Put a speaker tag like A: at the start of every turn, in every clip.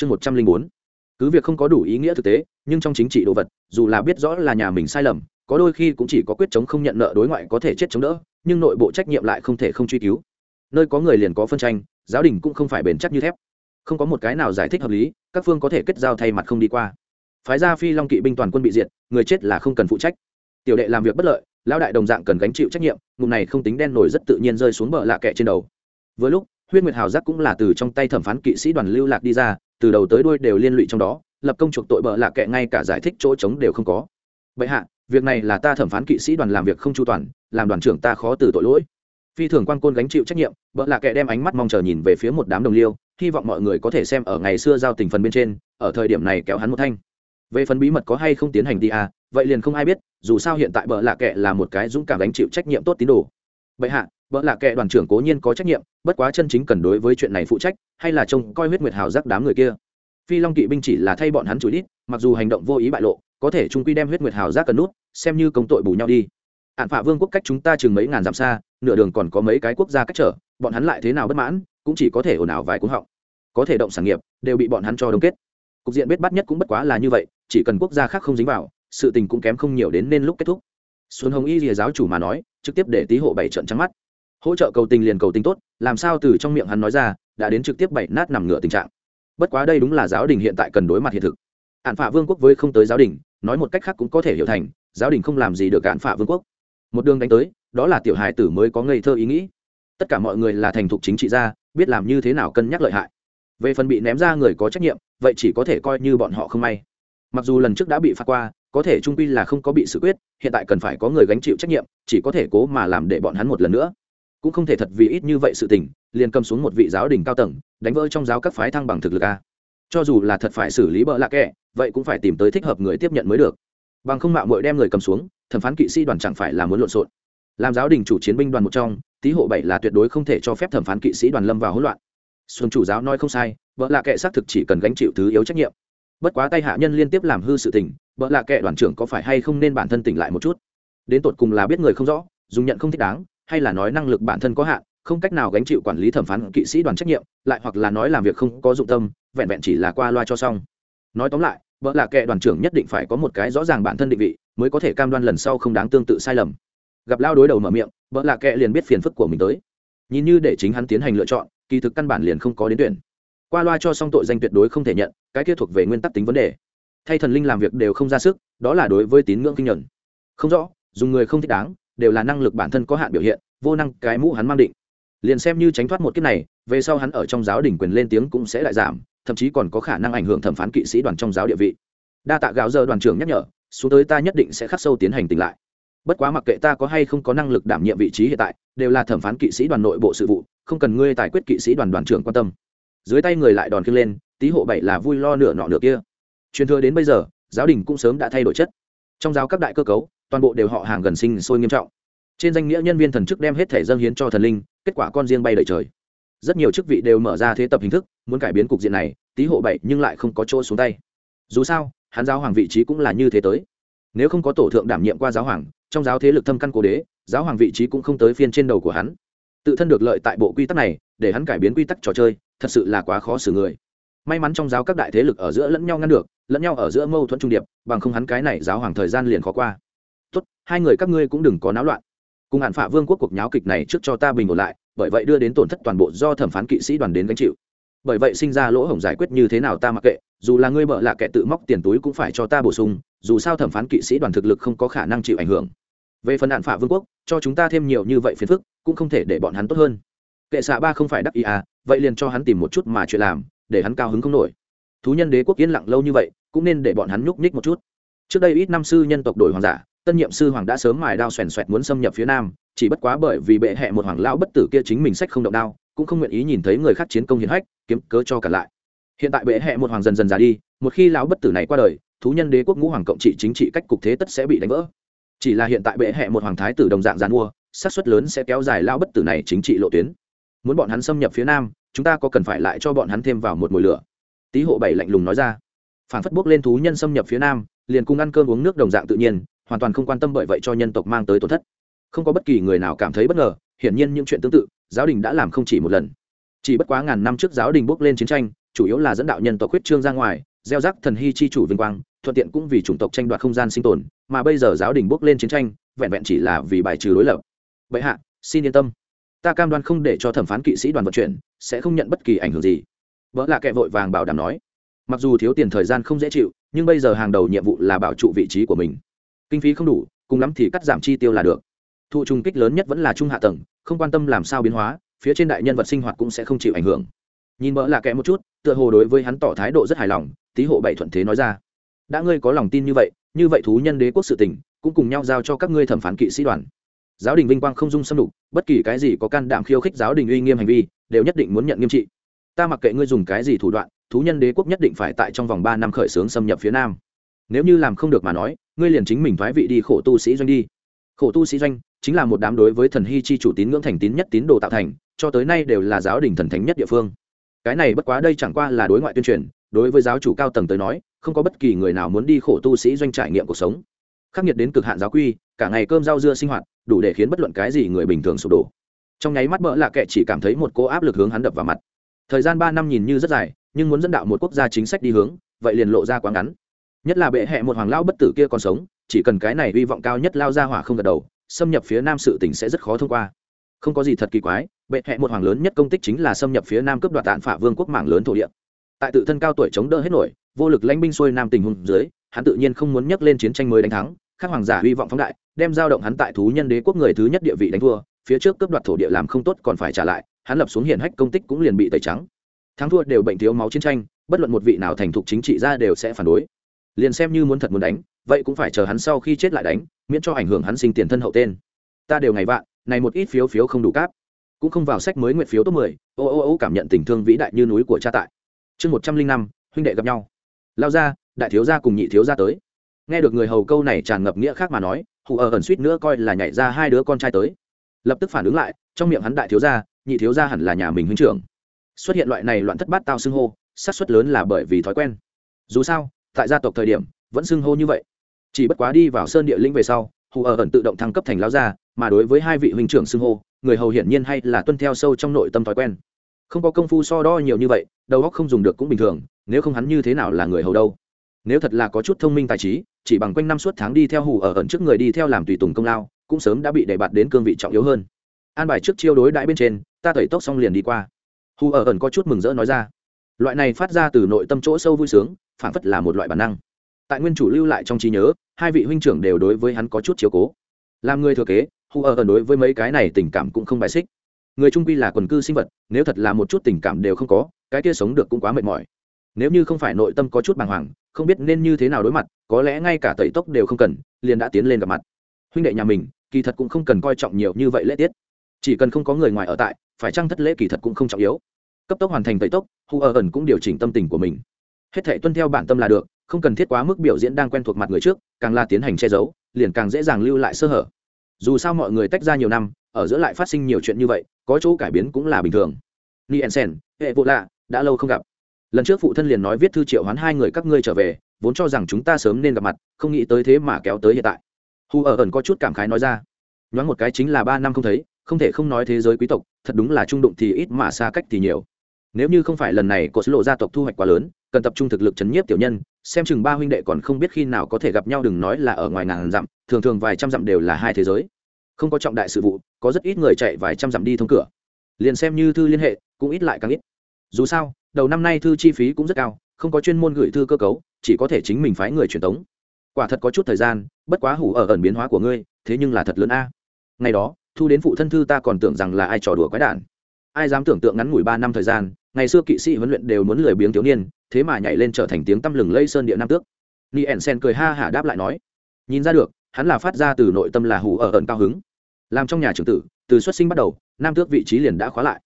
A: chương một trăm linh bốn. Cứ việc không có đủ ý nghĩa thực tế, nhưng trong chính trị đồ vật, dù là biết rõ là nhà mình sai lầm, có đôi khi cũng chỉ có quyết chống không nhận nợ đối ngoại có thể chết chống đỡ, nhưng nội bộ trách nhiệm lại không thể không truy cứu. Nơi có người liền có phân tranh, giáo đình cũng không phải bền chắc như thép. Không có một cái nào giải thích hợp lý, các phương có thể kết giao thay mặt không đi qua. Phái gia phi long kỵ binh toàn quân bị diệt, người chết là không cần phụ trách. Tiểu đệ làm việc bất lợi, lão đại đồng dạng cần gánh chịu trách nhiệm, ngụm này không tính đen nổi rất tự nhiên rơi xuống bờ lạ kệ trên đầu. Vừa lúc, huyết nguyệt hào giác cũng là từ trong tay thẩm phán kỵ sĩ đoàn lưu lạc đi ra từ đầu tới đuôi đều liên lụy trong đó, lập công chuộc tội bợ lạ kệ ngay cả giải thích chỗ trống đều không có. Bệ hạ, việc này là ta thẩm phán kỵ sĩ đoàn làm việc không chu toàn, làm đoàn trưởng ta khó từ tội lỗi. Phi thường quan côn gánh chịu trách nhiệm, bợ lạ kệ đem ánh mắt mong chờ nhìn về phía một đám đồng liêu, hy vọng mọi người có thể xem ở ngày xưa giao tình phần bên trên, ở thời điểm này kéo hắn một thanh. Về phần bí mật có hay không tiến hành đi à vậy liền không ai biết, dù sao hiện tại bợ lạ kệ là một cái dũng cảm gánh chịu trách nhiệm tốt tín đồ. Bệ hạ vợ là kệ đoàn trưởng cố nhiên có trách nhiệm, bất quá chân chính cần đối với chuyện này phụ trách, hay là trông coi huyết nguyệt hào giác đám người kia. Phi long kỵ binh chỉ là thay bọn hắn chủ đít, mặc dù hành động vô ý bại lộ, có thể trung quy đem huyết nguyệt hào giác cần nút, xem như công tội bù nhau đi. Hạn phạ vương quốc cách chúng ta chừng mấy ngàn dặm xa, nửa đường còn có mấy cái quốc gia cách trở, bọn hắn lại thế nào bất mãn, cũng chỉ có thể ồn ào vài cuống họng. Có thể động sản nghiệp, đều bị bọn hắn cho đông kết. Cục diện bết bắt nhất cũng bất quá là như vậy, chỉ cần quốc gia khác không dính vào, sự tình cũng kém không nhiều đến nên lúc kết thúc. Xuân hồng y rìa giáo chủ mà nói, trực tiếp để tý hộ bảy trận trắng mắt hỗ trợ cầu tình liền cầu tình tốt, làm sao từ trong miệng hắn nói ra, đã đến trực tiếp bảy nát nằm ngửa tình trạng. Bất quá đây đúng là giáo đình hiện tại cần đối mặt hiện thực. Hạn phả vương quốc với không tới giáo đình, nói một cách khác cũng có thể hiểu thành, giáo đình không làm gì được hạn phả vương quốc. Một đường đánh tới, đó là tiểu hài tử mới có ngây thơ ý nghĩ. Tất cả mọi người là thành thục chính trị gia, biết làm như thế nào cân nhắc lợi hại. Về phần bị ném ra người có trách nhiệm, vậy chỉ có thể coi như bọn họ không may. Mặc dù lần trước đã bị phạt qua, có thể trung quy là không có bị xử quyết, hiện tại cần phải có người gánh chịu trách nhiệm, chỉ có thể cố mà làm để bọn hắn một lần nữa cũng không thể thật vì ít như vậy sự tình, liền cầm xuống một vị giáo đình cao tầng, đánh vỡ trong giáo các phái thăng bằng thực lực a. Cho dù là thật phải xử lý bợ lạ kệ vậy cũng phải tìm tới thích hợp người tiếp nhận mới được. Bằng không mạo mội đem người cầm xuống, thẩm phán kỵ sĩ đoàn chẳng phải là muốn lộn xộn. Làm giáo đình chủ chiến binh đoàn một trong tý hộ bảy là tuyệt đối không thể cho phép thẩm phán kỵ sĩ đoàn lâm vào hỗn loạn. Xuân chủ giáo nói không sai vợ lạ kệ xác thực chỉ cần gánh chịu thứ yếu trách nhiệm. Bất quá tay hạ nhân liên tiếp làm hư sự tình vợ lạ kệ đoàn trưởng có phải hay không nên bản thân tỉnh lại một chút? Đến tột cùng là biết người không rõ, dùng nhận không thích đáng hay là nói năng lực bản thân có hạn, không cách nào gánh chịu quản lý thẩm phán kỵ sĩ đoàn trách nhiệm, lại hoặc là nói làm việc không có dụng tâm, vẹn vẹn chỉ là qua loa cho xong. Nói tóm lại, vợ là kệ đoàn trưởng nhất định phải có một cái rõ ràng bản thân định vị, mới có thể cam đoan lần sau không đáng tương tự sai lầm. Gặp lao đối đầu mở miệng, vợ là kệ liền biết phiền phức của mình tới. Nhìn như để chính hắn tiến hành lựa chọn, kỳ thực căn bản liền không có đến tuyển. Qua loa cho xong tội danh tuyệt đối không thể nhận, cái kia thuộc về nguyên tắc tính vấn đề. Thay thần linh làm việc đều không ra sức, đó là đối với tín ngưỡng kinh nhuận. Không rõ, dùng người không thích đáng đều là năng lực bản thân có hạn biểu hiện, vô năng cái mũ hắn mang định. Liền xem như tránh thoát một kiếp này, về sau hắn ở trong giáo đỉnh quyền lên tiếng cũng sẽ lại giảm, thậm chí còn có khả năng ảnh hưởng thẩm phán kỵ sĩ đoàn trong giáo địa vị. Đa tạ gạo giờ đoàn trưởng nhắc nhở, xuống tới ta nhất định sẽ khắc sâu tiến hành tỉnh lại. Bất quá mặc kệ ta có hay không có năng lực đảm nhiệm vị trí hiện tại, đều là thẩm phán kỵ sĩ đoàn nội bộ sự vụ, không cần ngươi tài quyết kỵ sĩ đoàn đoàn trưởng quan tâm. Dưới tay người lại đòn kia lên tý hộ bảy là vui lo nửa nọ nửa kia. Truyền thừa đến bây giờ, giáo đình cũng sớm đã thay đổi chất. Trong giáo các đại cơ cấu toàn bộ đều họ hàng gần sinh sôi nghiêm trọng. Trên danh nghĩa nhân viên thần chức đem hết thể dâng hiến cho thần linh, kết quả con riêng bay đầy trời. Rất nhiều chức vị đều mở ra thế tập hình thức, muốn cải biến cục diện này tý hộ bảy nhưng lại không có chỗ xuống tay. Dù sao, hắn giáo hoàng vị trí cũng là như thế tới. Nếu không có tổ thượng đảm nhiệm qua giáo hoàng, trong giáo thế lực thâm căn cố đế, giáo hoàng vị trí cũng không tới phiên trên đầu của hắn. Tự thân được lợi tại bộ quy tắc này, để hắn cải biến quy tắc trò chơi, thật sự là quá khó xử người. May mắn trong giáo các đại thế lực ở giữa lẫn nhau ngăn được, lẫn nhau ở giữa mâu thuẫn trung điệp, bằng không hắn cái này giáo hoàng thời gian liền khó qua tốt, hai người các ngươi cũng đừng có náo loạn. Cùng hạn phạ vương quốc cuộc nháo kịch này trước cho ta bình ổn lại, bởi vậy đưa đến tổn thất toàn bộ do thẩm phán kỵ sĩ đoàn đến gánh chịu. Bởi vậy sinh ra lỗ hổng giải quyết như thế nào ta mặc kệ, dù là ngươi bợ lạ kệ tự móc tiền túi cũng phải cho ta bổ sung, dù sao thẩm phán kỵ sĩ đoàn thực lực không có khả năng chịu ảnh hưởng. Về phần đạn phả vương quốc, cho chúng ta thêm nhiều như vậy phiền phức, cũng không thể để bọn hắn tốt hơn. Kệ xạ ba không phải đắc ý à vậy liền cho hắn tìm một chút mà chuyện làm, để hắn cao hứng không nổi. Thú nhân đế quốc yên lặng lâu như vậy, cũng nên để bọn hắn nhúc nhích một chút. Trước đây ít năm sư nhân tộc đổi hoàng giả tân nhiệm sư hoàng đã sớm mài đao xoèn xoẹt muốn xâm nhập phía nam, chỉ bất quá bởi vì bệ hẹ một hoàng lão bất tử kia chính mình sách không động đao, cũng không nguyện ý nhìn thấy người khác chiến công hiển hách, kiếm cớ cho cả lại. Hiện tại bệ hẹ một hoàng dần dần già đi, một khi lão bất tử này qua đời, thú nhân đế quốc ngũ hoàng cộng trị chính trị cách cục thế tất sẽ bị đánh vỡ. Chỉ là hiện tại bệ hẹ một hoàng thái tử đồng dạng giàn mua, xác suất lớn sẽ kéo dài lao bất tử này chính trị lộ tuyến. Muốn bọn hắn xâm nhập phía nam, chúng ta có cần phải lại cho bọn hắn thêm vào một mùi lửa? Tý hộ bảy lạnh lùng nói ra. Phản phất bước lên thú nhân xâm nhập phía nam, liền cùng ăn cơm uống nước đồng dạng tự nhiên hoàn toàn không quan tâm bởi vậy cho nhân tộc mang tới tổn thất. Không có bất kỳ người nào cảm thấy bất ngờ, hiển nhiên những chuyện tương tự, giáo đình đã làm không chỉ một lần. Chỉ bất quá ngàn năm trước giáo đình bước lên chiến tranh, chủ yếu là dẫn đạo nhân tộc huyết trương ra ngoài, gieo rắc thần hy chi chủ vinh quang, thuận tiện cũng vì chủng tộc tranh đoạt không gian sinh tồn, mà bây giờ giáo đình bước lên chiến tranh, vẹn vẹn chỉ là vì bài trừ đối lập. Vậy hạ, xin yên tâm. Ta cam đoan không để cho thẩm phán kỵ sĩ đoàn vận chuyển, sẽ không nhận bất kỳ ảnh hưởng gì. Vợ là kẻ vội vàng bảo đảm nói. Mặc dù thiếu tiền thời gian không dễ chịu, nhưng bây giờ hàng đầu nhiệm vụ là bảo trụ vị trí của mình kinh phí không đủ, cùng lắm thì cắt giảm chi tiêu là được. Thụ trùng kích lớn nhất vẫn là trung hạ tầng, không quan tâm làm sao biến hóa, phía trên đại nhân vật sinh hoạt cũng sẽ không chịu ảnh hưởng. Nhìn mỡ là kẽ một chút, tựa hồ đối với hắn tỏ thái độ rất hài lòng tý hộ bảy thuận thế nói ra. Đã ngươi có lòng tin như vậy như vậy thú nhân đế quốc sự tình, cũng cùng nhau giao cho các ngươi thẩm phán kỵ sĩ đoàn. Giáo đình vinh quang không dung xâm đục bất kỳ cái gì có can đảm khiêu khích giáo đình uy nghiêm hành vi, đều nhất định muốn nhận nghiêm trị. Ta mặc kệ ngươi dùng cái gì thủ đoạn, thú nhân đế quốc nhất định phải tại trong vòng ba năm khởi xướng xâm nhập phía nam. Nếu như làm không được mà nói ngươi liền chính mình thoái vị đi khổ tu sĩ doanh đi. Khổ tu sĩ doanh chính là một đám đối với thần hy chi chủ tín ngưỡng thành tín nhất tín đồ tạo thành, cho tới nay đều là giáo đình thần thánh nhất địa phương. Cái này bất quá đây chẳng qua là đối ngoại tuyên truyền, đối với giáo chủ cao tầng tới nói, không có bất kỳ người nào muốn đi khổ tu sĩ doanh trải nghiệm cuộc sống. Khắc nghiệt đến cực hạn giáo quy, cả ngày cơm rau dưa sinh hoạt, đủ để khiến bất luận cái gì người bình thường sụp đổ. Trong nháy mắt mỡ lạ kệ chỉ cảm thấy một cô áp lực hướng hắn đập vào mặt. Thời gian ba năm nhìn như rất dài, nhưng muốn dẫn đạo một quốc gia chính sách đi hướng, vậy liền lộ ra quá ngắn nhất là bệ hệ một hoàng lao bất tử kia còn sống, chỉ cần cái này hy vọng cao nhất lao ra hỏa không gật đầu, xâm nhập phía nam sự tỉnh sẽ rất khó thông qua. Không có gì thật kỳ quái, bệ hệ một hoàng lớn nhất công tích chính là xâm nhập phía nam cướp đoạt tạn phả vương quốc mạng lớn thổ địa. Tại tự thân cao tuổi chống đỡ hết nổi, vô lực lãnh binh xuôi nam tình hùng dưới, hắn tự nhiên không muốn nhắc lên chiến tranh mới đánh thắng các hoàng giả hy vọng phóng đại, đem giao động hắn tại thú nhân đế quốc người thứ nhất địa vị đánh thua, phía trước cướp đoạt thổ địa làm không tốt còn phải trả lại, hắn lập xuống hiển hách công tích cũng liền bị tẩy trắng. Thắng thua đều bệnh thiếu máu chiến tranh, bất luận một vị nào thành thục chính trị ra đều sẽ phản đối liền xem như muốn thật muốn đánh, vậy cũng phải chờ hắn sau khi chết lại đánh, miễn cho ảnh hưởng hắn sinh tiền thân hậu tên. Ta đều ngày vạn, này một ít phiếu phiếu không đủ cáp. Cũng không vào sách mới nguyện phiếu top mười. Ô ô ô, cảm nhận tình thương vĩ đại như núi của cha tại. Chương một trăm linh năm, huynh đệ gặp nhau. Lao ra, đại thiếu gia cùng nhị thiếu gia tới. Nghe được người hầu câu này tràn ngập nghĩa khác mà nói, hù ở ẩn suýt nữa coi là nhảy ra hai đứa con trai tới. Lập tức phản ứng lại, trong miệng hắn đại thiếu gia, nhị thiếu gia hẳn là nhà mình huynh trưởng. Xuất hiện loại này loạn thất bát tao xưng hô, xác suất lớn là bởi vì thói quen. Dù sao tại gia tộc thời điểm, vẫn xưng hô như vậy. Chỉ bất quá đi vào sơn địa linh về sau, hù ở ẩn tự động thăng cấp thành lao gia, mà đối với hai vị huynh trưởng xưng hô, người hầu hiển nhiên hay là tuân theo sâu trong nội tâm thói quen. Không có công phu so đo nhiều như vậy, đầu óc không dùng được cũng bình thường, nếu không hắn như thế nào là người hầu đâu? Nếu thật là có chút thông minh tài trí, chỉ bằng quanh năm suốt tháng đi theo hù ở ẩn trước người đi theo làm tùy tùng công lao, cũng sớm đã bị đề bạt đến cương vị trọng yếu hơn. An bài trước chiêu đối đãi bên trên, ta tẩy tốc xong liền đi qua. Hù ở ẩn có chút mừng rỡ nói ra loại này phát ra từ nội tâm chỗ sâu vui sướng phản phất là một loại bản năng. Tại nguyên chủ lưu lại trong trí nhớ, hai vị huynh trưởng đều đối với hắn có chút chiếu cố. Làm người thừa kế hù ở đối với mấy cái này tình cảm cũng không bài xích. Người trung quy là quần cư sinh vật, nếu thật là một chút tình cảm đều không có, cái kia sống được cũng quá mệt mỏi. Nếu như không phải nội tâm có chút bàng hoàng, không biết nên như thế nào đối mặt, có lẽ ngay cả tẩy tốc đều không cần, liền đã tiến lên gặp mặt. Huynh đệ nhà mình, kỳ thật cũng không cần coi trọng nhiều như vậy lễ tiết. Chỉ cần không có người ngoài ở tại, phải chăng thất lễ kỳ thật cũng không trọng yếu cấp tốc hoàn thành tẩy tốc, hu ở ẩn cũng điều chỉnh tâm tình của mình. Hết thể tuân theo bản tâm là được, không cần thiết quá mức biểu diễn đang quen thuộc mặt người trước, càng là tiến hành che giấu, liền càng dễ dàng lưu lại sơ hở. Dù sao mọi người tách ra nhiều năm, ở giữa lại phát sinh nhiều chuyện như vậy, có chỗ cải biến cũng là bình thường. Nielsen hệ vô lạ, đã lâu không gặp. Lần trước phụ thân liền nói viết thư triệu hoán hai người các ngươi trở về, vốn cho rằng chúng ta sớm nên gặp mặt, không nghĩ tới thế mà kéo tới hiện tại. Hu ở ẩn có chút cảm khái nói ra. Nhoáng một cái chính là ba năm không thấy, không thể không nói thế giới quý tộc, thật đúng là trung đụng thì ít mà xa cách thì nhiều nếu như không phải lần này có lộ gia tộc thu hoạch quá lớn, cần tập trung thực lực chấn nhiếp tiểu nhân, xem chừng ba huynh đệ còn không biết khi nào có thể gặp nhau đừng nói là ở ngoài ngàn dặm, thường thường vài trăm dặm đều là hai thế giới. Không có trọng đại sự vụ, có rất ít người chạy vài trăm dặm đi thông cửa. Liền xem như thư liên hệ, cũng ít lại càng ít. Dù sao, đầu năm nay thư chi phí cũng rất cao, không có chuyên môn gửi thư cơ cấu, chỉ có thể chính mình phái người truyền tống. Quả thật có chút thời gian, bất quá hủ ở ẩn biến hóa của ngươi, thế nhưng là thật lớn a. Ngày đó, thu đến phụ thân thư ta còn tưởng rằng là ai trò đùa quái đản. Ai dám tưởng tượng ngắn ngủi ba năm thời gian ngày xưa kỵ sĩ huấn luyện đều muốn lười biếng thiếu niên, thế mà nhảy lên trở thành tiếng tăm lừng lây sơn địa nam tước. Ni ẩn sen cười ha hả đáp lại nói, nhìn ra được, hắn là phát ra từ nội tâm là hủ ở ẩn cao hứng. Làm trong nhà trưởng tử, từ xuất sinh bắt đầu, nam tước vị trí liền đã khóa lại.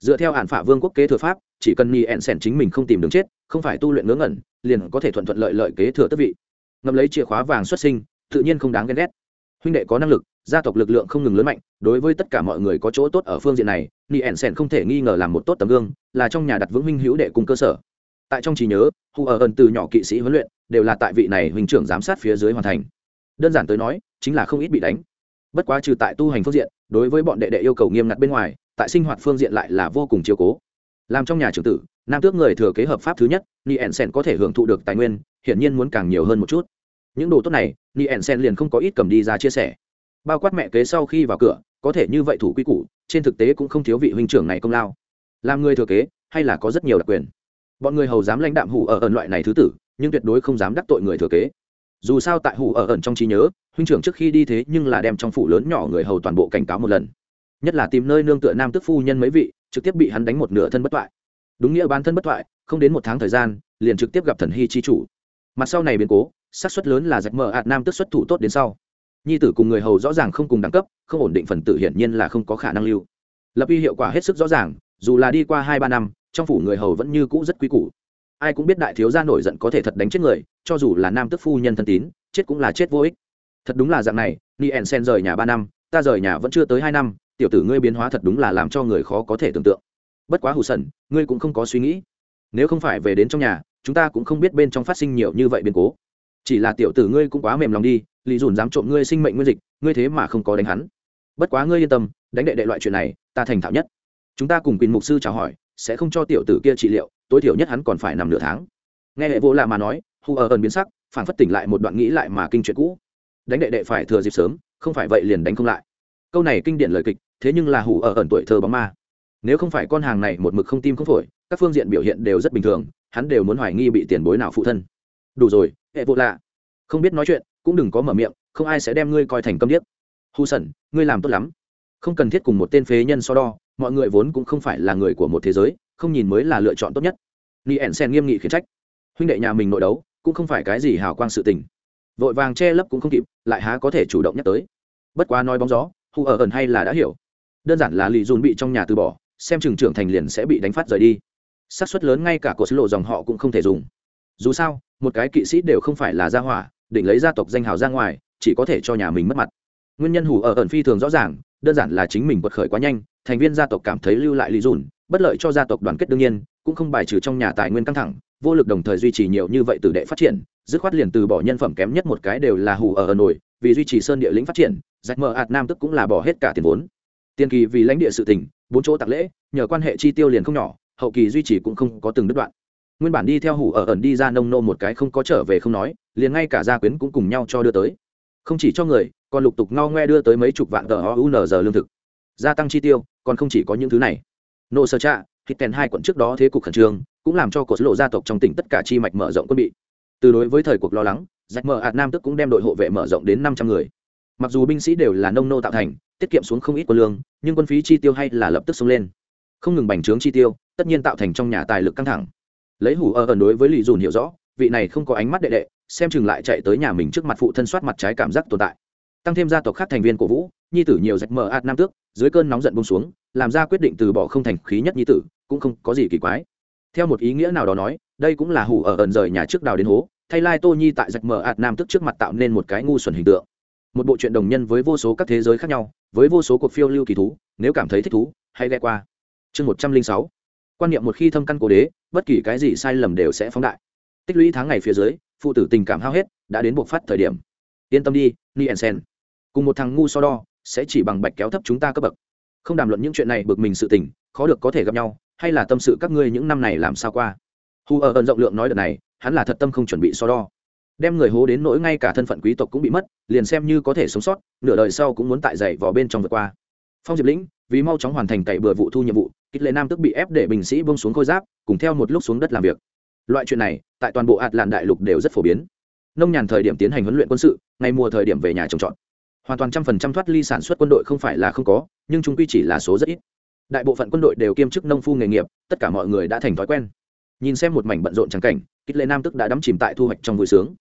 A: Dựa theo hạn phả vương quốc kế thừa pháp, chỉ cần ni ẩn sen chính mình không tìm đường chết, không phải tu luyện ngớ ngẩn, liền có thể thuận thuận lợi lợi kế thừa tước vị. Ngầm lấy chìa khóa vàng xuất sinh, tự nhiên không đáng ghen ghét. Huynh đệ có năng lực gia tộc lực lượng không ngừng lớn mạnh, đối với tất cả mọi người có chỗ tốt ở phương diện này, ni ẩn sen không thể nghi ngờ làm một tốt tấm gương, là trong nhà đặt vững minh hữu đệ cùng cơ sở. Tại trong trí nhớ hù ở ẩn từ nhỏ kỵ sĩ huấn luyện, đều là tại vị này huynh trưởng giám sát phía dưới hoàn thành. Đơn giản tới nói, chính là không ít bị đánh. Bất quá trừ tại tu hành phương diện, đối với bọn đệ đệ yêu cầu nghiêm ngặt bên ngoài, tại sinh hoạt phương diện lại là vô cùng chiều cố. Làm trong nhà trưởng tử, nam tước người thừa kế hợp pháp thứ nhất, ni ẩn sen có thể hưởng thụ được tài nguyên, hiển nhiên muốn càng nhiều hơn một chút. Những đồ tốt này, ni ẩn sen liền không có ít cầm đi ra chia sẻ bao quát mẹ kế sau khi vào cửa, có thể như vậy thủ quy củ, trên thực tế cũng không thiếu vị huynh trưởng này công lao. Làm người thừa kế, hay là có rất nhiều đặc quyền. Bọn người hầu dám lãnh đạm hủ ở ẩn loại này thứ tử, nhưng tuyệt đối không dám đắc tội người thừa kế. Dù sao tại hủ ở ẩn trong trí nhớ, huynh trưởng trước khi đi thế nhưng là đem trong phủ lớn nhỏ người hầu toàn bộ cảnh cáo một lần. Nhất là tìm nơi nương tựa nam tức phu nhân mấy vị, trực tiếp bị hắn đánh một nửa thân bất thoại đúng nghĩa bán thân bất thoại không đến một tháng thời gian, liền trực tiếp gặp thần hy chi chủ. Mặt sau này biến cố, xác suất lớn là giặc mở ạt nam tức xuất thủ tốt đến sau nhi tử cùng người hầu rõ ràng không cùng đẳng cấp, không ổn định phần tử hiển nhiên là không có khả năng lưu. Lập uy hiệu quả hết sức rõ ràng, dù là đi qua hai ba năm, trong phủ người hầu vẫn như cũ rất quý củ. Ai cũng biết đại thiếu gia nổi giận có thể thật đánh chết người, cho dù là nam tức phu nhân thân tín, chết cũng là chết vô ích. Thật đúng là dạng này, ni en sen rời nhà ba năm, ta rời nhà vẫn chưa tới hai năm, tiểu tử ngươi biến hóa thật đúng là làm cho người khó có thể tưởng tượng. Bất quá hù sần, ngươi cũng không có suy nghĩ. Nếu không phải về đến trong nhà, chúng ta cũng không biết bên trong phát sinh nhiều như vậy biến cố chỉ là tiểu tử ngươi cũng quá mềm lòng đi, lý dùn dám trộm ngươi sinh mệnh nguyên dịch, ngươi thế mà không có đánh hắn. Bất quá ngươi yên tâm, đánh đệ đệ loại chuyện này, ta thành thạo nhất. Chúng ta cùng quyền mục sư chào hỏi, sẽ không cho tiểu tử kia trị liệu, tối thiểu nhất hắn còn phải nằm nửa tháng. Nghe hệ vô lạ mà nói hù ở ờ ẩn biến sắc phản phất tỉnh lại một đoạn nghĩ lại mà kinh chuyện cũ. Đánh đệ đệ phải thừa dịp sớm, không phải vậy liền đánh không lại. Câu này kinh điển lời kịch, thế nhưng là hủ ở ờ ẩn tuổi thơ bóng ma. Nếu không phải con hàng này một mực không tim không phổi, các phương diện biểu hiện đều rất bình thường, hắn đều muốn hoài nghi bị tiền bối nào phụ thân. Đủ rồi hệ vụ lạ. Không biết nói chuyện, cũng đừng có mở miệng, không ai sẽ đem ngươi coi thành câm điếc. Hu sẩn, ngươi làm tốt lắm. Không cần thiết cùng một tên phế nhân so đo, mọi người vốn cũng không phải là người của một thế giới, không nhìn mới là lựa chọn tốt nhất. Ni ẻn sen nghiêm nghị khiển trách. Huynh đệ nhà mình nội đấu, cũng không phải cái gì hào quang sự tình. Vội vàng che lấp cũng không kịp, lại há có thể chủ động nhắc tới. Bất quá nói bóng gió, hu ở ẩn hay là đã hiểu. Đơn giản là lì dùn bị trong nhà từ bỏ, xem chừng trưởng thành liền sẽ bị đánh phát rời đi. Xác suất lớn ngay cả cột lộ dòng họ cũng không thể dùng. Dù sao một cái kỵ sĩ đều không phải là gia hỏa, định lấy gia tộc danh hào ra ngoài, chỉ có thể cho nhà mình mất mặt. Nguyên nhân hủ ở ẩn phi thường rõ ràng, đơn giản là chính mình quật khởi quá nhanh, thành viên gia tộc cảm thấy lưu lại lý dùn, bất lợi cho gia tộc đoàn kết đương nhiên, cũng không bài trừ trong nhà tài nguyên căng thẳng, vô lực đồng thời duy trì nhiều như vậy từ đệ phát triển, dứt khoát liền từ bỏ nhân phẩm kém nhất một cái đều là hủ ở ẩn nổi, vì duy trì sơn địa lĩnh phát triển rạch mờ ạt nam tức cũng là bỏ hết cả tiền vốn. Tiền kỳ vì lãnh địa sự tỉnh bốn chỗ tạc lễ, nhờ quan hệ chi tiêu liền không nhỏ, hậu kỳ duy trì cũng không có từng đứt đoạn nguyên bản đi theo hủ ở ẩn đi ra nông nô một cái không có trở về không nói, liền ngay cả gia quyến cũng cùng nhau cho đưa tới. Không chỉ cho người, còn lục tục ngao ngoe đưa tới mấy chục vạn tờ giờ lương thực. Gia tăng chi tiêu, còn không chỉ có những thứ này. Nô sơ trạ hít tèn hai quận trước đó thế cục khẩn trương, cũng làm cho cột lộ gia tộc trong tỉnh tất cả chi mạch mở rộng quân bị. Từ đối với thời cuộc lo lắng giặc mở hạt nam tức cũng đem đội hộ vệ mở rộng đến năm trăm người. Mặc dù binh sĩ đều là nông nô tạo thành, tiết kiệm xuống không ít quân lương, nhưng quân phí chi tiêu hay là lập tức xông lên. Không ngừng bành trướng chi tiêu, tất nhiên tạo thành trong nhà tài lực căng thẳng lấy hủ ở ẩn đối với lì dùn hiểu rõ, vị này không có ánh mắt đệ đệ, xem chừng lại chạy tới nhà mình trước mặt phụ thân soát mặt trái cảm giác tồn tại. Tăng thêm gia tộc khác thành viên của vũ, nhi tử nhiều rạch mờ ạt nam tước, dưới cơn nóng giận bông xuống, làm ra quyết định từ bỏ không thành khí nhất nhi tử, cũng không có gì kỳ quái. Theo một ý nghĩa nào đó nói, đây cũng là hủ ở ẩn rời nhà trước đào đến hố, thay lai tô nhi tại rạch mờ ạt nam tức trước mặt tạo nên một cái ngu xuẩn hình tượng. Một bộ truyện đồng nhân với vô số các thế giới khác nhau, với vô số cuộc phiêu lưu kỳ thú, nếu cảm thấy thích thú, hãy ghe qua. Chương một trăm linh sáu quan niệm một khi thâm căn cố đế, bất kỳ cái gì sai lầm đều sẽ phóng đại. Tích lũy tháng ngày phía dưới, phụ tử tình cảm hao hết, đã đến buộc phát thời điểm. Yên tâm đi, ni en sen. Cùng một thằng ngu so đo, sẽ chỉ bằng bạch kéo thấp chúng ta cấp bậc. Không đàm luận những chuyện này bực mình sự tình, khó được có thể gặp nhau, hay là tâm sự các ngươi những năm này làm sao qua. Hù ở ẩn rộng lượng nói đợt này, hắn là thật tâm không chuẩn bị so đo. Đem người hố đến nỗi ngay cả thân phận quý tộc cũng bị mất, liền xem như có thể sống sót, nửa đời sau cũng muốn tại dậy vào bên trong vượt qua phong diệp lĩnh, vì mau chóng hoàn thành cậy bừa vụ thu nhiệm vụ, kích lệ nam tức bị ép để binh sĩ bông xuống khôi giáp, cùng theo một lúc xuống đất làm việc. Loại chuyện này, tại toàn bộ ạt lạn đại lục đều rất phổ biến. Nông nhàn thời điểm tiến hành huấn luyện quân sự, ngày mùa thời điểm về nhà trồng trọt. Hoàn toàn trăm phần trăm thoát ly sản xuất quân đội không phải là không có, nhưng chúng quy chỉ là số rất ít. Đại bộ phận quân đội đều kiêm chức nông phu nghề nghiệp, tất cả mọi người đã thành thói quen. Nhìn xem một mảnh bận rộn trắng cảnh, kích lệ nam tức đã đắm chìm tại thu hoạch trong vui sướng.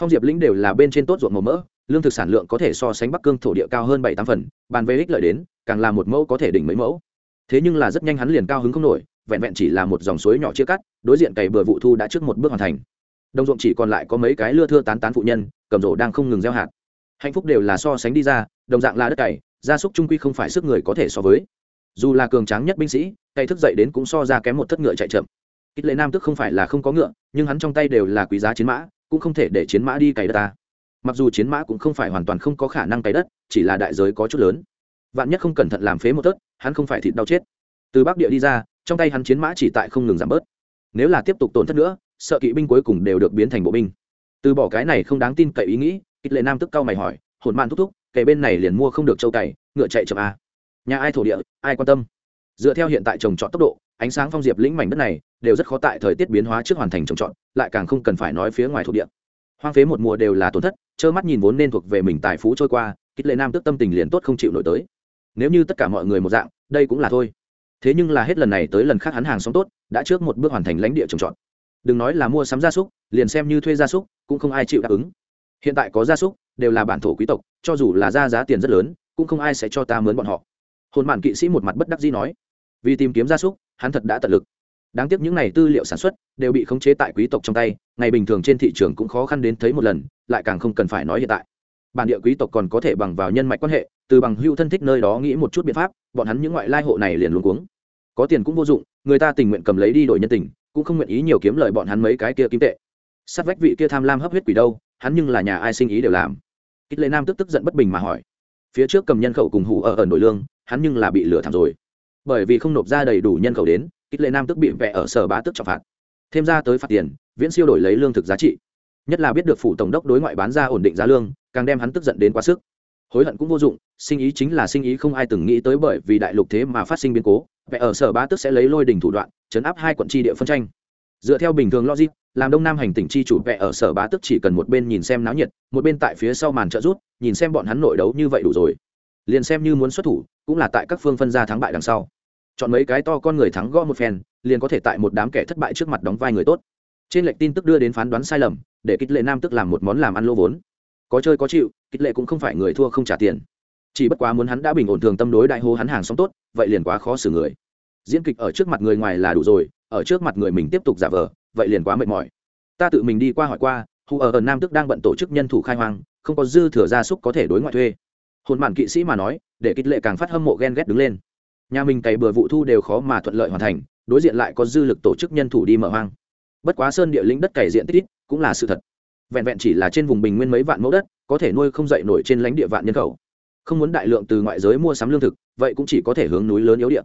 A: Phong diệp lĩnh đều là bên trên tốt ruộng màu mỡ, lương thực sản lượng có thể so sánh bắc cương thổ địa cao hơn bảy tám phần, bàn về ích lợi đến càng là một mẫu có thể đỉnh mấy mẫu. Thế nhưng là rất nhanh hắn liền cao hứng không nổi, vẹn vẹn chỉ là một dòng suối nhỏ chia cắt, đối diện cày bừa vụ thu đã trước một bước hoàn thành. Đồng ruộng chỉ còn lại có mấy cái lưa thưa tán tán phụ nhân, cầm rổ đang không ngừng gieo hạt. Hạnh phúc đều là so sánh đi ra, đồng dạng là đất cày, gia súc trung quy không phải sức người có thể so với. Dù là cường tráng nhất binh sĩ, cày thức dậy đến cũng so ra kém một thất ngựa chạy chậm. Ít lệ nam tức không phải là không có ngựa, nhưng hắn trong tay đều là quý giá chiến mã, cũng không thể để chiến mã đi cày đất ta. Mặc dù chiến mã cũng không phải hoàn toàn không có khả năng cày đất, chỉ là đại giới có chút lớn vạn nhất không cẩn thận làm phế một tớt, hắn không phải thịt đau chết. Từ bắc địa đi ra, trong tay hắn chiến mã chỉ tại không ngừng giảm bớt. Nếu là tiếp tục tổn thất nữa, sợ kỵ binh cuối cùng đều được biến thành bộ binh. Từ bỏ cái này không đáng tin cậy ý nghĩ, kịch lệ nam tức cao mày hỏi, hồn man thúc thúc kể bên này liền mua không được châu cày, ngựa chạy chậm à? nhà ai thổ địa, ai quan tâm? Dựa theo hiện tại trồng trọt tốc độ, ánh sáng phong diệp lĩnh mảnh đất này đều rất khó tại thời tiết biến hóa trước hoàn thành trồng trọt, lại càng không cần phải nói phía ngoài thổ địa. Hoang phế một mùa đều là tổn thất, trơ mắt nhìn vốn nên thuộc về mình tài phú trôi qua kích lệ nam tức tâm tình liền tốt không chịu nổi tới nếu như tất cả mọi người một dạng, đây cũng là thôi. Thế nhưng là hết lần này tới lần khác hắn hàng sống tốt, đã trước một bước hoàn thành lãnh địa trồng trọt. Đừng nói là mua sắm gia súc, liền xem như thuê gia súc, cũng không ai chịu đáp ứng. Hiện tại có gia súc, đều là bản thổ quý tộc, cho dù là ra giá tiền rất lớn, cũng không ai sẽ cho ta mướn bọn họ. Hồn mạn kỵ sĩ một mặt bất đắc dĩ nói. Vì tìm kiếm gia súc, hắn thật đã tận lực. Đáng tiếc những n à y tư liệu sản xuất, đều bị khống chế tại quý tộc trong tay, ngày bình thường trên thị trường cũng khó khăn đến thấy một lần, lại càng không cần phải nói hiện tại bản địa quý tộc còn có thể bằng vào nhân mạch quan hệ, từ bằng hưu thân thích nơi đó nghĩ một chút biện pháp, bọn hắn những ngoại lai hộ này liền luôn cuống. Có tiền cũng vô dụng, người ta tình nguyện cầm lấy đi đổi nhân tình, cũng không nguyện ý nhiều kiếm lời bọn hắn mấy cái kia kim tệ. Sát vách vị kia tham lam hấp huyết quỷ đâu, hắn nhưng là nhà ai sinh ý đều làm. Ít lệ nam tức tức giận bất bình mà hỏi. Phía trước cầm nhân khẩu cùng hủ ở ở nội lương, hắn nhưng là bị lừa thảm rồi. Bởi vì không nộp ra đầy đủ nhân khẩu đến ít lệ nam tức bị vẽ ở sở bá tức trọng phạt. Thêm ra tới phạt tiền, viễn siêu đổi lấy lương thực giá trị. Nhất là biết được phủ tổng đốc đối ngoại bán ra ổn định giá lương càng đem hắn tức giận đến quá sức. Hối hận cũng vô dụng, sinh ý chính là sinh ý không ai từng nghĩ tới bởi vì đại lục thế mà phát sinh biến cố vẽ ở sở bá tức sẽ lấy lôi đình thủ đoạn, chấn áp hai quận tri địa phân tranh. Dựa theo bình thường logic, làm đông nam hành tỉnh chi chủ vẽ ở sở bá tức chỉ cần một bên nhìn xem náo nhiệt, một bên tại phía sau màn trợ rút nhìn xem bọn hắn nội đấu như vậy đủ rồi. Liền xem như muốn xuất thủ, cũng là tại các phương phân ra thắng bại đằng sau. Chọn mấy cái to con người thắng gõ một phen, liền có thể tại một đám kẻ thất bại trước mặt đóng vai người tốt. Trên lệch tin tức đưa đến phán đoán sai lầm, để kích lệ nam tức làm một món làm ăn lô vốn có chơi có chịu kích lệ cũng không phải người thua không trả tiền. Chỉ bất quá muốn hắn đã bình ổn thường tâm đối đại hô hắn hàng xong tốt, vậy liền quá khó xử người. Diễn kịch ở trước mặt người ngoài là đủ rồi, ở trước mặt người mình tiếp tục giả vờ, vậy liền quá mệt mỏi. Ta tự mình đi qua hỏi qua, hù ở nam tức đang bận tổ chức nhân thủ khai hoang, không có dư thừa gia súc có thể đối ngoại thuê. Hồn mạn kỵ sĩ mà nói, để kích lệ càng phát hâm mộ ghen ghét đứng lên. Nhà mình cày bừa vụ thu đều khó mà thuận lợi hoàn thành, đối diện lại có dư lực tổ chức nhân thủ đi mở hoang. Bất quá sơn địa lĩnh đất cày diện tích ít, cũng là sự thật vẹn vẹn chỉ là trên vùng bình nguyên mấy vạn mẫu đất, có thể nuôi không dậy nổi trên lãnh địa vạn nhân khẩu. Không muốn đại lượng từ ngoại giới mua sắm lương thực, vậy cũng chỉ có thể hướng núi lớn yếu địa.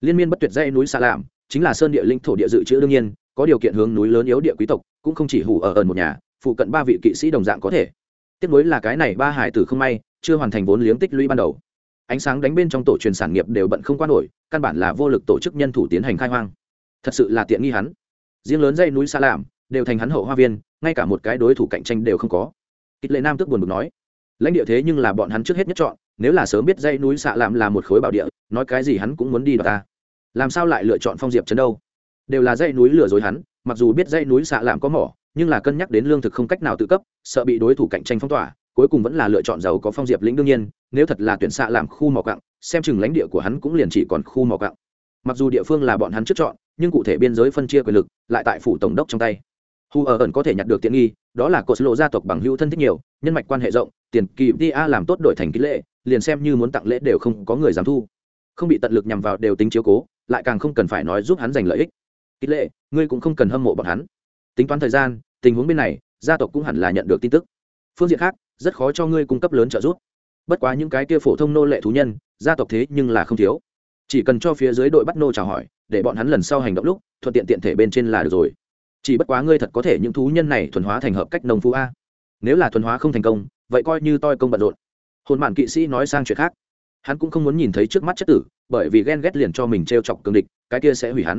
A: Liên miên bất tuyệt dây núi xa làm chính là sơn địa linh thổ địa dự trữ đương nhiên, có điều kiện hướng núi lớn yếu địa quý tộc, cũng không chỉ hủ ở ẩn một nhà, phụ cận ba vị kỵ sĩ đồng dạng có thể. Tiếp nối là cái này ba hải tử không may, chưa hoàn thành vốn liếng tích lũy ban đầu. Ánh sáng đánh bên trong tổ truyền sản nghiệp đều bận không qua nổi, căn bản là vô lực tổ chức nhân thủ tiến hành khai hoang. Thật sự là tiện nghi hắn. Riêng lớn dây núi xa làm đều thành hắn hậu hoa viên, ngay cả một cái đối thủ cạnh tranh đều không có. Kịch lệ nam tức buồn bực nói, lãnh địa thế nhưng là bọn hắn trước hết nhất chọn, nếu là sớm biết dây núi xạ lạm là một khối bảo địa, nói cái gì hắn cũng muốn đi đoạt ta. Làm sao lại lựa chọn phong diệp trấn đâu? Đều là dây núi lừa dối hắn, mặc dù biết dây núi xạ lạm có mỏ, nhưng là cân nhắc đến lương thực không cách nào tự cấp, sợ bị đối thủ cạnh tranh phong tỏa, cuối cùng vẫn là lựa chọn giàu có phong diệp lĩnh đương nhiên, nếu thật là tuyển xạ làm khu mỏ cặng xem chừng lãnh địa của hắn cũng liền chỉ còn khu mỏ cặng mặc dù địa phương là bọn hắn trước chọn, nhưng cụ thể biên giới phân chia quyền lực lại tại phủ tổng đốc trong tay hu ở ẩn có thể nhặt được tiện nghi, đó là cột lộ gia tộc bằng hữu thân thích nhiều, nhân mạch quan hệ rộng, tiền kỳ đi a làm tốt đổi thành ký lệ liền xem như muốn tặng lễ đều không có người dám thu. Không bị tận lực nhằm vào đều tính chiếu cố, lại càng không cần phải nói giúp hắn giành lợi ích. Ký lệ ngươi cũng không cần hâm mộ bọn hắn. Tính toán thời gian, tình huống bên này, gia tộc cũng hẳn là nhận được tin tức. Phương diện khác, rất khó cho ngươi cung cấp lớn trợ giúp. Bất quá những cái kia phổ thông nô lệ thú nhân, gia tộc thế nhưng là không thiếu. Chỉ cần cho phía dưới đội bắt nô chào hỏi, để bọn hắn lần sau hành động lúc, thuận tiện tiện thể bên trên là được rồi chỉ bất quá ngươi thật có thể những thú nhân này thuần hóa thành hợp cách nông phú a. Nếu là thuần hóa không thành công, vậy coi như toi công bận rộn. Hồn mạn kỵ sĩ nói sang chuyện khác. Hắn cũng không muốn nhìn thấy trước mắt chất tử, bởi vì ghen ghét liền cho mình t r e o chọc cường địch, cái kia sẽ hủy hắn.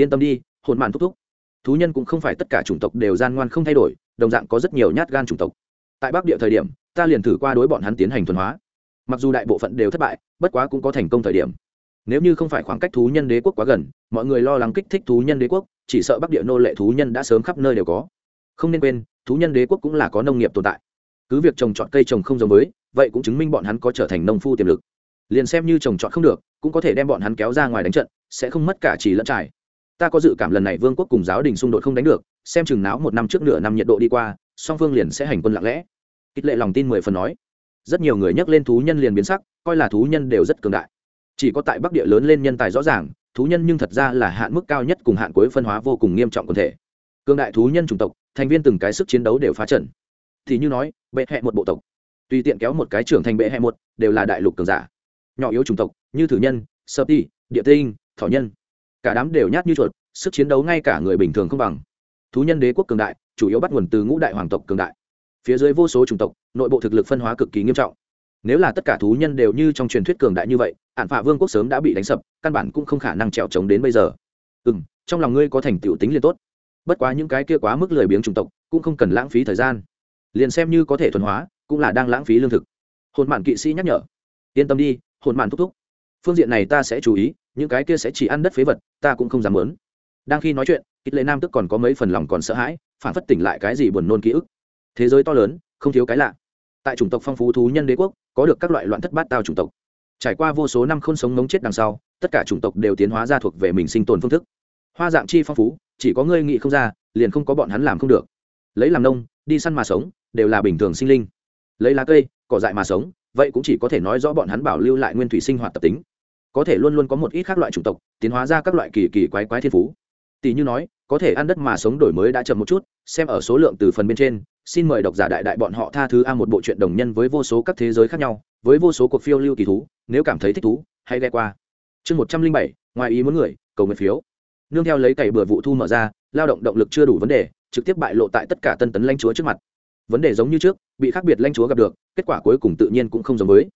A: Yên tâm đi, hồn mạn thúc thúc. Thú nhân cũng không phải tất cả chủng tộc đều gian ngoan không thay đổi, đồng dạng có rất nhiều nhát gan chủng tộc. Tại bắc địa thời điểm, ta liền thử qua đối bọn hắn tiến hành thuần hóa. Mặc dù đại bộ phận đều thất bại, bất quá cũng có thành công thời điểm. Nếu như không phải khoảng cách thú nhân đế quốc quá gần, mọi người lo lắng kích thích thú nhân đế quốc chỉ sợ bắc địa nô lệ thú nhân đã sớm khắp nơi đều có. Không nên quên, thú nhân đế quốc cũng là có nông nghiệp tồn tại. Cứ việc trồng trọt cây trồng không giống với, vậy cũng chứng minh bọn hắn có trở thành nông phu tiềm lực. Liền xem như trồng trọt không được, cũng có thể đem bọn hắn kéo ra ngoài đánh trận, sẽ không mất cả chỉ lẫn trải. Ta có dự cảm lần này vương quốc cùng giáo đình xung đột không đánh được, xem chừng náo một năm trước nửa năm nhiệt độ đi qua, song phương liền sẽ hành quân lặng lẽ. Kích lệ lòng tin mười phần nói. Rất nhiều người nhắc lên thú nhân liền biến sắc, coi là thú nhân đều rất cường đại. Chỉ có tại bắc địa lớn lên nhân tài rõ ràng thú nhân nhưng thật ra là hạn mức cao nhất cùng hạn cuối phân hóa vô cùng nghiêm trọng quần thể. Cương đại thú nhân chủng tộc, thành viên từng cái sức chiến đấu đều phá trần thì như nói, bệ hẹ một bộ tộc. Tùy tiện kéo một cái trưởng thành bệ hẹ một, đều là đại lục cường giả. Nhỏ yếu chủng tộc, như thử nhân, sơ ti, địa tinh, thỏ nhân. Cả đám đều nhát như chuột, sức chiến đấu ngay cả người bình thường không bằng. Thú nhân đế quốc cường đại, chủ yếu bắt nguồn từ ngũ đại hoàng tộc cường đại. Phía dưới vô số chủng tộc, nội bộ thực lực phân hóa cực kỳ nghiêm trọng. Nếu là tất cả thú nhân đều như trong truyền thuyết cường đại như vậy ạn phạ vương quốc sớm đã bị đánh sập, căn bản cũng không khả năng trèo trống đến bây giờ. Ừ m trong lòng ngươi có thành tựu tính liền tốt. Bất quá những cái kia quá mức lười biếng chủng tộc, cũng không cần lãng phí thời gian. Liền xem như có thể thuần hóa, cũng là đang lãng phí lương thực. Hồn mạn kỵ sĩ nhắc nhở. Yên tâm đi, hồn mạn thúc thúc. Phương diện này ta sẽ chú ý, những cái kia sẽ chỉ ăn đất phế vật, ta cũng không dám lớn đang khi nói chuyện kích lệ nam tức còn có mấy phần lòng còn sợ hãi, phản phất tỉnh lại cái gì buồn nôn ký ức. Thế giới to lớn, không thiếu cái lạ. Tại chủng tộc phong phú thú nhân đế quốc, có được các loại loạn thất bát tao chủng tộc trải qua vô số năm không sống ngống chết đằng sau, tất cả chủng tộc đều tiến hóa ra thuộc về mình sinh tồn phương thức. Hoa dạng chi phong phú, chỉ có ngươi nghĩ không ra, liền không có bọn hắn làm không được. Lấy làm nông, đi săn mà sống, đều là bình thường sinh linh. Lấy lá cây, cỏ dại mà sống, vậy cũng chỉ có thể nói rõ bọn hắn bảo lưu lại nguyên thủy sinh hoạt tập tính. Có thể luôn luôn có một ít các loại chủng tộc, tiến hóa ra các loại kỳ kỳ quái quái thiên phú. Tỷ như nói, có thể ăn đất mà sống đổi mới đã chậm một chút, xem ở số lượng từ phần bên trên xin mời độc giả đại đại bọn họ tha thứ a một bộ truyện đồng nhân với vô số các thế giới khác nhau, với vô số cuộc phiêu lưu kỳ thú, nếu cảm thấy thích thú, hãy ghe qua. Chương một trăm linh bảy, ngoài ý muốn người, cầu nguyện phiếu. Nương theo lấy cày bừa vụ thu mở ra, lao động động lực chưa đủ vấn đề, trực tiếp bại lộ tại tất cả tân tấn lãnh chúa trước mặt. Vấn đề giống như trước, bị khác biệt lãnh chúa gặp được, kết quả cuối cùng tự nhiên cũng không giống với.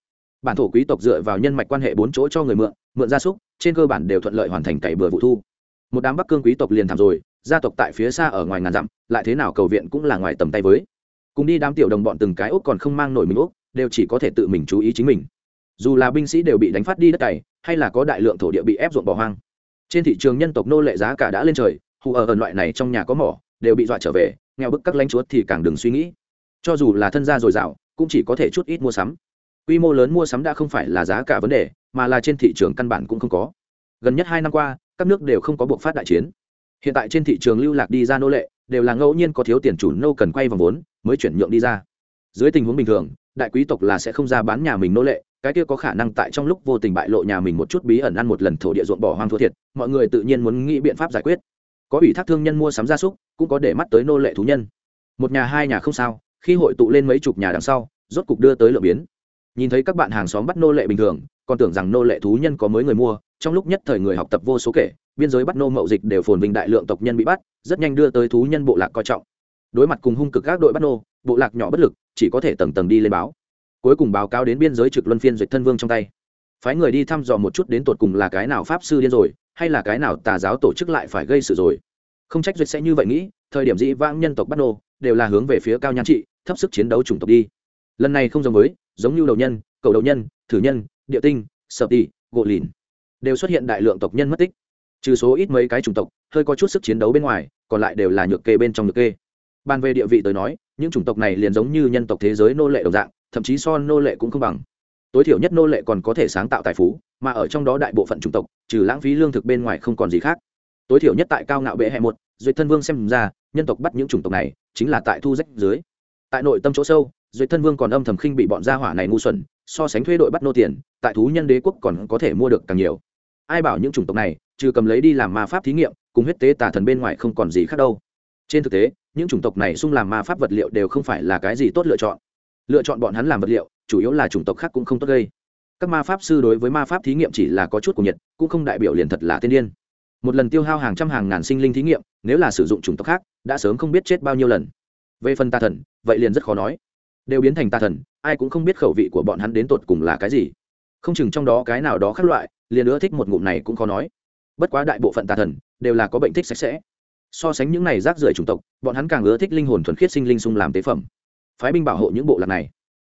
A: Bản thổ quý tộc dựa vào nhân mạch quan hệ bốn chỗ cho người mượn mượn gia súc, trên cơ bản đều thuận lợi hoàn thành cày bừa vụ thu. Một đám bắc cương quý tộc liền thảm rồi gia tộc tại phía xa ở ngoài ngàn dặm, lại thế nào cầu viện cũng là ngoài tầm tay với. Cùng đi đám tiểu đồng bọn từng cái úc còn không mang nổi mình úc, đều chỉ có thể tự mình chú ý chính mình. Dù là binh sĩ đều bị đánh phát đi đất cày, hay là có đại lượng thổ địa bị ép ruộng bỏ hoang. Trên thị trường nhân tộc nô lệ giá cả đã lên trời, hù ở ẩn loại này trong nhà có mỏ, đều bị dọa trở về, nghèo bức các lãnh chúa thì càng đừng suy nghĩ. Cho dù là thân gia dồi dào, cũng chỉ có thể chút ít mua sắm. Quy mô lớn mua sắm đã không phải là giá cả vấn đề, mà là trên thị trường căn bản cũng không có. Gần nhất hai năm qua, các nước đều không có buộc phát đại chiến hiện tại trên thị trường lưu lạc đi ra nô lệ, đều là ngẫu nhiên có thiếu tiền chủ nô cần quay vòng vốn, mới chuyển nhượng đi ra. Dưới tình huống bình thường, đại quý tộc là sẽ không ra bán nhà mình nô lệ, cái kia có khả năng tại trong lúc vô tình bại lộ nhà mình một chút bí ẩn ăn một lần thổ địa ruộng bỏ hoang thua thiệt, mọi người tự nhiên muốn nghĩ biện pháp giải quyết. Có ủy thác thương nhân mua sắm gia súc, cũng có để mắt tới nô lệ thú nhân. Một nhà hai nhà không sao, khi hội tụ lên mấy chục nhà đằng sau, rốt cục đưa tới lượng biến. Nhìn thấy các bạn hàng xóm bắt nô lệ bình thường, còn tưởng rằng nô lệ thú nhân có mới người mua trong lúc nhất thời người học tập vô số kể, biên giới bắt nô mậu dịch đều phồn vinh đại lượng tộc nhân bị bắt, rất nhanh đưa tới thú nhân bộ lạc coi trọng. Đối mặt cùng hung cực các đội bắt nô, bộ lạc nhỏ bất lực, chỉ có thể tầng tầng đi lên báo. Cuối cùng báo cáo đến biên giới trực luân phiên duyệt thân vương trong tay. Phái người đi thăm dò một chút đến tột cùng là cái nào pháp sư điên rồi, hay là cái nào tà giáo tổ chức lại phải gây sự rồi. Không trách duyệt sẽ như vậy nghĩ, thời điểm dĩ vãng nhân tộc bắt nô đều là hướng về phía cao nhan trị, thấp sức chiến đấu chủng tộc đi. Lần này không giống với, giống như đầu nhân, cầu đầu nhân, thử nhân địa tinh sợ tỷ gỗ lìn đều xuất hiện đại lượng tộc nhân mất tích. Trừ số ít mấy cái chủng tộc, hơi có chút sức chiến đấu bên ngoài, còn lại đều là nhược kê bên trong nhược kê. Ban về địa vị tới nói, những chủng tộc này liền giống như nhân tộc thế giới nô lệ đồng dạng, thậm chí so nô lệ cũng không bằng. Tối thiểu nhất nô lệ còn có thể sáng tạo tài phú, mà ở trong đó đại bộ phận chủng tộc, trừ lãng phí lương thực bên ngoài không còn gì khác. Tối thiểu nhất tại cao ngạo bệ hệ một duyệt thân vương xem ra, nhân tộc bắt những chủng tộc này, chính là tại thu rách dưới. Tại nội tâm chỗ sâu duyệt thân vương còn âm thầm khinh bị bọn gia hỏa này ngu xuẩn, so sánh thuê đội bắt nô tiền, tại thú nhân đế quốc còn có thể mua được càng nhiều ai bảo những chủng tộc này, trừ cầm lấy đi làm ma pháp thí nghiệm, cùng huyết tế tà thần bên ngoài không còn gì khác đâu. Trên thực tế, những chủng tộc này xung làm ma pháp vật liệu đều không phải là cái gì tốt lựa chọn. Lựa chọn bọn hắn làm vật liệu, chủ yếu là chủng tộc khác cũng không tốt gây. Các ma pháp sư đối với ma pháp thí nghiệm chỉ là có chút của nhiệt, cũng không đại biểu liền thật là tiên điên. Một lần tiêu hao hàng trăm hàng ngàn sinh linh thí nghiệm, nếu là sử dụng chủng tộc khác, đã sớm không biết chết bao nhiêu lần. Về phần tà thần, vậy liền rất khó nói. Đều biến thành tà thần, ai cũng không biết khẩu vị của bọn hắn đến tột cùng là cái gì không chừng trong đó cái nào đó khác loại, liền ưa thích một ngụm này cũng khó nói. Bất quá đại bộ phận tà thần, đều là có bệnh thích sạch sẽ. So sánh những này rác rưởi chủng tộc, bọn hắn càng ưa thích linh hồn thuần khiết sinh linh sung làm tế phẩm. Phái binh bảo hộ những bộ lạc này.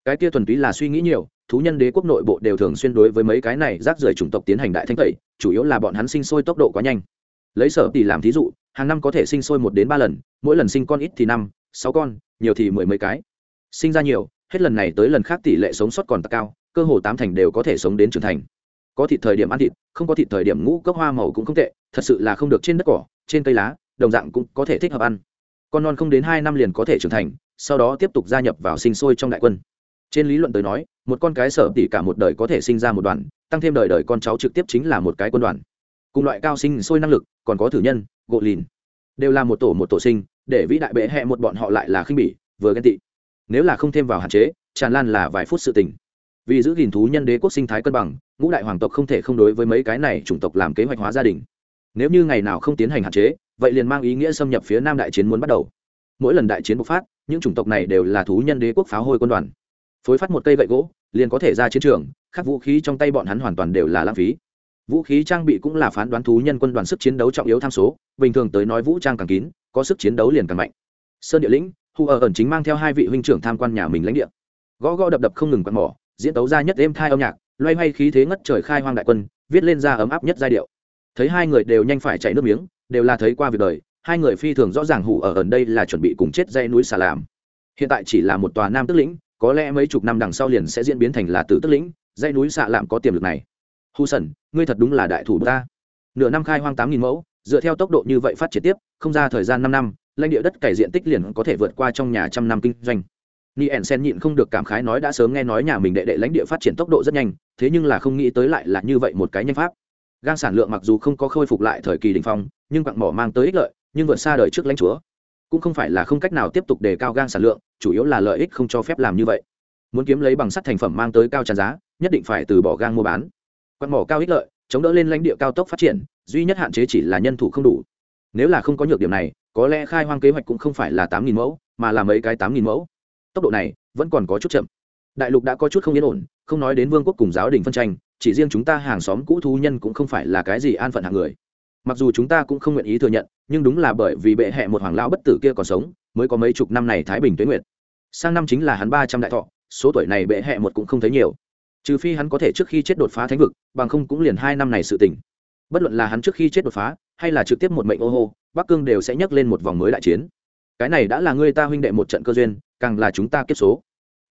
A: Cái kia thuần túy là suy nghĩ nhiều, thú nhân đế quốc nội bộ đều thường xuyên đối với mấy cái này rác rưởi chủng tộc tiến hành đại thanh tẩy, chủ yếu là bọn hắn sinh sôi tốc độ quá nhanh. Lấy sở tỷ làm thí dụ, hàng năm có thể sinh sôi một đến ba lần, mỗi lần sinh con ít thì năm, sáu con, nhiều thì mười mấy cái. Sinh ra nhiều, hết lần này tới lần khác tỷ lệ sống sót còn tăng cao cơ hồ tám thành đều có thể sống đến trưởng thành. Có thịt thời điểm ăn thịt, không có thịt thời điểm ngũ cốc hoa màu cũng không tệ, thật sự là không được trên đất cỏ, trên cây lá, đồng dạng cũng có thể thích hợp ăn. Con non không đến hai năm liền có thể trưởng thành, sau đó tiếp tục gia nhập vào sinh sôi trong đại quân. Trên lý luận tới nói, một con cái sở tỷ cả một đời có thể sinh ra một đoàn, tăng thêm đời đời con cháu trực tiếp chính là một cái quân đoàn. Cùng loại cao sinh sôi năng lực, còn có thử nhân, gộ lìn. Đều là một tổ một tổ sinh, để vĩ đại bệ hẹ một bọn họ lại là khinh bỉ, vừa ghen tị. Nếu là không thêm vào hạn chế, tràn lan là vài phút sự tình vì giữ gìn thú nhân đế quốc sinh thái cân bằng, ngũ đại hoàng tộc không thể không đối với mấy cái này chủng tộc làm kế hoạch hóa gia đình. Nếu như ngày nào không tiến hành hạn chế, vậy liền mang ý nghĩa xâm nhập phía nam đại chiến muốn bắt đầu. Mỗi lần đại chiến bộc phát, những chủng tộc này đều là thú nhân đế quốc pháo hôi quân đoàn. Phối phát một cây gậy gỗ, liền có thể ra chiến trường các vũ khí trong tay bọn hắn hoàn toàn đều là lãng phí. Vũ khí trang bị cũng là phán đoán thú nhân quân đoàn sức chiến đấu trọng yếu tham số, bình thường tới nói vũ trang càng kín, có sức chiến đấu liền càng mạnh. Sơn địa lĩnh hù ở ẩn chính mang theo hai vị huynh trưởng tham quan nhà mình lãnh địa. Gõ gõ đập đập không ngừng quạt mỏ diễn tấu ra nhất êm thai âm nhạc, loay hoay khí thế ngất trời khai hoang đại quân, viết lên ra ấm áp nhất giai điệu. Thấy hai người đều nhanh phải chạy nước miếng, đều là thấy qua việc đời, hai người phi thường rõ ràng hủ ở ẩn đây là chuẩn bị cùng chết dây núi xà làm. Hiện tại chỉ là một tòa nam tức lĩnh, có lẽ mấy chục năm đằng sau liền sẽ diễn biến thành là tử tức lĩnh dây núi xạ lạm có tiềm lực này. Hu sần, ngươi thật đúng là đại thủ ta. Nửa năm khai hoang tám nghìn mẫu, dựa theo tốc độ như vậy phát triển tiếp, không ra thời gian năm năm, lãnh địa đất cày diện tích liền có thể vượt qua trong nhà trăm năm kinh doanh nien sen nhịn không được cảm khái nói đã sớm nghe nói nhà mình đệ đệ lãnh địa phát triển tốc độ rất nhanh, thế nhưng là không nghĩ tới lại là như vậy một cái nhanh pháp. Gang sản lượng mặc dù không có khôi phục lại thời kỳ đình phong, nhưng quặng mỏ mang tới ích lợi, nhưng vượt xa đời trước lãnh chúa. Cũng không phải là không cách nào tiếp tục đề cao gang sản lượng, chủ yếu là lợi ích không cho phép làm như vậy. Muốn kiếm lấy bằng sắt thành phẩm mang tới cao tràn giá, nhất định phải từ bỏ gang mua bán. Quặng mỏ cao ích lợi, chống đỡ lên lãnh địa cao tốc phát triển, duy nhất hạn chế chỉ là nhân thủ không đủ. Nếu là không có nhược điểm này, có lẽ khai hoang kế hoạch cũng không phải là tám nghìn mẫu, mà là mấy cái tám nghìn mẫu tốc độ này vẫn còn có chút chậm. Đại lục đã có chút không yên ổn, không nói đến vương quốc cùng giáo đình phân tranh, chỉ riêng chúng ta hàng xóm cũ thú nhân cũng không phải là cái gì an phận hạng người. Mặc dù chúng ta cũng không nguyện ý thừa nhận, nhưng đúng là bởi vì bệ hẹ một hoàng lão bất tử kia còn sống, mới có mấy chục năm này thái bình tuế nguyệt. Sang năm chính là hắn ba trăm đại thọ, số tuổi này bệ hẹ một cũng không thấy nhiều. Trừ phi hắn có thể trước khi chết đột phá thánh vực, bằng không cũng liền hai năm này sự tỉnh bất luận là hắn trước khi chết đột phá, hay là trực tiếp một mệnh ô hô, bắc cương đều sẽ nhấc lên một vòng mới đại chiến. Cái này đã là người ta huynh đệ một trận cơ duyên càng là chúng ta kiếp số.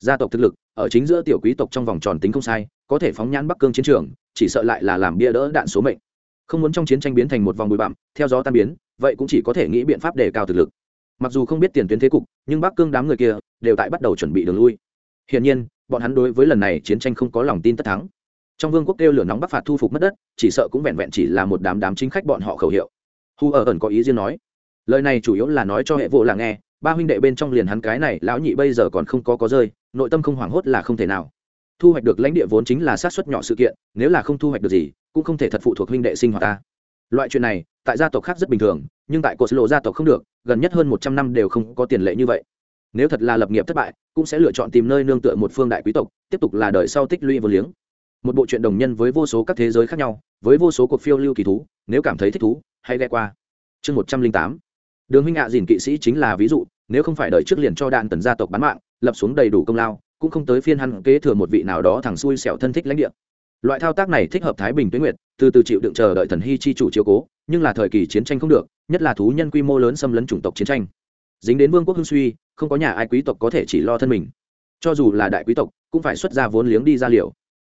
A: Gia tộc thực lực, ở chính giữa tiểu quý tộc trong vòng tròn tính không sai, có thể phóng nhãn bắc cương chiến trường, chỉ sợ lại là làm bia đỡ đạn số mệnh. Không muốn trong chiến tranh biến thành một vòng bụi bặm, theo gió tan biến, vậy cũng chỉ có thể nghĩ biện pháp để cao thực lực. Mặc dù không biết tiền tuyến thế cục, nhưng bắc cương đám người kia đều tại bắt đầu chuẩn bị đường lui. Hiển nhiên, bọn hắn đối với lần này chiến tranh không có lòng tin tất thắng. Trong vương quốc kêu lửa nóng bắc phạt thu phục mất đất, chỉ sợ cũng vẹn vẹn chỉ là một đám đám chính khách bọn họ khẩu hiệu. Hu ở ẩn có ý riêng nói, lời này chủ yếu là nói cho hệ vụ là nghe ba huynh đệ bên trong liền hắn cái này, lão nhị bây giờ còn không có có rơi, nội tâm không hoảng hốt là không thể nào. Thu hoạch được lãnh địa vốn chính là sát xuất nhỏ sự kiện, nếu là không thu hoạch được gì, cũng không thể thật phụ thuộc huynh đệ sinh hoạt ta. Loại chuyện này, tại gia tộc khác rất bình thường, nhưng tại cột lộ gia tộc không được, gần nhất hơn một trăm năm đều không có tiền lệ như vậy. Nếu thật là lập nghiệp thất bại, cũng sẽ lựa chọn tìm nơi nương tựa một phương đại quý tộc, tiếp tục là đời sau tích lũy vô liếng. Một bộ truyện đồng nhân với vô số các thế giới khác nhau, với vô số cuộc phiêu lưu kỳ thú, nếu cảm thấy thích thú, hãy ghe qua. Chương một trăm linh tám đường huynh hạ dìn kỵ sĩ chính là ví dụ, nếu không phải đợi trước liền cho đạn tần gia tộc bán mạng, lập xuống đầy đủ công lao, cũng không tới phiên hắn kế thừa một vị nào đó thằng xui xẻo thân thích lãnh địa. Loại thao tác này thích hợp thái bình tuyến nguyệt, từ từ chịu đựng chờ đợi thần hy chi chủ chiếu cố, nhưng là thời kỳ chiến tranh không được, nhất là thú nhân quy mô lớn xâm lấn chủng tộc chiến tranh. Dính đến vương quốc hưng suy, không có nhà ai quý tộc có thể chỉ lo thân mình. Cho dù là đại quý tộc, cũng phải xuất ra vốn liếng đi ra liều.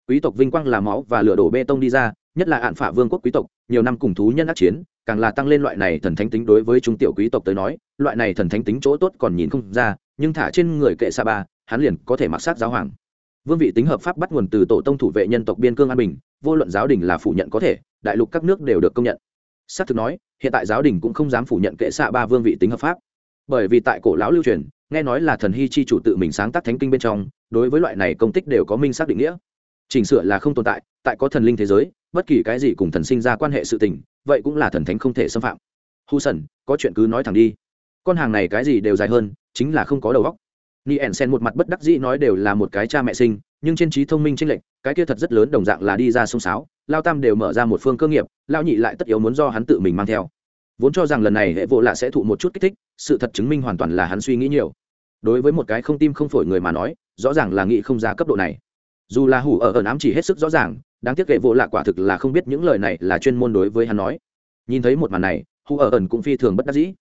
A: Quý tộc vinh quang là máu và lửa đổ bê tông đi ra nhất là hạn phả vương quốc quý tộc, nhiều năm cùng thú nhân ác chiến, càng là tăng lên loại này thần thánh tính đối với chúng tiểu quý tộc tới nói, loại này thần thánh tính chỗ tốt còn nhìn không ra, nhưng thả trên người kệ sa ba, hắn liền có thể mặc sát giáo hoàng. Vương vị tính hợp pháp bắt nguồn từ tổ tông thủ vệ nhân tộc biên cương an bình, vô luận giáo đình là phủ nhận có thể, đại lục các nước đều được công nhận. Xác thực nói, hiện tại giáo đình cũng không dám phủ nhận kệ xạ ba vương vị tính hợp pháp. Bởi vì tại cổ lão lưu truyền, nghe nói là thần hy chi chủ tự mình sáng tác thánh kinh bên trong, đối với loại này công tích đều có minh xác định nghĩa chỉnh sửa là không tồn tại tại có thần linh thế giới, bất kỳ cái gì cùng thần sinh ra quan hệ sự tình, vậy cũng là thần thánh không thể xâm phạm. Hu sần có chuyện cứ nói thẳng đi. Con hàng này cái gì đều dài hơn, chính là không có đầu óc. Ni ẻn sen một mặt bất đắc dĩ nói đều là một cái cha mẹ sinh, nhưng trên trí thông minh tranh lệch, cái kia thật rất lớn đồng dạng là đi ra sông sáo, lao tam đều mở ra một phương cơ nghiệp lao nhị lại tất yếu muốn do hắn tự mình mang theo. Vốn cho rằng lần này hệ vụ lạ sẽ thụ một chút kích thích, sự thật chứng minh hoàn toàn là hắn suy nghĩ nhiều. Đối với một cái không tim không phổi người mà nói, rõ ràng là nghị không ra cấp độ này dù là hủ ở ẩn ám chỉ hết sức rõ ràng, đáng tiếc kệ vụ lạ quả thực là không biết những lời này là chuyên môn đối với hắn nói. Nhìn thấy một màn này, hủ ở ẩn cũng phi thường bất đắc dĩ.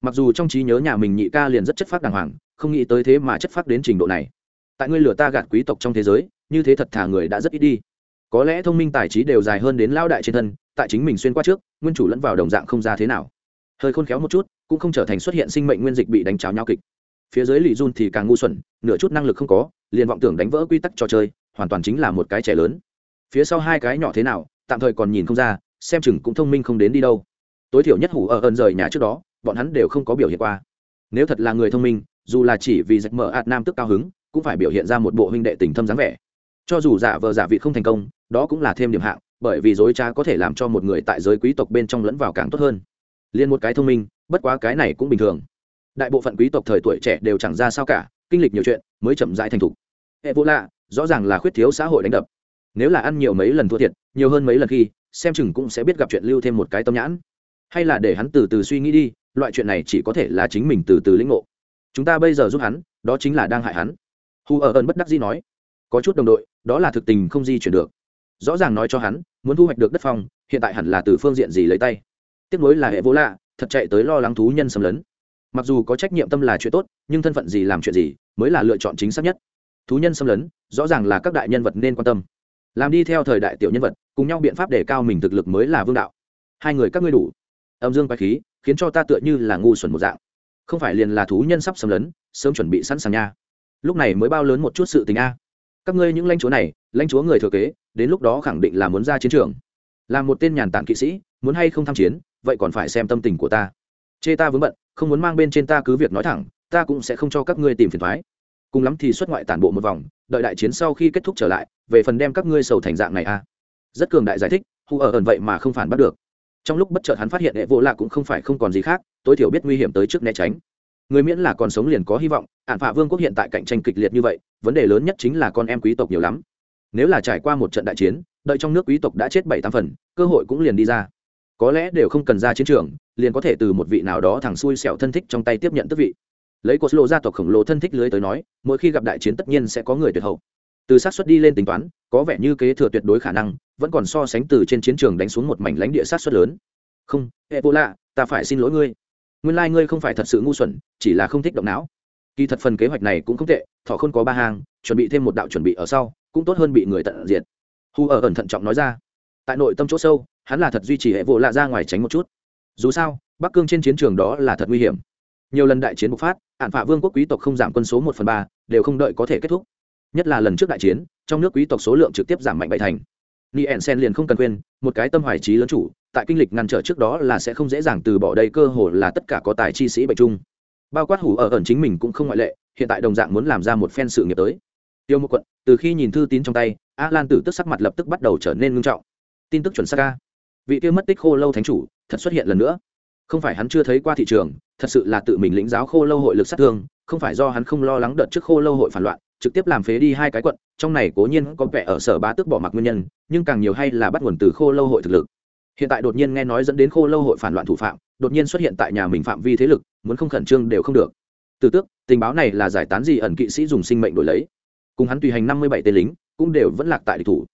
A: Mặc dù trong trí nhớ nhà mình nhị ca liền rất chất phác đàng hoàng, không nghĩ tới thế mà chất phác đến trình độ này. Tại ngươi lừa ta gạt quý tộc trong thế giới, như thế thật thà người đã rất ít đi. Có lẽ thông minh tài trí đều dài hơn đến lao đại trên thân, tại chính mình xuyên qua trước, nguyên chủ lẫn vào đồng dạng không ra thế nào. Hơi khôn khéo một chút, cũng không trở thành xuất hiện sinh mệnh nguyên dịch bị đánh cháo nhau kịch. Phía dưới lì run thì càng ngu xuẩn, nửa chút năng lực không có, liền vọng tưởng đánh vỡ quy tắc trò chơi hoàn toàn chính là một cái trẻ lớn. Phía sau hai cái nhỏ thế nào, tạm thời còn nhìn không ra, xem chừng cũng thông minh không đến đi đâu. Tối thiểu nhất hủ ở ơn rời nhà trước đó, bọn hắn đều không có biểu hiện qua. Nếu thật là người thông minh, dù là chỉ vì dạch mở ạt nam tức cao hứng, cũng phải biểu hiện ra một bộ huynh đệ tình thâm dáng vẻ. Cho dù giả vờ giả vị không thành công, đó cũng là thêm điểm hạng, bởi vì dối trá có thể làm cho một người tại giới quý tộc bên trong lẫn vào càng tốt hơn. Liền một cái thông minh, bất quá cái này cũng bình thường. Đại bộ phận quý tộc thời tuổi trẻ đều chẳng ra sao cả, kinh lịch nhiều chuyện, mới chậm rãi thành thục. Hệ vô lạ rõ ràng là khuyết thiếu xã hội đánh đập. Nếu là ăn nhiều mấy lần thua thiệt, nhiều hơn mấy lần khi, xem chừng cũng sẽ biết gặp chuyện lưu thêm một cái tâm nhãn. Hay là để hắn từ từ suy nghĩ đi, loại chuyện này chỉ có thể là chính mình từ từ lĩnh ngộ. Chúng ta bây giờ giúp hắn, đó chính là đang hại hắn. Hù ở ơn bất đắc dĩ nói, có chút đồng đội, đó là thực tình không di chuyển được. Rõ ràng nói cho hắn, muốn thu hoạch được đất phong, hiện tại hẳn là từ phương diện gì lấy tay. Tiếp nối là hệ vô lạ, thật chạy tới lo lắng thú nhân xâm lấn. Mặc dù có trách nhiệm tâm là chuyện tốt, nhưng thân phận gì làm chuyện gì, mới là lựa chọn chính xác nhất thú nhân xâm lấn, rõ ràng là các đại nhân vật nên quan tâm. Làm đi theo thời đại tiểu nhân vật, cùng nhau biện pháp để cao mình thực lực mới là vương đạo. Hai người các ngươi đủ. Âm dương quái khí, khiến cho ta tựa như là ngu xuẩn một dạng. Không phải liền là thú nhân sắp xâm lấn, sớm chuẩn bị sẵn sàng nha. Lúc này mới bao lớn một chút sự tình a. Các ngươi những lãnh chúa này, lãnh chúa người thừa kế, đến lúc đó khẳng định là muốn ra chiến trường. Là một tên nhàn tản kỵ sĩ, muốn hay không tham chiến, vậy còn phải xem tâm tình của ta. Chê ta vướng bận, không muốn mang bên trên ta cứ việc nói thẳng, ta cũng sẽ không cho các ngươi tìm phiền thoái cùng lắm thì xuất ngoại tản bộ một vòng, đợi đại chiến sau khi kết thúc trở lại, về phần đem các ngươi sầu thành dạng này a rất cường đại giải thích hù ở ẩn vậy mà không phản bắt được. Trong lúc bất chợt hắn phát hiện hệ vô lạ cũng không phải không còn gì khác, tối thiểu biết nguy hiểm tới trước né tránh. Người miễn là còn sống liền có hy vọng ạn phạ vương quốc hiện tại cạnh tranh kịch liệt như vậy, vấn đề lớn nhất chính là con em quý tộc nhiều lắm. Nếu là trải qua một trận đại chiến, đợi trong nước quý tộc đã chết bảy tám phần, cơ hội cũng liền đi ra. Có lẽ đều không cần ra chiến trường, liền có thể từ một vị nào đó thằng xui xẻo thân thích trong tay tiếp nhận tước vị lấy cột lộ gia tộc khổng lồ thân thích lưới tới nói mỗi khi gặp đại chiến tất nhiên sẽ có người tuyệt hậu. Từ sát xuất đi lên tính toán có vẻ như kế thừa tuyệt đối khả năng vẫn còn so sánh từ trên chiến trường đánh xuống một mảnh lãnh địa sát xuất lớn. Không Ebola, vô lạ ta phải xin lỗi ngươi. Nguyên lai、like、ngươi không phải thật sự ngu xuẩn chỉ là không thích động não. Kỳ thật phần kế hoạch này cũng không tệ thọ không có ba hàng chuẩn bị thêm một đạo chuẩn bị ở sau cũng tốt hơn bị người tận diệt. Hu ở ẩn thận trọng nói ra. Tại nội tâm chỗ sâu hắn là thật duy trì hệ vô lạ ra ngoài tránh một chút. Dù sao bắc cương trên chiến trường đó là thật nguy hiểm nhiều lần đại chiến bộc phát, ạn phạ vương quốc quý tộc không giảm quân số một phần ba, đều không đợi có thể kết thúc. Nhất là lần trước đại chiến, trong nước quý tộc số lượng trực tiếp giảm mạnh bảy thành. Ni ẩn sen liền không cần quên, một cái tâm hoài trí lớn chủ, tại kinh lịch ngăn trở trước đó là sẽ không dễ dàng từ bỏ đây, cơ hội là tất cả có tài chi sĩ bệnh chung. Bao quát hủ ở ẩn chính mình cũng không ngoại lệ, hiện tại đồng dạng muốn làm ra một phen sự nghiệp tới. Tiêu một quận, từ khi nhìn thư tín trong tay, a lan tử tức sắc mặt lập tức bắt đầu trở nên ngưng trọng. Tin tức chuẩn xác ca vị kia mất tích khô lâu thánh chủ, thật xuất hiện lần nữa không phải hắn chưa thấy qua thị trường, thật sự là tự mình lĩnh giáo khô lâu hội lực sát thương, không phải do hắn không lo lắng đợt trước khô lâu hội phản loạn, trực tiếp làm phế đi hai cái quận, trong này cố nhiên có vẻ ở sở bá tước bỏ mặc nguyên nhân, nhưng càng nhiều hay là bắt nguồn từ khô lâu hội thực lực. Hiện tại đột nhiên nghe nói dẫn đến khô lâu hội phản loạn thủ phạm, đột nhiên xuất hiện tại nhà mình phạm vi thế lực, muốn không khẩn trương đều không được. Từ tước, tình báo này là giải tán gì ẩn kỵ sĩ dùng sinh mệnh đổi lấy. Cùng hắn tùy hành năm mươi bảy tên lính, cũng đều vẫn lạc tại địch thủ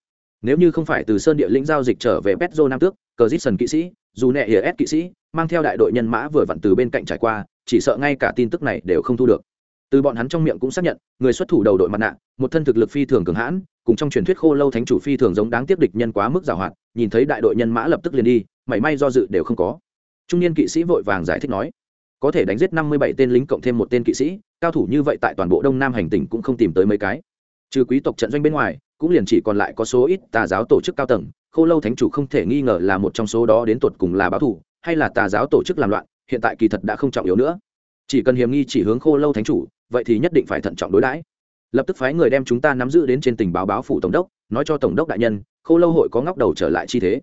A: nếu như không phải từ sơn địa lĩnh giao dịch trở về petro nam tước, cờ dít sần kỵ sĩ, dù nẹ hiệa s kỵ sĩ, mang theo đại đội nhân mã vừa vặn từ bên cạnh trải qua, chỉ sợ ngay cả tin tức này đều không thu được. Từ bọn hắn trong miệng cũng xác nhận, người xuất thủ đầu đội mặt nạ, một thân thực lực phi thường cường hãn, cùng trong truyền thuyết khô lâu thánh chủ phi thường giống đáng tiếp địch nhân quá mức giảo hoạt nhìn thấy đại đội nhân mã lập tức liền đi, mảy may do dự đều không có. Trung niên kỵ sĩ vội vàng giải thích nói, có thể đánh giết năm mươi bảy tên lính cộng thêm một tên kỵ sĩ, cao thủ như vậy tại toàn bộ đông nam hành tỉnh cũng không tìm tới mấy cái. Trừ quý tộc trận doanh bên ngoài cũng liền chỉ còn lại có số ít tà giáo tổ chức cao tầng khô lâu thánh chủ không thể nghi ngờ là một trong số đó đến tột cùng là báo thủ hay là tà giáo tổ chức làm loạn, hiện tại kỳ thật đã không trọng yếu nữa. Chỉ cần hiểm nghi chỉ hướng khô lâu thánh chủ, vậy thì nhất định phải thận trọng đối đãi. Lập tức phái người đem chúng ta nắm giữ đến trên tình báo báo phủ tổng đốc, nói cho tổng đốc đại nhân khô lâu hội có ngóc đầu trở lại chi thế.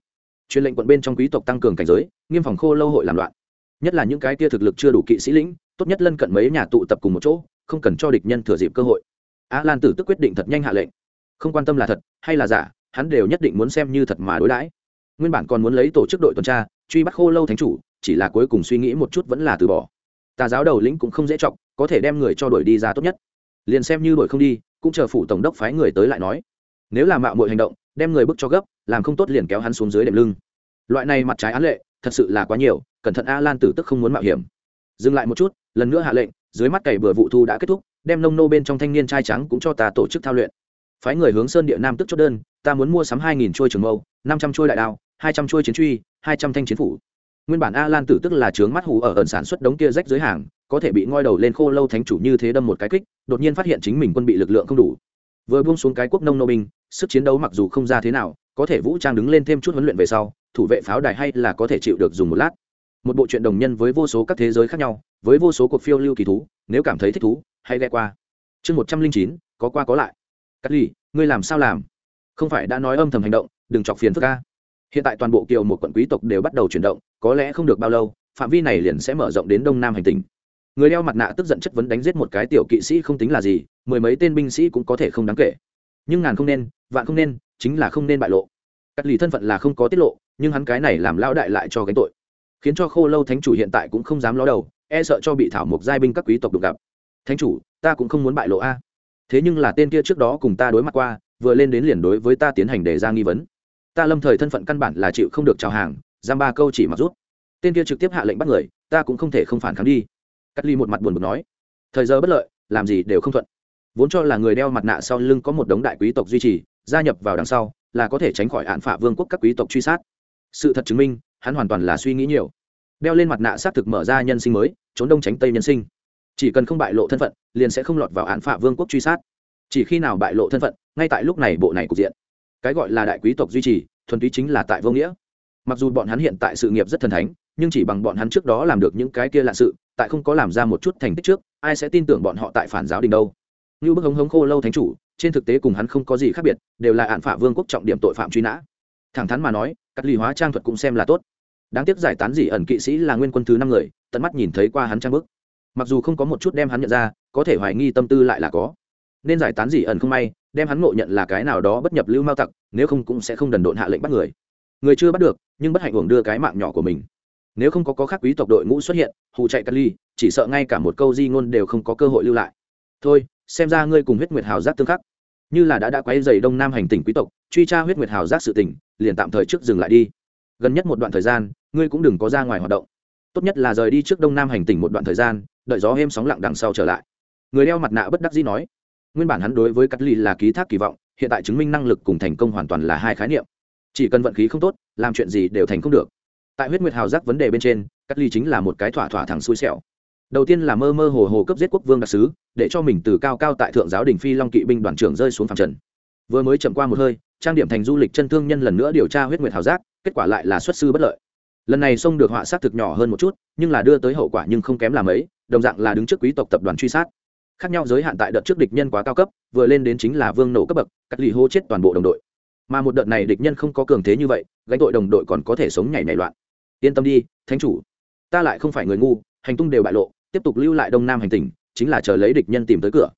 A: Truyền lệnh quận bên trong quý tộc tăng cường cảnh giới, nghiêm phòng khô lâu hội làm loạn. Nhất là những cái tia thực lực chưa đủ kỵ sĩ lĩnh, tốt nhất lân cận mấy nhà tụ tập cùng một chỗ, không cần cho địch nhân thừa dịp cơ hội. A lan tử tức quyết định thật nhanh hạ lệnh không quan tâm là thật hay là giả, hắn đều nhất định muốn xem như thật mà đối đãi. Nguyên bản còn muốn lấy tổ chức đội tuần tra, truy bắt khô lâu thánh chủ, chỉ là cuối cùng suy nghĩ một chút vẫn là từ bỏ. Tà giáo đầu lĩnh cũng không dễ chọc, có thể đem người cho đuổi đi ra tốt nhất. Liền xem như đuổi không đi, cũng chờ phủ tổng đốc phái người tới lại nói. Nếu là mạo mọi hành động, đem người bức cho gấp, làm không tốt liền kéo hắn xuống dưới đệm lưng. Loại này mặt trái án lệ, thật sự là quá nhiều, cẩn thận a lan tử tức không muốn mạo hiểm. Dừng lại một chút, lần nữa hạ lệnh, dưới mắt cày bừa vụ thu đã kết thúc, đem nông nô bên trong thanh niên trai trắng cũng cho ta tổ chức thao luyện phái người hướng sơn địa nam tức chốt đơn, ta muốn mua sắm hai nghìn trôi trường mâu, năm trăm trôi đại đao, hai trăm trôi chiến truy, hai trăm thanh chiến phủ. Nguyên bản a lan tử tức là trướng mắt hù ở ẩn sản xuất đống kia rách dưới hàng, có thể bị ngoi đầu lên khô lâu thánh chủ như thế đâm một cái kích, đột nhiên phát hiện chính mình quân bị lực lượng không đủ. Vừa buông xuống cái quốc nông nô binh, sức chiến đấu mặc dù không ra thế nào, có thể vũ trang đứng lên thêm chút huấn luyện về sau, thủ vệ pháo đài hay là có thể chịu được dùng một lát. Một bộ truyện đồng nhân với vô số các thế giới khác nhau, với vô số cuộc phiêu lưu kỳ thú, nếu cảm thấy thích thú, hãy ghe qua. Chương một trăm linh chín, có qua có lại cắt ly, ngươi làm sao làm? Không phải đã nói âm thầm hành động, đừng chọc phiền phức ca hiện tại toàn bộ kiều một quận quý tộc đều bắt đầu chuyển động, có lẽ không được bao lâu, phạm vi này liền sẽ mở rộng đến đông nam hành tinh người đeo mặt nạ tức giận chất vấn đánh giết một cái tiểu kỵ sĩ không tính là gì, mười mấy tên binh sĩ cũng có thể không đáng kể. Nhưng ngàn không nên, vạn không nên, chính là không nên bại lộ. Cắt lì thân phận là không có tiết lộ, nhưng hắn cái này làm lao đại lại cho gánh tội. Khiến cho khô lâu thánh chủ hiện tại cũng không dám ló đầu e sợ cho bị thảo mộc giai binh các quý tộc đụng gặp. Thánh chủ, ta cũng không muốn bại lộ a thế nhưng là tên kia trước đó cùng ta đối mặt qua, vừa lên đến liền đối với ta tiến hành đề ra nghi vấn. Ta lâm thời thân phận căn bản là chịu không được chào hàng, giam ba câu chỉ mặc rút. Tên kia trực tiếp hạ lệnh bắt người, ta cũng không thể không phản kháng đi. Cắt ly một mặt buồn bực nói, thời giờ bất lợi, làm gì đều không thuận. Vốn cho là người đeo mặt nạ sau lưng có một đống đại quý tộc duy trì, gia nhập vào đằng sau, là có thể tránh khỏi hạn phả vương quốc các quý tộc truy sát. Sự thật chứng minh, hắn hoàn toàn là suy nghĩ nhiều. Đeo lên mặt nạ xác thực mở ra nhân sinh mới, trốn đông tránh tây nhân sinh chỉ cần không bại lộ thân phận, liền sẽ không lọt vào án phạ vương quốc truy sát. Chỉ khi nào bại lộ thân phận, ngay tại lúc này bộ này cục diện. Cái gọi là đại quý tộc duy trì, thuần túy chính là tại vô nghĩa. Mặc dù bọn hắn hiện tại sự nghiệp rất thần thánh, nhưng chỉ bằng bọn hắn trước đó làm được những cái kia lạ sự, tại không có làm ra một chút thành tích trước, ai sẽ tin tưởng bọn họ tại phản giáo đình đâu? Như bức hống hống khô lâu thánh chủ, trên thực tế cùng hắn không có gì khác biệt, đều là hạn phả vương quốc trọng điểm tội phạm truy nã. Thẳng thắn mà nói, cắt lì hóa trang thuật cũng xem là tốt. Đáng tiếc giải tán gì ẩn kỵ sĩ là nguyên quân thứ năm người, tận mắt nhìn thấy qua hắn trang bức mặc dù không có một chút đem hắn nhận ra, có thể hoài nghi tâm tư lại là có. Nên giải tán gì ẩn không may, đem hắn ngộ nhận là cái nào đó bất nhập lưu mao tặc, nếu không cũng sẽ không đần độn hạ lệnh bắt người. Người chưa bắt được, nhưng bất hạnh hưởng đưa cái mạng nhỏ của mình. Nếu không có có khác quý tộc đội ngũ xuất hiện, hù chạy cắt ly, chỉ sợ ngay cả một câu di ngôn đều không có cơ hội lưu lại. Thôi, xem ra ngươi cùng huyết nguyệt hào giác tương khắc. Như là đã đã quay dày đông nam hành tỉnh quý tộc, truy tra huyết nguyệt hào giác sự tỉnh liền tạm thời trước dừng lại đi. Gần nhất một đoạn thời gian, ngươi cũng đừng có ra ngoài hoạt động. Tốt nhất là rời đi trước đông nam hành tỉnh một đoạn thời gian đợi gió êm sóng lặng đằng sau trở lại. Người đeo mặt nạ bất đắc dĩ nói, nguyên bản hắn đối với cắt ly là ký thác kỳ vọng, hiện tại chứng minh năng lực cùng thành công hoàn toàn là hai khái niệm. Chỉ cần vận khí không tốt, làm chuyện gì đều thành không được. Tại huyết nguyệt hào giác vấn đề bên trên cắt ly chính là một cái thỏa thỏa thẳng xui xẻo. Đầu tiên là mơ mơ hồ hồ cấp giết quốc vương đặc sứ, để cho mình từ cao cao tại thượng giáo đình phi long kỵ binh đoàn trưởng rơi xuống phạm trần. Vừa mới chậm qua một hơi, trang điểm thành du lịch chân thương nhân lần nữa điều tra huyết nguyệt hào giác, kết quả lại là xuất sư bất lợi. Lần này xông được họa sát thực nhỏ hơn một chút, nhưng là đưa tới hậu quả nhưng không kém làm ấy đồng dạng là đứng trước quý tộc tập đoàn truy sát. Khác nhau giới hạn tại đợt trước địch nhân quá cao cấp, vừa lên đến chính là vương nổ cấp bậc, cắt lì hô chết toàn bộ đồng đội. Mà một đợt này địch nhân không có cường thế như vậy, gánh tội đồng đội còn có thể sống nhảy nhảy loạn. Yên tâm đi, thánh chủ. Ta lại không phải người ngu, hành tung đều bại lộ, tiếp tục lưu lại đông nam hành tình chính là chờ lấy địch nhân tìm tới cửa.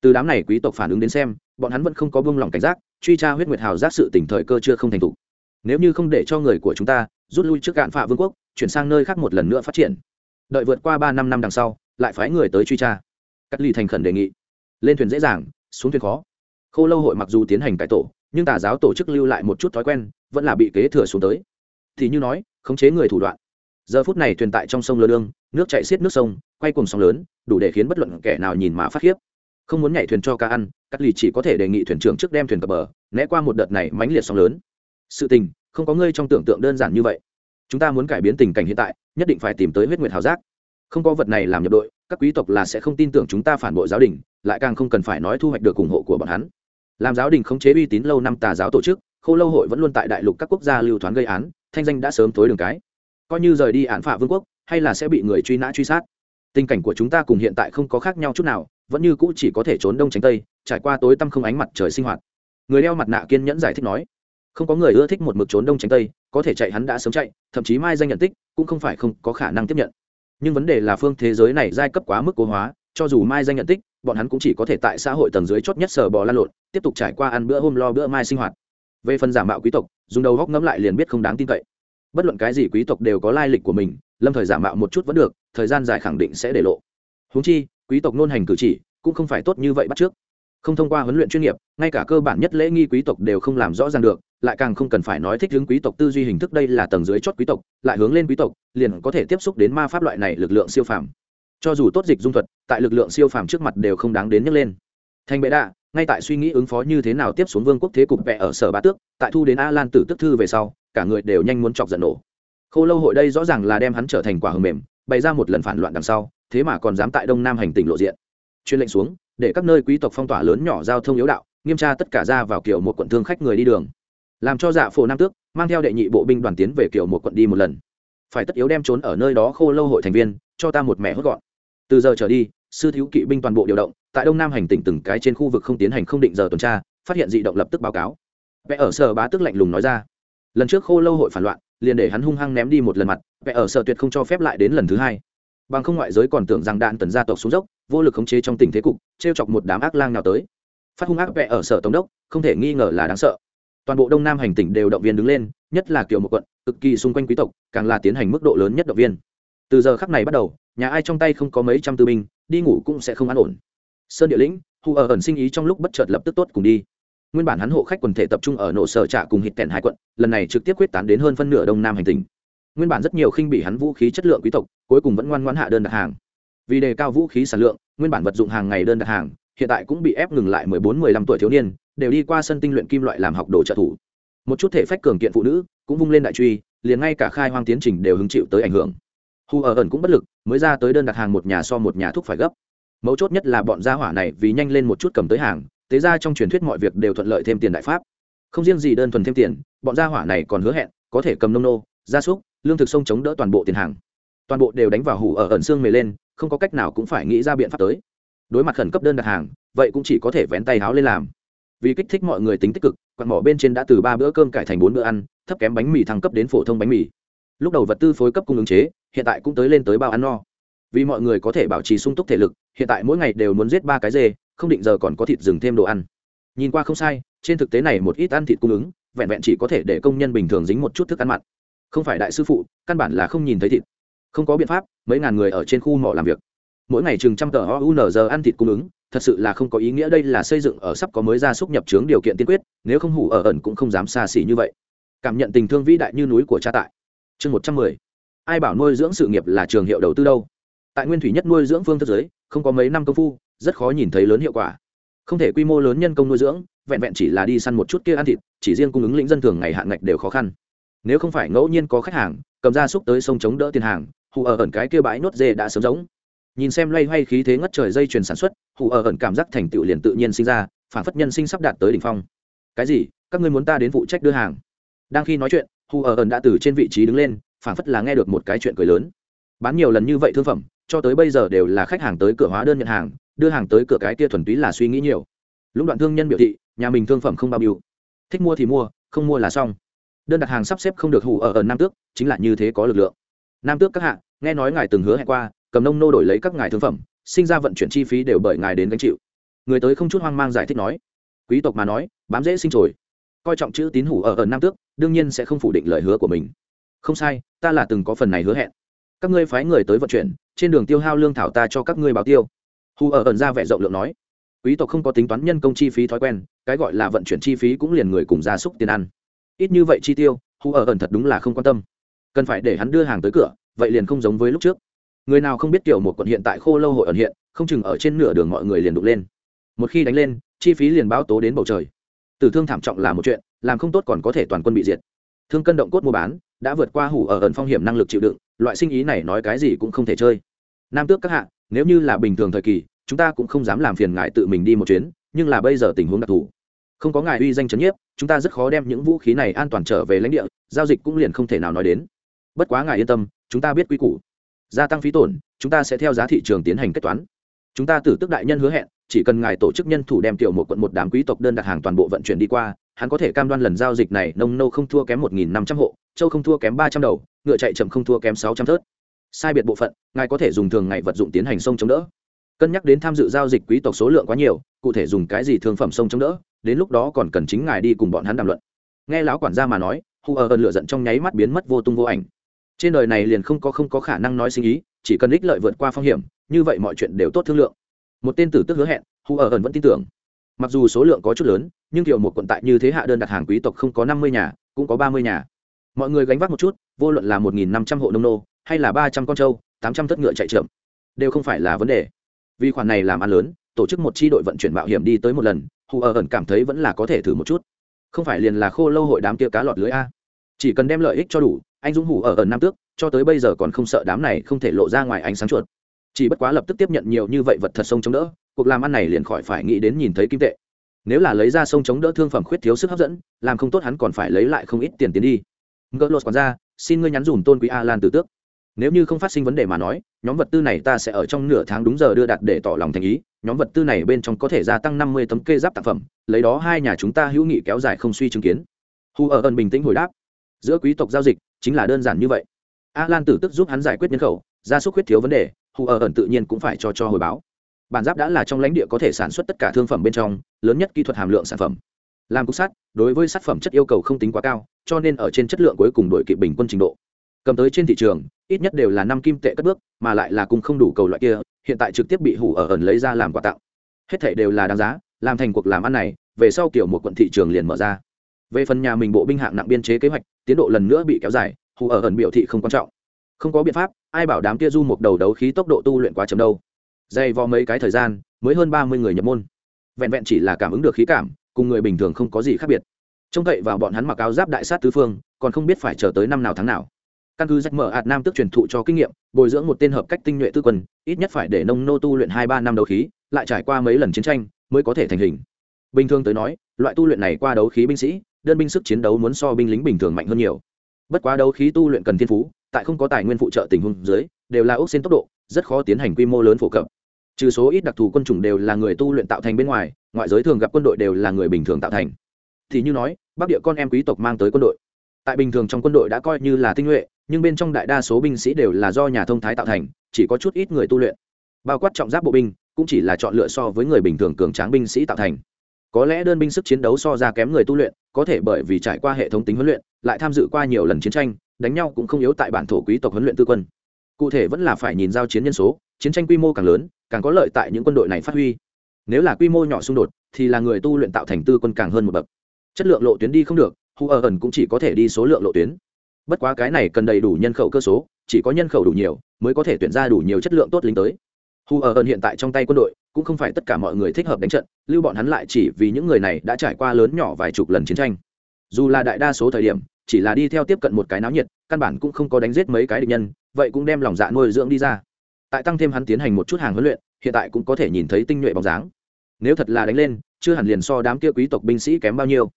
A: Từ đám này quý tộc phản ứng đến xem, bọn hắn vẫn không có buông lỏng cảnh giác, truy tra huyết nguyệt hào giác sự tỉnh thời cơ chưa không thành thục. Nếu như không để cho người của chúng ta rút lui trước cạn phạ vương quốc, chuyển sang nơi khác một lần nữa phát triển đợi vượt qua ba năm năm đằng sau, lại phái người tới truy tra. Cắt ly thành khẩn đề nghị. Lên thuyền dễ dàng, xuống thuyền khó. Khô lâu hội mặc dù tiến hành cải tổ, nhưng tà giáo tổ chức lưu lại một chút thói quen, vẫn là bị kế thừa xuống tới. Thì như nói, khống chế người thủ đoạn. Giờ phút này thuyền tại trong sông lơ đương nước chạy xiết nước sông, quay cùng sóng lớn, đủ để khiến bất luận kẻ nào nhìn mà phát khiếp. Không muốn nhảy thuyền cho cá ăn, cắt lì chỉ có thể đề nghị thuyền trưởng trước đem thuyền cập bờ, né qua một đợt này mãnh liệt sóng lớn. Sự tình, không có ngươi trong tưởng tượng đơn giản như vậy. Chúng ta muốn cải biến tình cảnh hiện tại nhất định phải tìm tới huyết nguyệt hào giác. Không có vật này làm nhập đội, các quý tộc là sẽ không tin tưởng chúng ta phản bội giáo đình, lại càng không cần phải nói thu hoạch được ủng hộ của bọn hắn. Làm giáo đình khống chế uy tín lâu năm tà giáo tổ chức, khô lâu hội vẫn luôn tại đại lục các quốc gia lưu thoáng gây án, thanh danh đã sớm tối đường cái. Coi như rời đi án phạ vương quốc, hay là sẽ bị người truy nã truy sát. Tình cảnh của chúng ta cùng hiện tại không có khác nhau chút nào, vẫn như cũ chỉ có thể trốn đông tránh tây, trải qua tối tăm không ánh mặt trời sinh hoạt. Người đeo mặt nạ kiên nhẫn giải thích nói, không có người ưa thích một mực trốn đông tránh tây, có thể chạy hắn đã sớm chạy, thậm chí mai danh nhận tích cũng không phải không có khả năng tiếp nhận. Nhưng vấn đề là phương thế giới này giai cấp quá mức cố hóa, cho dù mai danh nhận tích, bọn hắn cũng chỉ có thể tại xã hội tầng dưới chót nhất sờ bò lan lộn, tiếp tục trải qua ăn bữa hôm lo bữa mai sinh hoạt. Về phần giả mạo quý tộc, dùng đầu góc ngẫm lại liền biết không đáng tin cậy. Bất luận cái gì quý tộc đều có lai lịch của mình, lâm thời giả mạo một chút vẫn được, thời gian dài khẳng định sẽ để lộ. Húng chi, quý tộc nôn hành cử chỉ cũng không phải tốt như vậy bắt trước không thông qua huấn luyện chuyên nghiệp, ngay cả cơ bản nhất lễ nghi quý tộc đều không làm rõ ràng được, lại càng không cần phải nói thích hướng quý tộc tư duy hình thức đây là tầng dưới chót quý tộc, lại hướng lên quý tộc, liền có thể tiếp xúc đến ma pháp loại này lực lượng siêu phàm. Cho dù tốt dịch dung thuật, tại lực lượng siêu phàm trước mặt đều không đáng đến nhắc lên. Thành bệ đạ, ngay tại suy nghĩ ứng phó như thế nào tiếp xuống vương quốc thế cục vẽ ở sở bát tước, tại thu đến a lan tử tức thư về sau, cả người đều nhanh muốn chọc giận nổ. Khô lâu hội đây rõ ràng là đem hắn trở thành quả hầm mềm, bày ra một lần phản loạn đằng sau, thế mà còn dám tại đông nam hành tỉnh lộ diện chuyên lệnh xuống, để các nơi quý tộc phong tỏa lớn nhỏ giao thông yếu đạo, nghiêm tra tất cả ra vào kiểu một quận thương khách người đi đường. Làm cho dạ phổ nam tước mang theo đệ nhị bộ binh đoàn tiến về kiểu một quận đi một lần. Phải tất yếu đem trốn ở nơi đó khô lâu hội thành viên, cho ta một mẹ hốt gọn. Từ giờ trở đi, sư thiếu kỵ binh toàn bộ điều động, tại đông nam hành tỉnh từng cái trên khu vực không tiến hành không định giờ tuần tra, phát hiện dị động lập tức báo cáo. Vẽ ở sở bá tức lạnh lùng nói ra. Lần trước khô lâu hội phản loạn, liền để hắn hung hăng ném đi một lần mặt, vẽ ở sở tuyệt không cho phép lại đến lần thứ hai bằng không ngoại giới còn tưởng rằng đạn tần gia tộc xuống dốc, vô lực khống chế trong tình thế cục t chọc một đám ác lang nào tới. Phát hung ác vẽ ở sở tổng đốc, không thể nghi ngờ là đáng sợ. Toàn bộ đông nam hành tỉnh đều động viên đứng lên, nhất là kiểu một quận, cực kỳ xung quanh quý tộc, càng là tiến hành mức độ lớn nhất động viên. Từ giờ khắc này bắt đầu, nhà ai trong tay không có mấy trăm tư binh, đi ngủ cũng sẽ không an ổn. Sơn địa lĩnh, hù ở ẩn sinh ý trong lúc bất chợt lập tức tốt cùng đi. Nguyên bản hắn hộ khách quần thể tập trung ở nổ sở trạ cùng hít tèn hai quận, lần này trực tiếp quyết tán đến hơn phân nửa đông nam hành tỉnh nguyên bản rất nhiều khinh bị hắn vũ khí chất lượng quý tộc, cuối cùng vẫn ngoan ngoãn hạ đơn đặt hàng. Vì đề cao vũ khí sản lượng, nguyên bản vật dụng hàng ngày đơn đặt hàng, hiện tại cũng bị ép ngừng lại 14-15 tuổi thiếu niên, đều đi qua sân tinh luyện kim loại làm học đồ trợ thủ. Một chút thể phách cường kiện phụ nữ cũng vung lên đại truy, liền ngay cả khai hoang tiến trình đều hứng chịu tới ảnh hưởng. Hù ở ẩn cũng bất lực, mới ra tới đơn đặt hàng một nhà so một nhà thuốc phải gấp. Mấu chốt nhất là bọn gia hỏa này vì nhanh lên một chút cầm tới hàng tế ra trong truyền thuyết mọi việc đều thuận lợi thêm tiền đại pháp. Không riêng gì đơn thuần thêm tiền, bọn gia hỏa này còn hứa hẹn có thể cầm nông nô, gia súc lương thực sông chống đỡ toàn bộ tiền hàng. Toàn bộ đều đánh vào hủ ở ẩn xương mề lên, không có cách nào cũng phải nghĩ ra biện pháp tới. Đối mặt khẩn cấp đơn đặt hàng, vậy cũng chỉ có thể vén tay háo lên làm. Vì kích thích mọi người tính tích cực, quạt mỏ bên trên đã từ ba bữa cơm cải thành bốn bữa ăn, thấp kém bánh mì thăng cấp đến phổ thông bánh mì. Lúc đầu vật tư phối cấp cung ứng chế, hiện tại cũng tới lên tới bao ăn no. Vì mọi người có thể bảo trì sung túc thể lực, hiện tại mỗi ngày đều muốn giết ba cái dê, không định giờ còn có thịt rừng thêm đồ ăn. Nhìn qua không sai, trên thực tế này một ít ăn thịt cung ứng, vẹn vẹn chỉ có thể để công nhân bình thường dính một chút thức ăn mặn không phải đại sư phụ, căn bản là không nhìn thấy thịt. Không có biện pháp, mấy ngàn người ở trên khu mỏ làm việc. Mỗi ngày chừng trăm tờ ounz ăn thịt cung ứng, thật sự là không có ý nghĩa đây là xây dựng ở sắp có mới ra xúc nhập trướng điều kiện tiên quyết, nếu không hủ ở ẩn cũng không dám xa xỉ như vậy. Cảm nhận tình thương vĩ đại như núi của cha tại. Chương một trăm mười. Ai bảo nuôi dưỡng sự nghiệp là trường hiệu đầu tư đâu? Tại nguyên thủy nhất nuôi dưỡng phương thức giới, không có mấy năm công phu, rất khó nhìn thấy lớn hiệu quả. Không thể quy mô lớn nhân công nuôi dưỡng, vẹn vẹn chỉ là đi săn một chút kia ăn thịt, chỉ riêng cung ứng lĩnh dân thường ngày hạn ngạch đều khó khăn nếu không phải ngẫu nhiên có khách hàng cầm ra xúc tới sông chống đỡ tiền hàng hù ở ẩn cái kia bãi nốt dê đã sớm giống. Nhìn xem loay hoay khí thế ngất trời dây chuyền sản xuất hù ở ẩn cảm giác thành tựu liền tự nhiên sinh ra phản phất nhân sinh sắp đạt tới đỉnh phong. Cái gì? Các ngươi muốn ta đến phụ trách đưa hàng? Đang khi nói chuyện hù ở ẩn đã từ trên vị trí đứng lên phản phất là nghe được một cái chuyện cười lớn. Bán nhiều lần như vậy thương phẩm cho tới bây giờ đều là khách hàng tới cửa hóa đơn nhận hàng đưa hàng tới cửa cái kia thuần túy là suy nghĩ nhiều. Lũng đoạn thương nhân biểu thị nhà mình thương phẩm không bao nhiêu, thích mua thì mua không mua là xong đơn đặt hàng sắp xếp không được hủ ở ở nam tước, chính là như thế có lực lượng. Nam tước các hạ, nghe nói ngài từng hứa hẹn qua, cầm nông nô đổi lấy các ngài thương phẩm, sinh ra vận chuyển chi phí đều bởi ngài đến gánh chịu. Người tới không chút hoang mang giải thích nói. Quý tộc mà nói, bám dễ sinh trồi. Coi trọng chữ tín hủ ở ở nam tước, đương nhiên sẽ không phủ định lời hứa của mình. Không sai, ta là từng có phần này hứa hẹn. Các ngươi phái người tới vận chuyển, trên đường tiêu hao lương thảo ta cho các ngươi báo tiêu. Hù ở ẩn ra vẻ rộng lượng nói. Quý tộc không có tính toán nhân công chi phí thói quen, cái gọi là vận chuyển chi phí cũng liền người cùng gia súc tiền ăn ít như vậy chi tiêu hù ở ẩn thật đúng là không quan tâm. Cần phải để hắn đưa hàng tới cửa, vậy liền không giống với lúc trước. Người nào không biết kiểu một quận hiện tại khô lâu hội ẩn hiện, không chừng ở trên nửa đường mọi người liền đục lên. Một khi đánh lên, chi phí liền báo tố đến bầu trời. Tử thương thảm trọng là một chuyện, làm không tốt còn có thể toàn quân bị diệt. Thương cân động cốt mua bán, đã vượt qua hủ ở ẩn phong hiểm năng lực chịu đựng, loại sinh ý này nói cái gì cũng không thể chơi. Nam tước các hạ, nếu như là bình thường thời kỳ, chúng ta cũng không dám làm phiền ngại tự mình đi một chuyến, nhưng là bây giờ tình huống đặc thù không có ngài uy danh chấn nhiếp, chúng ta rất khó đem những vũ khí này an toàn trở về lãnh địa, giao dịch cũng liền không thể nào nói đến. Bất quá ngài yên tâm, chúng ta biết quy củ. Gia tăng phí tổn, chúng ta sẽ theo giá thị trường tiến hành kết toán. Chúng ta tử tức đại nhân hứa hẹn, chỉ cần ngài tổ chức nhân thủ đem tiểu một quận một đám quý tộc đơn đặt hàng toàn bộ vận chuyển đi qua, hắn có thể cam đoan lần giao dịch này nông nâu không thua kém một nghìn năm trăm hộ, châu không thua kém ba trăm đầu, ngựa chạy chậm không thua kém sáu trăm thớt. Sai biệt bộ phận, ngài có thể dùng thường ngày vật dụng tiến hành sông chống đỡ. Cân nhắc đến tham dự giao dịch quý tộc số lượng quá nhiều, cụ thể dùng cái gì thương phẩm sông chống đỡ đến lúc đó còn cần chính ngài đi cùng bọn hắn đàm luận. Nghe lão quản gia mà nói hù ở ơn lựa giận trong nháy mắt biến mất vô tung vô ảnh. Trên đời này liền không có không có khả năng nói sinh ý, chỉ cần ích lợi vượt qua phong hiểm, như vậy mọi chuyện đều tốt thương lượng. Một tên tử tức hứa hẹn hù ở ẩn vẫn tin tưởng. Mặc dù số lượng có chút lớn, nhưng kiểu một quận tại như thế hạ đơn đặt hàng quý tộc không có năm mươi nhà, cũng có ba mươi nhà. Mọi người gánh vác một chút, vô luận là một nghìn năm trăm hộ nông nô, hay là ba trăm con trâu, tám trăm thất ngựa chạy chậm, đều không phải là vấn đề. Vì khoản này làm ăn lớn tổ chức một chi đội vận chuyển mạo hiểm đi tới một lần, hù ở ẩn cảm thấy vẫn là có thể thử một chút. Không phải liền là khô lâu hội đám kia cá lọt lưới a. Chỉ cần đem lợi ích cho đủ, anh dũng hủ ở ẩn nam tước, cho tới bây giờ còn không sợ đám này không thể lộ ra ngoài ánh sáng chuột. Chỉ bất quá lập tức tiếp nhận nhiều như vậy vật thật sông chống đỡ, cuộc làm ăn này liền khỏi phải nghĩ đến nhìn thấy kim tệ. Nếu là lấy ra sông chống đỡ thương phẩm khuyết thiếu sức hấp dẫn, làm không tốt hắn còn phải lấy lại không ít tiền tiến đi. Ngỡ lột còn ra xin ngươi nhắn dùm tôn quý a lan tử tước. Nếu như không phát sinh vấn đề mà nói, nhóm vật tư này ta sẽ ở trong nửa tháng đúng giờ đưa đặt để tỏ lòng thành ý nhóm vật tư này bên trong có thể gia tăng năm mươi tấm kê giáp tạp phẩm, lấy đó hai nhà chúng ta hữu nghị kéo dài không suy chứng kiến. Hu ở ẩn bình tĩnh hồi đáp. Giữa quý tộc giao dịch, chính là đơn giản như vậy. A lan tử tức giúp hắn giải quyết nhân khẩu gia súc huyết thiếu vấn đề hù ở ẩn tự nhiên cũng phải cho cho hồi báo. Bản giáp đã là trong lãnh địa có thể sản xuất tất cả thương phẩm bên trong, lớn nhất kỹ thuật hàm lượng sản phẩm. Làm cục sắt, đối với sản phẩm chất yêu cầu không tính quá cao, cho nên ở trên chất lượng cuối cùng đội kịp bình quân trình độ cầm tới trên thị trường, ít nhất đều là năm kim tệ cất bước, mà lại là cùng không đủ cầu loại kia, hiện tại trực tiếp bị hủ ở ẩn lấy ra làm quà tặng. Hết thảy đều là đáng giá, làm thành cuộc làm ăn này, về sau kiểu một quận thị trường liền mở ra. Về phần nhà mình bộ binh hạng nặng biên chế kế hoạch, tiến độ lần nữa bị kéo dài, hủ ở ẩn biểu thị không quan trọng. Không có biện pháp, ai bảo đám kia du một đầu đấu khí tốc độ tu luyện quá chậm đâu. Dày vò mấy cái thời gian, mới hơn ba mươi người nhập môn. Vẹn vẹn chỉ là cảm ứng được khí cảm, cùng người bình thường không có gì khác biệt. Trông cậy vào bọn hắn mặc áo giáp đại sát tứ phương, còn không biết phải chờ tới năm nào tháng nào căn cứ rách mở hạt nam tức truyền thụ cho kinh nghiệm, bồi dưỡng một tên hợp cách tinh nhuệ tư quân, ít nhất phải để nông nô tu luyện hai ba năm đấu khí, lại trải qua mấy lần chiến tranh mới có thể thành hình. Bình thường tới nói, loại tu luyện này qua đấu khí binh sĩ, đơn binh sức chiến đấu muốn so binh lính bình thường mạnh hơn nhiều. Bất quá đấu khí tu luyện cần thiên phú, tại không có tài nguyên phụ trợ tình huống dưới, đều là ốc xên tốc độ, rất khó tiến hành quy mô lớn phổ cập. Trừ số ít đặc thù quân chủng đều là người tu luyện tạo thành bên ngoài, ngoại giới thường gặp quân đội đều là người bình thường tạo thành. Thì như nói, bắc địa con em quý tộc mang tới quân đội. Tại bình thường trong quân đội đã coi như là tinh nhuệ nhưng bên trong đại đa số binh sĩ đều là do nhà thông thái tạo thành, chỉ có chút ít người tu luyện. Bao quát trọng giáp bộ binh, cũng chỉ là chọn lựa so với người bình thường cường tráng binh sĩ tạo thành. Có lẽ đơn binh sức chiến đấu so ra kém người tu luyện, có thể bởi vì trải qua hệ thống tính huấn luyện, lại tham dự qua nhiều lần chiến tranh, đánh nhau cũng không yếu tại bản thổ quý tộc huấn luyện tư quân. Cụ thể vẫn là phải nhìn giao chiến nhân số, chiến tranh quy mô càng lớn, càng có lợi tại những quân đội này phát huy. Nếu là quy mô nhỏ xung đột, thì là người tu luyện tạo thành tư quân càng hơn một bậc. Chất lượng lộ tuyến đi không được, hu ở ẩn cũng chỉ có thể đi số lượng lộ tuyến bất quá cái này cần đầy đủ nhân khẩu cơ số, chỉ có nhân khẩu đủ nhiều mới có thể tuyển ra đủ nhiều chất lượng tốt lính tới. Hu ở ơn hiện tại trong tay quân đội, cũng không phải tất cả mọi người thích hợp đánh trận, lưu bọn hắn lại chỉ vì những người này đã trải qua lớn nhỏ vài chục lần chiến tranh. Dù là đại đa số thời điểm, chỉ là đi theo tiếp cận một cái náo nhiệt, căn bản cũng không có đánh giết mấy cái địch nhân, vậy cũng đem lòng dạ nuôi dưỡng đi ra. Tại tăng thêm hắn tiến hành một chút hàng huấn luyện, hiện tại cũng có thể nhìn thấy tinh nhuệ bóng dáng. Nếu thật là đánh lên, chưa hẳn liền so đám kia quý tộc binh sĩ kém bao nhiêu.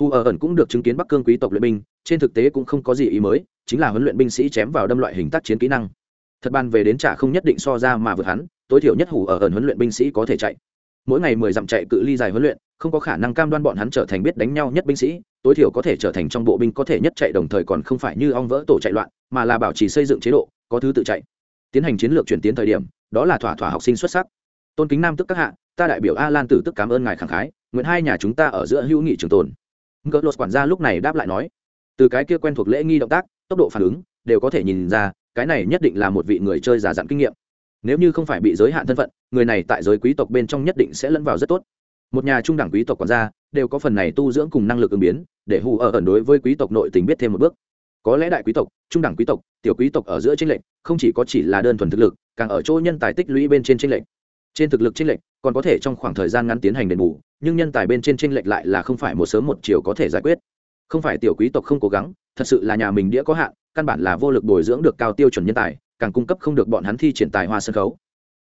A: Hù ở ẩn cũng được chứng kiến bắc cương quý tộc luyện binh, trên thực tế cũng không có gì ý mới, chính là huấn luyện binh sĩ chém vào đâm loại hình tác chiến kỹ năng. Thật ban về đến trả không nhất định so ra mà vượt hắn, tối thiểu nhất hù ở ẩn huấn luyện binh sĩ có thể chạy. Mỗi ngày mười dặm chạy cự ly dài huấn luyện, không có khả năng cam đoan bọn hắn trở thành biết đánh nhau nhất binh sĩ, tối thiểu có thể trở thành trong bộ binh có thể nhất chạy đồng thời còn không phải như ong vỡ tổ chạy loạn, mà là bảo trì xây dựng chế độ, có thứ tự chạy. Tiến hành chiến lược chuyển tiến thời điểm, đó là thỏa thỏa học sinh xuất sắc. Tôn kính nam tức các hạ, ta đại biểu a lan tử tức cảm ơn ngài khẳng khái, nguyện hai nhà chúng ta ở giữa hữu nghị trường tồn ngỡ lột quản gia lúc này đáp lại nói, từ cái kia quen thuộc lễ nghi động tác, tốc độ phản ứng đều có thể nhìn ra, cái này nhất định là một vị người chơi giả dặn kinh nghiệm. Nếu như không phải bị giới hạn thân phận, người này tại giới quý tộc bên trong nhất định sẽ lẫn vào rất tốt. Một nhà trung đẳng quý tộc quản gia đều có phần này tu dưỡng cùng năng lực ứng biến, để hù ở ẩn đối với quý tộc nội tình biết thêm một bước. Có lẽ đại quý tộc, trung đẳng quý tộc, tiểu quý tộc ở giữa tranh lệch, không chỉ có chỉ là đơn thuần thực lực, càng ở chỗ nhân tài tích lũy bên trên tranh lệch trên thực lực tranh lệch, còn có thể trong khoảng thời gian ngắn tiến hành đền bù, nhưng nhân tài bên trên tranh lệch lại là không phải một sớm một chiều có thể giải quyết. Không phải tiểu quý tộc không cố gắng, thật sự là nhà mình đĩa có hạn, căn bản là vô lực bồi dưỡng được cao tiêu chuẩn nhân tài, càng cung cấp không được bọn hắn thi triển tài hoa sân khấu.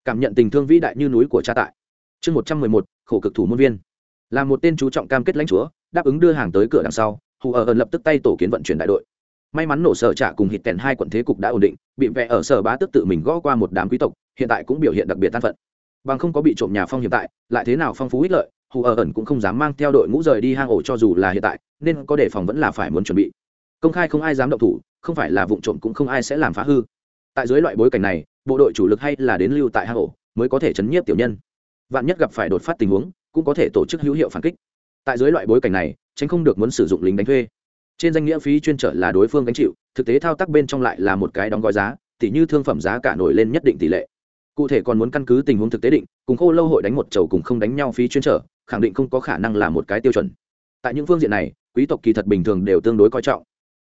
A: Cảm nhận tình thương vĩ đại như núi của cha tại. Chương một trăm mười một, khổ cực thủ môn viên. Là một tên chú trọng cam kết lãnh chúa, đáp ứng đưa hàng tới cửa đằng sau, hù ở ẩn lập tức tay tổ kiến vận chuyển đại đội. May mắn nổ sở trả cùng hít tèn hai quận thế cục đã ổn định, bị vẽ ở sở bá tức tự mình gõ qua một đám quý tộc, hiện tại cũng biểu hiện đặc biệt tan phận bằng không có bị trộm nhà phong hiện tại, lại thế nào phong phú ích lợi, hù ở ẩn cũng không dám mang theo đội ngũ rời đi hang ổ cho dù là hiện tại, nên có đề phòng vẫn là phải muốn chuẩn bị. Công khai không ai dám động thủ, không phải là vụ trộm cũng không ai sẽ làm phá hư. Tại dưới loại bối cảnh này, bộ đội chủ lực hay là đến lưu tại hang ổ, mới có thể chấn nhiếp tiểu nhân. Vạn nhất gặp phải đột phát tình huống, cũng có thể tổ chức hữu hiệu phản kích. Tại dưới loại bối cảnh này, tránh không được muốn sử dụng lính đánh thuê. Trên danh nghĩa phí chuyên trở là đối phương gánh chịu, thực tế thao tác bên trong lại là một cái đóng gói giá, tỉ như thương phẩm giá cả nổi lên nhất định tỷ lệ cụ thể còn muốn căn cứ tình huống thực tế định, cùng khô lâu hội đánh một chầu cùng không đánh nhau phí chuyên trở, khẳng định không có khả năng là một cái tiêu chuẩn. Tại những phương diện này, quý tộc kỳ thật bình thường đều tương đối coi trọng.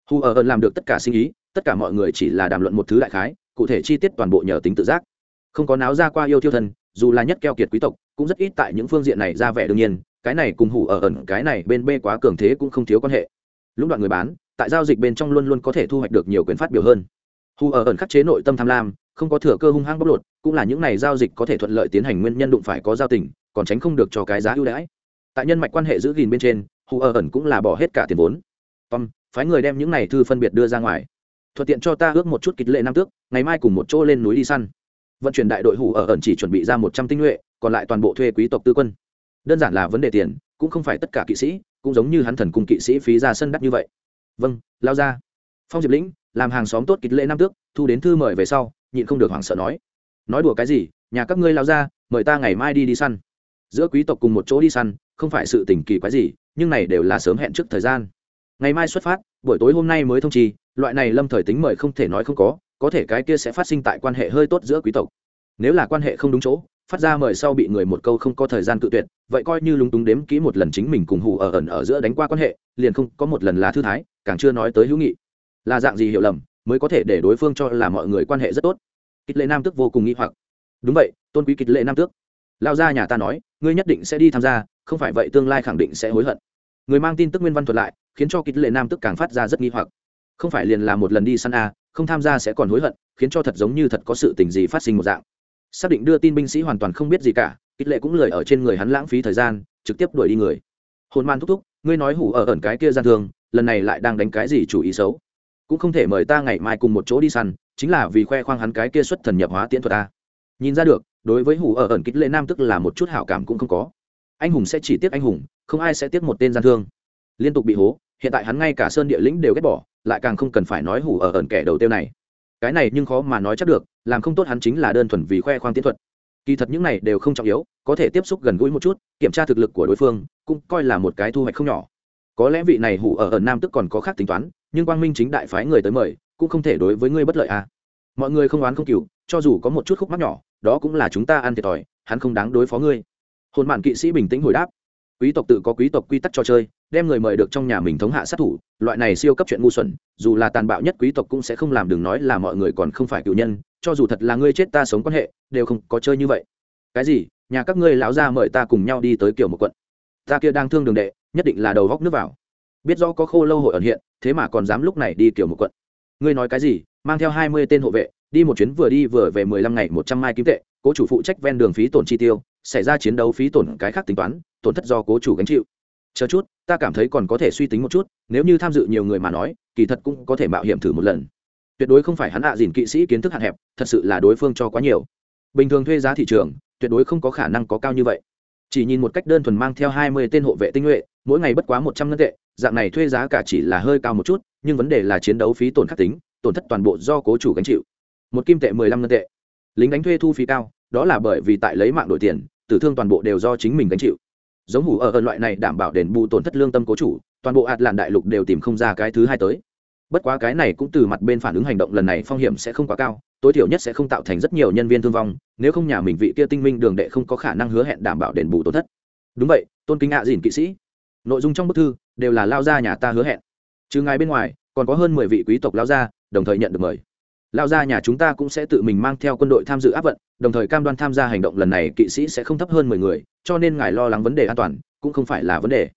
A: Hù ở ơn làm được tất cả sinh ý, tất cả mọi người chỉ là đàm luận một thứ đại khái, cụ thể chi tiết toàn bộ nhờ tính tự giác. Không có náo ra qua yêu thiêu thân, dù là nhất keo kiệt quý tộc, cũng rất ít tại những phương diện này ra vẻ đương nhiên, cái này cùng hủ ở ẩn cái này bên bê quá cường thế cũng không thiếu quan hệ. Lũng đoạn người bán, tại giao dịch bên trong luôn luôn có thể thu hoạch được nhiều quyền phát biểu hơn. Hù ở ẩn khắc chế nội tâm tham lam không có thừa cơ hung hăng bóc lột, cũng là những này giao dịch có thể thuận lợi tiến hành nguyên nhân đụng phải có giao tình, còn tránh không được cho cái giá ưu đãi. Tại nhân mạch quan hệ giữ gìn bên trên, hù ở ẩn cũng là bỏ hết cả tiền vốn. Tom, phái người đem những này thư phân biệt đưa ra ngoài. Thuận tiện cho ta ước một chút kịch lệ năm tước, ngày mai cùng một chỗ lên núi đi săn. Vận chuyển đại đội hủ ở ẩn chỉ chuẩn bị ra một trăm tinh nhuệ, còn lại toàn bộ thuê quý tộc tư quân. Đơn giản là vấn đề tiền, cũng không phải tất cả kỵ sĩ, cũng giống như hắn thần cung kỵ sĩ phí ra sân đắt như vậy. Vâng lao ra. Phong diệp lĩnh, làm hàng xóm tốt kịch lệ nam tước, thu đến thư mời về sau nhịn không được hoảng sợ nói nói đùa cái gì, nhà các ngươi lao ra, mời ta ngày mai đi đi săn. Giữa quý tộc cùng một chỗ đi săn, không phải sự tình kỳ quái gì, nhưng này đều là sớm hẹn trước thời gian. Ngày mai xuất phát, buổi tối hôm nay mới thông trì loại này lâm thời tính mời không thể nói không có có thể cái kia sẽ phát sinh tại quan hệ hơi tốt giữa quý tộc. Nếu là quan hệ không đúng chỗ, phát ra mời sau bị người một câu không có thời gian cự tuyệt, vậy coi như lúng túng đếm kỹ một lần chính mình cùng hù ở ẩn ở giữa đánh qua quan hệ, liền không có một lần là thư thái, càng chưa nói tới hữu nghị. Là dạng gì hiểu lầm? Mới có thể để đối phương cho là mọi người quan hệ rất tốt. Kịch lệ nam tước vô cùng nghĩ hoặc. Đúng vậy, tôn quý kịch lệ nam tước. Lao ra nhà ta nói, ngươi nhất định sẽ đi tham gia, không phải vậy tương lai khẳng định sẽ hối hận. Người mang tin tức nguyên văn thuật lại, khiến cho kịch lệ nam tức càng phát ra rất nghi hoặc. Không phải liền là một lần đi săn a, không tham gia sẽ còn hối hận, khiến cho thật giống như thật có sự tình gì phát sinh một dạng. Xác định đưa tin binh sĩ hoàn toàn không biết gì cả, kịch lệ cũng lười ở trên người hắn lãng phí thời gian, trực tiếp đuổi đi người. Hồn man thúc thúc, ngươi nói hủ ở ẩn cái kia gian thương, lần này lại đang đánh cái gì chủ ý xấu? Cũng không thể mời ta ngày mai cùng một chỗ đi săn, chính là vì khoe khoang hắn cái kia xuất thần nhập hóa tiễn thuật ta. Nhìn ra được, đối với hủ ở ẩn kích lệ nam tức là một chút hảo cảm cũng không có. Anh hùng sẽ chỉ tiếc anh hùng, không ai sẽ tiếc một tên gian thương. Liên tục bị hố, hiện tại hắn ngay cả sơn địa lĩnh đều ghét bỏ, lại càng không cần phải nói hủ ở ẩn kẻ đầu tiêu này. Cái này nhưng khó mà nói chắc được, làm không tốt hắn chính là đơn thuần vì khoe khoang tiến thuật. Kỳ thật những này đều không trọng yếu, có thể tiếp xúc gần gũi một chút, kiểm tra thực lực của đối phương, cũng coi là một cái thu hoạch không nhỏ có lẽ vị này hủ ở ở nam tức còn có khác tính toán, nhưng quang minh chính đại phái người tới mời, cũng không thể đối với ngươi bất lợi à. Mọi người không oán không cừu, cho dù có một chút khúc mắc nhỏ, đó cũng là chúng ta ăn thiệt thòi, hắn không đáng đối phó ngươi. Hồn mạn kỵ sĩ bình tĩnh hồi đáp. Quý tộc tự có quý tộc quy tắc trò chơi, đem người mời được trong nhà mình thống hạ sát thủ, loại này siêu cấp chuyện ngu xuẩn, dù là tàn bạo nhất quý tộc cũng sẽ không làm đừng nói là mọi người còn không phải cựu nhân, cho dù thật là ngươi chết ta sống quan hệ, đều không có chơi như vậy. Cái gì? Nhà các ngươi lão ra mời ta cùng nhau đi tới kiểu một quận. Ta kia đang thương đường đệ nhất định là đầu góc nước vào. Biết rõ có khô lâu hội ẩn hiện, thế mà còn dám lúc này đi kiểu một quận. Ngươi nói cái gì? Mang theo hai mươi tên hộ vệ, đi một chuyến vừa đi vừa về mười lăm ngày một trăm mai kim tệ, cố chủ phụ trách ven đường phí tổn chi tiêu, xảy ra chiến đấu phí tổn cái khác tính toán, tổn thất do cố chủ gánh chịu. Chờ chút, ta cảm thấy còn có thể suy tính một chút, nếu như tham dự nhiều người mà nói, kỳ thật cũng có thể mạo hiểm thử một lần. Tuyệt đối không phải hắn hạ à dìn kỵ sĩ kiến thức hạn hẹp, thật sự là đối phương cho quá nhiều. Bình thường thuê giá thị trường, tuyệt đối không có khả năng có cao như vậy. Chỉ nhìn một cách đơn thuần mang theo hai mươi tên hộ vệ tinh nhuệ mỗi ngày bất quá một trăm ngân tệ, dạng này thuê giá cả chỉ là hơi cao một chút, nhưng vấn đề là chiến đấu phí tổn khắc tính, tổn thất toàn bộ do cố chủ gánh chịu. Một kim tệ mười lăm ngân tệ. Lính đánh thuê thu phí cao, đó là bởi vì tại lấy mạng đổi tiền, tử thương toàn bộ đều do chính mình gánh chịu. Giống hủ ở ơn loại này đảm bảo đền bù tổn thất lương tâm cố chủ, toàn bộ ạt làn đại lục đều tìm không ra cái thứ hai tới. Bất quá cái này cũng từ mặt bên phản ứng hành động lần này phong hiểm sẽ không quá cao, tối thiểu nhất sẽ không tạo thành rất nhiều nhân viên thương vong, nếu không nhà mình vị kia tinh minh đường đệ không có khả năng hứa hẹn đảm bảo đền bù tổn thất. Đúng vậy, tôn kính ạ à dìn kỵ sĩ nội dung trong bức thư đều là lao gia nhà ta hứa hẹn. Trừ ngài bên ngoài, còn có hơn mười vị quý tộc lao gia, đồng thời nhận được mời. Lao gia nhà chúng ta cũng sẽ tự mình mang theo quân đội tham dự áp vận, đồng thời cam đoan tham gia hành động lần này kỵ sĩ sẽ không thấp hơn mười người, cho nên ngài lo lắng vấn đề an toàn, cũng không phải là vấn đề.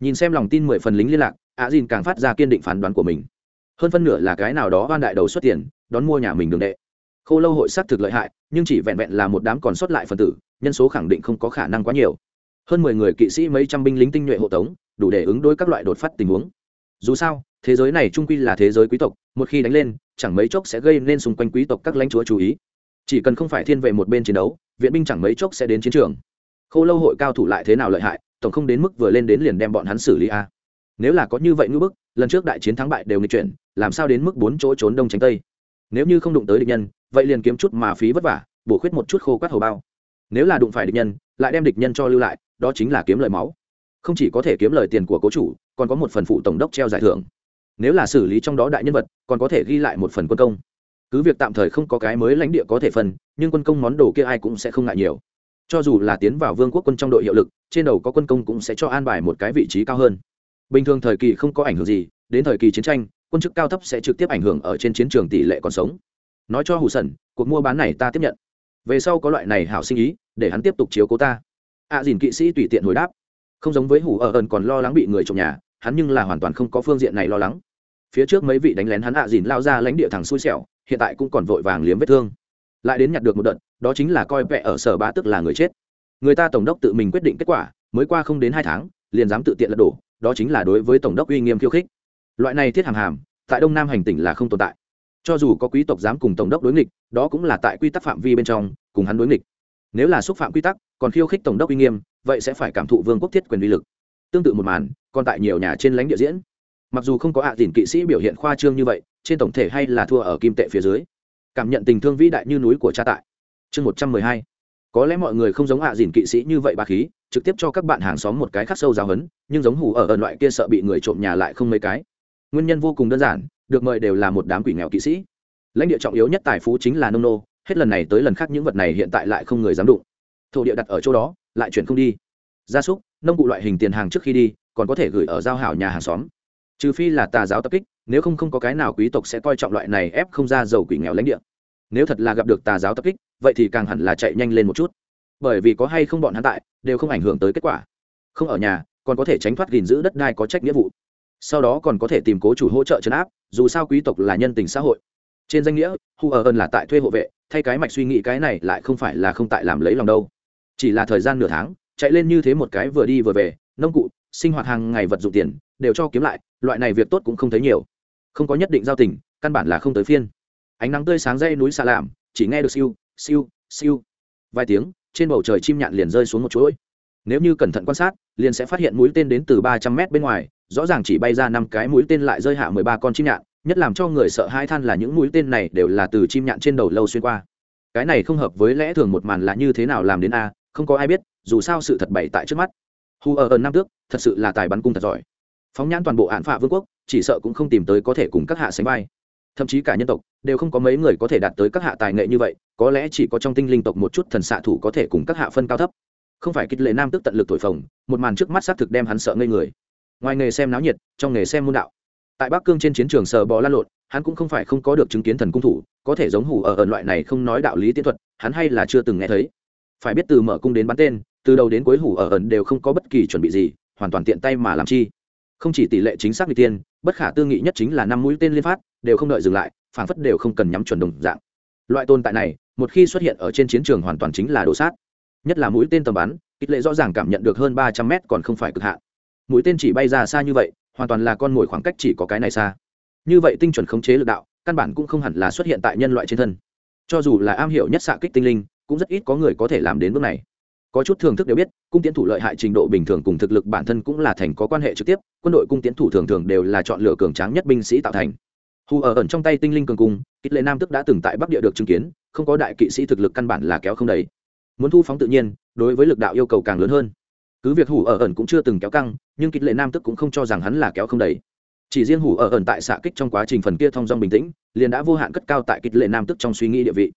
A: Nhìn xem lòng tin mười phần lính liên lạc ạ dìn càng phát ra kiên định phán đoán của mình. Hơn phân nửa là cái nào đó oan đại đầu xuất tiền, đón mua nhà mình đường đệ. Khô lâu hội xác thực lợi hại, nhưng chỉ vẹn vẹn là một đám còn sót lại phần tử, nhân số khẳng định không có khả năng quá nhiều hơn mười người kỵ sĩ mấy trăm binh lính tinh nhuệ hộ tống, đủ để ứng đối các loại đột phát tình huống. Dù sao, thế giới này trung quy là thế giới quý tộc, một khi đánh lên, chẳng mấy chốc sẽ gây nên xung quanh quý tộc các lãnh chúa chú ý. Chỉ cần không phải thiên về một bên chiến đấu, viện binh chẳng mấy chốc sẽ đến chiến trường. Khô lâu hội cao thủ lại thế nào lợi hại, tổng không đến mức vừa lên đến liền đem bọn hắn xử lý a. Nếu là có như vậy ngữ bức, lần trước đại chiến thắng bại đều nghịch chuyển, làm sao đến mức bốn chỗ trốn đông tránh tây? Nếu như không đụng tới địch nhân, vậy liền kiếm chút mà phí vất vả, bổ khuyết một chút khô quát hầu bao. Nếu là đụng phải địch nhân, lại đem địch nhân cho lưu lại đó chính là kiếm lời máu. Không chỉ có thể kiếm lời tiền của cố chủ còn có một phần phụ tổng đốc treo giải thưởng. Nếu là xử lý trong đó đại nhân vật còn có thể ghi lại một phần quân công. Cứ việc tạm thời không có cái mới lãnh địa có thể phân nhưng quân công món đồ kia ai cũng sẽ không ngại nhiều. Cho dù là tiến vào vương quốc quân trong đội hiệu lực trên đầu có quân công cũng sẽ cho an bài một cái vị trí cao hơn. Bình thường thời kỳ không có ảnh hưởng gì đến thời kỳ chiến tranh quân chức cao thấp sẽ trực tiếp ảnh hưởng ở trên chiến trường tỷ lệ còn sống. Nói cho hù Sẩn, cuộc mua bán này ta tiếp nhận. Về sau có loại này hảo sinh ý để hắn tiếp tục chiếu cố ta ạ à, dìn kỵ sĩ tùy tiện hồi đáp. Không giống với hủ ở ẩn còn lo lắng bị người trộm nhà hắn nhưng là hoàn toàn không có phương diện này lo lắng. Phía trước mấy vị đánh lén hắn ạ à dìn lao ra lãnh địa thẳng xui xẻo hiện tại cũng còn vội vàng liếm vết thương. Lại đến nhặt được một đợt đó chính là coi vẽ ở sở bá tức là người chết. Người ta tổng đốc tự mình quyết định kết quả mới qua không đến hai tháng liền dám tự tiện lật đổ đó chính là đối với tổng đốc uy nghiêm khiêu khích. Loại này thiết hàm hàm tại đông nam hành tỉnh là không tồn tại. Cho dù có quý tộc dám cùng tổng đốc đối nghịch đó cũng là tại quy tắc phạm vi bên trong cùng hắn đối nghịch nếu là xúc phạm quy tắc, còn khiêu khích tổng đốc uy nghiêm, vậy sẽ phải cảm thụ vương quốc thiết quyền uy lực. Tương tự một màn, còn tại nhiều nhà trên lãnh địa diễn. Mặc dù không có ạ à dìn kỵ sĩ biểu hiện khoa trương như vậy, trên tổng thể hay là thua ở kim tệ phía dưới. Cảm nhận tình thương vĩ đại như núi của cha tại. Chương một trăm mười hai. Có lẽ mọi người không giống ạ à dìn kỵ sĩ như vậy bà khí, trực tiếp cho các bạn hàng xóm một cái khắc sâu giáo hấn nhưng giống hủ ở ở loại kia sợ bị người trộm nhà lại không mấy cái. Nguyên nhân vô cùng đơn giản, được mời đều là một đám quỷ nghèo kỵ sĩ. Lãnh địa trọng yếu nhất tài phú chính là nông nô hết lần này tới lần khác những vật này hiện tại lại không người dám đụng. Thổ địa đặt ở chỗ đó, lại chuyển không đi. Gia súc, nông cụ loại hình tiền hàng trước khi đi, còn có thể gửi ở giao hảo nhà hàng xóm. Trừ phi là tà giáo tập kích, nếu không không có cái nào quý tộc sẽ coi trọng loại này ép không ra giàu quỷ nghèo lãnh địa. Nếu thật là gặp được tà giáo tập kích, vậy thì càng hẳn là chạy nhanh lên một chút. Bởi vì có hay không bọn hắn tại, đều không ảnh hưởng tới kết quả. Không ở nhà, còn có thể tránh thoát gìn giữ đất đai có trách nghĩa vụ. Sau đó còn có thể tìm cố chủ hỗ trợ chấn áp, dù sao quý tộc là nhân tình xã hội. Trên danh nghĩa, hu ở ơn là tại thuê hộ vệ thay cái mạch suy nghĩ cái này lại không phải là không tại làm lấy lòng đâu. Chỉ là thời gian nửa tháng, chạy lên như thế một cái vừa đi vừa về, nông cụ, sinh hoạt hàng ngày vật dụng tiền, đều cho kiếm lại, loại này việc tốt cũng không thấy nhiều. Không có nhất định giao tình, căn bản là không tới phiên. Ánh nắng tươi sáng dây núi xà làm chỉ nghe được siêu siêu siêu. Vài tiếng, trên bầu trời chim nhạn liền rơi xuống một chuỗi. Nếu như cẩn thận quan sát, liền sẽ phát hiện mũi tên đến từ ba trăm mét bên ngoài, rõ ràng chỉ bay ra năm cái mũi tên lại rơi hạ mười ba con chim nhạn nhất làm cho người sợ hai than là những mũi tên này đều là từ chim nhạn trên đầu lâu xuyên qua. Cái này không hợp với lẽ thường một màn là như thế nào làm đến a, không có ai biết, dù sao sự thật bày tại trước mắt. Hu ở ở nam tước, thật sự là tài bắn cung thật giỏi. Phóng nhãn toàn bộ án phạ vương quốc, chỉ sợ cũng không tìm tới có thể cùng các hạ sánh vai. Thậm chí cả nhân tộc, đều không có mấy người có thể đạt tới các hạ tài nghệ như vậy, có lẽ chỉ có trong tinh linh tộc một chút thần xạ thủ có thể cùng các hạ phân cao thấp. Không phải kích lệ nam tức tận lực thổi phồng, một màn trước mắt xác thực đem hắn sợ ngây người. Ngoài nghề xem náo nhiệt, trong nghề xem môn đạo tại bắc cương trên chiến trường sờ bò lan lộn, hắn cũng không phải không có được chứng kiến thần cung thủ, có thể giống hủ ở ẩn loại này không nói đạo lý tiến thuật, hắn hay là chưa từng nghe thấy. Phải biết từ mở cung đến bắn tên, từ đầu đến cuối hủ ở ẩn đều không có bất kỳ chuẩn bị gì, hoàn toàn tiện tay mà làm chi. Không chỉ tỷ lệ chính xác vị tiên bất khả tư nghị nhất chính là năm mũi tên liên phát, đều không đợi dừng lại, phản phất đều không cần nhắm chuẩn đồng dạng. Loại tồn tại này, một khi xuất hiện ở trên chiến trường hoàn toàn chính là đồ sát. Nhất là mũi tên tầm bắn ít lệ rõ ràng cảm nhận được hơn ba trăm mét còn không phải cực hạn. Mũi tên chỉ bay ra xa như vậy hoàn toàn là con mồi khoảng cách chỉ có cái này xa. Như vậy tinh chuẩn khống chế lực đạo, căn bản cũng không hẳn là xuất hiện tại nhân loại trên thân. Cho dù là am hiểu nhất xạ kích tinh linh, cũng rất ít có người có thể làm đến bước này. Có chút thường thức đều biết, cung tiến thủ lợi hại trình độ bình thường cùng thực lực bản thân cũng là thành có quan hệ trực tiếp, quân đội cung tiến thủ thường thường đều là chọn lựa cường tráng nhất binh sĩ tạo thành. Hù ở ẩn trong tay tinh linh cường cung ít lệ nam tức đã từng tại bắc địa được chứng kiến, không có đại kỵ sĩ thực lực căn bản là kéo không đầy. Muốn thu phóng tự nhiên, đối với lực đạo yêu cầu càng lớn hơn cứ việc hủ ở ẩn cũng chưa từng kéo căng, nhưng kịch lệ nam tức cũng không cho rằng hắn là kéo không đầy. Chỉ riêng hủ ở ẩn tại xạ kích trong quá trình phần kia thong dong bình tĩnh, liền đã vô hạn cất cao tại kịch lệ nam tức trong suy nghĩ địa vị.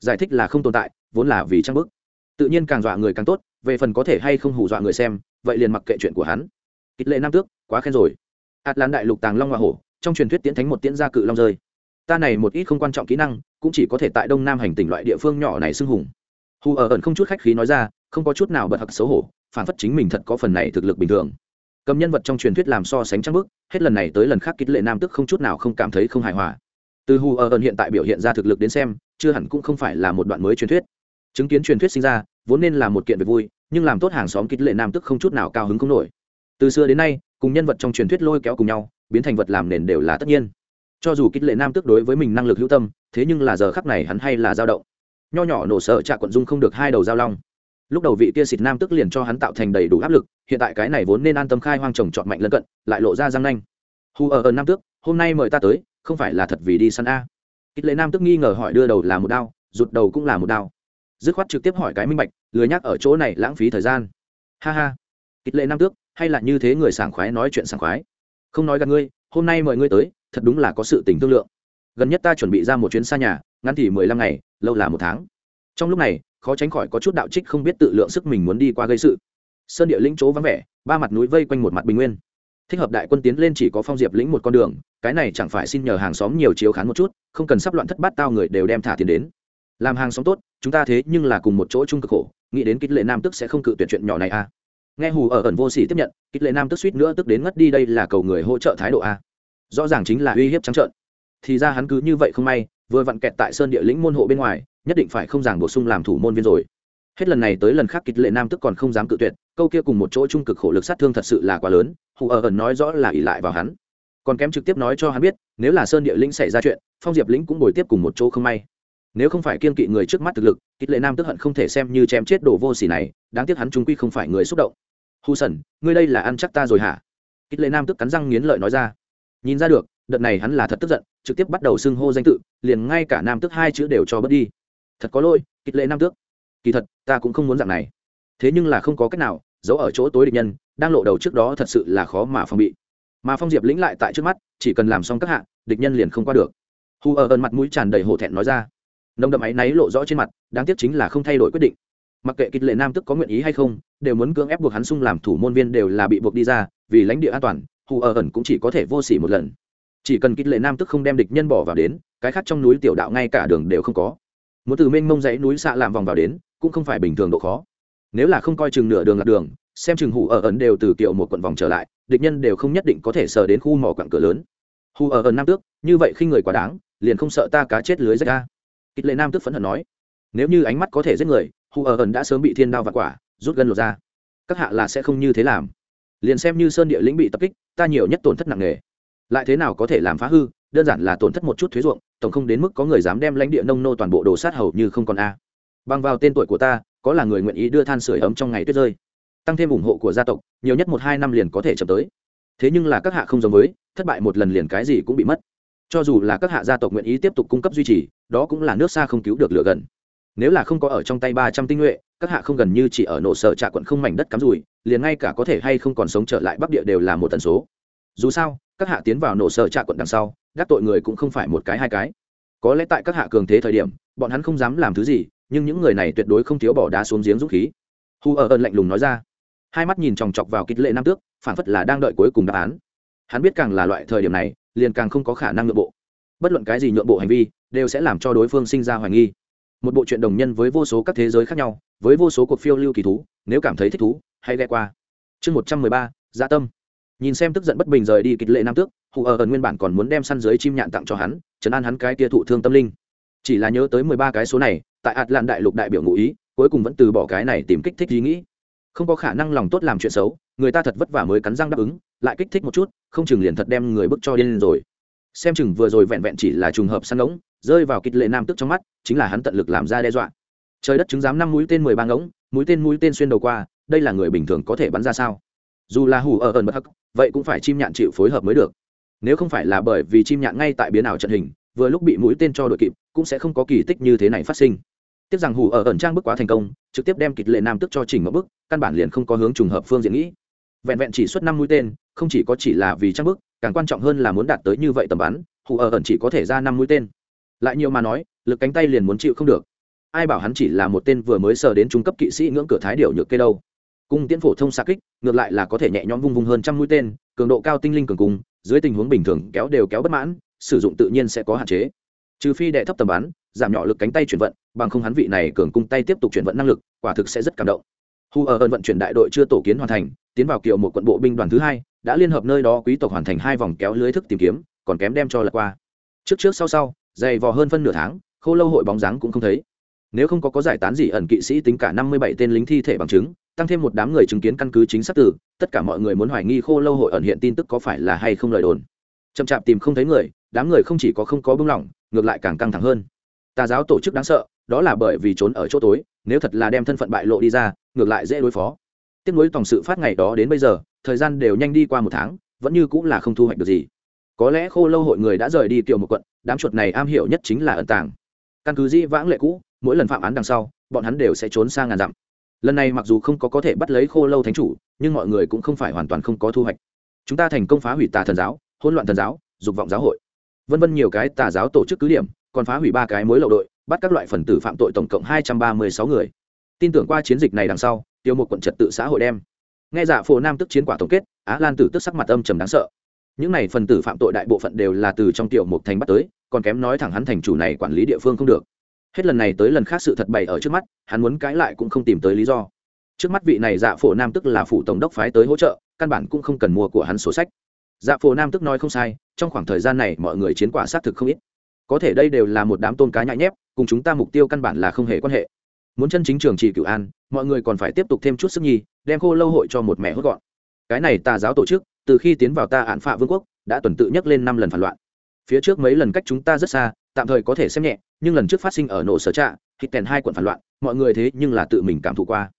A: Giải thích là không tồn tại, vốn là vì trang bức. Tự nhiên càng dọa người càng tốt, về phần có thể hay không hù dọa người xem, vậy liền mặc kệ chuyện của hắn. Kịch lệ nam tước quá khen rồi. Ạt lan đại lục tàng long hoa hổ, trong truyền thuyết tiễn thánh một tiễn gia cự long rơi. Ta này một ít không quan trọng kỹ năng, cũng chỉ có thể tại đông nam hành tỉnh loại địa phương nhỏ này xưng hùng. Hù ở ẩn không chút khách khí nói ra, không có chút nào bật hặc xấu hổ phản phất chính mình thật có phần này thực lực bình thường. Cầm nhân vật trong truyền thuyết làm so sánh trang bức, hết lần này tới lần khác kích lệ nam tức không chút nào không cảm thấy không hài hòa. Từ hù ờ ở ẩn hiện tại biểu hiện ra thực lực đến xem, chưa hẳn cũng không phải là một đoạn mới truyền thuyết. Chứng kiến truyền thuyết sinh ra, vốn nên là một kiện việc vui, nhưng làm tốt hàng xóm kích lệ nam tức không chút nào cao hứng không nổi. Từ xưa đến nay, cùng nhân vật trong truyền thuyết lôi kéo cùng nhau, biến thành vật làm nền đều là tất nhiên. Cho dù kích lệ nam tức đối với mình năng lực hữu tâm, thế nhưng là giờ khắc này hắn hay là dao động. Nho nhỏ nổ sợ trạ quận dung không được hai đầu giao long lúc đầu vị kia xịt nam tức liền cho hắn tạo thành đầy đủ áp lực, hiện tại cái này vốn nên an tâm khai hoang trồng trọt mạnh lân cận, lại lộ ra răng nanh. Hù ở ở nam tước, hôm nay mời ta tới, không phải là thật vì đi săn a. Ít lệ nam tức nghi ngờ hỏi đưa đầu là một đao, rụt đầu cũng là một đao. Dứt khoát trực tiếp hỏi cái minh bạch, lười nhắc ở chỗ này lãng phí thời gian. Ha ha. Ít lệ nam tước, hay là như thế người sảng khoái nói chuyện sảng khoái. Không nói gặp ngươi, hôm nay mời ngươi tới, thật đúng là có sự tình thương lượng. Gần nhất ta chuẩn bị ra một chuyến xa nhà, ngắn thì mười lăm ngày, lâu là một tháng. Trong lúc này khó tránh khỏi có chút đạo trích không biết tự lượng sức mình muốn đi qua gây sự. Sơn địa lĩnh chỗ vắng vẻ, ba mặt núi vây quanh một mặt bình nguyên. Thích hợp đại quân tiến lên chỉ có phong diệp lĩnh một con đường, cái này chẳng phải xin nhờ hàng xóm nhiều chiếu khán một chút, không cần sắp loạn thất bát tao người đều đem thả tiền đến. Làm hàng xóm tốt, chúng ta thế nhưng là cùng một chỗ chung cực khổ, nghĩ đến kích lệ nam tức sẽ không cự tuyệt chuyện nhỏ này à. Nghe hù ở ẩn vô sỉ tiếp nhận, kích lệ nam tức suýt nữa tức đến ngất đi đây là cầu người hỗ trợ thái độ a rõ ràng chính là uy hiếp trắng trợn. Thì ra hắn cứ như vậy không may vừa vặn kẹt tại sơn địa lĩnh môn hộ bên ngoài, nhất định phải không giảng bổ sung làm thủ môn viên rồi. Hết lần này tới lần khác kịch lệ nam tức còn không dám cự tuyệt, câu kia cùng một chỗ trung cực khổ lực sát thương thật sự là quá lớn, hù ở ẩn nói rõ là ỉ lại vào hắn. Còn kém trực tiếp nói cho hắn biết, nếu là sơn địa lĩnh xảy ra chuyện, phong diệp lĩnh cũng bồi tiếp cùng một chỗ không may. Nếu không phải kiên kỵ người trước mắt thực lực, kịch lệ nam tức hận không thể xem như chém chết đồ vô xỉ này, đáng tiếc hắn trung quy không phải người xúc động. Hù sần ngươi đây là ăn chắc ta rồi hả? Kịch lệ nam tức cắn răng nghiến lợi nói ra. Nhìn ra được đợt này hắn là thật tức giận, trực tiếp bắt đầu xưng hô danh tự, liền ngay cả nam tước hai chữ đều cho bớt đi. Thật có lỗi, kịch lệ nam tước. Kỳ thật, ta cũng không muốn dạng này. Thế nhưng là không có cách nào, giấu ở chỗ tối địch nhân, đang lộ đầu trước đó thật sự là khó mà phòng bị. Mà phong diệp lĩnh lại tại trước mắt, chỉ cần làm xong các hạ, địch nhân liền không qua được. Hù ở ơn mặt mũi tràn đầy hổ thẹn nói ra. Nông đậm áy náy lộ rõ trên mặt, đáng tiếc chính là không thay đổi quyết định. Mặc kệ kịch lệ nam tức có nguyện ý hay không, đều muốn cưỡng ép buộc hắn sung làm thủ môn viên đều là bị buộc đi ra, vì lãnh địa an toàn hù ở ẩn cũng chỉ có thể vô s ỉ một lần chỉ cần kích lệ nam tức không đem địch nhân bỏ vào đến, cái khác trong núi tiểu đạo ngay cả đường đều không có. Muốn từ mênh mông dãy núi xạ làm vòng vào đến, cũng không phải bình thường độ khó. Nếu là không coi chừng nửa đường lạc đường, xem chừng hù ở ẩn đều từ kiểu một quận vòng trở lại, địch nhân đều không nhất định có thể sờ đến khu mỏ quặng cửa lớn. Hù ở ẩn nam tước, như vậy khi người quá đáng, liền không sợ ta cá chết lưới rách ra. Kích lệ nam tước phẫn hận nói, nếu như ánh mắt có thể giết người, hù ở ẩn đã sớm bị thiên đao và quả, rút gân lột ra. Các hạ là sẽ không như thế làm. Liền xem như sơn địa lĩnh bị tập kích, ta nhiều nhất tổn thất nặng nề lại thế nào có thể làm phá hư, đơn giản là tổn thất một chút thuế ruộng, tổng không đến mức có người dám đem lãnh địa nông nô toàn bộ đồ sát hầu như không còn a. Bằng vào tên tuổi của ta, có là người nguyện ý đưa than sửa ấm trong ngày tuyết rơi. Tăng thêm ủng hộ của gia tộc, nhiều nhất một hai năm liền có thể chậm tới. Thế nhưng là các hạ không giống với, thất bại một lần liền cái gì cũng bị mất. Cho dù là các hạ gia tộc nguyện ý tiếp tục cung cấp duy trì, đó cũng là nước xa không cứu được lửa gần. Nếu là không có ở trong tay ba trăm tinh nhuệ, các hạ không gần như chỉ ở nổ sở trạ quận không mảnh đất cắm rùi liền ngay cả có thể hay không còn sống trở lại bắc địa đều là một tần số. Dù sao các hạ tiến vào nổ sở trạ quận đằng sau gác tội người cũng không phải một cái hai cái. Có lẽ tại các hạ cường thế thời điểm, bọn hắn không dám làm thứ gì, nhưng những người này tuyệt đối không thiếu bỏ đá xuống giếng dũng khí. Hu ở ơn lạnh lùng nói ra. Hai mắt nhìn chòng chọc vào kích lệ nam tước, phản phất là đang đợi cuối cùng đáp án. Hắn biết càng là loại thời điểm này, liền càng không có khả năng nhượng bộ. Bất luận cái gì nhượng bộ hành vi, đều sẽ làm cho đối phương sinh ra hoài nghi. Một bộ truyện đồng nhân với vô số các thế giới khác nhau, với vô số cuộc phiêu lưu kỳ thú, nếu cảm thấy thích thú, hãy ghe qua. Chương một trăm mười ba gia tâm nhìn xem tức giận bất bình rời đi kịch lệ nam tước, hù ở ẩn nguyên bản còn muốn đem săn dưới chim nhạn tặng cho hắn chấn an hắn cái tia thụ thương tâm linh. Chỉ là nhớ tới mười ba cái số này, tại ạt làn đại lục đại biểu ngụ ý, cuối cùng vẫn từ bỏ cái này tìm kích thích ý nghĩ. Không có khả năng lòng tốt làm chuyện xấu, người ta thật vất vả mới cắn răng đáp ứng, lại kích thích một chút, không chừng liền thật đem người bức cho điên rồi. Xem chừng vừa rồi vẹn vẹn chỉ là trùng hợp săn ngỗng, rơi vào kịch lệ nam tức trong mắt, chính là hắn tận lực làm ra đe dọa. Trời đất chứng giám năm mũi tên mười ba ngỗng, mũi tên mũi tên xuyên đầu qua, đây là người bình thường có thể bắn ra sao? Dù là hủ ở ẩn bất hắc, vậy cũng phải chim nhạn chịu phối hợp mới được. Nếu không phải là bởi vì chim nhạn ngay tại biến ảo trận hình, vừa lúc bị mũi tên cho đội kịp, cũng sẽ không có kỳ tích như thế này phát sinh. Tiếc rằng hủ ở ẩn trang bức quá thành công, trực tiếp đem kịch lệ nam tức cho chỉnh một bức, căn bản liền không có hướng trùng hợp phương diện nghĩ. Vẹn vẹn chỉ xuất năm mũi tên, không chỉ có chỉ là vì trang bức, càng quan trọng hơn là muốn đạt tới như vậy tầm bắn, hủ ở ẩn chỉ có thể ra năm mũi tên. Lại nhiều mà nói, lực cánh tay liền muốn chịu không được. Ai bảo hắn chỉ là một tên vừa mới sờ đến trung cấp kỵ sĩ ngưỡng cửa thái điệu nhược kê đâu cung tiễn phổ thông xa kích, ngược lại là có thể nhẹ nhõm vung vung hơn trăm mũi tên, cường độ cao tinh linh cường cung, dưới tình huống bình thường kéo đều kéo bất mãn, sử dụng tự nhiên sẽ có hạn chế. Trừ phi đệ thấp tầm bắn, giảm nhỏ lực cánh tay chuyển vận, bằng không hắn vị này cường cung tay tiếp tục chuyển vận năng lực, quả thực sẽ rất cảm động. Hu ở ơn vận chuyển đại đội chưa tổ kiến hoàn thành, tiến vào kiệu một quận bộ binh đoàn thứ hai, đã liên hợp nơi đó quý tộc hoàn thành hai vòng kéo lưới thức tìm kiếm, còn kém đem cho lật qua. Trước trước sau sau, dày vò hơn phân nửa tháng, khô lâu hội bóng dáng cũng không thấy. Nếu không có có giải tán gì ẩn kỵ sĩ tính cả năm mươi bảy tên lính thi thể bằng chứng tăng thêm một đám người chứng kiến căn cứ chính xác tử, tất cả mọi người muốn hoài nghi khô lâu hội ẩn hiện tin tức có phải là hay không lời đồn. Chậm chạp tìm không thấy người đám người không chỉ có không có bưng lỏng ngược lại càng căng thẳng hơn. Tà giáo tổ chức đáng sợ đó là bởi vì trốn ở chỗ tối nếu thật là đem thân phận bại lộ đi ra ngược lại dễ đối phó. Tiếp nối tổng sự phát ngày đó đến bây giờ thời gian đều nhanh đi qua một tháng vẫn như cũng là không thu hoạch được gì. Có lẽ khô lâu hội người đã rời đi kiểu một quận đám chuột này am hiểu nhất chính là ẩn tàng. Căn cứ di vãng lệ cũ mỗi lần phạm án đằng sau bọn hắn đều sẽ trốn sang ngàn dặm lần này mặc dù không có có thể bắt lấy khô lâu thánh chủ, nhưng mọi người cũng không phải hoàn toàn không có thu hoạch. Chúng ta thành công phá hủy tà thần giáo, hỗn loạn thần giáo, dục vọng giáo hội. Vân vân nhiều cái tà giáo tổ chức cứ điểm, còn phá hủy ba cái mối lậu đội, bắt các loại phần tử phạm tội tổng cộng hai trăm ba mươi sáu người. Tin tưởng qua chiến dịch này đằng sau, tiêu một quận trật tự xã hội đem. Nghe giả phổ nam tức chiến quả tổng kết, á lan tử tức sắc mặt âm trầm đáng sợ. Những này phần tử phạm tội đại bộ phận đều là từ trong tiểu mục thành bắt tới, còn kém nói thẳng hắn thành chủ này quản lý địa phương không được hết lần này tới lần khác sự thật bày ở trước mắt, hắn muốn cãi lại cũng không tìm tới lý do. Trước mắt vị này dạ phổ nam tức là phủ tổng đốc phái tới hỗ trợ, căn bản cũng không cần mua của hắn sổ sách. Dạ phổ nam tức nói không sai, trong khoảng thời gian này mọi người chiến quả xác thực không ít. Có thể đây đều là một đám tôn cá nhãi nhép, cùng chúng ta mục tiêu căn bản là không hề quan hệ. Muốn chân chính trường trị cửu an, mọi người còn phải tiếp tục thêm chút sức nhi, đem khô lâu hội cho một mẹ hốt gọn. Cái này tà giáo tổ chức, từ khi tiến vào ta án phạ vương quốc, đã tuần tự nhắc lên năm lần phản loạn. Phía trước mấy lần cách chúng ta rất xa, tạm thời có thể xem nhẹ nhưng lần trước phát sinh ở nổ sở trạ hít kèn hai quận phản loạn, mọi người thế nhưng là tự mình cảm thụ qua.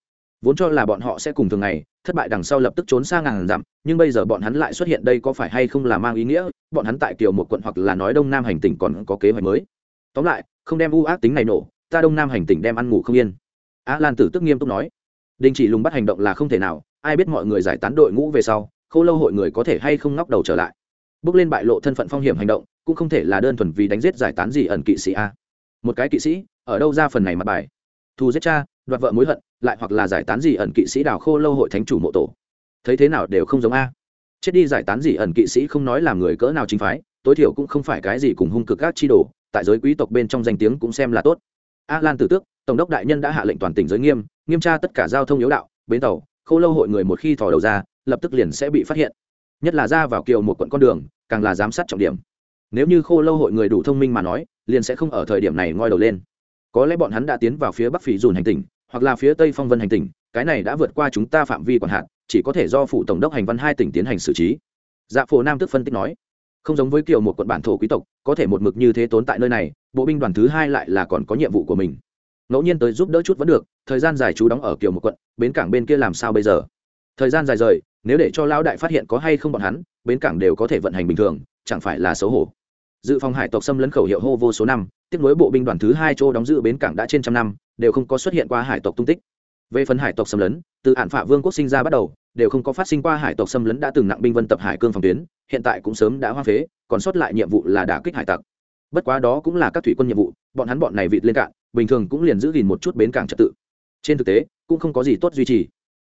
A: Vốn cho là bọn họ sẽ cùng thường ngày, thất bại đằng sau lập tức trốn xa ngàn dặm, nhưng bây giờ bọn hắn lại xuất hiện đây có phải hay không là mang ý nghĩa, bọn hắn tại kiều một quận hoặc là nói đông nam hành tỉnh còn có kế hoạch mới. Tóm lại, không đem u ác tính này nổ, ta đông nam hành tỉnh đem ăn ngủ không yên. Á lan tử tức nghiêm túc nói. Đình chỉ lùng bắt hành động là không thể nào, ai biết mọi người giải tán đội ngũ về sau, khô lâu hội người có thể hay không ngóc đầu trở lại. Bước lên bại lộ thân phận phong hiểm hành động, cũng không thể là đơn thuần vì đánh giết giải tán gì ẩn kỵ sĩ a một cái kỵ sĩ, ở đâu ra phần này mặt bài? Thù giết cha, đoạt vợ mối hận, lại hoặc là giải tán gì ẩn kỵ sĩ đào khô lâu hội thánh chủ mộ tổ. Thấy thế nào đều không giống a. Chết đi giải tán gì ẩn kỵ sĩ không nói làm người cỡ nào chính phái, tối thiểu cũng không phải cái gì cùng hung cực các chi đồ, tại giới quý tộc bên trong danh tiếng cũng xem là tốt. A lan tử tước, tổng đốc đại nhân đã hạ lệnh toàn tỉnh giới nghiêm nghiêm tra tất cả giao thông yếu đạo, bến tàu, khô lâu hội người một khi thò đầu ra, lập tức liền sẽ bị phát hiện. Nhất là ra vào kiều một quận con đường, càng là giám sát trọng điểm. Nếu như khô lâu hội người đủ thông minh mà nói liền sẽ không ở thời điểm này ngoi đầu lên. Có lẽ bọn hắn đã tiến vào phía bắc phỉ dùn hành tỉnh, hoặc là phía tây phong vân hành tỉnh, cái này đã vượt qua chúng ta phạm vi quản hạn chỉ có thể do phủ tổng đốc hành văn hai tỉnh tiến hành xử trí. Dạ phổ nam tức phân tích nói, không giống với kiểu một quận bản thổ quý tộc, có thể một mực như thế tốn tại nơi này, bộ binh đoàn thứ hai lại là còn có nhiệm vụ của mình. Ngẫu nhiên tới giúp đỡ chút vẫn được, thời gian dài chú đóng ở kiểu một quận, bến cảng bên kia làm sao bây giờ? Thời gian dài rời, nếu để cho lão đại phát hiện có hay không bọn hắn, bến cảng đều có thể vận hành bình thường, chẳng phải là xấu hổ dự phòng hải tộc xâm lấn khẩu hiệu hô vô số năm, tiếp nối bộ binh đoàn thứ hai chỗ đóng giữ bến cảng đã trên trăm năm, đều không có xuất hiện qua hải tộc tung tích. Về phần hải tộc xâm lấn, từ hạn phạ vương quốc sinh ra bắt đầu, đều không có phát sinh qua hải tộc xâm lấn đã từng nặng binh vân tập hải cương phòng tuyến, hiện tại cũng sớm đã hoa phế, còn sót lại nhiệm vụ là đả kích hải tặc. Bất quá đó cũng là các thủy quân nhiệm vụ, bọn hắn bọn này vịt lên cạn, bình thường cũng liền giữ gìn một chút bến cảng trật tự. Trên thực tế, cũng không có gì tốt duy trì.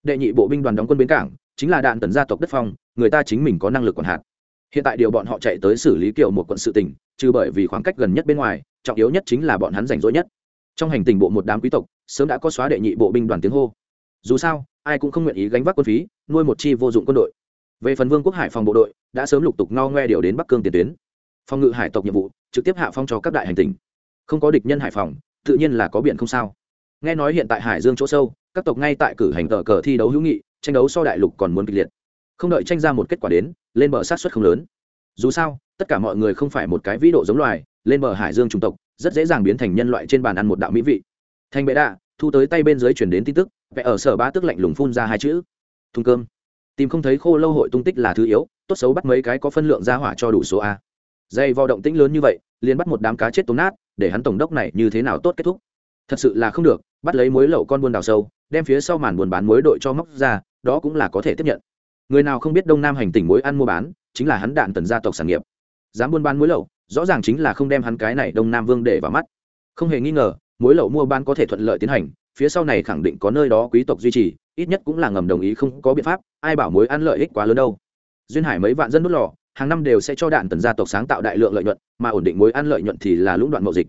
A: Đệ nhị bộ binh đoàn đóng quân bến cảng, chính là đạn tần gia tộc đất phong, người ta chính mình có năng lực còn hạn hiện tại điều bọn họ chạy tới xử lý kiểu một quận sự tình, trừ bởi vì khoảng cách gần nhất bên ngoài, trọng yếu nhất chính là bọn hắn rảnh rỗi nhất. Trong hành tình bộ một đám quý tộc, sớm đã có xóa đệ nhị bộ binh đoàn tiếng hô. Dù sao, ai cũng không nguyện ý gánh vác quân phí, nuôi một chi vô dụng quân đội. Về phần vương quốc hải phòng bộ đội, đã sớm lục tục no ngoe điều đến bắc cương tiền tuyến. Phòng ngự hải tộc nhiệm vụ, trực tiếp hạ phong cho các đại hành tình. Không có địch nhân hải phòng, tự nhiên là có biển không sao. Nghe nói hiện tại hải dương chỗ sâu, các tộc ngay tại cử hành tờ cờ thi đấu hữu nghị, tranh đấu so đại lục còn muốn kịch liệt không đợi tranh ra một kết quả đến, lên bờ sát xuất không lớn. Dù sao, tất cả mọi người không phải một cái vĩ độ giống loài, lên bờ hải dương chủng tộc, rất dễ dàng biến thành nhân loại trên bàn ăn một đạo mỹ vị. Thành bệ đạ, thu tới tay bên dưới chuyển đến tin tức vẽ ở sở ba tức lạnh lùng phun ra hai chữ. Thùng cơm. Tìm không thấy khô lâu hội tung tích là thứ yếu, tốt xấu bắt mấy cái có phân lượng ra hỏa cho đủ số a. Dây vào động tĩnh lớn như vậy, liền bắt một đám cá chết tốn nát, để hắn tổng đốc này như thế nào tốt kết thúc. Thật sự là không được, bắt lấy mối lậu con buôn đào sâu, đem phía sau màn buôn bán mối đội cho móc ra, đó cũng là có thể tiếp nhận người nào không biết đông nam hành tỉnh mối ăn mua bán, chính là hắn đạn tần gia tộc sản nghiệp. Dám buôn bán mối lậu rõ ràng chính là không đem hắn cái này đông nam vương để vào mắt. Không hề nghi ngờ, mối lậu mua bán có thể thuận lợi tiến hành, phía sau này khẳng định có nơi đó quý tộc duy trì, ít nhất cũng là ngầm đồng ý không có biện pháp, ai bảo mối ăn lợi ích quá lớn đâu. Duyên hải mấy vạn dân đốt lò, hàng năm đều sẽ cho đạn tần gia tộc sáng tạo đại lượng lợi nhuận, mà ổn định mối ăn lợi nhuận thì là lũng đoạn mậu dịch.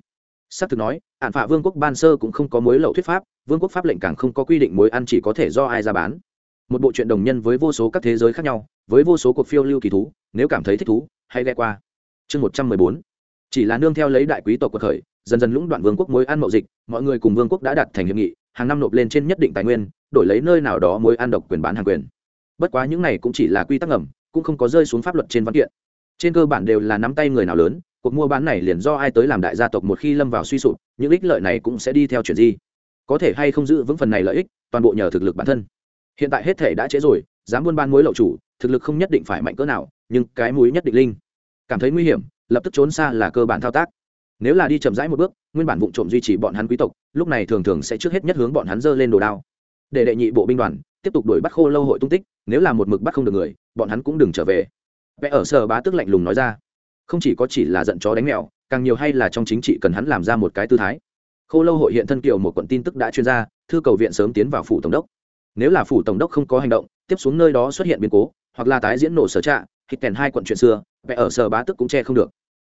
A: S ắ c thực nói hạn phạ vương quốc ban sơ cũng không có mối lậu thuyết pháp, vương quốc pháp lệnh càng không có quy định mối ăn chỉ có thể do ai ra bán một bộ chuyện đồng nhân với vô số các thế giới khác nhau, với vô số cuộc phiêu lưu kỳ thú, nếu cảm thấy thích thú, hãy ghe qua. Chương một trăm mười bốn. Chỉ là nương theo lấy đại quý tộc cuộc khởi, dần dần lũng đoạn vương quốc mối ăn mậu dịch, mọi người cùng vương quốc đã đặt thành hiệp nghị, hàng năm nộp lên trên nhất định tài nguyên, đổi lấy nơi nào đó mối ăn độc quyền bán hàng quyền. Bất quá những này cũng chỉ là quy tắc ngầm, cũng không có rơi xuống pháp luật trên văn kiện. Trên cơ bản đều là nắm tay người nào lớn, cuộc mua bán này liền do ai tới làm đại gia tộc một khi lâm vào suy sụp, những ích lợi này cũng sẽ đi theo chuyện gì. Có thể hay không giữ vững phần này lợi ích, toàn bộ nhờ thực lực bản thân hiện tại hết thể đã trễ rồi, dám buôn bán mối lậu chủ, thực lực không nhất định phải mạnh cỡ nào, nhưng cái mũi nhất định linh. Cảm thấy nguy hiểm, lập tức trốn xa là cơ bản thao tác. Nếu là đi chậm rãi một bước, nguyên bản vụ trộm duy trì bọn hắn quý tộc, lúc này thường thường sẽ trước hết nhất hướng bọn hắn dơ lên đồ đao. Để đệ nhị bộ binh đoàn, tiếp tục đuổi bắt khô lâu hội tung tích, nếu là một mực bắt không được người, bọn hắn cũng đừng trở về. Vẽ ở sở bá tức lạnh lùng nói ra. Không chỉ có chỉ là giận chó đánh mèo, càng nhiều hay là trong chính trị cần hắn làm ra một cái tư thái. Khô lâu hội hiện thân kiều một quận tin tức đã chuyên gia thư cầu viện sớm tiến vào phủ tổng đốc nếu là phủ tổng đốc không có hành động, tiếp xuống nơi đó xuất hiện biến cố, hoặc là tái diễn nổ sở trạ hít kèn hai quận chuyện xưa vẽ ở sở bá tức cũng che không được.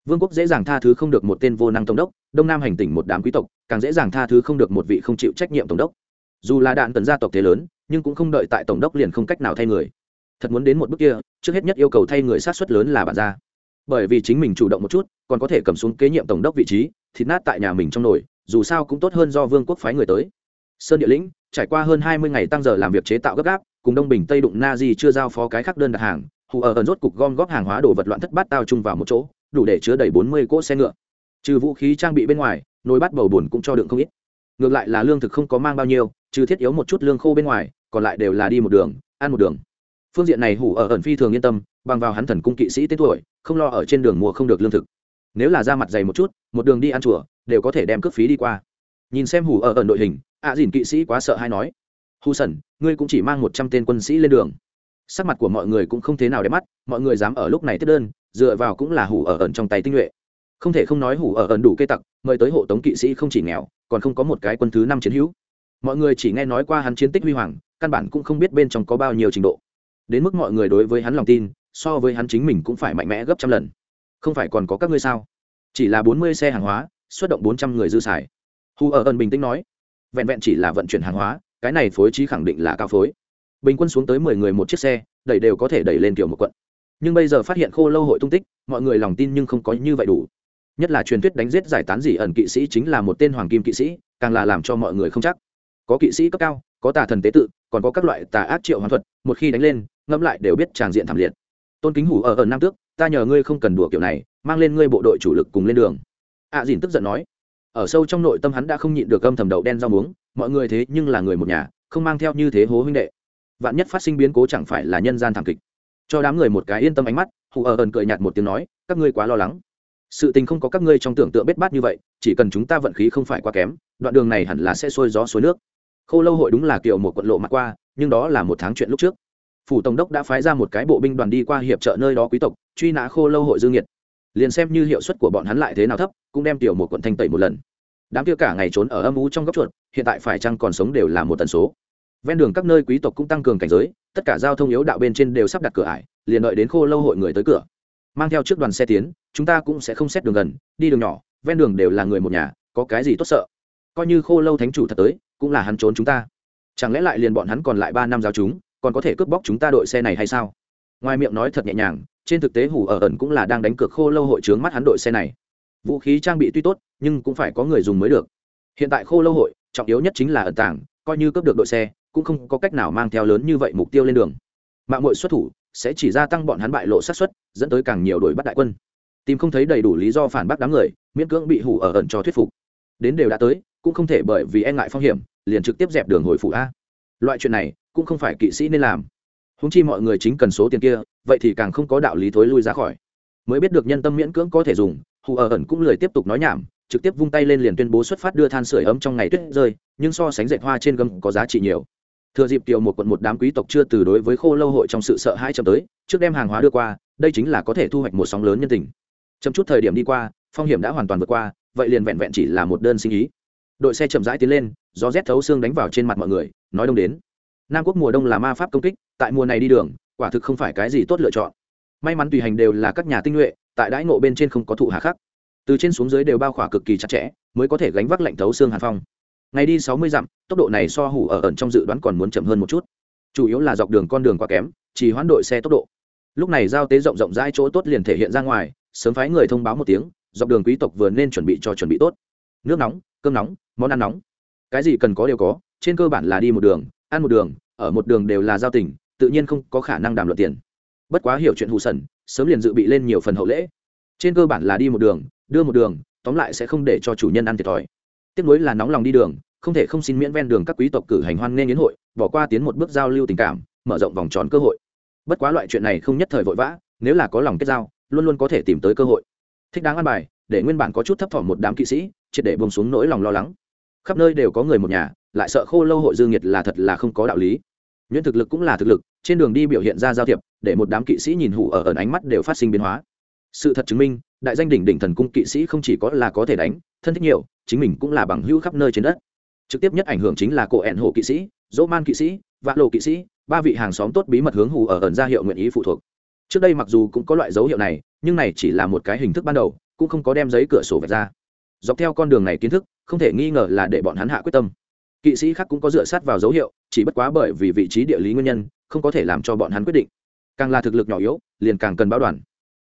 A: Vương quốc dễ dàng tha thứ không được một tên vô năng tổng đốc, đông nam hành tỉnh một đám quý tộc, càng dễ dàng tha thứ không được một vị không chịu trách nhiệm tổng đốc. Dù là đạn tần gia tộc thế lớn, nhưng cũng không đợi tại tổng đốc liền không cách nào thay người. Thật muốn đến một bước kia, trước hết nhất yêu cầu thay người sát xuất lớn là bản gia. Bởi vì chính mình chủ động một chút, còn có thể cầm xuống kế nhiệm tổng đốc vị trí, thịt nát tại nhà mình trong nổi dù sao cũng tốt hơn do vương quốc phái người tới sơn địa lĩnh, trải qua hơn hai mươi ngày tăng giờ làm việc chế tạo gấp gáp, cùng đông bình tây đụng na di chưa giao phó cái khác đơn đặt hàng, hù ở ẩn rốt cục gom góp hàng hóa đồ vật loạn thất bát tao chung vào một chỗ, đủ để chứa đầy bốn mươi cỗ xe ngựa. Trừ vũ khí trang bị bên ngoài, nồi bát bầu bùn cũng cho đựng không ít. Ngược lại là lương thực không có mang bao nhiêu, trừ thiết yếu một chút lương khô bên ngoài, còn lại đều là đi một đường, ăn một đường. Phương diện này hủ ở ẩn phi thường yên tâm, bằng vào hắn thần cung kỵ sĩ tên tuổi, không lo ở trên đường mua không được lương thực. Nếu là ra mặt dày một chút, một đường đi ăn chùa, đều có thể đem cước phí đi qua. Nhìn xem hủ ở ẩn đội hình ạ à dìn kỵ sĩ quá sợ hay nói hù sần, ngươi cũng chỉ mang một trăm tên quân sĩ lên đường. Sắc mặt của mọi người cũng không thế nào đẹp mắt, mọi người dám ở lúc này tiếp đơn, dựa vào cũng là hủ ở ẩn trong tay tinh nhuệ. Không thể không nói hủ ở ẩn đủ cây tặc, mời tới hộ tống kỵ sĩ không chỉ nghèo, còn không có một cái quân thứ năm chiến hữu. Mọi người chỉ nghe nói qua hắn chiến tích huy hoàng, căn bản cũng không biết bên trong có bao nhiêu trình độ. Đến mức mọi người đối với hắn lòng tin, so với hắn chính mình cũng phải mạnh mẽ gấp trăm lần. Không phải còn có các ngươi sao? Chỉ là bốn mươi xe hàng hóa, xuất động bốn trăm người dư xài. Hù ở ẩn bình tĩnh nói vẹn vẹn chỉ là vận chuyển hàng hóa cái này phối trí khẳng định là cao phối. Bình quân xuống tới mười người một chiếc xe đẩy đều có thể đẩy lên kiểu một quận. Nhưng bây giờ phát hiện khô lâu hội tung tích mọi người lòng tin nhưng không có như vậy đủ. Nhất là truyền thuyết đánh giết giải tán dị ẩn kỵ sĩ chính là một tên hoàng kim kỵ sĩ càng là làm cho mọi người không chắc. Có kỵ sĩ cấp cao có tà thần tế tự còn có các loại tà ác triệu hoàn thuật một khi đánh lên ngẫm lại đều biết tràng diện thảm liệt. Tôn kính hủ ở ở nam tước ta nhờ ngươi không cần đùa kiểu này mang lên ngươi bộ đội chủ lực cùng lên đường. Ạ à, dìn tức giận nói ở sâu trong nội tâm hắn đã không nhịn được âm thầm đậu đen rau muống, mọi người thế nhưng là người một nhà, không mang theo như thế hố huynh đệ. Vạn nhất phát sinh biến cố chẳng phải là nhân gian thảm kịch. Cho đám người một cái yên tâm ánh mắt, hù ở ẩn cười nhạt một tiếng nói, các ngươi quá lo lắng. Sự tình không có các ngươi trong tưởng tượng bết bát như vậy, chỉ cần chúng ta vận khí không phải quá kém, đoạn đường này hẳn là sẽ sôi gió suối nước. Khâu lâu hội đúng là kiểu một quận lộ mặt qua, nhưng đó là một tháng chuyện lúc trước. Phủ tổng đốc đã phái ra một cái bộ binh đoàn đi qua hiệp trợ nơi đó quý tộc, truy nã khô lâu hội dương nhiệt liền xem như hiệu suất của bọn hắn lại thế nào thấp, cũng đem tiểu một quận thanh tẩy một lần. Đám kia cả ngày trốn ở âm u trong góc chuột, hiện tại phải chăng còn sống đều là một tần số. Ven đường các nơi quý tộc cũng tăng cường cảnh giới, tất cả giao thông yếu đạo bên trên đều sắp đặt cửa ải, liền đợi đến khô lâu hội người tới cửa. Mang theo trước đoàn xe tiến, chúng ta cũng sẽ không xét đường gần, đi đường nhỏ, ven đường đều là người một nhà, có cái gì tốt sợ? Coi như khô lâu thánh chủ thật tới, cũng là hắn trốn chúng ta. Chẳng lẽ lại liền bọn hắn còn lại ba năm giao chúng, còn có thể cướp bóc chúng ta đội xe này hay sao? Ngoài miệng nói thật nhẹ nhàng trên thực tế hủ ở ẩn cũng là đang đánh cược khô lâu hội trướng mắt hắn đội xe này. Vũ khí trang bị tuy tốt, nhưng cũng phải có người dùng mới được. Hiện tại khô lâu hội, trọng yếu nhất chính là ẩn tàng, coi như cướp được đội xe, cũng không có cách nào mang theo lớn như vậy mục tiêu lên đường. Mạng mội xuất thủ, sẽ chỉ gia tăng bọn hắn bại lộ sát xuất dẫn tới càng nhiều đội bắt đại quân. Tìm không thấy đầy đủ lý do phản bác đám người, miễn cưỡng bị hủ ở ẩn cho thuyết phục. Đến đều đã tới, cũng không thể bởi vì e ngại phong hiểm, liền trực tiếp dẹp đường hồi phủ a. Loại chuyện này, cũng không phải kỵ sĩ nên làm húng chi mọi người chính cần số tiền kia, vậy thì càng không có đạo lý thối lui ra khỏi. Mới biết được nhân tâm miễn cưỡng có thể dùng, hù ở ẩn cũng lười tiếp tục nói nhảm, trực tiếp vung tay lên liền tuyên bố xuất phát đưa than sửa ấm trong ngày tuyết rơi, nhưng so sánh dệt hoa trên gấm có giá trị nhiều. Thừa dịp tiểu một quận một đám quý tộc chưa từ đối với khô lâu hội trong sự sợ hãi chậm tới, trước đem hàng hóa đưa qua, đây chính là có thể thu hoạch một sóng lớn nhân tình. Chậm chút thời điểm đi qua, phong hiểm đã hoàn toàn vượt qua, vậy liền vẹn vẹn chỉ là một đơn sinh ý. Đội xe chậm rãi tiến lên, gió rét thấu xương đánh vào trên mặt mọi người, nói đông đến nam quốc mùa đông là ma pháp công kích, tại mùa này đi đường, quả thực không phải cái gì tốt lựa chọn. May mắn tùy hành đều là các nhà tinh nhuệ, tại đãi ngộ bên trên không có thụ hạ khắc. Từ trên xuống dưới đều bao khỏa cực kỳ chặt chẽ, mới có thể gánh vác lạnh thấu xương hàn phong. Ngày đi sáu mươi dặm, tốc độ này so hủ ở ẩn trong dự đoán còn muốn chậm hơn một chút. Chủ yếu là dọc đường con đường quá kém, chỉ hoán đội xe tốc độ. Lúc này giao tế rộng rộng rãi chỗ tốt liền thể hiện ra ngoài, sớm phái người thông báo một tiếng, dọc đường quý tộc vừa nên chuẩn bị cho chuẩn bị tốt. Nước nóng, cơm nóng, món ăn nóng. Cái gì cần có đều có, trên cơ bản là đi một đường ăn một đường, ở một đường đều là giao tình, tự nhiên không có khả năng đàm luận tiền. Bất quá hiểu chuyện hù sần, sớm liền dự bị lên nhiều phần hậu lễ. Trên cơ bản là đi một đường, đưa một đường, tóm lại sẽ không để cho chủ nhân ăn thiệt thòi. Tiếp nối là nóng lòng đi đường, không thể không xin miễn ven đường các quý tộc cử hành hoan nghênh yến hội, bỏ qua tiến một bước giao lưu tình cảm, mở rộng vòng tròn cơ hội. Bất quá loại chuyện này không nhất thời vội vã, nếu là có lòng kết giao, luôn luôn có thể tìm tới cơ hội. Thích đáng ăn bài, để nguyên bản có chút thấp thỏm một đám kỵ sĩ, triệt để bông xuống nỗi lòng lo lắng. Khắp nơi đều có người một nhà lại sợ khô lâu hội dương nhiệt là thật là không có đạo lý. Nhuyễn thực lực cũng là thực lực, trên đường đi biểu hiện ra giao thiệp, để một đám kỵ sĩ nhìn hủ ở ẩn ánh mắt đều phát sinh biến hóa. Sự thật chứng minh, đại danh đỉnh đỉnh thần cung kỵ sĩ không chỉ có là có thể đánh, thân thích nhiều, chính mình cũng là bằng hữu khắp nơi trên đất. Trực tiếp nhất ảnh hưởng chính là cổ ẹn hộ kỵ sĩ, dỗ man kỵ sĩ, vạ lộ kỵ sĩ, ba vị hàng xóm tốt bí mật hướng hủ ở ẩn ra hiệu nguyện ý phụ thuộc. Trước đây mặc dù cũng có loại dấu hiệu này, nhưng này chỉ là một cái hình thức ban đầu, cũng không có đem giấy cửa sổ vạch ra. Dọc theo con đường này kiến thức, không thể nghi ngờ là để bọn hắn hạ quyết tâm kỵ sĩ khác cũng có dựa sát vào dấu hiệu, chỉ bất quá bởi vì vị trí địa lý nguyên nhân, không có thể làm cho bọn hắn quyết định. Càng là thực lực nhỏ yếu, liền càng cần báo đoàn.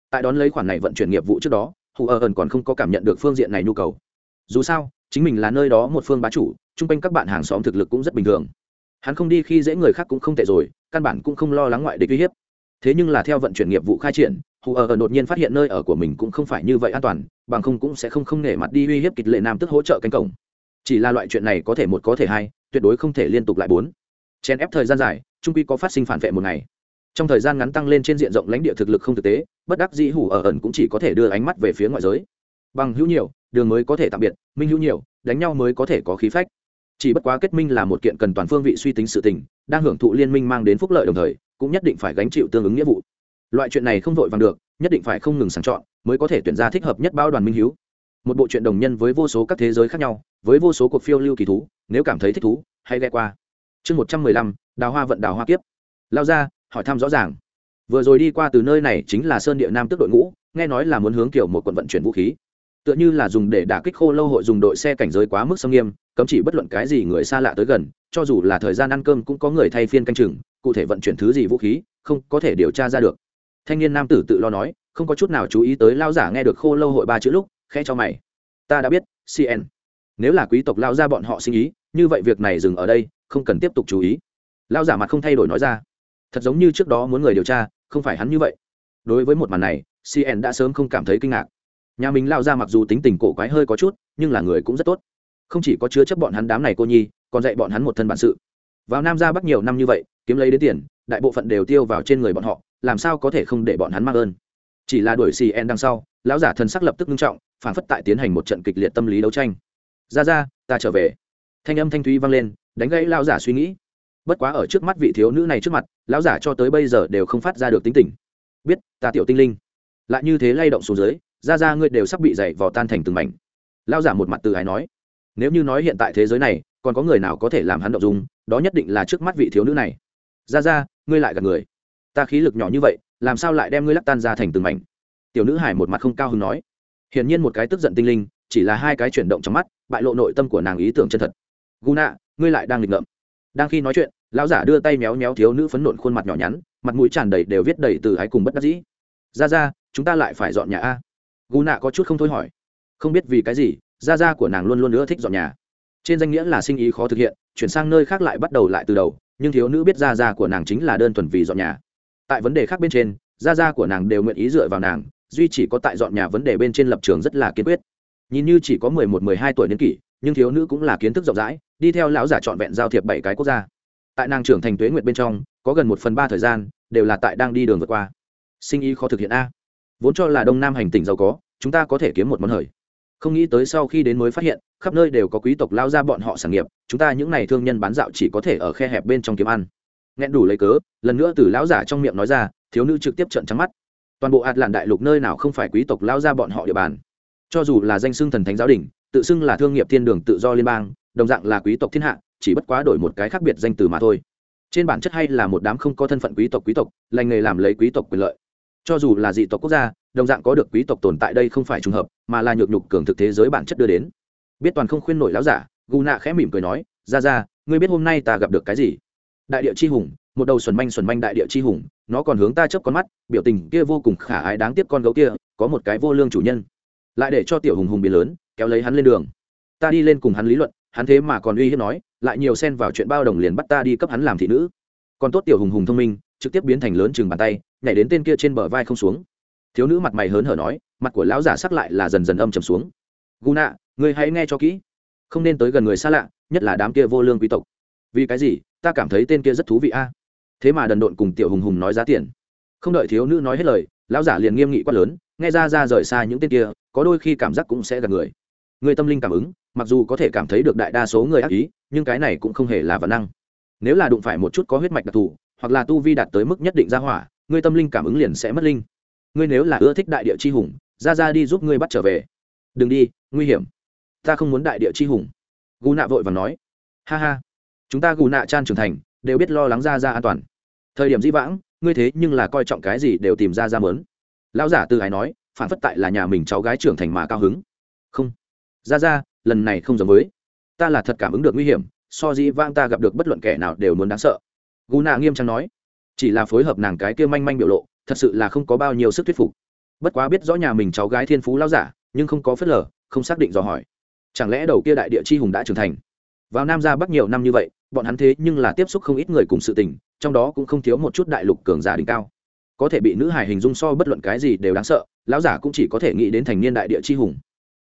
A: Tại đón lấy khoản này vận chuyển nghiệp vụ trước đó, hù ở ẩn còn không có cảm nhận được phương diện này nhu cầu. Dù sao, chính mình là nơi đó một phương bá chủ, chung quanh các bạn hàng xóm thực lực cũng rất bình thường. Hắn không đi khi dễ người khác cũng không tệ rồi, căn bản cũng không lo lắng ngoại địch uy hiếp. Thế nhưng là theo vận chuyển nghiệp vụ khai triển, hù ở ẩn đột nhiên phát hiện nơi ở của mình cũng không phải như vậy an toàn, bằng không cũng sẽ không không nể mặt đi uy hiếp kịch lệ nam tức hỗ trợ cánh cổng chỉ là loại chuyện này có thể một có thể hai, tuyệt đối không thể liên tục lại bốn. Chen ép thời gian dài trung quy có phát sinh phản vệ một ngày. Trong thời gian ngắn tăng lên trên diện rộng lãnh địa thực lực không thực tế, bất đắc dĩ hủ ở ẩn cũng chỉ có thể đưa ánh mắt về phía ngoại giới. Bằng hữu nhiều, đường mới có thể tạm biệt, minh hữu nhiều, đánh nhau mới có thể có khí phách. Chỉ bất quá kết minh là một kiện cần toàn phương vị suy tính sự tình, đang hưởng thụ liên minh mang đến phúc lợi đồng thời, cũng nhất định phải gánh chịu tương ứng nghĩa vụ. Loại chuyện này không vội vàng được, nhất định phải không ngừng sàng chọn, mới có thể tuyển ra thích hợp nhất bao đoàn minh hiếu một bộ chuyện đồng nhân với vô số các thế giới khác nhau, với vô số cuộc phiêu lưu kỳ thú, nếu cảm thấy thích thú, hãy ghe qua. Chương một trăm mười lăm, đào hoa vận đào hoa kiếp. Lao ra, hỏi thăm rõ ràng. Vừa rồi đi qua từ nơi này chính là sơn địa nam tức đội ngũ, nghe nói là muốn hướng kiểu một quận vận chuyển vũ khí. Tựa như là dùng để đả kích khô lâu hội dùng đội xe cảnh giới quá mức sâm nghiêm, cấm chỉ bất luận cái gì người xa lạ tới gần, cho dù là thời gian ăn cơm cũng có người thay phiên canh chừng, cụ thể vận chuyển thứ gì vũ khí, không có thể điều tra ra được. Thanh niên nam tử tự lo nói, không có chút nào chú ý tới lao giả nghe được khô lâu hội ba chữ lúc khe cho mày. Ta đã biết cn nếu là quý tộc lao ra bọn họ sinh ý, như vậy việc này dừng ở đây, không cần tiếp tục chú ý. Lao giả mặt không thay đổi nói ra. Thật giống như trước đó muốn người điều tra, không phải hắn như vậy. Đối với một màn này cn đã sớm không cảm thấy kinh ngạc. Nhà mình lao ra mặc dù tính tình cổ quái hơi có chút, nhưng là người cũng rất tốt. Không chỉ có chứa chấp bọn hắn đám này cô nhi, còn dạy bọn hắn một thân bản sự. Vào nam ra bắc nhiều năm như vậy, kiếm lấy đến tiền, đại bộ phận đều tiêu vào trên người bọn họ, làm sao có thể không để bọn hắn mang ơn? Chỉ là đuổi cn đằng sau, lão giả thần sắc lập tức nghiêm trọng, phản phất tại tiến hành một trận kịch liệt tâm lý đấu tranh. Ra ra, ta trở về. Thanh âm thanh thúy vang lên, đánh gãy lão giả suy nghĩ. Bất quá ở trước mắt vị thiếu nữ này trước mặt, lão giả cho tới bây giờ đều không phát ra được tính tình. Biết, ta tiểu tinh linh. Lại như thế lay động xuống dưới, ra ra, ngươi đều sắp bị dày vò tan thành từng mảnh. Lão giả một mặt từ ái nói. Nếu như nói hiện tại thế giới này, còn có người nào có thể làm hắn động dung, đó nhất định là trước mắt vị thiếu nữ này. Ra ra, ngươi lại gặp người. Ta khí lực nhỏ như vậy làm sao lại đem ngươi lắc tan ra thành từng mảnh? Tiểu nữ hải một mặt không cao hứng nói. Hiển nhiên một cái tức giận tinh linh, chỉ là hai cái chuyển động trong mắt, bại lộ nội tâm của nàng ý tưởng chân thật. Guna, ngươi lại đang nghịch ngợm. Đang khi nói chuyện, lão giả đưa tay méo méo thiếu nữ phấn nộn khuôn mặt nhỏ nhắn, mặt mũi tràn đầy đều viết đầy từ ái cùng bất đắc dĩ. Ra ra chúng ta lại phải dọn nhà a. Guna có chút không thôi hỏi. Không biết vì cái gì ra ra của nàng luôn luôn nữa thích dọn nhà. Trên danh nghĩa là sinh ý khó thực hiện, chuyển sang nơi khác lại bắt đầu lại từ đầu, nhưng thiếu nữ biết ra ra của nàng chính là đơn thuần vì dọn nhà tại vấn đề khác bên trên, gia gia của nàng đều nguyện ý dựa vào nàng, duy chỉ có tại dọn nhà vấn đề bên trên lập trường rất là kiên quyết. Nhìn như chỉ có mười một, mười hai tuổi niên kỷ, nhưng thiếu nữ cũng là kiến thức rộng rãi, đi theo lão giả trọn vẹn giao thiệp bảy cái quốc gia. Tại nàng trưởng thành tuế nguyệt bên trong, có gần một phần ba thời gian, đều là tại đang đi đường vượt qua. Sinh ý khó thực hiện a. Vốn cho là đông nam hành tỉnh giàu có, chúng ta có thể kiếm một món hời. Không nghĩ tới sau khi đến mới phát hiện, khắp nơi đều có quý tộc lao ra bọn họ sản nghiệp, chúng ta những n à y thương nhân bán dạo chỉ có thể ở khe hẹp bên trong kiếm ăn nghẹn đủ lấy cớ, lần nữa từ lão giả trong miệng nói ra, thiếu nữ trực tiếp trợn trắng mắt. Toàn bộ hạt làn đại lục nơi nào không phải quý tộc lao ra bọn họ địa bàn. Cho dù là danh xưng thần thánh giáo đình, tự xưng là thương nghiệp thiên đường tự do liên bang, đồng dạng là quý tộc thiên hạ, chỉ bất quá đổi một cái khác biệt danh từ mà thôi. Trên bản chất hay là một đám không có thân phận quý tộc quý tộc, lành nghề làm lấy quý tộc quyền lợi. Cho dù là dị tộc quốc gia, đồng dạng có được quý tộc tồn tại đây không phải trùng hợp, mà là nhược nhục cường thực thế giới bản chất đưa đến. Biết toàn không khuyên nổi láo giả, gù nạ khẽ mỉm cười nói ra ra ngươi biết hôm nay ta gặp được cái gì? Đại địa chi hùng, một đầu xuẩn manh xuẩn manh đại địa chi hùng, nó còn hướng ta chớp con mắt, biểu tình kia vô cùng khả ái đáng tiếc con gấu kia, có một cái vô lương chủ nhân. Lại để cho tiểu hùng hùng biến lớn, kéo lấy hắn lên đường. Ta đi lên cùng hắn lý luận, hắn thế mà còn uy hiếp nói, lại nhiều xen vào chuyện bao đồng liền bắt ta đi cấp hắn làm thị nữ. Còn tốt tiểu hùng hùng thông minh, trực tiếp biến thành lớn chừng bàn tay, nhảy đến tên kia trên bờ vai không xuống. Thiếu nữ mặt mày hớn hở nói, mặt của lão giả sắc lại là dần dần âm trầm xuống. Guna người hãy nghe cho kỹ. Không nên tới gần người xa lạ, nhất là đám kia vô lương quý tộc. Vì cái gì? Ta cảm thấy tên kia rất thú vị a. Thế mà đần độn cùng tiểu hùng hùng nói giá tiền. Không đợi thiếu nữ nói hết lời, lão giả liền nghiêm nghị quát lớn, nghe ra ra rời xa những tên kia, có đôi khi cảm giác cũng sẽ gặp người. Người tâm linh cảm ứng, mặc dù có thể cảm thấy được đại đa số người ác ý, nhưng cái này cũng không hề là vật năng. Nếu là đụng phải một chút có huyết mạch đặc thù, hoặc là tu vi đạt tới mức nhất định ra hỏa, người tâm linh cảm ứng liền sẽ mất linh. Ngươi nếu là ưa thích đại địa chi hùng, ra ra đi giúp ngươi bắt trở về. Đừng đi, nguy hiểm. Ta không muốn đại địa chi hùng. Gu nạ vội và nói. Ha ha chúng ta gù nạ chan trưởng thành, đều biết lo lắng ra ra an toàn. Thời điểm di vãng, ngươi thế nhưng là coi trọng cái gì đều tìm ra ra mớn. Lão giả từ hài nói, phản phất tại là nhà mình cháu gái trưởng thành mà cao hứng. Không. Ra ra, lần này không giống với. Ta là thật cảm ứng được nguy hiểm, so dĩ vãng ta gặp được bất luận kẻ nào đều muốn đáng sợ. Gù nạ nghiêm trang nói, chỉ là phối hợp nàng cái kia manh manh biểu lộ, thật sự là không có bao nhiêu sức thuyết phục. Bất quá biết rõ nhà mình cháu gái thiên phú lão giả, nhưng không có phớt lờ, không xác định dò hỏi. Chẳng lẽ đầu kia đại địa chi hùng đã trưởng thành? Vào nam ra bắc nhiều năm như vậy, bọn hắn thế nhưng là tiếp xúc không ít người cùng sự tình, trong đó cũng không thiếu một chút đại lục cường giả đỉnh cao. Có thể bị nữ hải hình dung so bất luận cái gì đều đáng sợ, lão giả cũng chỉ có thể nghĩ đến thành niên đại địa chi hùng.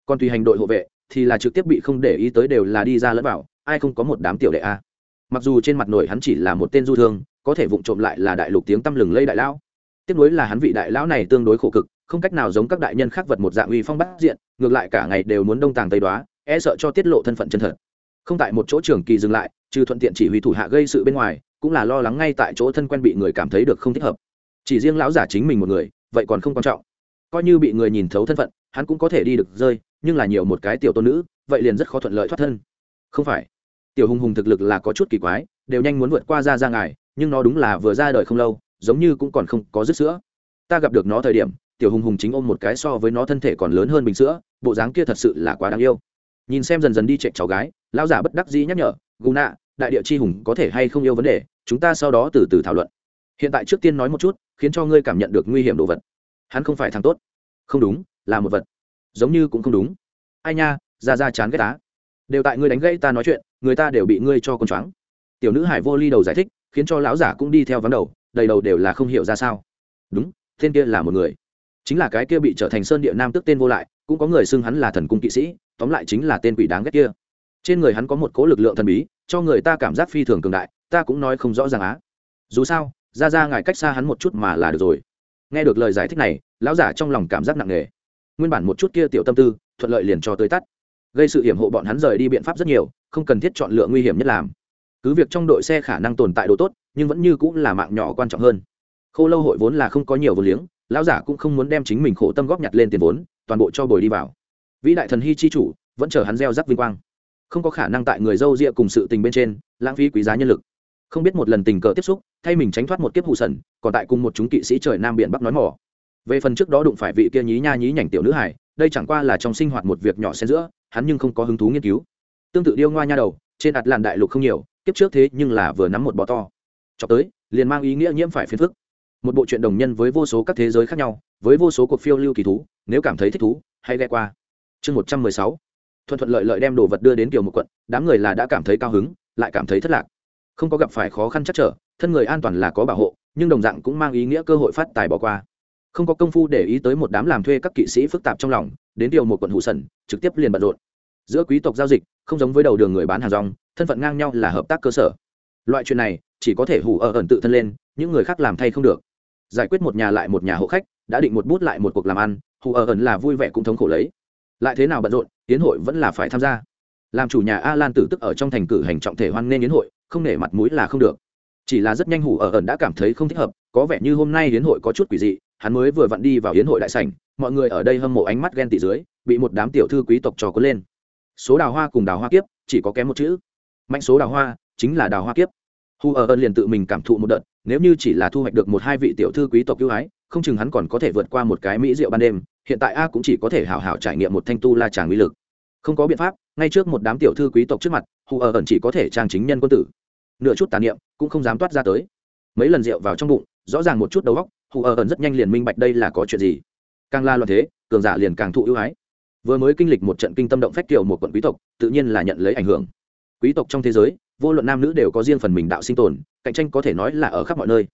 A: Còn tùy hành đội hộ vệ, thì là trực tiếp bị không để ý tới đều là đi ra lẫn vào, ai không có một đám tiểu đệ a. Mặc dù trên mặt nổi hắn chỉ là một tên du thương, có thể vụng trộm lại là đại lục tiếng tăm lừng lây đại lão. Tiếp nối là hắn vị đại lão này tương đối khổ cực, không cách nào giống các đại nhân khác vật một dạng uy phong bắt diện, ngược lại cả ngày đều muốn đông tàng tây đoá e sợ cho tiết lộ thân phận chân thật không tại một chỗ trường kỳ dừng lại, trừ thuận tiện chỉ huy thủ hạ gây sự bên ngoài, cũng là lo lắng ngay tại chỗ thân quen bị người cảm thấy được không thích hợp. Chỉ riêng lão giả chính mình một người, vậy còn không quan trọng. Coi như bị người nhìn thấu thân phận, hắn cũng có thể đi được rơi, nhưng là nhiều một cái tiểu tôn nữ, vậy liền rất khó thuận lợi thoát thân. Không phải. Tiểu hùng hùng thực lực là có chút kỳ quái, đều nhanh muốn vượt qua ra ra ngài, nhưng nó đúng là vừa ra đời không lâu, giống như cũng còn không có dứt sữa. Ta gặp được nó thời điểm, tiểu hùng hùng chính ôm một cái so với nó thân thể còn lớn hơn bình sữa, bộ dáng kia thật sự là quá đáng yêu. Nhìn xem dần dần đi chạy cháu gái lão giả bất đắc dĩ nhắc nhở, gù nạ, đại địa chi hùng có thể hay không yêu vấn đề, chúng ta sau đó từ từ thảo luận. Hiện tại trước tiên nói một chút, khiến cho ngươi cảm nhận được nguy hiểm đồ vật. Hắn không phải thằng tốt. Không đúng, là một vật. Giống như cũng không đúng. Ai nha, ra ra chán ghét tá đều tại ngươi đánh gãy ta nói chuyện, người ta đều bị ngươi cho con choáng. Tiểu nữ hải vô ly đầu giải thích, khiến cho lão giả cũng đi theo vắng đầu, đầy đầu đều là không hiểu ra sao. Đúng, tên kia là một người. Chính là cái kia bị trở thành sơn địa nam tức tên vô lại, cũng có người xưng hắn là thần cung kỵ sĩ, tóm lại chính là tên quỷ đáng ghét kia trên người hắn có một cố lực lượng thần bí, cho người ta cảm giác phi thường cường đại, ta cũng nói không rõ ràng á. Dù sao, ra ra ngài cách xa hắn một chút mà là được rồi. Nghe được lời giải thích này, lão giả trong lòng cảm giác nặng nề. Nguyên bản một chút kia tiểu tâm tư, thuận lợi liền cho tới tắt. Gây sự hiểm hộ bọn hắn rời đi biện pháp rất nhiều, không cần thiết chọn lựa nguy hiểm nhất làm. Cứ việc trong đội xe khả năng tồn tại độ tốt, nhưng vẫn như cũng là mạng nhỏ quan trọng hơn. Khô lâu hội vốn là không có nhiều vốn liếng, lão giả cũng không muốn đem chính mình khổ tâm góp nhặt lên tiền vốn, toàn bộ cho bồi đi vào. Vĩ đại thần hy chi chủ, vẫn chờ hắn gieo rắc vinh quang không có khả năng tại người dâu ria cùng sự tình bên trên, lãng phí quý giá nhân lực. Không biết một lần tình cờ tiếp xúc, thay mình tránh thoát một kiếp hụ sần, còn tại cùng một chúng kỵ sĩ trời nam biển bắc nói mỏ. Về phần trước đó đụng phải vị kia nhí nha nhí nhảnh tiểu nữ hải đây chẳng qua là trong sinh hoạt một việc nhỏ xen giữa, hắn nhưng không có hứng thú nghiên cứu. Tương tự điêu ngoa nha đầu, trên ạt làn đại lục không nhiều, kiếp trước thế nhưng là vừa nắm một bọ to. Cho tới, liền mang ý nghĩa nhiễm phải phiền phức. Một bộ truyện đồng nhân với vô số các thế giới khác nhau, với vô số cuộc phiêu lưu kỳ thú, nếu cảm thấy thích thú hay ghe qua. Chương một trăm mười sáu thuận thuận lợi lợi đem đồ vật đưa đến tiểu một quận, đám người là đã cảm thấy cao hứng, lại cảm thấy thất lạc. Không có gặp phải khó khăn chắc trở, thân người an toàn là có bảo hộ, nhưng đồng dạng cũng mang ý nghĩa cơ hội phát tài bỏ qua. Không có công phu để ý tới một đám làm thuê các kỵ sĩ phức tạp trong lòng, đến điều một quận hụ sần, trực tiếp liền bận rộn. Giữa quý tộc giao dịch, không giống với đầu đường người bán hàng rong, thân phận ngang nhau là hợp tác cơ sở. Loại chuyện này, chỉ có thể hủ ở ẩn tự thân lên, những người khác làm thay không được. Giải quyết một nhà lại một nhà hộ khách, đã định một bút lại một cuộc làm ăn, hủ ở ẩn là vui vẻ cũng thống khổ lấy lại thế nào bận rộn tiến hội vẫn là phải tham gia. Làm chủ nhà a lan tử tức ở trong thành cử hành trọng thể hoan nghênh yến hội, không nể mặt mũi là không được. Chỉ là rất nhanh hủ ở ẩn đã cảm thấy không thích hợp, có vẻ như hôm nay yến hội có chút quỷ dị, hắn mới vừa vặn đi vào yến hội đại sảnh, mọi người ở đây hâm mộ ánh mắt ghen tị dưới, bị một đám tiểu thư quý tộc trò cuốn lên. Số đào hoa cùng đào hoa kiếp, chỉ có kém một chữ. Mạnh số đào hoa, chính là đào hoa kiếp. Hù ở ẩn liền tự mình cảm thụ một đợt, nếu như chỉ là thu hoạch được một hai vị tiểu thư quý tộc ưu ái, không chừng hắn còn có thể vượt qua một cái mỹ rượu ban đêm hiện tại a cũng chỉ có thể hào hào trải nghiệm một thanh tu la tràng uy lực. Không có biện pháp, ngay trước một đám tiểu thư quý tộc trước mặt, hù ở ẩn chỉ có thể trang chính nhân quân tử. Nửa chút tàn niệm, cũng không dám toát ra tới. Mấy lần rượu vào trong bụng, rõ ràng một chút đầu óc, hù ở ẩn rất nhanh liền minh bạch đây là có chuyện gì. Càng la loạn thế, cường giả liền càng thụ ưu ái. Vừa mới kinh lịch một trận kinh tâm động phách tiểu một quận quý tộc, tự nhiên là nhận lấy ảnh hưởng. Quý tộc trong thế giới, vô luận nam nữ đều có riêng phần mình đạo sinh tồn, cạnh tranh có thể nói là ở khắp mọi nơi.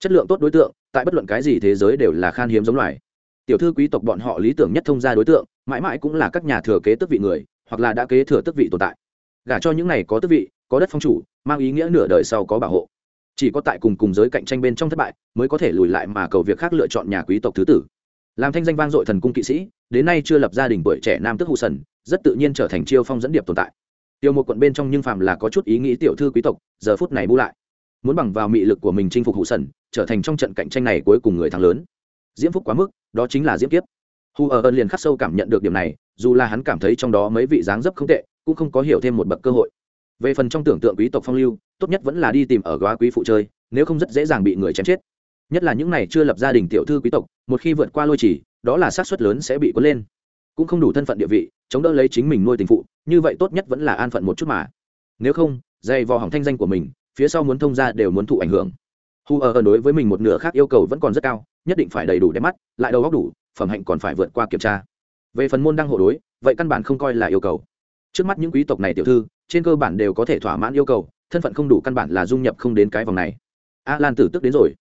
A: Chất lượng tốt đối tượng, tại bất luận cái gì thế giới đều là khan hiếm giống loài tiểu thư quý tộc bọn họ lý tưởng nhất thông gia đối tượng, mãi mãi cũng là các nhà thừa kế tước vị người, hoặc là đã kế thừa tước vị tồn tại. Gả cho những này có tước vị, có đất phong chủ, mang ý nghĩa nửa đời sau có bảo hộ. Chỉ có tại cùng cùng giới cạnh tranh bên trong thất bại, mới có thể lùi lại mà cầu việc khác lựa chọn nhà quý tộc thứ tử. Làm thanh danh vang dội thần cung kỵ sĩ, đến nay chưa lập gia đình tuổi trẻ nam tức hụ sần, rất tự nhiên trở thành chiêu phong dẫn điệp tồn tại. Tiêu một quận bên trong nhưng phàm là có chút ý nghĩ tiểu thư quý tộc, giờ phút này bu lại. Muốn bằng vào mị lực của mình chinh phục hụ sần, trở thành trong trận cạnh tranh này cuối cùng người thắng lớn diễm phúc quá mức, đó chính là diễm kiếp. Hù ở ơn liền khắc sâu cảm nhận được điểm này, dù là hắn cảm thấy trong đó mấy vị dáng dấp không tệ, cũng không có hiểu thêm một bậc cơ hội. Về phần trong tưởng tượng quý tộc phong lưu, tốt nhất vẫn là đi tìm ở góa quý phụ chơi, nếu không rất dễ dàng bị người chém chết. Nhất là những này chưa lập gia đình tiểu thư quý tộc, một khi vượt qua lôi chỉ, đó là xác suất lớn sẽ bị cuốn lên. Cũng không đủ thân phận địa vị, chống đỡ lấy chính mình nuôi tình phụ, như vậy tốt nhất vẫn là an phận một chút mà. Nếu không, dày vò hỏng thanh danh của mình, phía sau muốn thông ra đều muốn thụ ảnh hưởng hu ở đối với mình một nửa khác yêu cầu vẫn còn rất cao, nhất định phải đầy đủ đẹp mắt, lại đầu góc đủ, phẩm hạnh còn phải vượt qua kiểm tra. Về phần môn đăng hộ đối, vậy căn bản không coi là yêu cầu. Trước mắt những quý tộc này tiểu thư, trên cơ bản đều có thể thỏa mãn yêu cầu, thân phận không đủ căn bản là dung nhập không đến cái vòng này. A lan tử tức đến rồi.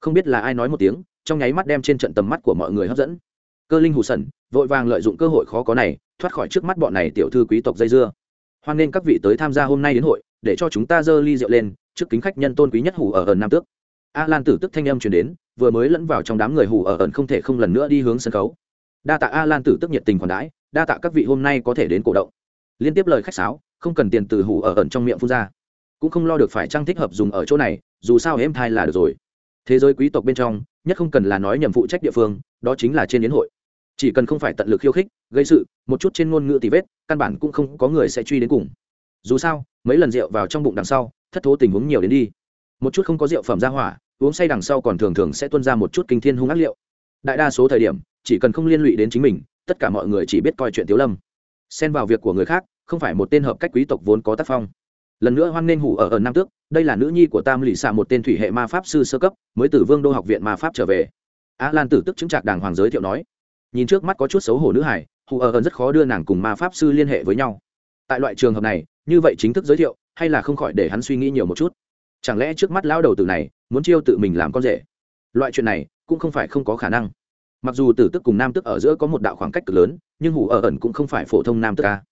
A: Không biết là ai nói một tiếng, trong nháy mắt đem trên trận tầm mắt của mọi người hấp dẫn. Cơ linh hù sẩn vội vàng lợi dụng cơ hội khó có này, thoát khỏi trước mắt bọn này tiểu thư quý tộc dây dưa. Hoan nên các vị tới tham gia hôm nay đến hội, để cho chúng ta dơ ly rượu lên, trước kính khách nhân tôn quý nhất hủ ở ẩn nam tước a lan tử tức thanh âm chuyển đến, vừa mới lẫn vào trong đám người hủ ở ẩn không thể không lần nữa đi hướng sân khấu. Đa tạ a lan tử tức nhiệt tình khoản đãi, đa tạ các vị hôm nay có thể đến cổ động. Liên tiếp lời khách sáo, không cần tiền từ hủ ở ẩn trong miệng phun ra. Cũng không lo được phải trang thích hợp dùng ở chỗ này, dù sao em thai là được rồi. Thế giới quý tộc bên trong, nhất không cần là nói nhầm phụ trách địa phương, đó chính là trên yến hội. Chỉ cần không phải tận lực khiêu khích, gây sự, một chút trên ngôn ngữ tì vết, căn bản cũng không có người sẽ truy đến cùng. Dù sao, mấy lần rượu vào trong bụng đằng sau, thất thố tình huống nhiều đến đi một chút không có rượu phẩm ra hỏa, uống say đằng sau còn thường thường sẽ tuân ra một chút kinh thiên hung ác liệu. Đại đa số thời điểm, chỉ cần không liên lụy đến chính mình, tất cả mọi người chỉ biết coi chuyện tiếu lâm. Xen vào việc của người khác, không phải một tên hợp cách quý tộc vốn có tác phong. Lần nữa hoan nghênh hủ ở ở nam tước, đây là nữ nhi của tam lì xạ một tên thủy hệ ma pháp sư sơ cấp, mới từ vương đô học viện ma pháp trở về. A lan tử tức chứng trạc đàng hoàng giới thiệu nói, nhìn trước mắt có chút xấu hổ nữ hải hủ ở ẩn rất khó đưa nàng cùng ma pháp sư liên hệ với nhau. Tại loại trường hợp này, như vậy chính thức giới thiệu, hay là không khỏi để hắn suy nghĩ nhiều một chút chẳng lẽ trước mắt lão đầu tử này muốn chiêu tự mình làm con rể? Loại chuyện này cũng không phải không có khả năng. Mặc dù tử tức cùng nam tức ở giữa có một đạo khoảng cách cực lớn, nhưng hủ ở ẩn cũng không phải phổ thông nam tức ca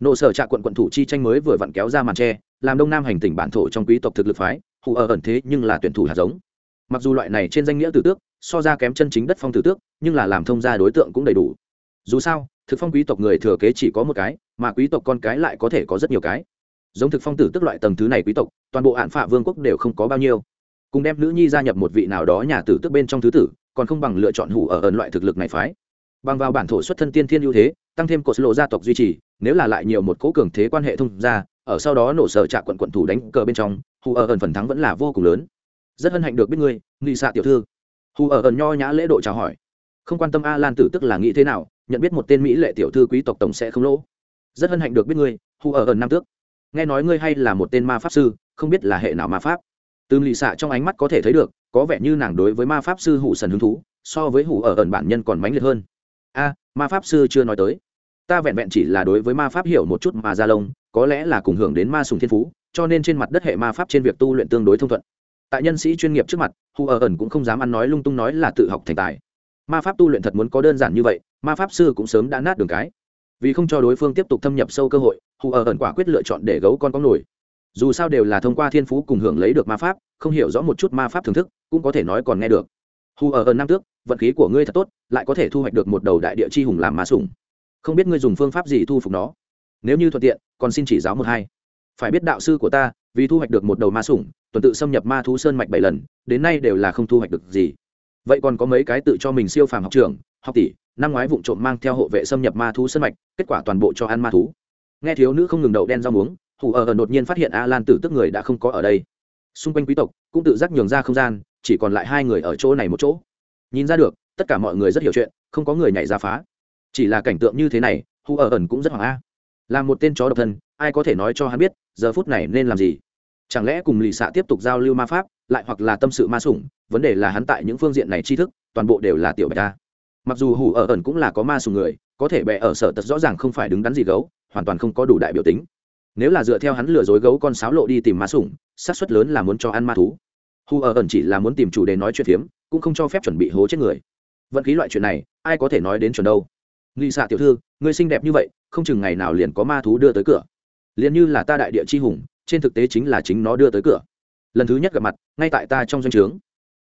A: nộ sở trạ quận quận thủ chi tranh mới vừa vặn kéo ra màn tre, làm đông nam hành tỉnh bản thổ trong quý tộc thực lực phái, hủ ở ẩn thế nhưng là tuyển thủ hạt giống. Mặc dù loại này trên danh nghĩa tử tước, so ra kém chân chính đất phong tử tước, nhưng là làm thông gia đối tượng cũng đầy đủ. Dù sao, thực phong quý tộc người thừa kế chỉ có một cái, mà quý tộc con cái lại có thể có rất nhiều cái giống thực phong tử tức loại tầng thứ này quý tộc, toàn bộ hạn phạ vương quốc đều không có bao nhiêu. Cùng đem nữ nhi gia nhập một vị nào đó nhà tử tức bên trong thứ tử, còn không bằng lựa chọn hủ ở ẩn loại thực lực này phái. Bằng vào bản thổ xuất thân tiên thiên ưu thế, tăng thêm cột lộ gia tộc duy trì, nếu là lại nhiều một cố cường thế quan hệ thông ra ở sau đó nổ sở trạ quận quận thủ đánh cờ bên trong hù ở ẩn phần thắng vẫn là vô cùng lớn. Rất hân hạnh được biết ngươi nghị xạ tiểu thư. Hù ở ẩn nho nhã lễ độ chào hỏi. Không quan tâm a lan tử tức là nghĩ thế nào, nhận biết một tên mỹ lệ tiểu thư quý tộc tổng sẽ không lỗ. Rất hân hạnh được biết ngươi hù ở ẩn nam tước nghe nói ngươi hay là một tên ma pháp sư, không biết là hệ nào ma pháp. Từ lì xạ trong ánh mắt có thể thấy được, có vẻ như nàng đối với ma pháp sư hủ sần hứng thú, so với hủ ở ẩn bản nhân còn mãnh liệt hơn. A, ma pháp sư chưa nói tới. Ta vẹn vẹn chỉ là đối với ma pháp hiểu một chút mà ra lông, có lẽ là cùng hưởng đến ma sùng thiên phú, cho nên trên mặt đất hệ ma pháp trên việc tu luyện tương đối thông thuận. Tại nhân sĩ chuyên nghiệp trước mặt hù ở ẩn cũng không dám ăn nói lung tung nói là tự học thành tài. Ma pháp tu luyện thật muốn có đơn giản như vậy, ma pháp sư cũng sớm đã nát đường cái. Vì không cho đối phương tiếp tục thâm nhập sâu cơ hội hù ở ẩn quả quyết lựa chọn để gấu con có nổi. Dù sao đều là thông qua thiên phú cùng hưởng lấy được ma pháp, không hiểu rõ một chút ma pháp thưởng thức, cũng có thể nói còn nghe được. Hù ở ẩn năm tước, vận khí của ngươi thật tốt, lại có thể thu hoạch được một đầu đại địa chi hùng làm ma sủng. Không biết ngươi dùng phương pháp gì thu phục nó. Nếu như thuận tiện, còn xin chỉ giáo một hai. Phải biết đạo sư của ta, vì thu hoạch được một đầu ma sủng, tuần tự xâm nhập ma thú sơn mạch bảy lần, đến nay đều là không thu hoạch được gì. Vậy còn có mấy cái tự cho mình siêu phàm học trường học tỷ, năm ngoái vụ trộm mang theo hộ vệ xâm nhập ma thú sơn mạch, kết quả toàn bộ cho ăn ma thú nghe thiếu nữ không ngừng đậu đen rau muống hù ở đột nhiên phát hiện a lan tử tức người đã không có ở đây. Xung quanh quý tộc cũng tự giác nhường ra không gian, chỉ còn lại hai người ở chỗ này một chỗ. Nhìn ra được, tất cả mọi người rất hiểu chuyện, không có người nhảy ra phá. Chỉ là cảnh tượng như thế này hù ở ẩn cũng rất hoảng a. Là một tên chó độc thân, ai có thể nói cho hắn biết, giờ phút này nên làm gì? Chẳng lẽ cùng lì xạ tiếp tục giao lưu ma pháp, lại hoặc là tâm sự ma sủng, vấn đề là hắn tại những phương diện này tri thức, toàn bộ đều là tiểu bạch ta mặc dù hủ ở ẩn cũng là có ma sủng người, có thể bè ở sở tật rõ ràng không phải đứng đắn gì gấu hoàn toàn không có đủ đại biểu tính. Nếu là dựa theo hắn lừa dối gấu con sáo lộ đi tìm ma sủng, xác suất lớn là muốn cho ăn ma thú. Hù ở ẩn chỉ là muốn tìm chủ đề nói chuyện phiếm, cũng không cho phép chuẩn bị hố chết người. Vận khí loại chuyện này, ai có thể nói đến chuẩn đâu? Nghi xạ tiểu thư người xinh đẹp như vậy, không chừng ngày nào liền có ma thú đưa tới cửa. Liền như là ta đại địa chi hùng, trên thực tế chính là chính nó đưa tới cửa. Lần thứ nhất gặp mặt, ngay tại ta trong doanh trướng.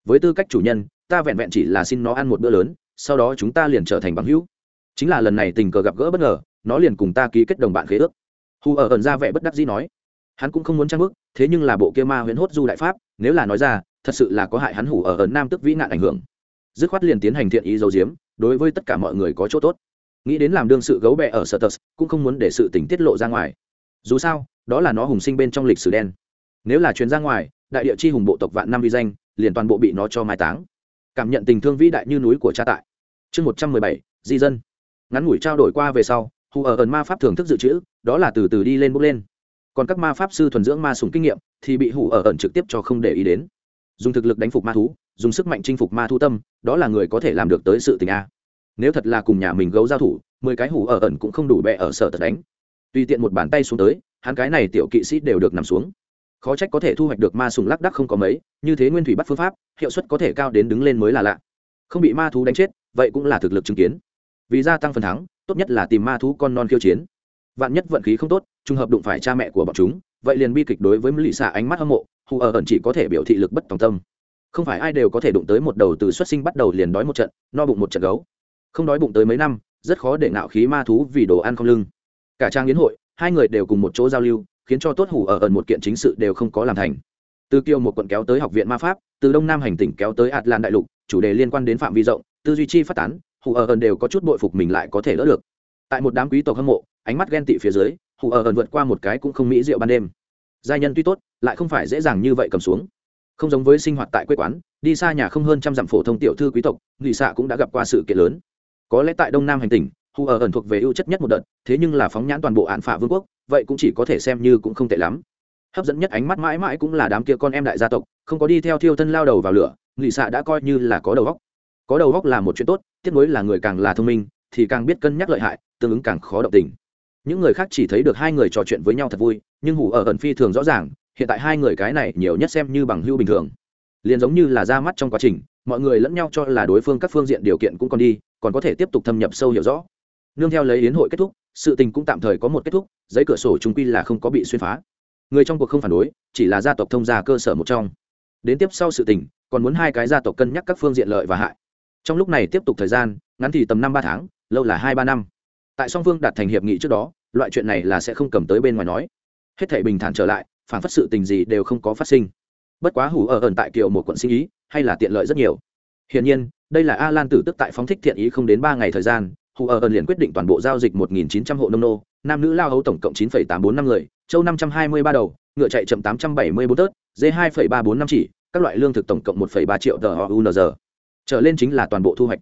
A: Với tư cách chủ nhân, ta vẹn vẹn chỉ là xin nó ăn một bữa lớn, sau đó chúng ta liền trở thành bằng hữu chính là lần này tình cờ gặp gỡ bất ngờ, nó liền cùng ta ký kết đồng bạn khế ước. Hù ở ẩn ra vẻ bất đắc dĩ nói. Hắn cũng không muốn trang bức thế nhưng là bộ kia ma huyễn hốt du đại pháp, nếu là nói ra, thật sự là có hại hắn hủ ở ẩn nam tức vĩ nạn ảnh hưởng. Dứt khoát liền tiến hành thiện ý dấu diếm đối với tất cả mọi người có chỗ tốt. Nghĩ đến làm đương sự gấu bẹ ở sở tật cũng không muốn để sự tình tiết lộ ra ngoài. Dù sao, đó là nó hùng sinh bên trong lịch sử đen. Nếu là chuyến ra ngoài, đại địa chi hùng bộ tộc vạn năm vi danh, liền toàn bộ bị nó cho mai táng. Cảm nhận tình thương vĩ đại như núi của cha tại. Chương một trăm mười bảy, di dân ngắn ngủi trao đổi qua về sau, hù ở ẩn ma pháp thưởng thức dự trữ, đó là từ từ đi lên bốc lên. Còn các ma pháp sư thuần dưỡng ma sùng kinh nghiệm thì bị hủ ở ẩn trực tiếp cho không để ý đến. Dùng thực lực đánh phục ma thú, dùng sức mạnh chinh phục ma thu tâm, đó là người có thể làm được tới sự tình a. Nếu thật là cùng nhà mình gấu giao thủ, mười cái hủ ở ẩn cũng không đủ bẹ ở sở tật đánh. Tùy tiện một bàn tay xuống tới, hắn cái này tiểu kỵ sĩ đều được nằm xuống. Khó trách có thể thu hoạch được ma sùng lắc đắc không có mấy, như thế nguyên thủy bắt phương pháp, hiệu suất có thể cao đến đứng lên mới là lạ. Không bị ma thú đánh chết, vậy cũng là thực lực chứng kiến vì gia tăng phần thắng, tốt nhất là tìm ma thú con non khiêu chiến. Vạn nhất vận khí không tốt, trùng hợp đụng phải cha mẹ của bọn chúng, vậy liền bi kịch đối với lì xạ ánh mắt hâm mộ, hù ở ẩn chỉ có thể biểu thị lực bất tòng tâm. Không phải ai đều có thể đụng tới một đầu từ xuất sinh bắt đầu liền đói một trận, no bụng một trận gấu. Không đói bụng tới mấy năm, rất khó để ngạo khí ma thú vì đồ ăn không lưng. Cả trang yến hội, hai người đều cùng một chỗ giao lưu, khiến cho tốt hủ ở ẩn một kiện chính sự đều không có làm thành. Từ kiều một quận kéo tới học viện ma pháp, từ đông nam hành tỉnh kéo tới atlan đại lục, chủ đề liên quan đến phạm vi rộng, tư duy chi phát tán hù ờ ở ẩn đều có chút bội phục mình lại có thể lỡ được. Tại một đám quý tộc hâm mộ, ánh mắt ghen tị phía dưới, hù ờ ở ẩn vượt qua một cái cũng không mỹ rượu ban đêm. Giai nhân tuy tốt, lại không phải dễ dàng như vậy cầm xuống. Không giống với sinh hoạt tại quê quán, đi xa nhà không hơn trăm dặm phổ thông tiểu thư quý tộc nghị xạ cũng đã gặp qua sự kiện lớn. Có lẽ tại đông nam hành tỉnh, hù ờ ở ẩn thuộc về ưu chất nhất một đợt, thế nhưng là phóng nhãn toàn bộ án phả vương quốc, vậy cũng chỉ có thể xem như cũng không tệ lắm. Hấp dẫn nhất ánh mắt mãi mãi cũng là đám kia con em đại gia tộc, không có đi theo thiêu thân lao đầu vào lửa nghị xạ đã coi như là có đầu góc có đầu góc là một chuyện tốt tiếp nối là người càng là thông minh, thì càng biết cân nhắc lợi hại, tương ứng càng khó động tình. Những người khác chỉ thấy được hai người trò chuyện với nhau thật vui, nhưng hủ ở ẩn phi thường rõ ràng, hiện tại hai người cái này nhiều nhất xem như bằng hưu bình thường. Liền giống như là ra mắt trong quá trình, mọi người lẫn nhau cho là đối phương các phương diện điều kiện cũng còn đi, còn có thể tiếp tục thâm nhập sâu hiểu rõ. Nương theo lấy yến hội kết thúc, sự tình cũng tạm thời có một kết thúc, giấy cửa sổ chúng quy là không có bị xuyên phá. Người trong cuộc không phản đối, chỉ là gia tộc thông gia cơ sở một trong. Đến tiếp sau sự tình, còn muốn hai cái gia tộc cân nhắc các phương diện lợi và hại trong lúc này tiếp tục thời gian, ngắn thì tầm năm ba tháng, lâu là hai ba năm. Tại song phương đạt thành hiệp nghị trước đó, loại chuyện này là sẽ không cầm tới bên ngoài nói. Hết thể bình thản trở lại, phản phát sự tình gì đều không có phát sinh. Bất quá hủ ở ẩn tại kiều một quận sinh ý, hay là tiện lợi rất nhiều. Hiển nhiên, đây là a lan tử tức tại phóng thích thiện ý không đến ba ngày thời gian, hủ ở ẩn liền quyết định toàn bộ giao dịch một nghìn chín trăm hộ nông nô, nam nữ lao hấu tổng cộng chín phẩy tám bốn năm người, châu năm trăm hai mươi ba đầu, ngựa chạy chậm tám trăm bảy mươi bốn tớt d hai phẩy ba bốn năm chỉ, các loại lương thực tổng cộng một phẩy ba triệu tờ unr trở lên chính là toàn bộ thu hoạch.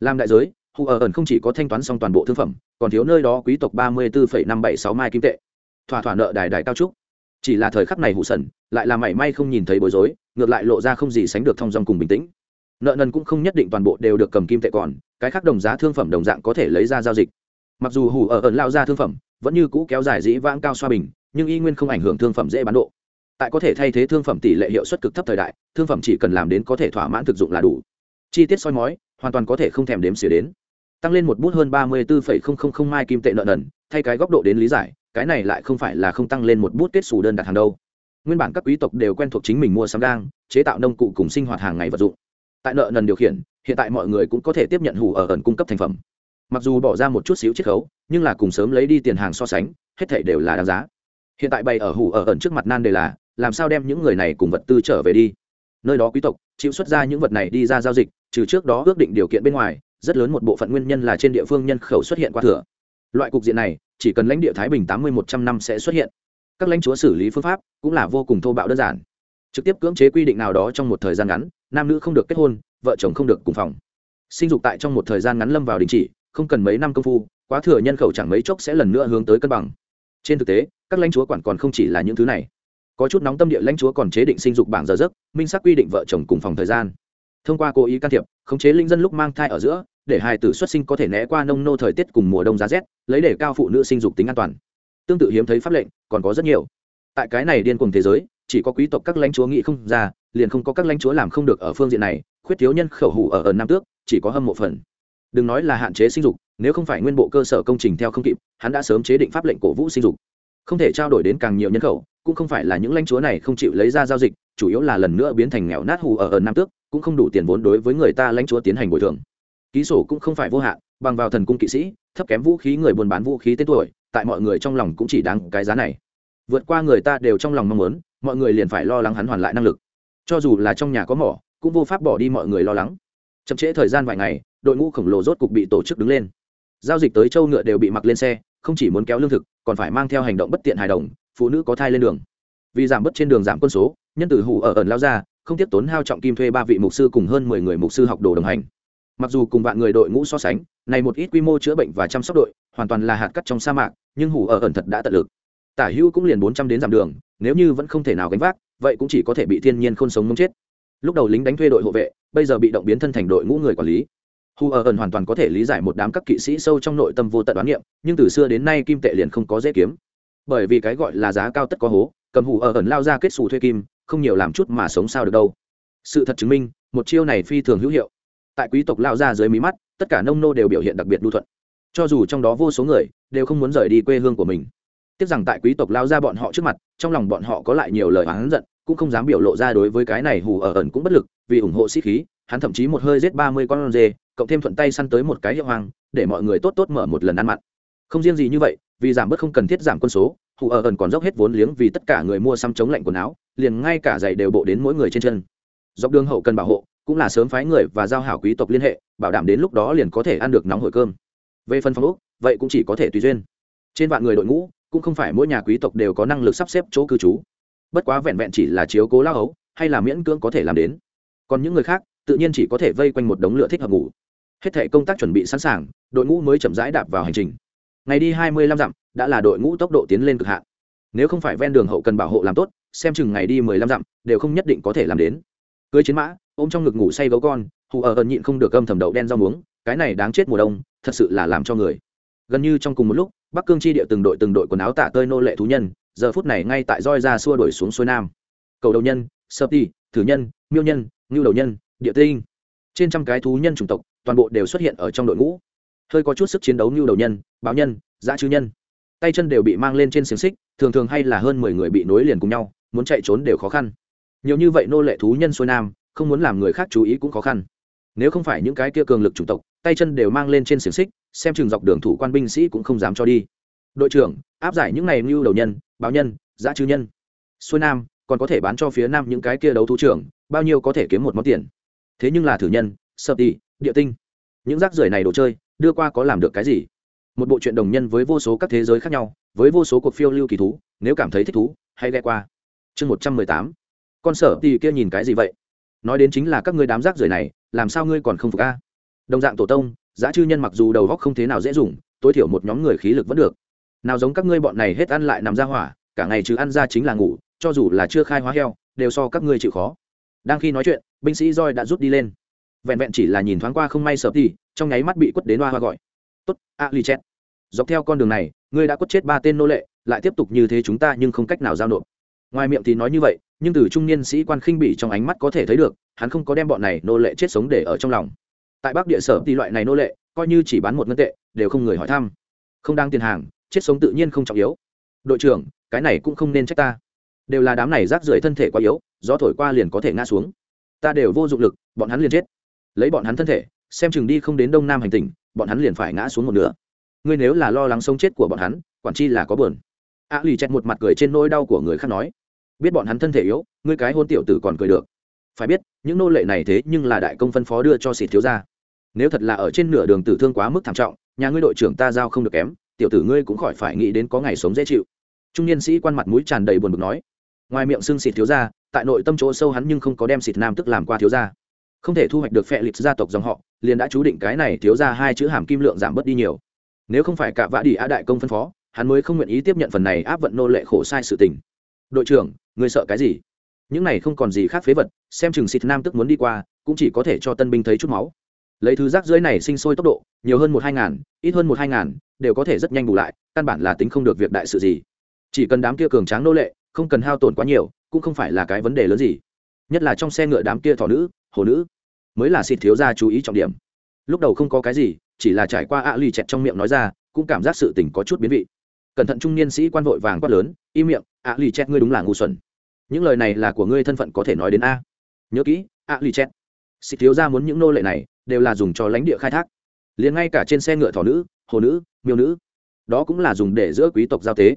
A: Làm đại giới hủ ở ẩn không chỉ có thanh toán xong toàn bộ thương phẩm, còn thiếu nơi đó quý tộc ba mươi bốn năm bảy sáu mai kim tệ. Thỏa thỏa nợ đài đài cao trúc. Chỉ là thời khắc này hụ sần lại là mảy may không nhìn thấy bối rối, ngược lại lộ ra không gì sánh được thong dong cùng bình tĩnh. Nợ nần cũng không nhất định toàn bộ đều được cầm kim tệ còn, cái khác đồng giá thương phẩm đồng dạng có thể lấy ra giao dịch. Mặc dù hủ ở ẩn lao ra thương phẩm, vẫn như cũ kéo dài dĩ vãng cao xoa bình, nhưng y nguyên không ảnh hưởng thương phẩm dễ bán độ. Tại có thể thay thế thương phẩm tỷ lệ hiệu suất cực thấp thời đại, thương phẩm chỉ cần làm đến có thể thỏa mãn thực dụng là đủ chi tiết soi mói, hoàn toàn có thể không thèm đếm xỉa đến. Tăng lên một bút hơn ba mươi bốn mai kim tệ nợ nần, thay cái góc độ đến lý giải, cái này lại không phải là không tăng lên một bút kết xù đơn đặt hàng đâu. Nguyên bản các quý tộc đều quen thuộc chính mình mua sắm đang chế tạo nông cụ cùng sinh hoạt hàng ngày vật dụng. Tại nợ nần điều khiển, hiện tại mọi người cũng có thể tiếp nhận hủ ở ẩn cung cấp thành phẩm. Mặc dù bỏ ra một chút xíu chiết khấu, nhưng là cùng sớm lấy đi tiền hàng so sánh, hết thảy đều là đáng giá. Hiện tại bày ở hủ ở ẩn trước mặt nan đề là, làm sao đem những người này cùng vật tư trở về đi? Nơi đó quý tộc chịu xuất ra những vật này đi ra giao dịch, trừ trước đó ước định điều kiện bên ngoài, rất lớn một bộ phận nguyên nhân là trên địa phương nhân khẩu xuất hiện qua thừa. Loại cục diện này, chỉ cần lãnh địa thái bình tám mươi một trăm năm sẽ xuất hiện. Các lãnh chúa xử lý phương pháp cũng là vô cùng thô bạo đơn giản. Trực tiếp cưỡng chế quy định nào đó trong một thời gian ngắn, nam nữ không được kết hôn, vợ chồng không được cùng phòng. Sinh dục tại trong một thời gian ngắn lâm vào đình chỉ, không cần mấy năm công phu, quá thừa nhân khẩu chẳng mấy chốc sẽ lần nữa hướng tới cân bằng. Trên thực tế, các lãnh chúa quản còn không chỉ là những thứ này có chút nóng tâm địa lãnh chúa còn chế định sinh dục bảng giờ giấc, minh xác quy định vợ chồng cùng phòng thời gian. Thông qua cố ý can thiệp, khống chế linh dân lúc mang thai ở giữa, để hài tử xuất sinh có thể né qua nông nô thời tiết cùng mùa đông giá rét, lấy để cao phụ nữ sinh dục tính an toàn. Tương tự hiếm thấy pháp lệnh, còn có rất nhiều. Tại cái này điên cùng thế giới, chỉ có quý tộc các lãnh chúa nghĩ không ra, liền không có các lãnh chúa làm không được ở phương diện này, khuyết thiếu nhân khẩu hủ ở ở nam tước, chỉ có hâm mộ phần. Đừng nói là hạn chế sinh dục, nếu không phải nguyên bộ cơ sở công trình theo không kịp, hắn đã sớm chế định pháp lệnh cổ vũ sinh dục không thể trao đổi đến càng nhiều nhân khẩu, cũng không phải là những lãnh chúa này không chịu lấy ra giao dịch, chủ yếu là lần nữa biến thành nghèo nát hù ở ở nam tước, cũng không đủ tiền vốn đối với người ta lãnh chúa tiến hành bồi thường. Ký sổ cũng không phải vô hạn, bằng vào thần cung kỵ sĩ, thấp kém vũ khí người buôn bán vũ khí tên tuổi, tại mọi người trong lòng cũng chỉ đáng cái giá này. Vượt qua người ta đều trong lòng mong muốn, mọi người liền phải lo lắng hắn hoàn lại năng lực. Cho dù là trong nhà có mỏ, cũng vô pháp bỏ đi mọi người lo lắng. Chậm trễ thời gian vài ngày, đội ngũ khổng lồ rốt cục bị tổ chức đứng lên. Giao dịch tới châu ngựa đều bị mặc lên xe, không chỉ muốn kéo lương thực còn phải mang theo hành động bất tiện hài đồng, phụ nữ có thai lên đường. Vì giảm bớt trên đường giảm quân số, nhân tử hủ ở ẩn lao ra, không tiếp tốn hao trọng kim thuê ba vị mục sư cùng hơn mười người mục sư học đồ đồng hành. Mặc dù cùng vạn người đội ngũ so sánh, này một ít quy mô chữa bệnh và chăm sóc đội, hoàn toàn là hạt cắt trong sa mạc, nhưng hủ ở ẩn thật đã tận lực. Tả hữu cũng liền bốn trăm đến giảm đường, nếu như vẫn không thể nào gánh vác, vậy cũng chỉ có thể bị thiên nhiên không sống mông chết. Lúc đầu lính đánh thuê đội hộ vệ, bây giờ bị động biến thân thành đội ngũ người quản lý hù ở ẩn hoàn toàn có thể lý giải một đám các kỵ sĩ sâu trong nội tâm vô tận đoán niệm, nhưng từ xưa đến nay kim tệ liền không có dễ kiếm. Bởi vì cái gọi là giá cao tất có hố, cầm hù ở ẩn lao ra kết xù thuê kim, không nhiều làm chút mà sống sao được đâu. Sự thật chứng minh, một chiêu này phi thường hữu hiệu. Tại quý tộc lao ra dưới mí mắt, tất cả nông nô đều biểu hiện đặc biệt lưu thuận. Cho dù trong đó vô số người, đều không muốn rời đi quê hương của mình. Tiếc rằng tại quý tộc lao ra bọn họ trước mặt, trong lòng bọn họ có lại nhiều lời oán giận, cũng không dám biểu lộ ra đối với cái này hù ở ẩn cũng bất lực, vì ủng hộ sĩ khí, hắn thậm chí một hơi giết ba mươi con dê cộng thêm thuận tay săn tới một cái hiệu hoàng để mọi người tốt tốt mở một lần ăn mặn. Không riêng gì như vậy, vì giảm bớt không cần thiết giảm quân số, hù ở ẩn còn dốc hết vốn liếng vì tất cả người mua xăm chống lạnh quần áo, liền ngay cả giày đều bộ đến mỗi người trên chân. Dọc đường hậu cần bảo hộ, cũng là sớm phái người và giao hảo quý tộc liên hệ, bảo đảm đến lúc đó liền có thể ăn được nóng hổi cơm. Về phần phòng úc vậy cũng chỉ có thể tùy duyên. Trên vạn người đội ngũ, cũng không phải mỗi nhà quý tộc đều có năng lực sắp xếp chỗ cư trú. Bất quá vẹn vẹn chỉ là chiếu cố lao ấu hay là miễn cưỡng có thể làm đến. Còn những người khác, tự nhiên chỉ có thể vây quanh một đống lửa thích hợp ngủ hết thể công tác chuẩn bị sẵn sàng, đội ngũ mới chậm rãi đạp vào hành trình. Ngày đi hai mươi lăm dặm, đã là đội ngũ tốc độ tiến lên cực hạn. Nếu không phải ven đường hậu cần bảo hộ làm tốt, xem chừng ngày đi mười lăm dặm, đều không nhất định có thể làm đến. Cưới chiến mã, ôm trong ngực ngủ say gấu con, hù ở ẩn nhịn không được âm thầm đậu đen rau muống, cái này đáng chết mùa đông, thật sự là làm cho người. Gần như trong cùng một lúc, bắc cương chi địa từng đội từng đội quần áo tạ tơi nô lệ thú nhân, giờ phút này ngay tại roi ra xua đổi xuống xuôi nam. Cầu đầu nhân, sơ ti, thử nhân, miêu nhân, ngưu đầu nhân, địa tinh. Trên trăm cái thú nhân chủng tộc toàn bộ đều xuất hiện ở trong đội ngũ. Hơi có chút sức chiến đấu như đầu nhân, báo nhân, giã chư nhân. Tay chân đều bị mang lên trên xiềng xích, thường thường hay là hơn mười người bị nối liền cùng nhau, muốn chạy trốn đều khó khăn. Nhiều như vậy nô lệ thú nhân xuôi nam, không muốn làm người khác chú ý cũng khó khăn. Nếu không phải những cái kia cường lực chủng tộc, tay chân đều mang lên trên xiềng xích, xem chừng dọc đường thủ quan binh sĩ cũng không dám cho đi. Đội trưởng, áp giải những này mưu đầu nhân, báo nhân, giã chư nhân. Xuôi nam, còn có thể bán cho phía nam những cái kia đấu thú trưởng, bao nhiêu có thể kiếm một món tiền. Thế nhưng là thử nhân, sợ tỷ địa tinh. Những rác rưởi này đồ chơi, đưa qua có làm được cái gì? Một bộ truyện đồng nhân với vô số các thế giới khác nhau, với vô số cuộc phiêu lưu kỳ thú, nếu cảm thấy thích thú, hãy ghe qua. Chương một trăm mười tám. Con sở tỷ kia nhìn cái gì vậy? Nói đến chính là các ngươi đám rác rưởi này, làm sao ngươi còn không phục a? Đồng dạng tổ tông, giá chư nhân mặc dù đầu góc không thế nào dễ dùng, tối thiểu một nhóm người khí lực vẫn được. Nào giống các ngươi bọn này hết ăn lại nằm ra hỏa, cả ngày chứ ăn ra chính là ngủ, cho dù là chưa khai hóa heo, đều so các ngươi chịu khó. Đang khi nói chuyện, binh sĩ roi đã rút đi lên vẹn vẹn chỉ là nhìn thoáng qua không may sợ thì, trong nháy mắt bị quất đến hoa hoa gọi. Tốt a li chét dọc theo con đường này, ngươi đã quất chết ba tên nô lệ, lại tiếp tục như thế chúng ta nhưng không cách nào giao nộp. Ngoài miệng thì nói như vậy, nhưng từ trung niên sĩ quan khinh bỉ trong ánh mắt có thể thấy được, hắn không có đem bọn này nô lệ chết sống để ở trong lòng. Tại bắc địa sở thì loại này nô lệ, coi như chỉ bán một ngân tệ, đều không người hỏi thăm. Không đang tiền hàng, chết sống tự nhiên không trọng yếu. Đội trưởng, cái này cũng không nên trách ta. Đều là đám này rác rưởi thân thể quá yếu, gió thổi qua liền có thể ngã xuống. Ta đều vô dụng lực, bọn hắn liền chết lấy bọn hắn thân thể, xem chừng đi không đến đông nam hành tỉnh, bọn hắn liền phải ngã xuống một nửa. Ngươi nếu là lo lắng sống chết của bọn hắn, quản chi là có buồn. A lì chẹt một mặt cười trên nỗi đau của người khác nói, biết bọn hắn thân thể yếu, ngươi cái hôn tiểu tử còn cười được. Phải biết, những nô lệ này thế nhưng là đại công phân phó đưa cho xịt thiếu ra nếu thật là ở trên nửa đường tử thương quá mức thảm trọng, nhà ngươi đội trưởng ta giao không được kém, tiểu tử ngươi cũng khỏi phải nghĩ đến có ngày sống dễ chịu. Trung niên sĩ quan mặt mũi tràn đầy buồn bực nói, ngoài miệng xưng xịt thiếu ra tại nội tâm chỗ sâu hắn nhưng không có đem xịt nam tức làm qua thiếu ra không thể thu hoạch được phệ lịch gia tộc dòng họ, liền đã chú định cái này thiếu ra hai chữ hàm kim lượng giảm bớt đi nhiều. Nếu không phải cả vã đi a đại công phân phó, hắn mới không nguyện ý tiếp nhận phần này áp vận nô lệ khổ sai sự tình. Đội trưởng người sợ cái gì? Những này không còn gì khác phế vật, xem chừng xịt nam tức muốn đi qua, cũng chỉ có thể cho tân binh thấy chút máu. Lấy thứ rác dưới này sinh sôi tốc độ, nhiều hơn một hai ngàn, ít hơn một hai ngàn, đều có thể rất nhanh bù lại, căn bản là tính không được việc đại sự gì. Chỉ cần đám kia cường tráng nô lệ, không cần hao tổn quá nhiều, cũng không phải là cái vấn đề lớn gì nhất là trong xe ngựa đám kia thỏ nữ, hồ nữ, mới là xịt thiếu ra chú ý trọng điểm. Lúc đầu không có cái gì, chỉ là trải qua ạ à lì chẹt trong miệng nói ra, cũng cảm giác sự tình có chút biến vị. Cẩn thận trung niên sĩ quan vội vàng quát lớn, im miệng, ạ à lì chẹt ngươi đúng là ngu xuẩn. Những lời này là của ngươi thân phận có thể nói đến a. Nhớ kỹ, ạ à lì chẹt. Xịt thiếu ra muốn những nô lệ này, đều là dùng cho lãnh địa khai thác. Liền ngay cả trên xe ngựa thỏ nữ, hồ nữ, miêu nữ, đó cũng là dùng để giữa quý tộc giao tế.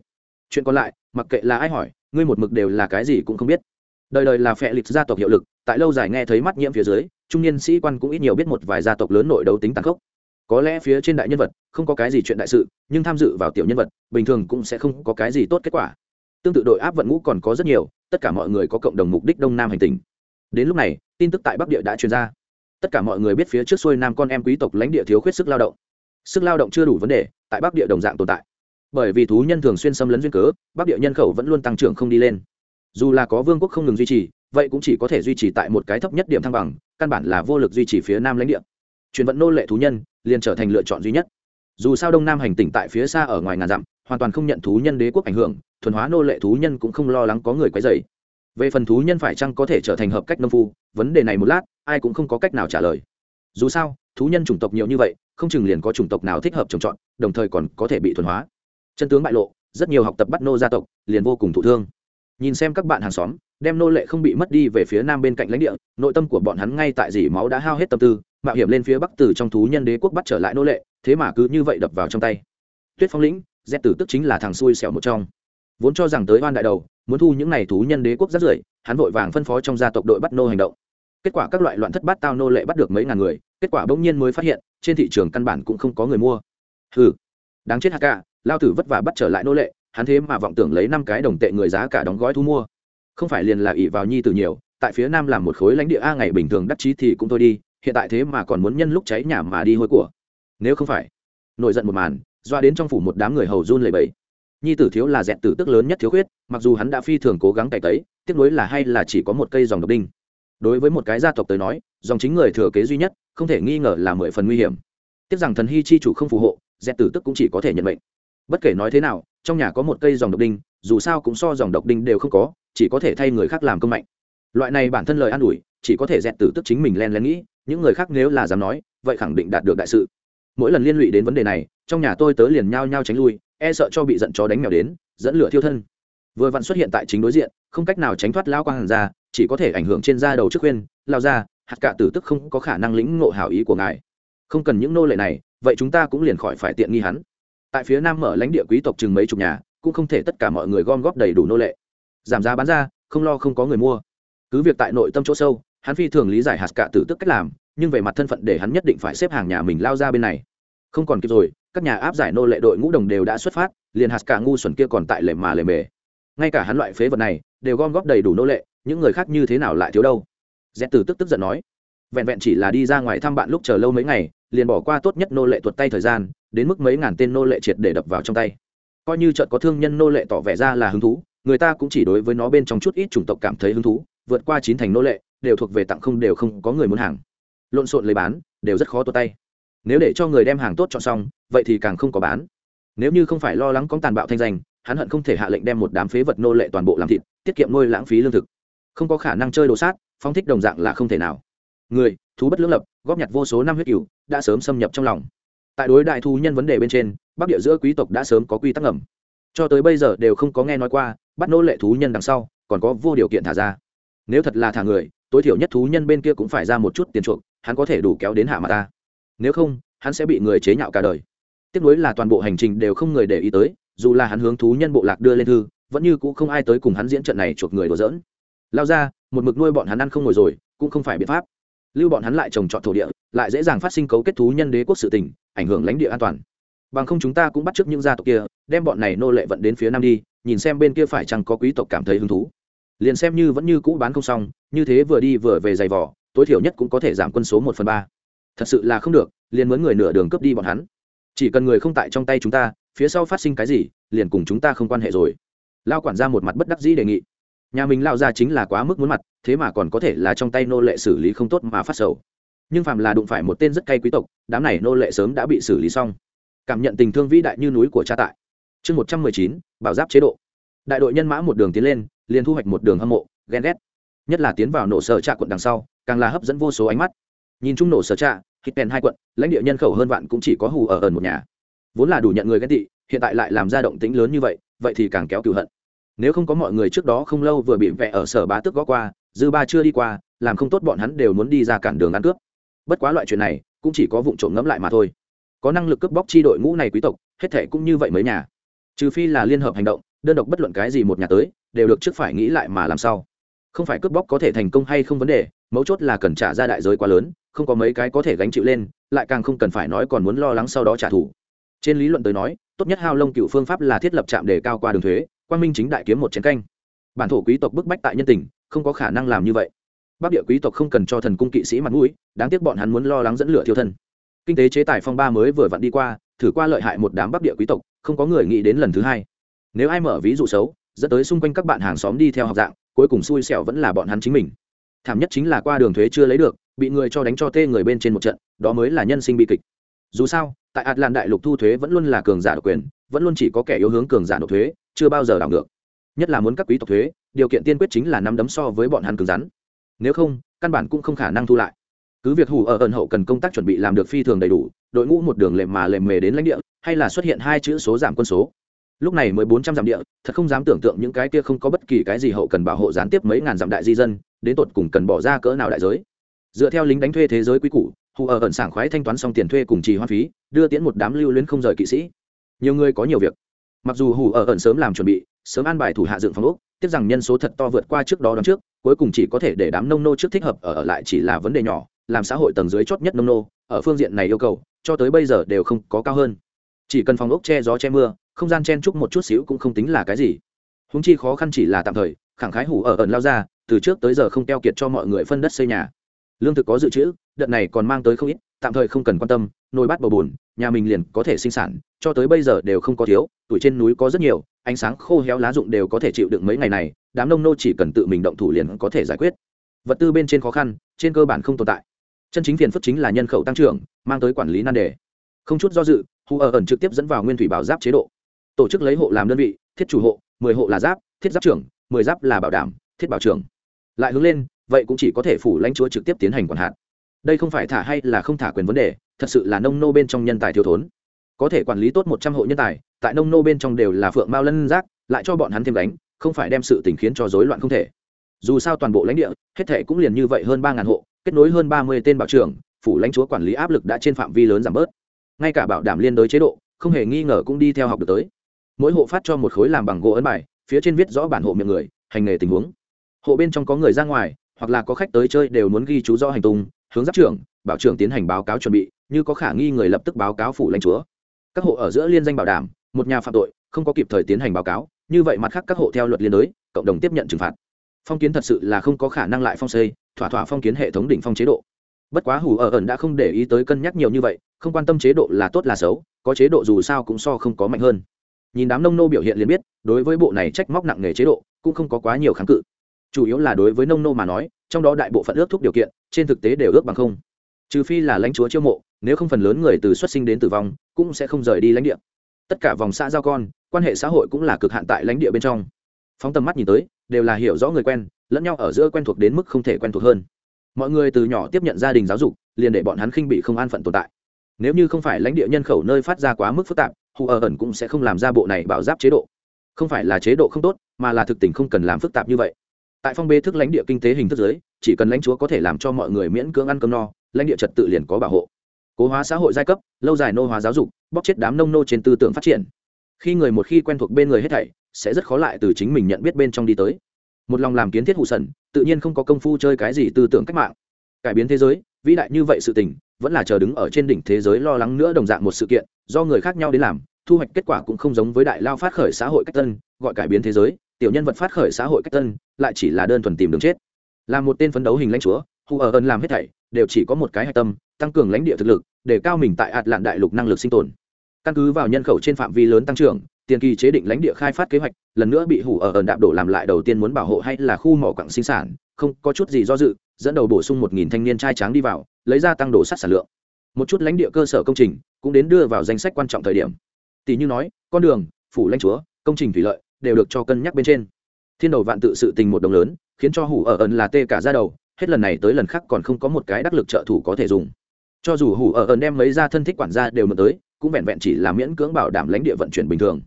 A: Chuyện còn lại, mặc kệ là ai hỏi, ngươi một mực đều là cái gì cũng không biết đời đời là phệ lịch gia tộc hiệu lực, tại lâu dài nghe thấy mắt nhiễm phía dưới, trung niên sĩ quan cũng ít nhiều biết một vài gia tộc lớn nội đấu tính tàn khốc. Có lẽ phía trên đại nhân vật, không có cái gì chuyện đại sự, nhưng tham dự vào tiểu nhân vật, bình thường cũng sẽ không có cái gì tốt kết quả. Tương tự đội áp vận ngũ còn có rất nhiều, tất cả mọi người có cộng đồng mục đích đông nam hành tình. Đến lúc này, tin tức tại bắc địa đã truyền ra. Tất cả mọi người biết phía trước xuôi nam con em quý tộc lãnh địa thiếu khuyết sức lao động. Sức lao động chưa đủ vấn đề, tại bắc địa đồng dạng tồn tại. Bởi vì thú nhân thường xuyên xâm lấn duyên cớ, bắc địa nhân khẩu vẫn luôn tăng trưởng không đi lên dù là có vương quốc không ngừng duy trì, vậy cũng chỉ có thể duy trì tại một cái thấp nhất điểm thăng bằng, căn bản là vô lực duy trì phía nam lãnh địa. Chuyển vận nô lệ thú nhân, liền trở thành lựa chọn duy nhất. Dù sao đông nam hành tỉnh tại phía xa ở ngoài ngàn dặm, hoàn toàn không nhận thú nhân đế quốc ảnh hưởng, thuần hóa nô lệ thú nhân cũng không lo lắng có người quấy dày về phần thú nhân phải chăng có thể trở thành hợp cách nông phu, vấn đề này một lát, ai cũng không có cách nào trả lời. Dù sao, thú nhân chủng tộc nhiều như vậy, không chừng liền có chủng tộc nào thích hợp trồng trọt, đồng thời còn có thể bị thuần hóa. Chân tướng bại lộ, rất nhiều học tập bắt nô gia tộc, liền vô cùng thụ thương nhìn xem các bạn hàng xóm, đem nô lệ không bị mất đi về phía nam bên cạnh lãnh địa, nội tâm của bọn hắn ngay tại dỉ máu đã hao hết tâm tư, mạo hiểm lên phía bắc từ trong thú nhân đế quốc bắt trở lại nô lệ, thế mà cứ như vậy đập vào trong tay. Tuyết phong lĩnh dẹp tử tức chính là thằng xui xẻo một trong. Vốn cho rằng tới oan đại đầu, muốn thu những n à y thú nhân đế quốc rất rưởi, hắn vội vàng phân phó trong gia tộc đội bắt nô hành động. Kết quả các loại loạn thất bát tao nô lệ bắt được mấy ngàn người, kết quả bỗng nhiên mới phát hiện, trên thị trường căn bản cũng không có người mua. Ừ đáng chết hạ cả lao tử vất vả bắt trở lại nô lệ hắn thế mà vọng tưởng lấy năm cái đồng tệ người giá cả đóng gói thu mua. Không phải liền là ỷ vào nhi tử nhiều, tại phía nam làm một khối lãnh địa a ngày bình thường đắc chí thì cũng thôi đi, hiện tại thế mà còn muốn nhân lúc cháy nhà mà đi hôi của. Nếu không phải, nổi giận một màn, doa đến trong phủ một đám người hầu run lầy bẫy nhi tử thiếu là dẹn tử tức lớn nhất thiếu khuyết, mặc dù hắn đã phi thường cố gắng cày tấy, tiếc nuối là hay là chỉ có một cây dòng độc đinh. Đối với một cái gia tộc tới nói, dòng chính người thừa kế duy nhất, không thể nghi ngờ là mười phần nguy hiểm. Tiếc rằng thần hy chi chủ không phù hộ dẹn tử tức cũng chỉ có thể nhận mệnh bất kể nói thế nào, trong nhà có một cây dòng độc đinh, dù sao cũng so dòng độc đinh đều không có, chỉ có thể thay người khác làm công mạnh. Loại này bản thân lời an ủi, chỉ có thể dẹn tử tức chính mình len lén nghĩ, những người khác nếu là dám nói, vậy khẳng định đạt được đại sự. Mỗi lần liên lụy đến vấn đề này, trong nhà tôi tớ liền nhao nhao tránh lui e sợ cho bị giận chó đánh mèo đến, dẫn lửa thiêu thân. Vừa vặn xuất hiện tại chính đối diện, không cách nào tránh thoát lao quang hàn ra, chỉ có thể ảnh hưởng trên da đầu trước khuyên, lao ra, hạt cả tử tức không có khả năng lĩnh ngộ hảo ý của ngài. Không cần những nô lệ này, vậy chúng ta cũng liền khỏi phải tiện nghi hắn tại phía nam mở lãnh địa quý tộc chừng mấy chục nhà, cũng không thể tất cả mọi người gom góp đầy đủ nô lệ. Giảm giá bán ra, không lo không có người mua. Cứ việc tại nội tâm chỗ sâu, hắn phi thường lý giải hạt cả tử tức cách làm, nhưng về mặt thân phận để hắn nhất định phải xếp hàng nhà mình lao ra bên này. Không còn kịp rồi, các nhà áp giải nô lệ đội ngũ đồng đều đã xuất phát, liền hạt cả ngu xuẩn kia còn tại lề mà lề mề. Ngay cả hắn loại phế vật này, đều gom góp đầy đủ nô lệ, những người khác như thế nào lại thiếu đâu? Dẹp tử tức tức giận nói. Vẹn vẹn chỉ là đi ra ngoài thăm bạn lúc chờ lâu mấy ngày, liền bỏ qua tốt nhất nô lệ tuột tay thời gian đến mức mấy ngàn tên nô lệ triệt để đập vào trong tay. Coi như trận có thương nhân nô lệ tỏ vẻ ra là hứng thú, người ta cũng chỉ đối với nó bên trong chút ít chủng tộc cảm thấy hứng thú, vượt qua chín thành nô lệ, đều thuộc về tặng không đều không có người muốn hàng. Lộn xộn lấy bán, đều rất khó tuột tay. Nếu để cho người đem hàng tốt chọn xong, vậy thì càng không có bán. Nếu như không phải lo lắng có tàn bạo thanh danh, hắn hận không thể hạ lệnh đem một đám phế vật nô lệ toàn bộ làm thịt, tiết kiệm nuôi lãng phí lương thực. Không có khả năng chơi đồ sát phong thích đồng dạng là không thể nào. Người, thú bất lưỡng lập, góp nhặt vô số năm huyết cửu đã sớm xâm nhập trong lòng tại đối đại thu nhân vấn đề bên trên, bắc địa giữa quý tộc đã sớm có quy tắc ngầm. Cho tới bây giờ đều không có nghe nói qua, bắt nô lệ thú nhân đằng sau, còn có vô điều kiện thả ra. Nếu thật là thả người, tối thiểu nhất thú nhân bên kia cũng phải ra một chút tiền chuộc, hắn có thể đủ kéo đến hạ mà ta. Nếu không, hắn sẽ bị người chế nhạo cả đời. Tiếp nối là toàn bộ hành trình đều không người để ý tới, dù là hắn hướng thú nhân bộ lạc đưa lên thư, vẫn như cũng không ai tới cùng hắn diễn trận này chuộc người đồ dỡn lao ra, một mực nuôi bọn hắn ăn không ngồi rồi, cũng không phải biện pháp. Lưu bọn hắn lại trồng trọt thổ địa, lại dễ dàng phát sinh cấu kết thú nhân đế quốc sự tỉnh ảnh hưởng lãnh địa an toàn. Bằng không chúng ta cũng bắt t r ư ớ c những gia tộc kia, đem bọn này nô lệ vận đến phía nam đi, nhìn xem bên kia phải chăng có quý tộc cảm thấy hứng thú. Liền xem như vẫn như cũ bán không xong, như thế vừa đi vừa về giày vỏ tối thiểu nhất cũng có thể giảm quân số một phần ba. Thật sự là không được, liền mướn người nửa đường cướp đi bọn hắn. Chỉ cần người không tại trong tay chúng ta, phía sau phát sinh cái gì, liền cùng chúng ta không quan hệ rồi. Lao quản ra một mặt bất đắc dĩ đề nghị. Nhà mình lao ra chính là quá mức muốn mặt, thế mà còn có thể là trong tay nô lệ xử lý không tốt mà phát sầu nhưng phàm là đụng phải một tên rất cay quý tộc, đám này nô lệ sớm đã bị xử lý xong. Cảm nhận tình thương vĩ đại như núi của cha tại. Chương một trăm mười chín, bảo giáp chế độ. Đại đội nhân mã một đường tiến lên, liền thu hoạch một đường hâm mộ, ghen ghét. Nhất là tiến vào nổ sở trạ quận đằng sau, càng là hấp dẫn vô số ánh mắt. Nhìn chung nổ sở trạ, hít pèn hai quận, lãnh địa nhân khẩu hơn vạn cũng chỉ có hù ở ẩn một nhà. Vốn là đủ nhận người ghen tị, hiện tại lại làm ra động tĩnh lớn như vậy vậy thì càng kéo cựu hận. Nếu không có mọi người trước đó không lâu vừa bị vẽ ở sở bá tước gó qua, dư ba chưa đi qua, làm không tốt bọn hắn đều muốn đi ra cản đường ăn cướp bất quá loại chuyện này, cũng chỉ có vụ trộm ngẫm lại mà thôi. Có năng lực cướp bóc chi đội ngũ này quý tộc, hết thể cũng như vậy mấy nhà. Trừ phi là liên hợp hành động, đơn độc bất luận cái gì một nhà tới, đều được trước phải nghĩ lại mà làm sao. Không phải cướp bóc có thể thành công hay không vấn đề, mấu chốt là cần trả ra đại giới quá lớn, không có mấy cái có thể gánh chịu lên, lại càng không cần phải nói còn muốn lo lắng sau đó trả thù. Trên lý luận tới nói, tốt nhất hao lông cựu phương pháp là thiết lập trạm để cao qua đường thuế quan minh chính đại kiếm một chiến canh. Bản thổ quý tộc bức bách tại nhân tình, không có khả năng làm như vậy bắc địa quý tộc không cần cho thần cung kỵ sĩ mặt mũi, đáng tiếc bọn hắn muốn lo lắng dẫn lửa thiêu thân. Kinh tế chế tài phong ba mới vừa vặn đi qua, thử qua lợi hại một đám bắc địa quý tộc, không có người nghĩ đến lần thứ hai. Nếu ai mở ví dụ xấu, dẫn tới xung quanh các bạn hàng xóm đi theo học dạng, cuối cùng xui xẻo vẫn là bọn hắn chính mình. Thảm nhất chính là qua đường thuế chưa lấy được, bị người cho đánh cho tê người bên trên một trận, đó mới là nhân sinh bi kịch. Dù sao, tại atlan đại lục thu thuế vẫn luôn là cường giả độc quyền, vẫn luôn chỉ có kẻ yếu hướng cường giả nộp thuế, chưa bao giờ đảo ngược. Nhất là muốn các quý tộc thuế, điều kiện tiên quyết chính là năm đấm so với bọn hắn cứng rắn nếu không, căn bản cũng không khả năng thu lại. Cứ việc hủ ở ẩn hậu cần công tác chuẩn bị làm được phi thường đầy đủ, đội ngũ một đường lệm mà lệm mề đến lãnh địa, hay là xuất hiện hai chữ số giảm quân số. Lúc này mới bốn trăm dặm địa, thật không dám tưởng tượng những cái kia không có bất kỳ cái gì hậu cần bảo hộ gián tiếp mấy ngàn dặm đại di dân, đến tột cùng cần bỏ ra cỡ nào đại giới. Dựa theo lính đánh thuê thế giới quý cũ hù ở ẩn sảng khoái thanh toán xong tiền thuê cùng trì hoa phí, đưa tiễn một đám lưu luyến không rời kỵ sĩ. Nhiều người có nhiều việc. Mặc dù hù ở ẩn sớm làm chuẩn bị, sớm an bài thủ hạ dựng phòng ốc tiếc rằng nhân số thật to vượt qua trước đó đón trước cuối cùng chỉ có thể để đám nông nô trước thích hợp ở, ở lại chỉ là vấn đề nhỏ làm xã hội tầng dưới chót nhất nông nô ở phương diện này yêu cầu cho tới bây giờ đều không có cao hơn. Chỉ cần phòng ốc che gió che mưa không gian chen chúc một chút xíu cũng không tính là cái gì. Húng chi khó khăn chỉ là tạm thời khẳng khái hủ ở ẩn lao ra từ trước tới giờ không keo kiệt cho mọi người phân đất xây nhà. Lương thực có dự trữ đợt này còn mang tới không ít tạm thời không cần quan tâm nồi bát bầu bùn nhà mình liền có thể sinh sản cho tới bây giờ đều không có thiếu, tuổi trên núi có rất nhiều, ánh sáng khô héo lá rụng đều có thể chịu đựng mấy ngày này, đám nông nô chỉ cần tự mình động thủ liền có thể giải quyết. Vật tư bên trên khó khăn, trên cơ bản không tồn tại. Chân chính phiền phức chính là nhân khẩu tăng trưởng, mang tới quản lý nan đề. Không chút do dự, hù ở ẩn trực tiếp dẫn vào nguyên thủy bảo giáp chế độ. Tổ chức lấy hộ làm đơn vị, thiết chủ hộ, mười hộ là giáp, thiết giáp trưởng, mười giáp là bảo đảm, thiết bảo trưởng. Lại hướng lên, vậy cũng chỉ có thể phủ lãnh chúa trực tiếp tiến hành quản hạt. Đây không phải thả hay là không thả quyền vấn đề, thật sự là nông nô bên trong nhân tài thiếu thốn có thể quản lý tốt một trăm hộ nhân tài, tại nông nô bên trong đều là phượng mao lân giác, lại cho bọn hắn thêm đánh không phải đem sự tình khiến cho rối loạn không thể. Dù sao toàn bộ lãnh địa, hết thể cũng liền như vậy hơn ba ngàn hộ, kết nối hơn ba mươi tên bảo trưởng, phủ lãnh chúa quản lý áp lực đã trên phạm vi lớn giảm bớt. Ngay cả bảo đảm liên đối chế độ, không hề nghi ngờ cũng đi theo học được tới. Mỗi hộ phát cho một khối làm bằng gỗ ấn bài, phía trên viết rõ bản hộ miệng người, hành nghề tình huống. Hộ bên trong có người ra ngoài, hoặc là có khách tới chơi đều muốn ghi chú rõ hành tung, hướng giáp trưởng, bảo trưởng tiến hành báo cáo chuẩn bị, như có khả nghi người lập tức báo cáo phủ lãnh chúa các hộ ở giữa liên danh bảo đảm, một nhà phạm tội, không có kịp thời tiến hành báo cáo, như vậy mặt khác các hộ theo luật liên đối, cộng đồng tiếp nhận trừng phạt. Phong kiến thật sự là không có khả năng lại phong xây, thỏa thỏa phong kiến hệ thống đỉnh phong chế độ. Bất quá hủ ở ẩn đã không để ý tới cân nhắc nhiều như vậy, không quan tâm chế độ là tốt là xấu, có chế độ dù sao cũng so không có mạnh hơn. Nhìn đám nông nô biểu hiện liền biết, đối với bộ này trách móc nặng nề chế độ, cũng không có quá nhiều kháng cự. Chủ yếu là đối với nông nô mà nói, trong đó đại bộ phận ước thúc điều kiện, trên thực tế đều ước bằng không trừ phi là lãnh chúa chiêu mộ, nếu không phần lớn người từ xuất sinh đến tử vong, cũng sẽ không rời đi lãnh địa. Tất cả vòng xã giao con, quan hệ xã hội cũng là cực hạn tại lãnh địa bên trong. Phóng tầm mắt nhìn tới, đều là hiểu rõ người quen, lẫn nhau ở giữa quen thuộc đến mức không thể quen thuộc hơn. Mọi người từ nhỏ tiếp nhận gia đình giáo dục, liền để bọn hắn khinh bị không an phận tồn tại. Nếu như không phải lãnh địa nhân khẩu nơi phát ra quá mức phức tạp, hù ở ẩn cũng sẽ không làm ra bộ này bảo giáp chế độ. Không phải là chế độ không tốt, mà là thực tình không cần làm phức tạp như vậy. Tại phong bê thức lãnh địa kinh tế hình thức giới, chỉ cần lãnh chúa có thể làm cho mọi người miễn cưỡng ăn cơm no lãnh địa trật tự liền có bảo hộ. Cố hóa xã hội giai cấp, lâu dài nô hóa giáo dục, bóc chết đám nông nô trên tư tưởng phát triển. Khi người một khi quen thuộc bên người hết thảy, sẽ rất khó lại từ chính mình nhận biết bên trong đi tới. Một lòng làm kiến thiết hụ sần, tự nhiên không có công phu chơi cái gì tư tưởng cách mạng. Cải biến thế giới, vĩ đại như vậy sự tình, vẫn là chờ đứng ở trên đỉnh thế giới lo lắng nữa đồng dạng một sự kiện, do người khác nhau đến làm, thu hoạch kết quả cũng không giống với đại lao phát khởi xã hội cách tân, gọi cải biến thế giới, tiểu nhân vật phát khởi xã hội cách tân, lại chỉ là đơn thuần tìm đường chết. Là một tên phấn đấu hình lãnh chúa, hù ở ơn làm hết thảy đều chỉ có một cái hạch tâm, tăng cường lãnh địa thực lực, để cao mình tại ạt lạn đại lục năng lực sinh tồn. Căn cứ vào nhân khẩu trên phạm vi lớn tăng trưởng, tiền kỳ chế định lãnh địa khai phát kế hoạch, lần nữa bị hủ ở ẩn đạp đổ làm lại đầu tiên muốn bảo hộ hay là khu mỏ quặng sinh sản, không có chút gì do dự, dẫn đầu bổ sung một nghìn thanh niên trai tráng đi vào, lấy ra tăng đồ sắt sản lượng. Một chút lãnh địa cơ sở công trình cũng đến đưa vào danh sách quan trọng thời điểm. Tỷ như nói, con đường, phủ lãnh chúa, công trình thủy lợi đều được cho cân nhắc bên trên. Thiên đầu vạn tự sự tình một đồng lớn, khiến cho hủ ở ẩn là tê cả ra đầu hết lần này tới lần khác còn không có một cái đắc lực trợ thủ có thể dùng. Cho dù hủ ở ẩn đem mấy gia thân thích quản gia đều mượn tới, cũng vẹn vẹn chỉ là miễn cưỡng bảo đảm lãnh địa vận chuyển bình thường.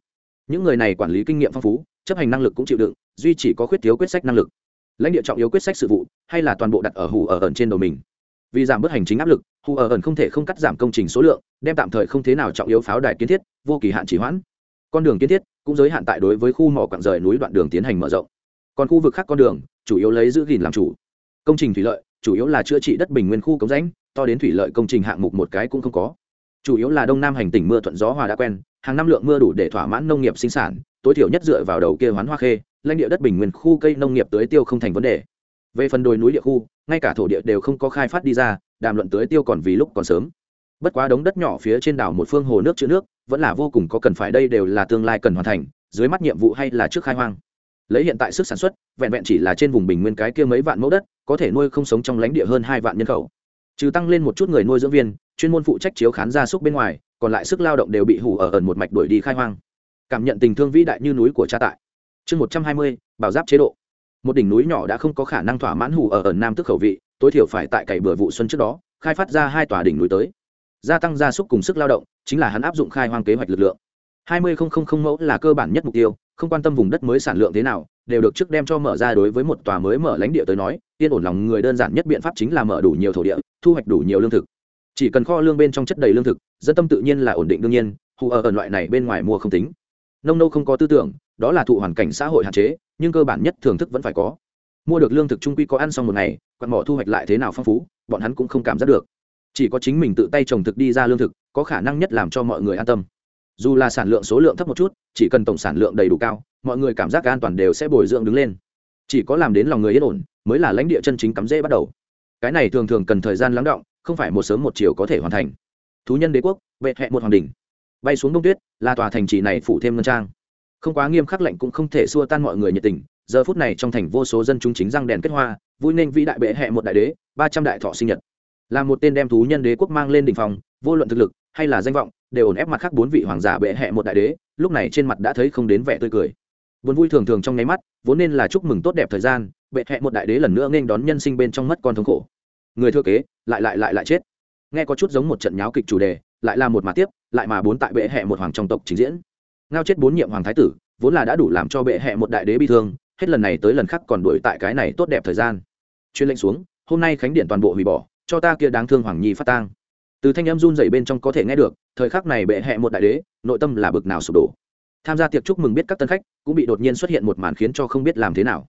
A: Những người này quản lý kinh nghiệm phong phú, chấp hành năng lực cũng chịu đựng, duy chỉ có khuyết thiếu quyết sách năng lực. Lãnh địa trọng yếu quyết sách sự vụ, hay là toàn bộ đặt ở hủ ở ẩn trên đầu mình. Vì giảm bớt hành chính áp lực, hủ ở ẩn không thể không cắt giảm công trình số lượng, đem tạm thời không thế nào trọng yếu pháo đài kiến thiết, vô kỳ hạn chỉ hoãn. Con đường kiến thiết, cũng giới hạn tại đối với khu mỏ quặng rời núi đoạn đường tiến hành mở rộng. Còn khu vực khác con đường, chủ yếu lấy giữ gìn làm chủ công trình thủy lợi, chủ yếu là chữa trị đất bình nguyên khu cống rãnh, to đến thủy lợi công trình hạng mục một cái cũng không có. Chủ yếu là đông nam hành tỉnh mưa thuận gió hòa đã quen, hàng năm lượng mưa đủ để thỏa mãn nông nghiệp sinh sản, tối thiểu nhất dựa vào đầu kia hoán hoa khê, lãnh địa đất bình nguyên khu cây nông nghiệp tưới tiêu không thành vấn đề. Về phần đồi núi địa khu, ngay cả thổ địa đều không có khai phát đi ra, đàm luận tưới tiêu còn vì lúc còn sớm. Bất quá đống đất nhỏ phía trên đảo một phương hồ nước chữ nước, vẫn là vô cùng có cần phải, đây đều là tương lai cần hoàn thành, dưới mắt nhiệm vụ hay là trước khai hoang lấy hiện tại sức sản xuất, vẹn vẹn chỉ là trên vùng bình nguyên cái kia mấy vạn mẫu đất, có thể nuôi không sống trong lãnh địa hơn hai vạn nhân khẩu. Trừ tăng lên một chút người nuôi dưỡng viên, chuyên môn phụ trách chiếu khán gia súc bên ngoài, còn lại sức lao động đều bị hủ ở ẩn một mạch đuổi đi khai hoang. Cảm nhận tình thương vĩ đại như núi của cha tại. Chương một trăm hai mươi, bảo giáp chế độ. Một đỉnh núi nhỏ đã không có khả năng thỏa mãn hủ ở ẩn nam tức khẩu vị, tối thiểu phải tại cày bừa vụ xuân trước đó, khai phát ra hai tòa đỉnh núi tới. Gia tăng gia súc cùng sức lao động, chính là hắn áp dụng khai hoang kế hoạch lực lượng. Hai mươi không không không mẫu là cơ bản nhất mục tiêu không quan tâm vùng đất mới sản lượng thế nào, đều được trước đem cho mở ra đối với một tòa mới mở lãnh địa tới nói, yên ổn lòng người đơn giản nhất biện pháp chính là mở đủ nhiều thổ địa, thu hoạch đủ nhiều lương thực. Chỉ cần kho lương bên trong chất đầy lương thực, dân tâm tự nhiên là ổn định đương nhiên, hù ở ở loại này bên ngoài mua không tính. Nông nô không có tư tưởng, đó là thụ hoàn cảnh xã hội hạn chế, nhưng cơ bản nhất thưởng thức vẫn phải có. Mua được lương thực trung quy có ăn xong một ngày quạt mỏ thu hoạch lại thế nào phong phú, bọn hắn cũng không cảm giác được. Chỉ có chính mình tự tay trồng thực đi ra lương thực, có khả năng nhất làm cho mọi người an tâm dù là sản lượng số lượng thấp một chút, chỉ cần tổng sản lượng đầy đủ cao, mọi người cảm giác an toàn đều sẽ bồi dưỡng đứng lên. Chỉ có làm đến lòng người yên ổn, mới là lãnh địa chân chính cắm rễ bắt đầu. Cái này thường thường cần thời gian lắng động, không phải một sớm một chiều có thể hoàn thành. Thú nhân đế quốc, vệ hẹ một hoàng đình bay xuống đông tuyết, là tòa thành trì này phủ thêm ngân trang. Không quá nghiêm khắc lệnh cũng không thể xua tan mọi người nhiệt tình, giờ phút này trong thành vô số dân chúng chính răng đèn kết hoa, vui nên vĩ đại bệ hẹ một đại đế, ba trăm đại thọ sinh nhật. Là một tên đem thú nhân đế quốc mang lên đ ỉ n h phòng, vô luận thực lực, hay là danh vọng đều ổn ép mặt khác bốn vị hoàng giả bệ hẹ một đại đế, lúc này trên mặt đã thấy không đến vẻ tươi cười. Vốn vui thường thường trong nháy mắt, vốn nên là chúc mừng tốt đẹp thời gian, bệ hẹ một đại đế lần nữa nên đón nhân sinh bên trong mất con thống khổ. Người thừa kế, lại lại lại lại chết. Nghe có chút giống một trận nháo kịch chủ đề, lại là một mà tiếp, lại mà bốn tại bệ hẹ một hoàng trong tộc trình diễn. Ngao chết bốn nhiệm hoàng thái tử, vốn là đã đủ làm cho bệ hẹ một đại đế bi thương, hết lần này tới lần khác còn đuổi tại cái này tốt đẹp thời gian. Chuyên lệnh xuống, hôm nay khánh điện toàn bộ hủy bỏ, cho ta kia đáng thương hoàng nhi phát tang. Từ thanh em run dày bên trong có thể nghe được thời khắc này bệ hẹ một đại đế, nội tâm là bực nào sụp đổ. Tham gia tiệc chúc mừng biết các tân khách, cũng bị đột nhiên xuất hiện một màn khiến cho không biết làm thế nào.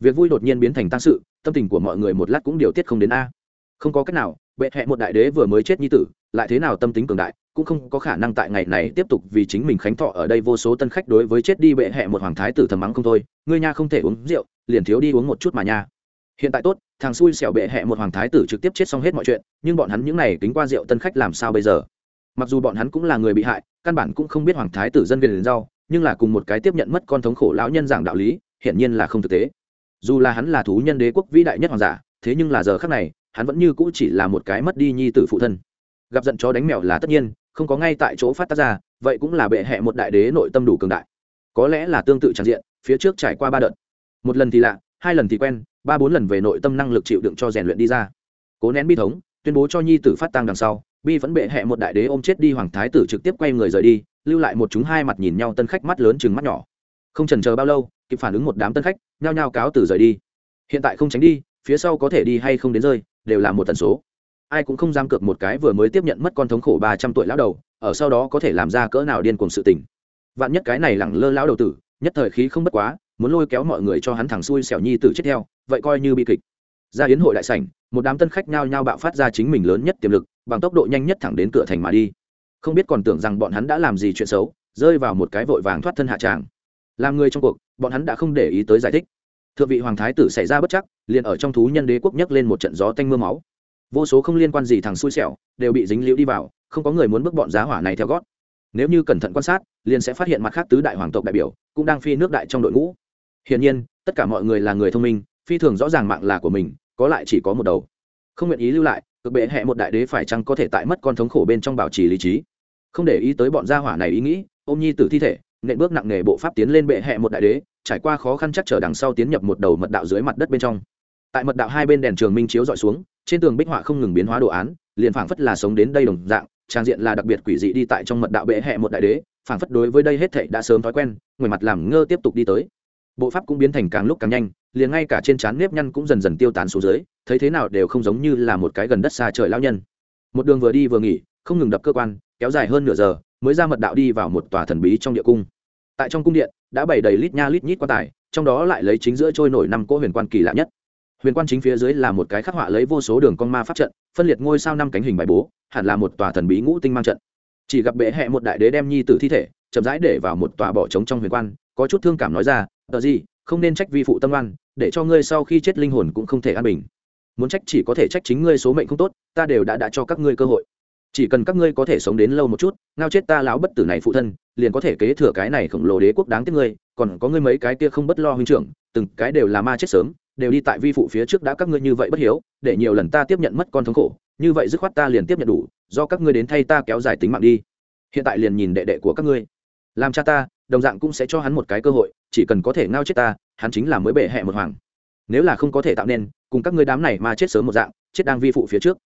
A: Việc vui đột nhiên biến thành tăng sự, tâm tình của mọi người một lát cũng điều tiết không đến a. Không có cách nào, bệ hẹ một đại đế vừa mới chết nhi tử, lại thế nào tâm tính cường đại, cũng không có khả năng tại ngày này tiếp tục vì chính mình khánh thọ ở đây vô số tân khách đối với chết đi bệ hẹ một hoàng thái tử thầm mắng không thôi, ngươi nha không thể uống rượu, liền thiếu đi uống một chút mà nha. Hiện tại tốt, thằng xui xẻo bệ hẹ một hoàng thái tử trực tiếp chết xong hết mọi chuyện, nhưng bọn hắn những này tính qua rượu tân khách làm sao bây giờ? Mặc dù bọn hắn cũng là người bị hại, căn bản cũng không biết hoàng thái tử dân viên đến rau, nhưng là cùng một cái tiếp nhận mất con thống khổ lão nhân giảng đạo lý, hiển nhiên là không thực tế. Dù là hắn là thú nhân đế quốc vĩ đại nhất hoàng giả, thế nhưng là giờ khác này, hắn vẫn như cũ chỉ là một cái mất đi nhi tử phụ thân. Gặp giận chó đánh mèo là tất nhiên, không có ngay tại chỗ phát tác ra, vậy cũng là bệ hẹ một đại đế nội tâm đủ cường đại. Có lẽ là tương tự tràn diện, phía trước trải qua ba đợt. Một lần thì lạ, hai lần thì quen, ba bốn lần về nội tâm năng lực chịu đựng cho rèn luyện đi ra. Cố nén bi thống, tuyên bố cho nhi tử phát tăng đằng sau bi vẫn bệ hẹ một đại đế ôm chết đi hoàng thái tử trực tiếp quay người rời đi, lưu lại một chúng hai mặt nhìn nhau tân khách mắt lớn chừng mắt nhỏ. Không trần chờ bao lâu, kịp phản ứng một đám tân khách, nhao nhao cáo từ rời đi. Hiện tại không tránh đi, phía sau có thể đi hay không đến rơi, đều là một tần số. Ai cũng không dám cược một cái vừa mới tiếp nhận mất con thống khổ ba trăm tuổi lão đầu, ở sau đó có thể làm ra cỡ nào điên cùng sự tình. Vạn nhất cái này lẳng lơ lão đầu tử, nhất thời khí không bất quá, muốn lôi kéo mọi người cho hắn thẳng xui xẻo nhi tử chết theo, vậy coi như bi kịch. Ra yến hội đại sảnh, một đám tân khách nhao nhao bạo phát ra chính mình lớn nhất tiềm lực bằng tốc độ nhanh nhất thẳng đến cửa thành mà đi. Không biết còn tưởng rằng bọn hắn đã làm gì chuyện xấu, rơi vào một cái vội vàng thoát thân hạ tràng. Làm người trong cuộc, bọn hắn đã không để ý tới giải thích. Thượng vị hoàng thái tử xảy ra bất chắc, liền ở trong thú nhân đế quốc nhấc lên một trận gió tanh mưa máu. Vô số không liên quan gì thằng xui xẻo, đều bị dính liễu đi vào, không có người muốn bước bọn giá hỏa này theo gót. Nếu như cẩn thận quan sát, liền sẽ phát hiện mặt khác tứ đại hoàng tộc đại biểu, cũng đang phi nước đại trong đội ngũ. Hiển nhiên, tất cả mọi người là người thông minh, phi thường rõ ràng mạng là của mình, có lại chỉ có một đầu. Không nguyện ý lưu lại cực bệ hẹ một đại đế phải chăng có thể tại mất con thống khổ bên trong bảo trì lý trí? Không để ý tới bọn gia hỏa này ý nghĩ, ôm nhi tử thi thể, nện bước nặng nề bộ pháp tiến lên bệ hẹ một đại đế, trải qua khó khăn chắc trở đằng sau tiến nhập một đầu mật đạo dưới mặt đất bên trong. Tại mật đạo hai bên đèn trường minh chiếu dọi xuống, trên tường bích họa không ngừng biến hóa đồ án, liền phảng phất là sống đến đây đồng dạng, trang diện là đặc biệt quỷ dị đi tại trong mật đạo bệ hẹ một đại đế, phảng phất đối với đây hết thảy đã sớm thói quen, người mặt làm ngơ tiếp tục đi tới bộ pháp cũng biến thành càng lúc càng nhanh, liền ngay cả trên trán nếp nhăn cũng dần dần tiêu tán xuống dưới, thấy thế nào đều không giống như là một cái gần đất xa trời lao nhân. Một đường vừa đi vừa nghỉ, không ngừng đập cơ quan, kéo dài hơn nửa giờ, mới ra mật đạo đi vào một tòa thần bí trong địa cung. Tại trong cung điện, đã bày đầy lít nha lít nhít quan tài, trong đó lại lấy chính giữa trôi nổi năm cỗ huyền quan kỳ lạ nhất. Huyền quan chính phía dưới là một cái khắc họa lấy vô số đường con ma pháp trận, phân liệt ngôi sao năm cánh hình bài bố, hẳn là một tòa thần bí ngũ tinh mang trận. Chỉ gặp bệ hẹ một đại đế đem nhi tử thi thể, chậm rãi để vào một tòa bỏ trống trong huyền quan, có chút thương cảm nói ra tờ gì, không nên trách vi phụ tâm oan, để cho ngươi sau khi chết linh hồn cũng không thể an bình. Muốn trách chỉ có thể trách chính ngươi số mệnh không tốt, ta đều đã đã cho các ngươi cơ hội. Chỉ cần các ngươi có thể sống đến lâu một chút, ngao chết ta lão bất tử này phụ thân, liền có thể kế thừa cái này khổng lồ đế quốc đáng tiếc ngươi, còn có ngươi mấy cái kia không bất lo huynh trưởng, từng cái đều là ma chết sớm, đều đi tại vi phụ phía trước đã các ngươi như vậy bất hiếu, để nhiều lần ta tiếp nhận mất con thống khổ, như vậy dứt khoát ta liền tiếp nhận đủ, do các ngươi đến thay ta kéo dài tính mạng đi. Hiện tại liền nhìn đệ đệ của các ngươi. Làm cha ta, đồng dạng cũng sẽ cho hắn một cái cơ hội chỉ cần có thể ngao chết ta, hắn chính là mới bệ hẹ một hoàng. Nếu là không có thể tạo nên, cùng các ngươi đám này mà chết sớm một dạng, chết đang vi phụ phía trước.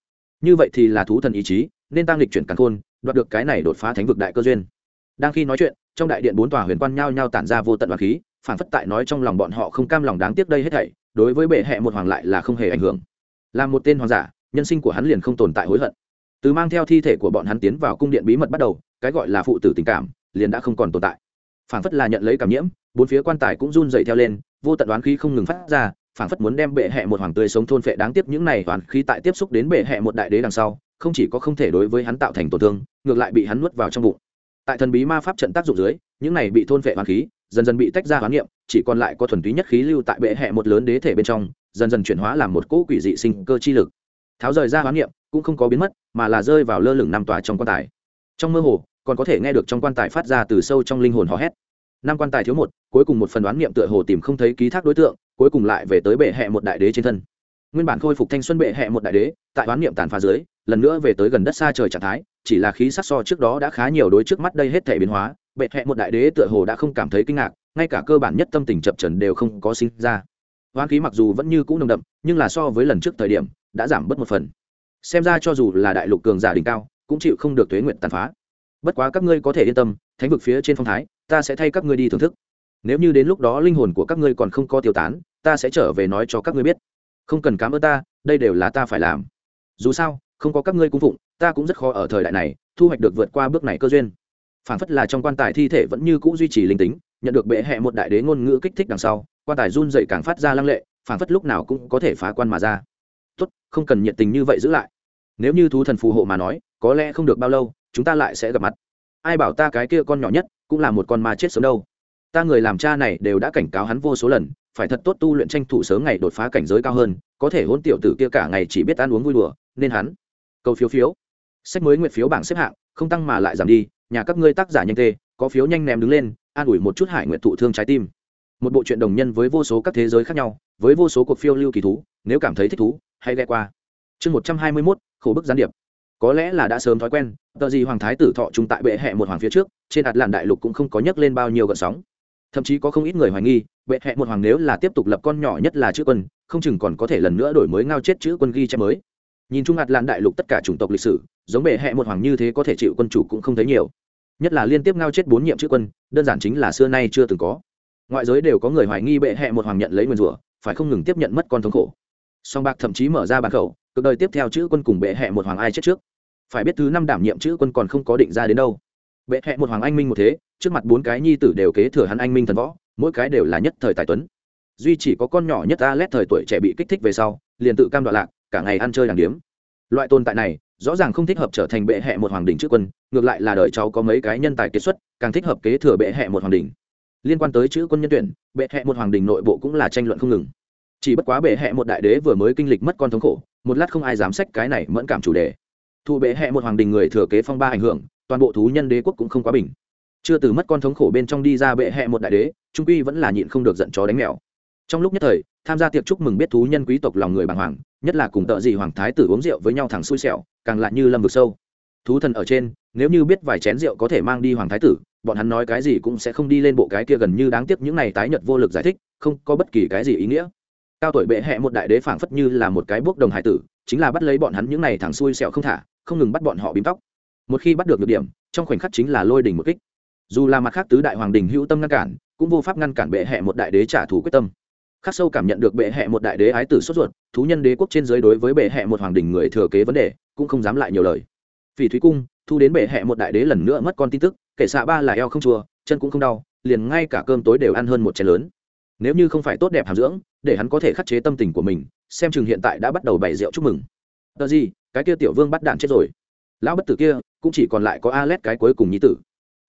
A: Như vậy thì là thú thần ý chí, nên tăng lịch chuyển càn khôn, đoạt được cái này đột phá thánh vực đại cơ duyên. Đang khi nói chuyện, trong đại điện bốn tòa huyền quan nhao nhao tản ra vô tận và khí phản phất tại nói trong lòng bọn họ không cam lòng đáng tiếc đây hết thảy, đối với bệ hệ một hoàng lại là không hề ảnh hưởng. Là một tên hoàng giả, nhân sinh của hắn liền không tồn tại hối hận. Từ mang theo thi thể của bọn hắn tiến vào cung điện bí mật bắt đầu, cái gọi là phụ tử tình cảm, liền đã không còn tồn tại. Phản phất là nhận lấy cảm nhiễm bốn phía quan tài cũng run dậy theo lên, vô tận đoán khí không ngừng phát ra phản phất muốn đem bệ hệ một hoàng tươi sống thôn phệ đáng tiếc những này đoán khí tại tiếp xúc đến bệ hệ một đại đế đằng sau, không chỉ có không thể đối với hắn tạo thành tổn thương, ngược lại bị hắn nuốt vào trong bụng. Tại thần bí ma pháp trận tác dụng dưới, những này bị thôn phệ hoàn khí dần dần bị tách ra hoán niệm, chỉ còn lại có thuần túy nhất khí lưu tại bệ hệ một lớn đế thể bên trong, dần dần chuyển hóa làm một cỗ quỷ dị sinh cơ chi lực. Tháo rời ra hoán niệm, cũng không có biến mất, mà là rơi vào lơ lửng năm tòa trong quan tài. Trong mơ hồ, còn có thể nghe được trong quan tài phát ra từ sâu trong linh hồn hò hét năm quan tài thiếu một, cuối cùng một phần đoán niệm tựa hồ tìm không thấy ký thác đối tượng, cuối cùng lại về tới bệ hệ một đại đế trên thân. Nguyên bản khôi phục thanh xuân bệ hệ một đại đế, tại đoán niệm tàn phá dưới, lần nữa về tới gần đất xa trời trạng thái, chỉ là khí sắc so trước đó đã khá nhiều đối trước mắt đây hết thể biến hóa, bệ hệ một đại đế tựa hồ đã không cảm thấy kinh ngạc, ngay cả cơ bản nhất tâm tình chập trần đều không có sinh ra. Hoán khí mặc dù vẫn như cũ nồng đậm, nhưng là so với lần trước thời điểm, đã giảm bớt một phần. Xem ra cho dù là đại lục cường giả đỉnh cao, cũng chịu không được tuế nguyện tàn phá. Bất quá các ngươi có thể yên tâm, thánh vực phía trên phong thái ta sẽ thay các ngươi đi thưởng thức. Nếu như đến lúc đó linh hồn của các ngươi còn không có tiêu tán, ta sẽ trở về nói cho các ngươi biết. Không cần cám ơn ta, đây đều là ta phải làm. Dù sao, không có các ngươi cung phụng, ta cũng rất khó ở thời đại này thu hoạch được vượt qua bước này cơ duyên. Phản phất là trong quan tài thi thể vẫn như cũ duy trì linh tính, nhận được bệ hẹ một đại đế ngôn ngữ kích thích đằng sau, quan tài run dậy càng phát ra lăng lệ, phản phất lúc nào cũng có thể phá quan mà ra. Tốt, không cần nhiệt tình như vậy giữ lại. Nếu như thú thần phù hộ mà nói, có lẽ không được bao lâu, chúng ta lại sẽ gặp mặt. Ai bảo ta cái kia con nhỏ nhất? Cũng là một con ma chết sớm đâu. Ta người làm cha này đều đã cảnh cáo hắn vô số lần, phải thật tốt tu luyện tranh thủ sớm ngày đột phá cảnh giới cao hơn, có thể hôn tiểu tử kia cả ngày chỉ biết ăn uống vui đùa, nên hắn câu phiếu phiếu. Sách mới nguyện phiếu bảng xếp hạng, không tăng mà lại giảm đi, nhà các ngươi tác giả nhanh tê, có phiếu nhanh ném đứng lên, an ủi một chút hải nguyện thụ thương trái tim. Một bộ truyện đồng nhân với vô số các thế giới khác nhau, với vô số cuộc phiêu lưu kỳ thú, nếu cảm thấy thích thú, hãy ghe qua. Chương một trăm hai mươi mốt, khổ bức gián điệp có lẽ là đã sớm thói quen, tờ gì hoàng thái tử thọ trung tại bệ hẹ một hoàng phía trước, trên hạt làn đại lục cũng không có nhắc lên bao nhiêu gợn sóng. Thậm chí có không ít người hoài nghi, bệ hẹ một hoàng nếu là tiếp tục lập con nhỏ nhất là chữ quân, không chừng còn có thể lần nữa đổi mới ngao chết chữ quân ghi chép mới. Nhìn chung hạt làn đại lục tất cả chủng tộc lịch sử, giống bệ hẹ một hoàng như thế có thể chịu quân chủ cũng không thấy nhiều. Nhất là liên tiếp ngao chết bốn nhiệm chữ quân, đơn giản chính là xưa nay chưa từng có. Ngoại giới đều có người hoài nghi bệ hẹ một hoàng nhận lấy nguyên rủa, phải không ngừng tiếp nhận mất con thống khổ. Song bạc thậm chí mở ra bàn khẩu cực đời tiếp theo chữ quân cùng bệ hẹ một hoàng ai chết trước. Phải biết thứ năm đảm nhiệm chữ quân còn không có định ra đến đâu. Bệ hẹ một hoàng anh minh một thế, trước mặt bốn cái nhi tử đều kế thừa hắn anh minh thần võ, mỗi cái đều là nhất thời tài tuấn. Duy chỉ có con nhỏ nhất a lét thời tuổi trẻ bị kích thích về sau, liền tự cam đoạn lạc, cả ngày ăn chơi đàng điếm. Loại tồn tại này, rõ ràng không thích hợp trở thành bệ hẹ một hoàng đình chữ quân, ngược lại là đời cháu có mấy cái nhân tài kết xuất, càng thích hợp kế thừa bệ hẹ một hoàng đình liên quan tới chữ quân nhân tuyển, bệ hẹ một hoàng đình nội bộ cũng là tranh luận không ngừng. Chỉ bất quá bệ hẹ một đại đế vừa mới kinh lịch mất con thống khổ một lát không ai dám sách cái này mẫn cảm chủ đề. Thụ bệ hẹ một hoàng đình người thừa kế phong ba ảnh hưởng, toàn bộ thú nhân đế quốc cũng không quá bình. Chưa từ mất con thống khổ bên trong đi ra bệ hẹ một đại đế, trung quy vẫn là nhịn không được giận chó đánh mèo. Trong lúc nhất thời, tham gia tiệc chúc mừng biết thú nhân quý tộc lòng người bàng hoàng, nhất là cùng tợ gì hoàng thái tử uống rượu với nhau thẳng xui xẻo, càng lại như lâm vực sâu. Thú thần ở trên, nếu như biết vài chén rượu có thể mang đi hoàng thái tử, bọn hắn nói cái gì cũng sẽ không đi lên bộ cái kia gần như đáng tiếc những này tái nhật vô lực giải thích, không có bất kỳ cái gì ý nghĩa cao tuổi bệ hẹ một đại đế phảng phất như là một cái bước đồng hải tử, chính là bắt lấy bọn hắn những này thẳng xui xẻo không thả, không ngừng bắt bọn họ bím tóc. Một khi bắt được được điểm, trong khoảnh khắc chính là lôi đỉnh một kích. Dù là mặt khác tứ đại hoàng đình hữu tâm ngăn cản, cũng vô pháp ngăn cản bệ hẹ một đại đế trả thù quyết tâm. Khắc sâu cảm nhận được bệ hẹ một đại đế ái tử sốt ruột, thú nhân đế quốc trên giới đối với bệ hẹ một hoàng đình người thừa kế vấn đề, cũng không dám lại nhiều lời. Vì thúy cung, thu đến bệ hẹ một đại đế lần nữa mất con tin tức kể xạ ba là eo không chùa chân cũng không đau, liền ngay cả cơm tối đều ăn hơn một chén lớn. Nếu như không phải tốt đẹp hàm dưỡng để hắn có thể khắc chế tâm tình của mình, xem chừng hiện tại đã bắt đầu bày rượu chúc mừng. Tờ gì, cái kia tiểu vương bắt đạn chết rồi. Lão bất tử kia, cũng chỉ còn lại có a lét cái cuối cùng nhi tử.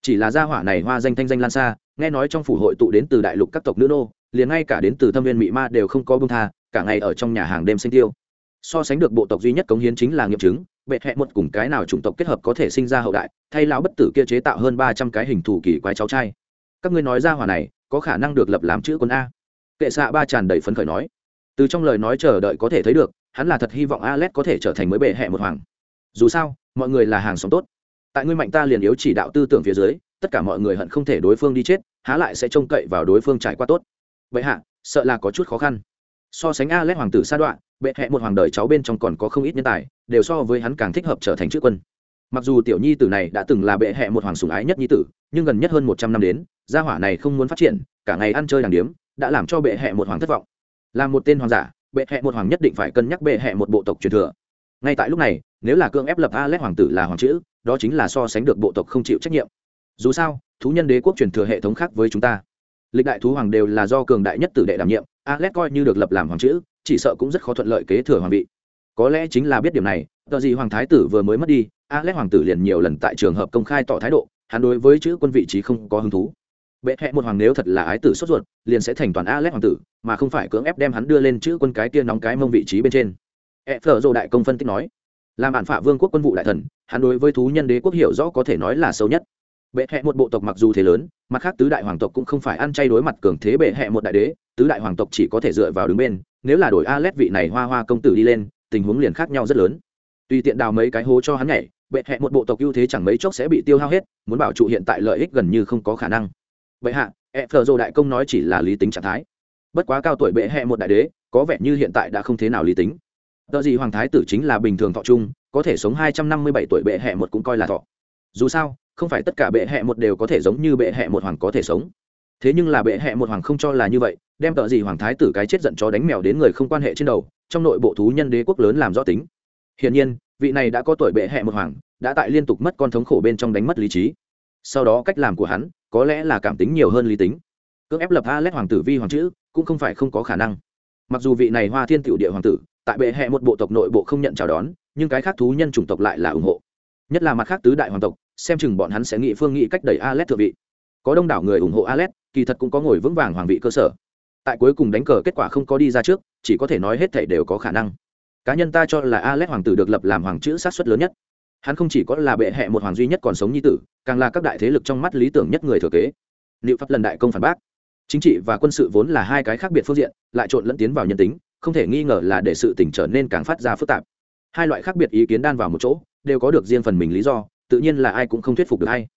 A: Chỉ là gia hỏa này hoa danh thanh danh lan xa, nghe nói trong phủ hội tụ đến từ đại lục các tộc nữ nô, liền ngay cả đến từ thâm viên mỹ ma đều không có bông tha, cả ngày ở trong nhà hàng đêm sinh tiêu. So sánh được bộ tộc duy nhất cống hiến chính là nghiệm chứng, bệ hẹ một cùng cái nào chủng tộc kết hợp có thể sinh ra hậu đại, thay lão bất tử kia chế tạo hơn ba trăm cái hình thủ kỳ quái cháu trai. Các ngươi nói ra hỏa này, có khả năng được lập làm chữ quân a kệ xạ ba tràn đầy phấn khởi nói. Từ trong lời nói chờ đợi có thể thấy được, hắn là thật hy vọng alex có thể trở thành mới bệ hẹ một hoàng. Dù sao, mọi người là hàng sống tốt. Tại ngươi mạnh ta liền yếu chỉ đạo tư tưởng phía dưới, tất cả mọi người hận không thể đối phương đi chết, há lại sẽ trông cậy vào đối phương trải qua tốt. Vậy hạ, sợ là có chút khó khăn. So sánh a lét hoàng tử sa đoạn bệ hẹ một hoàng đời cháu bên trong còn có không ít nhân tài, đều so với hắn càng thích hợp trở thành chữ quân. Mặc dù tiểu nhi tử này đã từng là bệ hệ một hoàng sủng ái nhất nhi tử, nhưng gần nhất hơn một trăm năm đến, gia hỏa này không muốn phát triển, cả ngày ăn chơi đàng điếm đã làm cho bệ hệ một hoàng thất vọng. Là một tên hoàng giả, bệ hệ một hoàng nhất định phải cân nhắc bệ hệ một bộ tộc truyền thừa. Ngay tại lúc này, nếu là cương ép lập a lét hoàng tử là hoàng chữ, đó chính là so sánh được bộ tộc không chịu trách nhiệm. Dù sao, thú nhân đế quốc truyền thừa hệ thống khác với chúng ta. Lịch đại thú hoàng đều là do cường đại nhất tử đệ đảm nhiệm a lét coi như được lập làm hoàng chữ, chỉ sợ cũng rất khó thuận lợi kế thừa hoàng vị. Có lẽ chính là biết điểm này, tờ gì hoàng thái tử vừa mới mất đi a lét hoàng tử liền nhiều lần tại trường hợp công khai tỏ thái độ, hắn đối với chữ quân vị trí không có hứng thú bệ hạ một hoàng nếu thật là ái tử sốt ruột, liền sẽ thành toàn a hoàng tử, mà không phải cưỡng ép đem hắn đưa lên chữ quân cái kia nóng cái mông vị trí bên trên. E phở đại công phân tích nói, làm bản phạ vương quốc quân vụ đại thần, hắn đối với thú nhân đế quốc hiểu rõ có thể nói là sâu nhất. Bệ hạ một bộ tộc mặc dù thế lớn, mặt khác tứ đại hoàng tộc cũng không phải ăn chay đối mặt cường thế bệ hạ một đại đế, tứ đại hoàng tộc chỉ có thể dựa vào đứng bên, nếu là đổi a vị này hoa hoa công tử đi lên, tình huống liền khác nhau rất lớn. Tùy tiện đào mấy cái hố cho hắn nhảy, bệ hạ một bộ tộc ưu thế chẳng mấy chốc sẽ bị tiêu hao hết, muốn bảo trụ hiện tại lợi ích gần như không có khả năng vậy hạ e phờ dô đại công nói chỉ là lý tính trạng thái. Bất quá cao tuổi bệ hẹ một đại đế, có vẻ như hiện tại đã không thế nào lý tính. Tờ gì hoàng thái tử chính là bình thường thọ chung có thể sống hai trăm năm mươi bảy tuổi bệ hẹ một cũng coi là thọ. Dù sao, không phải tất cả bệ hẹ một đều có thể giống như bệ hẹ một hoàng có thể sống. Thế nhưng là bệ hẹ một hoàng không cho là như vậy, đem tờ gì hoàng thái tử cái chết giận chó đánh mèo đến người không quan hệ trên đầu, trong nội bộ thú nhân đế quốc lớn làm rõ tính. Hiển nhiên, vị này đã có tuổi bệ hẹ một hoàng, đã tại liên tục mất con thống khổ bên trong đánh mất lý trí. Sau đó cách làm của hắn có lẽ là cảm tính nhiều hơn lý tính. Cưỡng ép lập a lét hoàng tử vi hoàng chữ, cũng không phải không có khả năng. Mặc dù vị này hoa thiên tiểu địa hoàng tử, tại bệ hệ một bộ tộc nội bộ không nhận chào đón, nhưng cái khác thú nhân chủng tộc lại là ủng hộ. Nhất là mặt khác tứ đại hoàng tộc, xem chừng bọn hắn sẽ nghị phương nghị cách đẩy a lét thượng vị. Có đông đảo người ủng hộ a lét kỳ thật cũng có ngồi vững vàng hoàng vị cơ sở. Tại cuối cùng đánh cờ kết quả không có đi ra trước, chỉ có thể nói hết thảy đều có khả năng. Cá nhân ta cho là a lét hoàng tử được lập làm hoàng chữ sát xuất lớn nhất hắn không chỉ có là bệ hệ một hoàng duy nhất còn sống như tử, càng là các đại thế lực trong mắt lý tưởng nhất người thừa kế. Liệu pháp lần đại công phản bác. Chính trị và quân sự vốn là hai cái khác biệt phương diện, lại trộn lẫn tiến vào nhân tính, không thể nghi ngờ là để sự tỉnh trở nên càng phát ra phức tạp. Hai loại khác biệt ý kiến đan vào một chỗ, đều có được riêng phần mình lý do, tự nhiên là ai cũng không thuyết phục được hay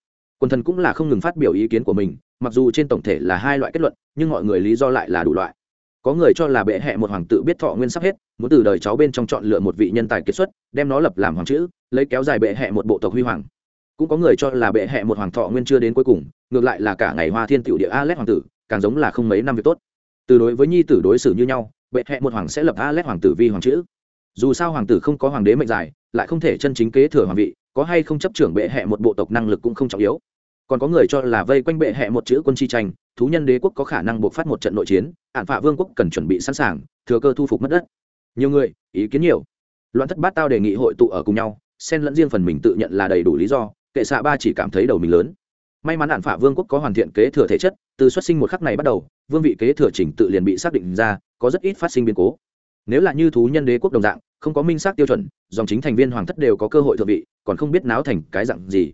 A: quân thần cũng là không ngừng phát biểu ý kiến của mình, mặc dù trên tổng thể là hai loại kết luận, nhưng mọi người lý do lại là đủ loại có người cho là bệ hệ một hoàng tự biết thọ nguyên sắp hết, muốn từ đời cháu bên trong chọn lựa một vị nhân tài kiệt xuất, đem nó lập làm hoàng chữ, lấy kéo dài bệ hệ một bộ tộc huy hoàng. Cũng có người cho là bệ hệ một hoàng thọ nguyên chưa đến cuối cùng, ngược lại là cả ngày hoa thiên tiểu địa a lét hoàng tử, càng giống là không mấy năm việc tốt. Từ đối với nhi tử đối xử như nhau, bệ hệ một hoàng sẽ lập a lét hoàng tử vi hoàng chữ. Dù sao hoàng tử không có hoàng đế mệnh dài, lại không thể chân chính kế thừa hoàng vị, có hay không chấp trưởng bệ hệ một bộ tộc năng lực cũng không trọng yếu còn có người cho là vây quanh bệ hệ một chữ quân chi tranh, thú nhân đế quốc có khả năng buộc phát một trận nội chiến ạn phạ vương quốc cần chuẩn bị sẵn sàng, thừa cơ thu phục mất đất. Nhiều người, ý kiến nhiều. Loạn thất bát tao đề nghị hội tụ ở cùng nhau, xen lẫn riêng phần mình tự nhận là đầy đủ lý do, kệ xạ ba chỉ cảm thấy đầu mình lớn. May mắn ạn phạ vương quốc có hoàn thiện kế thừa thể chất, từ xuất sinh một khắc này bắt đầu, vương vị kế thừa chỉnh tự liền bị xác định ra, có rất ít phát sinh biến cố. Nếu là như thú nhân đế quốc đồng dạng, không có minh xác tiêu chuẩn, dòng chính thành viên hoàng thất đều có cơ hội thượng vị, còn không biết náo thành cái dạng gì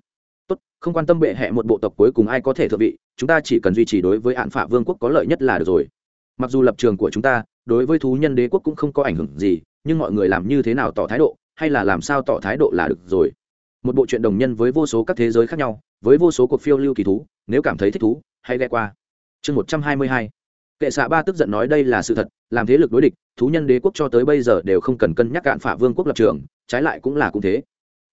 A: tốt, không quan tâm bệ hệ một bộ tộc cuối cùng ai có thể thượng vị, chúng ta chỉ cần duy trì đối với hạn phạ vương quốc có lợi nhất là được rồi. Mặc dù lập trường của chúng ta, đối với thú nhân đế quốc cũng không có ảnh hưởng gì, nhưng mọi người làm như thế nào tỏ thái độ, hay là làm sao tỏ thái độ là được rồi. Một bộ truyện đồng nhân với vô số các thế giới khác nhau, với vô số cuộc phiêu lưu kỳ thú, nếu cảm thấy thích thú, hãy ghe qua. Chương một trăm hai mươi hai. Kệ xạ ba tức giận nói đây là sự thật, làm thế lực đối địch, thú nhân đế quốc cho tới bây giờ đều không cần cân nhắc cạn phả vương quốc lập trường, trái lại cũng là cũng thế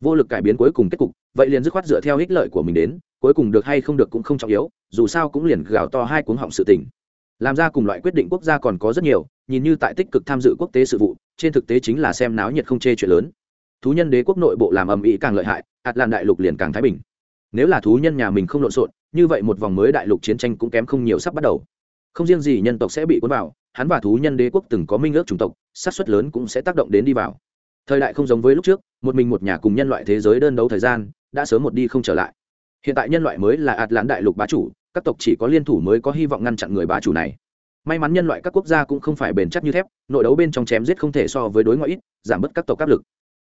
A: vô lực cải biến cuối cùng kết cục, vậy liền dứt khoát dựa theo ích lợi của mình đến, cuối cùng được hay không được cũng không trọng yếu, dù sao cũng liền gào to hai cuống họng sự tình. Làm ra cùng loại quyết định quốc gia còn có rất nhiều, nhìn như tại tích cực tham dự quốc tế sự vụ, trên thực tế chính là xem náo nhiệt không chê chuyện lớn. Thú nhân đế quốc nội bộ làm ầm ĩ càng lợi hại, ạt lan đại lục liền càng thái bình. Nếu là thú nhân nhà mình không lộn xộn, như vậy một vòng mới đại lục chiến tranh cũng kém không nhiều sắp bắt đầu. Không riêng gì nhân tộc sẽ bị cuốn vào, hắn và thú nhân đế quốc từng có minh ước chủng tộc sát xuất lớn cũng sẽ tác động đến đi vào thời đại không giống với lúc trước, một mình một nhà cùng nhân loại thế giới đơn đấu thời gian, đã sớm một đi không trở lại. Hiện tại nhân loại mới là ạt lãn đại lục bá chủ, các tộc chỉ có liên thủ mới có hy vọng ngăn chặn người bá chủ này. May mắn nhân loại các quốc gia cũng không phải bền chắc như thép, nội đấu bên trong chém giết không thể so với đối ngoại ít, giảm bớt các tộc áp lực.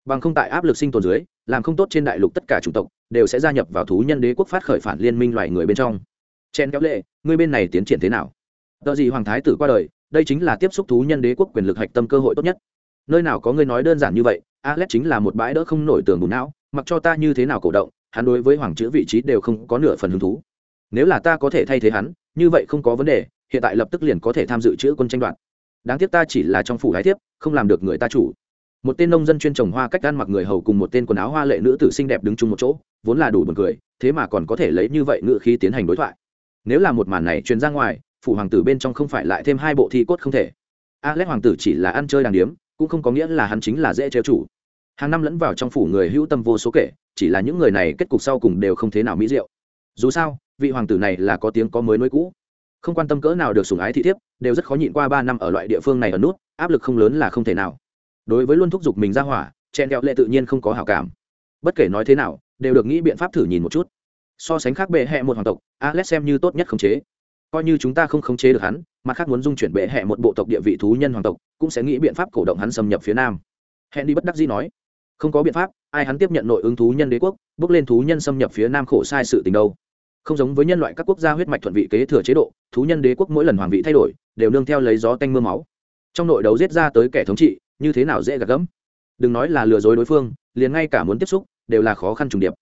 A: Bằng không tại áp lực sinh tồn dưới, làm không tốt trên đại lục tất cả chủng tộc, đều sẽ gia nhập vào thú nhân đế quốc phát khởi phản liên minh loài người bên trong. Chen kéo lệ ngươi bên này tiến triển thế nào? Tờ gì hoàng thái tử qua đời, đây chính là tiếp xúc thú nhân đế quốc quyền lực hạch tâm cơ hội tốt nhất nơi nào có ngươi nói đơn giản như vậy, alex chính là một bãi đỡ không nổi tường bùn não, mặc cho ta như thế nào cổ động, hắn đối với hoàng chữ vị trí đều không có nửa phần hứng thú. Nếu là ta có thể thay thế hắn, như vậy không có vấn đề, hiện tại lập tức liền có thể tham dự chữ quân tranh đoạt. Đáng tiếc ta chỉ là trong phủ thái thiếp, không làm được người ta chủ. Một tên nông dân chuyên trồng hoa cách ăn mặc người hầu cùng một tên quần áo hoa lệ nữ tử xinh đẹp đứng chung một chỗ, vốn là đủ buồn cười, thế mà còn có thể lấy như vậy ngự khí tiến hành đối thoại. Nếu là một màn này truyền ra ngoài, phủ hoàng tử bên trong không phải lại thêm hai bộ thi cốt không thể. Alex hoàng tử chỉ là ăn chơi đàng điếm cũng không có nghĩa là hắn chính là dễ treo chủ. Hàng năm lẫn vào trong phủ người hữu tâm vô số kể, chỉ là những người này kết cục sau cùng đều không thế nào mỹ diệu. Dù sao, vị hoàng tử này là có tiếng có mới nối cũ. Không quan tâm cỡ nào được sủng ái thị thiếp, đều rất khó nhịn qua ba năm ở loại địa phương này ở nút, áp lực không lớn là không thể nào. Đối với luôn thúc giục mình ra hỏa, chen kẹo lệ tự nhiên không có hảo cảm. Bất kể nói thế nào, đều được nghĩ biện pháp thử nhìn một chút. So sánh khác bệ hẹ một hoàng tộc, alex xem như tốt nhất khống chế. Coi như chúng ta không khống chế được hắn mặt khác muốn dung chuyển bệ hẹ một bộ tộc địa vị thú nhân hoàng tộc, cũng sẽ nghĩ biện pháp cổ động hắn xâm nhập phía nam. Hẹn đi bất đắc dĩ nói. Không có biện pháp, ai hắn tiếp nhận nội ứng thú nhân đế quốc, bước lên thú nhân xâm nhập phía nam khổ sai sự tình đâu. Không giống với nhân loại các quốc gia huyết mạch thuận vị kế thừa chế độ, thú nhân đế quốc mỗi lần hoàng vị thay đổi, đều nương theo lấy gió tanh mưa máu. Trong nội đấu giết ra tới kẻ thống trị, như thế nào dễ gạt gẫm? Đừng nói là lừa dối đối phương, liền ngay cả muốn tiếp xúc, đều là khó khăn trùng điệp.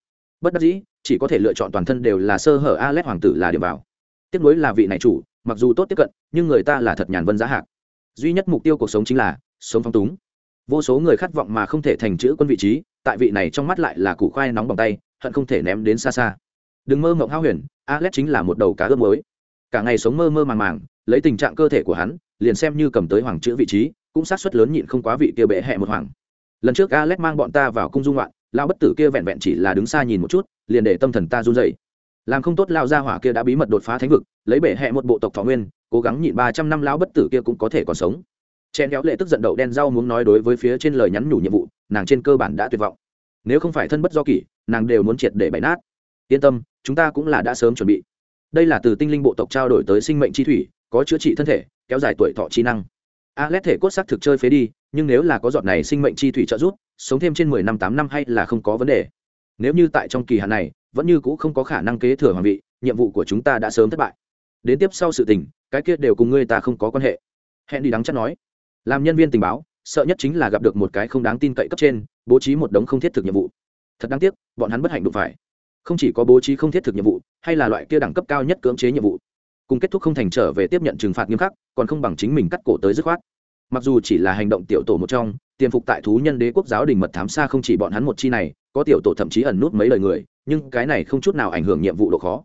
A: Bất đắc dĩ, chỉ có thể lựa chọn toàn thân đều là sơ hở a l hoàng tử là điểm vào. Tiếp nối là vị này chủ mặc dù tốt tiếp cận, nhưng người ta là thật nhàn vân giá hạc. Duy nhất mục tiêu cuộc sống chính là sống phong túng. Vô số người khát vọng mà không thể thành chữ quân vị trí, tại vị này trong mắt lại là củ khoai nóng bằng tay, hận không thể ném đến xa xa. Đừng mơ mộng hao huyền, alex chính là một đầu cá ướp mới cả ngày sống mơ mơ màng màng, lấy tình trạng cơ thể của hắn, liền xem như cầm tới hoàng chữ vị trí, cũng sát suất lớn nhịn không quá vị kia bệ hẹ một hoàng. Lần trước alex mang bọn ta vào cung dung loạn lão bất tử kia vẹn vẹn chỉ là đứng xa nhìn một chút, liền để tâm thần ta run dậy làm không tốt lao ra hỏa kia đã bí mật đột phá thánh vực, lấy bệ hẹ một bộ tộc thọ nguyên, cố gắng nhịn ba trăm năm lao bất tử kia cũng có thể còn sống. Chen kéo lệ tức giận đậu đen rau muốn nói đối với phía trên lời nhắn nhủ nhiệm vụ, nàng trên cơ bản đã tuyệt vọng. Nếu không phải thân bất do kỷ, nàng đều muốn triệt để bày nát. Yên tâm, chúng ta cũng là đã sớm chuẩn bị. Đây là từ tinh linh bộ tộc trao đổi tới sinh mệnh chi thủy, có chữa trị thân thể, kéo dài tuổi thọ trí năng. A lét thể cốt sắc thực chơi phế đi, nhưng nếu là có giọt này sinh mệnh chi thủy trợ giúp, sống thêm trên mười năm, tám năm hay là không có vấn đề. Nếu như tại trong kỳ hạn này vẫn như cũ không có khả năng kế thừa hoàng vị, nhiệm vụ của chúng ta đã sớm thất bại. Đến tiếp sau sự tình, cái kia đều cùng ngươi ta không có quan hệ. Hẹn đi đắng chắc nói. Làm nhân viên tình báo, sợ nhất chính là gặp được một cái không đáng tin cậy cấp trên, bố trí một đống không thiết thực nhiệm vụ. Thật đáng tiếc, bọn hắn bất hạnh đụng phải. Không chỉ có bố trí không thiết thực nhiệm vụ, hay là loại kia đẳng cấp cao nhất cưỡng chế nhiệm vụ. Cùng kết thúc không thành trở về tiếp nhận trừng phạt nghiêm khắc, còn không bằng chính mình cắt cổ tới dứt khoát. Mặc dù chỉ là hành động tiểu tổ một trong tiềm phục tại thú nhân đế quốc giáo đình mật thám xa không chỉ bọn hắn một chi này có tiểu tổ thậm chí ẩn nút mấy lời người, nhưng cái này không chút nào ảnh hưởng nhiệm vụ độ khó.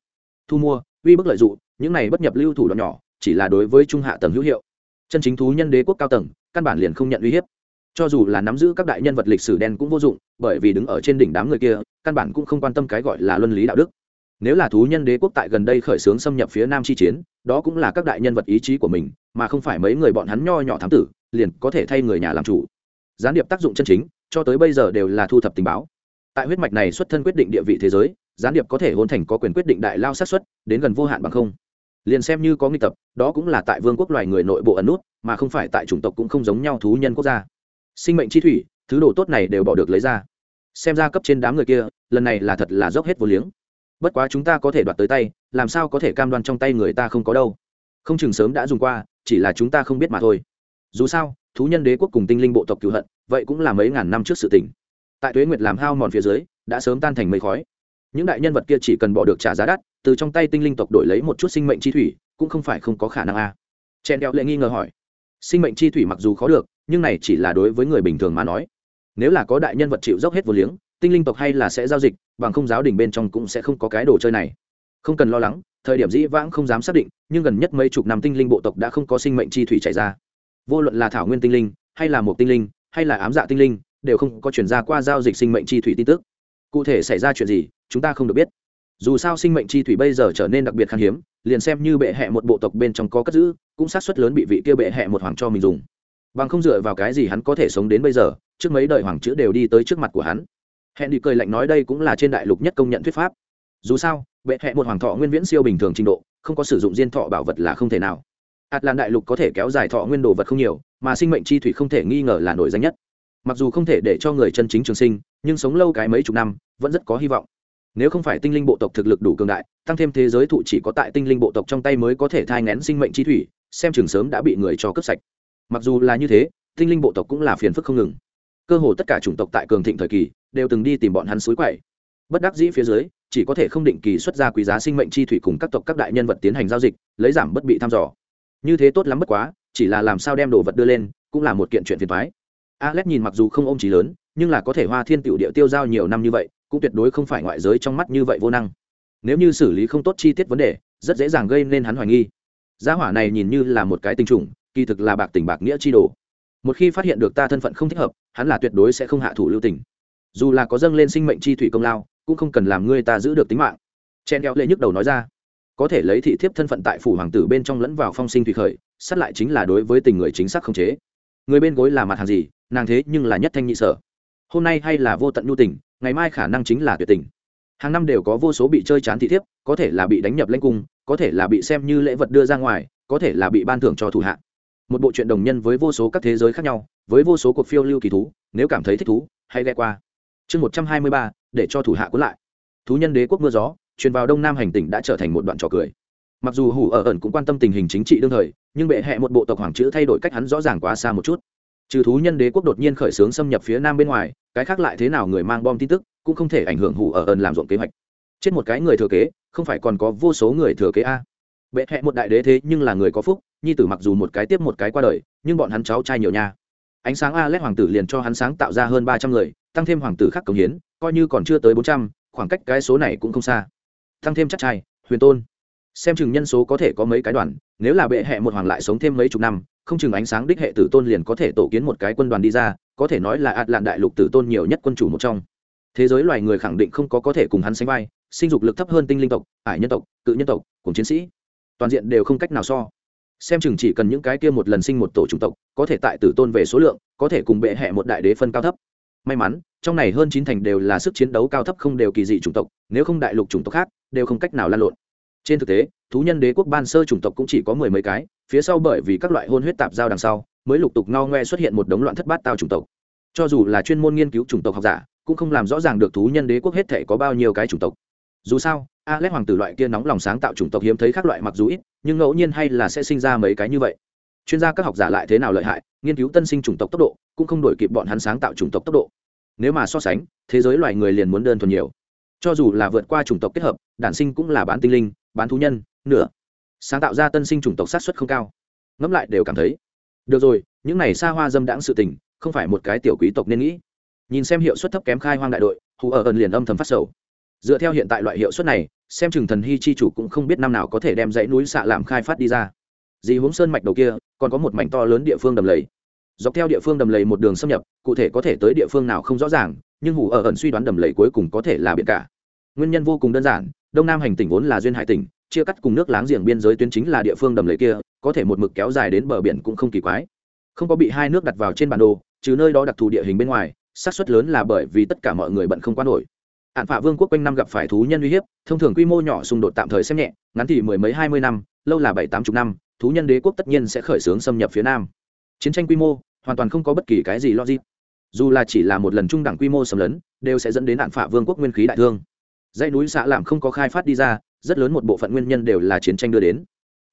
A: Thu mua, uy bức lợi dụng, những này bất nhập lưu thủ đoạn nhỏ, chỉ là đối với trung hạ tầng hữu hiệu. Chân chính thú nhân đế quốc cao tầng, căn bản liền không nhận uy hiếp. Cho dù là nắm giữ các đại nhân vật lịch sử đen cũng vô dụng, bởi vì đứng ở trên đỉnh đám người kia, căn bản cũng không quan tâm cái gọi là luân lý đạo đức. Nếu là thú nhân đế quốc tại gần đây khởi xướng xâm nhập phía nam chi chiến, đó cũng là các đại nhân vật ý chí của mình, mà không phải mấy người bọn hắn nho nhỏ thám tử, liền có thể thay người nhà làm chủ. Gián điệp tác dụng chân chính, cho tới bây giờ đều là thu thập tình báo tại huyết mạch này xuất thân quyết định địa vị thế giới, gián điệp có thể hôn thành có quyền quyết định đại lao sát xuất, đến gần vô hạn bằng không. Liền xem như có nghi tập, đó cũng là tại vương quốc loài người nội bộ ẩn nút, mà không phải tại chủng tộc cũng không giống nhau thú nhân quốc gia. Sinh mệnh chi thủy, thứ đồ tốt này đều bỏ được lấy ra. Xem ra cấp trên đám người kia, lần này là thật là dốc hết vô liếng. Bất quá chúng ta có thể đoạt tới tay, làm sao có thể cam đoan trong tay người ta không có đâu. Không chừng sớm đã dùng qua, chỉ là chúng ta không biết mà thôi. Dù sao, thú nhân đế quốc cùng tinh linh bộ tộc cựu hận, vậy cũng là mấy ngàn năm trước sự tình tại tuế nguyệt làm hao mòn phía dưới, đã sớm tan thành mây khói. Những đại nhân vật kia chỉ cần bỏ được trả giá đắt, từ trong tay tinh linh tộc đổi lấy một chút sinh mệnh chi thủy, cũng không phải không có khả năng a. À. chen đeo lệ nghi ngờ hỏi. Sinh mệnh chi thủy mặc dù khó được, nhưng này chỉ là đối với người bình thường mà nói. Nếu là có đại nhân vật chịu dốc hết vô liếng, tinh linh tộc hay là sẽ giao dịch, bằng không giáo đình bên trong cũng sẽ không có cái đồ chơi này. Không cần lo lắng, thời điểm dĩ vãng không dám xác định, nhưng gần nhất mấy chục năm tinh linh bộ tộc đã không có sinh mệnh chi thủy chạy ra. Vô luận là thảo nguyên tinh linh, hay là một tinh linh, hay là ám dạ tinh linh đều không có chuyển ra qua giao dịch sinh mệnh chi thủy tin tức. Cụ thể xảy ra chuyện gì, chúng ta không được biết. Dù sao sinh mệnh chi thủy bây giờ trở nên đặc biệt khan hiếm, liền xem như bệ hẹ một bộ tộc bên trong có cất giữ, cũng sát xuất lớn bị vị kia bệ hẹ một hoàng cho mình dùng. Bằng không dựa vào cái gì hắn có thể sống đến bây giờ, trước mấy đời hoàng chữ đều đi tới trước mặt của hắn. Hẹn đi cười lạnh nói đây cũng là trên đại lục nhất công nhận thuyết pháp. Dù sao, bệ hẹ một hoàng thọ nguyên viễn siêu bình thường trình độ, không có sử dụng diên thọ bảo vật là không thể nào. Ạt lan đại lục có thể kéo dài thọ nguyên đồ vật không nhiều, mà sinh mệnh chi thủy không thể nghi ngờ là nổi danh nhất mặc dù không thể để cho người chân chính trường sinh, nhưng sống lâu cái mấy chục năm, vẫn rất có hy vọng. Nếu không phải tinh linh bộ tộc thực lực đủ cường đại, tăng thêm thế giới thụ chỉ có tại tinh linh bộ tộc trong tay mới có thể thai ngén sinh mệnh chi thủy, xem chừng sớm đã bị người cho cướp sạch. Mặc dù là như thế, tinh linh bộ tộc cũng là phiền phức không ngừng. Cơ hồ tất cả chủng tộc tại cường thịnh thời kỳ đều từng đi tìm bọn hắn suối quậy. Bất đắc dĩ phía dưới, chỉ có thể không định kỳ xuất ra quý giá sinh mệnh chi thủy cùng các tộc các đại nhân vật tiến hành giao dịch, lấy giảm bất bị thăm dò. Như thế tốt lắm bất quá, chỉ là làm sao đem đồ vật đưa lên, cũng là một kiện chuyện phiền thoái alex nhìn mặc dù không ôm trí lớn, nhưng là có thể hoa thiên tiểu điệu tiêu giao nhiều năm như vậy, cũng tuyệt đối không phải ngoại giới trong mắt như vậy vô năng. Nếu như xử lý không tốt chi tiết vấn đề, rất dễ dàng gây nên hắn hoài nghi. Gia hỏa này nhìn như là một cái tình trùng, kỳ thực là bạc tình bạc nghĩa chi đồ. Một khi phát hiện được ta thân phận không thích hợp, hắn là tuyệt đối sẽ không hạ thủ lưu tình. Dù là có dâng lên sinh mệnh chi thủy công lao, cũng không cần làm ngươi ta giữ được tính mạng. Chen đeo lệ nhức đầu nói ra. Có thể lấy thị thiếp thân phận tại phủ hoàng tử bên trong lẫn vào phong sinh thủy khởi, sát lại chính là đối với tình người chính xác không chế người bên gối là mặt hàng gì, nàng thế nhưng là nhất thanh nhị sở. Hôm nay hay là vô tận nhu tình, ngày mai khả năng chính là tuyệt tình. Hàng năm đều có vô số bị chơi chán thị thiếp, có thể là bị đánh nhập lanh cung, có thể là bị xem như lễ vật đưa ra ngoài, có thể là bị ban thưởng cho thủ hạ. Một bộ chuyện đồng nhân với vô số các thế giới khác nhau, với vô số cuộc phiêu lưu kỳ thú, nếu cảm thấy thích thú, hãy ghe qua. Chương một trăm hai mươi ba, để cho thủ hạ cuốn lại. Thú nhân đế quốc mưa gió, truyền vào đông nam hành tỉnh đã trở thành một đoạn trò cười mặc dù hủ ở ẩn cũng quan tâm tình hình chính trị đương thời, nhưng bệ hệ một bộ tộc hoàng chữ thay đổi cách hắn rõ ràng quá xa một chút. Trừ thú nhân đế quốc đột nhiên khởi xướng xâm nhập phía nam bên ngoài, cái khác lại thế nào người mang bom tin tức, cũng không thể ảnh hưởng hủ ở ẩn làm ruộng kế hoạch. Chết một cái người thừa kế, không phải còn có vô số người thừa kế a. Bệ hệ một đại đế thế nhưng là người có phúc, nhi tử mặc dù một cái tiếp một cái qua đời, nhưng bọn hắn cháu trai nhiều nha. Ánh sáng a lét hoàng tử liền cho hắn sáng tạo ra hơn ba trăm người, tăng thêm hoàng tử khác cống hiến, coi như còn chưa tới bốn trăm, khoảng cách cái số này cũng không xa. Tăng thêm chắc trai, huyền tôn xem chừng nhân số có thể có mấy cái đoàn, nếu là bệ hệ một hoàng lại sống thêm mấy chục năm, không chừng ánh sáng đích hệ tử tôn liền có thể tổ kiến một cái quân đoàn đi ra, có thể nói là ạt lạn đại lục tử tôn nhiều nhất quân chủ một trong. Thế giới loài người khẳng định không có có thể cùng hắn sánh vai, sinh dục lực thấp hơn tinh linh tộc, ải nhân tộc, cự nhân tộc, cùng chiến sĩ. Toàn diện đều không cách nào so. Xem chừng chỉ cần những cái kia một lần sinh một tổ chủng tộc, có thể tại tử tôn về số lượng, có thể cùng bệ hệ một đại đế phân cao thấp. May mắn, trong này hơn chín thành đều là sức chiến đấu cao thấp không đều kỳ dị chủng tộc, nếu không đại lục chủng tộc khác, đều không cách nào lan lộn trên thực tế, thú nhân đế quốc ban sơ chủng tộc cũng chỉ có mười mấy cái, phía sau bởi vì các loại hôn huyết tạp giao đằng sau, mới lục tục ngao ngoe xuất hiện một đống loạn thất bát tao chủng tộc. Cho dù là chuyên môn nghiên cứu chủng tộc học giả, cũng không làm rõ ràng được thú nhân đế quốc hết thể có bao nhiêu cái chủng tộc. Dù sao alex hoàng tử loại kia nóng lòng sáng tạo chủng tộc hiếm thấy các loại mặc dù ít, nhưng ngẫu nhiên hay là sẽ sinh ra mấy cái như vậy. Chuyên gia các học giả lại thế nào lợi hại, nghiên cứu tân sinh chủng tộc tốc độ, cũng không đổi kịp bọn hắn sáng tạo chủng tộc tốc độ. Nếu mà so sánh, thế giới loài người liền muốn đơn thuần nhiều. Cho dù là vượt qua chủng tộc kết hợp, đản sinh cũng là bán tinh linh bán thú nhân, nửa. Sáng tạo ra tân sinh chủng tộc sát xuất không cao. Ngẫm lại đều cảm thấy, được rồi, những này xa hoa dâm đãng sự tình, không phải một cái tiểu quý tộc nên nghĩ. Nhìn xem hiệu suất thấp kém khai hoang đại đội, hù ở ẩn liền âm thầm phát sầu. Dựa theo hiện tại loại hiệu suất này, xem chừng thần hy chi chủ cũng không biết năm nào có thể đem dãy núi xạ làm khai phát đi ra. Dì hướng sơn mạch đầu kia, còn có một mảnh to lớn địa phương đầm lầy. Dọc theo địa phương đầm lầy một đường xâm nhập, cụ thể có thể tới địa phương nào không rõ ràng, nhưng hủ ở ẩn suy đoán đầm lầy cuối cùng có thể là biển cả. Nguyên nhân vô cùng đơn giản đông nam hành tỉnh vốn là duyên hải tỉnh, chia cắt cùng nước láng giềng biên giới tuyến chính là địa phương đầm lầy kia, có thể một mực kéo dài đến bờ biển cũng không kỳ quái. Không có bị hai nước đặt vào trên bản đồ, trừ nơi đó đặc thù địa hình bên ngoài, xác suất lớn là bởi vì tất cả mọi người bận không quan nổi. Ạn phạ vương quốc quanh năm gặp phải thú nhân uy hiếp, thông thường quy mô nhỏ xung đột tạm thời xem nhẹ, ngắn thì mười mấy hai mươi năm, lâu là bảy tám chục năm, thú nhân đế quốc tất nhiên sẽ khởi xướng xâm nhập phía nam. Chiến tranh quy mô hoàn toàn không có bất kỳ cái gì logic. Dù là chỉ là một lần trung đẳng quy mô xâm lấn, đều sẽ dẫn đến ạn phạ vương quốc nguyên khí đại thương dãy núi xã làm không có khai phát đi ra, rất lớn một bộ phận nguyên nhân đều là chiến tranh đưa đến.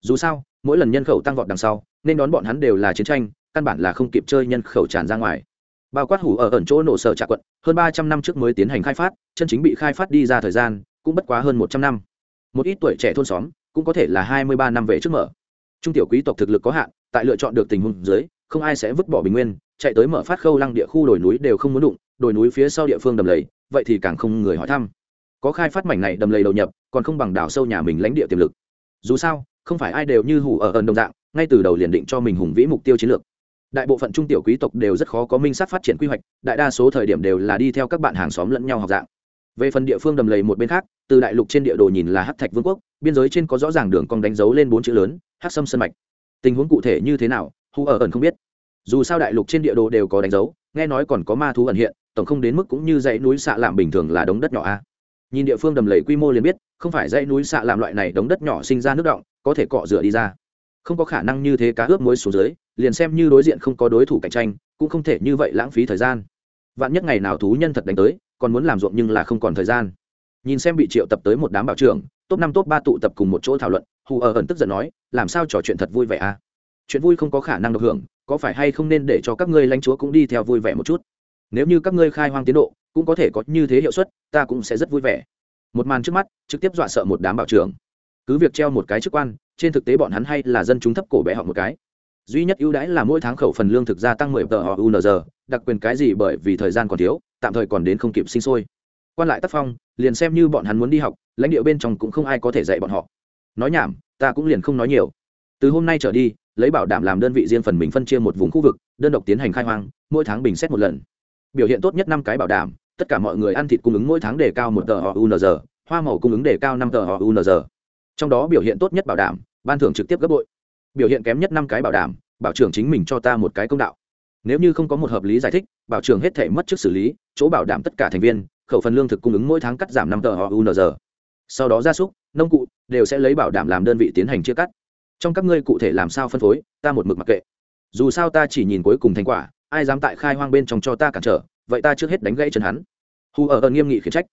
A: Dù sao, mỗi lần nhân khẩu tăng vọt đằng sau, nên đón bọn hắn đều là chiến tranh, căn bản là không kịp chơi nhân khẩu tràn ra ngoài. Bao quát hủ ở ẩn chỗ nổ sở trạ quận, hơn ba trăm năm trước mới tiến hành khai phát, chân chính bị khai phát đi ra thời gian, cũng bất quá hơn một trăm năm. Một ít tuổi trẻ thôn xóm, cũng có thể là hai mươi ba năm về trước mở. Trung tiểu quý tộc thực lực có hạn, tại lựa chọn được tình huống dưới, không ai sẽ vứt bỏ bình nguyên, chạy tới mở phát khâu lăng địa khu đồi núi đều không muốn đụng, đồi núi phía sau địa phương đầm lầy, vậy thì càng không người hỏi thăm có khai phát mảnh này đầm lầy đầu nhập, còn không bằng đảo sâu nhà mình lãnh địa tiềm lực. Dù sao, không phải ai đều như hủ ở ẩn đồng dạng, ngay từ đầu liền định cho mình hùng vĩ mục tiêu chiến lược. Đại bộ phận trung tiểu quý tộc đều rất khó có minh sát phát triển quy hoạch, đại đa số thời điểm đều là đi theo các bạn hàng xóm lẫn nhau học dạng. Về phần địa phương đầm lầy một bên khác, từ đại lục trên địa đồ nhìn là hát thạch vương quốc, biên giới trên có rõ ràng đường cong đánh dấu lên bốn chữ lớn hát sâm sân mạch. Tình huống cụ thể như thế nào hủ ở ẩn không biết. Dù sao đại lục trên địa đồ đều có đánh dấu, nghe nói còn có ma thú ẩn hiện, tổng không đến mức cũng như dãy núi xạ làm bình thường là đống đất nhỏ a nhìn địa phương đầm lầy quy mô liền biết, không phải dãy núi xạ làm loại này đống đất nhỏ sinh ra nước động, có thể cọ rửa đi ra. Không có khả năng như thế cá ướp muối xuống dưới, liền xem như đối diện không có đối thủ cạnh tranh, cũng không thể như vậy lãng phí thời gian. Vạn nhất ngày nào thú nhân thật đánh tới, còn muốn làm ruộng nhưng là không còn thời gian. Nhìn xem bị triệu tập tới một đám bảo trưởng, top năm, top ba tụ tập cùng một chỗ thảo luận, hù ở ẩn tức giận nói, làm sao trò chuyện thật vui vẻ à? Chuyện vui không có khả năng được hưởng, có phải hay không nên để cho các ngươi lãnh chúa cũng đi theo vui vẻ một chút? Nếu như các ngươi khai hoang tiến độ, cũng có thể có như thế hiệu suất, ta cũng sẽ rất vui vẻ. Một màn trước mắt, trực tiếp dọa sợ một đám bảo trưởng. Cứ việc treo một cái chức quan, trên thực tế bọn hắn hay là dân chúng thấp cổ bé họ một cái. Duy nhất ưu đãi là mỗi tháng khẩu phần lương thực gia tăng 10 tờ họ unz đặc quyền cái gì bởi vì thời gian còn thiếu, tạm thời còn đến không kịp sinh sôi. Quan lại tác phong, liền xem như bọn hắn muốn đi học, lãnh địa bên trong cũng không ai có thể dạy bọn họ. Nói nhảm, ta cũng liền không nói nhiều. Từ hôm nay trở đi, lấy bảo đảm làm đơn vị riêng phần mình phân chia một vùng khu vực, đơn độc tiến hành khai hoang, mỗi tháng bình xét một lần biểu hiện tốt nhất năm cái bảo đảm, tất cả mọi người ăn thịt cung ứng mỗi tháng đề cao một tờ họ unz hoa màu cung ứng đề cao năm tờ họ unz trong đó biểu hiện tốt nhất bảo đảm, ban thưởng trực tiếp gấp bội. Biểu hiện kém nhất năm cái bảo đảm, bảo trưởng chính mình cho ta một cái công đạo. Nếu như không có một hợp lý giải thích, bảo trưởng hết thể mất trước xử lý, chỗ bảo đảm tất cả thành viên, khẩu phần lương thực cung ứng mỗi tháng cắt giảm năm tờ họ unz sau đó gia súc, nông cụ, đều sẽ lấy bảo đảm làm đơn vị tiến hành chia cắt. Trong các ngươi cụ thể làm sao phân phối, ta một mực mặc kệ. Dù sao ta chỉ nhìn cuối cùng thành quả ai dám tại khai hoang bên trong cho ta cản trở, vậy ta trước hết đánh gãy chân hắn. Hù ở ơn nghiêm nghị khiển trách.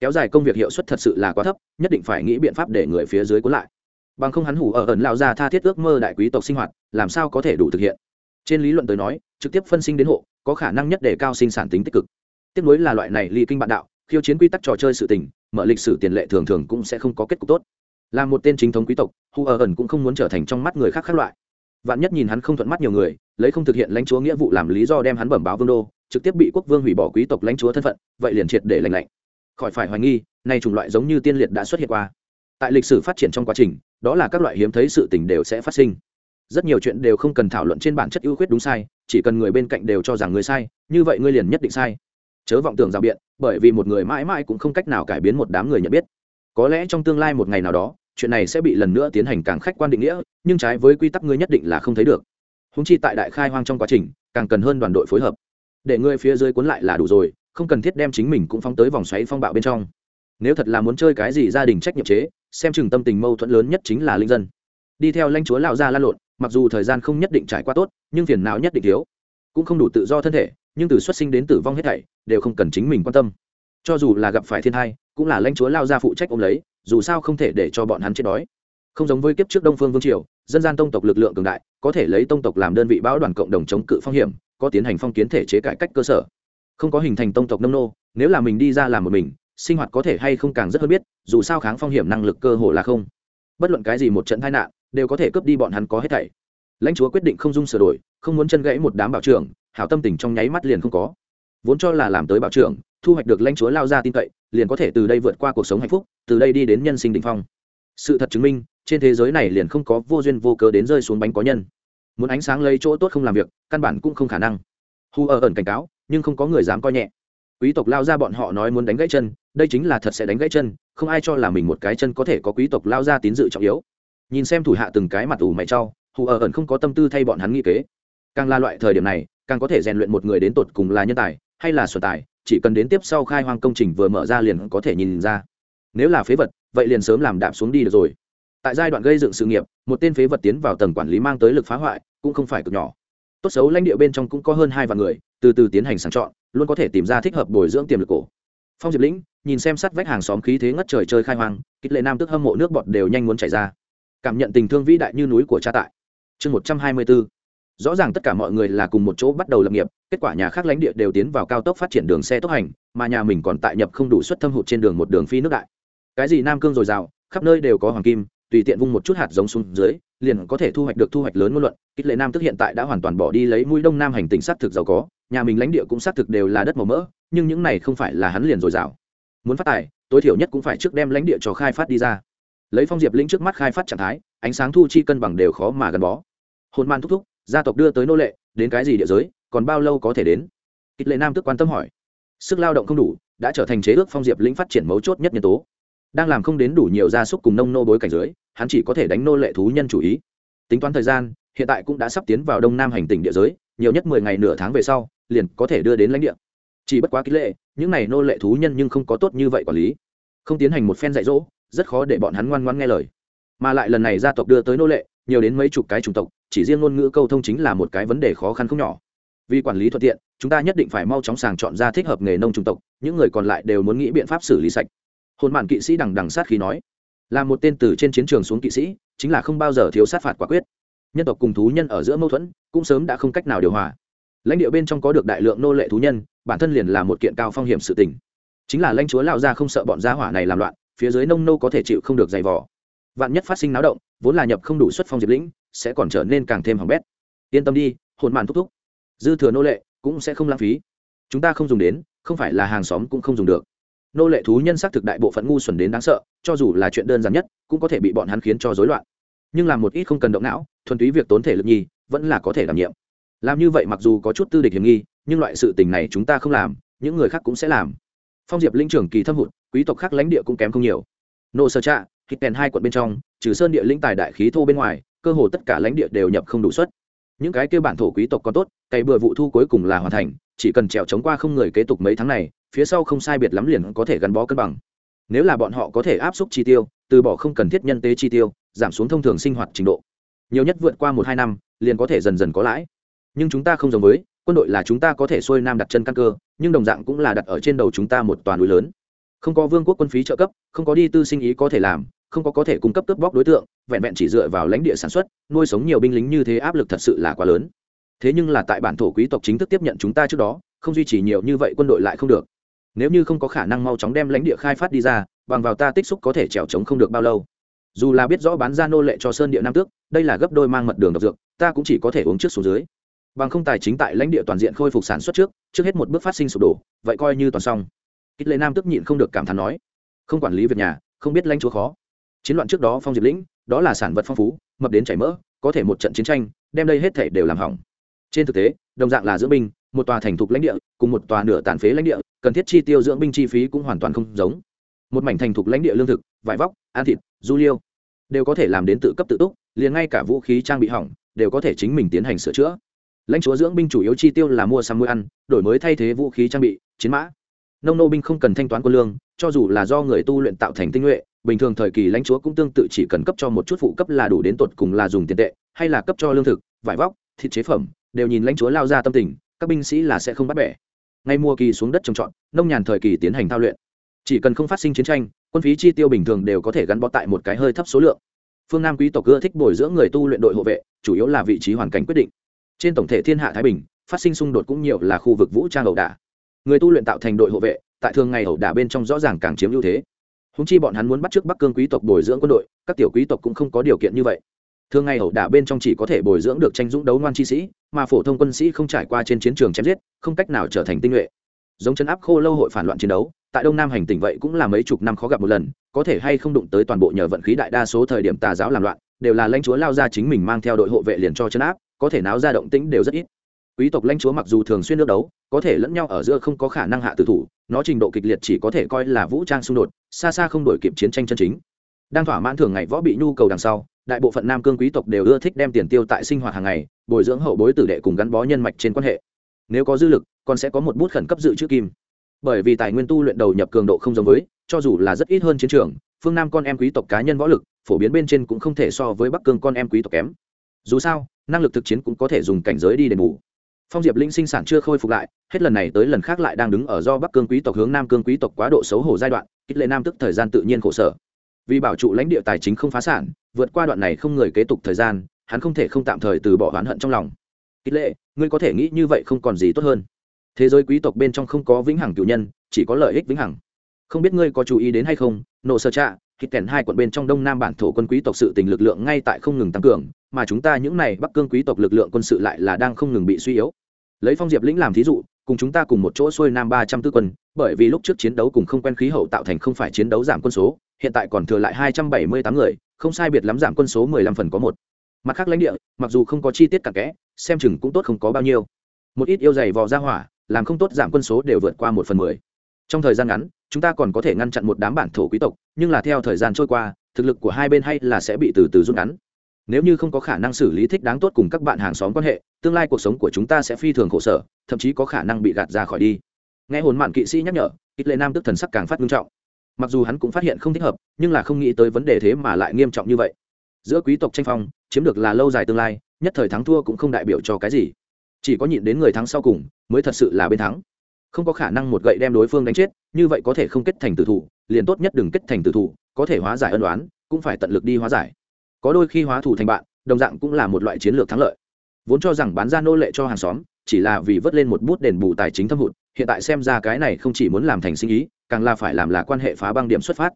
A: Kéo dài công việc hiệu suất thật sự là quá thấp, nhất định phải nghĩ biện pháp để người phía dưới cuốn lại. Bằng không hắn hủ ở ẩn lao ra tha thiết ước mơ đại quý tộc sinh hoạt, làm sao có thể đủ thực hiện? Trên lý luận tới nói, trực tiếp phân sinh đến hộ, có khả năng nhất để cao sinh sản tính tích cực. Tiếp nối là loại này ly kinh bạn đạo, khiêu chiến quy tắc trò chơi sự tình, mở lịch sử tiền lệ thường thường cũng sẽ không có kết cục tốt. Là một tên chính thống quý tộc, Hù ở ẩn cũng không muốn trở thành trong mắt người khác khác loại. Vạn nhất nhìn hắn không thuận mắt nhiều người lấy không thực hiện lãnh chúa nghĩa vụ làm lý do đem hắn bẩm báo vương đô, trực tiếp bị quốc vương hủy bỏ quý tộc lãnh chúa thân phận, vậy liền triệt để lành lạnh. Khỏi phải hoài nghi, nay chủng loại giống như tiên liệt đã xuất hiện qua. Tại lịch sử phát triển trong quá trình, đó là các loại hiếm thấy sự tình đều sẽ phát sinh. Rất nhiều chuyện đều không cần thảo luận trên bản chất ưu khuyết đúng sai, chỉ cần người bên cạnh đều cho rằng người sai, như vậy ngươi liền nhất định sai. Chớ vọng tưởng rào biện, bởi vì một người mãi mãi cũng không cách nào cải biến một đám người nhận biết. Có lẽ trong tương lai một ngày nào đó, chuyện này sẽ bị lần nữa tiến hành càng khách quan định nghĩa, nhưng trái với quy tắc ngươi nhất định là không thấy được húng chi tại đại khai hoang trong quá trình, càng cần hơn đoàn đội phối hợp. Để người phía dưới cuốn lại là đủ rồi, không cần thiết đem chính mình cũng phóng tới vòng xoáy phong bạo bên trong. Nếu thật là muốn chơi cái gì gia đình trách nhiệm chế, xem chừng tâm tình mâu thuẫn lớn nhất chính là linh dân. Đi theo lãnh chúa lão gia lan lộn, mặc dù thời gian không nhất định trải qua tốt, nhưng phiền não nhất định thiếu. Cũng không đủ tự do thân thể, nhưng từ xuất sinh đến tử vong hết thảy, đều không cần chính mình quan tâm. Cho dù là gặp phải thiên hai cũng là lãnh chúa lao ra phụ trách ôm lấy, dù sao không thể để cho bọn hắn chết đói không giống với kiếp trước đông phương vương triều, dân gian tông tộc lực lượng cường đại, có thể lấy tông tộc làm đơn vị bão đoàn cộng đồng chống cự phong hiểm, có tiến hành phong kiến thể chế cải cách cơ sở. Không có hình thành tông tộc nông nô, nếu là mình đi ra làm một mình, sinh hoạt có thể hay không càng rất hơn biết, dù sao kháng phong hiểm năng lực cơ hồ là không. Bất luận cái gì một trận tai nạn, đều có thể cướp đi bọn hắn có hết thảy. Lãnh chúa quyết định không dung sửa đổi, không muốn chân gãy một đám bảo trưởng, hảo tâm tình trong nháy mắt liền không có. Vốn cho là làm tới bảo trưởng, thu hoạch được lãnh chúa lao ra tin cậy, liền có thể từ đây vượt qua cuộc sống hạnh phúc, từ đây đi đến nhân sinh đỉnh phong. Sự thật chứng minh trên thế giới này liền không có vô duyên vô cớ đến rơi xuống bánh có nhân. Muốn ánh sáng lấy chỗ tốt không làm việc, căn bản cũng không khả năng. Hu ở ẩn cảnh cáo, nhưng không có người dám coi nhẹ. Quý tộc lao ra bọn họ nói muốn đánh gãy chân, đây chính là thật sẽ đánh gãy chân, không ai cho là mình một cái chân có thể có quý tộc lao ra tín dự trọng yếu. Nhìn xem thủ hạ từng cái mặt ủ mày trau hù ở ẩn không có tâm tư thay bọn hắn nghĩ kế. Càng là loại thời điểm này, càng có thể rèn luyện một người đến tột cùng là nhân tài, hay là xuân tài, chỉ cần đến tiếp sau khai hoang công trình vừa mở ra liền có thể nhìn ra. Nếu là phế vật, vậy liền sớm làm đạp xuống đi được rồi tại giai đoạn gây dựng sự nghiệp, một tên phế vật tiến vào tầng quản lý mang tới lực phá hoại, cũng không phải cực nhỏ. Tốt xấu lãnh địa bên trong cũng có hơn hai vạn người, từ từ tiến hành sàng chọn, luôn có thể tìm ra thích hợp bồi dưỡng tiềm lực cổ. Phong diệp lĩnh, nhìn xem sát vách hàng xóm khí thế ngất trời chơi khai hoang, kích lệ nam tức hâm mộ nước bọt đều nhanh muốn chảy ra. Cảm nhận tình thương vĩ đại như núi của cha tại. Chương một trăm hai mươi bốn. Rõ ràng tất cả mọi người là cùng một chỗ bắt đầu lập nghiệp, kết quả nhà khác lãnh địa đều tiến vào cao tốc phát triển đường xe tốc hành, mà nhà mình còn tại nhập không đủ suất thâm hụt trên đường một đường phi nước đại. Cái gì nam cương dồi dào, khắp nơi đều có hoàng kim tùy tiện vung một chút hạt giống xuống dưới, liền có thể thu hoạch được thu hoạch lớn ngôn luận. Kích lệ nam tức hiện tại đã hoàn toàn bỏ đi lấy mũi đông nam hành tỉnh xác thực giàu có, nhà mình lãnh địa cũng xác thực đều là đất màu mỡ, nhưng những này không phải là hắn liền dồi dào. Muốn phát tài, tối thiểu nhất cũng phải trước đem lãnh địa cho khai phát đi ra. Lấy phong diệp lĩnh trước mắt khai phát trạng thái, ánh sáng thu chi cân bằng đều khó mà gắn bó. Hôn man thúc thúc, gia tộc đưa tới nô lệ, đến cái gì địa giới, còn bao lâu có thể đến? Kích lệ nam tức quan tâm hỏi. Sức lao động không đủ, đã trở thành chế ước phong diệp lĩnh phát triển mấu chốt nhất nhân tố đang làm không đến đủ nhiều gia súc cùng nông nô bối cảnh dưới, hắn chỉ có thể đánh nô lệ thú nhân chủ ý. Tính toán thời gian, hiện tại cũng đã sắp tiến vào đông nam hành tỉnh địa giới, nhiều nhất mười ngày nửa tháng về sau, liền có thể đưa đến lãnh địa. Chỉ bất quá kỹ lệ, những này nô lệ thú nhân nhưng không có tốt như vậy quản lý. Không tiến hành một phen dạy dỗ, rất khó để bọn hắn ngoan ngoan nghe lời. Mà lại lần này gia tộc đưa tới nô lệ, nhiều đến mấy chục cái chủng tộc, chỉ riêng ngôn ngữ câu thông chính là một cái vấn đề khó khăn không nhỏ. Vì quản lý thuận tiện, chúng ta nhất định phải mau chóng sàng chọn ra thích hợp nghề nông chủng tộc, những người còn lại đều muốn nghĩ biện pháp xử lý sạch. Hồn mạn kỵ sĩ đằng đằng sát khí nói. Là một tên từ trên chiến trường xuống kỵ sĩ, chính là không bao giờ thiếu sát phạt quả quyết. Nhân tộc cùng thú nhân ở giữa mâu thuẫn, cũng sớm đã không cách nào điều hòa. Lãnh địa bên trong có được đại lượng nô lệ thú nhân, bản thân liền là một kiện cao phong hiểm sự tình. Chính là lãnh chúa lao ra không sợ bọn gia hỏa này làm loạn, phía dưới nông nô có thể chịu không được dày vò. Vạn nhất phát sinh náo động, vốn là nhập không đủ xuất phong diệp lĩnh, sẽ còn trở nên càng thêm hỏng bét. Yên tâm đi, hồn mạn thúc thúc. Dư thừa nô lệ cũng sẽ không lãng phí. Chúng ta không dùng đến, không phải là hàng xóm cũng không dùng được nô lệ thú nhân xác thực đại bộ phận ngu xuẩn đến đáng sợ, cho dù là chuyện đơn giản nhất, cũng có thể bị bọn hắn khiến cho rối loạn. Nhưng làm một ít không cần động não, thuần túy việc tốn thể lực nhi vẫn là có thể đảm nhiệm. Làm như vậy mặc dù có chút tư địch hiểm nghi, nhưng loại sự tình này chúng ta không làm, những người khác cũng sẽ làm. Phong diệp linh trưởng kỳ thâm hụt, quý tộc khác lãnh địa cũng kém không nhiều. Nô sơ trạ, hít kèn hai quận bên trong, trừ sơn địa linh tài đại khí thô bên ngoài, cơ hồ tất cả lãnh địa đều nhập không đủ suất. Những cái kêu bản thổ quý tộc có tốt cày bừa vụ thu cuối cùng là hoàn thành, chỉ cần trèo chống qua không người kế tục mấy tháng này phía sau không sai biệt lắm liền có thể gắn bó cân bằng. Nếu là bọn họ có thể áp suất chi tiêu, từ bỏ không cần thiết nhân tế chi tiêu, giảm xuống thông thường sinh hoạt trình độ. Nhiều nhất vượt qua một hai năm, liền có thể dần dần có lãi. Nhưng chúng ta không giống với, quân đội là chúng ta có thể xuôi nam đặt chân căn cơ, nhưng đồng dạng cũng là đặt ở trên đầu chúng ta một toàn núi lớn. Không có vương quốc quân phí trợ cấp, không có đi tư sinh ý có thể làm, không có có thể cung cấp cướp bóc đối tượng, vẹn vẹn chỉ dựa vào lãnh địa sản xuất, nuôi sống nhiều binh lính như thế áp lực thật sự là quá lớn. Thế nhưng là tại bản thổ quý tộc chính thức tiếp nhận chúng ta trước đó, không duy trì nhiều như vậy quân đội lại không được nếu như không có khả năng mau chóng đem lãnh địa khai phát đi ra, bằng vào ta tích xúc có thể trèo trống không được bao lâu. Dù là biết rõ bán ra nô lệ cho sơn địa nam tước, đây là gấp đôi mang mật đường độc dược, ta cũng chỉ có thể uống trước xuống dưới. Bằng không tài chính tại lãnh địa toàn diện khôi phục sản xuất trước trước hết một bước phát sinh sụp đổ, vậy coi như toàn xong. Ít lệ nam tức nhịn không được cảm thán nói, không quản lý việc nhà, không biết lãnh chúa khó. Chiến loạn trước đó phong diệp lĩnh, đó là sản vật phong phú, mập đến chảy mỡ, có thể một trận chiến tranh, đem đây hết thể đều làm hỏng. Trên thực tế, đồng dạng là dưỡng binh một tòa thành thục lãnh địa, cùng một tòa nửa tàn phế lãnh địa, cần thiết chi tiêu dưỡng binh chi phí cũng hoàn toàn không giống. Một mảnh thành thục lãnh địa lương thực, vải vóc, ăn thịt, du liêu, đều có thể làm đến tự cấp tự túc, liền ngay cả vũ khí trang bị hỏng, đều có thể chính mình tiến hành sửa chữa. Lãnh chúa dưỡng binh chủ yếu chi tiêu là mua sắm mua ăn, đổi mới thay thế vũ khí trang bị, chiến mã. Nông nô binh không cần thanh toán quân lương, cho dù là do người tu luyện tạo thành tinh nhuệ, bình thường thời kỳ lãnh chúa cũng tương tự chỉ cần cấp cho một chút phụ cấp là đủ đến tột cùng là dùng tiền tệ, hay là cấp cho lương thực, vải vóc, thịt chế phẩm, đều nhìn lãnh chúa lao ra tâm tình các binh sĩ là sẽ không bắt bẻ. Ngay mùa kỳ xuống đất trồng trọt, nông nhàn thời kỳ tiến hành thao luyện. Chỉ cần không phát sinh chiến tranh, quân phí chi tiêu bình thường đều có thể gắn bó tại một cái hơi thấp số lượng. Phương nam quý tộc ưa thích bồi dưỡng người tu luyện đội hộ vệ, chủ yếu là vị trí hoàn cảnh quyết định. Trên tổng thể thiên hạ thái bình, phát sinh xung đột cũng nhiều là khu vực vũ trang ẩu đả. Người tu luyện tạo thành đội hộ vệ, tại thường ngày ẩu đả bên trong rõ ràng càng chiếm ưu thế. Húng chi bọn hắn muốn bắt t r ư ớ c bắc cương quý tộc bồi dưỡng quân đội, các tiểu quý tộc cũng không có điều kiện như vậy thường ngày ẩu đả bên trong chỉ có thể bồi dưỡng được tranh dũng đấu ngoan chi sĩ, mà phổ thông quân sĩ không trải qua trên chiến trường chém giết, không cách nào trở thành tinh nhuệ. Giống chân áp khô lâu hội phản loạn chiến đấu, tại đông nam hành tỉnh vậy cũng là mấy chục năm khó gặp một lần, có thể hay không đụng tới toàn bộ nhờ vận khí đại đa số thời điểm tà giáo làm loạn, đều là lãnh chúa lao ra chính mình mang theo đội hộ vệ liền cho chân áp, có thể náo ra động tĩnh đều rất ít. Quý tộc lãnh chúa mặc dù thường xuyên nước đấu, có thể lẫn nhau ở giữa không có khả năng hạ tử thủ, nó trình độ kịch liệt chỉ có thể coi là vũ trang xung đột, xa xa không đổi kịp chiến tranh chân chính. Đang thỏa mãn thường ngày võ bị nhu cầu đằng sau đại bộ phận nam cương quý tộc đều ưa thích đem tiền tiêu tại sinh hoạt hàng ngày, bồi dưỡng hậu bối tử đệ cùng gắn bó nhân mạch trên quan hệ. Nếu có dư lực, còn sẽ có một bút khẩn cấp dự trữ kim. Bởi vì tài nguyên tu luyện đầu nhập cường độ không giống với, cho dù là rất ít hơn chiến trường, phương nam con em quý tộc cá nhân võ lực, phổ biến bên trên cũng không thể so với bắc cương con em quý tộc kém. Dù sao, năng lực thực chiến cũng có thể dùng cảnh giới đi đền bù. Phong diệp linh sinh sản chưa khôi phục lại, hết lần này tới lần khác lại đang đứng ở do bắc cương quý tộc hướng nam cương quý tộc quá độ xấu hổ giai đoạn, kích lệ nam tức thời gian tự nhiên khổ sở. Vì bảo trụ lãnh địa tài chính không phá sản vượt qua đoạn này không người kế tục thời gian, hắn không thể không tạm thời từ bỏ oán hận trong lòng. Kích lệ, ngươi có thể nghĩ như vậy không còn gì tốt hơn. Thế giới quý tộc bên trong không có vĩnh hằng cựu nhân, chỉ có lợi ích vĩnh hằng. Không biết ngươi có chú ý đến hay không, nộ sơ trạ khi kèn hai quận bên trong đông nam bản thổ quân quý tộc sự tình lực lượng ngay tại không ngừng tăng cường, mà chúng ta những này bắc cương quý tộc lực lượng quân sự lại là đang không ngừng bị suy yếu. Lấy phong diệp lĩnh làm thí dụ, cùng chúng ta cùng một chỗ xuôi nam ba trăm tư quân, bởi vì lúc trước chiến đấu cùng không quen khí hậu tạo thành không phải chiến đấu giảm quân số, hiện tại còn thừa lại hai trăm bảy mươi tám người không sai biệt lắm giảm quân số mười lăm phần có một. Mặt khác lãnh địa, mặc dù không có chi tiết cặn kẽ, xem chừng cũng tốt không có bao nhiêu. Một ít yêu dày vò ra hỏa, làm không tốt giảm quân số đều vượt qua một phần mười. Trong thời gian ngắn, chúng ta còn có thể ngăn chặn một đám bản thổ quý tộc, nhưng là theo thời gian trôi qua, thực lực của hai bên hay là sẽ bị từ từ rút ngắn. Nếu như không có khả năng xử lý thích đáng tốt cùng các bạn hàng xóm quan hệ, tương lai cuộc sống của chúng ta sẽ phi thường khổ sở, thậm chí có khả năng bị gạt ra khỏi đi. Nghe hồn mạn kỵ sĩ nhắc nhở ít lệ nam tức thần sắc càng phát nghiêm trọng mặc dù hắn cũng phát hiện không thích hợp, nhưng là không nghĩ tới vấn đề thế mà lại nghiêm trọng như vậy. Giữa quý tộc tranh phong, chiếm được là lâu dài tương lai, nhất thời thắng thua cũng không đại biểu cho cái gì. Chỉ có nhịn đến người thắng sau cùng, mới thật sự là bên thắng. Không có khả năng một gậy đem đối phương đánh chết, như vậy có thể không kết thành tử thủ, liền tốt nhất đừng kết thành tử thủ, có thể hóa giải ân đoán cũng phải tận lực đi hóa giải. Có đôi khi hóa thủ thành bạn, đồng dạng cũng là một loại chiến lược thắng lợi. Vốn cho rằng bán ra nô lệ cho hàng xóm chỉ là vì vớt lên một bút đền bù tài chính thâm hụt, hiện tại xem ra cái này không chỉ muốn làm thành sinh ý, càng là phải làm là quan hệ phá băng điểm xuất phát.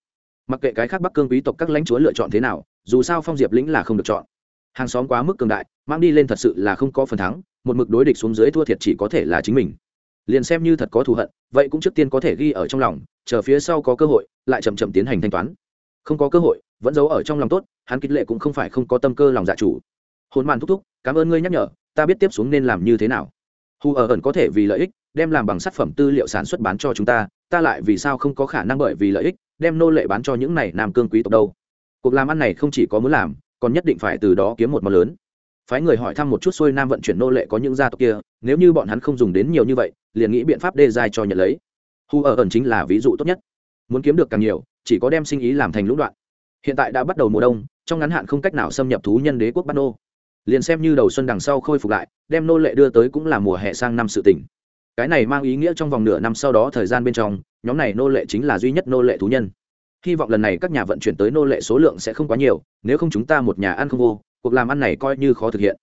A: Mặc kệ cái khác bắc cương quý tộc các lãnh chúa lựa chọn thế nào, dù sao phong diệp lĩnh là không được chọn. Hàng xóm quá mức cường đại, mang đi lên thật sự là không có phần thắng, một mực đối địch xuống dưới thua thiệt chỉ có thể là chính mình. Liền xem như thật có thù hận, vậy cũng trước tiên có thể ghi ở trong lòng, chờ phía sau có cơ hội, lại chậm chậm tiến hành thanh toán. Không có cơ hội, vẫn giấu ở trong lòng tốt, hắn kích lệ cũng không phải không có tâm cơ lòng dạ chủ. Hôn màn thúc thúc, cảm ơn ngươi nhắc nhở, ta biết tiếp xuống nên làm như thế nào hù ở ẩn có thể vì lợi ích, đem làm bằng sản phẩm tư liệu sản xuất bán cho chúng ta ta lại vì sao không có khả năng bởi vì lợi ích, đem nô lệ bán cho những này nam cương quý tộc đâu? Cuộc làm ăn này không chỉ có muốn làm, còn nhất định phải từ đó kiếm một món lớn. Phái người hỏi thăm một chút xuôi nam vận chuyển nô lệ có những gia tộc kia, nếu như bọn hắn không dùng đến nhiều như vậy, liền nghĩ biện pháp đê dài cho nhận lấy. Hù ở ẩn chính là ví dụ tốt nhất. Muốn kiếm được càng nhiều, chỉ có đem sinh ý làm thành lũng đoạn. Hiện tại đã bắt đầu mùa đông, trong ngắn hạn không cách nào xâm nhập thú nhân đế quốc bắt nô liền xem như đầu xuân đằng sau khôi phục lại, đem nô lệ đưa tới cũng là mùa hè sang năm sự tỉnh cái này mang ý nghĩa trong vòng nửa năm sau đó thời gian bên trong, nhóm này nô lệ chính là duy nhất nô lệ thú nhân. Hy vọng lần này các nhà vận chuyển tới nô lệ số lượng sẽ không quá nhiều, nếu không chúng ta một nhà ăn không vô, cuộc làm ăn này coi như khó thực hiện.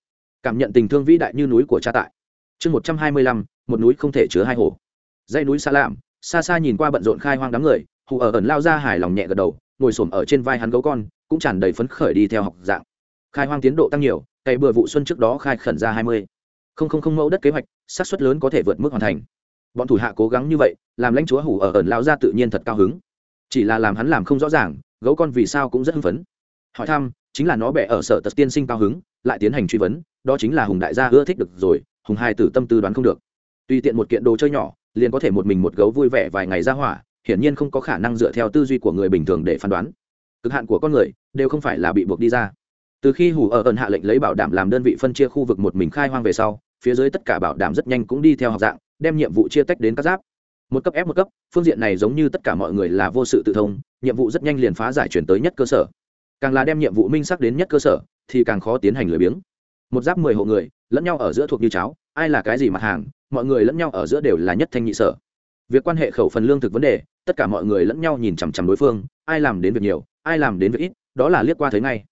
A: Cảm nhận tình thương vĩ đại như núi của cha tại. Chương một trăm hai mươi lăm, một núi không thể chứa hai hồ. Dãy núi xa lạm, xa xa nhìn qua bận rộn khai hoang đám người, hù ở ẩn lao ra hài lòng nhẹ gật đầu, ngồi s ở trên vai hắn gấu con, cũng tràn đầy phấn khởi đi theo học dạng. Khai hoang tiến độ tăng nhiều cày bừa vụ xuân trước đó khai khẩn ra hai mươi. Không không không mẫu đất kế hoạch, xác suất lớn có thể vượt mức hoàn thành. Bọn thủ hạ cố gắng như vậy, làm lãnh chúa hủ ở ẩn lao ra tự nhiên thật cao hứng. Chỉ là làm hắn làm không rõ ràng, gấu con vì sao cũng rất hưng phấn. Hỏi thăm, chính là nó bẻ ở sở tật tiên sinh cao hứng, lại tiến hành truy vấn, đó chính là hùng đại gia ưa thích được rồi, hùng hai tử tâm tư đoán không được. Tùy tiện một kiện đồ chơi nhỏ, liền có thể một mình một gấu vui vẻ vài ngày ra hỏa, hiển nhiên không có khả năng dựa theo tư duy của người bình thường để phán đoán. Cực hạn của con người, đều không phải là bị buộc đi ra từ khi hủ ở ẩn hạ lệnh lấy bảo đảm làm đơn vị phân chia khu vực một mình khai hoang về sau, phía dưới tất cả bảo đảm rất nhanh cũng đi theo học dạng, đem nhiệm vụ chia tách đến các giáp. Một cấp ép một cấp, phương diện này giống như tất cả mọi người là vô sự tự thông, nhiệm vụ rất nhanh liền phá giải chuyển tới nhất cơ sở. Càng là đem nhiệm vụ minh sắc đến nhất cơ sở, thì càng khó tiến hành lười biếng. Một giáp mười hộ người, lẫn nhau ở giữa thuộc như cháo, ai là cái gì mặt hàng, mọi người lẫn nhau ở giữa đều là nhất thanh nhị sở. Việc quan hệ khẩu phần lương thực vấn đề, tất cả mọi người lẫn nhau nhìn chằm chằm đối phương, ai làm đến việc nhiều, ai làm đến việc ít, đó là liếc qua thấy ngay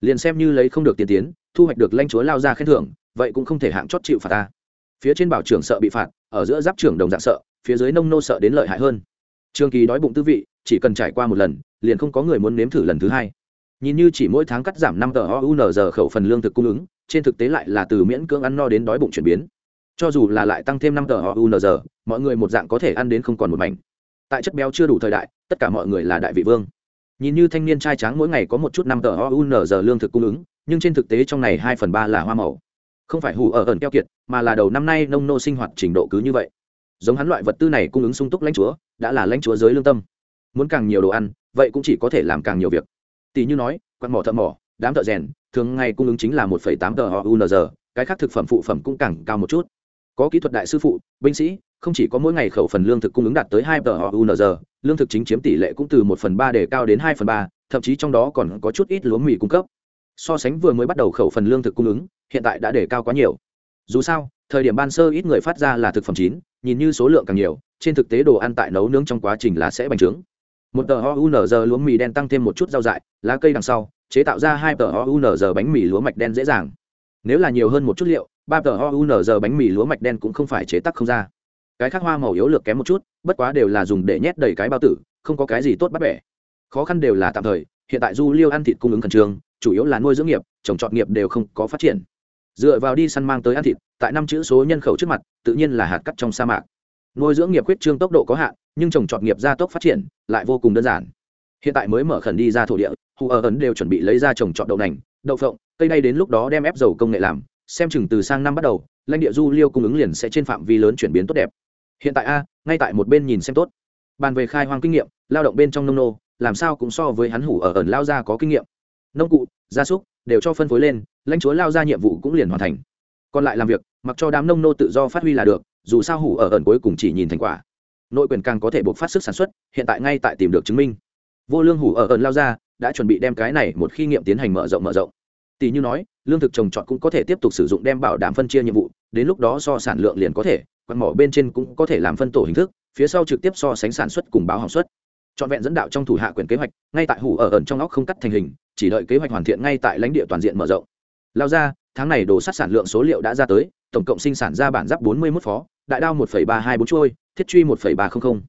A: liền xem như lấy không được tiền tiến thu hoạch được lãnh chúa lao ra khen thưởng vậy cũng không thể hạng chót chịu phạt ta. Phía trên bảo trưởng sợ bị phạt ở giữa giáp trưởng đồng dạng sợ phía dưới nông nô sợ đến lợi hại hơn. Trường kỳ đói bụng tư vị chỉ cần trải qua một lần liền không có người muốn nếm thử lần thứ hai. Nhìn như chỉ mỗi tháng cắt giảm năm tờ giờ khẩu phần lương thực cung ứng trên thực tế lại là từ miễn cưỡng ăn no đến đói bụng chuyển biến. Cho dù là lại tăng thêm năm tờ giờ, mọi người một dạng có thể ăn đến không còn một mảnh. Tại chất béo chưa đủ thời đại tất cả mọi người là đại vị vương nhìn như thanh niên trai tráng mỗi ngày có một chút năm tờ ounz lương thực cung ứng nhưng trên thực tế trong này hai phần ba là hoa màu. Không phải hù ở ẩn keo kiệt mà là đầu năm nay nông nô sinh hoạt trình độ cứ như vậy. Giống hắn loại vật tư này cung ứng sung túc lãnh chúa đã là lãnh chúa giới lương tâm. Muốn càng nhiều đồ ăn vậy cũng chỉ có thể làm càng nhiều việc. Tỷ như nói quạt mỏ thợ mỏ đám thợ rèn thường ngày cung ứng chính là một tám tờ giờ, cái khác thực phẩm phụ phẩm cũng càng cao một chút. Có kỹ thuật đại sư phụ binh sĩ không chỉ có mỗi ngày khẩu phần lương thực cung ứng đạt tới hai tờ unz lương thực chính chiếm tỷ lệ cũng từ một phần ba để cao đến hai phần ba, thậm chí trong đó còn có chút ít lúa mì cung cấp. So sánh vừa mới bắt đầu khẩu phần lương thực cung ứng, hiện tại đã để cao quá nhiều. Dù sao, thời điểm ban sơ ít người phát ra là thực phẩm chín, nhìn như số lượng càng nhiều, trên thực tế đồ ăn tại nấu nướng trong quá trình là sẽ bành trướng. Một tờ ounz lúa mì đen tăng thêm một chút rau dại, lá cây đằng sau, chế tạo ra hai tờ ounz bánh mì lúa mạch đen dễ dàng. Nếu là nhiều hơn một chút liệu, ba tờ ounz bánh mì lúa mạch đen cũng không phải chế tác không ra cái khác hoa màu yếu lược kém một chút, bất quá đều là dùng để nhét đầy cái bao tử, không có cái gì tốt bắt bẻ. Khó khăn đều là tạm thời, hiện tại du liêu ăn thịt cung ứng khẩn trương, chủ yếu là nuôi dưỡng nghiệp, trồng trọt nghiệp đều không có phát triển. Dựa vào đi săn mang tới ăn thịt, tại năm chữ số nhân khẩu trước mặt, tự nhiên là hạt cắt trong sa mạc. Nuôi dưỡng nghiệp quyết trương tốc độ có hạn, nhưng trồng trọt nghiệp gia tốc phát triển, lại vô cùng đơn giản. Hiện tại mới mở khẩn đi ra thổ địa, hù ở ấn đều chuẩn bị lấy ra trồng trọt đậu nành, đậu phộng, cây đay đến lúc đó đem ép dầu công nghệ làm, xem chừng từ sang năm bắt đầu, lãnh địa du liêu cung ứng liền sẽ trên phạm vi lớn chuyển biến tốt đẹp hiện tại a, ngay tại một bên nhìn xem tốt. Bàn về khai hoang kinh nghiệm, lao động bên trong nông nô, làm sao cũng so với hắn hủ ở ẩn lao ra có kinh nghiệm. Nông cụ, gia súc, đều cho phân phối lên, lãnh chúa lao ra nhiệm vụ cũng liền hoàn thành. Còn lại làm việc, mặc cho đám nông nô tự do phát huy là được, dù sao hủ ở ẩn cuối cùng chỉ nhìn thành quả. Nội quyền càng có thể buộc phát sức sản xuất, hiện tại ngay tại tìm được chứng minh. Vô lương hủ ở ẩn lao ra đã chuẩn bị đem cái này một khi nghiệm tiến hành mở rộng mở rộng. Tỷ như nói, lương thực trồng trọt cũng có thể tiếp tục sử dụng đem bảo đảm phân chia nhiệm vụ, đến lúc đó so sản lượng liền có thể quạt mỏ bên trên cũng có thể làm phân tổ hình thức, phía sau trực tiếp so sánh sản xuất cùng báo hỏng suất. Trọn vẹn dẫn đạo trong thủ hạ quyền kế hoạch, ngay tại hủ ở ẩn trong óc không cắt thành hình, chỉ đợi kế hoạch hoàn thiện ngay tại lãnh địa toàn diện mở rộng. Lao ra, tháng này đồ sắt sản lượng số liệu đã ra tới, tổng cộng sinh sản ra bản giáp bốn mươi 41 phó, đại đao một ba hai bốn trôi thiết truy một ba trăm linh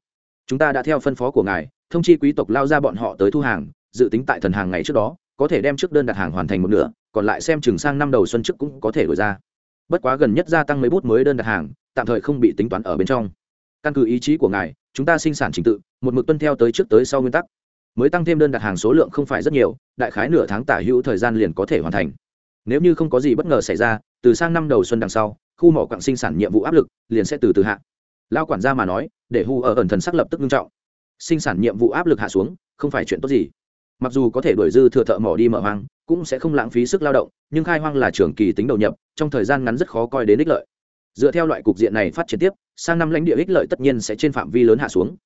A: chúng ta đã theo phân phó của ngài, thông chi quý tộc lao ra bọn họ tới thu hàng, dự tính tại thần hàng ngày trước đó, có thể đem trước đơn đặt hàng hoàn thành một nửa, còn lại xem chừng sang năm đầu xuân trước cũng có thể đổi ra. Bất quá gần nhất gia tăng mấy bút mới đơn đặt hàng tạm thời không bị tính toán ở bên trong. Căn cứ ý chí của ngài, chúng ta sinh sản trình tự, một mực tuân theo tới trước tới sau nguyên tắc. Mới tăng thêm đơn đặt hàng số lượng không phải rất nhiều, đại khái nửa tháng tả hữu thời gian liền có thể hoàn thành. Nếu như không có gì bất ngờ xảy ra, từ sang năm đầu xuân đằng sau, khu mỏ quặng sinh sản nhiệm vụ áp lực liền sẽ từ từ hạ. Lao quản gia mà nói, để hu ở ẩn thần sắc lập tức nghiêm trọng. Sinh sản nhiệm vụ áp lực hạ xuống, không phải chuyện tốt gì. Mặc dù có thể đổi dư thừa thợ mỏ đi mở hoang, cũng sẽ không lãng phí sức lao động, nhưng khai hoang là trường kỳ tính đầu nhập, trong thời gian ngắn rất khó coi đến ích lợi dựa theo loại cục diện này phát triển tiếp, sang năm lãnh địa ích lợi tất nhiên sẽ trên phạm vi lớn hạ xuống.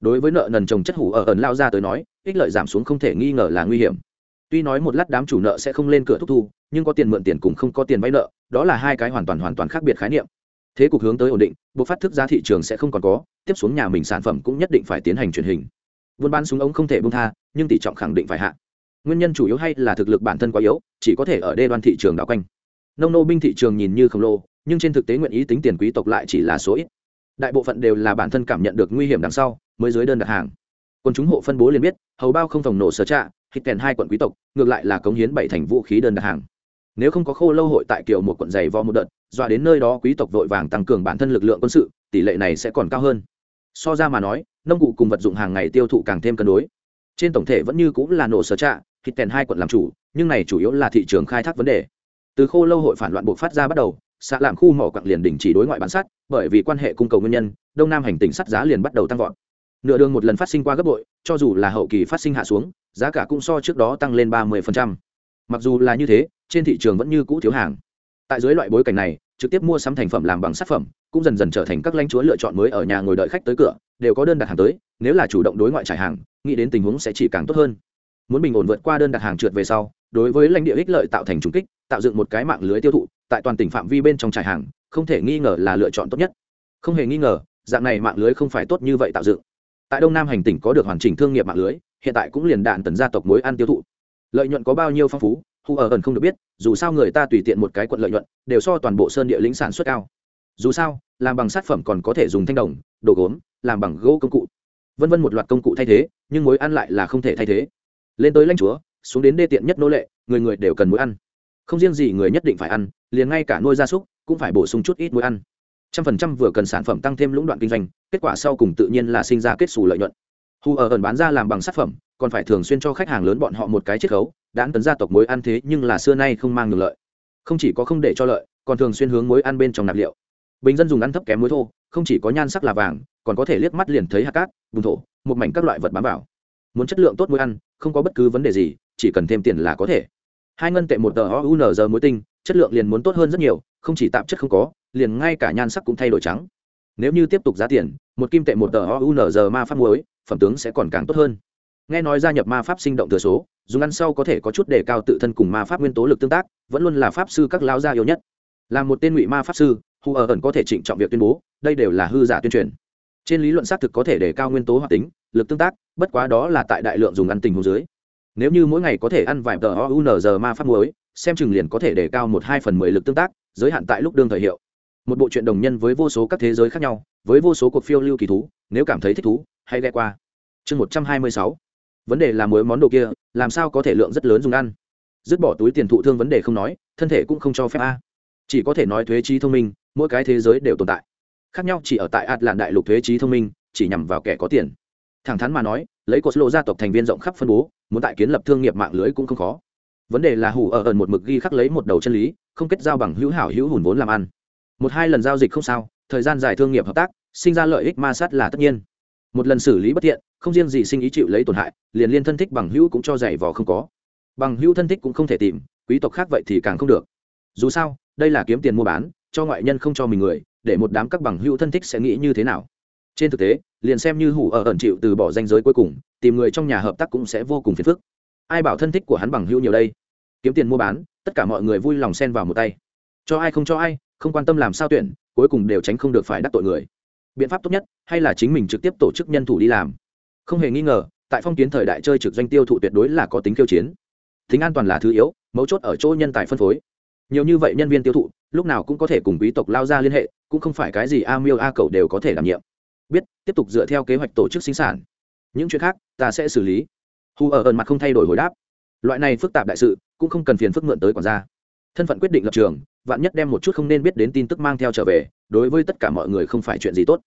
A: Đối với nợ nần trồng chất hủ ở ẩn lao ra tới nói, ích lợi giảm xuống không thể nghi ngờ là nguy hiểm. Tuy nói một lát đám chủ nợ sẽ không lên cửa thúc thu, nhưng có tiền mượn tiền cùng không có tiền vay nợ, đó là hai cái hoàn toàn hoàn toàn khác biệt khái niệm. Thế cục hướng tới ổn định bộ phát thức giá thị trường sẽ không còn có, tiếp xuống nhà mình sản phẩm cũng nhất định phải tiến hành truyền hình. Buôn bán súng ống không thể bung tha, nhưng tỷ trọng khẳng định phải hạ. Nguyên nhân chủ yếu hay là thực lực bản thân quá yếu, chỉ có thể ở đê đoan thị trường đảo quanh. Nông nô binh thị trường nhìn như khổng lồ nhưng trên thực tế nguyện ý tính tiền quý tộc lại chỉ là số ít. Đại bộ phận đều là bản thân cảm nhận được nguy hiểm đằng sau, mới dưới đơn đặt hàng. Quân chúng hộ phân bố liền biết, hầu bao không phòng nổ sở trạ, hít kèn hai quận quý tộc, ngược lại là cống hiến bảy thành vũ khí đơn đặt hàng. Nếu không có khô lâu hội tại kiểu một quận dày vo một đợt, dọa đến nơi đó quý tộc vội vàng tăng cường bản thân lực lượng quân sự, tỷ lệ này sẽ còn cao hơn. So ra mà nói, nông cụ cùng vật dụng hàng ngày tiêu thụ càng thêm cân đối. Trên tổng thể vẫn như cũng là nổ sở trạ, hít kèn hai quận làm chủ, nhưng này chủ yếu là thị trường khai thác vấn đề. Từ khô lâu hội phản loạn buộc phát ra bắt đầu xã làm khu mỏ quặng liền đình chỉ đối ngoại bán sắt, bởi vì quan hệ cung cầu nguyên nhân, đông nam hành tỉnh sắt giá liền bắt đầu tăng vọt. Nửa đường một lần phát sinh qua gấp bội, cho dù là hậu kỳ phát sinh hạ xuống, giá cả cũng so trước đó tăng lên ba mươi mặc dù là như thế, trên thị trường vẫn như cũ thiếu hàng. Tại dưới loại bối cảnh này, trực tiếp mua sắm thành phẩm làm bằng sát phẩm, cũng dần dần trở thành các lãnh chúa lựa chọn mới ở nhà ngồi đợi khách tới cửa, đều có đơn đặt hàng tới, nếu là chủ động đối ngoại trải hàng, nghĩ đến tình huống sẽ chỉ càng tốt hơn. Muốn bình ổn vượt qua đơn đặt hàng trượt về sau, đối với lãnh địa ích lợi tạo thành trùng kích, tạo dựng một cái mạng lưới tiêu thụ tại toàn tỉnh phạm vi bên trong trải hàng, không thể nghi ngờ là lựa chọn tốt nhất. Không hề nghi ngờ, dạng này mạng lưới không phải tốt như vậy tạo dựng. Tại đông nam hành tỉnh có được hoàn chỉnh thương nghiệp mạng lưới, hiện tại cũng liền đạn tần gia tộc mối ăn tiêu thụ. Lợi nhuận có bao nhiêu phong phú, hu ở ẩn không được biết, dù sao người ta tùy tiện một cái quận lợi nhuận, đều so toàn bộ sơn địa lĩnh sản xuất cao. Dù sao, làm bằng sát phẩm còn có thể dùng thanh đồng, đồ gốm, làm bằng gỗ công cụ. Vân vân một loạt công cụ thay thế, nhưng mối ăn lại là không thể thay thế. Lên tới lãnh chúa, xuống đến đê tiện nhất nô lệ, người người đều cần mối ăn. Không riêng gì người nhất định phải ăn liền ngay cả nuôi gia súc cũng phải bổ sung chút ít muối ăn. Trăm phần trăm vừa cần sản phẩm tăng thêm lũng đoạn kinh doanh, kết quả sau cùng tự nhiên là sinh ra kết xù lợi nhuận. Hù ở ẩn bán ra làm bằng sản phẩm, còn phải thường xuyên cho khách hàng lớn bọn họ một cái chiết khấu đãn tấn gia tộc mối ăn thế nhưng là xưa nay không mang được lợi. Không chỉ có không để cho lợi, còn thường xuyên hướng mối ăn bên trong nạp liệu. Bình dân dùng ăn thấp kém muối thô, không chỉ có nhan sắc là vàng, còn có thể liếc mắt liền thấy hạt cát, bùn thổ, một mảnh các loại vật bám vào. Muốn chất lượng tốt muối ăn, không có bất cứ vấn đề gì, chỉ cần thêm tiền là có thể hai ngân tệ một tờ ounz muối tinh, chất lượng liền muốn tốt hơn rất nhiều, không chỉ tạp chất không có, liền ngay cả nhan sắc cũng thay đổi trắng. Nếu như tiếp tục giá tiền, một kim tệ một tờ ounz ma pháp muối, phẩm tướng sẽ còn càng tốt hơn. Nghe nói gia nhập ma pháp sinh động thừa số, dùng ăn sau có thể có chút đề cao tự thân cùng ma pháp nguyên tố lực tương tác, vẫn luôn là pháp sư các lao gia yếu nhất. Là một tên ngụy ma pháp sư hù ở ẩn có thể trịnh trọng việc tuyên bố, đây đều là hư giả tuyên truyền. Trên lý luận xác thực có thể đề cao nguyên tố hoạt tính, lực tương tác, bất quá đó là tại đại lượng dùng ăn tình hồ dưới nếu như mỗi ngày có thể ăn vài tờ unz ma pháp muối, xem chừng liền có thể đề cao một hai phần mười lực tương tác, giới hạn tại lúc đương thời hiệu. Một bộ truyện đồng nhân với vô số các thế giới khác nhau, với vô số cuộc phiêu lưu kỳ thú, nếu cảm thấy thích thú, hãy ghe qua. Chương một trăm hai mươi sáu. Vấn đề là muối món đồ kia, làm sao có thể lượng rất lớn dùng ăn? Dứt bỏ túi tiền thụ thương vấn đề không nói, thân thể cũng không cho phép a. Chỉ có thể nói thuế trí thông minh, mỗi cái thế giới đều tồn tại. Khác nhau chỉ ở tại ạt làn đại lục thuế trí thông minh, chỉ nhằm vào kẻ có tiền. Thẳng thắn mà nói lấy cột lộ gia tộc thành viên rộng khắp phân bố, muốn tại kiến lập thương nghiệp mạng lưới cũng không khó. Vấn đề là hủ ở ẩn một mực ghi khắc lấy một đầu chân lý, không kết giao bằng hữu hảo hữu hùn vốn làm ăn. Một hai lần giao dịch không sao, thời gian dài thương nghiệp hợp tác, sinh ra lợi ích ma sát là tất nhiên. Một lần xử lý bất thiện không riêng gì sinh ý chịu lấy tổn hại, liền liên thân thích bằng hữu cũng cho giày vò không có. Bằng hữu thân thích cũng không thể tìm, quý tộc khác vậy thì càng không được. Dù sao, đây là kiếm tiền mua bán, cho ngoại nhân không cho mình người, để một đám các bằng hữu thân thích sẽ nghĩ như thế nào? Trên thực tế, liền xem như hủ ở ẩn chịu từ bỏ danh giới cuối cùng, tìm người trong nhà hợp tác cũng sẽ vô cùng phiền phức. Ai bảo thân thích của hắn bằng hữu nhiều đây? Kiếm tiền mua bán, tất cả mọi người vui lòng xen vào một tay. Cho ai không cho ai, không quan tâm làm sao tuyển, cuối cùng đều tránh không được phải đắc tội người. Biện pháp tốt nhất, hay là chính mình trực tiếp tổ chức nhân thủ đi làm. Không hề nghi ngờ, tại phong kiến thời đại chơi trực doanh tiêu thụ tuyệt đối là có tính khiêu chiến. Tính an toàn là thứ yếu, mấu chốt ở chỗ nhân tài phân phối. Nhiều như vậy nhân viên tiêu thụ, lúc nào cũng có thể cùng quý tộc lao ra liên hệ, cũng không phải cái gì a miêu a cầu đều có thể đảm nhiệm tiếp tục dựa theo kế hoạch tổ chức sinh sản. Những chuyện khác, ta sẽ xử lý. Hù ở ẩn mặt không thay đổi hồi đáp. Loại này phức tạp đại sự, cũng không cần phiền phức mượn tới quản gia. Thân phận quyết định lập trường, vạn nhất đem một chút không nên biết đến tin tức mang theo trở về, đối với tất cả mọi người không phải chuyện gì tốt.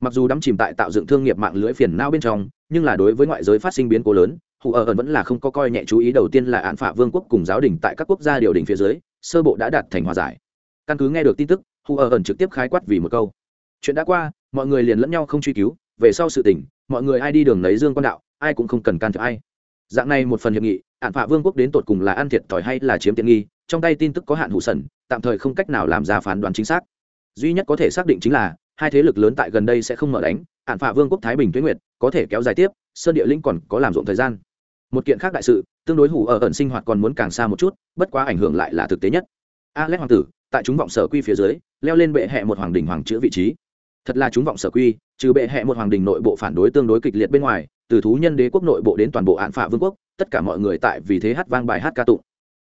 A: Mặc dù đắm chìm tại tạo dựng thương nghiệp mạng lưới phiền não bên trong, nhưng là đối với ngoại giới phát sinh biến cố lớn hù ở ẩn vẫn là không có coi nhẹ chú ý đầu tiên là án phả vương quốc cùng giáo đình tại các quốc gia điều đình phía dưới, sơ bộ đã đạt thành hòa giải. Căn cứ nghe được tin tức hù ở ẩn trực tiếp khái quát vì một câu chuyện đã qua, mọi người liền lẫn nhau không truy cứu, về sau sự tình, mọi người ai đi đường lấy dương quan đạo, ai cũng không cần can thiệp ai. Dạng này một phần hiệp nghị ạn phạ vương quốc đến tột cùng là ăn thiệt thòi hay là chiếm tiện nghi, trong tay tin tức có hạn hủ sần, tạm thời không cách nào làm ra phán đoán chính xác. Duy nhất có thể xác định chính là, hai thế lực lớn tại gần đây sẽ không mở đánh hạn phạ vương quốc thái bình tuyến nguyệt có thể kéo dài tiếp, sơn địa linh còn có làm rộn thời gian. Một kiện khác đại sự, tương đối hủ ở ẩn sinh hoạt còn muốn càng xa một chút, bất quá ảnh hưởng lại là thực tế nhất. Alex hoàng tử, tại chúng vọng sở quy phía dưới, leo lên bệ hẹ một hoàng đình hoàng chữ vị trí thật là chúng vọng sở quy, trừ bệ hẹ một hoàng đình nội bộ phản đối tương đối kịch liệt bên ngoài, từ thú nhân đế quốc nội bộ đến toàn bộ hạn phả vương quốc, tất cả mọi người tại vì thế hát vang bài hát ca tụng.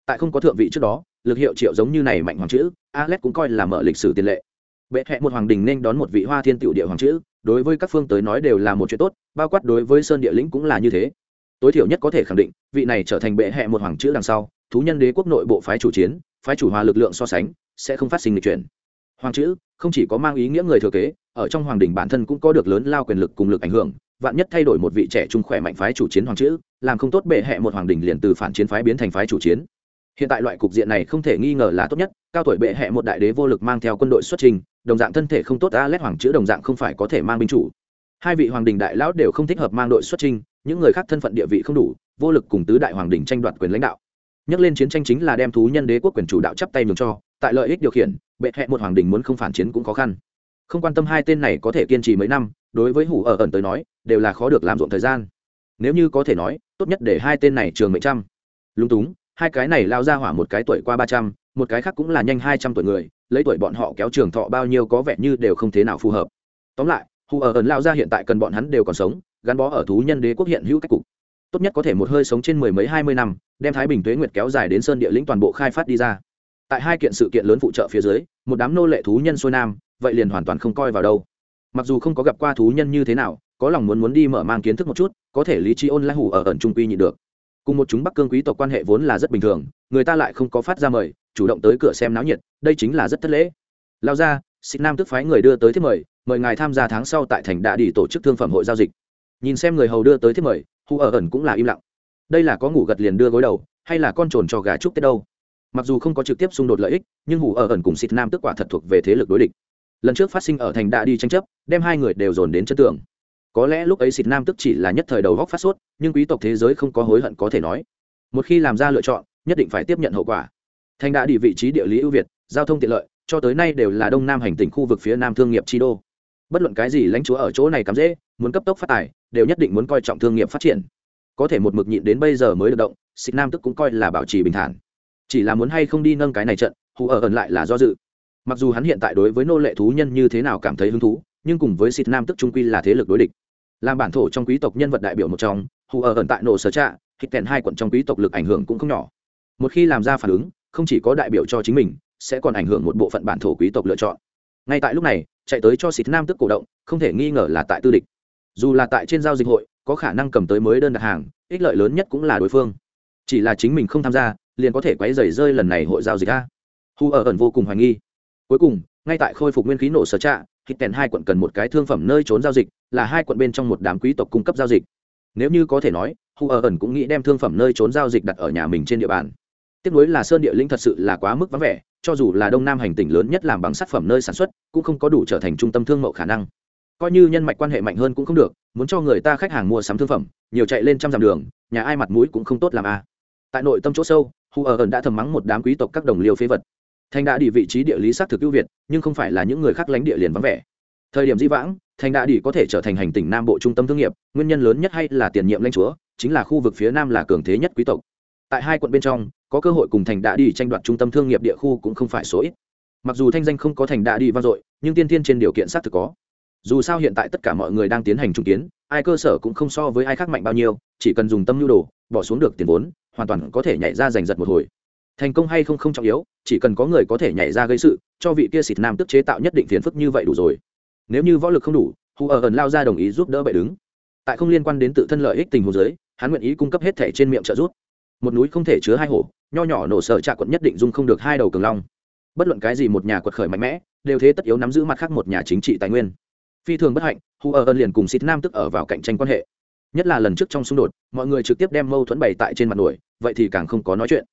A: Tại không có thượng vị trước đó, lực hiệu triệu giống như này mạnh hoàng chữ alex cũng coi là mở lịch sử tiền lệ. Bệ hẹ một hoàng đình nên đón một vị hoa thiên tiểu địa hoàng chữ, đối với các phương tới nói đều là một chuyện tốt, bao quát đối với sơn địa lĩnh cũng là như thế. Tối thiểu nhất có thể khẳng định, vị này trở thành bệ hẹ một hoàng chữ đằng sau, thú nhân đế quốc nội bộ phái chủ chiến, phái chủ hòa lực lượng so sánh, sẽ không phát sinh lịch chuyển. Hoàng chữ không chỉ có mang ý nghĩa người thừa kế ở trong hoàng đình bản thân cũng có được lớn lao quyền lực cùng lực ảnh hưởng, vạn nhất thay đổi một vị trẻ trung khỏe mạnh phái chủ chiến hoàng chữ, làm không tốt bệ hẹ một hoàng đình liền từ phản chiến phái biến thành phái chủ chiến. Hiện tại loại cục diện này không thể nghi ngờ là tốt nhất, cao tuổi bệ hẹ một đại đế vô lực mang theo quân đội xuất trình, đồng dạng thân thể không tốt a lét hoàng chữ đồng dạng không phải có thể mang binh chủ. Hai vị hoàng đình đại lão đều không thích hợp mang đội xuất trình, những người khác thân phận địa vị không đủ, vô lực cùng tứ đại hoàng đình tranh đoạt quyền lãnh đạo. Nhắc lên chiến tranh chính là đem thú nhân đế quốc quyền chủ đạo chắp tay nhường cho, tại lợi ích điều khiển, bệ hẹ một hoàng đình muốn không phản chiến cũng khó khăn không quan tâm hai tên này có thể kiên trì mấy năm, đối với hủ ở ẩn tới nói, đều là khó được làm ruộng thời gian. Nếu như có thể nói, tốt nhất để hai tên này trường mệnh trăm. Lúng túng, hai cái này lao ra hỏa một cái tuổi qua ba trăm, một cái khác cũng là nhanh hai trăm tuổi người, lấy tuổi bọn họ kéo trường thọ bao nhiêu có vẻ như đều không thế nào phù hợp. Tóm lại hù ở ẩn lao ra hiện tại cần bọn hắn đều còn sống, gắn bó ở thú nhân đế quốc hiện hữu cách cục. Tốt nhất có thể một hơi sống trên mười mấy hai mươi năm, đem thái bình tuế nguyệt kéo dài đến sơn địa lĩnh toàn bộ khai phát đi ra. Tại hai kiện sự kiện lớn phụ trợ phía dưới, một đám nô lệ thú nhân xuôi nam vậy liền hoàn toàn không coi vào đâu. Mặc dù không có gặp qua thú nhân như thế nào, có lòng muốn muốn đi mở mang kiến thức một chút, có thể lý trí ôn lại hủ ở ẩn trung quy nhị được. Cùng một chúng bắc cương quý tộc quan hệ vốn là rất bình thường, người ta lại không có phát ra mời, chủ động tới cửa xem náo nhiệt, đây chính là rất thất lễ. Lao ra xích nam tức phái người đưa tới thiết mời mời ngài tham gia tháng sau tại thành đạ đi tổ chức thương phẩm hội giao dịch. Nhìn xem người hầu đưa tới thiết mời hù ở ẩn cũng là im lặng. Đây là có ngủ gật liền đưa gối đầu, hay là con trồn cho gà trúc tết đâu? Mặc dù không có trực tiếp xung đột lợi ích, nhưng hù ở ẩn cùng xịt nam tức quả thật thuộc về thế lực đối địch lần trước phát sinh ở thành đạ đi tranh chấp, đem hai người đều dồn đến chân tường. Có lẽ lúc ấy xịt nam tức chỉ là nhất thời đầu góc phát sốt, nhưng quý tộc thế giới không có hối hận có thể nói. Một khi làm ra lựa chọn, nhất định phải tiếp nhận hậu quả. Thành đã đi vị trí địa lý ưu việt, giao thông tiện lợi, cho tới nay đều là đông nam hành tỉnh khu vực phía nam thương nghiệp chi đô. Bất luận cái gì lãnh chúa ở chỗ này cắm dễ, muốn cấp tốc phát tài, đều nhất định muốn coi trọng thương nghiệp phát triển. Có thể một mực nhịn đến bây giờ mới được động, xịt nam tức cũng coi là bảo trì bình thản. Chỉ là muốn hay không đi nâng cái này trận, hù ở ẩn lại là do dự mặc dù hắn hiện tại đối với nô lệ thú nhân như thế nào cảm thấy hứng thú, nhưng cùng với xịt nam tức trung quy là thế lực đối địch. Làm bản thổ trong quý tộc nhân vật đại biểu một trong, hù ở ẩn tại nổ sở trạ hít kèn hai quận trong quý tộc lực ảnh hưởng cũng không nhỏ. Một khi làm ra phản ứng, không chỉ có đại biểu cho chính mình, sẽ còn ảnh hưởng một bộ phận bản thổ quý tộc lựa chọn. Ngay tại lúc này, chạy tới cho xịt nam tức cổ động, không thể nghi ngờ là tại tư địch. Dù là tại trên giao dịch hội, có khả năng cầm tới mới đơn đặt hàng, ích lợi lớn nhất cũng là đối phương. Chỉ là chính mình không tham gia, liền có thể quấy rầy rơi lần này hội giao dịch a. Hù ở ẩn vô cùng hoài nghi cuối cùng, ngay tại khôi phục nguyên khí nổ sở trạ hít kèn hai quận cần một cái thương phẩm nơi trốn giao dịch, là hai quận bên trong một đám quý tộc cung cấp giao dịch. Nếu như có thể nói, hu ở ẩn cũng nghĩ đem thương phẩm nơi trốn giao dịch đặt ở nhà mình trên địa bàn. Tiếp nối là sơn địa linh thật sự là quá mức vắng vẻ, cho dù là đông nam hành tỉnh lớn nhất làm bằng sản phẩm nơi sản xuất, cũng không có đủ trở thành trung tâm thương mậu khả năng. Coi như nhân mạch quan hệ mạnh hơn cũng không được, muốn cho người ta khách hàng mua sắm thương phẩm, nhiều chạy lên trăm dặm đường, nhà ai mặt mũi cũng không tốt làm a. Tại nội tâm chỗ sâu, hu ở ẩn đã thầm mắng một đám quý tộc các đồng liêu phế vật thành đã đi vị trí địa lý xác thực ưu việt, nhưng không phải là những người khác lánh địa liền vắng vẻ. Thời điểm di vãng, thành đã đi có thể trở thành hành tỉnh nam bộ trung tâm thương nghiệp, nguyên nhân lớn nhất hay là tiền nhiệm lãnh chúa, chính là khu vực phía nam là cường thế nhất quý tộc. Tại hai quận bên trong, có cơ hội cùng thành đã đi tranh đoạt trung tâm thương nghiệp địa khu cũng không phải số ít. Mặc dù thanh danh không có thành đã đi vang dội, nhưng tiên tiên trên điều kiện xác thực có. Dù sao hiện tại tất cả mọi người đang tiến hành trùng kiến, ai cơ sở cũng không so với ai khác mạnh bao nhiêu, chỉ cần dùng tâm nhu đồ, bỏ xuống được tiền vốn, hoàn toàn có thể nhảy ra giành giật một hồi thành công hay không không trọng yếu, chỉ cần có người có thể nhảy ra gây sự, cho vị kia xịt nam tức chế tạo nhất định phiền phức như vậy đủ rồi. Nếu như võ lực không đủ hù ở ẩn lao ra đồng ý giúp đỡ bệ đứng. Tại không liên quan đến tự thân lợi ích tình hồ giới hắn nguyện ý cung cấp hết thẻ trên miệng trợ giúp. Một núi không thể chứa hai hổ, nho nhỏ nổ sợ trạ quận nhất định dung không được hai đầu cường long. Bất luận cái gì một nhà quật khởi mạnh mẽ, đều thế tất yếu nắm giữ mặt khác một nhà chính trị tài nguyên. Phi thường bất hạnh, hu ở ẩn liền cùng xịt nam tức ở vào cạnh tranh quan hệ. Nhất là lần trước trong xung đột, mọi người trực tiếp đem mâu thuẫn bày tại trên mặt nổi, vậy thì càng không có nói chuyện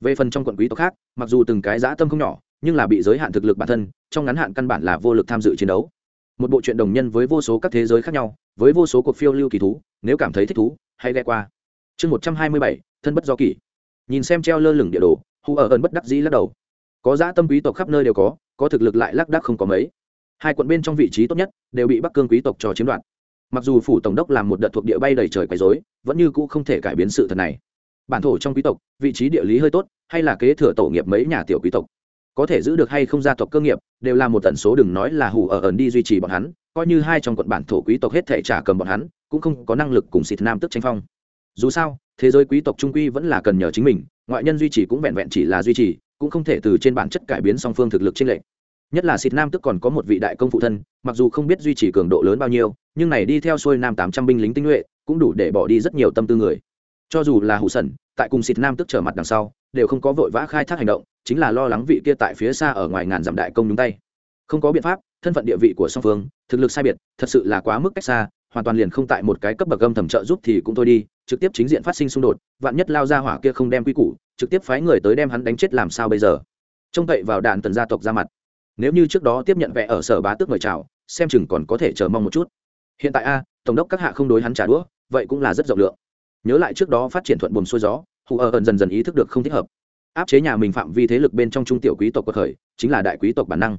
A: về phần trong quận quý tộc khác, mặc dù từng cái dã tâm không nhỏ, nhưng là bị giới hạn thực lực bản thân, trong ngắn hạn căn bản là vô lực tham dự chiến đấu. Một bộ truyện đồng nhân với vô số các thế giới khác nhau, với vô số cuộc phiêu lưu kỳ thú, nếu cảm thấy thích thú, hãy ghe qua. Chương một trăm hai mươi bảy, thân bất do kỷ. Nhìn xem treo lơ lửng địa đồ, hù ở ẩn bất đắc dĩ lắc đầu. Có dã tâm quý tộc khắp nơi đều có có thực lực lại lác đác không có mấy. Hai quận bên trong vị trí tốt nhất, đều bị bắc cương quý tộc cho chiếm đoạt. Mặc dù phủ tổng đốc làm một đợt thuộc địa bay đầy trời quấy dối vẫn như cũ không thể cải biến sự thật này bản thổ trong quý tộc, vị trí địa lý hơi tốt, hay là kế thừa tổ nghiệp mấy nhà tiểu quý tộc. Có thể giữ được hay không gia tộc cơ nghiệp, đều là một tần số đừng nói là hủ ở ẩn đi duy trì bọn hắn, coi như hai trong quận bản thổ quý tộc hết thể trả cầm bọn hắn, cũng không có năng lực cùng xịt nam tức tranh phong. Dù sao, thế giới quý tộc trung quy vẫn là cần nhờ chính mình, ngoại nhân duy trì cũng vẹn vẹn chỉ là duy trì, cũng không thể từ trên bản chất cải biến song phương thực lực trên lệ nhất là xịt nam tức còn có một vị đại công phụ thân, mặc dù không biết duy trì cường độ lớn bao nhiêu, nhưng này đi theo xuôi nam tám trăm binh lính tinh nhuệ, cũng đủ để bỏ đi rất nhiều tâm tư người cho dù là hủ sẩn tại cùng xịt nam tức trở mặt đằng sau, đều không có vội vã khai thác hành động, chính là lo lắng vị kia tại phía xa ở ngoài ngàn dặm đại công nhúng tay. Không có biện pháp, thân phận địa vị của song phương, thực lực sai biệt, thật sự là quá mức cách xa, hoàn toàn liền không tại một cái cấp bậc âm thầm trợ giúp thì cũng thôi đi, trực tiếp chính diện phát sinh xung đột, vạn nhất lao ra hỏa kia không đem quy củ, trực tiếp phái người tới đem hắn đánh chết làm sao bây giờ? Trông cậy vào đạn tần gia tộc ra mặt. Nếu như trước đó tiếp nhận vẽ ở sở bá tước mời chào, xem chừng còn có thể chờ mong một chút. Hiện tại a, tổng đốc các hạ không đối hắn trả đũa, vậy cũng là rất rộng lượng nhớ lại trước đó phát triển thuận buồm xuôi gió, hù ở ẩn dần dần ý thức được không thích hợp. Áp chế nhà mình phạm vi thế lực bên trong trung tiểu quý tộc quật khởi, chính là đại quý tộc bản năng.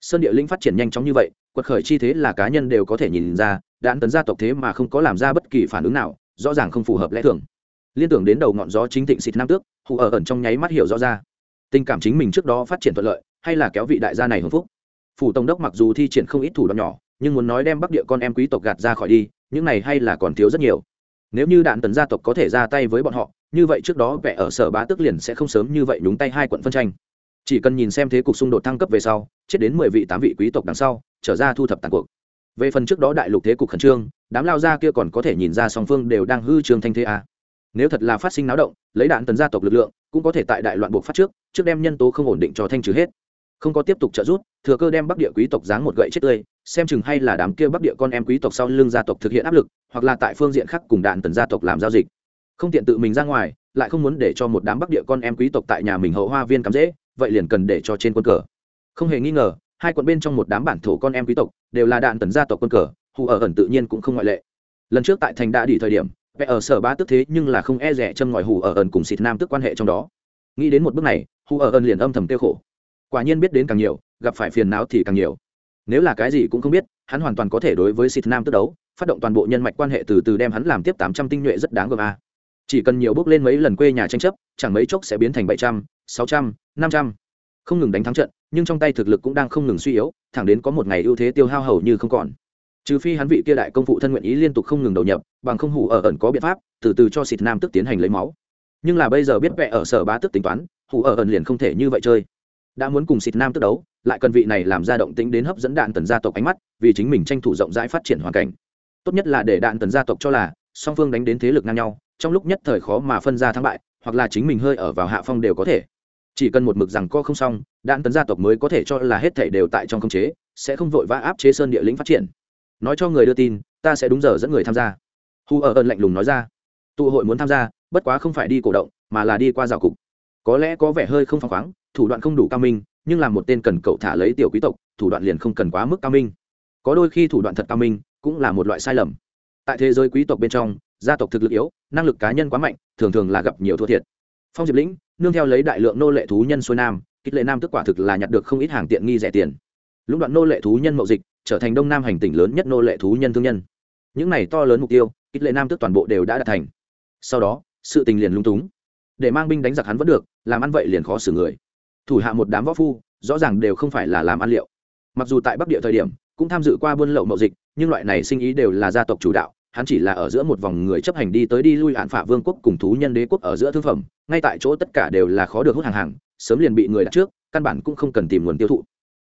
A: Sơn địa linh phát triển nhanh chóng như vậy, quật khởi chi thế là cá nhân đều có thể nhìn ra, đạn tấn gia tộc thế mà không có làm ra bất kỳ phản ứng nào, rõ ràng không phù hợp lẽ thường. Liên tưởng đến đầu ngọn gió chính thịnh xịt nam tước, hù ở ẩn trong nháy mắt hiểu rõ ra tình cảm chính mình trước đó phát triển thuận lợi, hay là kéo vị đại gia này hưng phúc. Phủ tổng đốc mặc dù thi triển không ít thủ đoạn nhỏ, nhưng muốn nói đem bắc địa con em quý tộc gạt ra khỏi đi, những này hay là còn thiếu rất nhiều nếu như đạn tấn gia tộc có thể ra tay với bọn họ, như vậy trước đó vẻ ở sở bá tức liền sẽ không sớm như vậy nhúng tay hai quận phân tranh. Chỉ cần nhìn xem thế cục xung đột thăng cấp về sau, chết đến mười vị tám vị quý tộc đằng sau, trở ra thu thập tàn cuộc. Về phần trước đó đại lục thế cục khẩn trương, đám lao gia kia còn có thể nhìn ra song phương đều đang hư trương thanh thế a. Nếu thật là phát sinh náo động, lấy đạn tấn gia tộc lực lượng, cũng có thể tại đại loạn buộc phát trước trước đem nhân tố không ổn định cho thanh trừ hết không có tiếp tục trợ giúp, thừa cơ đem bắc địa quý tộc giáng một gậy chết tươi, xem chừng hay là đám kia bắc địa con em quý tộc sau lưng gia tộc thực hiện áp lực, hoặc là tại phương diện khác cùng đạn tần gia tộc làm giao dịch. Không tiện tự mình ra ngoài, lại không muốn để cho một đám bắc địa con em quý tộc tại nhà mình hậu hoa viên cắm dễ, vậy liền cần để cho trên quân cờ. Không hề nghi ngờ, hai quận bên trong một đám bản thổ con em quý tộc đều là đạn tần gia tộc quân cờ, hù ở ẩn tự nhiên cũng không ngoại lệ. Lần trước tại thành đã đi thời điểm vẽ ở sở ba tức thế nhưng là không e rẻ châm ngòi hù ở ẩn cùng xịt nam tức quan hệ trong đó. Nghĩ đến một bước này, hù ở ẩn liền âm thầm tiêu khổ quả nhiên biết đến càng nhiều, gặp phải phiền não thì càng nhiều. Nếu là cái gì cũng không biết, hắn hoàn toàn có thể đối với xịt nam tức đấu, phát động toàn bộ nhân mạch quan hệ từ từ đem hắn làm tiếp tám trăm tinh nhuệ rất đáng gờm a. Chỉ cần nhiều bước lên mấy lần quê nhà tranh chấp, chẳng mấy chốc sẽ biến thành bảy trăm, sáu trăm, năm trăm. Không ngừng đánh thắng trận, nhưng trong tay thực lực cũng đang không ngừng suy yếu, thẳng đến có một ngày ưu thế tiêu hao hầu như không còn. Trừ phi hắn vị kia đại công phụ thân nguyện ý liên tục không ngừng đầu nhập, bằng không hủ ở ẩn có biện pháp, từ từ cho xịt nam tức tiến hành lấy máu. Nhưng là bây giờ biết vẽ ở sở bá tức tính toán hủ ở ẩn liền không thể như vậy chơi đã muốn cùng xịt nam tức đấu, lại cần vị này làm ra động tính đến hấp dẫn đạn tần gia tộc ánh mắt, vì chính mình tranh thủ rộng rãi phát triển hoàn cảnh. Tốt nhất là để đạn tần gia tộc cho là, song phương đánh đến thế lực ngang nhau, trong lúc nhất thời khó mà phân ra thắng bại, hoặc là chính mình hơi ở vào hạ phong đều có thể. Chỉ cần một mực rằng co không xong, đạn tấn gia tộc mới có thể cho là hết thể đều tại trong khống chế, sẽ không vội vã áp chế sơn địa lĩnh phát triển. Nói cho người đưa tin, ta sẽ đúng giờ dẫn người tham gia. Hu ở ơn lạnh lùng nói ra. Tụ hội muốn tham gia, bất quá không phải đi cổ động, mà là đi qua rào cục. Có lẽ có vẻ hơi không phăng khoáng thủ đoạn không đủ cao minh, nhưng là một tên cần cậu thả lấy tiểu quý tộc, thủ đoạn liền không cần quá mức cao minh. Có đôi khi thủ đoạn thật cao minh cũng là một loại sai lầm. Tại thế giới quý tộc bên trong, gia tộc thực lực yếu, năng lực cá nhân quá mạnh, thường thường là gặp nhiều thua thiệt. Phong diệp lĩnh nương theo lấy đại lượng nô lệ thú nhân xuôi nam, kích lệ nam tức quả thực là nhặt được không ít hàng tiện nghi rẻ tiền. Lũng đoạn nô lệ thú nhân mậu dịch trở thành đông nam hành tỉnh lớn nhất nô lệ thú nhân thương nhân. Những này to lớn mục tiêu, kích lệ nam tức toàn bộ đều đã đạt thành. Sau đó, sự tình liền lung túng. Để mang binh đánh giặc hắn vẫn được, làm ăn vậy liền khó xử người thủ hạ một đám võ phu, rõ ràng đều không phải là làm ăn liệu. Mặc dù tại bắc địa thời điểm, cũng tham dự qua buôn lậu mậu dịch, nhưng loại này sinh ý đều là gia tộc chủ đạo, hắn chỉ là ở giữa một vòng người chấp hành đi tới đi lui hạn phả vương quốc cùng thú nhân đế quốc ở giữa thương phẩm, ngay tại chỗ tất cả đều là khó được hút hàng hàng, sớm liền bị người đặt trước, căn bản cũng không cần tìm nguồn tiêu thụ.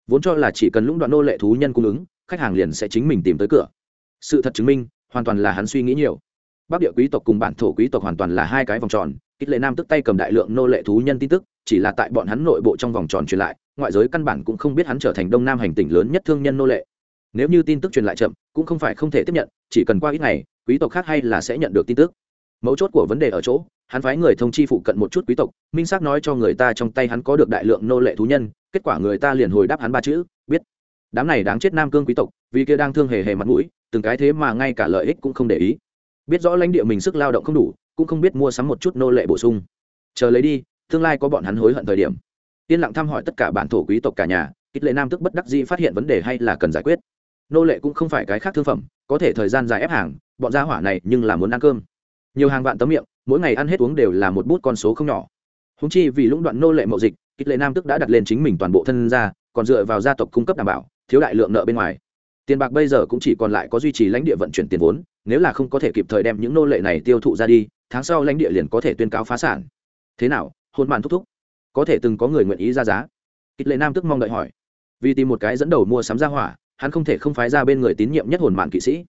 A: Vốn cho là chỉ cần lũng đoạn nô lệ thú nhân cung ứng, khách hàng liền sẽ chính mình tìm tới cửa. Sự thật chứng minh, hoàn toàn là hắn suy nghĩ nhiều. Bắc địa quý tộc cùng bản thổ quý tộc hoàn toàn là hai cái vòng tròn, kích lệ nam tức tay cầm đại lượng nô lệ thú nhân tin tức chỉ là tại bọn hắn nội bộ trong vòng tròn truyền lại, ngoại giới căn bản cũng không biết hắn trở thành đông nam hành tỉnh lớn nhất thương nhân nô lệ. Nếu như tin tức truyền lại chậm, cũng không phải không thể tiếp nhận, chỉ cần qua ít ngày, quý tộc khác hay là sẽ nhận được tin tức. Mấu chốt của vấn đề ở chỗ, hắn phái người thông chi phụ cận một chút quý tộc, minh xác nói cho người ta trong tay hắn có được đại lượng nô lệ thú nhân, kết quả người ta liền hồi đáp hắn ba chữ, biết. Đám này đáng chết nam cương quý tộc, vì kia đang thương hề hề mặt mũi, từng cái thế mà ngay cả lợi ích cũng không để ý. Biết rõ lãnh địa mình sức lao động không đủ, cũng không biết mua sắm một chút nô lệ bổ sung. Chờ lấy đi tương lai có bọn hắn hối hận thời điểm. Yên lặng thăm hỏi tất cả bản thổ quý tộc cả nhà, kích lệ nam tức bất đắc dĩ phát hiện vấn đề hay là cần giải quyết. Nô lệ cũng không phải cái khác thương phẩm, có thể thời gian dài ép hàng, bọn gia hỏa này nhưng là muốn ăn cơm. Nhiều hàng vạn tấm miệng, mỗi ngày ăn hết uống đều là một bút con số không nhỏ. Húng chi vì lũng đoạn nô lệ mậu dịch, kích lệ nam tức đã đặt lên chính mình toàn bộ thân ra còn dựa vào gia tộc cung cấp đảm bảo, thiếu đại lượng nợ bên ngoài. Tiền bạc bây giờ cũng chỉ còn lại có duy trì lãnh địa vận chuyển tiền vốn, nếu là không có thể kịp thời đem những nô lệ này tiêu thụ ra đi, tháng sau lãnh địa liền có thể tuyên cáo phá sản. Thế nào? Hôn màn thúc thúc. Có thể từng có người nguyện ý ra giá. Kích lệ nam tức mong đợi hỏi. Vì tìm một cái dẫn đầu mua sắm ra hỏa, hắn không thể không phái ra bên người tín nhiệm nhất hồn mạn kỵ sĩ.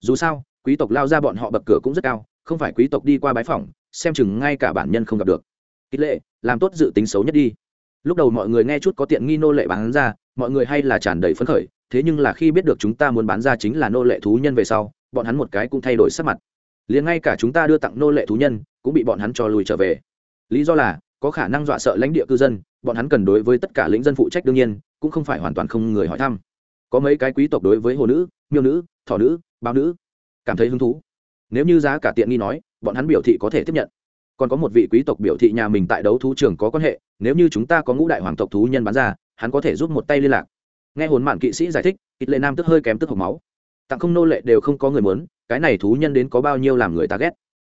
A: Dù sao, quý tộc lao ra bọn họ bậc cửa cũng rất cao, không phải quý tộc đi qua bái phòng xem chừng ngay cả bản nhân không gặp được. Kích lệ, làm tốt dự tính xấu nhất đi. Lúc đầu mọi người nghe chút có tiện nghi nô lệ bán ra, mọi người hay là tràn đầy phấn khởi, thế nhưng là khi biết được chúng ta muốn bán ra chính là nô lệ thú nhân về sau, bọn hắn một cái cũng thay đổi sắc mặt. Liền ngay cả chúng ta đưa tặng nô lệ thú nhân, cũng bị bọn hắn cho lùi trở về lý do là, có khả năng dọa sợ lãnh địa cư dân, bọn hắn cần đối với tất cả lĩnh dân phụ trách đương nhiên, cũng không phải hoàn toàn không người hỏi thăm. Có mấy cái quý tộc đối với hồ nữ, miêu nữ, thỏ nữ bao nữ, cảm thấy hứng thú. Nếu như giá cả tiện nghi nói, bọn hắn biểu thị có thể tiếp nhận. Còn có một vị quý tộc biểu thị nhà mình tại đấu thú trường có quan hệ, nếu như chúng ta có ngũ đại hoàng tộc thú nhân bán ra, hắn có thể giúp một tay liên lạc. Nghe hồn mạn kỵ sĩ giải thích ít lệ nam tức hơi kém tức hộc máu. Tặng không nô lệ đều không có người muốn, cái này thú nhân đến có bao nhiêu làm người ta ghét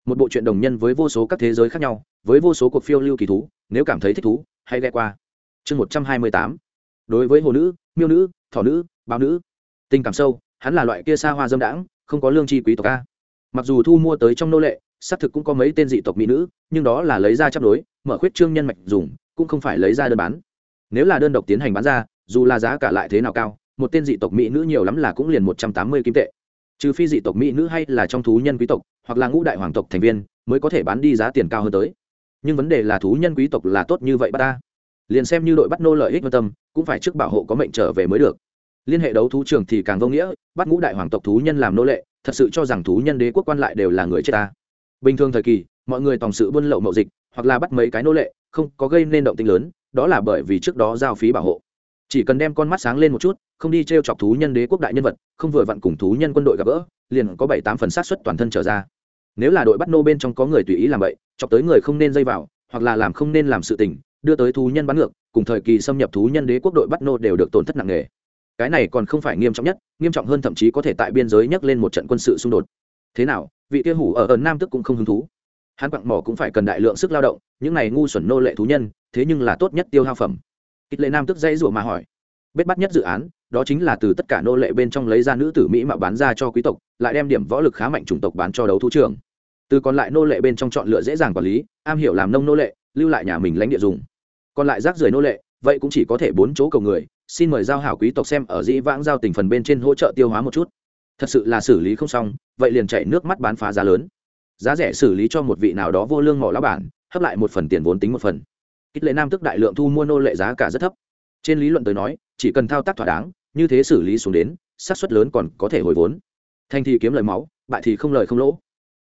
A: một bộ truyện đồng nhân với vô số các thế giới khác nhau, với vô số cuộc phiêu lưu kỳ thú, nếu cảm thấy thích thú, hãy ghé qua. Chương một trăm hai mươi tám. Đối với hồ nữ, miêu nữ, thỏ nữ, báo nữ. Tình cảm sâu, hắn là loại kia xa hoa dâm đãng, không có lương tri quý tộc ca mặc dù thu mua tới trong nô lệ, xác thực cũng có mấy tên dị tộc mỹ nữ, nhưng đó là lấy ra chấp đối, mở khuyết trương nhân mạch dùng, cũng không phải lấy ra đơn bán. Nếu là đơn độc tiến hành bán ra, dù là giá cả lại thế nào cao, một tên dị tộc mỹ nữ nhiều lắm là cũng liền một trăm tám mươi kim tệ trừ phi dị tộc mỹ nữ hay là trong thú nhân quý tộc, hoặc là ngũ đại hoàng tộc thành viên, mới có thể bán đi giá tiền cao hơn tới. Nhưng vấn đề là thú nhân quý tộc là tốt như vậy bắt ta. Liền xem như đội bắt nô lợi ích quan tâm, cũng phải trước bảo hộ có mệnh trở về mới được. Liên hệ đấu thú trường thì càng vô nghĩa, bắt ngũ đại hoàng tộc thú nhân làm nô lệ, thật sự cho rằng thú nhân đế quốc quan lại đều là người chết ta. Bình thường thời kỳ, mọi người tòng sự buôn lậu mậu dịch, hoặc là bắt mấy cái nô lệ, không có gây nên động tinh lớn, đó là bởi vì trước đó giao phí bảo hộ chỉ cần đem con mắt sáng lên một chút, không đi t r e o chọc thú nhân đế quốc đại nhân vật, không vừa vặn cùng thú nhân quân đội gặp gỡ, liền có bảy tám phần sát xuất toàn thân trở ra. Nếu là đội bắt nô bên trong có người tùy ý làm vậy chọc tới người không nên dây vào, hoặc là làm không nên làm sự tình, đưa tới thú nhân bắn ngược, cùng thời kỳ xâm nhập thú nhân đế quốc đội bắt nô đều được tổn thất nặng nề. Cái này còn không phải nghiêm trọng nhất, nghiêm trọng hơn thậm chí có thể tại biên giới nhắc lên một trận quân sự xung đột. Thế nào, vị kia hủ ở ẩn nam tức cũng không hứng thú. Hắn quặng mỏ cũng phải cần đại lượng sức lao động, những này ngu xuẩn nô lệ thú nhân, thế nhưng là tốt nhất tiêu hao phẩm kịch lệ nam tức dây rủa mà hỏi bết bắt nhất dự án, đó chính là từ tất cả nô lệ bên trong lấy ra nữ tử mỹ mà bán ra cho quý tộc, lại đem điểm võ lực khá mạnh chủng tộc bán cho đấu thú trường. Từ còn lại nô lệ bên trong chọn lựa dễ dàng quản lý, am hiểu làm nông nô lệ, lưu lại nhà mình lãnh địa dùng. Còn lại rác rưởi nô lệ, vậy cũng chỉ có thể bốn chỗ cầu người, xin mời giao hảo quý tộc xem ở dĩ vãng giao tình phần bên trên hỗ trợ tiêu hóa một chút. Thật sự là xử lý không xong, vậy liền chạy nước mắt bán phá giá lớn. Giá rẻ xử lý cho một vị nào đó vô lương mỏ lá bản, hấp lại một phần tiền vốn tính một phần kích lệ nam tức đại lượng thu mua nô lệ giá cả rất thấp. Trên lý luận tới nói, chỉ cần thao tác thỏa đáng, như thế xử lý xuống đến, xác suất lớn còn có thể hồi vốn. Thành thì kiếm lời máu, bại thì không lời không lỗ.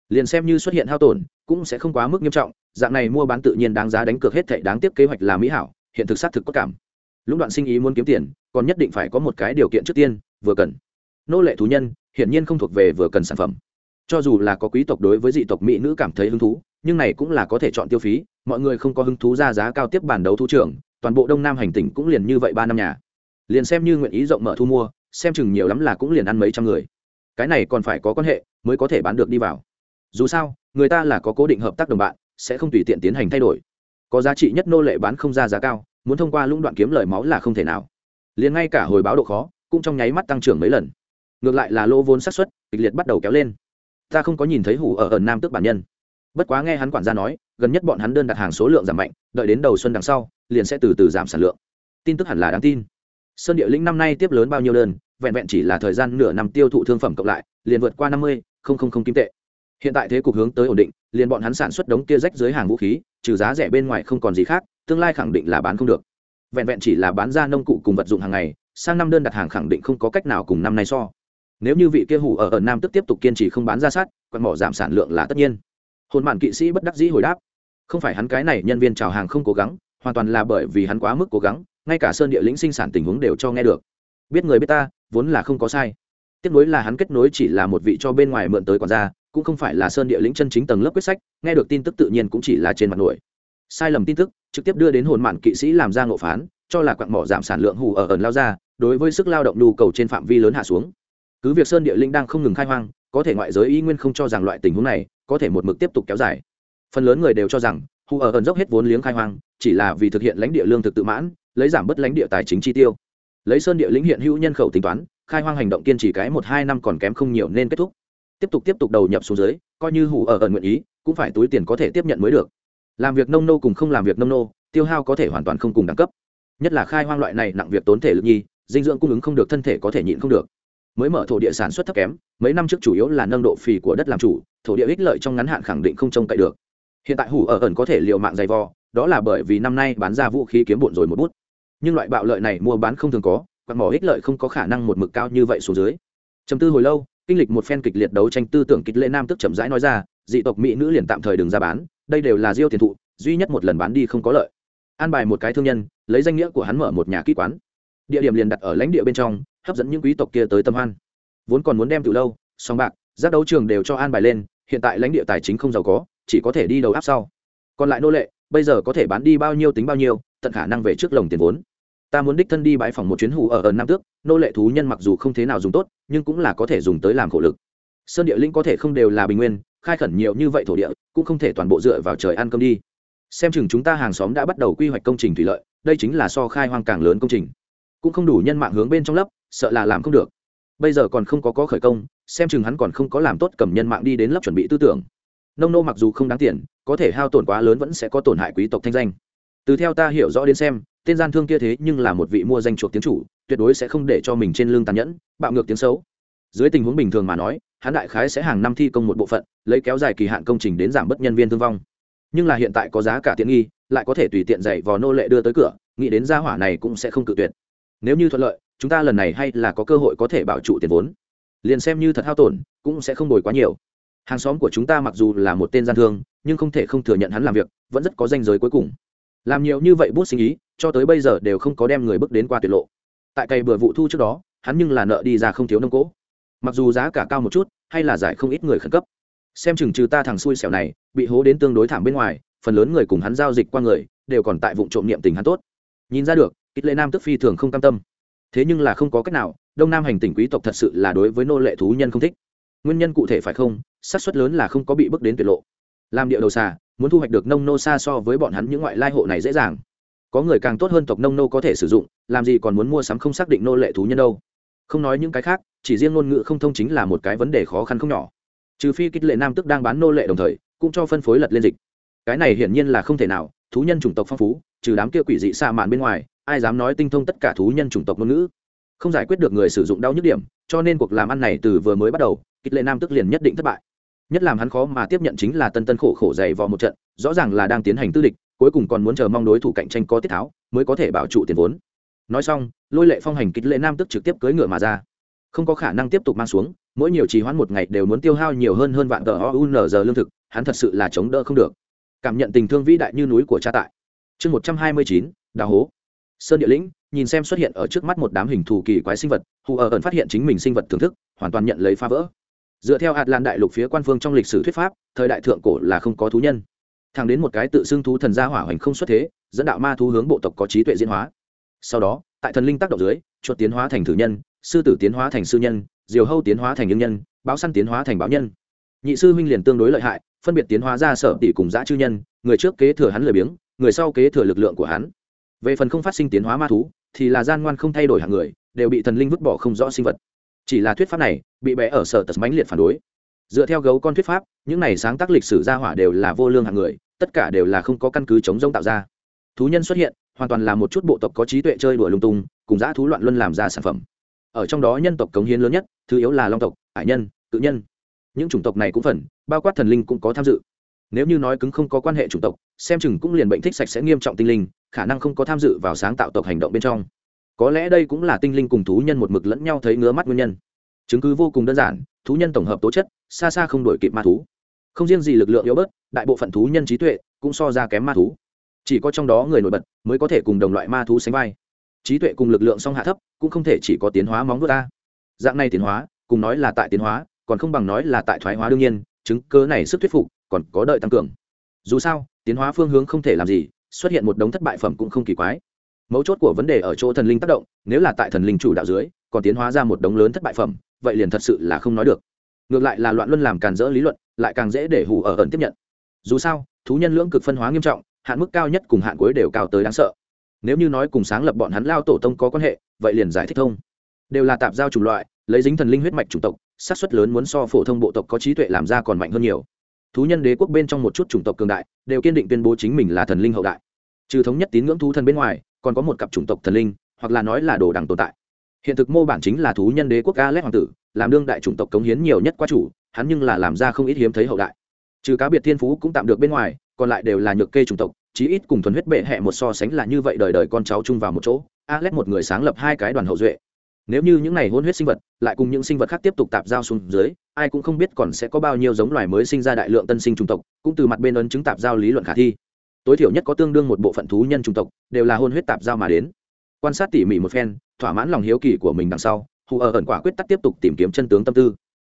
A: Liền xem như xuất hiện hao tổn, cũng sẽ không quá mức nghiêm trọng, dạng này mua bán tự nhiên đáng giá đánh cược hết thảy đáng tiếc kế hoạch là mỹ hảo, hiện thực xác thực có cảm. Lũng đoạn sinh ý muốn kiếm tiền, còn nhất định phải có một cái điều kiện trước tiên, vừa cần. Nô lệ thú nhân, hiển nhiên không thuộc về vừa cần sản phẩm. Cho dù là có quý tộc đối với dị tộc mỹ nữ cảm thấy hứng thú, nhưng này cũng là có thể chọn tiêu phí mọi người không có hứng thú ra giá cao tiếp bản đấu thú trưởng, toàn bộ đông nam hành tỉnh cũng liền như vậy ba năm nhà. Liền xem như nguyện ý rộng mở thu mua, xem chừng nhiều lắm là cũng liền ăn mấy trăm người. Cái này còn phải có quan hệ, mới có thể bán được đi vào. Dù sao, người ta là có cố định hợp tác đồng bạn, sẽ không tùy tiện tiến hành thay đổi. Có giá trị nhất nô lệ bán không ra giá cao, muốn thông qua lũng đoạn kiếm lời máu là không thể nào. Liền ngay cả hồi báo độ khó, cũng trong nháy mắt tăng trưởng mấy lần. Ngược lại là lỗ vốn xác suất kịch liệt bắt đầu kéo lên. Ta không có nhìn thấy hủ ở ẩn nam tước bản nhân bất quá nghe hắn quản gia nói, gần nhất bọn hắn đơn đặt hàng số lượng giảm mạnh, đợi đến đầu xuân đằng sau, liền sẽ từ từ giảm sản lượng. Tin tức hẳn là đáng tin. Sơn địa lĩnh năm nay tiếp lớn bao nhiêu đơn, vẹn vẹn chỉ là thời gian nửa năm tiêu thụ thương phẩm cộng lại, liền vượt qua năm mươi, không không không kim tệ. Hiện tại thế cục hướng tới ổn định, liền bọn hắn sản xuất đống kia rách dưới hàng vũ khí, trừ giá rẻ bên ngoài không còn gì khác, tương lai khẳng định là bán không được. Vẹn vẹn chỉ là bán ra nông cụ cùng vật dụng hàng ngày, sang năm đơn đặt hàng khẳng định không có cách nào cùng năm nay so. Nếu như vị kia hủ ở ở nam tức tiếp tục kiên trì không bán ra sát, quạt mỏ giảm sản lượng là tất nhiên hồn mạn kỵ sĩ bất đắc dĩ hồi đáp, không phải hắn cái này nhân viên chào hàng không cố gắng, hoàn toàn là bởi vì hắn quá mức cố gắng, ngay cả sơn địa lĩnh sinh sản tình huống đều cho nghe được. Biết người biết ta, vốn là không có sai. Tiếp nối là hắn kết nối chỉ là một vị cho bên ngoài mượn tới còn ra cũng không phải là sơn địa lĩnh chân chính tầng lớp quyết sách, nghe được tin tức tự nhiên cũng chỉ là trên mặt nổi. Sai lầm tin tức, trực tiếp đưa đến hồn mạn kỵ sĩ làm ra ngộ phán, cho là quặng mỏ giảm sản lượng hù ở ẩn lao ra, đối với sức lao động nhu cầu trên phạm vi lớn hạ xuống. Cứ việc sơn địa linh đang không ngừng khai hoang, có thể ngoại giới y nguyên không cho rằng loại tình huống này có thể một mực tiếp tục kéo dài. Phần lớn người đều cho rằng hù ở ẩn dốc hết vốn liếng khai hoang, chỉ là vì thực hiện lãnh địa lương thực tự mãn, lấy giảm bớt lãnh địa tài chính chi tiêu. Lấy sơn địa lĩnh hiện hữu nhân khẩu tính toán, khai hoang hành động kiên trì cái một hai năm còn kém không nhiều nên kết thúc. Tiếp tục tiếp tục đầu nhập xuống dưới, coi như hủ ở ẩn nguyện ý, cũng phải túi tiền có thể tiếp nhận mới được. Làm việc nông nô cùng không làm việc nông nô, tiêu hao có thể hoàn toàn không cùng đẳng cấp. Nhất là khai hoang loại này nặng việc tốn thể lực nhi, dinh dưỡng cung ứng không được, thân thể có thể nhịn không được mới mở thổ địa sản xuất thấp kém, mấy năm trước chủ yếu là nâng độ phì của đất làm chủ, thổ địa ích lợi trong ngắn hạn khẳng định không trông cậy được. Hiện tại hủ ở ẩn có thể liệu mạng dày vò, đó là bởi vì năm nay bán ra vũ khí kiếm bộn rồi một bút. Nhưng loại bạo lợi này mua bán không thường có quạt mỏ ích lợi không có khả năng một mực cao như vậy xuống dưới. Chấm tư hồi lâu, kinh lịch một phen kịch liệt đấu tranh tư tưởng kịch lệ nam tức chậm rãi nói ra, dị tộc mỹ nữ liền tạm thời đừng ra bán, đây đều là diêu tiền thụ, duy nhất một lần bán đi không có lợi. An bài một cái thương nhân, lấy danh nghĩa của hắn mở một nhà kỹ quán. Địa điểm liền đặt ở lãnh địa bên trong hấp dẫn những quý tộc kia tới tâm hoan. Vốn còn muốn đem từ lâu, song bạc, giác đấu trường đều cho an bài lên, hiện tại lãnh địa tài chính không giàu có, chỉ có thể đi đầu áp sau. Còn lại nô lệ, bây giờ có thể bán đi bao nhiêu tính bao nhiêu, tận khả năng về trước lồng tiền vốn. Ta muốn đích thân đi bãi phòng một chuyến hủ ở ở nam tước, nô lệ thú nhân mặc dù không thế nào dùng tốt, nhưng cũng là có thể dùng tới làm khổ lực. Sơn địa linh có thể không đều là bình nguyên, khai khẩn nhiều như vậy thổ địa, cũng không thể toàn bộ dựa vào trời ăn cơm đi. Xem chừng chúng ta hàng xóm đã bắt đầu quy hoạch công trình thủy lợi, đây chính là so khai hoang càng lớn công trình cũng không đủ nhân mạng hướng bên trong lấp, sợ là làm không được. Bây giờ còn không có có khởi công, xem chừng hắn còn không có làm tốt cầm nhân mạng đi đến lấp chuẩn bị tư tưởng. Nông nô mặc dù không đáng tiền, có thể hao tổn quá lớn vẫn sẽ có tổn hại quý tộc thanh danh. Từ theo ta hiểu rõ đến xem, tên gian thương kia thế nhưng là một vị mua danh chuộc tiếng chủ, tuyệt đối sẽ không để cho mình trên lương tàn nhẫn, bạo ngược tiếng xấu. Dưới tình huống bình thường mà nói, hắn đại khái sẽ hàng năm thi công một bộ phận, lấy kéo dài kỳ hạn công trình đến giảm bớt nhân viên thương vong. Nhưng là hiện tại có giá cả tiện nghi, lại có thể tùy tiện dạy vò nô lệ đưa tới cửa, nghĩ đến gia hỏa này cũng sẽ không cự tuyệt nếu như thuận lợi, chúng ta lần này hay là có cơ hội có thể bảo trụ tiền vốn. Liền xem như thật hao tổn, cũng sẽ không đổi quá nhiều. Hàng xóm của chúng ta mặc dù là một tên gian thương, nhưng không thể không thừa nhận hắn làm việc, vẫn rất có danh giới cuối cùng. Làm nhiều như vậy bút sinh ý, cho tới bây giờ đều không có đem người bước đến qua tuyệt lộ. Tại cây bừa vụ thu trước đó, hắn nhưng là nợ đi ra không thiếu nông cỗ. Mặc dù giá cả cao một chút, hay là giải không ít người khẩn cấp. Xem chừng trừ ta thằng xui xẻo này, bị hố đến tương đối thảm bên ngoài, phần lớn người cùng hắn giao dịch qua người, đều còn tại vụ trộm niệm tình hắn tốt. Nhìn ra được ít lệ nam tức phi thường không cam tâm. Thế nhưng là không có cách nào, đông nam hành tỉnh quý tộc thật sự là đối với nô lệ thú nhân không thích. Nguyên nhân cụ thể phải không, xác suất lớn là không có bị bước đến tuyệt lộ. Làm địa đầu xà, muốn thu hoạch được nông nô xa so với bọn hắn những ngoại lai hộ này dễ dàng. Có người càng tốt hơn tộc nông nô có thể sử dụng, làm gì còn muốn mua sắm không xác định nô lệ thú nhân đâu. Không nói những cái khác, chỉ riêng ngôn ngữ không thông chính là một cái vấn đề khó khăn không nhỏ. Trừ phi kích lệ nam tức đang bán nô lệ đồng thời, cũng cho phân phối lật lên dịch. Cái này hiển nhiên là không thể nào, thú nhân chủng tộc phong phú, trừ đám kia quỷ dị xa mạn bên ngoài ai dám nói tinh thông tất cả thú nhân chủng tộc ngôn ngữ. Không giải quyết được người sử dụng đau nhức điểm, cho nên cuộc làm ăn này từ vừa mới bắt đầu kích lệ nam tức liền nhất định thất bại. Nhất làm hắn khó mà tiếp nhận chính là tân tân khổ khổ dày vò một trận, rõ ràng là đang tiến hành tư địch, cuối cùng còn muốn chờ mong đối thủ cạnh tranh có tiết tháo, mới có thể bảo trụ tiền vốn. Nói xong, lôi lệ phong hành kích lệ nam tức trực tiếp cưỡi ngựa mà ra. Không có khả năng tiếp tục mang xuống, mỗi nhiều trì hoãn một ngày đều muốn tiêu hao nhiều hơn hơn vạn tờ o giờ lương thực, hắn thật sự là chống đỡ không được. Cảm nhận tình thương vĩ đại như núi của cha tại. Chương một trăm hai mươi chín, đào hố sơn địa lĩnh, nhìn xem xuất hiện ở trước mắt một đám hình thù kỳ quái sinh vật, hù ở ẩn phát hiện chính mình sinh vật thưởng thức, hoàn toàn nhận lấy phá vỡ. Dựa theo hạt lan đại lục phía quan phương trong lịch sử thuyết pháp, thời đại thượng cổ là không có thú nhân. Thẳng đến một cái tự xưng thú thần gia hỏa hoành không xuất thế, dẫn đạo ma thú hướng bộ tộc có trí tuệ diễn hóa. Sau đó, tại thần linh tác động dưới, chuột tiến hóa thành thử nhân, sư tử tiến hóa thành sư nhân, diều hâu tiến hóa thành nhân nhân, báo săn tiến hóa thành báo nhân. Nhị sư huynh liền tương đối lợi hại, phân biệt tiến hóa ra sở tỷ cùng giã chư nhân, người trước kế thừa hắn lười biếng, người sau kế thừa lực lượng của hắn về phần không phát sinh tiến hóa ma thú, thì là gian ngoan không thay đổi hạng người, đều bị thần linh vứt bỏ không rõ sinh vật. Chỉ là thuyết pháp này, bị bé ở sở tật mãnh liệt phản đối. Dựa theo gấu con thuyết pháp, những này sáng tác lịch sử gia hỏa đều là vô lương hạng người, tất cả đều là không có căn cứ chống rông tạo ra. Thú nhân xuất hiện, hoàn toàn là một chút bộ tộc có trí tuệ chơi đùa lung tung, cùng dã thú loạn luân làm ra sản phẩm. Ở trong đó nhân tộc cống hiến lớn nhất, thứ yếu là long tộc hải nhân, tự nhân. Những chủng tộc này cũng phần, bao quát thần linh cũng có tham dự. Nếu như nói cứng không có quan hệ chủng tộc, xem chừng cũng liền bệnh thích sạch sẽ nghiêm trọng tinh linh khả năng không có tham dự vào sáng tạo tộc hành động bên trong. Có lẽ đây cũng là tinh linh cùng thú nhân một mực lẫn nhau thấy ngứa mắt nguyên nhân. Chứng cứ vô cùng đơn giản, thú nhân tổng hợp tố chất, xa xa không đổi kịp ma thú. Không riêng gì lực lượng yếu bớt, đại bộ phận thú nhân trí tuệ cũng so ra kém ma thú. Chỉ có trong đó người nổi bật mới có thể cùng đồng loại ma thú sánh vai. Trí tuệ cùng lực lượng song hạ thấp cũng không thể chỉ có tiến hóa móng vuốt ta. Dạng này tiến hóa, cùng nói là tại tiến hóa, còn không bằng nói là tại thoái hóa đương nhiên, chứng cơ này sức thuyết phục còn có đợi tăng cường. Dù sao, tiến hóa phương hướng không thể làm gì xuất hiện một đống thất bại phẩm cũng không kỳ quái. Mấu chốt của vấn đề ở chỗ thần linh tác động, nếu là tại thần linh chủ đạo dưới, còn tiến hóa ra một đống lớn thất bại phẩm, vậy liền thật sự là không nói được. Ngược lại là loạn luân làm càn dỡ lý luận, lại càng dễ để hù ở ẩn tiếp nhận. Dù sao, thú nhân lưỡng cực phân hóa nghiêm trọng, hạn mức cao nhất cùng hạn cuối đều cao tới đáng sợ. Nếu như nói cùng sáng lập bọn hắn lao tổ tông có quan hệ, vậy liền giải thích thông. Đều là tạp giao chủng loại, lấy dính thần linh huyết mạch chủng tộc, xác suất lớn muốn so phổ thông bộ tộc có trí tuệ làm ra còn mạnh hơn nhiều thú nhân đế quốc bên trong một chút chủng tộc cường đại, đều kiên định tuyên bố chính mình là thần linh hậu đại. Trừ thống nhất tín ngưỡng thú thần bên ngoài, còn có một cặp chủng tộc thần linh, hoặc là nói là đồ đẳng tồn tại. Hiện thực mô bản chính là thú nhân đế quốc a lét hoàng tử, làm đương đại chủng tộc cống hiến nhiều nhất qua chủ, hắn nhưng là làm ra không ít hiếm thấy hậu đại. Trừ cá biệt thiên phú cũng tạm được bên ngoài, còn lại đều là nhược kê chủng tộc, chí ít cùng thuần huyết bệ hẹ một so sánh là như vậy đời đời con cháu chung vào một chỗ. Alex một người sáng lập hai cái đoàn hậu duệ nếu như những này hôn huyết sinh vật, lại cùng những sinh vật khác tiếp tục tạp giao xuống dưới, ai cũng không biết còn sẽ có bao nhiêu giống loài mới sinh ra đại lượng tân sinh chủng tộc, cũng từ mặt bên ấn chứng tạp giao lý luận khả thi. Tối thiểu nhất có tương đương một bộ phận thú nhân chủng tộc, đều là hôn huyết tạp giao mà đến. Quan sát tỉ mỉ một phen, thỏa mãn lòng hiếu kỳ của mình đằng sau, hù ở ẩn quả quyết tắc tiếp tục tìm kiếm chân tướng tâm tư.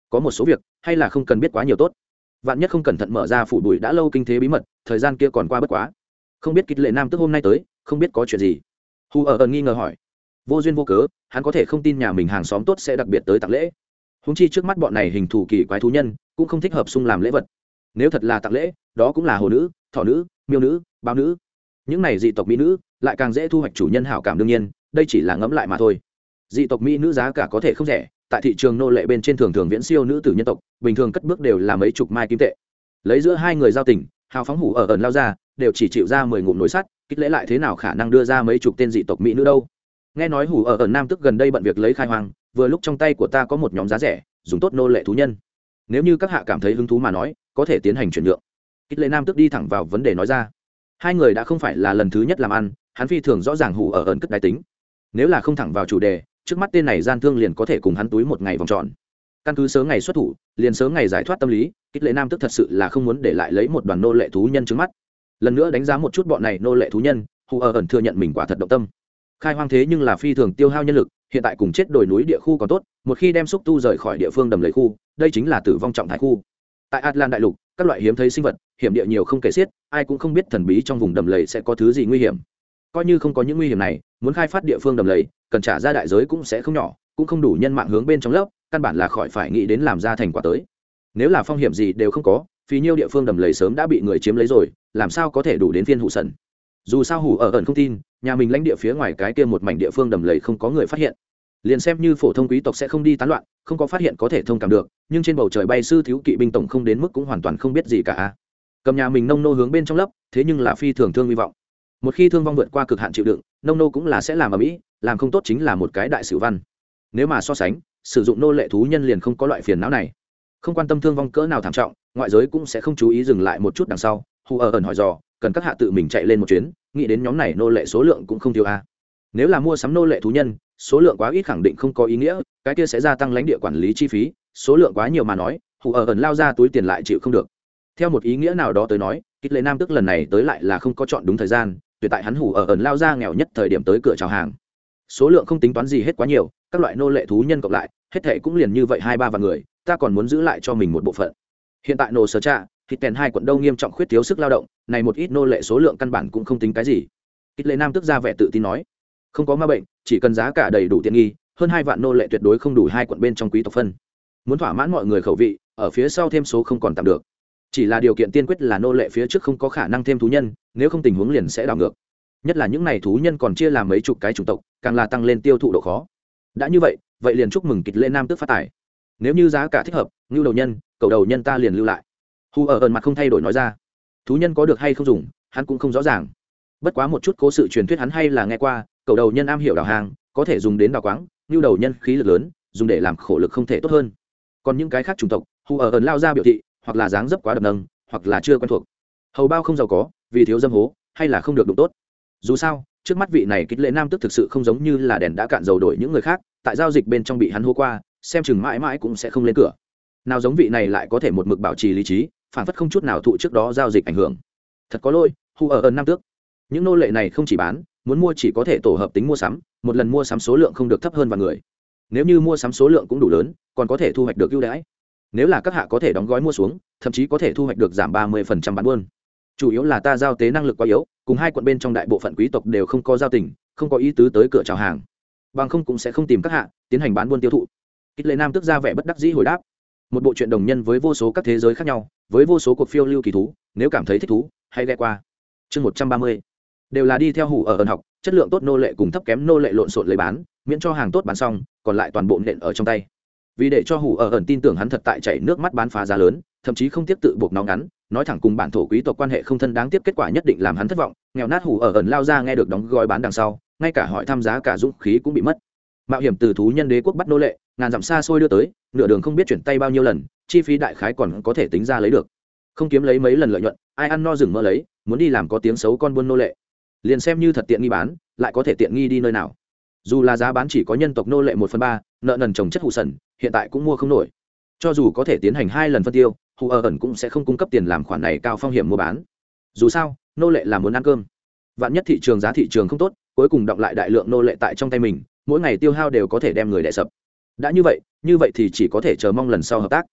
A: Có một số việc, hay là không cần biết quá nhiều tốt. Vạn nhất không cẩn thận mở ra phủ bụi đã lâu kinh thế bí mật, thời gian kia còn qua bất quá. Không biết kịch lệ nam tức hôm nay tới, không biết có chuyện gì. Hù ở ẩn nghi ngờ hỏi vô duyên vô cớ, hắn có thể không tin nhà mình hàng xóm tốt sẽ đặc biệt tới tặng lễ. Húng chi trước mắt bọn này hình thù kỳ quái thú nhân, cũng không thích hợp sung làm lễ vật. Nếu thật là tặng lễ, đó cũng là hồ nữ, thỏ nữ, miêu nữ, bao nữ. Những này dị tộc mỹ nữ, lại càng dễ thu hoạch chủ nhân hảo cảm đương nhiên, đây chỉ là ngẫm lại mà thôi. Dị tộc mỹ nữ giá cả có thể không rẻ, tại thị trường nô lệ bên trên thường thường viễn siêu nữ tử nhân tộc, bình thường cất bước đều là mấy chục mai kim tệ. Lấy giữa hai người giao tình, hào phóng hủ ở ẩn lao ra, đều chỉ chịu ra mười ngụm nồi sắt, kích lễ lại thế nào khả năng đưa ra mấy chục tên dị tộc mỹ nữ đâu? Nghe nói hủ ở ẩn nam tức gần đây bận việc lấy khai hoang, vừa lúc trong tay của ta có một nhóm giá rẻ, dùng tốt nô lệ thú nhân. Nếu như các hạ cảm thấy hứng thú mà nói, có thể tiến hành chuyển nhượng. Kích lễ nam tức đi thẳng vào vấn đề nói ra. Hai người đã không phải là lần thứ nhất làm ăn, hắn phi thường rõ ràng hủ ở ẩn cất đái tính. Nếu là không thẳng vào chủ đề, trước mắt tên này gian thương liền có thể cùng hắn túi một ngày vòng tròn. Căn cứ sớm ngày xuất thủ, liền sớm ngày giải thoát tâm lý, kích lệ nam tức thật sự là không muốn để lại lấy một đoàn nô lệ thú nhân trước mắt. Lần nữa đánh giá một chút bọn này nô lệ thú nhân hù ở ẩn thừa nhận mình quả thật động tâm khai hoang thế nhưng là phi thường tiêu hao nhân lực, hiện tại cùng chết đồi núi địa khu còn tốt, một khi đem xúc tu rời khỏi địa phương đầm lầy khu, đây chính là tử vong trọng thái khu. Tại atlan đại lục, các loại hiếm thấy sinh vật, hiểm địa nhiều không kể xiết, ai cũng không biết thần bí trong vùng đầm lầy sẽ có thứ gì nguy hiểm. Coi như không có những nguy hiểm này, muốn khai phát địa phương đầm lầy, cần trả ra đại giới cũng sẽ không nhỏ, cũng không đủ nhân mạng hướng bên trong lớp, căn bản là khỏi phải nghĩ đến làm ra thành quả tới. Nếu là phong hiểm gì đều không có, phí nhiêu địa phương đầm lầy sớm đã bị người chiếm lấy rồi, làm sao có thể đủ đến phiên hụ sần? Dù sao hủ ở ẩn không tin nhà mình lãnh địa phía ngoài cái kia một mảnh địa phương đầm lầy không có người phát hiện. Liền xem như phổ thông quý tộc sẽ không đi tán loạn, không có phát hiện có thể thông cảm được, nhưng trên bầu trời bay sư thiếu kỵ binh tổng không đến mức cũng hoàn toàn không biết gì cả. Cầm nhà mình nông nô hướng bên trong lấp, thế nhưng là phi thường thương hy vọng. Một khi thương vong vượt qua cực hạn chịu đựng, nông nô cũng là sẽ làm ở mỹ, làm không tốt chính là một cái đại sử văn. Nếu mà so sánh, sử dụng nô lệ thú nhân liền không có loại phiền não này. Không quan tâm thương vong cỡ nào thảm trọng, ngoại giới cũng sẽ không chú ý dừng lại một chút đằng sau hù ở ẩn hỏi dò cần các hạ tự mình chạy lên một chuyến, nghĩ đến nhóm này nô lệ số lượng cũng không thiếu a. Nếu là mua sắm nô lệ thú nhân, số lượng quá ít khẳng định không có ý nghĩa, cái kia sẽ gia tăng lãnh địa quản lý chi phí, số lượng quá nhiều mà nói, hù ở ẩn lao ra túi tiền lại chịu không được. Theo một ý nghĩa nào đó tới nói kích lệ nam tức lần này tới lại là không có chọn đúng thời gian, tuyệt tại hắn hủ ở ẩn lao ra nghèo nhất thời điểm tới cửa chào hàng. Số lượng không tính toán gì hết quá nhiều, các loại nô lệ thú nhân cộng lại, hết thệ cũng liền như vậy hai ba vạn người, ta còn muốn giữ lại cho mình một bộ phận. Hiện tại nổ sở trạ thịt tèn hai quận đâu nghiêm trọng khuyết thiếu sức lao động, này một ít nô lệ số lượng căn bản cũng không tính cái gì. Ít lệ nam tức ra vẻ tự tin nói, không có ma bệnh, chỉ cần giá cả đầy đủ tiện nghi, hơn hai vạn nô lệ tuyệt đối không đủ hai quận bên trong quý tộc phân. Muốn thỏa mãn mọi người khẩu vị, ở phía sau thêm số không còn tạm được. Chỉ là điều kiện tiên quyết là nô lệ phía trước không có khả năng thêm thú nhân, nếu không tình huống liền sẽ đảo ngược. Nhất là những n à y thú nhân còn chia làm mấy chục cái chủng tộc, càng là tăng lên tiêu thụ độ khó. Đã như vậy vậy liền chúc mừng kịch lễ nam tức phát tài. Nếu như giá cả thích hợp, ngưu đầu nhân, cầu đầu nhân ta liền lưu lại hù ở ẩn mặt không thay đổi nói ra. Thú nhân có được hay không dùng, hắn cũng không rõ ràng. Bất quá một chút cố sự truyền thuyết hắn hay là nghe qua, cầu đầu nhân am hiểu đào hàng, có thể dùng đến đào quáng như đầu nhân khí lực lớn, dùng để làm khổ lực không thể tốt hơn. Còn những cái khác chủng tộc hù ở ẩn lao ra biểu thị, hoặc là dáng dấp quá đập nâng, hoặc là chưa quen thuộc. Hầu bao không giàu có, vì thiếu dâm hố, hay là không được đụng tốt. Dù sao, trước mắt vị này kích lệ nam tức thực sự không giống như là đèn đã cạn dầu đổi những người khác, tại giao dịch bên trong bị hắn hô qua, xem chừng mãi mãi cũng sẽ không lên cửa. Nào giống vị này lại có thể một mực bảo trì lý trí phản phất không chút nào thụ trước đó giao dịch ảnh hưởng. Thật có lỗi, Hu ở ẩn nam tước. Những nô lệ này không chỉ bán, muốn mua chỉ có thể tổ hợp tính mua sắm, một lần mua sắm số lượng không được thấp hơn vài người. Nếu như mua sắm số lượng cũng đủ lớn, còn có thể thu hoạch được ưu đãi. Nếu là các hạ có thể đóng gói mua xuống, thậm chí có thể thu hoạch được giảm ba mươi bán buôn. Chủ yếu là ta giao tế năng lực quá yếu, cùng hai quận bên trong đại bộ phận quý tộc đều không có giao tình, không có ý tứ tới cửa chào hàng. Bằng không cũng sẽ không tìm các hạ, tiến hành bán buôn tiêu thụ. Ít lệ nam tức ra vẻ bất đắc dĩ hồi đáp. Một bộ chuyện đồng nhân với vô số các thế giới khác nhau với vô số cuộc phiêu lưu kỳ thú, nếu cảm thấy thích thú, hãy ghé qua. Chương một trăm ba mươi. Đều là đi theo hủ ở ẩn học, chất lượng tốt nô lệ cùng thấp kém nô lệ lộn xộn lấy bán, miễn cho hàng tốt bán xong, còn lại toàn bộ nện ở trong tay. Vì để cho hủ ở ẩn tin tưởng hắn thật tại chảy nước mắt bán phá giá lớn, thậm chí không tiếp tự buộc nó ngắn, nói thẳng cùng bản thổ quý tộc quan hệ không thân đáng tiếp kết quả nhất định làm hắn thất vọng, nghèo nát hủ ở ẩn lao ra nghe được đóng gói bán đằng sau, ngay cả hỏi tham giá cả dũng khí cũng bị mất. Mạo hiểm từ thú nhân đế quốc bắt nô lệ, ngàn dặm xa xôi đưa tới, nửa đường không biết chuyển tay bao nhiêu lần chi phí đại khái còn có thể tính ra lấy được. Không kiếm lấy mấy lần lợi nhuận, ai ăn no rừng mơ lấy, muốn đi làm có tiếng xấu con buôn nô lệ. Liền xem như thật tiện nghi bán, lại có thể tiện nghi đi nơi nào. Dù là giá bán chỉ có nhân tộc nô lệ một phần ba, nợ nần trồng chất hụ sần, hiện tại cũng mua không nổi. Cho dù có thể tiến hành hai lần phân tiêu, hụ ở ẩn cũng sẽ không cung cấp tiền làm khoản này cao phong hiểm mua bán. Dù sao, nô lệ là muốn ăn cơm. Vạn nhất thị trường giá thị trường không tốt, cuối cùng đọng lại đại lượng nô lệ tại trong tay mình, mỗi ngày tiêu hao đều có thể đem người đẻ sập. Đã như vậy như vậy thì chỉ có thể chờ mong lần sau hợp tác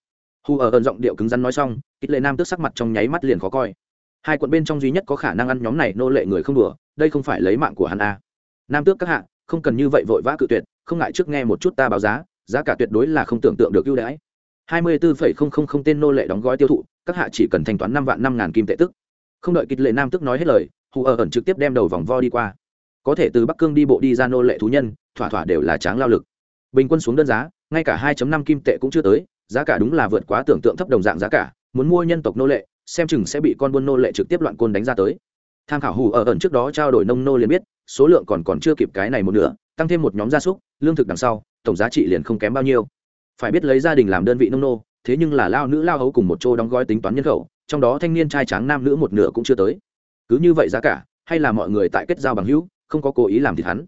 A: hù ở ẩn giọng điệu cứng rắn nói xong ít lệ nam tức sắc mặt trong nháy mắt liền khó coi. Hai quận bên trong duy nhất có khả năng ăn nhóm này nô lệ người không đùa, đây không phải lấy mạng của hắn a à. nam tước các hạ, không cần như vậy vội vã cự tuyệt, không ngại trước nghe một chút ta báo giá giá cả tuyệt đối là không tưởng tượng được ưu đãi. Hai mươi bốn tên nô lệ đóng gói tiêu thụ, các hạ chỉ cần thanh toán năm vạn năm ngàn kim tệ tức. Không đợi kịch lệ nam tức nói hết lời, hù ở ẩn trực tiếp đem đầu vòng vo đi qua. Có thể từ bắc cương đi bộ đi ra nô lệ thú nhân, thỏa thỏa đều là tráng lao lực. Bình quân xuống đơn giá, ngay cả 2 năm kim tệ cũng chưa tới giá cả đúng là vượt quá tưởng tượng thấp đồng dạng giá cả, muốn mua nhân tộc nô lệ, xem chừng sẽ bị con buôn nô lệ trực tiếp loạn côn đánh ra tới. Tham khảo hù ở ẩn trước đó trao đổi nông nô liền biết, số lượng còn còn chưa kịp cái này một nửa, tăng thêm một nhóm gia súc, lương thực đằng sau, tổng giá trị liền không kém bao nhiêu. Phải biết lấy gia đình làm đơn vị nông nô, thế nhưng là lao nữ lao hấu cùng một chỗ đóng gói tính toán nhân khẩu, trong đó thanh niên trai tráng nam nữ một nửa cũng chưa tới. Cứ như vậy giá cả, hay là mọi người tại kết giao bằng hữu, không có cố ý làm thịt hắn.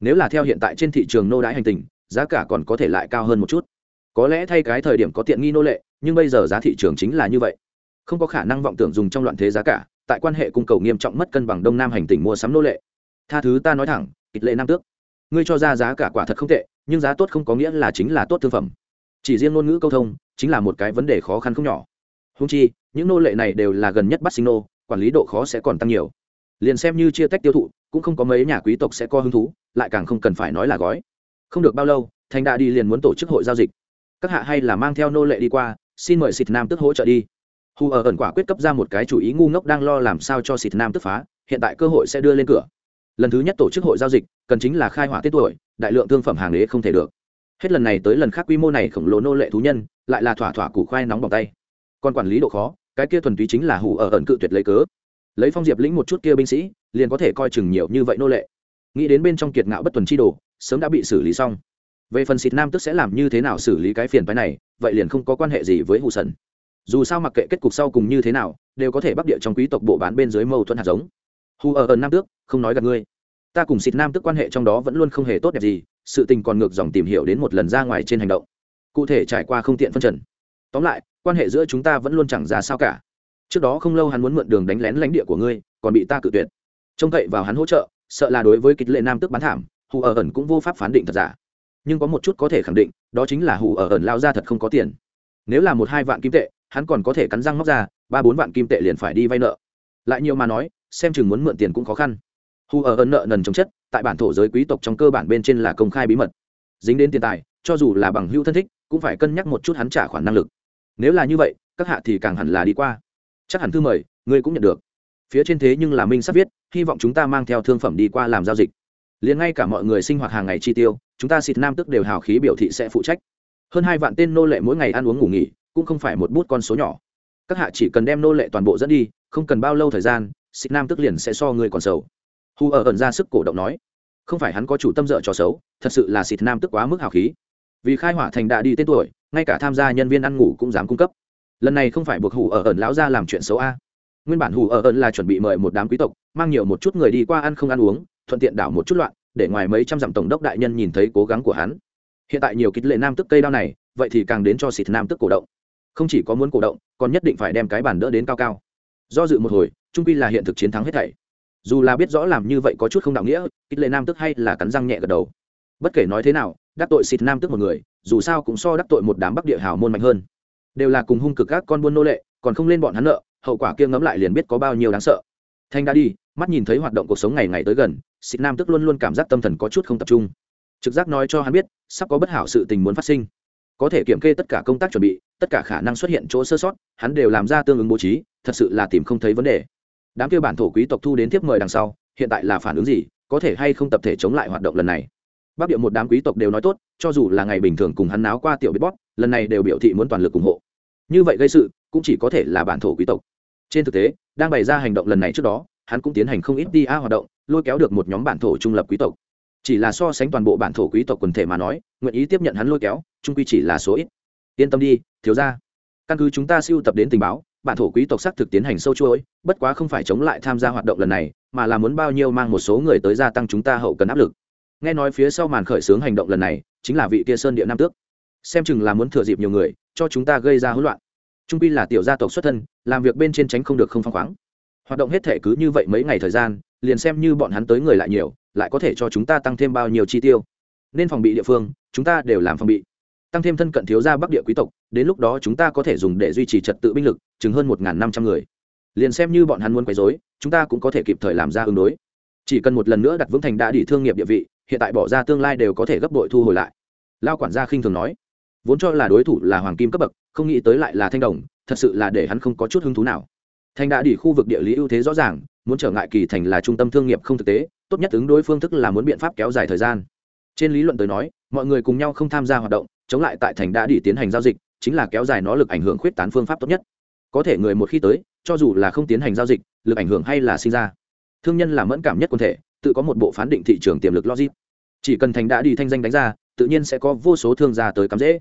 A: Nếu là theo hiện tại trên thị trường nô đái hành tình, giá cả còn có thể lại cao hơn một chút có lẽ thay cái thời điểm có tiện nghi nô lệ, nhưng bây giờ giá thị trường chính là như vậy. Không có khả năng vọng tưởng dùng trong loạn thế giá cả, tại quan hệ cung cầu nghiêm trọng mất cân bằng đông nam hành tỉnh mua sắm nô lệ. Tha thứ ta nói thẳng, kịch lệ nam tước. Ngươi cho ra giá cả quả thật không tệ, nhưng giá tốt không có nghĩa là chính là tốt thương phẩm. Chỉ riêng ngôn ngữ câu thông, chính là một cái vấn đề khó khăn không nhỏ. Húng chi, những nô lệ này đều là gần nhất bắt sinh nô, quản lý độ khó sẽ còn tăng nhiều. Liền xem như chia tách tiêu thụ, cũng không có mấy nhà quý tộc sẽ có hứng thú, lại càng không cần phải nói là gói. Không được bao lâu, thành đạ đi liền muốn tổ chức hội giao dịch các hạ hay là mang theo nô lệ đi qua, xin mời xịt nam tức hỗ trợ đi. Hù ở ẩn quả quyết cấp ra một cái chủ ý ngu ngốc đang lo làm sao cho xịt nam tức phá, hiện tại cơ hội sẽ đưa lên cửa. Lần thứ nhất tổ chức hội giao dịch, cần chính là khai hỏa tiết tuổi, đại lượng thương phẩm hàng đế không thể được. Hết lần này tới lần khác quy mô này khổng lồ nô lệ thú nhân, lại là thỏa thỏa củ khoai nóng bằng tay. Còn quản lý độ khó, cái kia thuần túy chính là hủ ở ẩn cự tuyệt lấy cớ. Lấy phong diệp lĩnh một chút kia binh sĩ, liền có thể coi chừng nhiều như vậy nô lệ. Nghĩ đến bên trong kiệt ngạo bất tuần chi đồ, sớm đã bị xử lý xong về phần xịt nam tức sẽ làm như thế nào xử lý cái phiền phái này, vậy liền không có quan hệ gì với hù sần. Dù sao mặc kệ kết cục sau cùng như thế nào, đều có thể bắc địa trong quý tộc bộ bán bên dưới mâu thuẫn hạt giống. Hù ở ẩn nam tước, không nói gặp ngươi. Ta cùng xịt nam tức quan hệ trong đó vẫn luôn không hề tốt đẹp gì, sự tình còn ngược dòng tìm hiểu đến một lần ra ngoài trên hành động. Cụ thể trải qua không tiện phân trần. Tóm lại, quan hệ giữa chúng ta vẫn luôn chẳng ra sao cả. Trước đó không lâu hắn muốn mượn đường đánh lén lãnh địa của ngươi, còn bị ta cự tuyệt. Trông cậy vào hắn hỗ trợ, sợ là đối với kịch lệ nam tức bán thảm, hù ở ẩn cũng vô pháp phán định thật giả nhưng có một chút có thể khẳng định, đó chính là hù ở ẩn lao ra thật không có tiền. Nếu là một hai vạn kim tệ, hắn còn có thể cắn răng móc ra, ba bốn vạn kim tệ liền phải đi vay nợ. Lại nhiều mà nói, xem chừng muốn mượn tiền cũng khó khăn. Hù ở ẩn nợ nần chống chất, tại bản thổ giới quý tộc trong cơ bản bên trên là công khai bí mật. Dính đến tiền tài, cho dù là bằng hữu thân thích, cũng phải cân nhắc một chút hắn trả khoản năng lực. Nếu là như vậy, các hạ thì càng hẳn là đi qua. Chắc hẳn thư mời, ngươi cũng nhận được. Phía trên thế nhưng là minh sắp viết, hy vọng chúng ta mang theo thương phẩm đi qua làm giao dịch liền ngay cả mọi người sinh hoạt hàng ngày chi tiêu, chúng ta xịt nam tức đều hào khí biểu thị sẽ phụ trách. Hơn hai vạn tên nô lệ mỗi ngày ăn uống ngủ nghỉ, cũng không phải một bút con số nhỏ. Các hạ chỉ cần đem nô lệ toàn bộ dẫn đi, không cần bao lâu thời gian, xịt nam tức liền sẽ so người còn sầu hù ở ẩn ra sức cổ động nói, không phải hắn có chủ tâm dợ trò xấu, thật sự là xịt nam tức quá mức hào khí. Vì khai hỏa thành đã đi tên tuổi, ngay cả tham gia nhân viên ăn ngủ cũng dám cung cấp. Lần này không phải buộc hủ ở ẩn lão ra làm chuyện xấu a. Nguyên bản hủ ở ẩn là chuẩn bị mời một đám quý tộc, mang nhiều một chút người đi qua ăn không ăn uống thuận tiện đảo một chút loạn, để ngoài mấy trăm dặm tổng đốc đại nhân nhìn thấy cố gắng của hắn. Hiện tại nhiều kích lệ nam tức cây đao này, vậy thì càng đến cho xịt nam tức cổ động. Không chỉ có muốn cổ động, còn nhất định phải đem cái bàn đỡ đến cao cao. Do dự một hồi, trung quy là hiện thực chiến thắng hết thảy. Dù là biết rõ làm như vậy có chút không đạo nghĩa kích lệ nam tức hay là cắn răng nhẹ gật đầu. Bất kể nói thế nào, đắc tội xịt nam tức một người, dù sao cũng so đắc tội một đám bắc địa hào môn mạnh hơn. Đều là cùng hung cực các con buôn nô lệ, còn không lên bọn hắn nợ, hậu quả kia ngấm lại liền biết có bao nhiêu đáng sợ. Thanh đã đi, mắt nhìn thấy hoạt động cuộc sống ngày ngày tới gần xịt nam tức luôn luôn cảm giác tâm thần có chút không tập trung. Trực giác nói cho hắn biết sắp có bất hảo sự tình muốn phát sinh. Có thể kiểm kê tất cả công tác chuẩn bị tất cả khả năng xuất hiện chỗ sơ sót hắn đều làm ra tương ứng bố trí thật sự là tìm không thấy vấn đề. Đám kêu bản thổ quý tộc thu đến tiếp mời đằng sau hiện tại là phản ứng gì có thể hay không tập thể chống lại hoạt động lần này? Bắc địa một đám quý tộc đều nói tốt cho dù là ngày bình thường cùng hắn náo qua tiểu biết bót, lần này đều biểu thị muốn toàn lực ủng hộ. Như vậy gây sự cũng chỉ có thể là bản thổ quý tộc. Trên thực tế đang bày ra hành động lần này trước đó hắn cũng tiến hành không ít đi a hoạt động lôi kéo được một nhóm bản thổ trung lập quý tộc. Chỉ là so sánh toàn bộ bản thổ quý tộc quần thể mà nói, nguyện ý tiếp nhận hắn lôi kéo, trung quy chỉ là số ít. Yên tâm đi, thiếu ra căn cứ chúng ta siêu tập đến tình báo, bản thổ quý tộc xác thực tiến hành sâu chuỗi, bất quá không phải chống lại tham gia hoạt động lần này, mà là muốn bao nhiêu mang một số người tới gia tăng chúng ta hậu cần áp lực. Nghe nói phía sau màn khởi xướng hành động lần này, chính là vị kia sơn địa nam tước. Xem chừng là muốn thừa dịp nhiều người, cho chúng ta gây ra hỗn loạn. Trung pi là tiểu gia tộc xuất thân, làm việc bên trên tránh không được không phăng khoáng. Hoạt động hết thể cứ như vậy mấy ngày thời gian liền xem như bọn hắn tới người lại nhiều, lại có thể cho chúng ta tăng thêm bao nhiêu chi tiêu. Nên phòng bị địa phương, chúng ta đều làm phòng bị. Tăng thêm thân cận thiếu gia bắc địa quý tộc, đến lúc đó chúng ta có thể dùng để duy trì trật tự binh lực, chừng hơn một năm trăm người. Liền xem như bọn hắn muốn quấy dối chúng ta cũng có thể kịp thời làm ra ứng đối. Chỉ cần một lần nữa đặt vững thành đã đi thương nghiệp địa vị, hiện tại bỏ ra tương lai đều có thể gấp bội thu hồi lại. Lao quản gia khinh thường nói. Vốn cho là đối thủ là hoàng kim cấp bậc, không nghĩ tới lại là thanh đồng, thật sự là để hắn không có chút hứng thú nào. Thành đã đi khu vực địa lý ưu thế rõ ràng muốn trở ngại kỳ thành là trung tâm thương nghiệp không thực tế, tốt nhất ứng đối phương thức là muốn biện pháp kéo dài thời gian. Trên lý luận tới nói, mọi người cùng nhau không tham gia hoạt động, chống lại tại thành đã đi tiến hành giao dịch, chính là kéo dài nó lực ảnh hưởng khuyết tán phương pháp tốt nhất. Có thể người một khi tới, cho dù là không tiến hành giao dịch, lực ảnh hưởng hay là sinh ra. Thương nhân là mẫn cảm nhất quân thể, tự có một bộ phán định thị trường tiềm lực logic. Chỉ cần thành đã đi thanh danh đánh ra, tự nhiên sẽ có vô số thương gia tới cắm dễ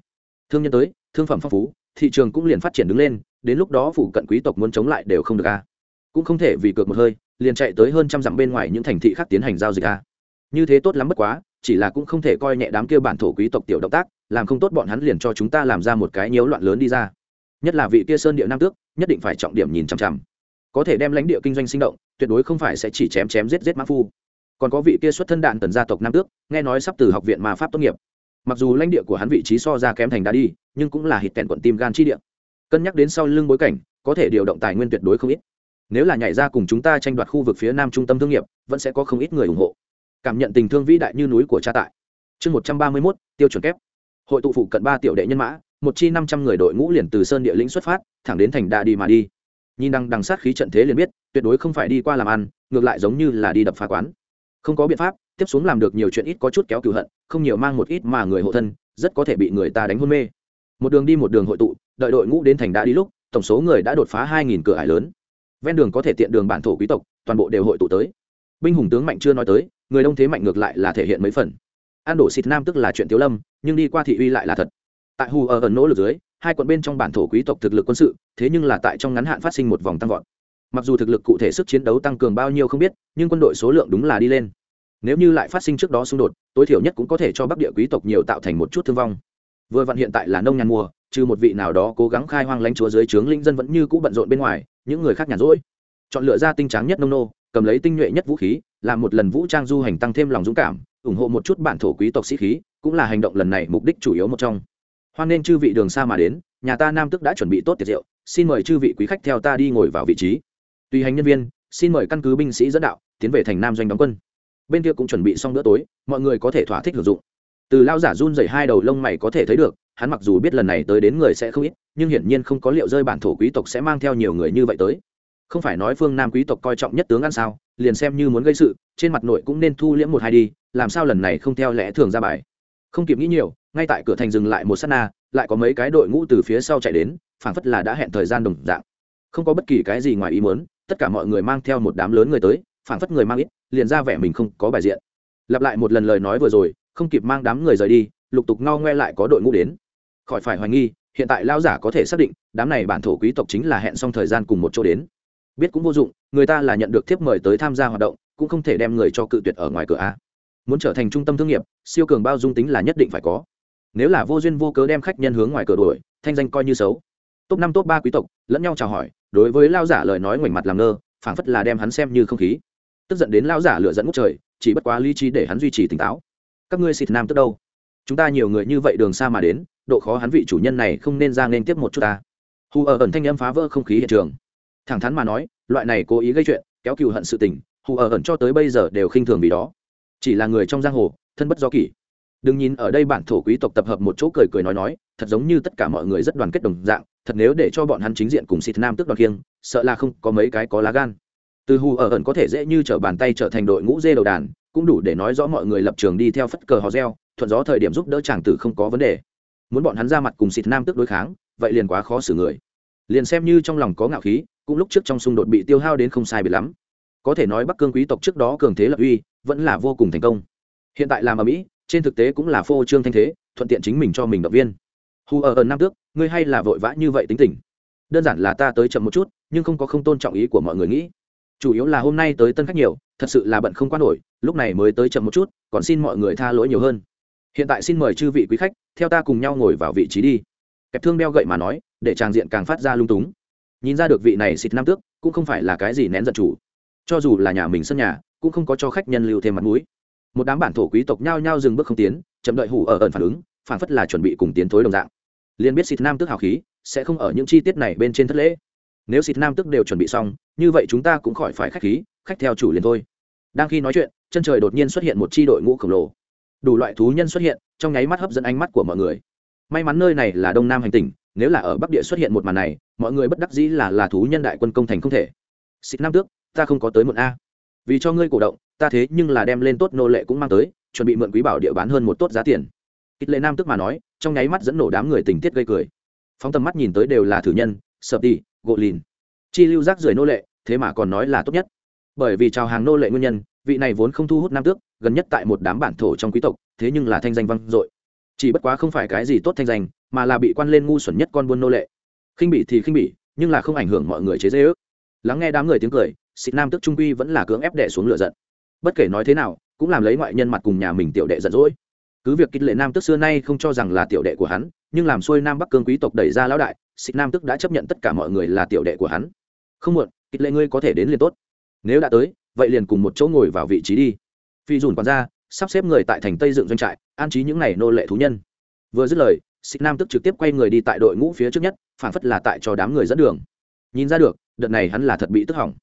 A: thương nhân tới, thương phẩm phong phú, thị trường cũng liền phát triển đứng lên, đến lúc đó phủ cận quý tộc muốn chống lại đều không được a cũng không thể vì cược một hơi, liền chạy tới hơn trăm dặm bên ngoài những thành thị khác tiến hành giao dịch a. Như thế tốt lắm bất quá, chỉ là cũng không thể coi nhẹ đám kia bản thổ quý tộc tiểu động tác, làm không tốt bọn hắn liền cho chúng ta làm ra một cái nhiễu loạn lớn đi ra. Nhất là vị kia sơn địa nam tước, nhất định phải trọng điểm nhìn chằm chằm. Có thể đem lãnh địa kinh doanh sinh động, tuyệt đối không phải sẽ chỉ chém chém giết giết mã phu. Còn có vị kia xuất thân đạn tần gia tộc nam tước, nghe nói sắp từ học viện mà pháp tốt nghiệp. Mặc dù lãnh địa của hắn vị trí so ra kém thành đã đi, nhưng cũng là hít tẹn quận tim gan chi địa. Cân nhắc đến sau lưng bối cảnh, có thể điều động tài nguyên tuyệt đối không ít nếu là nhảy ra cùng chúng ta tranh đoạt khu vực phía nam trung tâm thương nghiệp, vẫn sẽ có không ít người ủng hộ. Cảm nhận tình thương vĩ đại như núi của cha tại. Chương một trăm ba mươi mốt, tiêu chuẩn kép. Hội tụ phụ cận ba tiểu đệ nhân mã, một chi năm trăm người đội ngũ liền từ sơn địa lĩnh xuất phát, thẳng đến thành đa đi mà đi. Nhìn đằng đằng sát khí trận thế liền biết, tuyệt đối không phải đi qua làm ăn, ngược lại giống như là đi đập phá quán. Không có biện pháp, tiếp xuống làm được nhiều chuyện ít có chút kéo cựu hận, không nhiều mang một ít mà người hộ thân, rất có thể bị người ta đánh hôn mê. Một đường đi một đường hội tụ, đợi đội ngũ đến thành đã đi lúc, tổng số người đã đột phá hai nghìn cửa ải lớn ven đường có thể tiện đường bản thổ quý tộc, toàn bộ đều hội tụ tới. Binh hùng tướng mạnh chưa nói tới, người đông thế mạnh ngược lại là thể hiện mấy phần. An đổ xịt nam tức là chuyện tiếu lâm, nhưng đi qua thị uy lại là thật. Tại hù ở ẩn nỗ lực dưới, hai quận bên trong bản thổ quý tộc thực lực quân sự, thế nhưng là tại trong ngắn hạn phát sinh một vòng tăng vọt. Mặc dù thực lực cụ thể sức chiến đấu tăng cường bao nhiêu không biết, nhưng quân đội số lượng đúng là đi lên. Nếu như lại phát sinh trước đó xung đột, tối thiểu nhất cũng có thể cho bắc địa quý tộc nhiều tạo thành một chút thương vong. Vừa vặn hiện tại là nông nhàn mùa, trừ một vị nào đó cố gắng khai hoang lãnh chúa dưới trướng linh dân vẫn như cũ bận rộn bên ngoài những người khác nhàn rỗi. Chọn lựa ra tinh tráng nhất nông nô, cầm lấy tinh nhuệ nhất vũ khí, làm một lần vũ trang du hành tăng thêm lòng dũng cảm, ủng hộ một chút bản thổ quý tộc sĩ khí, cũng là hành động lần này mục đích chủ yếu một trong. Hoan nên chư vị đường xa mà đến, nhà ta nam tức đã chuẩn bị tốt tiệc rượu, xin mời chư vị quý khách theo ta đi ngồi vào vị trí. Tùy hành nhân viên, xin mời căn cứ binh sĩ dẫn đạo, tiến về thành nam doanh đóng quân. Bên kia cũng chuẩn bị xong bữa tối, mọi người có thể thỏa thích hưởng dụng. Từ lao giả run rẩy hai đầu lông mày có thể thấy được hắn mặc dù biết lần này tới đến người sẽ không ít, nhưng hiển nhiên không có liệu rơi bản thổ quý tộc sẽ mang theo nhiều người như vậy tới. Không phải nói phương nam quý tộc coi trọng nhất tướng ăn sao, liền xem như muốn gây sự, trên mặt nội cũng nên thu liễm một hai đi, làm sao lần này không theo lẽ thường ra bài. Không kịp nghĩ nhiều, ngay tại cửa thành dừng lại một s á t na, lại có mấy cái đội ngũ từ phía sau chạy đến, phảng phất là đã hẹn thời gian đồng dạng. Không có bất kỳ cái gì ngoài ý muốn, tất cả mọi người mang theo một đám lớn người tới, phảng phất người mang ít, liền ra vẻ mình không có bài diện. Lặp lại một lần lời nói vừa rồi, không kịp mang đám người rời đi lục tục ngao ngoe lại có đội ngũ đến. Khỏi phải hoài nghi, hiện tại lao giả có thể xác định, đám này bản thổ quý tộc chính là hẹn xong thời gian cùng một chỗ đến. Biết cũng vô dụng, người ta là nhận được thiếp mời tới tham gia hoạt động, cũng không thể đem người cho cự tuyệt ở ngoài cửa a. Muốn trở thành trung tâm thương nghiệp, siêu cường bao dung tính là nhất định phải có. Nếu là vô duyên vô cớ đem khách nhân hướng ngoài cửa đuổi, thanh danh coi như xấu. Top năm, top ba quý tộc, lẫn nhau chào hỏi, đối với lao giả lời nói ngoảnh mặt làm ngơ, phảng phất là đem hắn xem như không khí. Tức giận đến lao giả lựa dẫn ngút trời, chỉ bất quá lý trí để hắn duy trì tỉnh táo. Các ngươi xịt nam tức đâu? Chúng ta nhiều người như vậy đường xa mà đến, độ khó hắn vị chủ nhân này không nên ra nên tiếp một chút ta. Hù ở ẩn thanh âm phá vỡ không khí hiện trường. Thẳng thắn mà nói, loại này cố ý gây chuyện, kéo cừu hận sự tình, hù ở ẩn cho tới bây giờ đều khinh thường vì đó. Chỉ là người trong giang hồ, thân bất do kỷ. Đừng nhìn ở đây bản thổ quý tộc tập hợp một chỗ cười cười nói nói, thật giống như tất cả mọi người rất đoàn kết đồng dạng, thật nếu để cho bọn hắn chính diện cùng xịt nam tức đoàn kiêng sợ là không có mấy cái có lá gan. Từ hù ở ẩn có thể dễ như t r ở bàn tay trở thành đội ngũ dê đầu đàn, cũng đủ để nói rõ mọi người lập trường đi theo phất cờ hò reo thuận gió thời điểm giúp đỡ chàng tử không có vấn đề. Muốn bọn hắn ra mặt cùng xịt nam tức đối kháng, vậy liền quá khó xử người. Liền xem như trong lòng có ngạo khí, cũng lúc trước trong xung đột bị tiêu hao đến không sai biệt lắm. Có thể nói bắc cương quý tộc trước đó cường thế lập uy, vẫn là vô cùng thành công. Hiện tại làm ở mỹ, trên thực tế cũng là phô trương thanh thế, thuận tiện chính mình cho mình động viên. Hù ở ở nam tước, ngươi hay là vội vã như vậy tính tình. Đơn giản là ta tới chậm một chút, nhưng không có không tôn trọng ý của mọi người nghĩ. Chủ yếu là hôm nay tới tân khách nhiều, thật sự là bận không qua nổi, lúc này mới tới chậm một chút, còn xin mọi người tha lỗi nhiều hơn hiện tại xin mời chư vị quý khách, theo ta cùng nhau ngồi vào vị trí đi. Kẹp thương đeo gậy mà nói, để tràng diện càng phát ra lung túng. Nhìn ra được vị này xịt nam tước, cũng không phải là cái gì nén giận chủ. Cho dù là nhà mình sân nhà, cũng không có cho khách nhân lưu thêm mặt mũi. Một đám bản thổ quý tộc nhao nhao dừng bước không tiến, chậm đợi hủ ở ẩn phản ứng, phản phất là chuẩn bị cùng tiến thối đồng dạng. Liền biết xịt nam tước hào khí, sẽ không ở những chi tiết này bên trên thất lễ. Nếu xịt nam tước đều chuẩn bị xong, như vậy chúng ta cũng khỏi phải khách khí, khách theo chủ liền thôi. Đang khi nói chuyện, chân trời đột nhiên xuất hiện một chi đội ngũ khổng lồ đủ loại thú nhân xuất hiện, trong nháy mắt hấp dẫn ánh mắt của mọi người. May mắn nơi này là đông nam hành tỉnh, nếu là ở bắc địa xuất hiện một màn này, mọi người bất đắc dĩ là là thú nhân đại quân công thành không thể. Xịt nam tước, ta không có tới một a. Vì cho ngươi cổ động, ta thế nhưng là đem lên tốt nô lệ cũng mang tới, chuẩn bị mượn quý bảo địa bán hơn một tốt giá tiền. Ít lệ nam tước mà nói, trong nháy mắt dẫn nổ đám người tình tiết gây cười. Phóng tầm mắt nhìn tới đều là thử nhân sợ đi gộ lìn. Chi lưu rác rưởi nô lệ, thế mà còn nói là tốt nhất. Bởi vì chào hàng nô lệ nguyên nhân, vị này vốn không thu hút nam tước gần nhất tại một đám bản thổ trong quý tộc, thế nhưng là thanh danh vang dội. Chỉ bất quá không phải cái gì tốt thanh danh, mà là bị quan lên ngu xuẩn nhất con buôn nô lệ. Khinh bị thì khinh bị nhưng là không ảnh hưởng mọi người chế dễ ước lắng nghe đám người tiếng cười, xịt nam tức trung quy vẫn là cưỡng ép đệ xuống lửa giận. Bất kể nói thế nào, cũng làm lấy ngoại nhân mặt cùng nhà mình tiểu đệ giận dỗi. Cứ việc kích lệ nam tức xưa nay không cho rằng là tiểu đệ của hắn, nhưng làm xuôi nam bắc cương quý tộc đẩy ra lão đại, xịt nam tức đã chấp nhận tất cả mọi người là tiểu đệ của hắn. Không muộn, kích lệ ngươi có thể đến liền tốt. Nếu đã tới, vậy liền cùng một chỗ ngồi vào vị trí đi phi dùn còn ra sắp xếp người tại thành tây dựng doanh trại, an trí những ngày nô lệ thú nhân. Vừa dứt lời xịt nam tức trực tiếp quay người đi tại đội ngũ phía trước nhất, phản phất là tại cho đám người dẫn đường. Nhìn ra được, đợt này hắn là thật bị tức hỏng.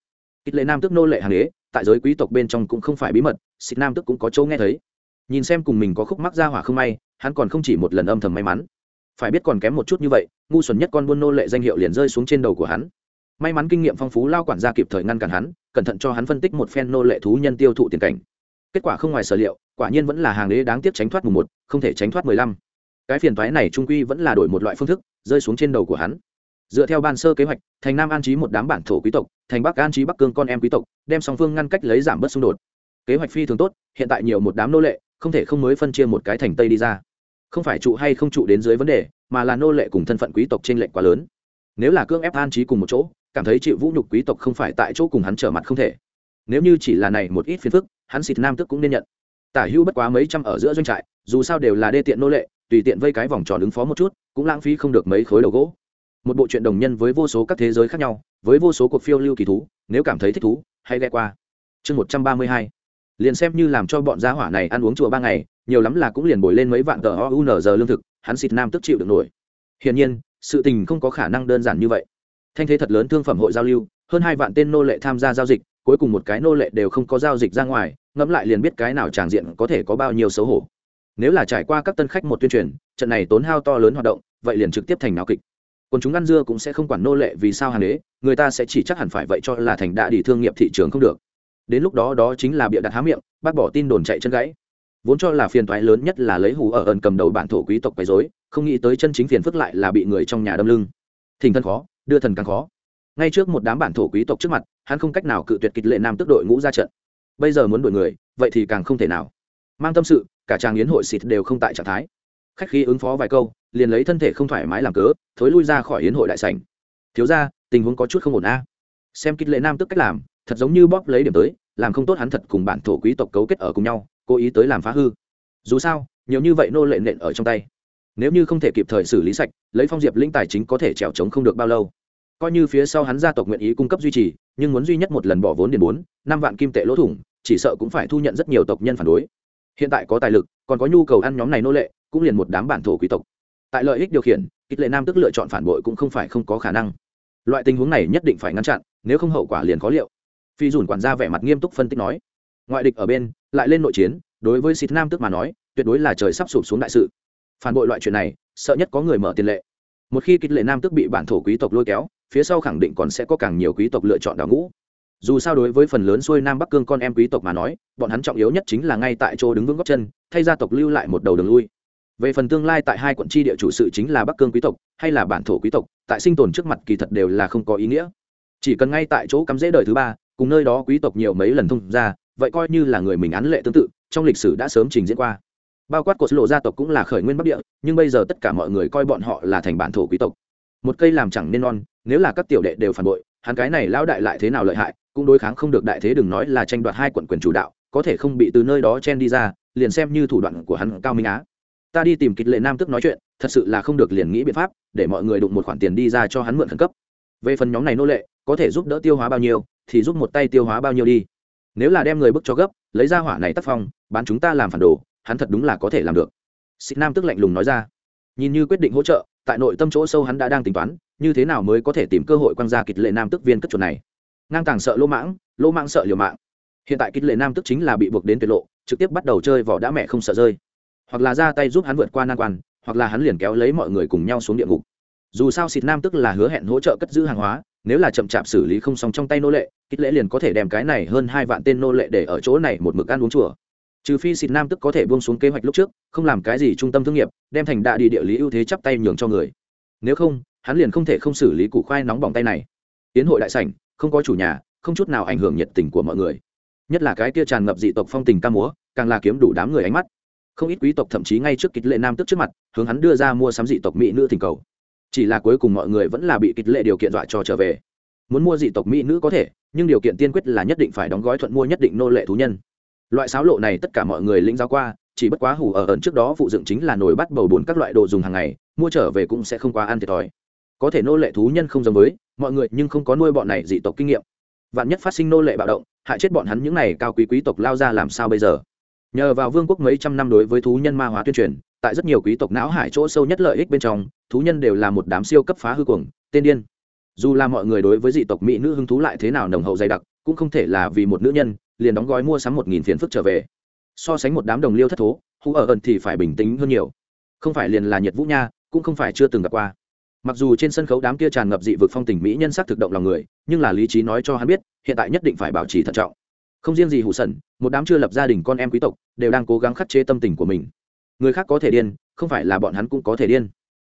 A: Kích lệ nam tức nô lệ hàng đế, tại giới quý tộc bên trong cũng không phải bí mật xịt nam tức cũng có chỗ nghe thấy. Nhìn xem cùng mình có khúc mắc ra hỏa không may, hắn còn không chỉ một lần âm thầm may mắn. Phải biết còn kém một chút như vậy, ngu xuẩn nhất con buôn nô lệ danh hiệu liền rơi xuống trên đầu của hắn. May mắn kinh nghiệm phong phú, lao quản gia kịp thời ngăn cản hắn, cẩn thận cho hắn phân tích một phen nô lệ thú nhân tiêu thụ tiền cảnh kết quả không ngoài sở liệu, quả nhiên vẫn là hàng đế đáng tiếc tránh thoát mùng một, không thể tránh thoát mười lăm. Cái phiền thoái này trung quy vẫn là đổi một loại phương thức, rơi xuống trên đầu của hắn. Dựa theo ban sơ kế hoạch, thành nam an trí một đám bản thổ quý tộc, thành bắc an trí bắc cương con em quý tộc, đem song phương ngăn cách lấy giảm bớt xung đột. Kế hoạch phi thường tốt, hiện tại nhiều một đám nô lệ, không thể không mới phân chia một cái thành tây đi ra. Không phải trụ hay không trụ đến dưới vấn đề, mà là nô lệ cùng thân phận quý tộc trên lệnh quá lớn. Nếu là cương ép an trí cùng một chỗ, cảm thấy chịu vũ nhục quý tộc không phải tại chỗ cùng hắn trở mặt không thể nếu như chỉ là này một ít phiền phức, hắn xịt nam tức cũng nên nhận. Tả hữu bất quá mấy trăm ở giữa doanh trại, dù sao đều là đê tiện nô lệ, tùy tiện vây cái vòng tròn ứng phó một chút, cũng lãng phí không được mấy khối đầu gỗ. Một bộ truyện đồng nhân với vô số các thế giới khác nhau, với vô số cuộc phiêu lưu kỳ thú, nếu cảm thấy thích thú, hãy ghe qua. Chương một trăm ba mươi hai. Liền xem như làm cho bọn gia hỏa này ăn uống chùa ba ngày, nhiều lắm là cũng liền bồi lên mấy vạn tờ o giờ lương thực, hắn xịt nam tức chịu được nổi. Hiển nhiên, sự tình không có khả năng đơn giản như vậy. Thanh thế thật lớn thương phẩm hội giao lưu, hơn hai vạn tên nô lệ tham gia giao dịch cuối cùng một cái nô lệ đều không có giao dịch ra ngoài, ngẫm lại liền biết cái nào tràng diện có thể có bao nhiêu xấu hổ. Nếu là trải qua các tân khách một tuyên truyền, trận này tốn hao to lớn hoạt động, vậy liền trực tiếp thành náo kịch. Còn chúng ăn dưa cũng sẽ không quản nô lệ vì sao hàng đế, người ta sẽ chỉ chắc hẳn phải vậy cho là thành đạ đi thương nghiệp thị trường không được. Đến lúc đó đó chính là bịa đặt há miệng, bác bỏ tin đồn chạy chân gãy. Vốn cho là phiền toái lớn nhất là lấy hù ở ẩn cầm đầu bản thổ quý tộc quấy dối không nghĩ tới chân chính phiền phức lại là bị người trong nhà đâm lưng. Thình thân khó, đưa thần càng khó ngay trước một đám bản thổ quý tộc trước mặt, hắn không cách nào cự tuyệt kịch lệ nam tức đội ngũ ra trận. Bây giờ muốn đuổi người, vậy thì càng không thể nào. Mang tâm sự, cả trang yến hội xịt đều không tại trạng thái. Khách khí ứng phó vài câu, liền lấy thân thể không thoải mái làm cớ, thối lui ra khỏi yến hội đại sảnh. Thiếu ra tình huống có chút không ổn a. Xem kịch lệ nam tức cách làm, thật giống như bóp lấy điểm tới, làm không tốt hắn thật cùng bản thổ quý tộc cấu kết ở cùng nhau, cố ý tới làm phá hư. Dù sao, nhiều như vậy nô lệ nện ở trong tay, nếu như không thể kịp thời xử lý sạch, lấy phong diệp lĩnh tài chính có thể trèo trống không được bao lâu coi như phía sau hắn gia tộc nguyện ý cung cấp duy trì, nhưng muốn duy nhất một lần bỏ vốn điền bốn, năm vạn kim tệ lỗ thủng, chỉ sợ cũng phải thu nhận rất nhiều tộc nhân phản đối. Hiện tại có tài lực, còn có nhu cầu ăn nhóm này nô lệ, cũng liền một đám bản thổ quý tộc. Tại lợi ích điều khiển kích lệ nam tức lựa chọn phản bội cũng không phải không có khả năng. Loại tình huống này nhất định phải ngăn chặn, nếu không hậu quả liền khó liệu. Phi dùn quản gia vẻ mặt nghiêm túc phân tích nói. Ngoại địch ở bên, lại lên nội chiến, đối với xịt nam tức mà nói, tuyệt đối là trời sắp sụp xuống đại sự. Phản bội loại chuyện này, sợ nhất có người mở tiền lệ. Một khi kích lệ nam tức bị bản thổ quý tộc lôi kéo phía sau khẳng định còn sẽ có càng nhiều quý tộc lựa chọn đào ngũ. Dù sao đối với phần lớn xuôi nam bắc cương con em quý tộc mà nói, bọn hắn trọng yếu nhất chính là ngay tại chỗ đứng vững góc chân, thay gia tộc lưu lại một đầu đường lui. Về phần tương lai tại hai quận tri địa chủ sự chính là bắc cương quý tộc, hay là bản thổ quý tộc, tại sinh tồn trước mặt kỳ thật đều là không có ý nghĩa. Chỉ cần ngay tại chỗ cắm rễ đời thứ ba, cùng nơi đó quý tộc nhiều mấy lần thông ra vậy coi như là người mình án lệ tương tự, trong lịch sử đã sớm trình diễn qua. Bao quát cột lộ gia tộc cũng là khởi nguyên bắc địa, nhưng bây giờ tất cả mọi người coi bọn họ là thành bản thổ quý tộc một cây làm chẳng nên non, nếu là các tiểu đệ đều phản bội, hắn cái này lão đại lại thế nào lợi hại, cũng đối kháng không được đại thế đừng nói là tranh đoạt hai quận quyền chủ đạo, có thể không bị từ nơi đó chen đi ra, liền xem như thủ đoạn của hắn cao minh á. Ta đi tìm kịch lệ nam tức nói chuyện, thật sự là không được liền nghĩ biện pháp, để mọi người đụng một khoản tiền đi ra cho hắn mượn khẩn cấp. Về phần nhóm này nô lệ, có thể giúp đỡ tiêu hóa bao nhiêu, thì giúp một tay tiêu hóa bao nhiêu đi. Nếu là đem người bức cho gấp, lấy ra hỏa này tác phong, bán chúng ta làm phản đồ, hắn thật đúng là có thể làm được. Xịt nam tức lạnh lùng nói ra. Nhìn như quyết định hỗ trợ tại nội tâm chỗ sâu hắn đã đang tính toán, như thế nào mới có thể tìm cơ hội quăng ra kịch lệ nam tức viên cất chuột này. Ngang tàng sợ lỗ mãng lỗ mãng sợ liều mạng. Hiện tại kịch lệ nam tức chính là bị buộc đến tuyệt lộ, trực tiếp bắt đầu chơi vỏ đã mẹ không sợ rơi. Hoặc là ra tay giúp hắn vượt qua nan quan, hoặc là hắn liền kéo lấy mọi người cùng nhau xuống địa ngục. Dù sao xịt nam tức là hứa hẹn hỗ trợ cất giữ hàng hóa, nếu là chậm chạp xử lý không xong trong tay nô lệ kích lễ liền có thể đem cái này hơn hai vạn tên nô lệ để ở chỗ này một mực ăn uống chùa trừ phi xịt nam tức có thể buông xuống kế hoạch lúc trước, không làm cái gì trung tâm thương nghiệp, đem thành đạ đi địa lý ưu thế chắp tay nhường cho người. Nếu không, hắn liền không thể không xử lý củ khoai nóng bỏng tay này. Tiến hội đại sảnh, không có chủ nhà, không chút nào ảnh hưởng nhiệt tình của mọi người. Nhất là cái kia tràn ngập dị tộc phong tình ca múa, càng là kiếm đủ đám người ánh mắt. Không ít quý tộc thậm chí ngay trước kịch lệ nam tức trước mặt, hướng hắn đưa ra mua sắm dị tộc mỹ nữ thỉnh cầu. Chỉ là cuối cùng mọi người vẫn là bị kịch lệ điều kiện dọa cho trở về. Muốn mua dị tộc mỹ nữ có thể, nhưng điều kiện tiên quyết là nhất định phải đóng gói thuận mua nhất định nô lệ thú nhân loại sáo lộ này tất cả mọi người lĩnh giáo qua, chỉ bất quá hủ ở ẩn trước đó phụ dựng chính là nồi bắt bầu bùn các loại đồ dùng hàng ngày, mua trở về cũng sẽ không quá ăn thiệt thòi. Có thể nô lệ thú nhân không giống với, mọi người nhưng không có nuôi bọn này dị tộc kinh nghiệm. Vạn nhất phát sinh nô lệ bạo động, hại chết bọn hắn những này cao quý quý tộc lao ra làm sao bây giờ? Nhờ vào vương quốc mấy trăm năm đối với thú nhân ma hóa tuyên truyền, tại rất nhiều quý tộc não hải chỗ sâu nhất lợi ích bên trong, thú nhân đều là một đám siêu cấp phá hư cuồng, tên điên. Dù là mọi người đối với dị tộc mỹ nữ hứng thú lại thế nào nồng hậu dày đặc, cũng không thể là vì một nữ nhân liền đóng gói mua sắm một nghìn phiền phức trở về. So sánh một đám đồng liêu thất thố, hú ở ẩn thì phải bình tĩnh hơn nhiều. Không phải liền là nhiệt vũ nha, cũng không phải chưa từng gặp qua. Mặc dù trên sân khấu đám kia tràn ngập dị vực phong tình mỹ nhân sắc thực động lòng người, nhưng là lý trí nói cho hắn biết, hiện tại nhất định phải bảo trì thận trọng. Không riêng gì hủ sẩn, một đám chưa lập gia đình con em quý tộc, đều đang cố gắng khắc chế tâm tình của mình. Người khác có thể điên, không phải là bọn hắn cũng có thể điên.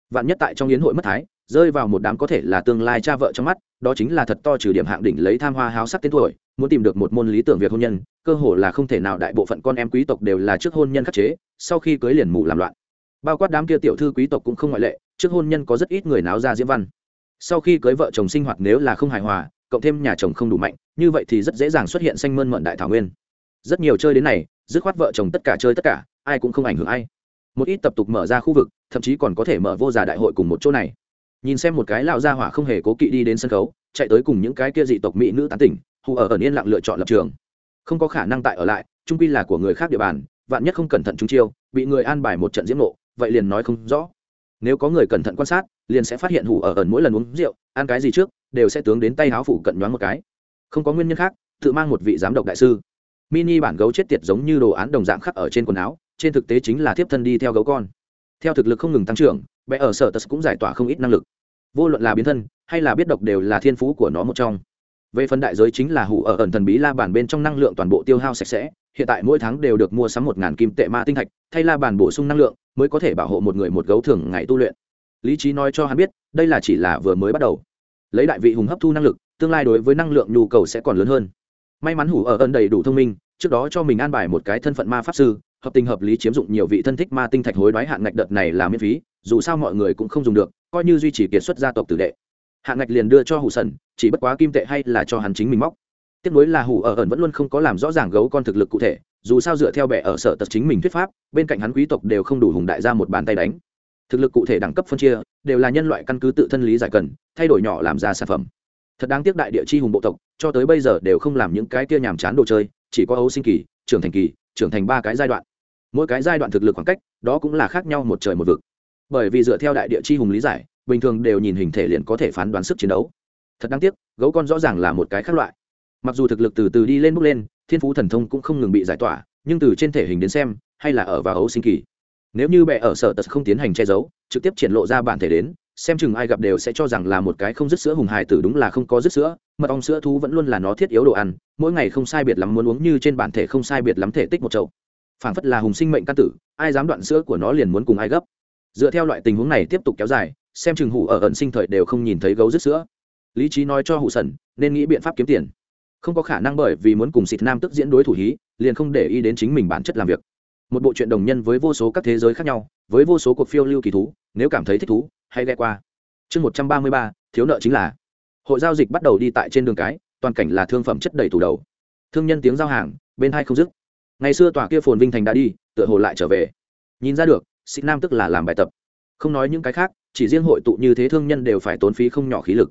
A: Vạn nhất tại trong yến hội mất thái rơi vào một đám có thể là tương lai cha vợ trong mắt, đó chính là thật to trừ điểm hạng đỉnh lấy tham hoa háo sắc tên tuổi, muốn tìm được một môn lý tưởng việc hôn nhân, cơ hồ là không thể nào đại bộ phận con em quý tộc đều là trước hôn nhân khắc chế, sau khi cưới liền mù làm loạn. Bao quát đám kia tiểu thư quý tộc cũng không ngoại lệ, trước hôn nhân có rất ít người náo ra diễm văn. Sau khi cưới vợ chồng sinh hoạt nếu là không hài hòa, cộng thêm nhà chồng không đủ mạnh, như vậy thì rất dễ dàng xuất hiện xanh mơn mận đại thảo nguyên. Rất nhiều chơi đến này, dứt khoát vợ chồng tất cả chơi tất cả, ai cũng không ảnh hưởng ai. Một ít tập tục mở ra khu vực, thậm chí còn có thể mở vô giả đại hội cùng một chỗ này nhìn xem một cái lão gia hỏa không hề cố kỵ đi đến sân khấu, chạy tới cùng những cái kia dị tộc mỹ nữ tán tỉnh, hù ở ẩn yên lặng lựa chọn lập trường. Không có khả năng tại ở lại, trung quy là của người khác địa bàn, vạn nhất không cẩn thận chúng chiêu, bị người an bài một trận diễm nộ vậy liền nói không rõ. Nếu có người cẩn thận quan sát, liền sẽ phát hiện hủ ở ẩn mỗi lần uống rượu, ăn cái gì trước, đều sẽ tướng đến tay háo phủ cận nhoáng một cái. Không có nguyên nhân khác, tự mang một vị giám đốc đại sư. Mini bản gấu chết tiệt giống như đồ án đồng dạng khắc ở trên quần áo, trên thực tế chính là tiếp thân đi theo gấu con theo thực lực không ngừng tăng trưởng bé ở sở tật cũng giải tỏa không ít năng lực. Vô luận là biến thân, hay là biết độc đều là thiên phú của nó một trong. Về phần đại giới chính là hủ ở ẩn thần bí la bản bên trong năng lượng toàn bộ tiêu hao sạch sẽ, hiện tại mỗi tháng đều được mua sắm một ngàn kim tệ ma tinh thạch, thay la bản bổ sung năng lượng, mới có thể bảo hộ một người một gấu thường ngày tu luyện. Lý trí nói cho hắn biết, đây là chỉ là vừa mới bắt đầu. Lấy đại vị hùng hấp thu năng lực, tương lai đối với năng lượng nhu cầu sẽ còn lớn hơn. May mắn hủ ở ẩn đầy đủ thông minh trước đó cho mình an bài một cái thân phận ma pháp sư, hợp tình hợp lý chiếm dụng nhiều vị thân thích ma tinh thạch hối đoái hạn ngạch đợt này là miễn phí, dù sao mọi người cũng không dùng được, coi như duy trì kiệt xuất gia tộc tử đệ. Hạn ngạch liền đưa cho hủ sần, chỉ bất quá kim tệ hay là cho hắn chính mình móc. Tiếp nối là hủ ở ẩn vẫn luôn không có làm rõ ràng gấu con thực lực cụ thể, dù sao dựa theo bệ ở sở tật chính mình thuyết pháp, bên cạnh hắn quý tộc đều không đủ hùng đại ra một bàn tay đánh. Thực lực cụ thể đẳng cấp phân chia, đều là nhân loại căn cứ tự thân lý giải cần, thay đổi nhỏ làm ra sản phẩm thật đáng tiếc đại địa chi hùng bộ tộc, cho tới bây giờ đều không làm những cái kia nhàm chán đồ chơi, chỉ có ấu sinh kỳ, trưởng thành kỳ, trưởng thành ba cái giai đoạn. Mỗi cái giai đoạn thực lực khoảng cách, đó cũng là khác nhau một trời một vực. Bởi vì dựa theo đại địa chi hùng lý giải, bình thường đều nhìn hình thể liền có thể phán đoán sức chiến đấu. Thật đáng tiếc, gấu con rõ ràng là một cái khác loại. Mặc dù thực lực từ từ đi lên bước lên, thiên phú thần thông cũng không ngừng bị giải tỏa, nhưng từ trên thể hình đến xem, hay là ở vào ấu sinh kỳ. Nếu như bệ ở sở tật không tiến hành che giấu, trực tiếp triển lộ ra bản thể đến xem chừng ai gặp đều sẽ cho rằng là một cái không dứt sữa hùng hài tử đúng là không có dứt sữa, mật ong sữa thú vẫn luôn là nó thiết yếu đồ ăn, mỗi ngày không sai biệt lắm muốn uống như trên bản thể không sai biệt lắm thể tích một chậu. Phảng phất là hùng sinh mệnh căn tử, ai dám đoạn sữa của nó liền muốn cùng ai gấp. Dựa theo loại tình huống này tiếp tục kéo dài, xem chừng hủ ở ẩn sinh thời đều không nhìn thấy gấu dứt sữa. Lý trí nói cho hủ sẩn nên nghĩ biện pháp kiếm tiền. Không có khả năng bởi vì muốn cùng xịt nam tức diễn đối thủ hí, liền không để ý đến chính mình bản chất làm việc một bộ truyện đồng nhân với vô số các thế giới khác nhau, với vô số cuộc phiêu lưu kỳ thú, nếu cảm thấy thích thú, hãy ghe qua. Chương một trăm ba mươi ba, thiếu nợ chính là. Hội giao dịch bắt đầu đi tại trên đường cái, toàn cảnh là thương phẩm chất đầy tủ đầu. Thương nhân tiếng giao hàng, bên hai không dứt. Ngày xưa tòa kia phồn vinh thành đã đi, tựa hồ lại trở về. Nhìn ra được xịt nam tức là làm bài tập. Không nói những cái khác, chỉ riêng hội tụ như thế thương nhân đều phải tốn phí không nhỏ khí lực.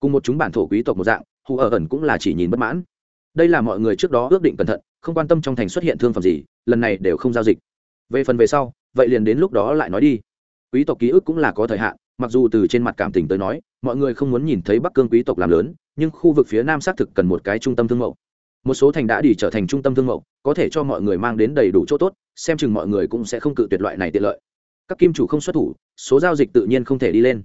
A: Cùng một chúng bản thổ quý tộc một dạng, hù ở ẩn cũng là chỉ nhìn bất mãn đây là mọi người trước đó ước định cẩn thận, không quan tâm trong thành xuất hiện thương phẩm gì, lần này đều không giao dịch. Về phần về sau, vậy liền đến lúc đó lại nói đi. Quý tộc ký ức cũng là có thời hạn, mặc dù từ trên mặt cảm tình tới nói, mọi người không muốn nhìn thấy bắc cương quý tộc làm lớn, nhưng khu vực phía nam xác thực cần một cái trung tâm thương mẫu. Một số thành đã đi trở thành trung tâm thương mẫu, có thể cho mọi người mang đến đầy đủ chỗ tốt, xem chừng mọi người cũng sẽ không cự tuyệt loại này tiện lợi. Các kim chủ không xuất thủ, số giao dịch tự nhiên không thể đi lên.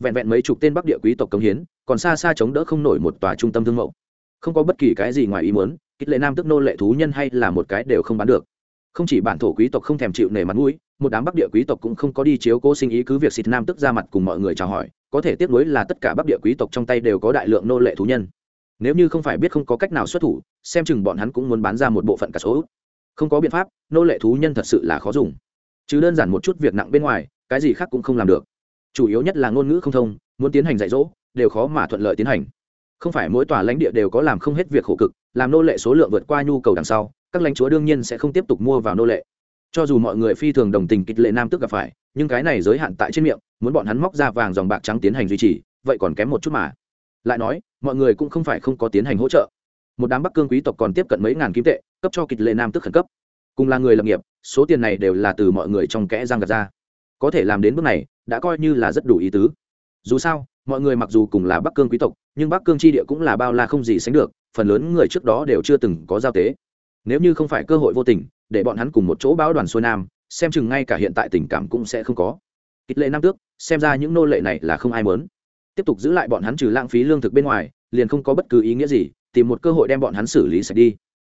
A: Vẹn vẹn mấy chục tên bắc địa quý tộc cống hiến, còn xa xa chống đỡ không nổi một tòa trung tâm thương mẫu không có bất kỳ cái gì ngoài ý muốn kích lệ nam tức nô lệ thú nhân hay là một cái đều không bán được. Không chỉ bản thổ quý tộc không thèm chịu nể mặt mũi, một đám bắc địa quý tộc cũng không có đi chiếu cố sinh ý cứ việc xịt nam tức ra mặt cùng mọi người chào hỏi, có thể tiếp nối là tất cả bắc địa quý tộc trong tay đều có đại lượng nô lệ thú nhân. Nếu như không phải biết không có cách nào xuất thủ, xem chừng bọn hắn cũng muốn bán ra một bộ phận cả số. Không có biện pháp, nô lệ thú nhân thật sự là khó dùng. Chứ đơn giản một chút việc nặng bên ngoài, cái gì khác cũng không làm được. Chủ yếu nhất là ngôn ngữ không thông, muốn tiến hành dạy dỗ, đều khó mà thuận lợi tiến hành không phải mỗi tòa lãnh địa đều có làm không hết việc khổ cực, làm nô lệ số lượng vượt qua nhu cầu đằng sau, các lãnh chúa đương nhiên sẽ không tiếp tục mua vào nô lệ. Cho dù mọi người phi thường đồng tình kịch lệ nam tức gặp phải, nhưng cái này giới hạn tại trên miệng, muốn bọn hắn móc ra vàng dòng bạc trắng tiến hành duy trì, vậy còn kém một chút mà. Lại nói, mọi người cũng không phải không có tiến hành hỗ trợ. Một đám bắc cương quý tộc còn tiếp cận mấy ngàn kim tệ, cấp cho kịch lệ nam tức khẩn cấp. Cùng là người lập nghiệp, số tiền này đều là từ mọi người trong kẽ giang gạt ra. Có thể làm đến bước này, đã coi như là rất đủ ý tứ. Dù sao, mọi người mặc dù cùng là bắc cương quý tộc nhưng bắc cương tri địa cũng là bao la không gì sánh được, phần lớn người trước đó đều chưa từng có giao tế. Nếu như không phải cơ hội vô tình, để bọn hắn cùng một chỗ báo đoàn xuôi nam, xem chừng ngay cả hiện tại tình cảm cũng sẽ không có. Ít lệ nam tước, xem ra những nô lệ này là không ai mớn tiếp tục giữ lại bọn hắn trừ lãng phí lương thực bên ngoài, liền không có bất cứ ý nghĩa gì, tìm một cơ hội đem bọn hắn xử lý sạch đi.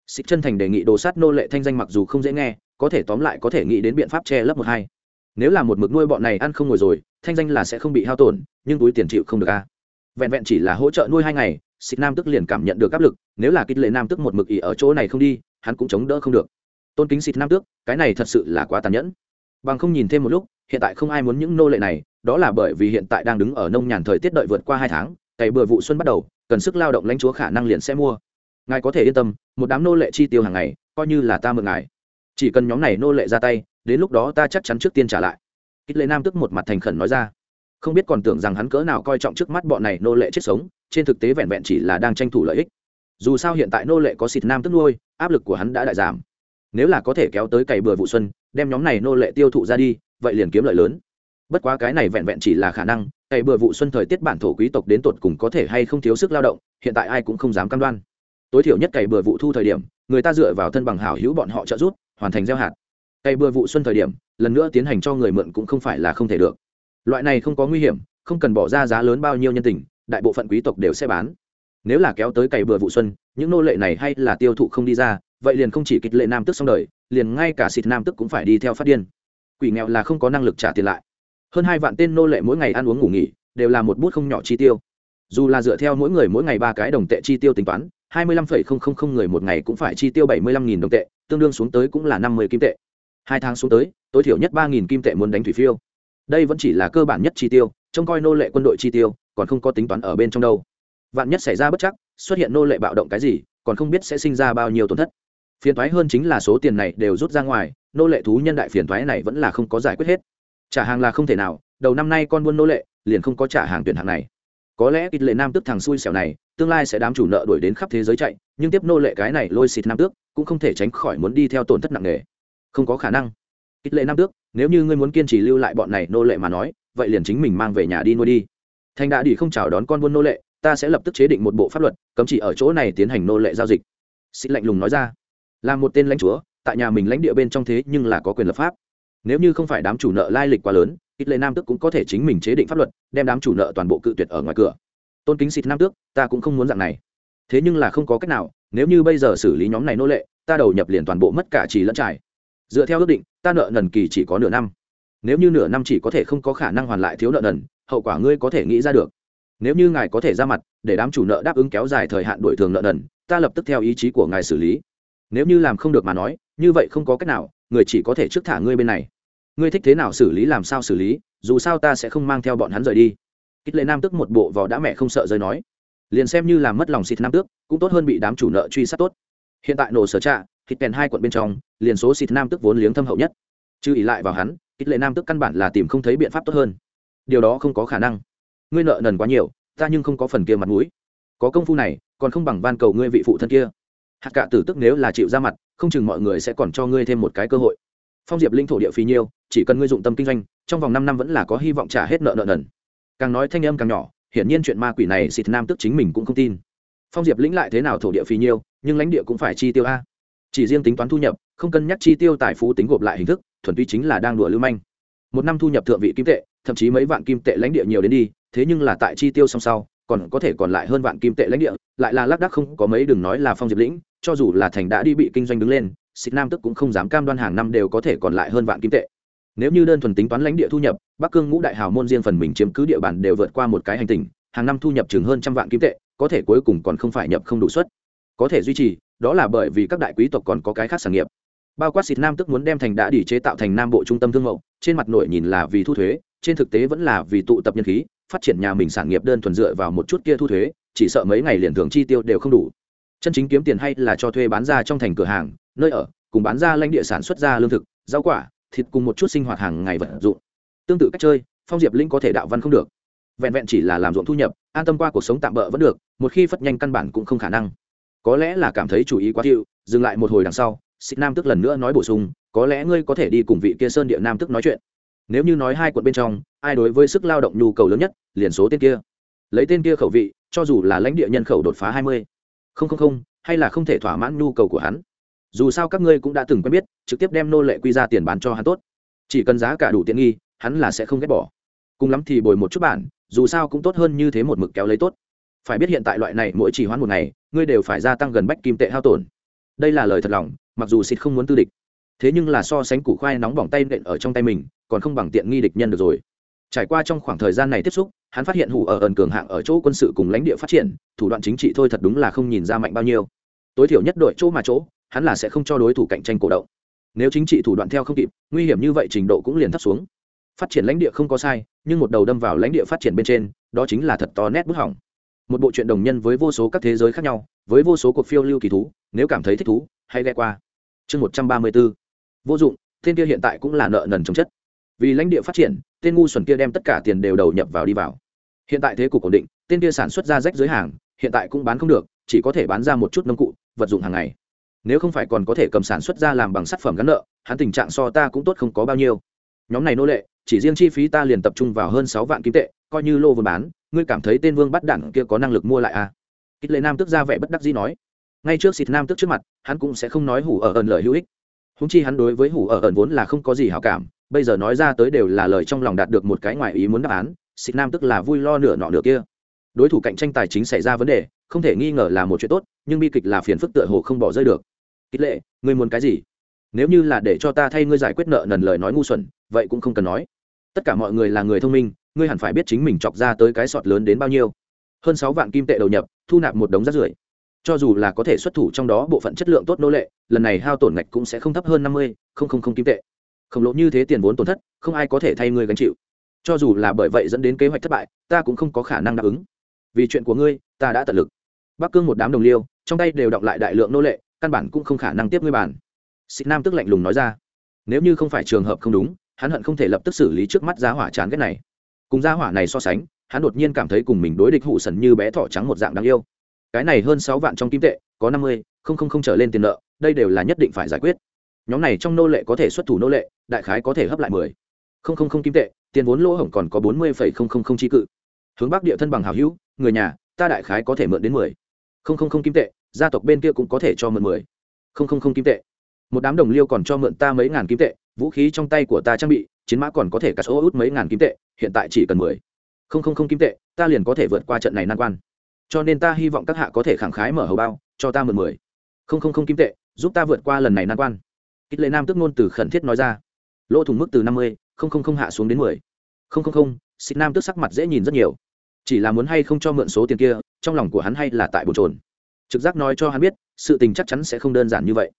A: Xích chân thành đề nghị đồ sát nô lệ thanh danh mặc dù không dễ nghe, có thể tóm lại có thể nghĩ đến biện pháp che lấp một hai. Nếu là một mực nuôi bọn này ăn không ngồi rồi, thanh danh là sẽ không bị hao tổn, nhưng túi tiền chịu không được a vẹn vẹn chỉ là hỗ trợ nuôi hai ngày xịt nam tức liền cảm nhận được áp lực, nếu là kích lệ nam tức một mực ỉ ở chỗ này không đi, hắn cũng chống đỡ không được. Tôn kính xịt nam tước cái này thật sự là quá tàn nhẫn. Bằng không nhìn thêm một lúc, hiện tại không ai muốn những nô lệ này, đó là bởi vì hiện tại đang đứng ở nông nhàn thời tiết đợi vượt qua hai tháng, cày bừa vụ xuân bắt đầu, cần sức lao động lãnh chúa khả năng liền sẽ mua. Ngài có thể yên tâm, một đám nô lệ chi tiêu hàng ngày, coi như là ta mượn ngài. Chỉ cần nhóm này nô lệ ra tay, đến lúc đó ta chắc chắn trước tiên trả lại. Ít lệ nam tức một mặt thành khẩn nói ra không biết còn tưởng rằng hắn cỡ nào coi trọng trước mắt bọn này nô lệ chết sống, trên thực tế vẹn vẹn chỉ là đang tranh thủ lợi ích. Dù sao hiện tại nô lệ có xịt nam tức nuôi, áp lực của hắn đã đại giảm. Nếu là có thể kéo tới cày bừa vụ xuân, đem nhóm này nô lệ tiêu thụ ra đi, vậy liền kiếm lợi lớn. Bất quá cái này vẹn vẹn chỉ là khả năng, cày bừa vụ xuân thời tiết bản thổ quý tộc đến tột cùng có thể hay không thiếu sức lao động, hiện tại ai cũng không dám cam đoan. Tối thiểu nhất cày bừa vụ thu thời điểm, người ta dựa vào thân bằng hảo hữu bọn họ trợ giúp, hoàn thành gieo hạt. Cày bừa vụ xuân thời điểm, lần nữa tiến hành cho người mượn cũng không phải là không thể được loại này không có nguy hiểm, không cần bỏ ra giá lớn bao nhiêu nhân tình, đại bộ phận quý tộc đều sẽ bán. Nếu là kéo tới cày bừa vụ xuân, những nô lệ này hay là tiêu thụ không đi ra, vậy liền không chỉ kịch lệ nam tức xong đời, liền ngay cả xịt nam tức cũng phải đi theo phát điên. Quỷ nghèo là không có năng lực trả tiền lại. Hơn hai vạn tên nô lệ mỗi ngày ăn uống ngủ nghỉ, đều là một bút không nhỏ chi tiêu. Dù là dựa theo mỗi người mỗi ngày ba cái đồng tệ chi tiêu tính toán, hai mươi lăm phẩy không không không người một ngày cũng phải chi tiêu bảy mươi lăm nghìn đồng tệ, tương đương xuống tới cũng là năm mươi kim tệ. Hai tháng xuống tới, tối thiểu nhất ba nghìn kim tệ muốn đánh thủy phiêu đây vẫn chỉ là cơ bản nhất chi tiêu, trông coi nô lệ quân đội chi tiêu, còn không có tính toán ở bên trong đâu. Vạn nhất xảy ra bất chắc, xuất hiện nô lệ bạo động cái gì, còn không biết sẽ sinh ra bao nhiêu tổn thất. Phiền thoái hơn chính là số tiền này đều rút ra ngoài, nô lệ thú nhân đại phiền thoái này vẫn là không có giải quyết hết. Trả hàng là không thể nào, đầu năm nay con buôn nô lệ, liền không có trả hàng tuyển hàng này. Có lẽ ít lệ nam tức thằng xui xẻo này, tương lai sẽ đám chủ nợ đuổi đến khắp thế giới chạy, nhưng tiếp nô lệ cái này lôi xịt nam tước, cũng không thể tránh khỏi muốn đi theo tổn thất nặng nề. Không có khả năng ít lệ nam tước, nếu như ngươi muốn kiên trì lưu lại bọn này nô lệ mà nói, vậy liền chính mình mang về nhà đi nuôi đi. Thành đã đi không chào đón con buôn nô lệ, ta sẽ lập tức chế định một bộ pháp luật, cấm chỉ ở chỗ này tiến hành nô lệ giao dịch. Xịt lạnh lùng nói ra. Là một tên lãnh chúa, tại nhà mình lãnh địa bên trong thế nhưng là có quyền lập pháp. Nếu như không phải đám chủ nợ lai lịch quá lớn ít lệ nam tước cũng có thể chính mình chế định pháp luật, đem đám chủ nợ toàn bộ cự tuyệt ở ngoài cửa. Tôn kính xịt nam tước, ta cũng không muốn dạng này. Thế nhưng là không có cách nào, nếu như bây giờ xử lý nhóm này nô lệ, ta đầu nhập liền toàn bộ mất cả trì lẫn trải dựa theo ước định, ta nợ nần kỳ chỉ có nửa năm. Nếu như nửa năm chỉ có thể không có khả năng hoàn lại thiếu nợ nần, hậu quả ngươi có thể nghĩ ra được. Nếu như ngài có thể ra mặt, để đám chủ nợ đáp ứng kéo dài thời hạn đổi thường nợ nần, ta lập tức theo ý chí của ngài xử lý. Nếu như làm không được mà nói, như vậy không có cách nào, người chỉ có thể trước thả ngươi bên này. Ngươi thích thế nào xử lý làm sao xử lý, dù sao ta sẽ không mang theo bọn hắn rời đi. Kích lệ nam tức một bộ vò đã mẹ không sợ rơi nói. Liền xem như làm mất lòng xịt nam tước, cũng tốt hơn bị đám chủ nợ truy sát tốt. Hiện tại nổ sở trạ thịt kèn hai quận bên trong, liền số xịt nam tức vốn liếng thâm hậu nhất. Chứ ỉ lại vào hắn ít lệ nam tức căn bản là tìm không thấy biện pháp tốt hơn. Điều đó không có khả năng. Ngươi nợ nần quá nhiều, ta nhưng không có phần kia mặt mũi. Có công phu này, còn không bằng van cầu ngươi vị phụ thân kia. Hạt cả tử tức nếu là chịu ra mặt, không chừng mọi người sẽ còn cho ngươi thêm một cái cơ hội. Phong diệp linh thổ địa phí nhiêu, chỉ cần ngươi dụng tâm kinh doanh, trong vòng năm năm vẫn là có hy vọng trả hết nợ nợ nần. Càng nói thanh âm càng nhỏ, hiển nhiên chuyện ma quỷ này xịt nam tức chính mình cũng không tin. Phong diệp lĩnh lại thế nào thổ địa phí nhiêu, nhưng lãnh địa cũng phải chi tiêu a chỉ riêng tính toán thu nhập, không cân nhắc chi tiêu tài phú tính gộp lại hình thức, thuần túy chính là đang đùa lưu manh. Một năm thu nhập thượng vị kim tệ, thậm chí mấy vạn kim tệ lãnh địa nhiều đến đi, thế nhưng là tại chi tiêu song sau, còn có thể còn lại hơn vạn kim tệ lãnh địa, lại là lác đác không có mấy đừng nói là phong diệp lĩnh, cho dù là thành đã đi bị kinh doanh đứng lên xịt nam tức cũng không dám cam đoan hàng năm đều có thể còn lại hơn vạn kim tệ. Nếu như đơn thuần tính toán lãnh địa thu nhập, bắc cương ngũ đại hào môn riêng phần mình chiếm cứ địa bàn đều vượt qua một cái hành tinh, hàng năm thu nhập chừng hơn trăm vạn kim tệ, có thể cuối cùng còn không phải nhập không đủ suất có thể duy trì, đó là bởi vì các đại quý tộc còn có cái khác sản nghiệp. Bao quát xịt nam tức muốn đem thành đã đỉ chế tạo thành nam bộ trung tâm thương mẫu trên mặt nội nhìn là vì thu thuế, trên thực tế vẫn là vì tụ tập nhân khí, phát triển nhà mình sản nghiệp đơn thuần dựa vào một chút kia thu thuế, chỉ sợ mấy ngày liền thường chi tiêu đều không đủ. Chân chính kiếm tiền hay là cho thuê bán ra trong thành cửa hàng, nơi ở, cùng bán ra lãnh địa sản xuất ra lương thực, rau quả, thịt cùng một chút sinh hoạt hàng ngày vận dụng. Tương tự cách chơi, phong diệp linh có thể đạo văn không được. Vẹn vẹn chỉ là làm ruộng thu nhập, an tâm qua cuộc sống tạm bỡ vẫn được, một khi phất nhanh căn bản cũng không khả năng có lẽ là cảm thấy chủ ý quá thiệu dừng lại một hồi đằng sau, xích nam tức lần nữa nói bổ sung, có lẽ ngươi có thể đi cùng vị kia sơn địa nam tức nói chuyện. Nếu như nói hai quận bên trong, ai đối với sức lao động nhu cầu lớn nhất, liền số tên kia. Lấy tên kia khẩu vị, cho dù là lãnh địa nhân khẩu đột phá hai mươi, không không không, hay là không thể thỏa mãn nhu cầu của hắn. Dù sao các ngươi cũng đã từng quen biết, trực tiếp đem nô lệ quy ra tiền bán cho hắn tốt. Chỉ cần giá cả đủ tiện nghi, hắn là sẽ không ghét bỏ. Cùng lắm thì bồi một chút bản, dù sao cũng tốt hơn như thế một mực kéo lấy tốt phải biết hiện tại loại này mỗi chỉ hoãn một ngày, ngươi đều phải gia tăng gần bách kim tệ hao tổn. Đây là lời thật lòng, mặc dù xịt không muốn tư địch, thế nhưng là so sánh củ khoai nóng bỏng tay nện ở trong tay mình, còn không bằng tiện nghi địch nhân được rồi. Trải qua trong khoảng thời gian này tiếp xúc, hắn phát hiện hủ ở ẩn cường hạng ở chỗ quân sự cùng lãnh địa phát triển, thủ đoạn chính trị thôi thật đúng là không nhìn ra mạnh bao nhiêu. Tối thiểu nhất đội chỗ mà chỗ, hắn là sẽ không cho đối thủ cạnh tranh cổ động. Nếu chính trị thủ đoạn theo không kịp, nguy hiểm như vậy trình độ cũng liền thấp xuống. Phát triển lãnh địa không có sai, nhưng một đầu đâm vào lãnh địa phát triển bên trên, đó chính là thật to nét bức hỏng một bộ truyện đồng nhân với vô số các thế giới khác nhau, với vô số cuộc phiêu lưu kỳ thú, nếu cảm thấy thích thú, hãy ghe qua. Chương một trăm ba mươi b ố vô dụng, tên kia hiện tại cũng là nợ nần chống chất. Vì lãnh địa phát triển, tên ngu xuẩn kia đem tất cả tiền đều đầu nhập vào đi vào. Hiện tại thế cục ổn định, tên kia sản xuất ra rách giới hàng, hiện tại cũng bán không được, chỉ có thể bán ra một chút nông cụ, vật dụng hàng ngày. Nếu không phải còn có thể cầm sản xuất ra làm bằng sắt phẩm gắn nợ, hắn tình trạng so ta cũng tốt không có bao nhiêu. Nhóm này nô lệ, chỉ riêng chi phí ta liền tập trung vào hơn sáu vạn kim tệ, coi như lô vốn bán ngươi cảm thấy tên vương bắt đẳng kia có năng lực mua lại à? Kích lệ nam tức ra vẻ bất đắc dĩ nói. Ngay trước xịt nam tức trước mặt, hắn cũng sẽ không nói hủ ở ẩn lời hữu ích. Húng chi hắn đối với hủ ở ẩn vốn là không có gì hảo cảm, bây giờ nói ra tới đều là lời trong lòng đạt được một cái ngoài ý muốn đáp án, xịt nam tức là vui lo nửa nọ nửa kia. Đối thủ cạnh tranh tài chính xảy ra vấn đề, không thể nghi ngờ là một chuyện tốt, nhưng bi kịch là phiền phức tựa hồ không bỏ rơi được. Kích lệ, ngươi muốn cái gì? Nếu như là để cho ta thay ngươi giải quyết nợ nần lời nói ngu xuẩn, vậy cũng không cần nói. Tất cả mọi người là người thông minh ngươi hẳn phải biết chính mình chọc ra tới cái sọt lớn đến bao nhiêu. Hơn sáu vạn kim tệ đầu nhập, thu nạp một đống rác rưởi. Cho dù là có thể xuất thủ trong đó bộ phận chất lượng tốt nô lệ, lần này hao tổn ngạch cũng sẽ không thấp hơn năm mươi, không không không kim tệ. Khổng lồ như thế tiền vốn tổn thất, không ai có thể thay ngươi gánh chịu. Cho dù là bởi vậy dẫn đến kế hoạch thất bại, ta cũng không có khả năng đáp ứng. Vì chuyện của ngươi, ta đã tận lực. Bắc cương một đám đồng liêu, trong tay đều đọng lại đại lượng nô lệ, căn bản cũng không khả năng tiếp ngươi bản sĩ nam tức lạnh lùng nói ra. Nếu như không phải trường hợp không đúng, hắn hận không thể lập tức xử lý trước mắt giá hỏa chán ghét này cùng gia hỏa này so sánh, hắn đột nhiên cảm thấy cùng mình đối địch hụ sần như bé thỏ trắng một dạng đáng yêu. Cái này hơn sáu vạn trong kim tệ, có năm mươi, không không không trở lên tiền nợ, đây đều là nhất định phải giải quyết. Nhóm này trong nô lệ có thể xuất thủ nô lệ, đại khái có thể hấp lại mười. Không không không kim tệ, tiền vốn lỗ hổng còn có bốn mươi phẩy không không không chi cự. Hướng bắc địa thân bằng hào hữu, người nhà, ta đại khái có thể mượn đến mười. Không không không kim tệ, gia tộc bên kia cũng có thể cho mượn mười. Không không không kim tệ. Một đám đồng liêu còn cho mượn ta mấy ngàn kim tệ, vũ khí trong tay của ta trang bị chiến mã còn có thể cắt số út mấy ngàn kim tệ, hiện tại chỉ cần mười. Không không không kim tệ, ta liền có thể vượt qua trận này nan quan. Cho nên ta hy vọng các hạ có thể khẳng khái mở hầu bao, cho ta mượn mười. Không không không kim tệ, giúp ta vượt qua lần này nan quan. Kích lệ nam tức ngôn từ khẩn thiết nói ra. Lỗ thủng mức từ năm mươi, không không không hạ xuống đến mười. Không không không, xịt nam tức sắc mặt dễ nhìn rất nhiều. Chỉ là muốn hay không cho mượn số tiền kia, trong lòng của hắn hay là tại bồn trồn trực giác nói cho hắn biết, sự tình chắc chắn sẽ không đơn giản như vậy.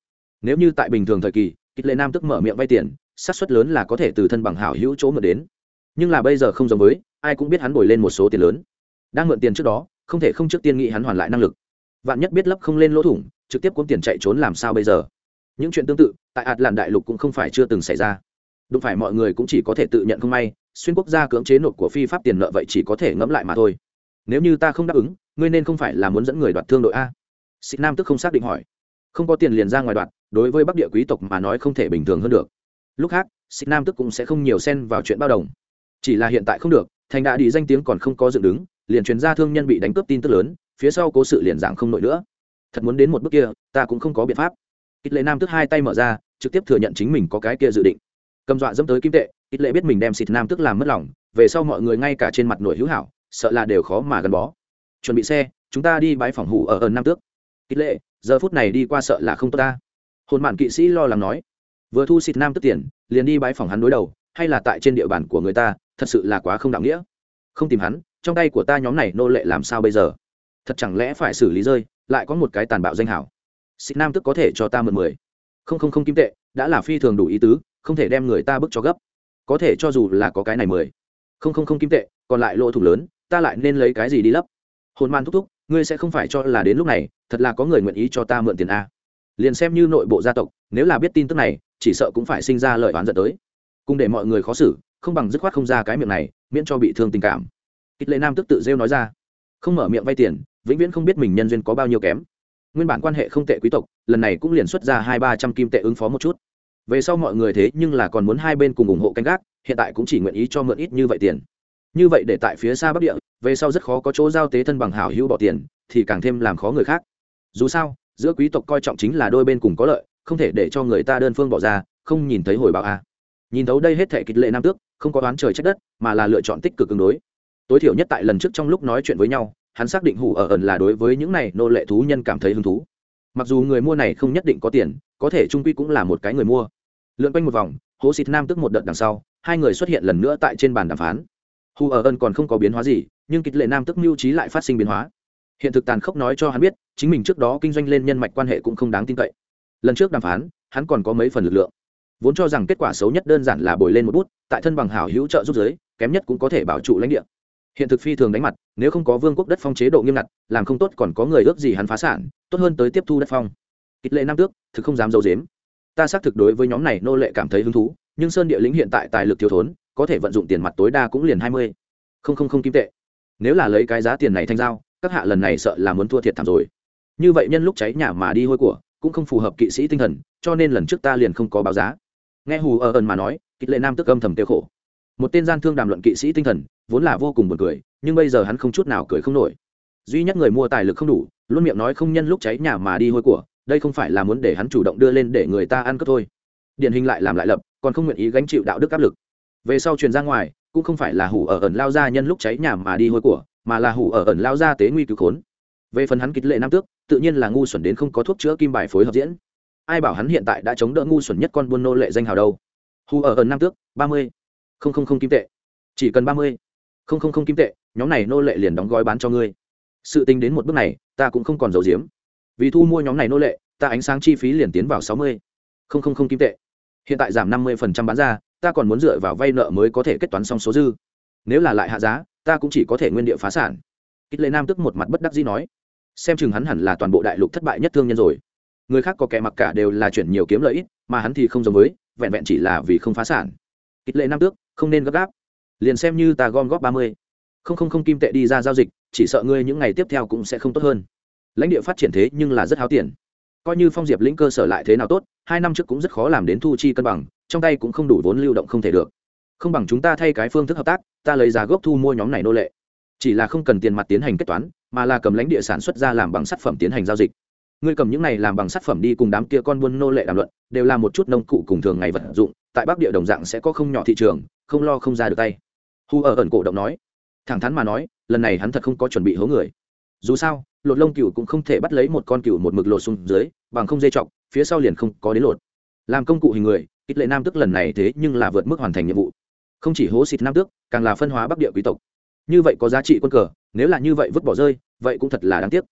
A: Nếu như tại bình thường thời kỳ, kích lệ nam tức mở miệng vay tiền xác suất lớn là có thể từ thân bằng hảo hữu chỗ mượn đến. Nhưng là bây giờ không giống với, ai cũng biết hắn bồi lên một số tiền lớn. Đang mượn tiền trước đó, không thể không trước tiên nghĩ hắn hoàn lại năng lực. Vạn nhất biết lấp không lên lỗ thủng, trực tiếp cuốn tiền chạy trốn làm sao bây giờ? Những chuyện tương tự, tại ạt làn đại lục cũng không phải chưa từng xảy ra. Đụng phải mọi người cũng chỉ có thể tự nhận không may, xuyên quốc gia cưỡng chế nộp của phi pháp tiền nợ vậy chỉ có thể ngẫm lại mà thôi. Nếu như ta không đáp ứng, ngươi nên không phải là muốn dẫn người đoạt thương đội a. Xích nam tức không xác định hỏi. Không có tiền liền ra ngoài đoạt, đối với bắc địa quý tộc mà nói không thể bình thường hơn được lúc khác Xích nam tức cũng sẽ không nhiều xen vào chuyện bao đồng. Chỉ là hiện tại không được, thành đã đi danh tiếng còn không có dựng đứng, liền truyền ra thương nhân bị đánh cướp tin tức lớn, phía sau cố sự liền dạng không nổi nữa. Thật muốn đến một bước kia, ta cũng không có biện pháp. Ít lệ nam tức hai tay mở ra, trực tiếp thừa nhận chính mình có cái kia dự định. Cầm dọa dẫm tới kim tệ ít lệ biết mình đem xịt nam tức làm mất lòng, về sau mọi người ngay cả trên mặt nổi hữu hảo, sợ là đều khó mà gắn bó. Chuẩn bị xe, chúng ta đi bãi phòng hủ ở ở nam tước. Ít lệ, giờ phút này đi qua sợ là không tốt ta. Hồn mạn kỵ sĩ lo lắng nói vừa thu xịt nam tức tiền, liền đi bãi phòng hắn đối đầu, hay là tại trên địa bàn của người ta, thật sự là quá không đạo nghĩa. Không tìm hắn, trong tay của ta nhóm này nô lệ làm sao bây giờ? Thật chẳng lẽ phải xử lý rơi, lại có một cái tàn bạo danh hảo. Xịt nam tức có thể cho ta mượn mười. Không không không kim tệ, đã là phi thường đủ ý tứ, không thể đem người ta bức cho gấp. Có thể cho dù là có cái này mười. Không không không kim tệ, còn lại lỗ thủ lớn, ta lại nên lấy cái gì đi lấp? Hồn man thúc thúc, ngươi sẽ không phải cho là đến lúc này, thật là có người nguyện ý cho ta mượn tiền a. Liền xem như nội bộ gia tộc, nếu là biết tin tức này chỉ sợ cũng phải sinh ra lời oán giận tới. Cùng để mọi người khó xử, không bằng dứt khoát không ra cái miệng này, miễn cho bị thương tình cảm. Ít lệ nam tức tự rêu nói ra. Không mở miệng vay tiền, vĩnh viễn không biết mình nhân duyên có bao nhiêu kém. Nguyên bản quan hệ không tệ quý tộc, lần này cũng liền xuất ra hai ba trăm kim tệ ứng phó một chút. Về sau mọi người thế nhưng là còn muốn hai bên cùng ủng hộ canh gác, hiện tại cũng chỉ nguyện ý cho mượn ít như vậy tiền. Như vậy để tại phía xa bắc địa, về sau rất khó có chỗ giao tế thân bằng hảo hữu bỏ tiền, thì càng thêm làm khó người khác. Dù sao, giữa quý tộc coi trọng chính là đôi bên cùng có lợi không thể để cho người ta đơn phương bỏ ra, không nhìn thấy hồi báo a. À. nhìn thấu đây hết thể kịch lệ nam tước, không có đoán trời trách đất, mà là lựa chọn tích cực ứng đối. Tối thiểu nhất tại lần trước trong lúc nói chuyện với nhau, hắn xác định hủ ở ẩn là đối với những này nô lệ thú nhân cảm thấy hứng thú. Mặc dù người mua này không nhất định có tiền, có thể trung quy cũng là một cái người mua. Lượn quanh một vòng, hố xịt nam tức một đợt đằng sau, hai người xuất hiện lần nữa tại trên bàn đàm phán. Hù ở ân còn không có biến hóa gì, nhưng kịch lệ nam tức mưu trí lại phát sinh biến hóa. Hiện thực tàn khốc nói cho hắn biết, chính mình trước đó kinh doanh lên nhân mạch quan hệ cũng không đáng tin cậy lần trước đàm phán, hắn còn có mấy phần lực lượng. Vốn cho rằng kết quả xấu nhất đơn giản là bồi lên một bút, tại thân bằng hảo hữu trợ giúp giới, kém nhất cũng có thể bảo trụ lãnh địa. Hiện thực phi thường đánh mặt, nếu không có vương quốc đất phong chế độ nghiêm ngặt, làm không tốt còn có người ước gì hắn phá sản, tốt hơn tới tiếp thu đất phong. Kịch lệ nam tước, thực không dám d i ấ u dếm ta xác thực đối với nhóm này nô lệ cảm thấy hứng thú, nhưng sơn địa lĩnh hiện tại tài lực thiếu thốn, có thể vận dụng tiền mặt tối đa cũng liền hai mươi. Không không không kim tệ. Nếu là lấy cái giá tiền này thanh giao, các hạ lần này sợ là muốn thua thiệt thảm rồi. Như vậy nhân lúc cháy nhà mà đi hôi của cũng không phù hợp kỵ sĩ tinh thần, cho nên lần trước ta liền không có báo giá. Nghe hù ở ẩn mà nói kịch lệ nam tức âm thầm tiêu khổ. Một tên gian thương đàm luận kỵ sĩ tinh thần, vốn là vô cùng buồn cười, nhưng bây giờ hắn không chút nào cười không nổi. Duy nhất người mua tài lực không đủ, luôn miệng nói không nhân lúc cháy nhà mà đi hôi của, đây không phải là muốn để hắn chủ động đưa lên để người ta ăn cướp thôi. Điển hình lại làm lại lập, còn không nguyện ý gánh chịu đạo đức áp lực. Về sau truyền ra ngoài, cũng không phải là hủ ở ẩn lao ra nhân lúc cháy nhà mà đi hôi của, mà là hủ ở ẩn lao ra tế nguy cứu khốn. Về phần hắn kịch lệ nam tước tự nhiên là ngu xuẩn đến không có thuốc chữa kim bài phối hợp diễn. Ai bảo hắn hiện tại đã chống đỡ ngu xuẩn nhất con buôn nô lệ danh hào đâu? Hù ở ẩn nam tước, ba mươi. Không không không kim tệ. Chỉ cần ba mươi. Không không không kim tệ, nhóm này nô lệ liền đóng gói bán cho ngươi. Sự tính đến một bước này, ta cũng không còn giấu giếm. Vì thu mua nhóm này nô lệ, ta ánh sáng chi phí liền tiến vào sáu mươi. Không không không kim tệ. Hiện tại giảm năm mươi phần trăm bán ra, ta còn muốn dựa vào vay nợ mới có thể kết toán xong số dư. Nếu là lại hạ giá, ta cũng chỉ có thể nguyên địa phá sản. Ít lệ nam tức một mặt bất đắc dĩ nói xem chừng hắn hẳn là toàn bộ đại lục thất bại nhất thương nhân rồi. Người khác có kẻ mặc cả đều là chuyển nhiều kiếm lợi ích, mà hắn thì không giống với, vẹn vẹn chỉ là vì không phá sản. Ít lệ năm tước, không nên gấp gáp. Liền xem như ta gom góp ba mươi. Không không không kim tệ đi ra giao dịch, chỉ sợ ngươi những ngày tiếp theo cũng sẽ không tốt hơn. Lãnh địa phát triển thế nhưng là rất háo tiền. Coi như phong diệp lĩnh cơ sở lại thế nào tốt, hai năm trước cũng rất khó làm đến thu chi cân bằng, trong tay cũng không đủ vốn lưu động không thể được. Không bằng chúng ta thay cái phương thức hợp tác, ta lấy giá gốc thu mua nhóm này nô lệ. Chỉ là không cần tiền mặt tiến hành kết toán mà là cầm lãnh địa sản xuất ra làm bằng sắt phẩm tiến hành giao dịch. Ngươi cầm những này làm bằng sắt phẩm đi cùng đám kia con buôn nô lệ đàm luận, đều là một chút nông cụ cùng thường ngày vật dụng, tại bắc địa đồng dạng sẽ có không nhỏ thị trường, không lo không ra được tay. Hu ở ẩn cổ động nói. Thẳng thắn mà nói, lần này hắn thật không có chuẩn bị hố người. Dù sao, lột lông cừu cũng không thể bắt lấy một con cừu một mực lột xuống dưới, bằng không dây chọc, phía sau liền không có đến lột. Làm công cụ hình người ít lệ nam tức lần này thế nhưng là vượt mức hoàn thành nhiệm vụ. Không chỉ hố xịt nam tước, càng là phân hóa bắc địa quý tộc như vậy có giá trị quân cờ, nếu là như vậy vứt bỏ rơi, vậy cũng thật là đáng tiếc.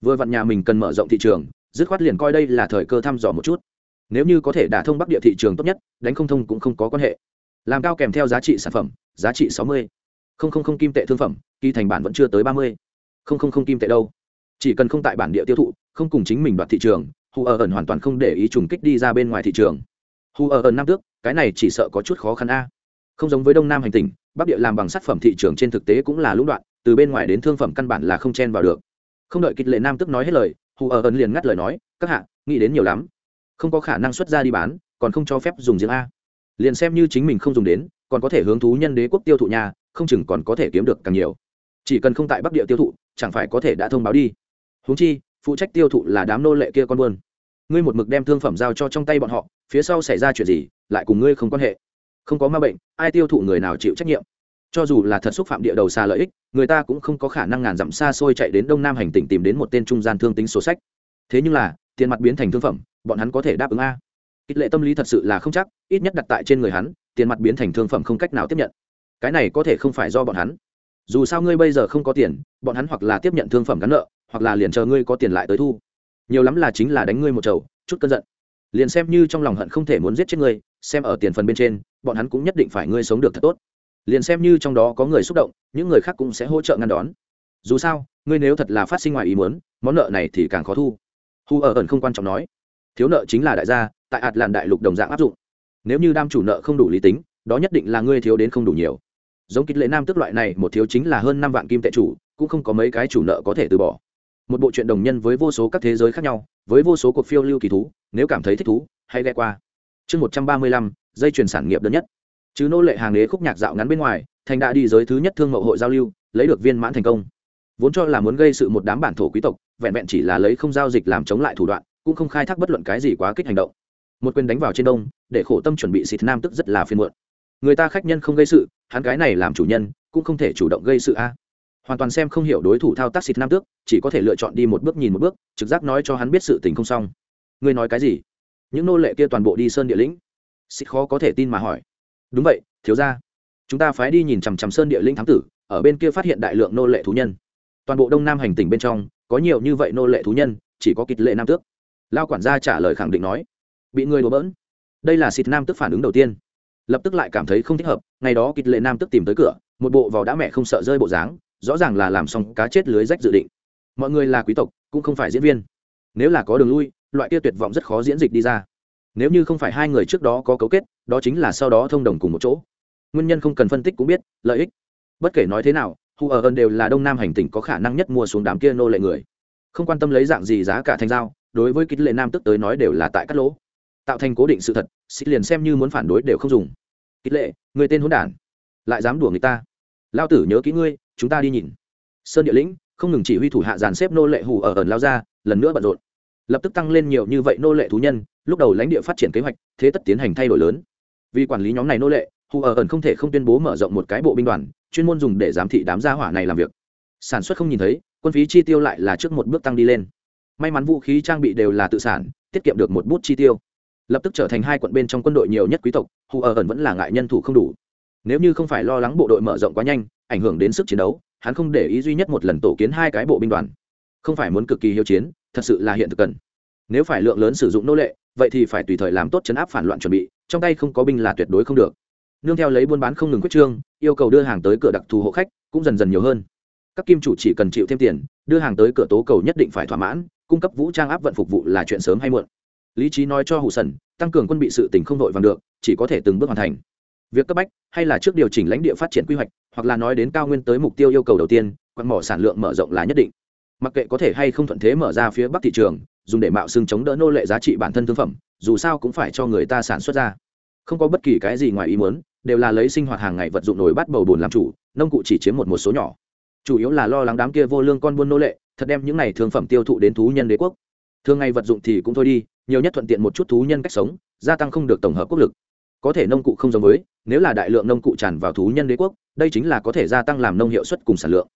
A: Vừa vặn nhà mình cần mở rộng thị trường, dứt khoát liền coi đây là thời cơ thăm dò một chút. Nếu như có thể đả thông bắc địa thị trường tốt nhất, đánh không thông cũng không có quan hệ. Làm cao kèm theo giá trị sản phẩm, giá trị sáu mươi. Không không không kim tệ thương phẩm kỳ thành bản vẫn chưa tới ba mươi. Không không không kim tệ đâu. Chỉ cần không tại bản địa tiêu thụ, không cùng chính mình đoạt thị trường, hù ở ẩn hoàn toàn không để ý trùng kích đi ra bên ngoài thị trường. Hù ở ẩn nam tước, cái này chỉ sợ có chút khó khăn a. Không giống với đông nam hành tình bắc địa làm bằng sắt phẩm thị trường trên thực tế cũng là lũng đoạn, từ bên ngoài đến thương phẩm căn bản là không chen vào được. Không đợi kịch lệ nam tức nói hết lời, hù ở ẩn liền ngắt lời nói, các hạ, nghĩ đến nhiều lắm. Không có khả năng xuất ra đi bán, còn không cho phép dùng riêng a. Liền xem như chính mình không dùng đến, còn có thể hướng thú nhân đế quốc tiêu thụ nhà không chừng còn có thể kiếm được càng nhiều. Chỉ cần không tại bắc địa tiêu thụ, chẳng phải có thể đã thông báo đi. Huống chi, phụ trách tiêu thụ là đám nô lệ kia con buôn. Ngươi một mực đem thương phẩm giao cho trong tay bọn họ, phía sau xảy ra chuyện gì, lại cùng ngươi không quan hệ không có ma bệnh, ai tiêu thụ người nào chịu trách nhiệm. Cho dù là thật xúc phạm địa đầu xa lợi ích, người ta cũng không có khả năng ngàn dặm xa xôi chạy đến đông nam hành tỉnh tìm đến một tên trung gian thương tính sổ sách. Thế nhưng là, tiền mặt biến thành thương phẩm, bọn hắn có thể đáp ứng a. Ít lệ tâm lý thật sự là không chắc, ít nhất đặt tại trên người hắn, tiền mặt biến thành thương phẩm không cách nào tiếp nhận. Cái này có thể không phải do bọn hắn. Dù sao ngươi bây giờ không có tiền, bọn hắn hoặc là tiếp nhận thương phẩm gắn nợ, hoặc là liền chờ ngươi có tiền lại tới thu. Nhiều lắm là chính là đánh ngươi một chầu, chút cơn giận. Liền xem như trong lòng hận không thể muốn giết chết ngươi, xem ở tiền phần bên trên bọn hắn cũng nhất định phải ngươi sống được thật tốt. Liền xem như trong đó có người xúc động, những người khác cũng sẽ hỗ trợ ngăn đón. Dù sao, ngươi nếu thật là phát sinh ngoài ý muốn, món nợ này thì càng khó thu. Hu ở ẩn không quan trọng nói. Thiếu nợ chính là đại gia, tại ạt làn đại lục đồng dạng áp dụng. Nếu như đam chủ nợ không đủ lý tính, đó nhất định là ngươi thiếu đến không đủ nhiều. Giống kích lệ nam tức loại này, một thiếu chính là hơn năm vạn kim tệ chủ, cũng không có mấy cái chủ nợ có thể từ bỏ. Một bộ truyện đồng nhân với vô số các thế giới khác nhau, với vô số cuộc phiêu lưu kỳ thú, nếu cảm thấy thích thú, hãy ghe qua. Chương một trăm ba mươi lăm dây chuyển sản nghiệp đơn nhất. Chứ nô lệ hàng đế khúc nhạc dạo ngắn bên ngoài, thành đã đi giới thứ nhất thương mậu hội giao lưu, lấy được viên mãn thành công. Vốn cho là muốn gây sự một đám bản thổ quý tộc, vẹn vẹn chỉ là lấy không giao dịch làm chống lại thủ đoạn, cũng không khai thác bất luận cái gì quá kích hành động. Một quyền đánh vào trên đông, để khổ tâm chuẩn bị xịt nam tức rất là phiên muộn. Người ta khách nhân không gây sự, hắn cái này làm chủ nhân, cũng không thể chủ động gây sự a. Hoàn toàn xem không hiểu đối thủ thao tác xịt nam tước, chỉ có thể lựa chọn đi một bước nhìn một bước, trực giác nói cho hắn biết sự tình không xong. Ngươi nói cái gì? Những nô lệ kia toàn bộ đi sơn địa lĩnh xịt khó có thể tin mà hỏi. Đúng vậy, thiếu ra chúng ta phái đi nhìn chằm chằm sơn địa linh thám tử, ở bên kia phát hiện đại lượng nô lệ thú nhân. Toàn bộ đông nam hành tỉnh bên trong, có nhiều như vậy nô lệ thú nhân, chỉ có kịch lệ nam tước. Lao quản gia trả lời khẳng định nói. Bị người đổ bỡn. Đây là xịt nam tức phản ứng đầu tiên. Lập tức lại cảm thấy không thích hợp, ngày đó kịch lệ nam tức tìm tới cửa, một bộ vào đã mẹ không sợ rơi bộ dáng, rõ ràng là làm xong cá chết lưới rách dự định. Mọi người là quý tộc, cũng không phải diễn viên. Nếu là có đường lui, loại kia tuyệt vọng rất khó diễn dịch đi ra nếu như không phải hai người trước đó có cấu kết, đó chính là sau đó thông đồng cùng một chỗ. Nguyên nhân không cần phân tích cũng biết, lợi ích. Bất kể nói thế nào, hu ở ơn đều là đông nam hành tỉnh có khả năng nhất mua xuống đám kia nô lệ người. Không quan tâm lấy dạng gì giá cả thành giao, đối với kích lệ nam tức tới nói đều là tại cắt lỗ. Tạo thành cố định sự thật, xích liền xem như muốn phản đối đều không dùng. Kích lệ, người tên hôn đản, lại dám đùa người ta. Lao tử nhớ kỹ ngươi, chúng ta đi nhìn. Sơn địa lĩnh, không ngừng chỉ huy thủ hạ dàn xếp nô lệ hù ở ẩn lao ra, lần nữa bận rộn lập tức tăng lên nhiều như vậy nô lệ thú nhân, lúc đầu lãnh địa phát triển kế hoạch, thế tất tiến hành thay đổi lớn. Vì quản lý nhóm này nô lệ, Hù ở ẩn không thể không tuyên bố mở rộng một cái bộ binh đoàn, chuyên môn dùng để giám thị đám gia hỏa này làm việc. Sản xuất không nhìn thấy, quân phí chi tiêu lại là trước một bước tăng đi lên. May mắn vũ khí trang bị đều là tự sản, tiết kiệm được một bút chi tiêu. Lập tức trở thành hai quận bên trong quân đội nhiều nhất quý tộc, hù ở ẩn vẫn là ngại nhân thủ không đủ. Nếu như không phải lo lắng bộ đội mở rộng quá nhanh, ảnh hưởng đến sức chiến đấu, hắn không để ý duy nhất một lần tổ kiến hai cái bộ binh đoàn không phải muốn cực kỳ hiếu chiến, thật sự là hiện thực cần. Nếu phải lượng lớn sử dụng nô lệ, vậy thì phải tùy thời làm tốt chấn áp phản loạn chuẩn bị, trong tay không có binh là tuyệt đối không được. Nương theo lấy buôn bán không ngừng quyết trương, yêu cầu đưa hàng tới cửa đặc thù hộ khách cũng dần dần nhiều hơn. Các kim chủ chỉ cần chịu thêm tiền, đưa hàng tới cửa tố cầu nhất định phải thỏa mãn, cung cấp vũ trang áp vận phục vụ là chuyện sớm hay muộn. Lý trí nói cho hụ sần, tăng cường quân bị sự tình không đội vàng được, chỉ có thể từng bước hoàn thành. Việc cấp bách hay là trước điều chỉnh lãnh địa phát triển quy hoạch, hoặc là nói đến cao nguyên tới mục tiêu yêu cầu đầu tiên, quặng mỏ sản lượng mở rộng là nhất định mặc kệ có thể hay không thuận thế mở ra phía bắc thị trường, dùng để mạo xưng chống đỡ nô lệ giá trị bản thân thương phẩm, dù sao cũng phải cho người ta sản xuất ra. Không có bất kỳ cái gì ngoài ý muốn, đều là lấy sinh hoạt hàng ngày vật dụng nổi bắt bầu bùn làm chủ, nông cụ chỉ chiếm một một số nhỏ. Chủ yếu là lo lắng đám kia vô lương con buôn nô lệ, thật đem những này thương phẩm tiêu thụ đến thú nhân đế quốc. Thường ngày vật dụng thì cũng thôi đi, nhiều nhất thuận tiện một chút thú nhân cách sống, gia tăng không được tổng hợp quốc lực. Có thể nông cụ không giống với, nếu là đại lượng nông cụ tràn vào thú nhân đế quốc, đây chính là có thể gia tăng làm nông hiệu suất cùng sản lượng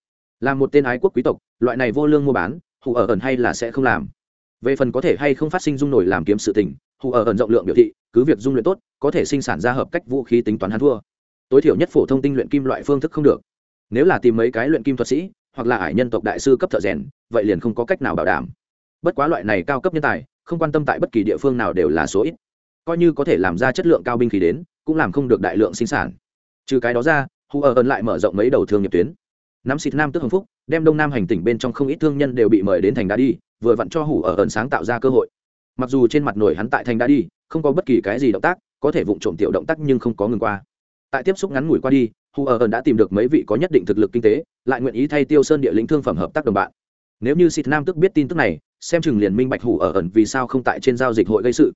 A: là một tên ái quốc quý tộc, loại này vô lương mua bán, hù ở ẩn hay là sẽ không làm. Về phần có thể hay không phát sinh dung nổi làm kiếm sự tình, hù ở ẩn rộng lượng biểu thị, cứ việc dung luyện tốt, có thể sinh sản ra hợp cách vũ khí tính toán hắn thua. Tối thiểu nhất phổ thông tinh luyện kim loại phương thức không được. Nếu là tìm mấy cái luyện kim thuật sĩ, hoặc là ải nhân tộc đại sư cấp thợ rèn, vậy liền không có cách nào bảo đảm. Bất quá loại này cao cấp nhân tài, không quan tâm tại bất kỳ địa phương nào đều là số ít. Coi như có thể làm ra chất lượng cao binh khí đến, cũng làm không được đại lượng sinh sản. Trừ cái đó ra, hù ở ẩn lại mở rộng mấy đầu thương nghiệp tuyến nắm xịt nam tức hồng phúc, đem đông nam hành tỉnh bên trong không ít thương nhân đều bị mời đến thành đá đi, vừa vặn cho hủ ở ẩn sáng tạo ra cơ hội. Mặc dù trên mặt nổi hắn tại thành đá đi, không có bất kỳ cái gì động tác, có thể vụng trộm tiểu động tác nhưng không có ngừng qua. Tại tiếp xúc ngắn ngủi qua đi hù ở ẩn đã tìm được mấy vị có nhất định thực lực kinh tế, lại nguyện ý thay tiêu sơn địa lĩnh thương phẩm hợp tác đồng bạn. Nếu như xịt nam tức biết tin tức này, xem chừng liền minh bạch hủ ở ẩn vì sao không tại trên giao dịch hội gây sự.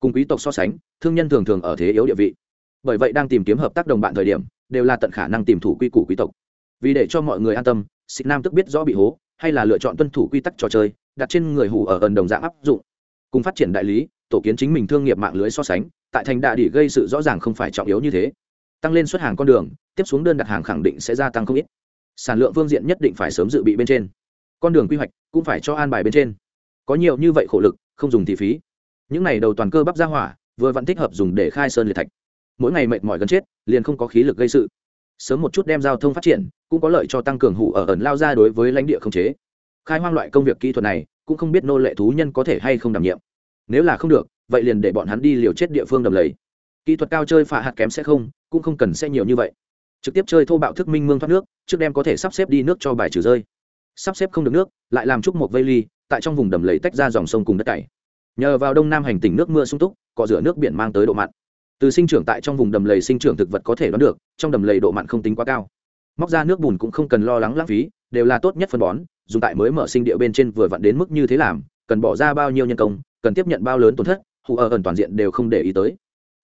A: Cùng quý tộc so sánh, thương nhân thường thường ở thế yếu địa vị. Bởi vậy đang tìm kiếm hợp tác đồng bạn thời điểm, đều là tận khả năng tìm thủ quy củ quý tộc vì để cho mọi người an tâm xịt nam tức biết rõ bị hố, hay là lựa chọn tuân thủ quy tắc trò chơi, đặt trên người hủ ở ẩn đồng dạng áp dụng. Cùng phát triển đại lý, tổ kiến chính mình thương nghiệp mạng lưới so sánh, tại thành đạ đỉ gây sự rõ ràng không phải trọng yếu như thế. Tăng lên xuất hàng con đường, tiếp xuống đơn đặt hàng khẳng định sẽ gia tăng không ít. Sản lượng phương diện nhất định phải sớm dự bị bên trên. Con đường quy hoạch cũng phải cho an bài bên trên. Có nhiều như vậy khổ lực, không dùng thì phí. Những này đầu toàn cơ bắp ra hỏa, vừa vẫn thích hợp dùng để khai sơn liệt thạch. Mỗi ngày mệt mỏi gần chết, liền không có khí lực gây sự sớm một chút đem giao thông phát triển, cũng có lợi cho tăng cường hủ ở ẩn lao ra đối với lãnh địa không chế. Khai hoang loại công việc kỹ thuật này, cũng không biết nô lệ thú nhân có thể hay không đảm nhiệm. Nếu là không được, vậy liền để bọn hắn đi liều chết địa phương đầm lầy. Kỹ thuật cao chơi phạ hạt kém sẽ không, cũng không cần sẽ nhiều như vậy. Trực tiếp chơi thô bạo thức minh mương thoát nước, trước đem có thể sắp xếp đi nước cho bài trừ rơi. Sắp xếp không được nước, lại làm trúc một vây ly, tại trong vùng đầm lầy tách ra dòng sông cùng đất cày. Nhờ vào đông nam hành tỉnh nước mưa sung túc, cọ rửa nước biển mang tới độ mặn từ sinh trưởng tại trong vùng đầm lầy sinh trưởng thực vật có thể đoán được, trong đầm lầy độ mặn không tính quá cao. Móc ra nước bùn cũng không cần lo lắng lãng phí, đều là tốt nhất phân bón, dùng tại mới mở sinh địa bên trên vừa vặn đến mức như thế làm, cần bỏ ra bao nhiêu nhân công, cần tiếp nhận bao lớn tổn thất hụ ở ẩn toàn diện đều không để ý tới.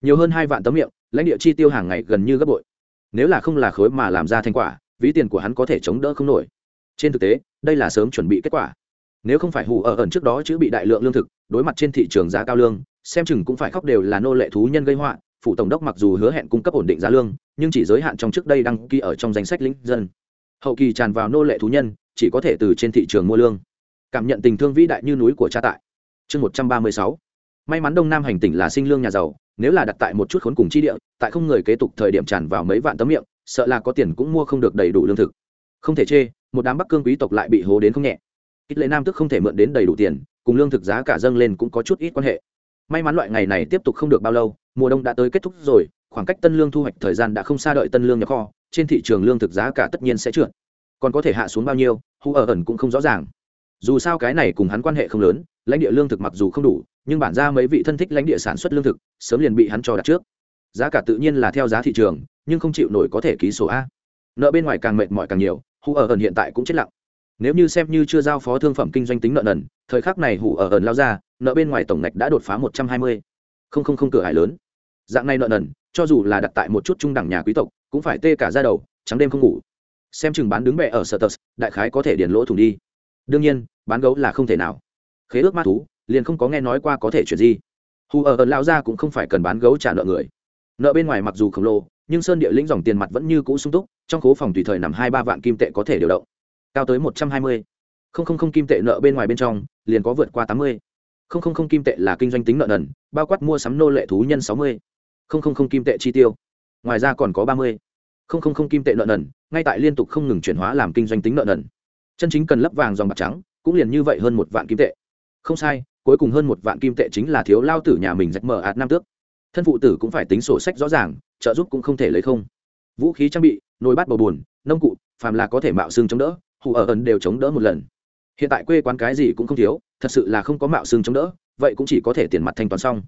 A: Nhiều hơn hai vạn tấm miệng, lãnh địa chi tiêu hàng ngày gần như gấp bội. Nếu là không là khối mà làm ra thành quả, ví tiền của hắn có thể chống đỡ không nổi. Trên thực tế, đây là sớm chuẩn bị kết quả. Nếu không phải hù ở ẩn trước đó chữ bị đại lượng lương thực, đối mặt trên thị trường giá cao lương, xem chừng cũng phải khóc đều là nô lệ thú nhân gây họa phủ tổng đốc mặc dù hứa hẹn cung cấp ổn định giá lương, nhưng chỉ giới hạn trong trước đây đăng ký ở trong danh sách lĩnh dân. Hậu kỳ tràn vào nô lệ thú nhân, chỉ có thể từ trên thị trường mua lương. Cảm nhận tình thương vĩ đại như núi của cha tại. Chương một trăm ba mươi sáu. May mắn đông nam hành tỉnh là sinh lương nhà giàu, nếu là đặt tại một chút khốn cùng chi địa, tại không người kế tục thời điểm tràn vào mấy vạn tấm miệng, sợ là có tiền cũng mua không được đầy đủ lương thực. Không thể chê, một đám bắc cương quý tộc lại bị hố đến không nhẹ. Ít lệ nam tức không thể mượn đến đầy đủ tiền, cùng lương thực giá cả dâng lên cũng có chút ít quan hệ may mắn loại ngày này tiếp tục không được bao lâu, mùa đông đã tới kết thúc rồi, khoảng cách tân lương thu hoạch thời gian đã không xa đợi tân lương nhập kho, trên thị trường lương thực giá cả tất nhiên sẽ trượt. Còn có thể hạ xuống bao nhiêu, hu ở ẩn cũng không rõ ràng. Dù sao cái này cùng hắn quan hệ không lớn, lãnh địa lương thực mặc dù không đủ, nhưng bản ra mấy vị thân thích lãnh địa sản xuất lương thực, sớm liền bị hắn cho đặt trước. Giá cả tự nhiên là theo giá thị trường, nhưng không chịu nổi có thể ký sổ a. Nợ bên ngoài càng mệt mỏi càng nhiều, hu ở ẩn hiện tại cũng chết lặng nếu như xem như chưa giao phó thương phẩm kinh doanh tính nợ nần, thời khắc này hủ ở ẩn lao ra, nợ bên ngoài tổng ngạch đã đột phá một trăm hai mươi. Không không không cửa hải lớn. Dạng này nợ nần, cho dù là đặt tại một chút trung đẳng nhà quý tộc, cũng phải tê cả ra đầu, trắng đêm không ngủ. Xem chừng bán đứng bẹ ở sở tờ đại khái có thể điền lỗ thủng đi. Đương nhiên, bán gấu là không thể nào. Khế ước ma thú, liền không có nghe nói qua có thể chuyện gì hù ở ẩn lao ra cũng không phải cần bán gấu trả nợ người. Nợ bên ngoài mặc dù khổng lồ, nhưng sơn địa lĩnh dòng tiền mặt vẫn như cũ sung túc, trong khố phòng tùy thời nằm hai ba vạn kim tệ có thể điều động cao tới một trăm hai mươi. Không không không, kim tệ nợ bên ngoài bên trong, liền có vượt qua tám mươi. Không không không, kim tệ là kinh doanh tính nợ nần, bao quát mua sắm nô lệ thú nhân sáu mươi. Không không không, kim tệ chi tiêu. Ngoài ra còn có ba mươi. Không không không, kim tệ nợ nần, ngay tại liên tục không ngừng chuyển hóa làm kinh doanh tính nợ nần. Chân chính cần lấp vàng dòng bạc trắng, cũng liền như vậy hơn một vạn kim tệ. Không sai, cuối cùng hơn một vạn kim tệ chính là thiếu lao tử nhà mình rạch mở ạt năm tước. Thân phụ tử cũng phải tính sổ sách rõ ràng, trợ giúp cũng không thể lấy không. Vũ khí trang bị, nồi bát bầu bùn nông cụ, phàm là có thể mạo xương chống đỡ hù ở ẩn đều chống đỡ một lần. Hiện tại quê quán cái gì cũng không thiếu, thật sự là không có mạo xương chống đỡ, vậy cũng chỉ có thể tiền mặt thanh toán xong.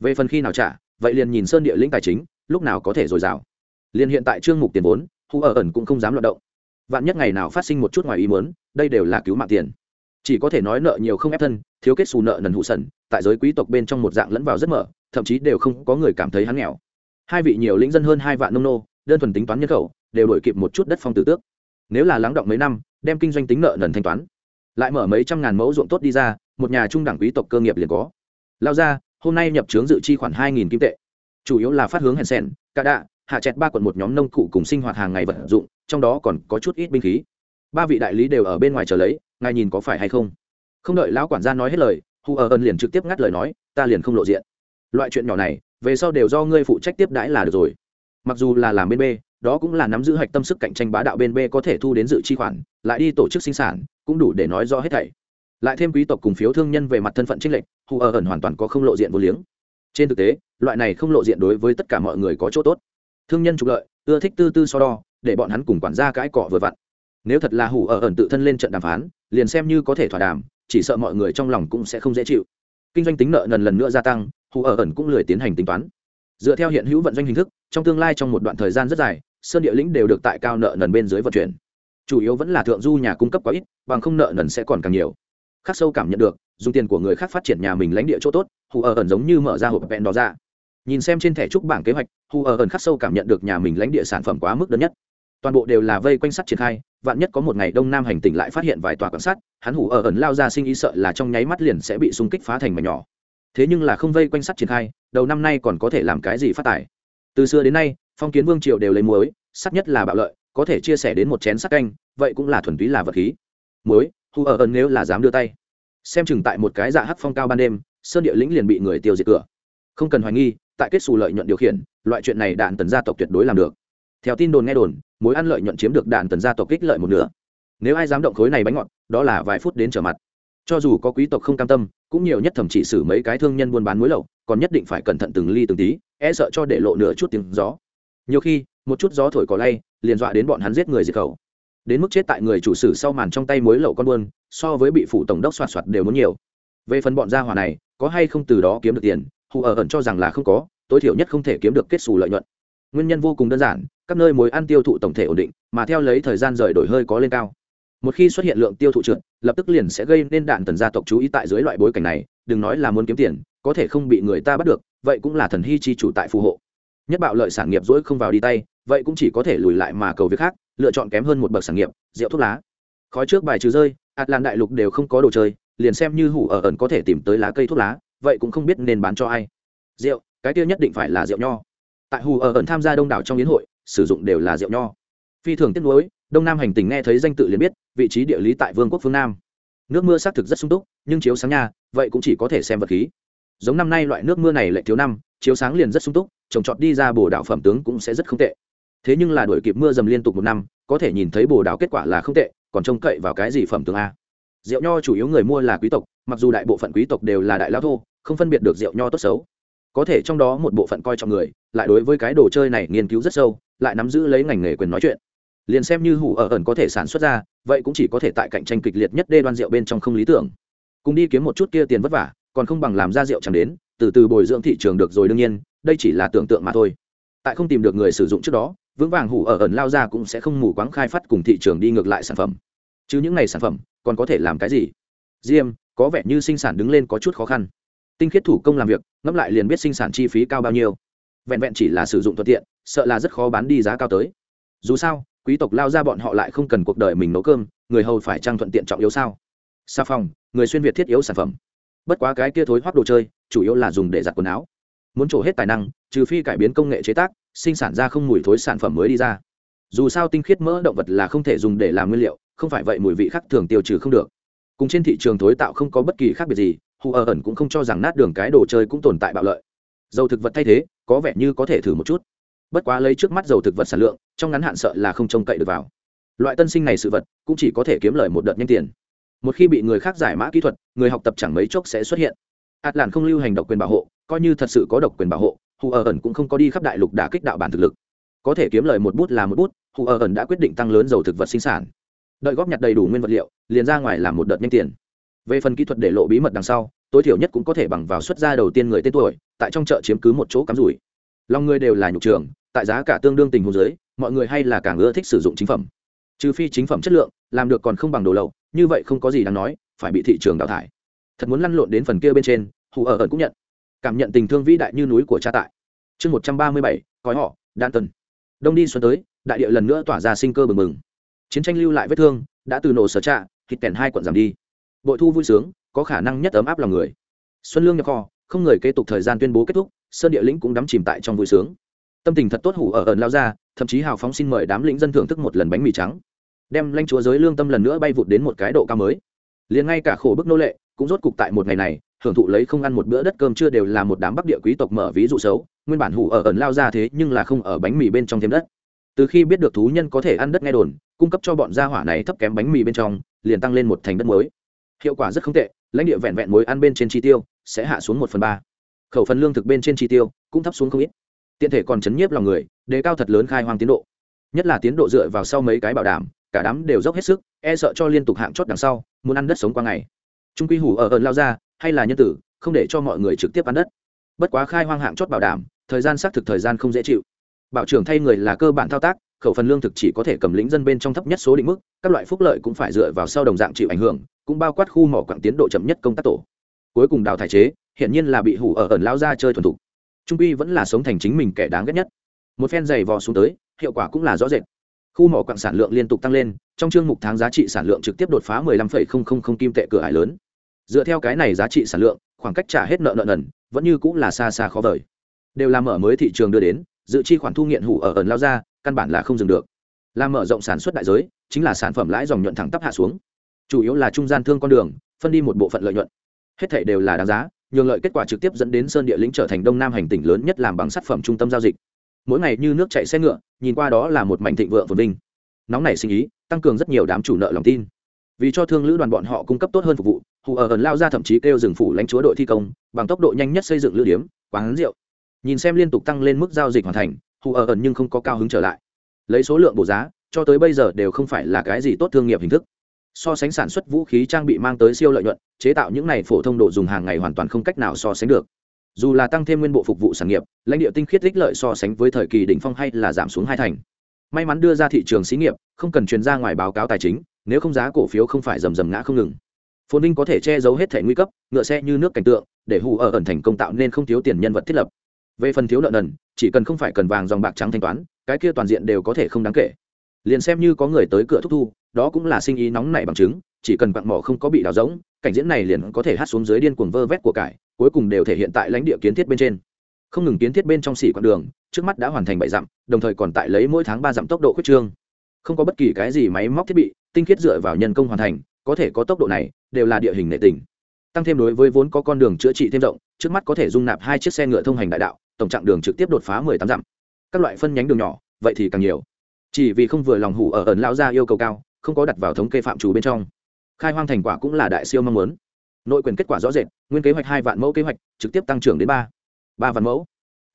A: Về phần khi nào trả, vậy liền nhìn sơn địa lĩnh tài chính, lúc nào có thể dồi dào. Liền hiện tại trương mục tiền vốn, hù ở ẩn cũng không dám loạt động. Vạn nhất ngày nào phát sinh một chút ngoài ý muốn, đây đều là cứu mạng tiền. Chỉ có thể nói nợ nhiều không ép thân, thiếu kết xù nợ nần hụ sần, tại giới quý tộc bên trong một dạng lẫn vào rất mở, thậm chí đều không có người cảm thấy hắn nghèo. Hai vị nhiều lĩnh dân hơn hai vạn nông nô, đơn thuần tính toán nhân khẩu, đều đổi kịp một chút đất phong tử tước. Nếu là lắng động mấy năm đem kinh doanh tính nợ nần thanh toán. Lại mở mấy trăm ngàn mẫu ruộng tốt đi ra, một nhà trung đẳng quý tộc cơ nghiệp liền có. Lao ra, hôm nay nhập trướng dự chi khoảng hai nghìn kim tệ. Chủ yếu là phát hướng hèn sen cả đạ, hạ chẹt ba quận một nhóm nông cụ cùng sinh hoạt hàng ngày vận dụng, trong đó còn có chút ít binh khí. Ba vị đại lý đều ở bên ngoài chờ lấy, ngài nhìn có phải hay không? Không đợi lão quản gia nói hết lời hù ở ơn liền trực tiếp ngắt lời nói, ta liền không lộ diện. Loại chuyện nhỏ này, về sau đều do ngươi phụ trách tiếp đãi là được rồi. Mặc dù là làm bên b đó cũng là nắm giữ hạch tâm sức cạnh tranh bá đạo bên b có thể thu đến dự chi khoản, lại đi tổ chức sinh sản, cũng đủ để nói rõ hết thảy. Lại thêm quý tộc cùng phiếu thương nhân về mặt thân phận trinh lệnh hù ở ẩn hoàn toàn có không lộ diện vô liếng. Trên thực tế, loại này không lộ diện đối với tất cả mọi người có chỗ tốt. Thương nhân trục lợi, ưa thích tư tư so đo, để bọn hắn cùng quản gia cãi cọ vừa vặn. Nếu thật là hủ ở ẩn tự thân lên trận đàm phán, liền xem như có thể thỏa đàm, chỉ sợ mọi người trong lòng cũng sẽ không dễ chịu. Kinh doanh tính nợ nần lần nữa gia tăng hủ ở ẩn cũng lười tiến hành tính toán. Dựa theo hiện hữu vận doanh hình thức, trong tương lai trong một đoạn thời gian rất dài sơn địa lĩnh đều được tại cao nợ nần bên dưới vận chuyển. Chủ yếu vẫn là thượng du nhà cung cấp quá ít, bằng không nợ nần sẽ còn càng nhiều. Khắc sâu cảm nhận được, dùng tiền của người khác phát triển nhà mình lãnh địa chỗ tốt, hù ở ẩn giống như mở ra hộp vẹn đó ra dạ. nhìn xem trên thẻ trúc bảng kế hoạch, hù ở ẩn khắc sâu cảm nhận được nhà mình lãnh địa sản phẩm quá mức đơn nhất. Toàn bộ đều là vây quanh sắt triển khai, vạn nhất có một ngày đông nam hành tỉnh lại phát hiện vài tòa quan sát, hắn hủ ở ẩn lao ra sinh ý sợ là trong nháy mắt liền sẽ bị xung kích phá thành mảnh nhỏ. Thế nhưng là không vây quanh sắt triển khai, đầu năm nay còn có thể làm cái gì phát tài. Từ xưa đến nay phong kiến vương triều đều lấy muối, sắc nhất là bạo lợi, có thể chia sẻ đến một chén sắt canh, vậy cũng là thuần túy là vật khí. Muối hủ ở ẩn nếu là dám đưa tay. Xem chừng tại một cái dạ hắc phong cao ban đêm, sơn địa lĩnh liền bị người tiêu diệt cửa. Không cần hoài nghi, tại kết xù lợi nhuận điều khiển, loại chuyện này đạn tần gia tộc tuyệt đối làm được. Theo tin đồn nghe đồn mối ăn lợi nhuận chiếm được đạn tần gia tộc kích lợi một nửa. Nếu ai dám động khối này bánh ngọt, đó là vài phút đến trở mặt. Cho dù có quý tộc không cam tâm, cũng nhiều nhất thậm chỉ xử mấy cái thương nhân buôn bán muối lậu, còn nhất định phải cẩn thận từng ly từng tí e sợ cho để lộ nửa chút tiếng gió nhiều khi, một chút gió thổi cỏ lay, liền dọa đến bọn hắn giết người diệt khẩu. Đến mức chết tại người chủ sử sau màn trong tay muối lậu con buôn, so với bị phủ tổng đốc soạt soạt đều muốn nhiều. Về phần bọn gia hỏa này, có hay không từ đó kiếm được tiền, hù ở ẩn cho rằng là không có, tối thiểu nhất không thể kiếm được kết xù lợi nhuận. Nguyên nhân vô cùng đơn giản, các nơi mối ăn tiêu thụ tổng thể ổn định, mà theo lấy thời gian rời đổi hơi có lên cao. Một khi xuất hiện lượng tiêu thụ trượt, lập tức liền sẽ gây nên đạn tần gia tộc chú ý tại dưới loại bối cảnh này, đừng nói là muốn kiếm tiền, có thể không bị người ta bắt được, vậy cũng là thần hy chi chủ tại phù hộ nhất bạo lợi sản nghiệp dỗi không vào đi tay, vậy cũng chỉ có thể lùi lại mà cầu việc khác, lựa chọn kém hơn một bậc sản nghiệp, rượu thuốc lá. Khói trước bài trừ rơi ạt lan đại lục đều không có đồ chơi, liền xem như hủ ở ẩn có thể tìm tới lá cây thuốc lá, vậy cũng không biết nên bán cho ai. Rượu, cái tiêu nhất định phải là rượu nho. Tại hù ở ẩn tham gia đông đảo trong yến hội, sử dụng đều là rượu nho. Phi thường tiếc nuối, đông nam hành tình nghe thấy danh tự liền biết, vị trí địa lý tại vương quốc phương nam. Nước mưa xác thực rất sung túc, nhưng chiếu sáng nha, vậy cũng chỉ có thể xem vật khí. Giống năm nay loại nước mưa này lại thiếu năm, chiếu sáng liền rất sung túc trồng trọt đi ra bồ đảo phẩm tướng cũng sẽ rất không tệ. Thế nhưng là đổi kịp mưa dầm liên tục một năm, có thể nhìn thấy bồ đảo kết quả là không tệ, còn trông cậy vào cái gì phẩm tướng a? Rượu nho chủ yếu người mua là quý tộc, mặc dù đại bộ phận quý tộc đều là đại lao thô, không phân biệt được rượu nho tốt xấu. Có thể trong đó một bộ phận coi trọng người, lại đối với cái đồ chơi này nghiên cứu rất sâu, lại nắm giữ lấy ngành nghề quyền nói chuyện. Liền xem như hủ ở ẩn có thể sản xuất ra, vậy cũng chỉ có thể tại cạnh tranh kịch liệt nhất đê đoan rượu bên trong không lý tưởng. Cùng đi kiếm một chút kia tiền vất vả, còn không bằng làm ra rượu chẳng đến, từ từ bồi dưỡng thị trường được rồi đương nhiên đây chỉ là tưởng tượng mà thôi. Tại không tìm được người sử dụng trước đó, vững vàng hủ ở ẩn lao ra cũng sẽ không mù quáng khai phát cùng thị trường đi ngược lại sản phẩm. Chứ những ngày sản phẩm, còn có thể làm cái gì? Diêm, có vẻ như sinh sản đứng lên có chút khó khăn. Tinh khiết thủ công làm việc, ngẫm lại liền biết sinh sản chi phí cao bao nhiêu. Vẹn vẹn chỉ là sử dụng thuận tiện, sợ là rất khó bán đi giá cao tới. Dù sao, quý tộc lao ra bọn họ lại không cần cuộc đời mình nấu cơm, người hầu phải trang thuận tiện trọng yếu sao? Xà phòng, người xuyên việt thiết yếu sản phẩm. Bất quá cái kia thối hoác đồ chơi, chủ yếu là dùng để giặt quần áo muốn trổ hết tài năng, trừ phi cải biến công nghệ chế tác, sinh sản ra không mùi thối sản phẩm mới đi ra. Dù sao tinh khiết mỡ động vật là không thể dùng để làm nguyên liệu, không phải vậy mùi vị khác thường tiêu trừ không được. Cùng trên thị trường thối tạo không có bất kỳ khác biệt gì, hù ở ẩn cũng không cho rằng nát đường cái đồ chơi cũng tồn tại bạo lợi. Dầu thực vật thay thế, có vẻ như có thể thử một chút. Bất quá lấy trước mắt dầu thực vật sản lượng, trong ngắn hạn sợ là không trông cậy được vào. Loại tân sinh này sự vật, cũng chỉ có thể kiếm lời một đợt nhanh tiền. Một khi bị người khác giải mã kỹ thuật, người học tập chẳng mấy chốc sẽ xuất hiện ạt làn không lưu hành độc quyền bảo hộ, coi như thật sự có độc quyền bảo hộ, hù ở ẩn cũng không có đi khắp đại lục đả kích đạo bản thực lực. Có thể kiếm lời một bút là một bút, hù ở ẩn đã quyết định tăng lớn dầu thực vật sinh sản. Đợi góp nhặt đầy đủ nguyên vật liệu, liền ra ngoài làm một đợt nhanh tiền. Về phần kỹ thuật để lộ bí mật đằng sau, tối thiểu nhất cũng có thể bằng vào xuất gia đầu tiên người tên tuổi, tại trong chợ chiếm cứ một chỗ cắm rủi. Lòng người đều là nhục trường, tại giá cả tương đương tình huống giới mọi người hay là càng ưa thích sử dụng chính phẩm. Trừ phi chính phẩm chất lượng, làm được còn không bằng đồ lậu, như vậy không có gì đáng nói, phải bị thị trường đào thải thật muốn lăn lộn đến phần kia bên trên hù ở ẩn cũng nhận. Cảm nhận tình thương vĩ đại như núi của cha tại. Chương một trăm ba mươi bảy cói họ đan tần, đông đi xuân tới đại địa lần nữa tỏa ra sinh cơ bừng bừng. Chiến tranh lưu lại vết thương đã từ nổ sở trạ thịt kèn hai quận giảm đi. Bội thu vui sướng có khả năng nhất ấm áp lòng người. Xuân lương nhập kho không người kế tục thời gian tuyên bố kết thúc sơn địa lĩnh cũng đắm chìm tại trong vui sướng. Tâm tình thật tốt hủ ở ẩn lao ra thậm chí hào phóng xin mời đám lĩnh dân thưởng thức một lần bánh mì trắng. Đem lanh chúa giới lương tâm lần nữa bay vụt đến một cái độ cao mới. Liền ngay cả khổ bức nô lệ cũng rốt cục tại một ngày này, hưởng thụ lấy không ăn một bữa đất cơm chưa đều là một đám bắc địa quý tộc mở ví dụ xấu, nguyên bản hủ ở ẩn lao ra thế nhưng là không ở bánh mì bên trong thêm đất. Từ khi biết được thú nhân có thể ăn đất nghe đồn, cung cấp cho bọn gia hỏa này thấp kém bánh mì bên trong, liền tăng lên một thành đất mới. Hiệu quả rất không tệ, lãnh địa vẹn vẹn mối ăn bên trên chi tiêu sẽ hạ xuống một phần ba. Khẩu phần lương thực bên trên chi tiêu cũng thấp xuống không ít. Tiện thể còn chấn nhiếp lòng người, đề cao thật lớn khai hoang tiến độ. Nhất là tiến độ dựa vào sau mấy cái bảo đảm, cả đám đều dốc hết sức e sợ cho liên tục hạng chót đằng sau, muốn ăn đất sống qua ngày trung quy hủ ở ơn lao ra, hay là nhân tử, không để cho mọi người trực tiếp ăn đất. Bất quá khai hoang hạng chót bảo đảm, thời gian xác thực thời gian không dễ chịu. Bảo trưởng thay người là cơ bản thao tác, khẩu phần lương thực chỉ có thể cầm lĩnh dân bên trong thấp nhất số định mức, các loại phúc lợi cũng phải dựa vào sau đồng dạng chịu ảnh hưởng, cũng bao quát khu mỏ quặng tiến độ chậm nhất công tác tổ. Cuối cùng đào thải chế hiện nhiên là bị hủ ở ẩn lao ra chơi thuần thục. Trung quy vẫn là sống thành chính mình kẻ đáng ghét nhất. Một phen giày vò xuống tới, hiệu quả cũng là rõ rệt khu mỏ quặng sản lượng liên tục tăng lên trong chương mục tháng giá trị sản lượng trực tiếp đột phá 15,000 kim tệ cửa hải lớn. Dựa theo cái này giá trị sản lượng khoảng cách trả hết nợ nợ nần vẫn như cũng là xa xa khó vời. Đều là mở mới thị trường đưa đến dự chi khoản thu nghiện hủ ở ẩn lao ra căn bản là không dừng được. Làm mở rộng sản xuất đại giới chính là sản phẩm lãi dòng nhuận thẳng tắp hạ xuống. Chủ yếu là trung gian thương con đường phân đi một bộ phận lợi nhuận. Hết thảy đều là đáng giá nhường lợi kết quả trực tiếp dẫn đến sơn địa lĩnh trở thành đông nam hành tỉnh lớn nhất làm bằng sản phẩm trung tâm giao dịch mỗi ngày như nước chảy xe ngựa, nhìn qua đó là một mảnh thịnh vượng phồn vinh. Nóng nảy sinh ý, tăng cường rất nhiều đám chủ nợ lòng tin. Vì cho thương lữ đoàn bọn họ cung cấp tốt hơn phục vụ, hù ở ẩn lao ra thậm chí kêu rừng phủ lãnh chúa đội thi công, bằng tốc độ nhanh nhất xây dựng lữ điếm, quán rượu. Nhìn xem liên tục tăng lên mức giao dịch hoàn thành, hù ở ẩn nhưng không có cao hứng trở lại. Lấy số lượng bổ giá, cho tới bây giờ đều không phải là cái gì tốt thương nghiệp hình thức. So sánh sản xuất vũ khí trang bị mang tới siêu lợi nhuận, chế tạo những này phổ thông độ dùng hàng ngày hoàn toàn không cách nào so sánh được dù là tăng thêm nguyên bộ phục vụ sản nghiệp, lãnh địa tinh khiết ích lợi so sánh với thời kỳ đỉnh phong hay là giảm xuống hai thành. May mắn đưa ra thị trường xí nghiệp, không cần truyền ra ngoài báo cáo tài chính, nếu không giá cổ phiếu không phải rầm rầm ngã không ngừng. Phồn vinh có thể che giấu hết thể nguy cấp, ngựa xe như nước cảnh tượng, để hù ở ẩn thành công tạo nên không thiếu tiền nhân vật thiết lập. Về phần thiếu nợ nần, chỉ cần không phải cần vàng dòng bạc trắng thanh toán, cái kia toàn diện đều có thể không đáng kể. Liền xem như có người tới cửa thúc thu, đó cũng là sinh ý nóng nảy bằng chứng, chỉ cần vặn mỏ không có bị đào rỗng, cảnh diễn này liền có thể hát xuống dưới điên cuồng vơ vét của cải cuối cùng đều thể hiện tại lãnh địa kiến thiết bên trên. Không ngừng kiến thiết bên trong xỉ quãng đường, trước mắt đã hoàn thành bảy dặm, đồng thời còn tại lấy mỗi tháng ba dặm tốc độ khuyết trương. Không có bất kỳ cái gì máy móc thiết bị, tinh khiết dựa vào nhân công hoàn thành, có thể có tốc độ này, đều là địa hình nệ tình. Tăng thêm đối với vốn có con đường chữa trị thêm rộng, trước mắt có thể dung nạp hai chiếc xe ngựa thông hành đại đạo, tổng trạng đường trực tiếp đột phá mười tám dặm. Các loại phân nhánh đường nhỏ, vậy thì càng nhiều. Chỉ vì không vừa lòng hủ ở ẩn lão gia yêu cầu cao, không có đặt vào thống kê phạm trù bên trong. Khai hoang thành quả cũng là đại siêu mong muốn nội quyền kết quả rõ rệt, nguyên kế hoạch hai vạn mẫu kế hoạch trực tiếp tăng trưởng đến ba ba vạn mẫu.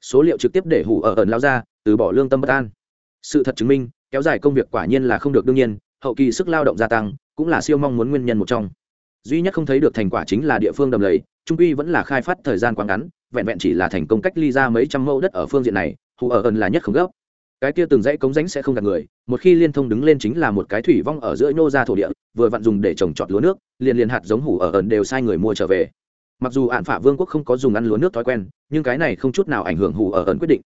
A: Số liệu trực tiếp để hủ ở ẩn lao ra, từ bỏ lương tâm bất an. Sự thật chứng minh, kéo dài công việc quả nhiên là không được đương nhiên, hậu kỳ sức lao động gia tăng cũng là siêu mong muốn nguyên nhân một trong. Duy nhất không thấy được thành quả chính là địa phương đầm lầy, trung uy vẫn là khai phát thời gian quá ngắn, vẹn vẹn chỉ là thành công cách ly ra mấy trăm mẫu đất ở phương diện này, hủ ở ẩn là nhất không gấp cái kia từng dãy cống rãnh sẽ không gạt người, một khi liên thông đứng lên chính là một cái thủy vong ở giữa nhô ra thổ địa, vừa vặn dùng để trồng trọt lúa nước, liền liền hạt giống hủ ở ẩn đều sai người mua trở về. Mặc dù ạn phả vương quốc không có dùng ăn lúa nước thói quen, nhưng cái này không chút nào ảnh hưởng hủ ở ẩn quyết định.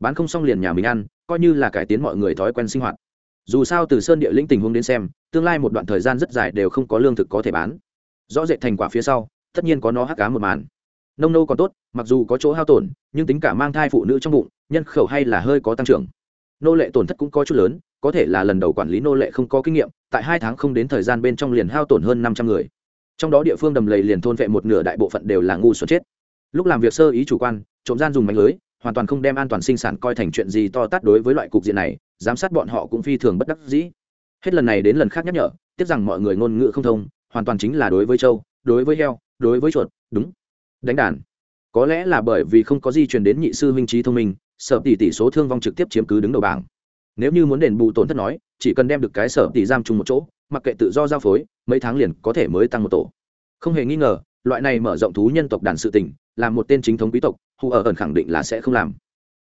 A: Bán không xong liền nhà mình ăn, coi như là cải tiến mọi người thói quen sinh hoạt. Dù sao từ sơn địa lĩnh tình huống đến xem, tương lai một đoạn thời gian rất dài đều không có lương thực có thể bán. Rõ rệt thành quả phía sau, tất nhiên có nó hắc cá một màn. Nông nô còn tốt, mặc dù có chỗ hao tổn, nhưng tính cả mang thai phụ nữ trong bụng, nhân khẩu hay là hơi có tăng trưởng nô lệ tổn thất cũng có chút lớn, có thể là lần đầu quản lý nô lệ không có kinh nghiệm, tại hai tháng không đến thời gian bên trong liền hao tổn hơn năm trăm người. Trong đó địa phương đầm lầy liền thôn vệ một nửa đại bộ phận đều là ngu xuẩn chết. Lúc làm việc sơ ý chủ quan, trộm gian dùng mạnh lưới, hoàn toàn không đem an toàn sinh sản coi thành chuyện gì to tát đối với loại cục diện này, giám sát bọn họ cũng phi thường bất đắc dĩ. Hết lần này đến lần khác nhắc nhở, tiếc rằng mọi người ngôn ngữ không thông, hoàn toàn chính là đối với châu đối với heo, đối với chuột, đúng. Đánh đàn. Có lẽ là bởi vì không có di truyền đến nhị sư huynh trí thông minh sở tỷ tỷ số thương vong trực tiếp chiếm cứ đứng đầu bảng. Nếu như muốn đền bù tổn thất nói, chỉ cần đem được cái sở tỷ giam chung một chỗ, mặc kệ tự do giao phối, mấy tháng liền có thể mới tăng một tổ. Không hề nghi ngờ, loại này mở rộng thú nhân tộc đàn sự tình làm một tên chính thống quý tộc, hù ở ẩn khẳng định là sẽ không làm.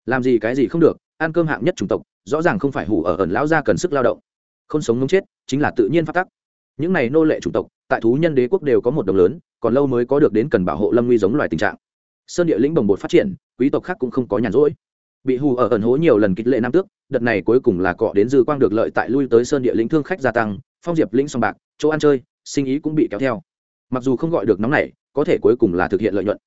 A: Làm gì cái gì không được, ăn cơm hạng nhất chủng tộc, rõ ràng không phải hù ở ẩn lão gia cần sức lao động. Không sống ngống chết, chính là tự nhiên phát tắc. Những này nô lệ chủng tộc, tại thú nhân đế quốc đều có một đồng lớn, còn lâu mới có được đến cần bảo hộ lâm nguy giống loài tình trạng. Sơn địa lĩnh bồng bột phát triển, quý tộc khác cũng không có nhàn rỗi bị hù ở ẩn hố nhiều lần kích lệ nam tước, đợt này cuối cùng là cọ đến dư quang được lợi tại lui tới sơn địa lĩnh thương khách gia tăng, phong diệp lĩnh sòng bạc, chỗ ăn chơi, sinh ý cũng bị kéo theo. Mặc dù không gọi được nóng này, có thể cuối cùng là thực hiện lợi nhuận.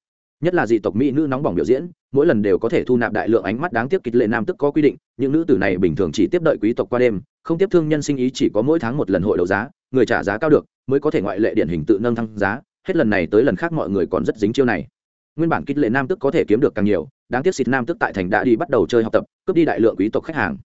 A: Nhất là dị tộc mỹ nữ nóng bỏng biểu diễn, mỗi lần đều có thể thu nạp đại lượng ánh mắt đáng tiếc kịch lệ nam tức có quy định, những nữ tử này bình thường chỉ tiếp đợi quý tộc qua đêm, không tiếp thương nhân sinh ý chỉ có mỗi tháng một lần hội đấu giá, người trả giá cao được, mới có thể ngoại lệ điển hình tự nâng thăng giá, hết lần này tới lần khác mọi người còn rất dính chiêu này. Nguyên bản kịch lệ nam tức có thể kiếm được càng nhiều đáng tiếc xịt nam tức tại thành đã đi bắt đầu chơi học tập, cướp đi đại lượng quý tộc khách hàng.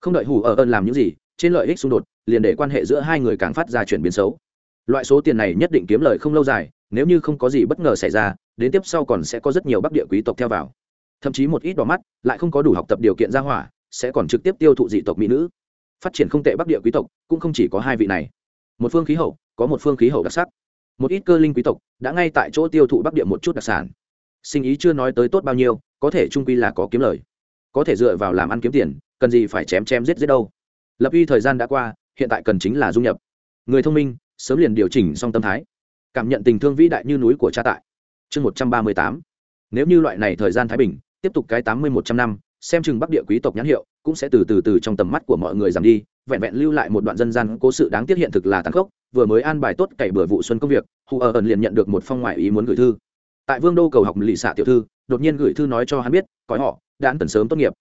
A: Không đợi hủ ở ơn làm những gì, trên lợi ích xung đột, liền để quan hệ giữa hai người càng phát ra chuyển biến xấu. Loại số tiền này nhất định kiếm lời không lâu dài, nếu như không có gì bất ngờ xảy ra, đến tiếp sau còn sẽ có rất nhiều bắc địa quý tộc theo vào. Thậm chí một ít đỏ mắt, lại không có đủ học tập điều kiện ra hỏa, sẽ còn trực tiếp tiêu thụ dị tộc mỹ nữ. Phát triển không tệ bắc địa quý tộc, cũng không chỉ có hai vị này. Một phương khí hậu, có một phương khí hậu đặc sắc. Một ít cơ linh quý tộc, đã ngay tại chỗ tiêu thụ bắc địa một chút đặc sản sinh ý chưa nói tới tốt bao nhiêu, có thể trung quy là có kiếm lời. Có thể dựa vào làm ăn kiếm tiền, cần gì phải chém chém giết giết đâu. Lập uy thời gian đã qua, hiện tại cần chính là du nhập. Người thông minh, sớm liền điều chỉnh xong tâm thái. Cảm nhận tình thương vĩ đại như núi của cha tại. Chương một trăm ba mươi tám. Nếu như loại này thời gian thái bình, tiếp tục cái tám mươi một trăm năm, xem chừng bắc địa quý tộc nhãn hiệu cũng sẽ từ từ từ trong tầm mắt của mọi người giảm đi, vẹn vẹn lưu lại một đoạn dân gian cố sự đáng tiếc hiện thực là tàn khốc, vừa mới an bài tốt cày bừa vụ xuân công việc, hù ở ẩn liền nhận được một phong ngoại ý muốn gửi thư tại vương đô cầu học lì xạ tiểu thư, đột nhiên gửi thư nói cho hắn biết có họ, đã tần sớm tốt nghiệp.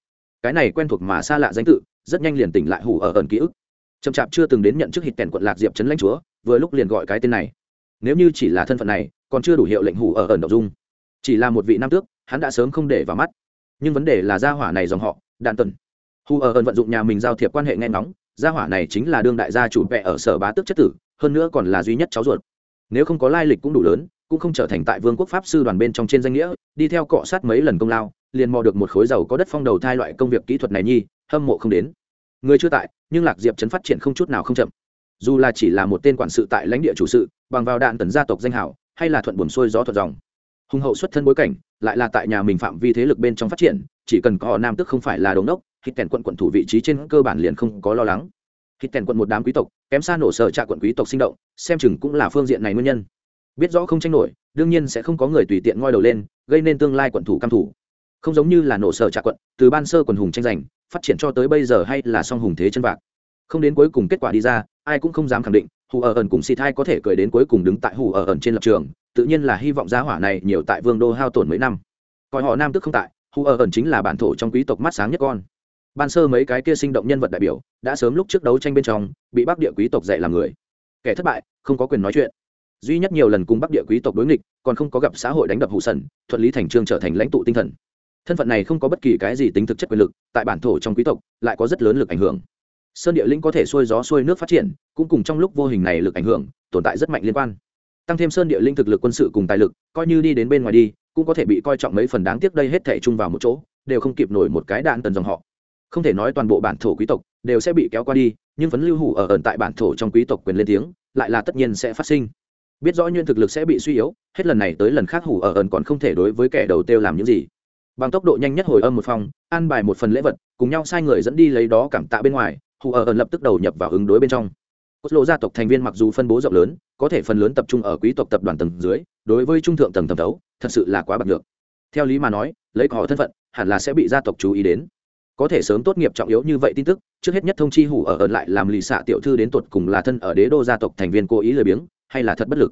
A: Cái này quen thuộc mà xa lạ danh tự, rất nhanh liền tỉnh lại hủ ở ẩn ký ức. Chậm chạp chưa từng đến nhận chức hít kèn quận lạc diệp trấn lãnh chúa, vừa lúc liền gọi cái tên này. Nếu như chỉ là thân phận này, còn chưa đủ hiệu lệnh hủ ở ẩn đậu dung. Chỉ là một vị nam tước, hắn đã sớm không để vào mắt. Nhưng vấn đề là gia hỏa này dòng họ, đạn tần hù ở ẩn vận dụng nhà mình giao thiệp quan hệ nghe nóng gia hỏa này chính là đương đại gia chủ vẹ ở sở bá tước chất tử, hơn nữa còn là duy nhất cháu ruột. Nếu không có lai lịch cũng đủ lớn cũng không trở thành tại vương quốc pháp sư đoàn bên trong trên danh nghĩa, đi theo cọ sát mấy lần công lao, liền mò được một khối dầu có đất phong đầu thai loại công việc kỹ thuật này nhi, hâm mộ không đến. Người chưa tại, nhưng lạc diệp trấn phát triển không chút nào không chậm. Dù là chỉ là một tên quản sự tại lãnh địa chủ sự, bằng vào đạn tần gia tộc danh hảo, hay là thuận buồn xuôi gió thuận dòng. Hùng hậu xuất thân bối cảnh, lại là tại nhà mình phạm vi thế lực bên trong phát triển, chỉ cần có họ nam tức không phải là đống đốc, hít kèn quận quận thủ vị trí trên cơ bản liền không có lo lắng. Hít kèn quận một đám quý tộc, kém xa nổ sở trạ quận quý tộc sinh động, xem chừng cũng là phương diện này nguyên nhân biết rõ không tranh nổi, đương nhiên sẽ không có người tùy tiện ngoi đầu lên, gây nên tương lai quận thủ cam thủ. Không giống như là nổ sở trạ quận, từ ban sơ quần hùng tranh giành, phát triển cho tới bây giờ hay là song hùng thế chân vạc. Không đến cuối cùng kết quả đi ra, ai cũng không dám khẳng định, hù ở ẩn cùng xịt hai có thể cười đến cuối cùng đứng tại hù ở ẩn trên lập trường, tự nhiên là hy vọng giá hỏa này nhiều tại vương đô hao tổn mấy năm. Coi họ nam tức không tại, hù ở ẩn chính là bản thổ trong quý tộc mắt sáng nhất con. Ban sơ mấy cái kia sinh động nhân vật đại biểu, đã sớm lúc trước đấu tranh bên trong, bị bắc địa quý tộc dạy làm người. Kẻ thất bại, không có quyền nói chuyện duy nhất nhiều lần cùng bắc địa quý tộc đối nghịch, còn không có gặp xã hội đánh đập hụ sần, thuận lý thành trương trở thành lãnh tụ tinh thần. Thân phận này không có bất kỳ cái gì tính thực chất quyền lực, tại bản thổ trong quý tộc, lại có rất lớn lực ảnh hưởng. Sơn địa linh có thể xuôi gió xuôi nước phát triển, cũng cùng trong lúc vô hình này lực ảnh hưởng, tồn tại rất mạnh liên quan. Tăng thêm sơn địa linh thực lực quân sự cùng tài lực, coi như đi đến bên ngoài đi, cũng có thể bị coi trọng mấy phần đáng tiếc đây hết thể chung vào một chỗ, đều không kịp nổi một cái đạn tần dòng họ. Không thể nói toàn bộ bản thổ quý tộc đều sẽ bị kéo qua đi, nhưng vấn lưu hủ ở ẩn tại bản thổ trong quý tộc quyền lên tiếng, lại là tất nhiên sẽ phát sinh biết rõ nguyên thực lực sẽ bị suy yếu, hết lần này tới lần khác hủ ở ẩn còn không thể đối với kẻ đầu tiêu làm những gì. Bằng tốc độ nhanh nhất hồi âm một phòng, an bài một phần lễ vật, cùng nhau sai người dẫn đi lấy đó cảm tạ bên ngoài, hủ ở ẩn lập tức đầu nhập vào ứng đối bên trong. Cốt lộ gia tộc thành viên mặc dù phân bố rộng lớn, có thể phần lớn tập trung ở quý tộc tập đoàn tầng dưới, đối với trung thượng tầng tầm thấu, thật sự là quá bạc được theo lý mà nói, lấy họ thân phận, hẳn là sẽ bị gia tộc chú ý đến. Có thể sớm tốt nghiệp trọng yếu như vậy tin tức, trước hết nhất thông chi hủ ở ẩn lại làm lì xạ tiểu thư đến tột cùng là thân ở đế đô gia tộc thành viên cố ý lười biếng hay là thật bất lực?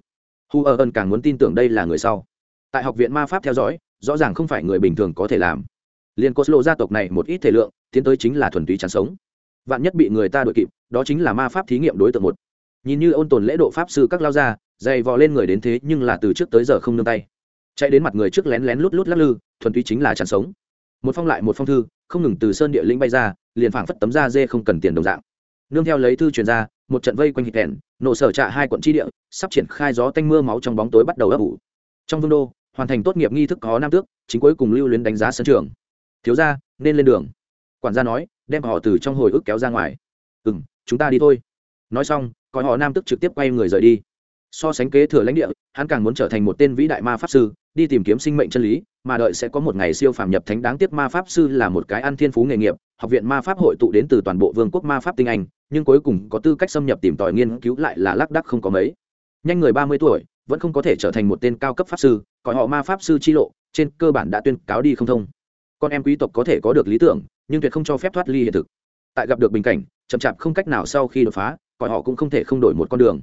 A: Hu ơ ẩn càng muốn tin tưởng đây là người sau. Tại học viện ma pháp theo dõi, rõ ràng không phải người bình thường có thể làm. Liền cốt lộ gia tộc này một ít thể lượng, tiến tới chính là thuần túy chán sống. Vạn nhất bị người ta đuổi kịp, đó chính là ma pháp thí nghiệm đối tượng một. Nhìn như ôn tồn lễ độ pháp sư các lao ra dày vò lên người đến thế nhưng là từ trước tới giờ không nương tay. Chạy đến mặt người trước lén lén lút lút lắc lư, thuần túy chính là chán sống. Một phong lại một phong thư, không ngừng từ sơn địa linh bay ra, liền phảng phất tấm da dê không cần tiền đồng dạng nương theo lấy thư truyền ra, một trận vây quanh hít kèn nổ sở trạ hai quận tri địa, sắp triển khai gió tanh mưa máu trong bóng tối bắt đầu ấp ủ. Trong vương đô, hoàn thành tốt nghiệp nghi thức có nam tước, chính cuối cùng lưu luyến đánh giá sân trường. Thiếu ra nên lên đường. Quản gia nói, đem họ từ trong hồi ức kéo ra ngoài. Ừ m chúng ta đi thôi. Nói xong, coi họ nam tức trực tiếp quay người rời đi. So sánh kế thừa lãnh địa, hắn càng muốn trở thành một tên vĩ đại ma pháp sư, đi tìm kiếm sinh mệnh chân lý, mà đợi sẽ có một ngày siêu phàm nhập thánh đáng tiếc ma pháp sư là một cái ăn thiên phú nghề nghiệp, học viện ma pháp hội tụ đến từ toàn bộ vương quốc ma pháp tinh anh nhưng cuối cùng có tư cách xâm nhập tìm tòi nghiên cứu lại là lác đắc không có mấy. Nhanh người ba mươi tuổi, vẫn không có thể trở thành một tên cao cấp pháp sư, còn họ ma pháp sư chi lộ, trên cơ bản đã tuyên cáo đi không thông. Con em quý tộc có thể có được lý tưởng, nhưng tuyệt không cho phép thoát ly hiện thực. Tại gặp được bình cảnh, chậm chạp không cách nào sau khi đột phá, còn họ cũng không thể không đổi một con đường.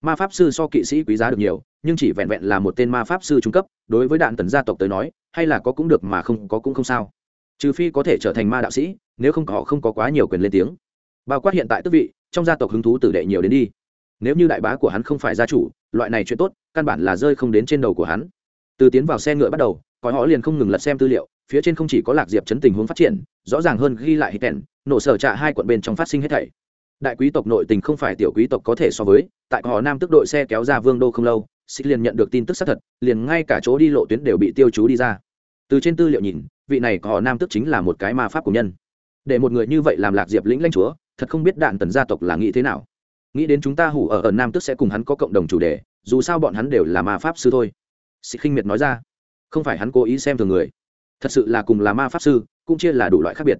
A: Ma pháp sư so kỵ sĩ quý giá được nhiều, nhưng chỉ vẹn vẹn là một tên ma pháp sư trung cấp, đối với đạn tần gia tộc tới nói, hay là có cũng được mà không có cũng không sao. Trừ phi có thể trở thành ma đạo sĩ, nếu không có họ không có quá nhiều quyền lên tiếng bao quát hiện tại tước vị, trong gia tộc hứng thú tử đệ nhiều đến đi. Nếu như đại bá của hắn không phải gia chủ, loại này chuyện tốt, căn bản là rơi không đến trên đầu của hắn. Từ tiến vào xe ngựa bắt đầu cõi họ liền không ngừng lật xem tư liệu, phía trên không chỉ có lạc diệp chấn tình huống phát triển, rõ ràng hơn ghi lại hít kèn nổ sở trạ hai quận bên trong phát sinh hết thảy. Đại quý tộc nội tình không phải tiểu quý tộc có thể so với, tại họ nam tức đội xe kéo ra vương đô không lâu xích liền nhận được tin tức xác thật, liền ngay cả chỗ đi lộ tuyến đều bị tiêu chú đi ra. Từ trên tư liệu nhìn, vị này họ nam tức chính là một cái ma pháp của nhân. Để một người như vậy làm lạc diệp lĩnh lãnh chúa thật không biết đạn tần gia tộc là nghĩ thế nào. Nghĩ đến chúng ta hủ ở ở nam tức sẽ cùng hắn có cộng đồng chủ đề, dù sao bọn hắn đều là ma pháp sư thôi. Sĩ khinh miệt nói ra, không phải hắn cố ý xem thường người. Thật sự là cùng là ma pháp sư, cũng chia là đủ loại khác biệt.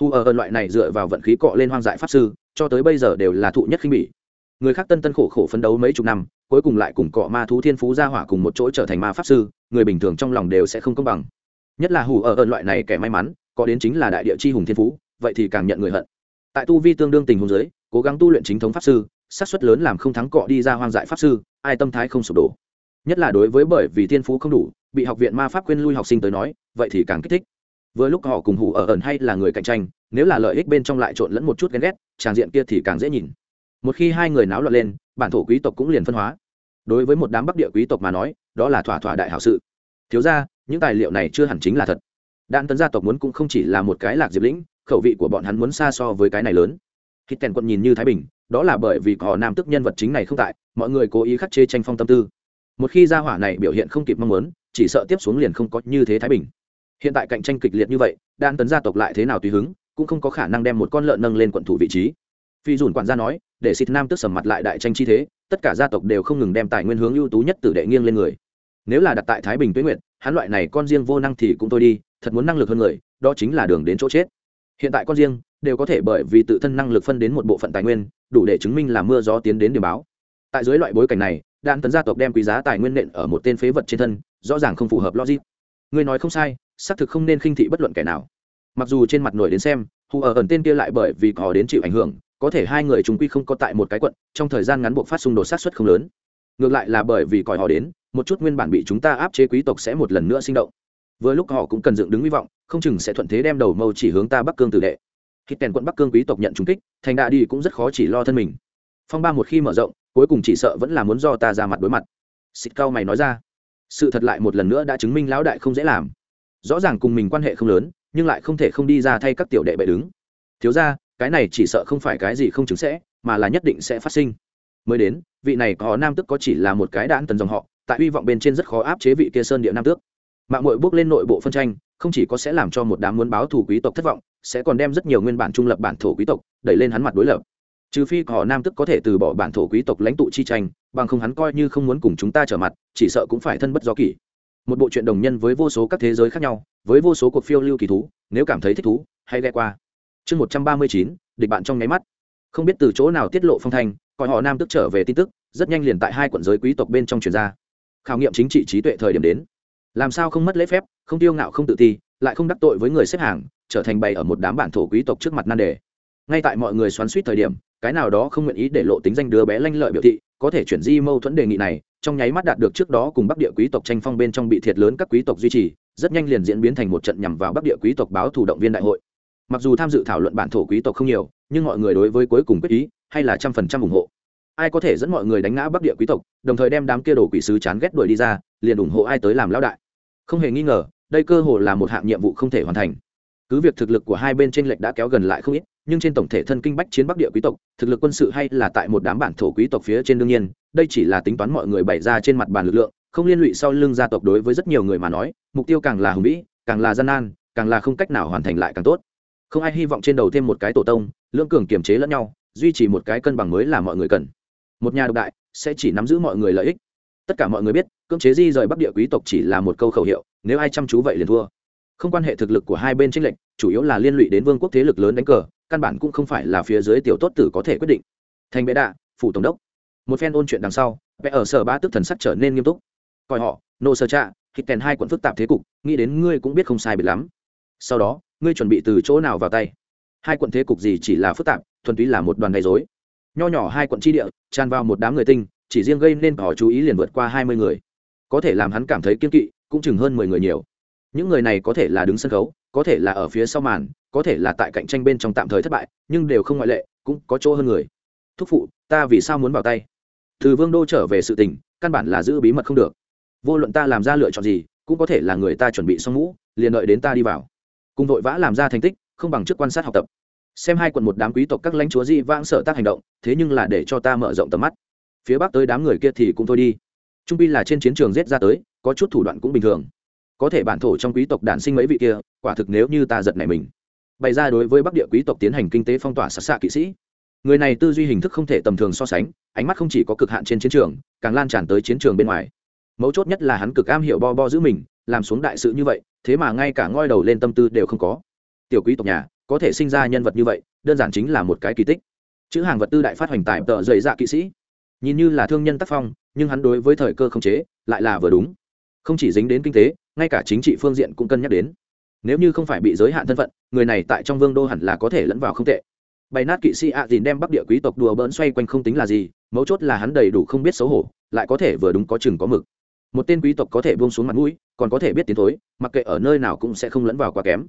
A: Hù ở ở loại này dựa vào vận khí cọ lên hoang dại pháp sư, cho tới bây giờ đều là thụ nhất khinh bỉ. Người khác tân tân khổ khổ phấn đấu mấy chục năm, cuối cùng lại cùng cọ ma thú thiên phú ra hỏa cùng một chỗ trở thành ma pháp sư, người bình thường trong lòng đều sẽ không công bằng. Nhất là hù ở ở loại này kẻ may mắn, có đến chính là đại địa chi hùng thiên phú, vậy thì càng nhận người hận tại tu vi tương đương tình huống giới cố gắng tu luyện chính thống pháp sư, xác suất lớn làm không thắng cọ đi ra hoang dại pháp sư, ai tâm thái không sụp đổ. Nhất là đối với bởi vì thiên phú không đủ, bị học viện ma pháp quên lui học sinh tới nói, vậy thì càng kích thích. Vừa lúc họ cùng hủ ở ẩn hay là người cạnh tranh, nếu là lợi ích bên trong lại trộn lẫn một chút ghen ghét tràng diện kia thì càng dễ nhìn. Một khi hai người náo loạn lên, bản thổ quý tộc cũng liền phân hóa. Đối với một đám bắc địa quý tộc mà nói, đó là thỏa thỏa đại hảo sự. Thiếu ra những tài liệu này chưa hẳn chính là thật. Đạn tấn gia tộc muốn cũng không chỉ là một cái lạc diệp lĩnh khẩu vị của bọn hắn muốn xa so với cái này lớn. Khi tèn quận nhìn như thái bình, đó là bởi vì họ nam tức nhân vật chính này không tại, mọi người cố ý khắc chế tranh phong tâm tư. Một khi gia hỏa này biểu hiện không kịp mong muốn, chỉ sợ tiếp xuống liền không có như thế thái bình. Hiện tại cạnh tranh kịch liệt như vậy, đan tấn gia tộc lại thế nào tùy hứng, cũng không có khả năng đem một con lợn nâng lên quận thủ vị trí. Phi dùn quản gia nói, để xịt nam tức sầm mặt lại đại tranh chi thế, tất cả gia tộc đều không ngừng đem tài nguyên hướng ưu tú nhất tử đệ nghiêng lên người. Nếu là đặt tại thái bình tuyết nguyện hắn loại này con riêng vô năng thì cũng thôi đi, thật muốn năng lực hơn người, đó chính là đường đến chỗ chết hiện tại con riêng đều có thể bởi vì tự thân năng lực phân đến một bộ phận tài nguyên, đủ để chứng minh là mưa gió tiến đến điểm báo. Tại dưới loại bối cảnh này, đan tấn gia tộc đem quý giá tài nguyên nện ở một tên phế vật trên thân, rõ ràng không phù hợp logic. Người nói không sai, xác thực không nên khinh thị bất luận kẻ nào. Mặc dù trên mặt nổi đến xem, hù ở ẩn tên kia lại bởi vì có đến chịu ảnh hưởng, có thể hai người chúng quy không có tại một cái quận, trong thời gian ngắn buộc phát xung đột sát xuất không lớn. Ngược lại là bởi vì còi họ đến, một chút nguyên bản bị chúng ta áp chế quý tộc sẽ một lần nữa sinh động vừa lúc họ cũng cần dựng đứng hy vọng, không chừng sẽ thuận thế đem đầu mâu chỉ hướng ta bắc cương tử đệ. Khi kèn quận bắc cương quý tộc nhận trúng kích, thành đạ đi cũng rất khó chỉ lo thân mình. Phong ba một khi mở rộng, cuối cùng chỉ sợ vẫn là muốn do ta ra mặt đối mặt. Xịt cao mày nói ra. Sự thật lại một lần nữa đã chứng minh lão đại không dễ làm. Rõ ràng cùng mình quan hệ không lớn, nhưng lại không thể không đi ra thay các tiểu đệ bệ đứng. Thiếu ra cái này chỉ sợ không phải cái gì không chứng sẽ, mà là nhất định sẽ phát sinh. Mới đến, vị này có nam tức có chỉ là một cái đạn tần dòng họ, tại hy vọng bên trên rất khó áp chế vị kia sơn địa nam tước mạng mội bước lên nội bộ phân tranh, không chỉ có sẽ làm cho một đám muốn báo thù quý tộc thất vọng, sẽ còn đem rất nhiều nguyên bản trung lập bản thổ quý tộc đẩy lên hắn mặt đối lập. Trừ phi họ nam tức có thể từ bỏ bản thổ quý tộc lãnh tụ chi tranh, bằng không hắn coi như không muốn cùng chúng ta trở mặt, chỉ sợ cũng phải thân bất do kỷ. Một bộ truyện đồng nhân với vô số các thế giới khác nhau, với vô số cuộc phiêu lưu kỳ thú, nếu cảm thấy thích thú, hãy ghe qua. Chương một trăm ba mươi chín, địch bạn trong nháy mắt. Không biết từ chỗ nào tiết lộ phong thanh, coi họ nam tức trở về tin tức, rất nhanh liền tại hai quận giới quý tộc bên trong truyền ra. Khảo nghiệm chính trị trí tuệ thời điểm đến làm sao không mất lễ phép, không tiêu ngạo, không tự ti, lại không đắc tội với người xếp hàng, trở thành bày ở một đám bản thổ quý tộc trước mặt nan đề. Ngay tại mọi người xoắn suýt thời điểm, cái nào đó không nguyện ý để lộ tính danh đứa bé lanh lợi biểu thị, có thể chuyển di mâu thuẫn đề nghị này, trong nháy mắt đạt được trước đó cùng bắc địa quý tộc tranh phong bên trong bị thiệt lớn các quý tộc duy trì, rất nhanh liền diễn biến thành một trận nhằm vào bắc địa quý tộc báo thủ động viên đại hội. Mặc dù tham dự thảo luận bản thổ quý tộc không nhiều, nhưng mọi người đối với cuối cùng quyết ý, hay là trăm phần trăm ủng hộ. Ai có thể dẫn mọi người đánh ngã bắc địa quý tộc, đồng thời đem đám kia đồ quỷ sứ chán ghét đuổi đi ra liền ủng hộ ai tới làm lão đại. Không hề nghi ngờ, đây cơ hội là một hạng nhiệm vụ không thể hoàn thành. Cứ việc thực lực của hai bên trên lệch đã kéo gần lại không ít, nhưng trên tổng thể thân kinh bách chiến bắc địa quý tộc, thực lực quân sự hay là tại một đám bản thổ quý tộc phía trên đương nhiên, đây chỉ là tính toán mọi người bày ra trên mặt bàn lực lượng, không liên lụy sau lưng gia tộc đối với rất nhiều người mà nói, mục tiêu càng là hùng vĩ, càng là gian nan, càng là không cách nào hoàn thành lại càng tốt. Không ai hy vọng trên đầu thêm một cái tổ tông, lưỡng cường kiềm chế lẫn nhau, duy trì một cái cân bằng mới là mọi người cần. Một nhà độc đại sẽ chỉ nắm giữ mọi người lợi ích tất cả mọi người biết, cưỡng chế di rời bắc địa quý tộc chỉ là một câu khẩu hiệu, nếu ai chăm chú vậy liền thua. Không quan hệ thực lực của hai bên tranh lệch, chủ yếu là liên lụy đến vương quốc thế lực lớn đánh cờ, căn bản cũng không phải là phía dưới tiểu tốt tử có thể quyết định. Thành bệ đạ, phủ tổng đốc. Một phen ôn chuyện đằng sau vẽ ở sở ba tức thần sắc trở nên nghiêm túc. Coi họ, nô sơ trạ thịt kèn hai quận phức tạp thế cục, nghĩ đến ngươi cũng biết không sai biệt lắm. Sau đó, ngươi chuẩn bị từ chỗ nào vào tay? Hai quận thế cục gì chỉ là phức tạp, thuần túy là một đoàn gây dối nho nhỏ hai quận tri địa, tràn vào một đám người tinh chỉ riêng gây nên họ chú ý liền vượt qua hai mươi người. Có thể làm hắn cảm thấy kiên kỵ, cũng chừng hơn mười người nhiều. Những người này có thể là đứng sân khấu, có thể là ở phía sau màn, có thể là tại cạnh tranh bên trong tạm thời thất bại, nhưng đều không ngoại lệ, cũng có chỗ hơn người. Thúc phụ, ta vì sao muốn vào tay? Từ vương đô trở về sự tình, căn bản là giữ bí mật không được. Vô luận ta làm ra lựa chọn gì, cũng có thể là người ta chuẩn bị xong mũ, liền đợi đến ta đi vào. Cùng vội vã làm ra thành tích, không bằng trước quan sát học tập. Xem hai quận một đám quý tộc các lãnh chúa di vãng sở tác hành động, thế nhưng là để cho ta mở rộng tầm mắt phía bắc tới đám người kia thì cũng thôi đi. Trung pi là trên chiến trường giết ra tới, có chút thủ đoạn cũng bình thường. Có thể bản thổ trong quý tộc đản sinh mấy vị kia, quả thực nếu như ta giật này mình. Bày ra đối với bắc địa quý tộc tiến hành kinh tế phong tỏa sát xạ kỵ sĩ. Người này tư duy hình thức không thể tầm thường so sánh, ánh mắt không chỉ có cực hạn trên chiến trường, càng lan tràn tới chiến trường bên ngoài. Mấu chốt nhất là hắn cực am hiểu bo bo giữ mình, làm xuống đại sự như vậy, thế mà ngay cả ngoi đầu lên tâm tư đều không có. Tiểu quý tộc nhà, có thể sinh ra nhân vật như vậy, đơn giản chính là một cái kỳ tích. Chữ hàng vật tư đại phát hoành tại tờ dày dạ kỵ sĩ nhìn như là thương nhân tác phong, nhưng hắn đối với thời cơ không chế, lại là vừa đúng. Không chỉ dính đến kinh tế, ngay cả chính trị phương diện cũng cân nhắc đến. Nếu như không phải bị giới hạn thân phận, người này tại trong vương đô hẳn là có thể lẫn vào không tệ. Bày nát kỵ sĩ ạ à dìn đem bắc địa quý tộc đùa bỡn xoay quanh không tính là gì, mấu chốt là hắn đầy đủ không biết xấu hổ, lại có thể vừa đúng có chừng có mực. Một tên quý tộc có thể buông xuống mặt mũi, còn có thể biết tiến thối, mặc kệ ở nơi nào cũng sẽ không lẫn vào quá kém.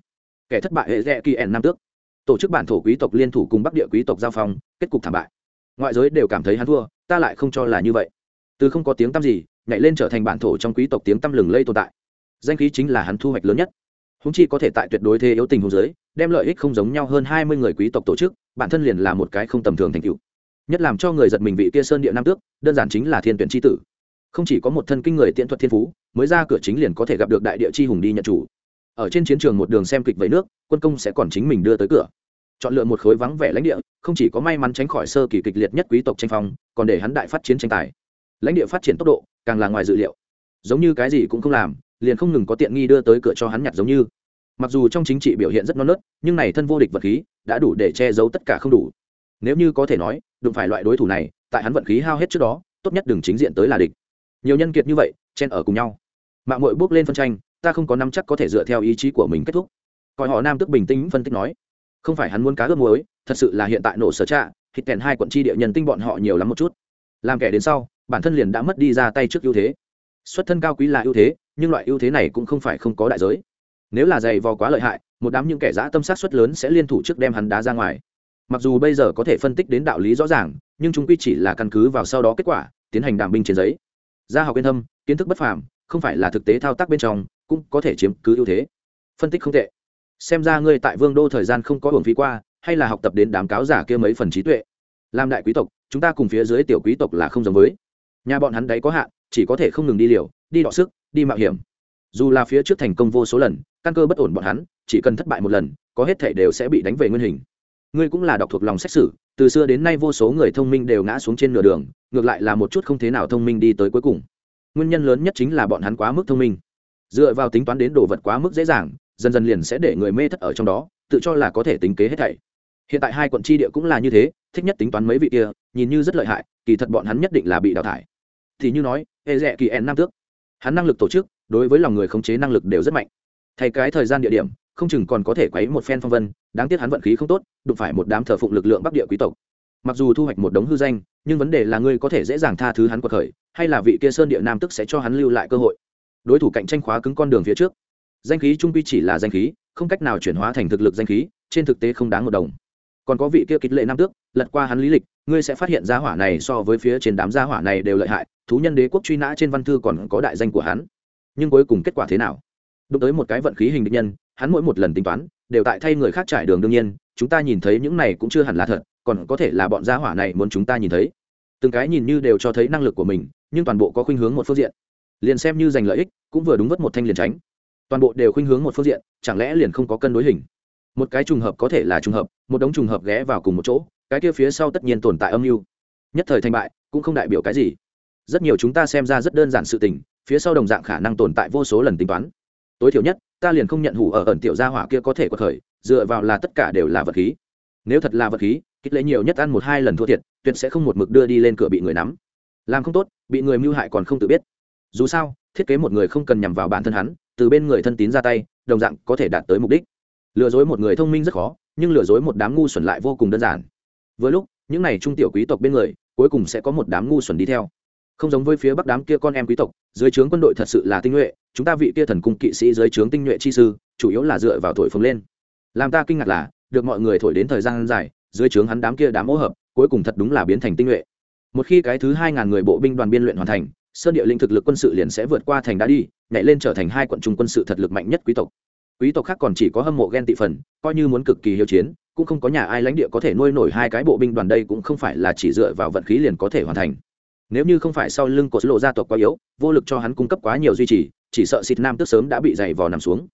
A: Kẻ thất bại hệ rẽ kỳ ẻn nam tước. Tổ chức bản thổ quý tộc liên thủ cùng bắc địa quý tộc giao phong, kết cục thảm bại. Ngoại giới đều cảm thấy hắn thua ta lại không cho là như vậy. Từ không có tiếng tăm gì, nhảy lên trở thành bản thổ trong quý tộc tiếng tăm lừng lây tồn tại. Danh khí chính là hắn thu hoạch lớn nhất. Húng chi có thể tại tuyệt đối thế yếu tình hồ giới đem lợi ích không giống nhau hơn hai mươi người quý tộc tổ chức, bản thân liền là một cái không tầm thường thành tựu. Nhất làm cho người giật mình vị kia sơn địa nam tước, đơn giản chính là thiên tuyển tri tử. Không chỉ có một thân kinh người tiện thuật thiên phú, mới ra cửa chính liền có thể gặp được đại địa chi hùng đi nhận chủ. Ở trên chiến trường một đường xem kịch vẫy nước, quân công sẽ còn chính mình đưa tới cửa chọn lựa một khối vắng vẻ lãnh địa, không chỉ có may mắn tránh khỏi sơ kỳ kịch liệt nhất quý tộc tranh phong, còn để hắn đại phát chiến tranh tài. Lãnh địa phát triển tốc độ, càng là ngoài dự liệu. Giống như cái gì cũng không làm, liền không ngừng có tiện nghi đưa tới cửa cho hắn nhặt giống như. Mặc dù trong chính trị biểu hiện rất non nớt, nhưng này thân vô địch vật khí, đã đủ để che giấu tất cả không đủ. Nếu như có thể nói, đụng phải loại đối thủ này, tại hắn vận khí hao hết trước đó, tốt nhất đừng chính diện tới là địch. Nhiều nhân kiệt như vậy, chen ở cùng nhau. Mạng mội bước lên phân tranh, ta không có nắm chắc có thể dựa theo ý chí của mình kết thúc. Coi họ nam tức bình tĩnh phân tích nói không phải hắn muốn cá ướp muối, thật sự là hiện tại nổ sở trạ, thịt kèn hai quận chi địa nhân tinh bọn họ nhiều lắm một chút. Làm kẻ đến sau, bản thân liền đã mất đi ra tay trước ưu thế. Xuất thân cao quý là ưu thế, nhưng loại ưu thế này cũng không phải không có đại giới. Nếu là dày vò quá lợi hại, một đám những kẻ giã tâm sát xuất lớn sẽ liên thủ trước đem hắn đá ra ngoài. Mặc dù bây giờ có thể phân tích đến đạo lý rõ ràng, nhưng chúng quy chỉ là căn cứ vào sau đó kết quả, tiến hành đàm binh trên giấy. Gia học yên tâm kiến thức bất phàm, không phải là thực tế thao tác bên trong, cũng có thể chiếm cứ ưu thế. Phân tích không tệ xem ra ngươi tại vương đô thời gian không có hưởng phí qua, hay là học tập đến đám cáo giả kia mấy phần trí tuệ. Làm đại quý tộc, chúng ta cùng phía dưới tiểu quý tộc là không giống với. Nhà bọn hắn đấy có hạn, chỉ có thể không ngừng đi liều, đi đọ sức, đi mạo hiểm. Dù là phía trước thành công vô số lần, căn cơ bất ổn bọn hắn, chỉ cần thất bại một lần, có hết thể đều sẽ bị đánh về nguyên hình. Ngươi cũng là đọc thuộc lòng xét xử từ xưa đến nay vô số người thông minh đều ngã xuống trên nửa đường, ngược lại là một chút không thế nào thông minh đi tới cuối cùng. Nguyên nhân lớn nhất chính là bọn hắn quá mức thông minh. Dựa vào tính toán đến đồ vật quá mức dễ dàng dần dần liền sẽ để người mê thất ở trong đó, tự cho là có thể tính kế hết thảy. Hiện tại hai quận tri địa cũng là như thế, thích nhất tính toán mấy vị kia, nhìn như rất lợi hại, kỳ thật bọn hắn nhất định là bị đào thải. Thì như nói e ê rẽ kỳ en nam tước. Hắn năng lực tổ chức, đối với lòng người khống chế năng lực đều rất mạnh. Thay cái thời gian địa điểm, không chừng còn có thể quấy một phen phong vân, đáng tiếc hắn vận khí không tốt, đụng phải một đám thờ phụng lực lượng bắc địa quý tộc. Mặc dù thu hoạch một đống hư danh, nhưng vấn đề là ngươi có thể dễ dàng tha thứ hắn cuộc khởi, hay là vị kia sơn địa nam tức sẽ cho hắn lưu lại cơ hội. Đối thủ cạnh tranh khóa cứng con đường phía trước danh khí trung quy chỉ là danh khí, không cách nào chuyển hóa thành thực lực danh khí, trên thực tế không đáng một đồng. Còn có vị kia kịch lệ nam tước, lật qua hắn lý lịch, ngươi sẽ phát hiện gia hỏa này so với phía trên đám gia hỏa này đều lợi hại, thú nhân đế quốc truy nã trên văn thư còn có đại danh của hắn. Nhưng cuối cùng kết quả thế nào? Đụng tới một cái vận khí hình định nhân, hắn mỗi một lần tính toán, đều tại thay người khác trải đường đương nhiên, chúng ta nhìn thấy những này cũng chưa hẳn là thật, còn có thể là bọn gia hỏa này muốn chúng ta nhìn thấy. Từng cái nhìn như đều cho thấy năng lực của mình, nhưng toàn bộ có khuynh hướng một phương diện. Liền xem như giành lợi ích, cũng vừa đúng vất một thanh liền tránh toàn bộ đều khuynh hướng một phương diện, chẳng lẽ liền không có cân đối hình? Một cái trùng hợp có thể là trùng hợp, một đống trùng hợp ghé vào cùng một chỗ, cái kia phía sau tất nhiên tồn tại âm mưu. Nhất thời thành bại, cũng không đại biểu cái gì. Rất nhiều chúng ta xem ra rất đơn giản sự tình, phía sau đồng dạng khả năng tồn tại vô số lần tính toán. Tối thiểu nhất, ta liền không nhận hủ ở ẩn tiểu gia hỏa kia có thể có khởi, dựa vào là tất cả đều là vật khí. Nếu thật là vật khí kích lệ nhiều nhất ăn một hai lần thua thiệt, tuyệt sẽ không một mực đưa đi lên cửa bị người nắm. Làm không tốt, bị người mưu hại còn không tự biết. Dù sao, thiết kế một người không cần nhằm vào bản thân hắn từ bên người thân tín ra tay, đồng dạng có thể đạt tới mục đích. Lừa dối một người thông minh rất khó, nhưng lừa dối một đám ngu xuẩn lại vô cùng đơn giản. Vừa lúc, những n à y trung tiểu quý tộc bên người, cuối cùng sẽ có một đám ngu xuẩn đi theo. Không giống với phía bắc đám kia con em quý tộc, dưới trướng quân đội thật sự là tinh nhuệ, chúng ta vị kia thần cung kỵ sĩ dưới trướng tinh nhuệ chi sư, chủ yếu là dựa vào thổi phồng lên. Làm ta kinh ngạc là, được mọi người thổi đến thời gian dài, dưới trướng hắn đám kia đám hỗ hợp, cuối cùng thật đúng là biến thành tinh nhuệ. Một khi cái thứ hai ngàn người bộ binh đoàn biên luyện hoàn thành sơn địa linh thực lực quân sự liền sẽ vượt qua thành đá đi, nhảy lên trở thành hai quận trung quân sự thật lực mạnh nhất quý tộc. Quý tộc khác còn chỉ có hâm mộ ghen tị phần, coi như muốn cực kỳ hiếu chiến, cũng không có nhà ai lãnh địa có thể nuôi nổi hai cái bộ binh đoàn đây cũng không phải là chỉ dựa vào vận khí liền có thể hoàn thành. Nếu như không phải sau lưng của lộ gia tộc quá yếu, vô lực cho hắn cung cấp quá nhiều duy trì, chỉ sợ xịt nam tức sớm đã bị dày vò nằm xuống.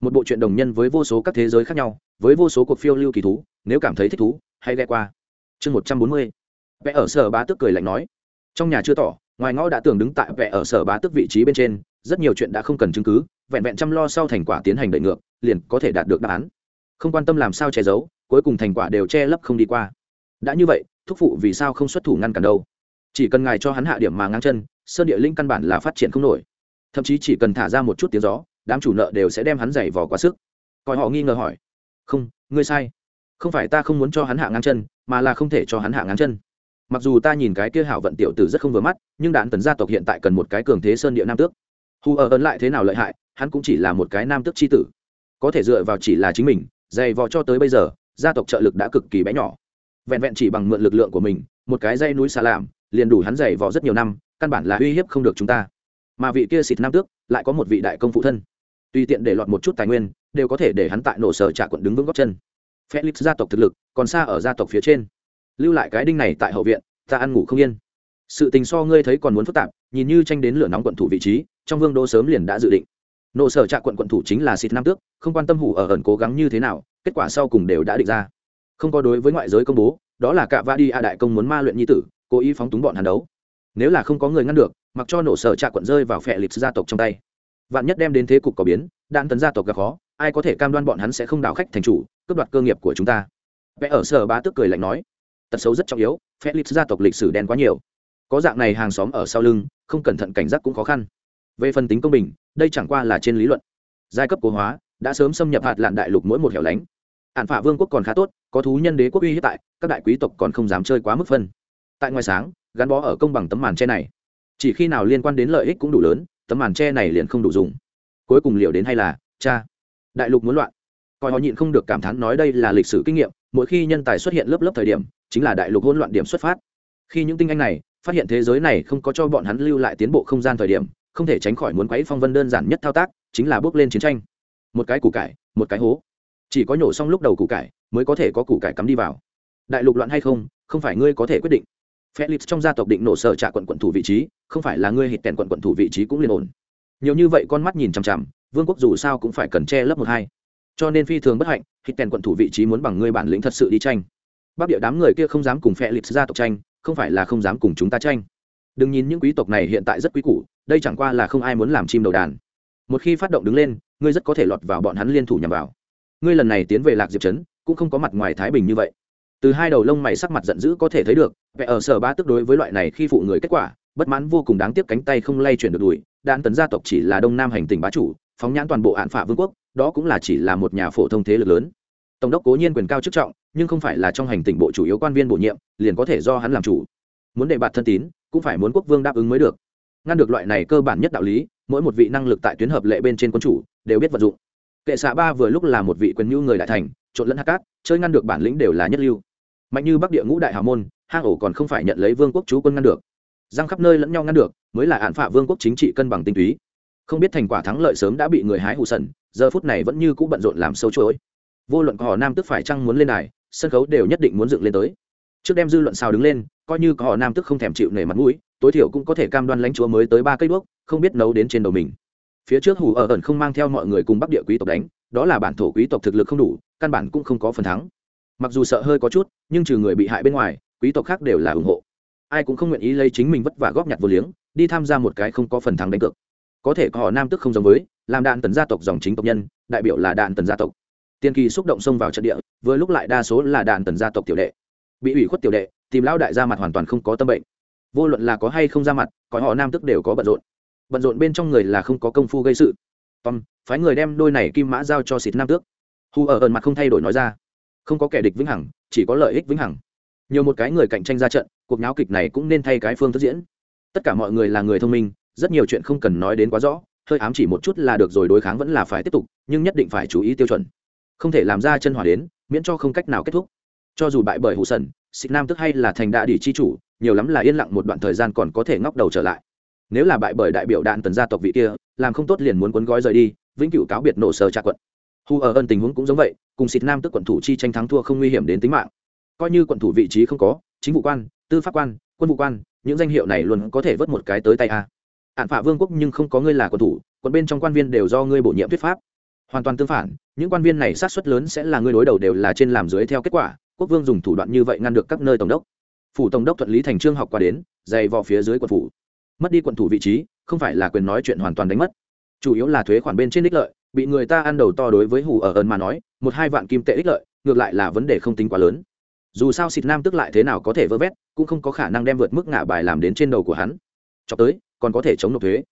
A: Một bộ truyện đồng nhân với vô số các thế giới khác nhau, với vô số cuộc phiêu lưu kỳ thú, nếu cảm thấy thích thú, hãy ghe qua. Chương một trăm bốn mươi. Vẽ ở sở ba tức cười lạnh nói. Trong nhà chưa tỏ ngoài ngõ đã tưởng đứng tại vẽ ở sở bá tức vị trí bên trên, rất nhiều chuyện đã không cần chứng cứ, vẹn vẹn chăm lo sau thành quả tiến hành đợi ngược, liền có thể đạt được đáp án. Không quan tâm làm sao che giấu, cuối cùng thành quả đều che lấp không đi qua. Đã như vậy, thúc phụ vì sao không xuất thủ ngăn cản đâu? Chỉ cần ngài cho hắn hạ điểm mà ngang chân, sơn địa linh căn bản là phát triển không nổi. Thậm chí chỉ cần thả ra một chút tiếng gió, đám chủ nợ đều sẽ đem hắn giày vò quá sức. Coi họ nghi ngờ hỏi. Không, ngươi sai. Không phải ta không muốn cho hắn hạ ngang chân, mà là không thể cho hắn hạ ngang chân mặc dù ta nhìn cái kia hảo vận tiểu tử rất không vừa mắt, nhưng đạn tần gia tộc hiện tại cần một cái cường thế sơn địa nam tước. Hù ở ấn lại thế nào lợi hại, hắn cũng chỉ là một cái nam tước c h i tử. Có thể dựa vào chỉ là chính mình, dày vò cho tới bây giờ, gia tộc trợ lực đã cực kỳ bé nhỏ. Vẹn vẹn chỉ bằng mượn lực lượng của mình, một cái dây núi xa làm liền đủ hắn dày vò rất nhiều năm, căn bản là uy hiếp không được chúng ta. Mà vị kia xịt nam tước, lại có một vị đại công phụ thân. Tùy tiện để lọt một chút tài nguyên, đều có thể để hắn tại nổ sở trả quận đứng vững góc chân. Felix gia tộc thực lực, còn xa ở gia tộc phía trên lưu lại cái đinh này tại hậu viện, ta ăn ngủ không yên. Sự tình so ngươi thấy còn muốn phức tạp, nhìn như tranh đến lửa nóng quận thủ vị trí, trong vương đô sớm liền đã dự định. Nộ sở trạ quận quận thủ chính là xịt nam tước, không quan tâm hủ ở ẩn cố gắng như thế nào, kết quả sau cùng đều đã định ra. Không có đối với ngoại giới công bố, đó là cạ va đi a đại công muốn ma luyện nhi tử, cố ý phóng túng bọn hàn đấu. Nếu là không có người ngăn được, mặc cho nổ sở trạ quận rơi vào phệ lịch gia tộc trong tay. Vạn nhất đem đến thế cục có biến, đạn tấn gia tộc gặp khó, ai có thể cam đoan bọn hắn sẽ không đảo khách thành chủ, cướp đoạt cơ nghiệp của chúng ta. Vẽ ở sở ba tức cười lạnh nói tật xấu rất trọng yếu phép lịch gia tộc lịch sử đen quá nhiều. Có dạng này hàng xóm ở sau lưng, không cẩn thận cảnh giác cũng khó khăn. Về phần tính công bình, đây chẳng qua là trên lý luận. Giai cấp cố hóa, đã sớm xâm nhập hạt lạn đại lục mỗi một hẻo lánh. Ạn phả vương quốc còn khá tốt, có thú nhân đế quốc uy hiếp tại, các đại quý tộc còn không dám chơi quá mức phân. Tại ngoài sáng, gắn bó ở công bằng tấm màn tre này. Chỉ khi nào liên quan đến lợi ích cũng đủ lớn, tấm màn tre này liền không đủ dùng. Cuối cùng liệu đến hay là, cha, đại lục muốn loạn. Coi họ nhịn không được cảm thán nói đây là lịch sử kinh nghiệm, mỗi khi nhân tài xuất hiện lớp lớp thời điểm chính là đại lục hỗn loạn điểm xuất phát. Khi những tinh anh này phát hiện thế giới này không có cho bọn hắn lưu lại tiến bộ không gian thời điểm, không thể tránh khỏi muốn quấy phong vân đơn giản nhất thao tác, chính là bước lên chiến tranh. Một cái củ cải, một cái hố. Chỉ có nhổ xong lúc đầu củ cải mới có thể có củ cải cắm đi vào. Đại lục loạn hay không không phải ngươi có thể quyết định. Felix trong gia tộc định nổ sở trả quận quận thủ vị trí, không phải là ngươi hít kèn quận quận thủ vị trí cũng liên ổn. Nhiều như vậy con mắt nhìn chằm chằm, vương quốc dù sao cũng phải cần che lấp một hai. Cho nên phi thường bất hạnh hít kèn quận thủ vị trí muốn bằng ngươi bản lĩnh thật sự đi tranh bắc địa đám người kia không dám cùng phe lịch gia tộc tranh, không phải là không dám cùng chúng ta tranh. Đừng nhìn những quý tộc này hiện tại rất quý củ, đây chẳng qua là không ai muốn làm chim đầu đàn. Một khi phát động đứng lên, ngươi rất có thể lọt vào bọn hắn liên thủ nhằm vào. Ngươi lần này tiến về lạc diệp trấn, cũng không có mặt ngoài thái bình như vậy. Từ hai đầu lông mày sắc mặt giận dữ có thể thấy được, vẻ ở sở ba tức đối với loại này khi phụ người kết quả, bất mãn vô cùng đáng tiếc cánh tay không lay chuyển được đùi. Đạn tấn gia tộc chỉ là đông nam hành tỉnh bá chủ, phóng nhãn toàn bộ hạn phả vương quốc, đó cũng là chỉ là một nhà phổ thông thế lực lớn. Tổng đốc cố nhiên quyền cao chức trọng nhưng không phải là trong hành tỉnh bộ chủ yếu quan viên bổ nhiệm, liền có thể do hắn làm chủ. Muốn đề bạt thân tín, cũng phải muốn quốc vương đáp ứng mới được. Ngăn được loại này cơ bản nhất đạo lý, mỗi một vị năng lực tại tuyến hợp lệ bên trên quân chủ đều biết vận dụng. Kệ xạ ba vừa lúc là một vị quyền nhu người đại thành, trộn lẫn hắc cát, chơi ngăn được bản lĩnh đều là nhất lưu. Mạnh như bắc địa ngũ đại hào môn, hang ổ còn không phải nhận lấy vương quốc chú quân ngăn được. Giang khắp nơi lẫn nhau ngăn được, mới là án phạ vương quốc chính trị cân bằng tinh túy. Không biết thành quả thắng lợi sớm đã bị người hái hụ sần, giờ phút này vẫn như cũ bận rộn làm sâu chuỗi. Vô luận có họ nam tức phải chăng muốn lên đài sân khấu đều nhất định muốn dựng lên tới. Trước đem dư luận sao đứng lên, coi như có họ nam tức không thèm chịu nể mặt mũi, tối thiểu cũng có thể cam đoan lãnh chúa mới tới ba cây đuốc, không biết nấu đến trên đầu mình. Phía trước hủ ở ẩn không mang theo mọi người cùng bắc địa quý tộc đánh, đó là bản thổ quý tộc thực lực không đủ, căn bản cũng không có phần thắng. Mặc dù sợ hơi có chút, nhưng trừ người bị hại bên ngoài, quý tộc khác đều là ủng hộ. Ai cũng không nguyện ý lấy chính mình vất vả góp nhặt vô liếng, đi tham gia một cái không có phần thắng đánh cược. Có thể có họ nam tức không giống với, làm đạn tần gia tộc dòng chính tộc nhân, đại biểu là đạn tần gia tộc tiên kỳ xúc động xông vào trận địa, vừa lúc lại đa số là đạn tần gia tộc tiểu đệ. Bị ủy khuất tiểu đệ, tìm lão đại ra mặt hoàn toàn không có tâm bệnh. Vô luận là có hay không ra mặt có họ nam tức đều có bận rộn. Bận rộn bên trong người là không có công phu gây sự. Tom, phái người đem đôi này kim mã giao cho xịt nam tước. Hù ở ẩn mặt không thay đổi nói ra. Không có kẻ địch vĩnh hằng, chỉ có lợi ích vĩnh hằng. Nhiều một cái người cạnh tranh ra trận, cuộc nháo kịch này cũng nên thay cái phương thức diễn. Tất cả mọi người là người thông minh, rất nhiều chuyện không cần nói đến quá rõ, hơi ám chỉ một chút là được rồi, đối kháng vẫn là phải tiếp tục, nhưng nhất định phải chú ý tiêu chuẩn không thể làm ra chân hỏa đến, miễn cho không cách nào kết thúc. Cho dù bại bởi hụ sần xịt nam tức hay là thành đạ đỉ chi chủ, nhiều lắm là yên lặng một đoạn thời gian còn có thể ngóc đầu trở lại. Nếu là bại bởi đại biểu đạn tần gia tộc vị kia, làm không tốt liền muốn cuốn gói rời đi, vĩnh cửu cáo biệt nổ sờ trà quận. Hu ở ân tình huống cũng giống vậy, cùng xịt nam tức quận thủ chi tranh thắng thua không nguy hiểm đến tính mạng. Coi như quận thủ vị trí không có, chính vụ quan, tư pháp quan, quân vụ quan, những danh hiệu này luôn có thể vớt một cái tới tay a. Hạn phạ vương quốc nhưng không có ngươi là quận thủ, quận bên trong quan viên đều do ngươi bổ nhiệm thuyết pháp hoàn toàn tương phản, những quan viên này sát xuất lớn sẽ là người đối đầu đều là trên làm dưới theo kết quả, quốc vương dùng thủ đoạn như vậy ngăn được các nơi tổng đốc. Phủ tổng đốc thuận lý thành trương học qua đến, dày vò phía dưới quận phủ. Mất đi quận thủ vị trí, không phải là quyền nói chuyện hoàn toàn đánh mất. Chủ yếu là thuế khoản bên trên ích lợi, bị người ta ăn đầu to đối với hủ ở ơn mà nói, một hai vạn kim tệ ích lợi, ngược lại là vấn đề không tính quá lớn. Dù sao xịt nam tức lại thế nào có thể vơ vét, cũng không có khả năng đem vượt mức ngả bài làm đến trên đầu của hắn. Cho tới, còn có thể chống nộp thuế.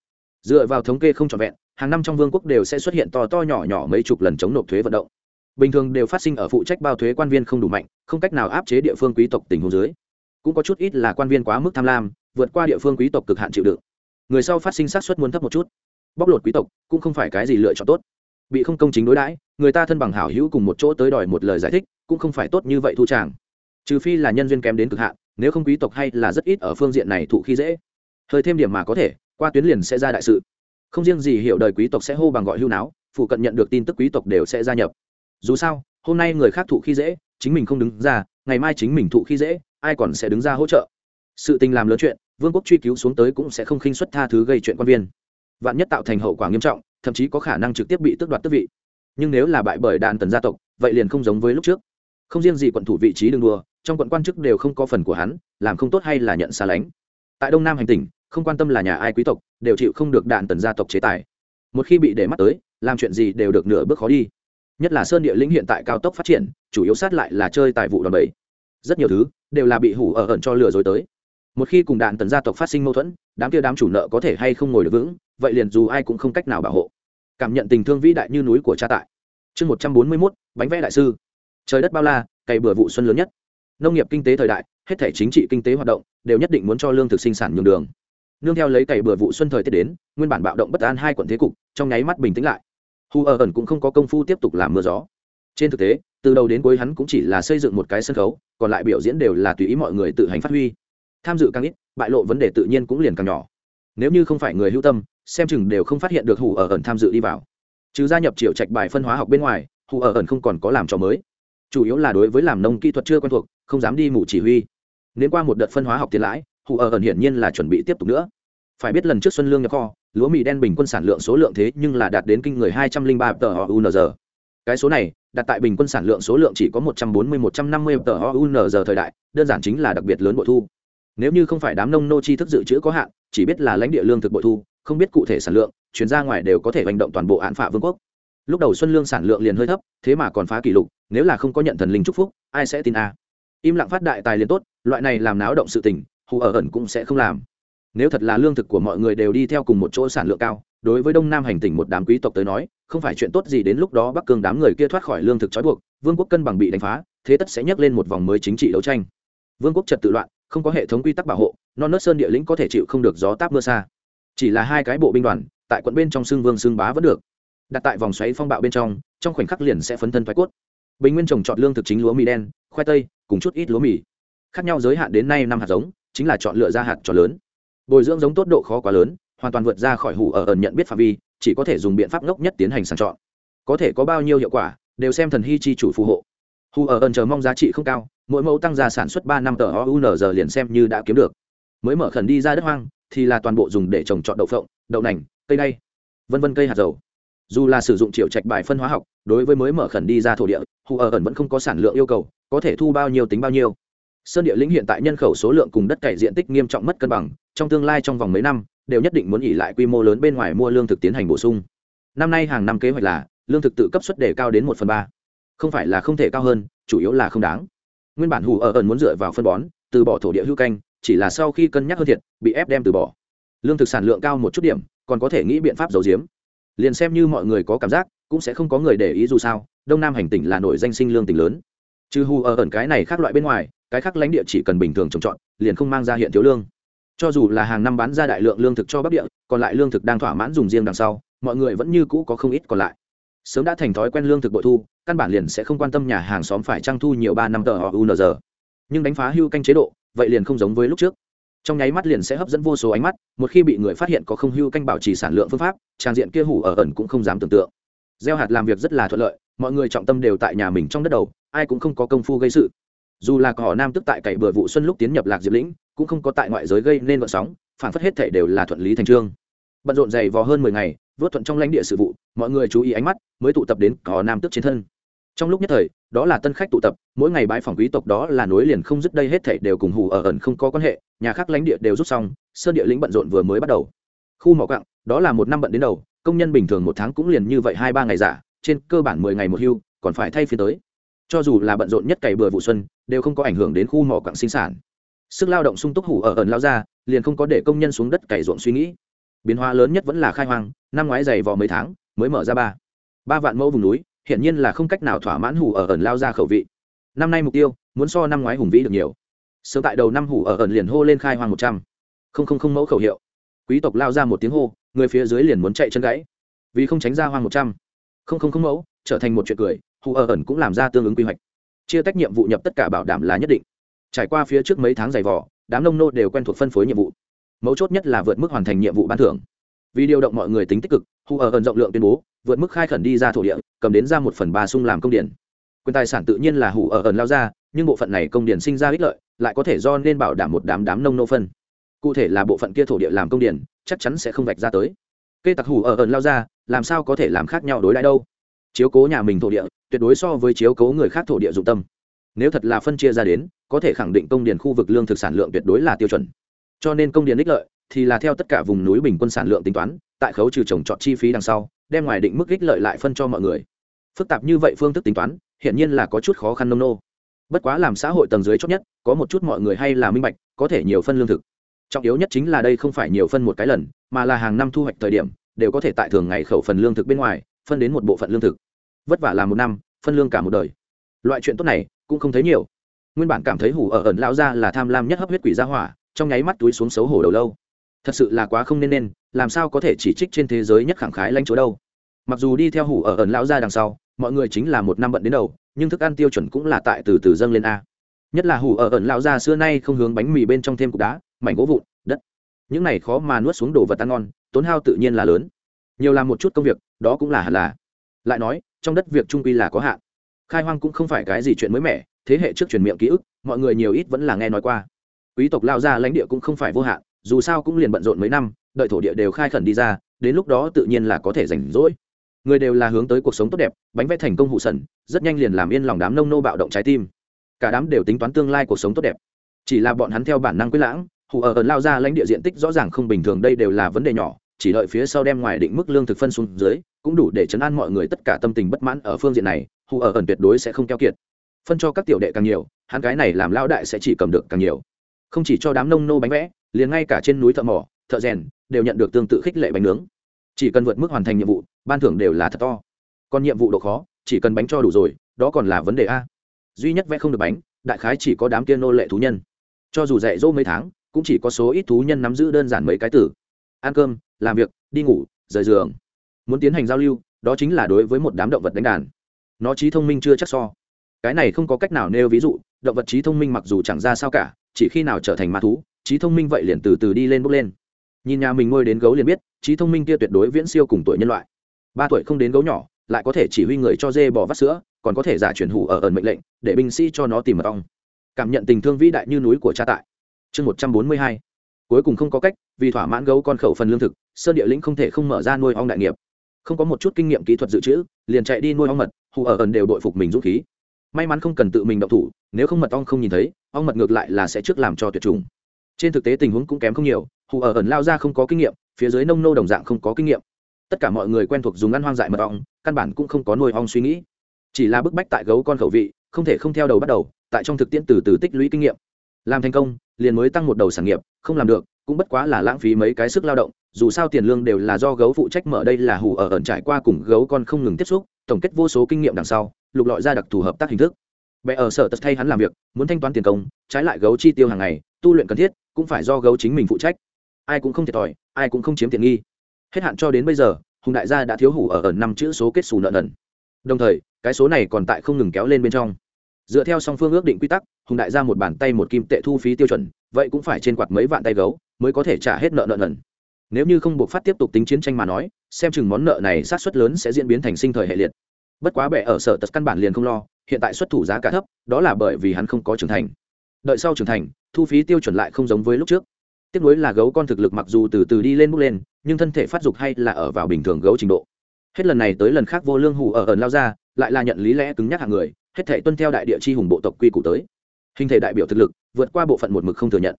A: Dựa vào thống kê không trọn vẹn hàng năm trong vương quốc đều sẽ xuất hiện to to nhỏ nhỏ mấy chục lần chống nộp thuế vận động. Bình thường đều phát sinh ở phụ trách bao thuế quan viên không đủ mạnh, không cách nào áp chế địa phương quý tộc tình huống dưới. Cũng có chút ít là quan viên quá mức tham lam, vượt qua địa phương quý tộc cực hạn chịu đựng. Người sau phát sinh sát xuất muốn thấp một chút. Bóc lột quý tộc, cũng không phải cái gì lựa chọn tốt. Bị không công chính đối đãi, người ta thân bằng hảo hữu cùng một chỗ tới đòi một lời giải thích, cũng không phải tốt như vậy thu tràng. Trừ phi là nhân duyên kém đến cực hạn, nếu không quý tộc hay là rất ít ở phương diện này thụ khi dễ. Hơi thêm điểm mà có thể, qua tuyến liền sẽ ra đại sự không riêng gì hiểu đời quý tộc sẽ hô bằng gọi hưu náo, phụ cận nhận được tin tức quý tộc đều sẽ gia nhập. Dù sao, hôm nay người khác thụ khi dễ, chính mình không đứng ra, ngày mai chính mình thụ khi dễ, ai còn sẽ đứng ra hỗ trợ? Sự tình làm lớn chuyện, vương quốc truy cứu xuống tới cũng sẽ không khinh xuất tha thứ gây chuyện quan viên. Vạn nhất tạo thành hậu quả nghiêm trọng, thậm chí có khả năng trực tiếp bị tước đoạt tước vị. Nhưng nếu là bại bởi đàn tần gia tộc, vậy liền không giống với lúc trước. Không riêng gì quận thủ vị trí đường đua, trong quận quan chức đều không có phần của hắn, làm không tốt hay là nhận xa lánh. Tại đông nam hành tỉnh không quan tâm là nhà ai quý tộc, đều chịu không được đạn tần gia tộc chế tài. Một khi bị để mắt tới, làm chuyện gì đều được nửa bước khó đi. Nhất là sơn địa lĩnh hiện tại cao tốc phát triển, chủ yếu sát lại là chơi tài vụ đòn bẩy. Rất nhiều thứ đều là bị hủ ở ẩn cho lừa dối tới. Một khi cùng đạn tần gia tộc phát sinh mâu thuẫn, đám kia đám chủ nợ có thể hay không ngồi được vững, vậy liền dù ai cũng không cách nào bảo hộ. Cảm nhận tình thương vĩ đại như núi của cha tại. Chương một trăm bốn mươi mốt, bánh vẽ đại sư. Trời đất bao la, cày bừa vụ xuân lớn nhất. Nông nghiệp kinh tế thời đại, hết thể chính trị kinh tế hoạt động đều nhất định muốn cho lương thực sinh sản nhường đường nương theo lấy cày bừa vụ xuân thời tiết đến, nguyên bản bạo động bất an hai quận thế cục, trong nháy mắt bình tĩnh lại. Hù ở ẩn cũng không có công phu tiếp tục làm mưa gió. Trên thực tế, từ đầu đến cuối hắn cũng chỉ là xây dựng một cái sân khấu, còn lại biểu diễn đều là tùy ý mọi người tự hành phát huy. Tham dự càng ít, bại lộ vấn đề tự nhiên cũng liền càng nhỏ. Nếu như không phải người hữu tâm, xem chừng đều không phát hiện được hủ ở ẩn tham dự đi vào. Trừ gia nhập triệu trạch bài phân hóa học bên ngoài hủ ở ẩn không còn có làm trò mới. Chủ yếu là đối với làm nông kỹ thuật chưa quen thuộc, không dám đi mù chỉ huy. Nếu qua một đợt phân hóa học tiền lãi hủ ở ẩn hiển nhiên là chuẩn bị tiếp tục nữa. Phải biết lần trước xuân lương nhập kho, lúa mì đen bình quân sản lượng số lượng thế nhưng là đạt đến kinh người hai trăm linh ba tờ unz cái số này, đặt tại bình quân sản lượng số lượng chỉ có một trăm bốn mươi, một trăm năm mươi tờ unz thời đại, đơn giản chính là đặc biệt lớn bội thu. Nếu như không phải đám nông nô chi thức dự trữ có hạn, chỉ biết là lãnh địa lương thực bội thu, không biết cụ thể sản lượng chuyển ra ngoài đều có thể hành động toàn bộ án phạ vương quốc. Lúc đầu xuân lương sản lượng liền hơi thấp, thế mà còn phá kỷ lục, nếu là không có nhận thần linh chúc phúc, ai sẽ tin a? Im lặng phát đại tài liền tốt, loại này làm náo động sự tình hù ở ẩn cũng sẽ không làm. Nếu thật là lương thực của mọi người đều đi theo cùng một chỗ sản lượng cao, đối với đông nam hành tỉnh một đám quý tộc tới nói, không phải chuyện tốt gì đến lúc đó bắc cương đám người kia thoát khỏi lương thực trói buộc, vương quốc cân bằng bị đánh phá, thế tất sẽ nhắc lên một vòng mới chính trị đấu tranh. Vương quốc trật tự loạn, không có hệ thống quy tắc bảo hộ, non nớt sơn địa lĩnh có thể chịu không được gió táp mưa xa. Chỉ là hai cái bộ binh đoàn, tại quận bên trong xương vương xương bá vẫn được. Đặt tại vòng xoáy phong bạo bên trong trong khoảnh khắc liền sẽ phấn thân thoái cốt. Bình nguyên trồng trọt lương thực chính lúa mì đen, khoai tây, cùng chút ít lúa mì. Khác nhau giới hạn đến nay năm hạt giống chính là chọn lựa ra hạt cho lớn. Bồi dưỡng giống tốt độ khó quá lớn, hoàn toàn vượt ra khỏi hủ ở ẩn nhận biết phạm vi, chỉ có thể dùng biện pháp ngốc nhất tiến hành sàng chọn. Có thể có bao nhiêu hiệu quả, đều xem thần hy chi chủ phù hộ. Hù ở ẩn chờ mong giá trị không cao, mỗi mẫu tăng gia sản xuất ba năm tờ ounz liền xem như đã kiếm được. Mới mở khẩn đi ra đất hoang, thì là toàn bộ dùng để trồng trọt đậu phộng, đậu nành, cây đay, vân vân cây hạt dầu. Dù là sử dụng triệu trạch bài phân hóa học, đối với mới mở khẩn đi ra thổ địa hù ở ẩn vẫn không có sản lượng yêu cầu, có thể thu bao nhiêu tính bao nhiêu sơn địa lĩnh hiện tại nhân khẩu số lượng cùng đất cày diện tích nghiêm trọng mất cân bằng, trong tương lai trong vòng mấy năm, đều nhất định muốn nghỉ lại quy mô lớn bên ngoài mua lương thực tiến hành bổ sung. Năm nay hàng năm kế hoạch là, lương thực tự cấp suất đề cao đến một phần ba. Không phải là không thể cao hơn, chủ yếu là không đáng. Nguyên bản hù ở ẩn muốn dựa vào phân bón, từ bỏ thổ địa hữu canh, chỉ là sau khi cân nhắc hơn thiệt, bị ép đem từ bỏ. Lương thực sản lượng cao một chút điểm, còn có thể nghĩ biện pháp giấu giếm. Liền xem như mọi người có cảm giác, cũng sẽ không có người để ý dù sao, đông nam hành tỉnh là nổi danh sinh lương tỉnh lớn. Trừ hù ở ẩn cái này khác loại bên ngoài cái khác lãnh địa chỉ cần bình thường trồng trọt, liền không mang ra hiện thiếu lương. Cho dù là hàng năm bán ra đại lượng lương thực cho bắc địa, còn lại lương thực đang thỏa mãn dùng riêng đằng sau, mọi người vẫn như cũ có không ít còn lại. Sớm đã thành thói quen lương thực bội thu, căn bản liền sẽ không quan tâm nhà hàng xóm phải trang thu nhiều ba năm tờ họ unz nhưng đánh phá hưu canh chế độ, vậy liền không giống với lúc trước. Trong nháy mắt liền sẽ hấp dẫn vô số ánh mắt, một khi bị người phát hiện có không hưu canh bảo trì sản lượng phương pháp, trang diện kia hủ ở ẩn cũng không dám tưởng tượng. Gieo hạt làm việc rất là thuận lợi, mọi người trọng tâm đều tại nhà mình trong đất đầu, ai cũng không có công phu gây sự dù là cỏ nam tức tại cậy bừa vụ xuân lúc tiến nhập lạc diệp lĩnh, cũng không có tại ngoại giới gây nên vận sóng, phản phất hết thể đều là thuận lý thành trương. Bận rộn dày vò hơn mười ngày, vớt thuận trong lãnh địa sự vụ, mọi người chú ý ánh mắt, mới tụ tập đến cỏ nam tức chiến thân. Trong lúc nhất thời, đó là tân khách tụ tập, mỗi ngày bãi phòng quý tộc đó là nối liền không dứt đây hết thể đều cùng hù ở ẩn không có quan hệ, nhà khác lãnh địa đều rút xong, sơn địa lĩnh bận rộn vừa mới bắt đầu. Khu mỏ cặng đó là một năm bận đến đầu, công nhân bình thường một tháng cũng liền như vậy hai ba ngày giả, trên cơ bản mười ngày một hưu, còn phải thay phiên tới cho dù là bận rộn nhất cày bừa vụ xuân, đều không có ảnh hưởng đến khu mỏ quặng sinh sản. Sức lao động sung túc hủ ở ẩn lao ra, liền không có để công nhân xuống đất cày ruộng suy nghĩ. Biến hóa lớn nhất vẫn là khai hoang, năm ngoái dày vò mấy tháng, mới mở ra ba. Ba vạn mẫu vùng núi, hiển nhiên là không cách nào thỏa mãn hủ ở ẩn lao ra khẩu vị. Năm nay mục tiêu, muốn so năm ngoái hùng vĩ được nhiều. Sớm tại đầu năm hủ ở ẩn liền hô lên khai hoang một trăm. Linh mẫu khẩu hiệu. Quý tộc lao ra một tiếng hô, người phía dưới liền muốn chạy chân gãy. Vì không tránh ra hoang một trăm. Linh mẫu, trở thành một chuyện cười Hù ở ẩn cũng làm ra tương ứng quy hoạch. Chia tách nhiệm vụ nhập tất cả bảo đảm là nhất định. Trải qua phía trước mấy tháng dày vỏ đám nông nô đều quen thuộc phân phối nhiệm vụ. Mấu chốt nhất là vượt mức hoàn thành nhiệm vụ ban thưởng. Vì điều động mọi người tính tích cực, hù ở ẩn rộng lượng tuyên bố, vượt mức khai khẩn đi ra thổ địa, cầm đến ra một phần ba sung làm công điển quyền tài sản tự nhiên là hủ ở ẩn lao ra, nhưng bộ phận này công điển sinh ra ích lợi, lại có thể do nên bảo đảm một đám đám nông nô phân. Cụ thể là bộ phận kia thổ địa làm công điển chắc chắn sẽ không vạch ra tới. Cây tặc hủ ở ẩn lao ra, làm sao có thể làm khác nhau đối lại đâu? Chiếu cố nhà mình thổ địa tuyệt đối so với chiếu cố người khác thổ địa dụng tâm. Nếu thật là phân chia ra đến, có thể khẳng định công điền khu vực lương thực sản lượng tuyệt đối là tiêu chuẩn. Cho nên công điền ích lợi thì là theo tất cả vùng núi bình quân sản lượng tính toán, tại khấu trừ trồng trọt chi phí đằng sau, đem ngoài định mức ích lợi lại phân cho mọi người. Phức tạp như vậy phương thức tính toán hiện nhiên là có chút khó khăn nông nô. Bất quá làm xã hội tầng dưới chót nhất, có một chút mọi người hay là minh bạch, có thể nhiều phân lương thực. Trọng yếu nhất chính là đây không phải nhiều phân một cái lần, mà là hàng năm thu hoạch thời điểm, đều có thể tại thường ngày khẩu phần lương thực bên ngoài, phân đến một bộ phận lương thực vất vả làm một năm, phân lương cả một đời. Loại chuyện tốt này cũng không thấy nhiều. Nguyên bản cảm thấy hủ ở ẩn lão ra là tham lam nhất hấp huyết quỷ gia hỏa, trong nháy mắt túi xuống xấu hổ đầu lâu. Thật sự là quá không nên nên, làm sao có thể chỉ trích trên thế giới nhất khẳng khái lanh chỗ đâu. Mặc dù đi theo hủ ở ẩn lão ra đằng sau, mọi người chính là một năm bận đến đầu, nhưng thức ăn tiêu chuẩn cũng là tại từ từ dâng lên a. Nhất là hủ ở ẩn lão ra xưa nay không hướng bánh mì bên trong thêm cục đá, mảnh gỗ vụn, đất. Những này khó mà nuốt xuống đồ vật ăn ngon, tốn hao tự nhiên là lớn. Nhiều làm một chút công việc, đó cũng là hẳn là. Lại nói trong đất việc trung quy là có hạn. Khai hoang cũng không phải cái gì chuyện mới mẻ, thế hệ trước truyền miệng ký ức, mọi người nhiều ít vẫn là nghe nói qua. Quý tộc lao ra lãnh địa cũng không phải vô hạn, dù sao cũng liền bận rộn mấy năm, đợi thổ địa đều khai khẩn đi ra, đến lúc đó tự nhiên là có thể rảnh rỗi. Người đều là hướng tới cuộc sống tốt đẹp, bánh vẽ thành công hụ sần, rất nhanh liền làm yên lòng đám nông nô bạo động trái tim. Cả đám đều tính toán tương lai cuộc sống tốt đẹp. Chỉ là bọn hắn theo bản năng quyết lãng hụ ở ẩn lao ra lãnh địa diện tích rõ ràng không bình thường, đây đều là vấn đề nhỏ chỉ đợi phía sau đem ngoài định mức lương thực phân xuống dưới, cũng đủ để chấn an mọi người tất cả tâm tình bất mãn ở phương diện này, hù ở ẩn tuyệt đối sẽ không keo kiệt. Phân cho các tiểu đệ càng nhiều, hắn cái này làm lao đại sẽ chỉ cầm được càng nhiều. Không chỉ cho đám nông nô bánh vẽ, liền ngay cả trên núi thợ mỏ, thợ rèn đều nhận được tương tự khích lệ bánh nướng. Chỉ cần vượt mức hoàn thành nhiệm vụ, ban thưởng đều là thật to. Còn nhiệm vụ độ khó, chỉ cần bánh cho đủ rồi, đó còn là vấn đề a. Duy nhất vẽ không được bánh, đại khái chỉ có đám kia nô lệ thú nhân. Cho dù dạy dỗ mấy tháng, cũng chỉ có số ít thú nhân nắm giữ đơn giản mấy cái tử. ăn cơm làm việc, đi ngủ, rời giường. Muốn tiến hành giao lưu, đó chính là đối với một đám động vật đánh đàn. Nó trí thông minh chưa chắc so. Cái này không có cách nào nêu ví dụ, động vật trí thông minh mặc dù chẳng ra sao cả, chỉ khi nào trở thành ma thú, trí thông minh vậy liền từ từ đi lên bước lên. Nhìn nhà mình ngôi đến gấu liền biết, trí thông minh kia tuyệt đối viễn siêu cùng tuổi nhân loại. Ba tuổi không đến gấu nhỏ, lại có thể chỉ huy người cho dê bò vắt sữa, còn có thể giả chuyển hủ ở ẩn mệnh lệnh, để binh sĩ cho nó tìm mật ong. Cảm nhận tình thương vĩ đại như núi của cha tại. Chương một trăm bốn mươi hai cuối cùng không có cách, vì thỏa mãn gấu con khẩu phần lương thực, sơn địa lĩnh không thể không mở ra nuôi ong đại nghiệp. Không có một chút kinh nghiệm kỹ thuật dự trữ, liền chạy đi nuôi ong mật, hù ở ẩn đều đội phục mình dũng khí. May mắn không cần tự mình động thủ, nếu không mật ong không nhìn thấy, ong mật ngược lại là sẽ trước làm cho tuyệt chủng. Trên thực tế tình huống cũng kém không nhiều, hù ở ẩn lao ra không có kinh nghiệm, phía dưới nông nô đồng dạng không có kinh nghiệm. Tất cả mọi người quen thuộc dùng ăn hoang dại mật ong, căn bản cũng không có nuôi ong suy nghĩ. Chỉ là bức bách tại gấu con khẩu vị, không thể không theo đầu bắt đầu, tại trong thực tiễn từ từ tích lũy kinh nghiệm làm thành công, liền mới tăng một đầu sản nghiệp, không làm được, cũng bất quá là lãng phí mấy cái sức lao động, dù sao tiền lương đều là do gấu phụ trách mở đây là hù ở ẩn trải qua cùng gấu con không ngừng tiếp xúc, tổng kết vô số kinh nghiệm đằng sau, lục lọi ra đặc thù hợp tác hình thức. Bệ ở sở tật thay hắn làm việc, muốn thanh toán tiền công, trái lại gấu chi tiêu hàng ngày, tu luyện cần thiết, cũng phải do gấu chính mình phụ trách. Ai cũng không thiệt thòi, ai cũng không chiếm tiện nghi. Hết hạn cho đến bây giờ, hùng đại gia đã thiếu hủ ở ẩn năm chữ số kết xù nợ nần. Đồng thời, cái số này còn tại không ngừng kéo lên bên trong dựa theo song phương ước định quy tắc, hùng đại ra một bàn tay một kim tệ thu phí tiêu chuẩn, vậy cũng phải trên quạt mấy vạn tay gấu mới có thể trả hết nợ nợ nần. Nếu như không buộc phát tiếp tục tính chiến tranh mà nói, xem chừng món nợ này sát xuất lớn sẽ diễn biến thành sinh thời hệ liệt. Bất quá bệ ở sở tật căn bản liền không lo, hiện tại xuất thủ giá cả thấp, đó là bởi vì hắn không có trưởng thành. Đợi sau trưởng thành, thu phí tiêu chuẩn lại không giống với lúc trước. Tiếp nối là gấu con thực lực mặc dù từ từ đi lên bước lên, nhưng thân thể phát dục hay là ở vào bình thường gấu trình độ. Hết lần này tới lần khác vô lương hủ ở ẩn lao ra, lại là nhận lý lẽ cứng nhắc hạng người hết thể tuân theo đại địa chi hùng bộ tộc quy củ tới. Hình thể đại biểu thực lực, vượt qua bộ phận một mực không thừa nhận.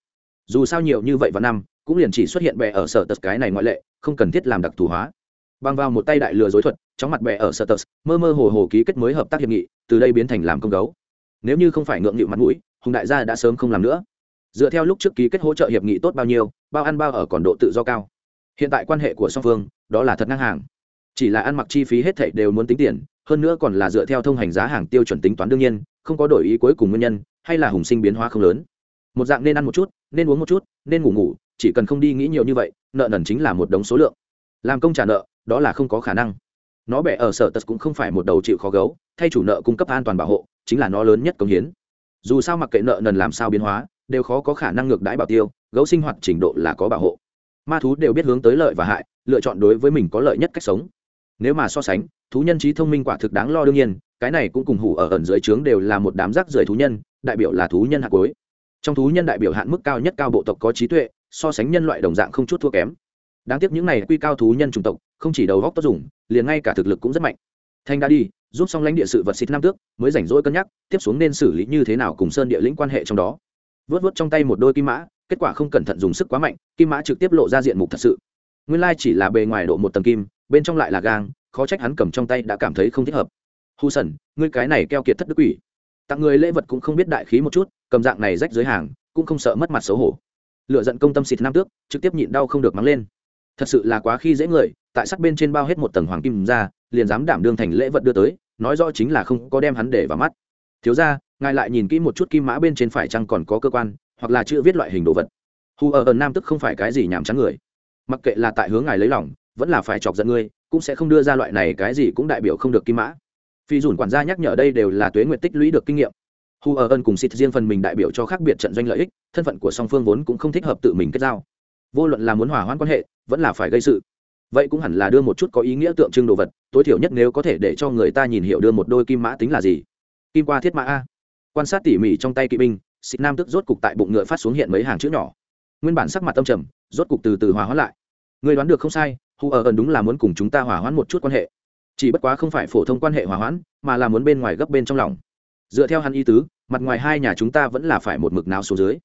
A: Dù sao nhiều như vậy vào năm, cũng liền chỉ xuất hiện bè ở sở tật cái này ngoại lệ, không cần thiết làm đặc thù hóa. Bằng vào một tay đại lừa dối thuật trong mặt bè ở sở tật, mơ mơ hồ hồ ký kết mới hợp tác hiệp nghị, từ đây biến thành làm công gấu. Nếu như không phải ngượng nghịu mặt mũi, hùng đại gia đã sớm không làm nữa. Dựa theo lúc trước ký kết hỗ trợ hiệp nghị tốt bao nhiêu, bao ăn bao ở còn độ tự do cao. Hiện tại quan hệ của song phương, đó là thật ngang hàng. Chỉ là ăn mặc chi phí hết thảy đều muốn tính tiền hơn nữa còn là dựa theo thông hành giá hàng tiêu chuẩn tính toán đương nhiên, không có đổi ý cuối cùng nguyên nhân, hay là hùng sinh biến hóa không lớn. Một dạng nên ăn một chút, nên uống một chút, nên ngủ ngủ, chỉ cần không đi nghĩ nhiều như vậy, nợ nần chính là một đống số lượng. Làm công trả nợ, đó là không có khả năng. Nó bẻ ở sở tật cũng không phải một đầu chịu khó gấu, thay chủ nợ cung cấp an toàn bảo hộ, chính là nó lớn nhất công hiến. Dù sao mặc kệ nợ nần làm sao biến hóa, đều khó có khả năng ngược đãi bảo tiêu, gấu sinh hoạt trình độ là có bảo hộ. Ma thú đều biết hướng tới lợi và hại, lựa chọn đối với mình có lợi nhất cách sống nếu mà so sánh, thú nhân trí thông minh quả thực đáng lo đương nhiên, cái này cũng cùng hủ ở ẩn dưới trướng đều là một đám rác rưởi thú nhân, đại biểu là thú nhân hạ cuối. Trong thú nhân đại biểu hạn mức cao nhất cao bộ tộc có trí tuệ, so sánh nhân loại đồng dạng không chút thua kém. Đáng tiếc những này quy cao thú nhân chủng tộc, không chỉ đầu góc tốt dùng, liền ngay cả thực lực cũng rất mạnh. Thanh đã đi, giúp xong lãnh địa sự vật xịt năm tước, mới rảnh rỗi cân nhắc, tiếp xuống nên xử lý như thế nào cùng sơn địa lĩnh quan hệ trong đó. Vớt vớt trong tay một đôi kim mã, kết quả không cẩn thận dùng sức quá mạnh, kim mã trực tiếp lộ ra diện mục thật sự. Nguyên lai chỉ là bề ngoài độ một tầng kim bên trong lại là gang, khó trách hắn cầm trong tay đã cảm thấy không thích hợp. Hù sần ngươi cái này keo kiệt thất đức quỷ. Tặng người lễ vật cũng không biết đại khí một chút, cầm dạng này rách dưới hàng, cũng không sợ mất mặt xấu hổ. Lựa giận công tâm xịt nam tước, trực tiếp nhịn đau không được mắng lên. Thật sự là quá khi dễ người, tại sắc bên trên bao hết một tầng hoàng kim ra, liền dám đảm đương thành lễ vật đưa tới, nói rõ chính là không có đem hắn để vào mắt. Thiếu ra ngài lại nhìn kỹ một chút kim mã bên trên phải chăng còn có cơ quan, hoặc là chữ viết loại hình đồ vật. Hù ở ẩn nam tức không phải cái gì nhàm chán người. Mặc kệ là tại hướng ngài lấy lòng vẫn là phải chọc giận ngươi, cũng sẽ không đưa ra loại này cái gì cũng đại biểu không được kim mã. Phi dùn quản gia nhắc nhở đây đều là tuế nguyện tích lũy được kinh nghiệm. Hu ở ân cùng xịt riêng phần mình đại biểu cho khác biệt trận doanh lợi ích, thân phận của song phương vốn cũng không thích hợp tự mình kết giao. Vô luận là muốn hòa hoãn quan hệ, vẫn là phải gây sự. Vậy cũng hẳn là đưa một chút có ý nghĩa tượng trưng đồ vật, tối thiểu nhất nếu có thể để cho người ta nhìn hiểu đưa một đôi kim mã tính là gì. Kim qua thiết mã a. Quan sát tỉ mỉ trong tay kỵ binh xịt nam tức rốt cục tại bụng ngựa phát xuống hiện mấy hàng chữ nhỏ. Nguyên bản sắc mặt tâm trầm, rốt cục từ từ hòa hoãn lại. Người đoán được không sai hu ở ẩn đúng là muốn cùng chúng ta hòa hoãn một chút quan hệ. Chỉ bất quá không phải phổ thông quan hệ hòa hoãn, mà là muốn bên ngoài gấp bên trong lòng. Dựa theo hắn ý tứ, mặt ngoài hai nhà chúng ta vẫn là phải một mực nào xuống dưới.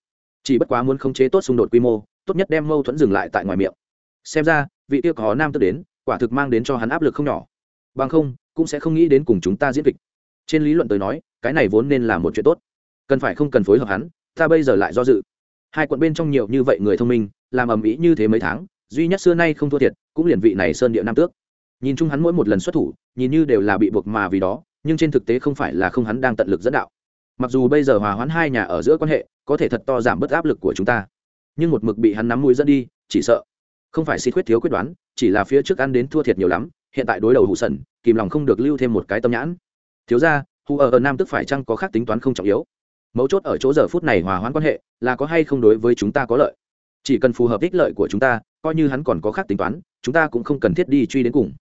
A: Chỉ bất quá muốn khống chế tốt xung đột quy mô, tốt nhất đem mâu thuẫn dừng lại tại ngoài miệng. Xem ra, vị tiêu có nam tức đến, quả thực mang đến cho hắn áp lực không nhỏ. Bằng không, cũng sẽ không nghĩ đến cùng chúng ta diễn kịch. Trên lý luận tới nói, cái này vốn nên là một chuyện tốt. Cần phải không cần phối hợp hắn, ta bây giờ lại do dự. Hai quận bên trong nhiều như vậy người thông minh, làm ầm ĩ như thế mấy tháng duy nhất xưa nay không thua thiệt cũng liền vị này sơn địa nam tước. Nhìn chung hắn mỗi một lần xuất thủ nhìn như đều là bị buộc mà vì đó nhưng trên thực tế không phải là không hắn đang tận lực dẫn đạo. Mặc dù bây giờ hòa hoãn hai nhà ở giữa quan hệ có thể thật to giảm bớt áp lực của chúng ta. Nhưng một mực bị hắn nắm mũi dẫn đi chỉ sợ. Không phải xin quyết thiếu quyết đoán chỉ là phía trước ăn đến thua thiệt nhiều lắm hiện tại đối đầu hụ sần kìm lòng không được lưu thêm một cái tâm nhãn. Thiếu ra hù ở, ở nam tức phải chăng có khác tính toán không trọng yếu? Mấu chốt ở chỗ giờ phút này hòa hoãn quan hệ là có hay không đối với chúng ta có lợi? Chỉ cần phù hợp ích lợi của chúng ta coi như hắn còn có khác tính toán, chúng ta cũng không cần thiết đi truy đến cùng.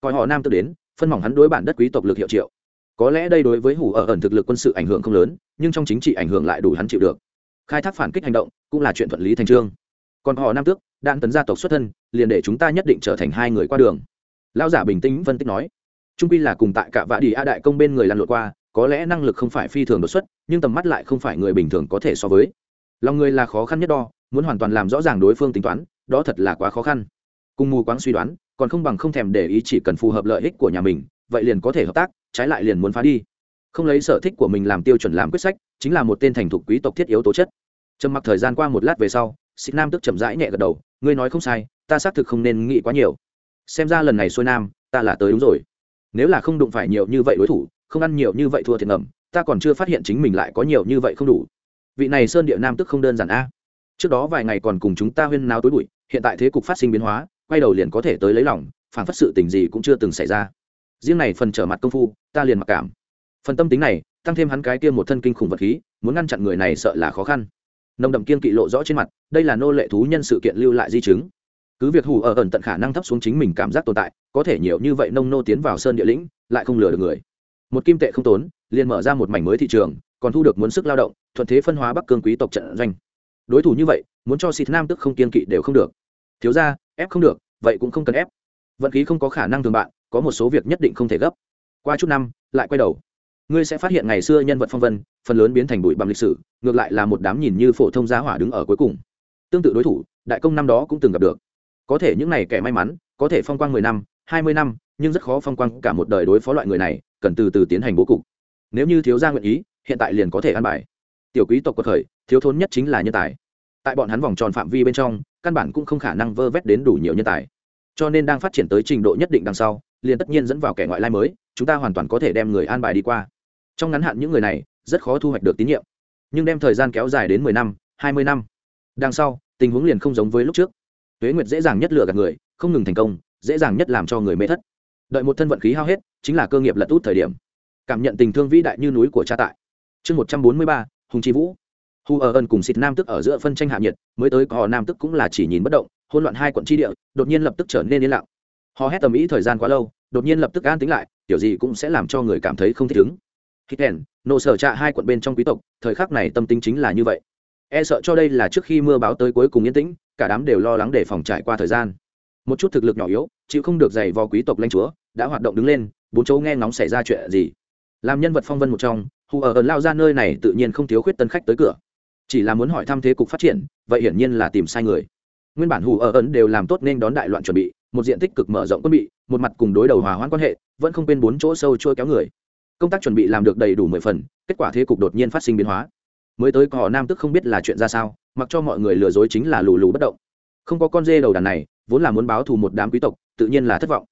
A: Coi họ nam tự đến, phân mỏng hắn đối bản đất quý tộc lực hiệu triệu. Có lẽ đây đối với hủ ở ẩn thực lực quân sự ảnh hưởng không lớn, nhưng trong chính trị ảnh hưởng lại đủ hắn chịu được. Khai thác phản kích hành động, cũng là chuyện thuận lý thành trương. Còn họ nam tước, đạn tấn gia tộc xuất thân, liền để chúng ta nhất định trở thành hai người qua đường. Lão giả bình tĩnh phân tích nói, trung pi là cùng tại cả vạ đi a đại công bên người lăn lộn qua, có lẽ năng lực không phải phi thường đột xuất, nhưng tầm mắt lại không phải người bình thường có thể so với. Lòng người là khó khăn nhất đo, muốn hoàn toàn làm rõ ràng đối phương tính toán đó thật là quá khó khăn. Cùng mù quáng suy đoán, còn không bằng không thèm để ý chỉ cần phù hợp lợi ích của nhà mình, vậy liền có thể hợp tác, trái lại liền muốn phá đi. Không lấy sở thích của mình làm tiêu chuẩn làm quyết sách, chính là một tên thành thục quý tộc thiết yếu tố chất. Trầm mặc thời gian qua một lát về sau sĩ nam tức chậm rãi nhẹ gật đầu, ngươi nói không sai, ta xác thực không nên nghĩ quá nhiều. Xem ra lần này xuôi nam, ta là tới đúng rồi. Nếu là không đụng phải nhiều như vậy đối thủ, không ăn nhiều như vậy thua thiệt ngầm, ta còn chưa phát hiện chính mình lại có nhiều như vậy không đủ. Vị này sơn địa nam tức không đơn giản a. Trước đó vài ngày còn cùng chúng ta huyên náo tối bụi hiện tại thế cục phát sinh biến hóa, quay đầu liền có thể tới lấy lòng, phản phát sự tình gì cũng chưa từng xảy ra. Riêng này phần trở mặt công phu, ta liền mặc cảm. Phần tâm tính này, tăng thêm hắn cái kia một thân kinh khủng vật khí, muốn ngăn chặn người này sợ là khó khăn. Nồng đậm kiên kỵ lộ rõ trên mặt, đây là nô lệ thú nhân sự kiện lưu lại di chứng. Cứ việc hù ở ẩn tận khả năng thấp xuống chính mình cảm giác tồn tại, có thể nhiều như vậy nông nô tiến vào sơn địa lĩnh, lại không lừa được người. Một kim tệ không tốn, liền mở ra một mảnh mới thị trường, còn thu được muốn sức lao động, thuận thế phân hóa bắc cương quý tộc trận doanh đối thủ như vậy, muốn cho xịt nam tức không kiên kỵ đều không được. Thiếu ra ép không được, vậy cũng không cần ép. Vận khí không có khả năng thường bạn, có một số việc nhất định không thể gấp. Qua chút năm, lại quay đầu. Ngươi sẽ phát hiện ngày xưa nhân vật phong vân, phần lớn biến thành bụi bằng lịch sử, ngược lại là một đám nhìn như phổ thông giá hỏa đứng ở cuối cùng. Tương tự đối thủ, đại công năm đó cũng từng gặp được. Có thể những này kẻ may mắn, có thể phong quang mười năm, hai mươi năm, nhưng rất khó phong quang cả một đời đối phó loại người này, cần từ từ tiến hành bố cục. Nếu như thiếu gia nguyện ý, hiện tại liền có thể ăn bài. Tiểu quý tộc quật khởi thiếu thốn nhất chính là nhân tài. Tại bọn hắn vòng tròn phạm vi bên trong, căn bản cũng không khả năng vơ vét đến đủ nhiều nhân tài. Cho nên đang phát triển tới trình độ nhất định đằng sau, liền tất nhiên dẫn vào kẻ ngoại lai mới, chúng ta hoàn toàn có thể đem người an bài đi qua. Trong ngắn hạn những người này, rất khó thu hoạch được tín nhiệm. Nhưng đem thời gian kéo dài đến mười năm, hai mươi năm, đằng sau, tình huống liền không giống với lúc trước. Tuế nguyệt dễ dàng nhất lựa gạt người, không ngừng thành công, dễ dàng nhất làm cho người mê thất. Đợi một thân vận khí hao hết, chính là cơ nghiệp lật út thời điểm. Cảm nhận tình thương vĩ đại như núi của cha tại. Chương một trăm bốn mươi ba, hùng trí vũ hu ở ân cùng xịt nam tức ở giữa phân tranh hạ nhiệt, mới tới có nam tức cũng là chỉ nhìn bất động hôn loạn hai quận tri địa, đột nhiên lập tức trở nên yên lặng. Họ hét tầm ý thời gian quá lâu, đột nhiên lập tức an tính lại, kiểu gì cũng sẽ làm cho người cảm thấy không thích ứng. Hít đèn nộ sở trạ hai quận bên trong quý tộc, thời khắc này tâm tính chính là như vậy. E sợ cho đây là trước khi mưa báo tới cuối cùng yên tĩnh, cả đám đều lo lắng để phòng trải qua thời gian. Một chút thực lực nhỏ yếu, chịu không được dày vò quý tộc lanh chúa, đã hoạt động đứng lên, bốn chỗ nghe ngóng xảy ra chuyện gì. Làm nhân vật phong vân một trong hù ở ẩn lao ra nơi này tự nhiên không thiếu khuyết tân khách tới cửa chỉ là muốn hỏi thăm thế cục phát triển, vậy hiển nhiên là tìm sai người. Nguyên bản hù ở ấn đều làm tốt nên đón đại loạn chuẩn bị, một diện tích cực mở rộng quân bị, một mặt cùng đối đầu hòa hoãn quan hệ, vẫn không quên bốn chỗ sâu trôi kéo người. Công tác chuẩn bị làm được đầy đủ mười phần, kết quả thế cục đột nhiên phát sinh biến hóa. Mới tới cỏ nam tức không biết là chuyện ra sao, mặc cho mọi người lừa dối chính là lù lù bất động. Không có con dê đầu đàn này, vốn là muốn báo thù một đám quý tộc, tự nhiên là thất vọng.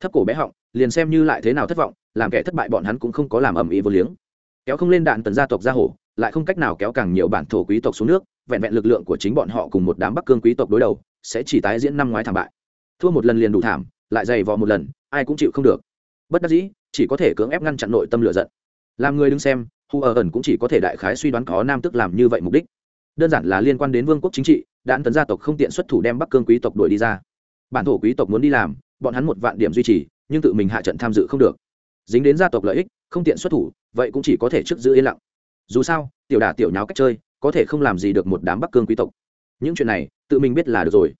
A: Thấp cổ bé họng, liền xem như lại thế nào thất vọng, làm kẻ thất bại bọn hắn cũng không có làm ầm ĩ vô liếng. Kéo không lên đạn tần gia tộc gia hổ lại không cách nào kéo càng nhiều bản thổ quý tộc xuống nước, vẹn vẹn lực lượng của chính bọn họ cùng một đám bắc cương quý tộc đối đầu, sẽ chỉ tái diễn năm ngoái thảm bại. Thua một lần liền đủ thảm, lại dày vò một lần, ai cũng chịu không được. Bất đắc dĩ, chỉ có thể cưỡng ép ngăn chặn nội tâm lửa giận. Làm người đứng xem, hu ở ẩn cũng chỉ có thể đại khái suy đoán có nam tức làm như vậy mục đích. Đơn giản là liên quan đến vương quốc chính trị đạn tấn gia tộc không tiện xuất thủ đem bắc cương quý tộc đuổi đi ra. Bản thổ quý tộc muốn đi làm, bọn hắn một vạn điểm duy trì, nhưng tự mình hạ trận tham dự không được. Dính đến gia tộc lợi ích, không tiện xuất thủ, vậy cũng chỉ có thể trước giữ yên lặng dù sao, tiểu đả tiểu nháo cách chơi, có thể không làm gì được một đám bắc cương quý tộc. Những chuyện này, tự mình biết là được rồi.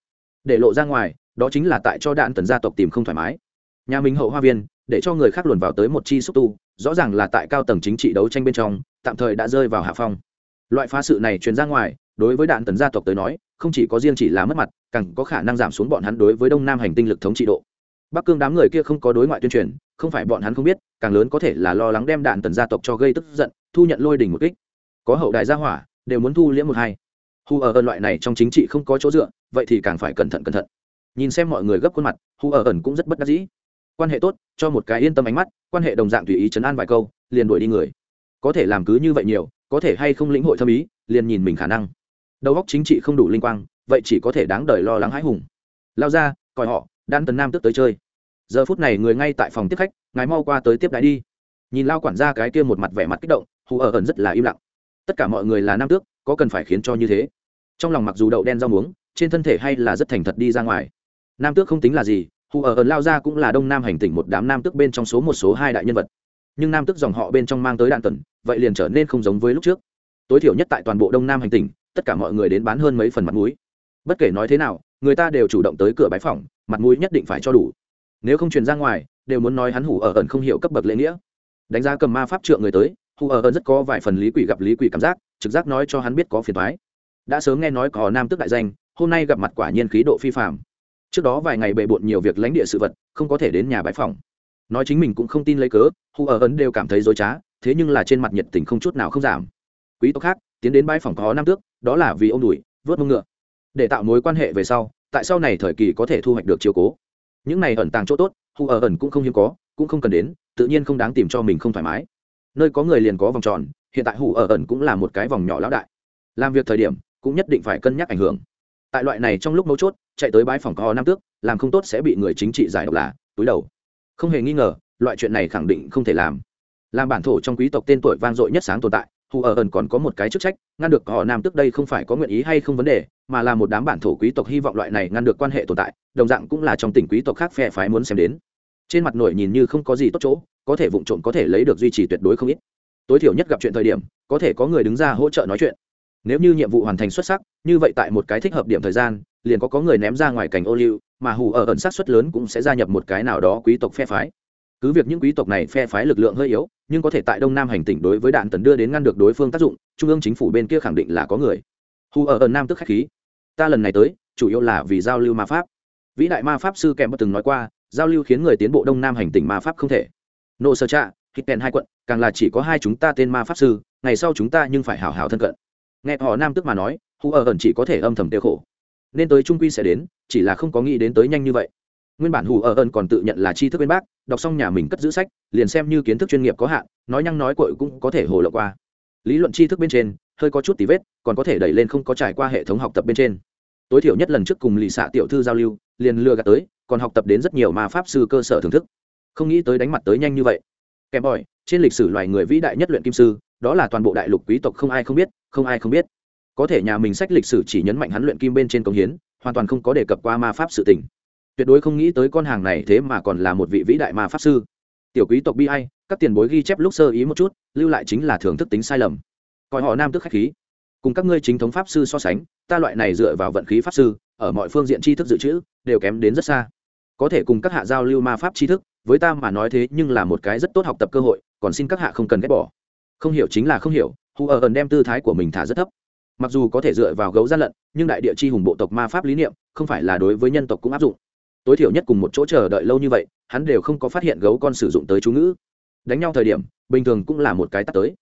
A: Để lộ ra ngoài, đó chính là tại cho đạn tần gia tộc tìm không thoải mái. Nhà mình hậu hoa viên, để cho người khác luồn vào tới một chi xúc tu, rõ ràng là tại cao tầng chính trị đấu tranh bên trong, tạm thời đã rơi vào hạ phong. Loại phá sự này truyền ra ngoài, đối với đạn tần gia tộc tới nói, không chỉ có riêng chỉ là mất mặt, càng có khả năng giảm xuống bọn hắn đối với đông nam hành tinh lực thống trị độ. Bắc cương đám người kia không có đối ngoại tuyên truyền, không phải bọn hắn không biết, càng lớn có thể là lo lắng đem đạn tần gia tộc cho gây tức giận thu nhận lôi đỉnh một kích. Có hậu đại gia hỏa, đều muốn thu liễm một hai. Hu ở ẩn loại này trong chính trị không có chỗ dựa, vậy thì càng phải cẩn thận cẩn thận. Nhìn xem mọi người gấp khuôn mặt hu ở ẩn cũng rất bất đắc dĩ. Quan hệ tốt, cho một cái yên tâm ánh mắt, quan hệ đồng dạng tùy ý chấn an vài câu, liền đuổi đi người. Có thể làm cứ như vậy nhiều, có thể hay không lĩnh hội thâm ý, liền nhìn mình khả năng. Đầu óc chính trị không đủ linh quang, vậy chỉ có thể đáng đời lo lắng hãi hùng. Lao ra, coi họ, đan tần nam tức tới chơi. Giờ phút này người ngay tại phòng tiếp khách, ngài mau qua tới tiếp đái đi. Nhìn lao quản gia cái kia một mặt vẻ mặt kích động hù ở ẩn rất là im lặng. Tất cả mọi người là nam tước, có cần phải khiến cho như thế? Trong lòng mặc dù đậu đen rau muống, trên thân thể hay là rất thành thật đi ra ngoài. Nam tước không tính là gì, hù ở ẩn lao ra cũng là đông nam hành tỉnh một đám nam Tước bên trong số một số hai đại nhân vật. Nhưng nam Tước dòng họ bên trong mang tới đạn tần vậy liền trở nên không giống với lúc trước. Tối thiểu nhất tại toàn bộ đông nam hành tỉnh, tất cả mọi người đến bán hơn mấy phần mặt mũi. Bất kể nói thế nào, người ta đều chủ động tới cửa bái phòng mặt mũi nhất định phải cho đủ. Nếu không truyền ra ngoài, đều muốn nói hắn hủ ở ẩn không hiểu cấp bậc lễ nghĩa. Đánh giá cầm ma pháp trượng người tới hủ ở ẩn rất có vài phần lý quỷ gặp lý quỷ cảm giác, trực giác nói cho hắn biết có phiền thoái đã sớm nghe nói có nam tức đại danh, hôm nay gặp mặt quả nhiên khí độ phi phạm trước đó vài ngày bề bộn nhiều việc lãnh địa sự vật, không có thể đến nhà bãi phòng nói chính mình cũng không tin lấy cớ, hù ở ấn đều cảm thấy dối trá, thế nhưng là trên mặt nhiệt tình không chút nào không giảm. Quý tộc khác, tiến đến bãi phòng có nam tước, đó là vì ông đùi vớt mông ngựa. Để tạo mối quan hệ về sau, tại sau này thời kỳ có thể thu hoạch được chiều cố. Những này ẩn tàng chỗ tốt, hù ở ẩn cũng không hiếm có, cũng không cần đến, tự nhiên không đáng tìm cho mình không thoải mái nơi có người liền có vòng tròn, hiện tại hủ ở ẩn cũng là một cái vòng nhỏ lão đại. Làm việc thời điểm, cũng nhất định phải cân nhắc ảnh hưởng. Tại loại này trong lúc mấu chốt, chạy tới bãi phòng có nam tước, làm không tốt sẽ bị người chính trị giải độc là, túi đầu. Không hề nghi ngờ, loại chuyện này khẳng định không thể làm. Làm bản thổ trong quý tộc tên tuổi vang dội nhất sáng tồn tại hù ở ẩn còn có một cái chức trách, ngăn được họ nam tức đây không phải có nguyện ý hay không vấn đề, mà là một đám bản thổ quý tộc hy vọng loại này ngăn được quan hệ tồn tại, đồng dạng cũng là trong tỉnh quý tộc khác phe phái muốn xem đến trên mặt nổi nhìn như không có gì tốt chỗ, có thể vụng trộm có thể lấy được duy trì tuyệt đối không ít. Tối thiểu nhất gặp chuyện thời điểm, có thể có người đứng ra hỗ trợ nói chuyện. Nếu như nhiệm vụ hoàn thành xuất sắc, như vậy tại một cái thích hợp điểm thời gian, liền có có người ném ra ngoài cảnh ô liu, mà hù ở ẩn sát xuất lớn cũng sẽ gia nhập một cái nào đó quý tộc phe phái. Cứ việc những quý tộc này phe phái lực lượng hơi yếu, nhưng có thể tại đông nam hành tỉnh đối với đạn tần đưa đến ngăn được đối phương tác dụng, trung ương chính phủ bên kia khẳng định là có người. Hù ở ẩn nam tức khách khí. Ta lần này tới, chủ yếu là vì giao lưu ma pháp. Vĩ đại ma pháp sư kèm bất từng nói qua giao lưu khiến người tiến bộ đông nam hành tỉnh ma pháp không thể. Nộ sơ trạ, hít kèn hai quận, càng là chỉ có hai chúng ta tên ma pháp sư, ngày sau chúng ta nhưng phải hảo hảo thân cận. Nghe họ nam tức mà nói, hù ở ẩn chỉ có thể âm thầm tiêu khổ. Nên tới trung quy sẽ đến, chỉ là không có nghĩ đến tới nhanh như vậy. Nguyên bản hù ở ẩn còn tự nhận là tri thức bên bác đọc xong nhà mình cất giữ sách, liền xem như kiến thức chuyên nghiệp có hạn, nói nhăng nói cội cũng có thể hồ lộ qua. Lý luận tri thức bên trên, hơi có chút tí vết, còn có thể đẩy lên không có trải qua hệ thống học tập bên trên. Tối thiểu nhất lần trước cùng lì xạ tiểu thư giao lưu, liền lừa gạt tới còn học tập đến rất nhiều ma pháp sư cơ sở thưởng thức. Không nghĩ tới đánh mặt tới nhanh như vậy. Kèm bòi, trên lịch sử loài người vĩ đại nhất luyện kim sư, đó là toàn bộ đại lục quý tộc không ai không biết, không ai không biết. Có thể nhà mình sách lịch sử chỉ nhấn mạnh hắn luyện kim bên trên công hiến, hoàn toàn không có đề cập qua ma pháp sự tình. Tuyệt đối không nghĩ tới con hàng này thế mà còn là một vị vĩ đại ma pháp sư. Tiểu quý tộc bi ai, các tiền bối ghi chép lúc sơ ý một chút, lưu lại chính là thưởng thức tính sai lầm. Coi họ nam tức khách khí. Cùng các ngươi chính thống pháp sư so sánh, ta loại này dựa vào vận khí pháp sư, ở mọi phương diện tri thức dự trữ, đều kém đến rất xa có thể cùng các hạ giao lưu ma pháp tri thức, với ta mà nói thế nhưng là một cái rất tốt học tập cơ hội, còn xin các hạ không cần ghét bỏ. Không hiểu chính là không hiểu hù ở ẩn đem tư thái của mình thả rất thấp. Mặc dù có thể dựa vào gấu gian lận, nhưng đại địa chi hùng bộ tộc ma pháp lý niệm, không phải là đối với nhân tộc cũng áp dụng. Tối thiểu nhất cùng một chỗ chờ đợi lâu như vậy, hắn đều không có phát hiện gấu con sử dụng tới chú ngữ. Đánh nhau thời điểm, bình thường cũng là một cái tắt tới.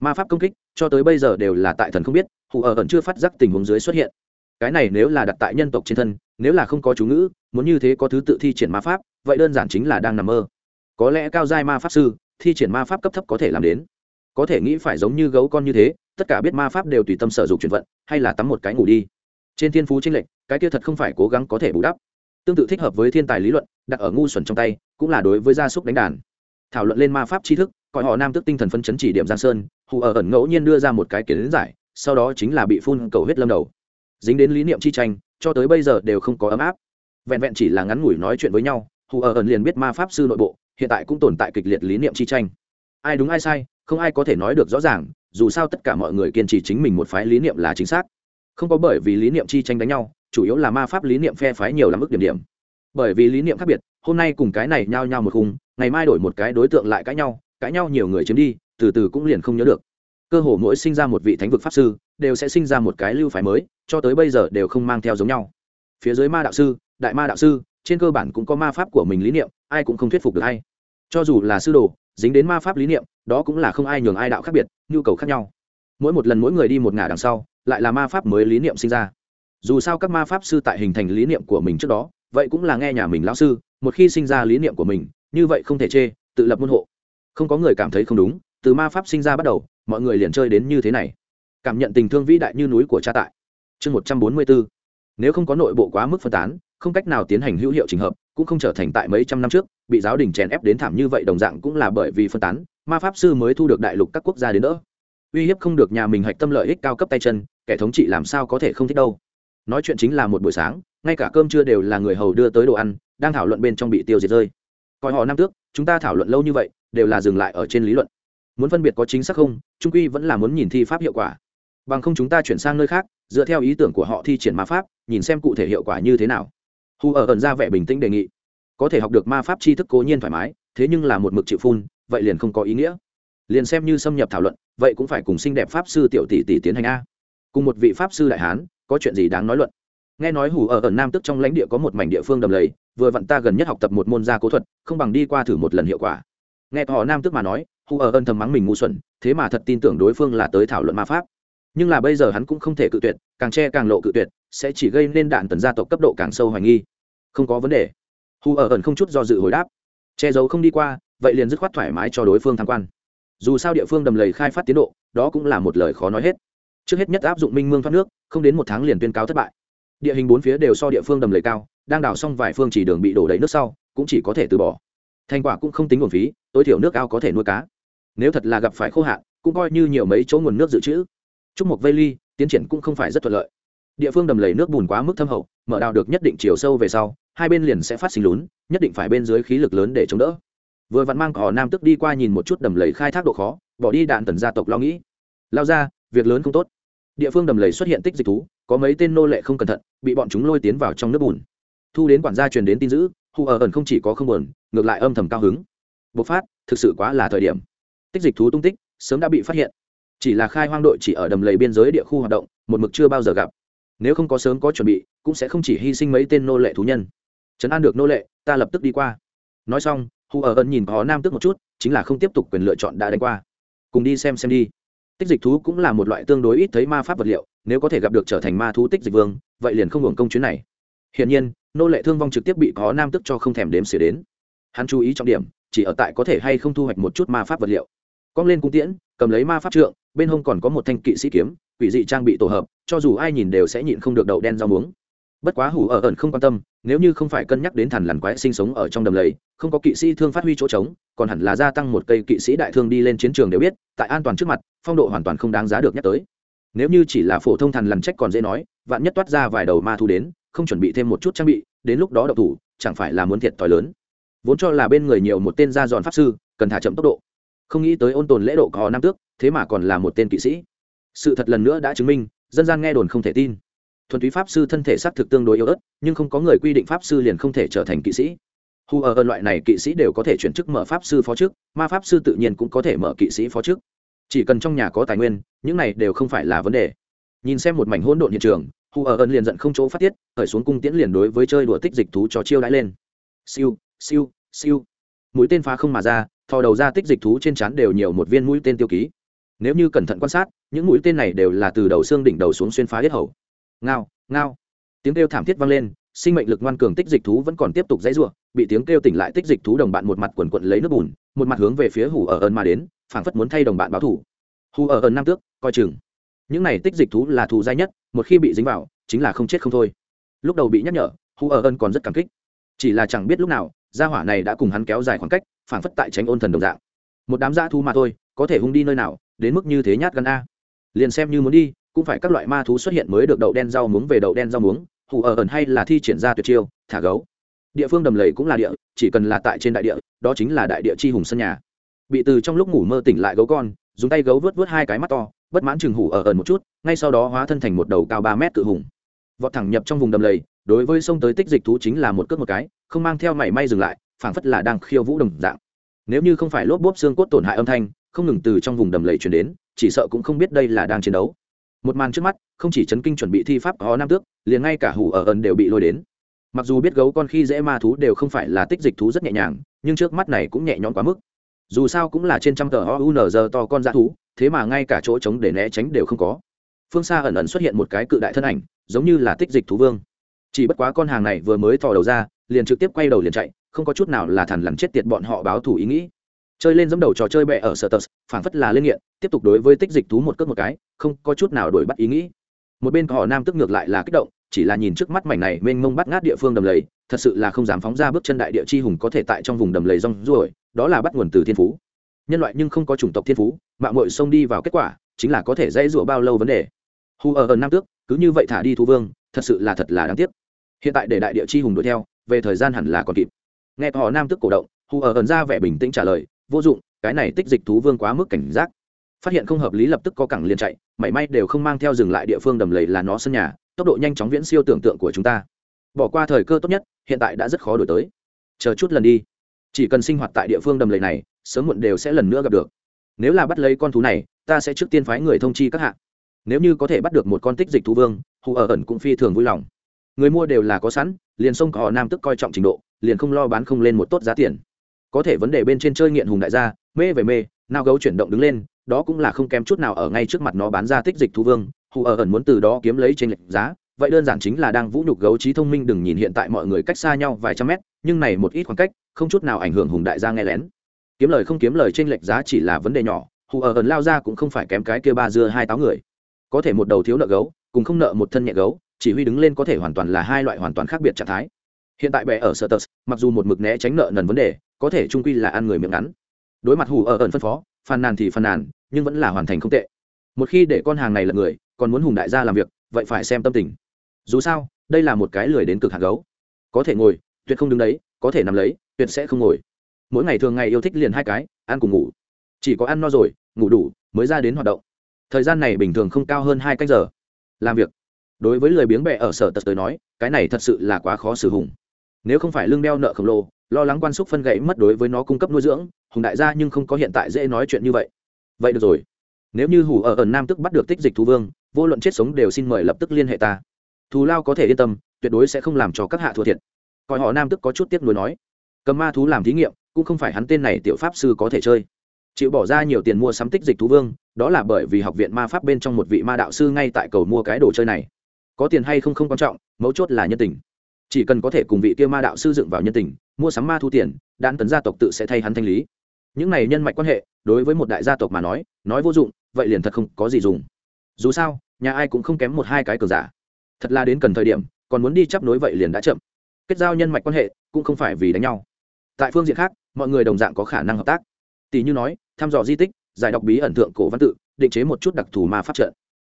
A: Ma pháp công kích, cho tới bây giờ đều là tại thần không biết hù ở ẩn chưa phát giác tình huống dưới xuất hiện cái này nếu là đặt tại nhân tộc trên thân, nếu là không có chú ngữ, muốn như thế có thứ tự thi triển ma pháp, vậy đơn giản chính là đang nằm mơ. Có lẽ cao giai ma pháp sư, thi triển ma pháp cấp thấp có thể làm đến. Có thể nghĩ phải giống như gấu con như thế, tất cả biết ma pháp đều tùy tâm sở dụng chuyển vận, hay là tắm một cái ngủ đi. Trên thiên phú tranh lệch, cái kia thật không phải cố gắng có thể bù đắp. Tương tự thích hợp với thiên tài lý luận, đặt ở ngu xuẩn trong tay, cũng là đối với gia súc đánh đàn. Thảo luận lên ma pháp tri thức, coi họ nam tức tinh thần phân chấn chỉ điểm giang sơn, hù ở ẩn ngẫu nhiên đưa ra một cái kiến giải, sau đó chính là bị phun cầu huyết lâm đầu dính đến lý niệm chi tranh, cho tới bây giờ đều không có ấm áp. Vẹn vẹn chỉ là ngắn ngủi nói chuyện với nhau, hù ở ẩn liền biết ma pháp sư nội bộ, hiện tại cũng tồn tại kịch liệt lý niệm chi tranh. Ai đúng ai sai, không ai có thể nói được rõ ràng, dù sao tất cả mọi người kiên trì chính mình một phái lý niệm là chính xác. Không có bởi vì lý niệm chi tranh đánh nhau, chủ yếu là ma pháp lý niệm phe phái nhiều lắm ức điểm điểm. Bởi vì lý niệm khác biệt, hôm nay cùng cái này nhao nhau một khung, ngày mai đổi một cái đối tượng lại cãi nhau cãi nhau nhiều người chiếm đi, từ từ cũng liền không nhớ được cơ hồ mỗi sinh ra một vị thánh vực pháp sư, đều sẽ sinh ra một cái lưu phái mới, cho tới bây giờ đều không mang theo giống nhau. Phía dưới ma đạo sư, đại ma đạo sư, trên cơ bản cũng có ma pháp của mình lý niệm, ai cũng không thuyết phục được hay cho dù là sư đồ, dính đến ma pháp lý niệm, đó cũng là không ai nhường ai đạo khác biệt, nhu cầu khác nhau. Mỗi một lần mỗi người đi một ngả đằng sau, lại là ma pháp mới lý niệm sinh ra. Dù sao các ma pháp sư tại hình thành lý niệm của mình trước đó, vậy cũng là nghe nhà mình lão sư, một khi sinh ra lý niệm của mình, như vậy không thể chê, tự lập môn hộ. Không có người cảm thấy không đúng, từ ma pháp sinh ra bắt đầu mọi người liền chơi đến như thế này. Cảm nhận tình thương vĩ đại như núi của cha tại. Chương một trăm bốn mươi bốn. Nếu không có nội bộ quá mức phân tán, không cách nào tiến hành hữu hiệu trình hợp, cũng không trở thành tại mấy trăm năm trước, bị giáo đình chèn ép đến thảm như vậy đồng dạng cũng là bởi vì phân tán, ma pháp sư mới thu được đại lục các quốc gia đến đỡ. Uy hiếp không được nhà mình hạch tâm lợi ích cao cấp tay chân, kẻ thống trị làm sao có thể không thích đâu. Nói chuyện chính là một buổi sáng, ngay cả cơm trưa đều là người hầu đưa tới đồ ăn, đang thảo luận bên trong bị tiêu diệt rơi. Coi họ năm tước, chúng ta thảo luận lâu như vậy, đều là dừng lại ở trên lý luận muốn phân biệt có chính xác không, trung quy vẫn là muốn nhìn thi pháp hiệu quả. Bằng không chúng ta chuyển sang nơi khác, dựa theo ý tưởng của họ thi triển ma pháp, nhìn xem cụ thể hiệu quả như thế nào. Hù ở ẩn ra vẻ bình tĩnh đề nghị. Có thể học được ma pháp tri thức cố nhiên thoải mái, thế nhưng là một mực chịu phun, vậy liền không có ý nghĩa. Liền xem như xâm nhập thảo luận, vậy cũng phải cùng xinh đẹp pháp sư tiểu tỷ tỷ tiến hành a. Cùng một vị pháp sư đại hán, có chuyện gì đáng nói luận? Nghe nói hủ ở ẩn nam tức trong lãnh địa có một mảnh địa phương đầm lầy, vừa vặn ta gần nhất học tập một môn gia cố thuật, không bằng đi qua thử một lần hiệu quả. Nghe họ nam tức mà nói hù ở ân thầm mắng mình ngu xuẩn, thế mà thật tin tưởng đối phương là tới thảo luận ma pháp. Nhưng là bây giờ hắn cũng không thể cự tuyệt, càng che càng lộ cự tuyệt, sẽ chỉ gây nên đạn tần gia tộc cấp độ càng sâu hoài nghi. Không có vấn đề. Hù ở ẩn không chút do dự hồi đáp. Che giấu không đi qua, vậy liền dứt khoát thoải mái cho đối phương tham quan. Dù sao địa phương đầm lầy khai phát tiến độ, đó cũng là một lời khó nói hết. Trước hết nhất áp dụng minh mương thoát nước, không đến một tháng liền tuyên cáo thất bại. Địa hình bốn phía đều so địa phương đầm lầy cao, đang đào xong vài phương chỉ đường bị đổ đầy nước sau, cũng chỉ có thể từ bỏ. Thành quả cũng không tính nguồn phí, tối thiểu nước ao có thể nuôi cá nếu thật là gặp phải khô hạn, cũng coi như nhiều mấy chỗ nguồn nước dự trữ. Trúc mục vây ly tiến triển cũng không phải rất thuận lợi. Địa phương đầm lầy nước bùn quá mức thâm hậu, mở đào được nhất định chiều sâu về sau, hai bên liền sẽ phát sinh lún, nhất định phải bên dưới khí lực lớn để chống đỡ. Vừa vặn mang cỏ nam tức đi qua nhìn một chút đầm lầy khai thác độ khó, bỏ đi đạn tần gia tộc lo nghĩ. Lao ra, việc lớn không tốt. Địa phương đầm lầy xuất hiện tích dịch thú, có mấy tên nô lệ không cẩn thận, bị bọn chúng lôi tiến vào trong nước bùn. Thu đến quản gia truyền đến tin dữ, hù ở ẩn không chỉ có không buồn, ngược lại âm thầm cao hứng. Bộc phát, thực sự quá là thời điểm tích dịch thú tung tích, sớm đã bị phát hiện. Chỉ là khai hoang đội chỉ ở đầm lầy biên giới địa khu hoạt động, một mực chưa bao giờ gặp. Nếu không có sớm có chuẩn bị, cũng sẽ không chỉ hy sinh mấy tên nô lệ thú nhân. Trấn an được nô lệ, ta lập tức đi qua. Nói xong hù ở ẩn nhìn có nam tức một chút, chính là không tiếp tục quyền lựa chọn đã đánh qua. Cùng đi xem xem đi. Tích dịch thú cũng là một loại tương đối ít thấy ma pháp vật liệu, nếu có thể gặp được trở thành ma thú tích dịch vương, vậy liền không hưởng công chuyến này. Hiển nhiên, nô lệ thương vong trực tiếp bị có nam tức cho không thèm đếm xỉa đến. Hắn chú ý trọng điểm, chỉ ở tại có thể hay không thu hoạch một chút ma pháp vật liệu cong lên cung tiễn, cầm lấy ma pháp trượng, bên hông còn có một thanh kỵ sĩ kiếm, quỷ dị trang bị tổ hợp, cho dù ai nhìn đều sẽ nhịn không được đậu đen rau muống. Bất quá hủ ở ẩn không quan tâm, nếu như không phải cân nhắc đến thằn lằn quái sinh sống ở trong đầm lầy, không có kỵ sĩ thương phát huy chỗ trống, còn hẳn là gia tăng một cây kỵ sĩ đại thương đi lên chiến trường đều biết, tại an toàn trước mặt, phong độ hoàn toàn không đáng giá được nhắc tới. Nếu như chỉ là phổ thông thằn lằn trách còn dễ nói, vạn nhất toát ra vài đầu ma thu đến, không chuẩn bị thêm một chút trang bị, đến lúc đó độc thủ, chẳng phải là muốn thiệt thòi lớn. Vốn cho là bên người nhiều một tên gia dọn pháp sư, cần thả chậm tốc độ không nghĩ tới ôn tồn lễ độ có năm tước, thế mà còn là một tên kỵ sĩ. Sự thật lần nữa đã chứng minh, dân gian nghe đồn không thể tin. Thuần túy pháp sư thân thể xác thực tương đối yếu ớt, nhưng không có người quy định pháp sư liền không thể trở thành kỵ sĩ. Hù ở ơn loại này kỵ sĩ đều có thể chuyển chức mở pháp sư phó chức ma pháp sư tự nhiên cũng có thể mở kỵ sĩ phó chức chỉ cần trong nhà có tài nguyên, những này đều không phải là vấn đề. Nhìn xem một mảnh hỗn độn hiện trường, hù ở ơn liền giận không chỗ phát tiết, khởi xuống cung tiễn liền đối với chơi đùa tích dịch thú cho chiêu đãi lên. Siêu siêu siêu. Mũi tên phá không mà ra thò đầu ra tích dịch thú trên trán đều nhiều một viên mũi tên tiêu ký. Nếu như cẩn thận quan sát, những mũi tên này đều là từ đầu xương đỉnh đầu xuống xuyên phá hết hầu. Ngao ngao. Tiếng kêu thảm thiết vang lên, sinh mệnh lực ngoan cường tích dịch thú vẫn còn tiếp tục dãy rủa, bị tiếng kêu tỉnh lại tích dịch thú đồng bạn một mặt quần quật lấy nước bùn, một mặt hướng về phía hủ ở ẩn mà đến, phảng phất muốn thay đồng bạn báo thủ hủ ở ẩn nam tước, coi chừng. Những này tích dịch thú là thù dai nhất, một khi bị dính vào, chính là không chết không thôi. Lúc đầu bị nhắc nhở hủ ở ẩn còn rất cảm kích. Chỉ là chẳng biết lúc nào gia hỏa này đã cùng hắn kéo dài khoảng cách phản phất tại tránh ôn thần đồng dạng. Một đám dã thú mà thôi, có thể hung đi nơi nào, đến mức như thế nhát gan a. Liền xem như muốn đi, cũng phải các loại ma thú xuất hiện mới được đậu đen rau muống về đậu đen rau muống, hù ở ẩn hay là thi triển ra tuyệt chiêu, thả gấu. Địa phương đầm lầy cũng là địa, chỉ cần là tại trên đại địa, đó chính là đại địa chi hùng sân nhà. Bị từ trong lúc ngủ mơ tỉnh lại gấu con, dùng tay gấu vớt vớt hai cái mắt to, bất mãn chừng hủ ở ẩn một chút, ngay sau đó hóa thân thành một đầu cao ba mét cự hùng. Vọt thẳng nhập trong vùng đầm lầy đối với sông tới tích dịch thú chính là một cước một cái, không mang theo mảy may dừng lại, phảng phất là đang khiêu vũ đồng dạng. Nếu như không phải lốp bốp xương cốt tổn hại âm thanh, không ngừng từ trong vùng đầm lầy chuyển đến, chỉ sợ cũng không biết đây là đang chiến đấu. Một màn trước mắt, không chỉ chấn kinh chuẩn bị thi pháp có nam tước, liền ngay cả hủ ở ẩn đều bị lôi đến. Mặc dù biết gấu con khi dễ ma thú đều không phải là tích dịch thú rất nhẹ nhàng, nhưng trước mắt này cũng nhẹ nhõm quá mức. Dù sao cũng là trên trăm tờ ounz to con dã thú, thế mà ngay cả chỗ trống để né tránh đều không có. Phương xa ẩn ẩn xuất hiện một cái cự đại thân ảnh, giống như là tích dịch thú vương chỉ bất quá con hàng này vừa mới thò đầu ra, liền trực tiếp quay đầu liền chạy, không có chút nào là thằn lằn chết tiệt bọn họ báo thù ý nghĩ. Chơi lên dẫm đầu trò chơi bẹ ở sở tờ phản phất là lên nghiện, tiếp tục đối với tích dịch thú một cước một cái, không có chút nào đổi bắt ý nghĩ. Một bên họ nam tức ngược lại là kích động, chỉ là nhìn trước mắt mảnh này mênh mông bắt ngát địa phương đầm lầy, thật sự là không dám phóng ra bước chân đại địa chi hùng có thể tại trong vùng đầm lầy rong ruổi, đó là bắt nguồn từ thiên phú. Nhân loại nhưng không có chủng tộc thiên phú, mạng mội xông đi vào kết quả, chính là có thể dễ rủa bao lâu vấn đề. Hu ở ở nam tước, cứ như vậy thả đi thu vương, thật sự là thật là đáng tiếc hiện tại để đại địa chi hùng đuổi theo, về thời gian hẳn là còn kịp. Nghe họ nam tức cổ động hù ở ẩn ra vẻ bình tĩnh trả lời, vô dụng, cái này tích dịch thú vương quá mức cảnh giác. Phát hiện không hợp lý lập tức có cẳng liền chạy, mảy may đều không mang theo dừng lại địa phương đầm lầy là nó sân nhà, tốc độ nhanh chóng viễn siêu tưởng tượng của chúng ta. Bỏ qua thời cơ tốt nhất, hiện tại đã rất khó đổi tới. Chờ chút lần đi. Chỉ cần sinh hoạt tại địa phương đầm lầy này, sớm muộn đều sẽ lần nữa gặp được. Nếu là bắt lấy con thú này, ta sẽ trước tiên phái người thông chi các hạ. Nếu như có thể bắt được một con tích dịch thú vương hù ở ẩn cũng phi thường vui lòng người mua đều là có sẵn, liền sông cỏ nam tức coi trọng trình độ, liền không lo bán không lên một tốt giá tiền. Có thể vấn đề bên trên chơi nghiện hùng đại gia, mê về mê, nào gấu chuyển động đứng lên, đó cũng là không kém chút nào ở ngay trước mặt nó bán ra tích dịch thú vương, hù ở ẩn muốn từ đó kiếm lấy trên lệch giá. Vậy đơn giản chính là đang vũ nhục gấu trí thông minh đừng nhìn hiện tại mọi người cách xa nhau vài trăm mét, nhưng này một ít khoảng cách, không chút nào ảnh hưởng hùng đại gia nghe lén. Kiếm lời không kiếm lời trên lệch giá chỉ là vấn đề nhỏ, hù ở ẩn lao ra cũng không phải kém cái kia ba dưa hai táo người. Có thể một đầu thiếu nợ gấu, cùng không nợ một thân nhẹ gấu chỉ huy đứng lên có thể hoàn toàn là hai loại hoàn toàn khác biệt trạng thái. Hiện tại bè ở sở tờ, mặc dù một mực né tránh nợ nần vấn đề, có thể trung quy là ăn người miệng ngắn. Đối mặt hù ở ẩn phân phó, phàn nàn thì phàn nàn, nhưng vẫn là hoàn thành không tệ. Một khi để con hàng này là người, còn muốn hùng đại gia làm việc, vậy phải xem tâm tình. Dù sao, đây là một cái lười đến cực hạt gấu. Có thể ngồi, tuyệt không đứng đấy, có thể nằm lấy, tuyệt sẽ không ngồi. Mỗi ngày thường ngày yêu thích liền hai cái, ăn cùng ngủ. Chỉ có ăn no rồi, ngủ đủ, mới ra đến hoạt động. Thời gian này bình thường không cao hơn hai cách giờ. Làm việc đối với lười biếng bẹ ở sở tật tới nói, cái này thật sự là quá khó xử hùng. Nếu không phải lương đeo nợ khổng lồ, lo lắng quan xúc phân gãy mất đối với nó cung cấp nuôi dưỡng, hùng đại gia nhưng không có hiện tại dễ nói chuyện như vậy. Vậy được rồi. Nếu như hủ ở ẩn nam tức bắt được tích dịch thú vương, vô luận chết sống đều xin mời lập tức liên hệ ta. Thù lao có thể yên tâm, tuyệt đối sẽ không làm cho các hạ thua thiệt. Coi họ nam tức có chút tiếc nuối nói. Cầm ma thú làm thí nghiệm, cũng không phải hắn tên này tiểu pháp sư có thể chơi. Chịu bỏ ra nhiều tiền mua sắm tích dịch thú vương, đó là bởi vì học viện ma pháp bên trong một vị ma đạo sư ngay tại cầu mua cái đồ chơi này có tiền hay không không quan trọng, mấu chốt là nhân tình. Chỉ cần có thể cùng vị kia ma đạo sư dựng vào nhân tình, mua sắm ma thu tiền, đan tấn gia tộc tự sẽ thay hắn thanh lý. Những này nhân mạch quan hệ, đối với một đại gia tộc mà nói nói vô dụng, vậy liền thật không có gì dùng. Dù sao, nhà ai cũng không kém một hai cái cờ giả. Thật là đến cần thời điểm, còn muốn đi chấp nối vậy liền đã chậm. Kết giao nhân mạch quan hệ, cũng không phải vì đánh nhau. Tại phương diện khác, mọi người đồng dạng có khả năng hợp tác. Tỷ như nói, thăm dò di tích, giải đọc bí ẩn tượng cổ văn tự, định chế một chút đặc thù ma pháp trận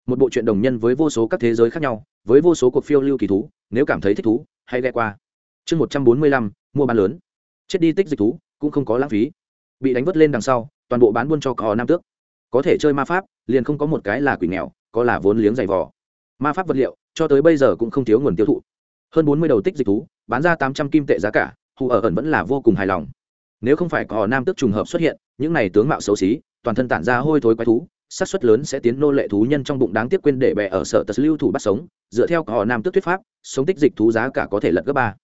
A: một bộ truyện đồng nhân với vô số các thế giới khác nhau, với vô số cuộc phiêu lưu kỳ thú, nếu cảm thấy thích thú, hãy ghe qua. Chương một trăm bốn mươi lăm, mua bán lớn. Chết đi tích dịch thú, cũng không có lãng phí. Bị đánh vứt lên đằng sau, toàn bộ bán buôn cho cò nam tước. Có thể chơi ma pháp, liền không có một cái là quỷ nghèo, có là vốn liếng dày vò. Ma pháp vật liệu, cho tới bây giờ cũng không thiếu nguồn tiêu thụ. Hơn bốn mươi đầu tích dịch thú, bán ra tám trăm kim tệ giá cả, hù ở ẩn vẫn là vô cùng hài lòng. Nếu không phải có nam tước trùng hợp xuất hiện, những này tướng mạo xấu xí, toàn thân tản ra hôi thối quái thú xác suất lớn sẽ tiến nô lệ thú nhân trong bụng đáng tiếc quên để bè ở sở tật lưu thủ bắt sống, dựa theo họ nam tước thuyết pháp, sống tích dịch thú giá cả có thể lật gấp ba.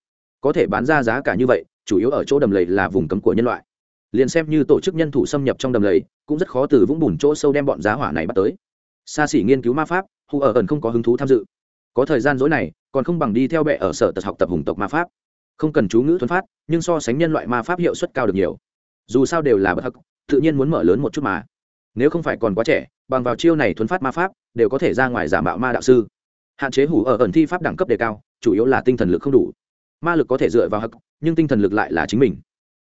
A: Có thể bán ra giá cả như vậy, chủ yếu ở chỗ đầm lầy là vùng cấm của nhân loại. Liền xem như tổ chức nhân thủ xâm nhập trong đầm lầy, cũng rất khó từ vũng bùn chỗ sâu đem bọn giá hỏa này bắt tới. Xa xỉ nghiên cứu ma pháp hù ở ẩn không có hứng thú tham dự. Có thời gian dối này, còn không bằng đi theo bệ ở sở tật học tập hùng tộc ma pháp. Không cần chú ngữ thuần phát, nhưng so sánh nhân loại ma pháp hiệu suất cao được nhiều. Dù sao đều là bất hắc, tự nhiên muốn mở lớn một chút mà nếu không phải còn quá trẻ, bằng vào chiêu này thuấn phát ma pháp, đều có thể ra ngoài giả mạo ma đạo sư. Hạn chế hủ ở ẩn thi pháp đẳng cấp đề cao, chủ yếu là tinh thần lực không đủ. Ma lực có thể dựa vào hắc, nhưng tinh thần lực lại là chính mình.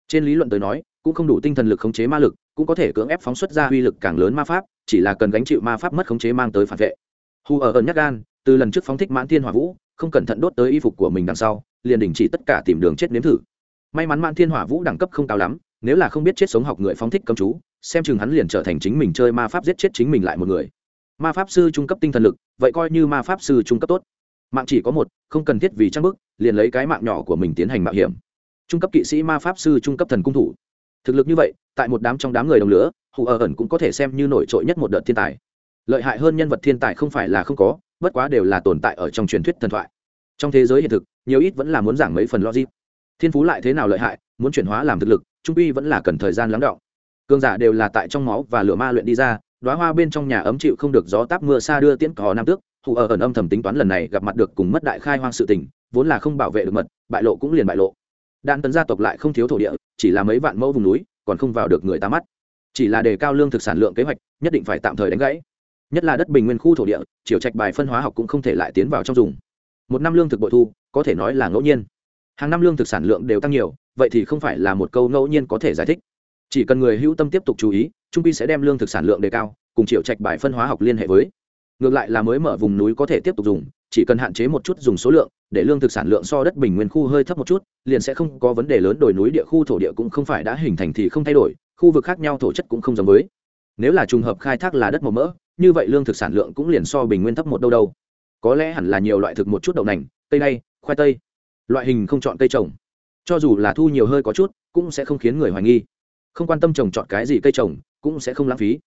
A: Trên lý luận tới nói, cũng không đủ tinh thần lực khống chế ma lực, cũng có thể cưỡng ép phóng xuất ra uy lực càng lớn ma pháp, chỉ là cần gánh chịu ma pháp mất khống chế mang tới phản vệ. Hù ở ẩn nhắc gan, từ lần trước phóng thích mãn thiên hỏa vũ, không cẩn thận đốt tới y phục của mình đằng sau, liền đình chỉ tất cả tìm đường chết nếm thử. May mắn mãn thiên hỏa vũ đẳng cấp không cao lắm, nếu là không biết chết sống học người phóng thích cầm chú xem chừng hắn liền trở thành chính mình chơi ma pháp giết chết chính mình lại một người. Ma pháp sư trung cấp tinh thần lực, vậy coi như ma pháp sư trung cấp tốt. Mạng chỉ có một, không cần thiết vì trang bức, liền lấy cái mạng nhỏ của mình tiến hành mạo hiểm. Trung cấp kỵ sĩ ma pháp sư trung cấp thần cung thủ. Thực lực như vậy, tại một đám trong đám người đồng lửa, hù ở ẩn cũng có thể xem như nổi trội nhất một đợt thiên tài. Lợi hại hơn nhân vật thiên tài không phải là không có, bất quá đều là tồn tại ở trong truyền thuyết thần thoại. Trong thế giới hiện thực, nhiều ít vẫn là muốn giảng mấy phần logic. Thiên phú lại thế nào lợi hại, muốn chuyển hóa làm thực lực, trung uy vẫn là cần thời gian lắng đọng cương giả đều là tại trong máu và lửa ma luyện đi ra đoá hoa bên trong nhà ấm chịu không được gió táp mưa xa đưa tiễn cò nam tước, hù ở ẩn âm thầm tính toán lần này gặp mặt được cùng mất đại khai hoang sự tình, vốn là không bảo vệ được mật, bại lộ cũng liền bại lộ. Đan tấn gia tộc lại không thiếu thổ địa, chỉ là mấy vạn mẫu vùng núi, còn không vào được người ta mắt. Chỉ là đề cao lương thực sản lượng kế hoạch, nhất định phải tạm thời đánh gãy. Nhất là đất bình nguyên khu thổ địa chiều trạch bài phân hóa học cũng không thể lại tiến vào trong dùng. Một năm lương thực bội thu, có thể nói là ngẫu nhiên. Hàng năm lương thực sản lượng đều tăng nhiều, vậy thì không phải là một câu ngẫu nhiên có thể giải thích chỉ cần người hữu tâm tiếp tục chú ý, trung pi sẽ đem lương thực sản lượng đề cao, cùng triệu trạch bài phân hóa học liên hệ với. Ngược lại là mới mở vùng núi có thể tiếp tục dùng, chỉ cần hạn chế một chút dùng số lượng, để lương thực sản lượng so đất bình nguyên khu hơi thấp một chút, liền sẽ không có vấn đề lớn, đồi núi địa khu thổ địa cũng không phải đã hình thành thì không thay đổi, khu vực khác nhau thổ chất cũng không giống với. Nếu là trùng hợp khai thác là đất màu mỡ, như vậy lương thực sản lượng cũng liền so bình nguyên thấp một đâu đâu. Có lẽ hẳn là nhiều loại thực một chút đậu nành, cây đay, khoai tây. Loại hình không chọn cây trồng. Cho dù là thu nhiều hơi có chút, cũng sẽ không khiến người hoài nghi không quan tâm trồng chọn cái gì cây trồng, cũng sẽ không lãng phí.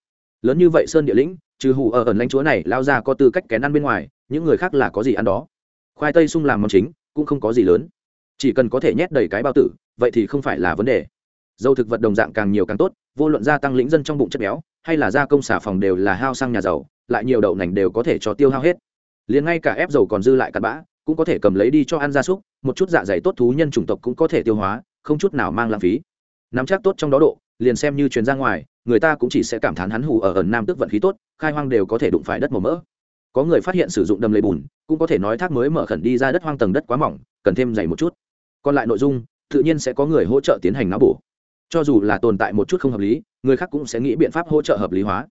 A: Lớn như vậy sơn địa lĩnh, trừ hủ ở ẩn lãnh chúa này, lao ra có tư cách kén ăn bên ngoài, những người khác là có gì ăn đó? Khoai tây sung làm món chính, cũng không có gì lớn. Chỉ cần có thể nhét đầy cái bao tử, vậy thì không phải là vấn đề. Dầu thực vật đồng dạng càng nhiều càng tốt, vô luận gia tăng lĩnh dân trong bụng chất béo, hay là gia công xả phòng đều là hao sang nhà giàu, lại nhiều đậu nành đều có thể cho tiêu hao hết. Liền ngay cả ép dầu còn dư lại cặn bã, cũng có thể cầm lấy đi cho ăn gia súc, một chút dạ dày tốt thú nhân chủng tộc cũng có thể tiêu hóa, không chút nào mang lãng phí nắm chắc tốt trong đó độ, liền xem như chuyến ra ngoài, người ta cũng chỉ sẽ cảm thán hắn hù ở ẩn nam tức vận khí tốt, khai hoang đều có thể đụng phải đất màu mỡ. Có người phát hiện sử dụng đầm lầy bùn, cũng có thể nói thác mới mở khẩn đi ra đất hoang tầng đất quá mỏng, cần thêm dày một chút. Còn lại nội dung, tự nhiên sẽ có người hỗ trợ tiến hành não bổ. Cho dù là tồn tại một chút không hợp lý, người khác cũng sẽ nghĩ biện pháp hỗ trợ hợp lý hóa.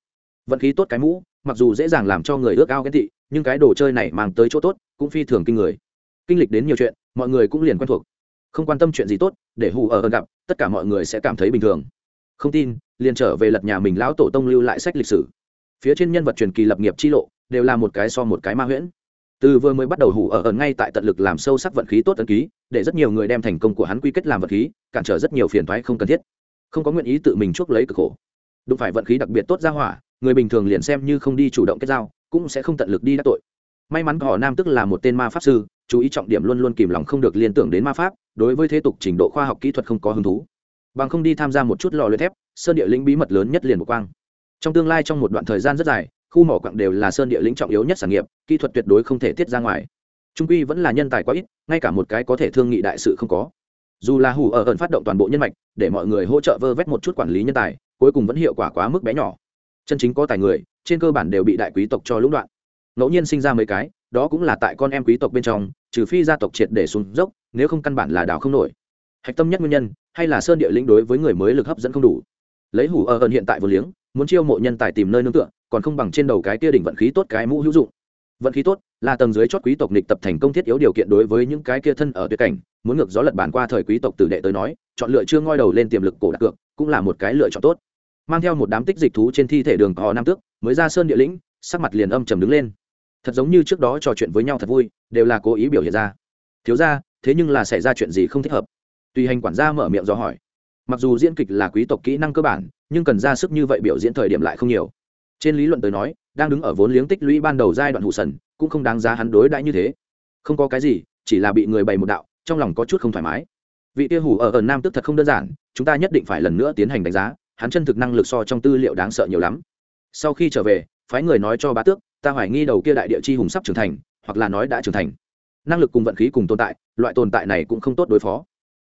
A: Vận khí tốt cái mũ, mặc dù dễ dàng làm cho người ước ao ghen tị, nhưng cái đồ chơi này mang tới chỗ tốt, cũng phi thường kinh người. Kinh lịch đến nhiều chuyện, mọi người cũng liền quen thuộc. Không quan tâm chuyện gì tốt, để hù ở ơn gặp tất cả mọi người sẽ cảm thấy bình thường. Không tin, liền trở về lật nhà mình lão tổ tông lưu lại sách lịch sử. Phía trên nhân vật truyền kỳ lập nghiệp chi lộ, đều là một cái so một cái ma huyễn. Từ vừa mới bắt đầu hủ ở ẩn ngay tại tận lực làm sâu sắc vận khí tốt ấn ký, để rất nhiều người đem thành công của hắn quy kết làm vận khí, cản trở rất nhiều phiền thoái không cần thiết. Không có nguyện ý tự mình chuốc lấy cực khổ. Đụng phải vận khí đặc biệt tốt ra hỏa, người bình thường liền xem như không đi chủ động kết giao, cũng sẽ không tận lực đi đắc tội. May mắn họ nam tức là một tên ma pháp sư chú ý trọng điểm luôn luôn kìm lòng không được liên tưởng đến ma pháp, đối với thế tục trình độ khoa học kỹ thuật không có hứng thú. Bằng không đi tham gia một chút lò luyện thép, sơn địa lĩnh bí mật lớn nhất liền một quang. Trong tương lai trong một đoạn thời gian rất dài, khu mỏ quặng đều là sơn địa lĩnh trọng yếu nhất sản nghiệp, kỹ thuật tuyệt đối không thể tiết ra ngoài. Trung quy vẫn là nhân tài quá ít, ngay cả một cái có thể thương nghị đại sự không có. Dù là hủ ở ẩn phát động toàn bộ nhân mạch, để mọi người hỗ trợ vơ vét một chút quản lý nhân tài, cuối cùng vẫn hiệu quả quá mức bé nhỏ. Chân chính có tài người, trên cơ bản đều bị đại quý tộc cho lũng đoạn. Ngẫu nhiên sinh ra mấy cái đó cũng là tại con em quý tộc bên trong, trừ phi gia tộc triệt để xuống dốc, nếu không căn bản là đào không nổi. Hạch tâm nhất nguyên nhân, hay là sơn địa lĩnh đối với người mới lực hấp dẫn không đủ. Lấy hủ ở ẩn hiện tại vừa liếng, muốn chiêu mộ nhân tài tìm nơi nương tựa, còn không bằng trên đầu cái kia đỉnh vận khí tốt cái mũ hữu dụng. Vận khí tốt, là tầng dưới chót quý tộc nịch tập thành công thiết yếu điều kiện đối với những cái kia thân ở tuyệt cảnh, muốn ngược gió lật bàn qua thời quý tộc tử đệ tới nói, chọn lựa chưa ngoi đầu lên tiềm lực cổ đặc cược, cũng là một cái lựa chọn tốt. Mang theo một đám tích dịch thú trên thi thể đường họ nam tước, mới ra sơn địa lĩnh, sắc mặt liền âm trầm đứng lên thật giống như trước đó trò chuyện với nhau thật vui, đều là cố ý biểu hiện ra. Thiếu ra thế nhưng là xảy ra chuyện gì không thích hợp? Tùy hành quản gia mở miệng do hỏi. Mặc dù diễn kịch là quý tộc kỹ năng cơ bản, nhưng cần ra sức như vậy biểu diễn thời điểm lại không nhiều. Trên lý luận tới nói, đang đứng ở vốn liếng tích lũy ban đầu giai đoạn hụ sần, cũng không đáng giá hắn đối đãi như thế. Không có cái gì, chỉ là bị người bày một đạo, trong lòng có chút không thoải mái. Vị tia hủ ở ở nam tức thật không đơn giản, chúng ta nhất định phải lần nữa tiến hành đánh giá, hắn chân thực năng lực so trong tư liệu đáng sợ nhiều lắm. Sau khi trở về, phái người nói cho bá tước ta hoài nghi đầu kia đại địa chi hùng sắp trưởng thành, hoặc là nói đã trưởng thành. Năng lực cùng vận khí cùng tồn tại, loại tồn tại này cũng không tốt đối phó.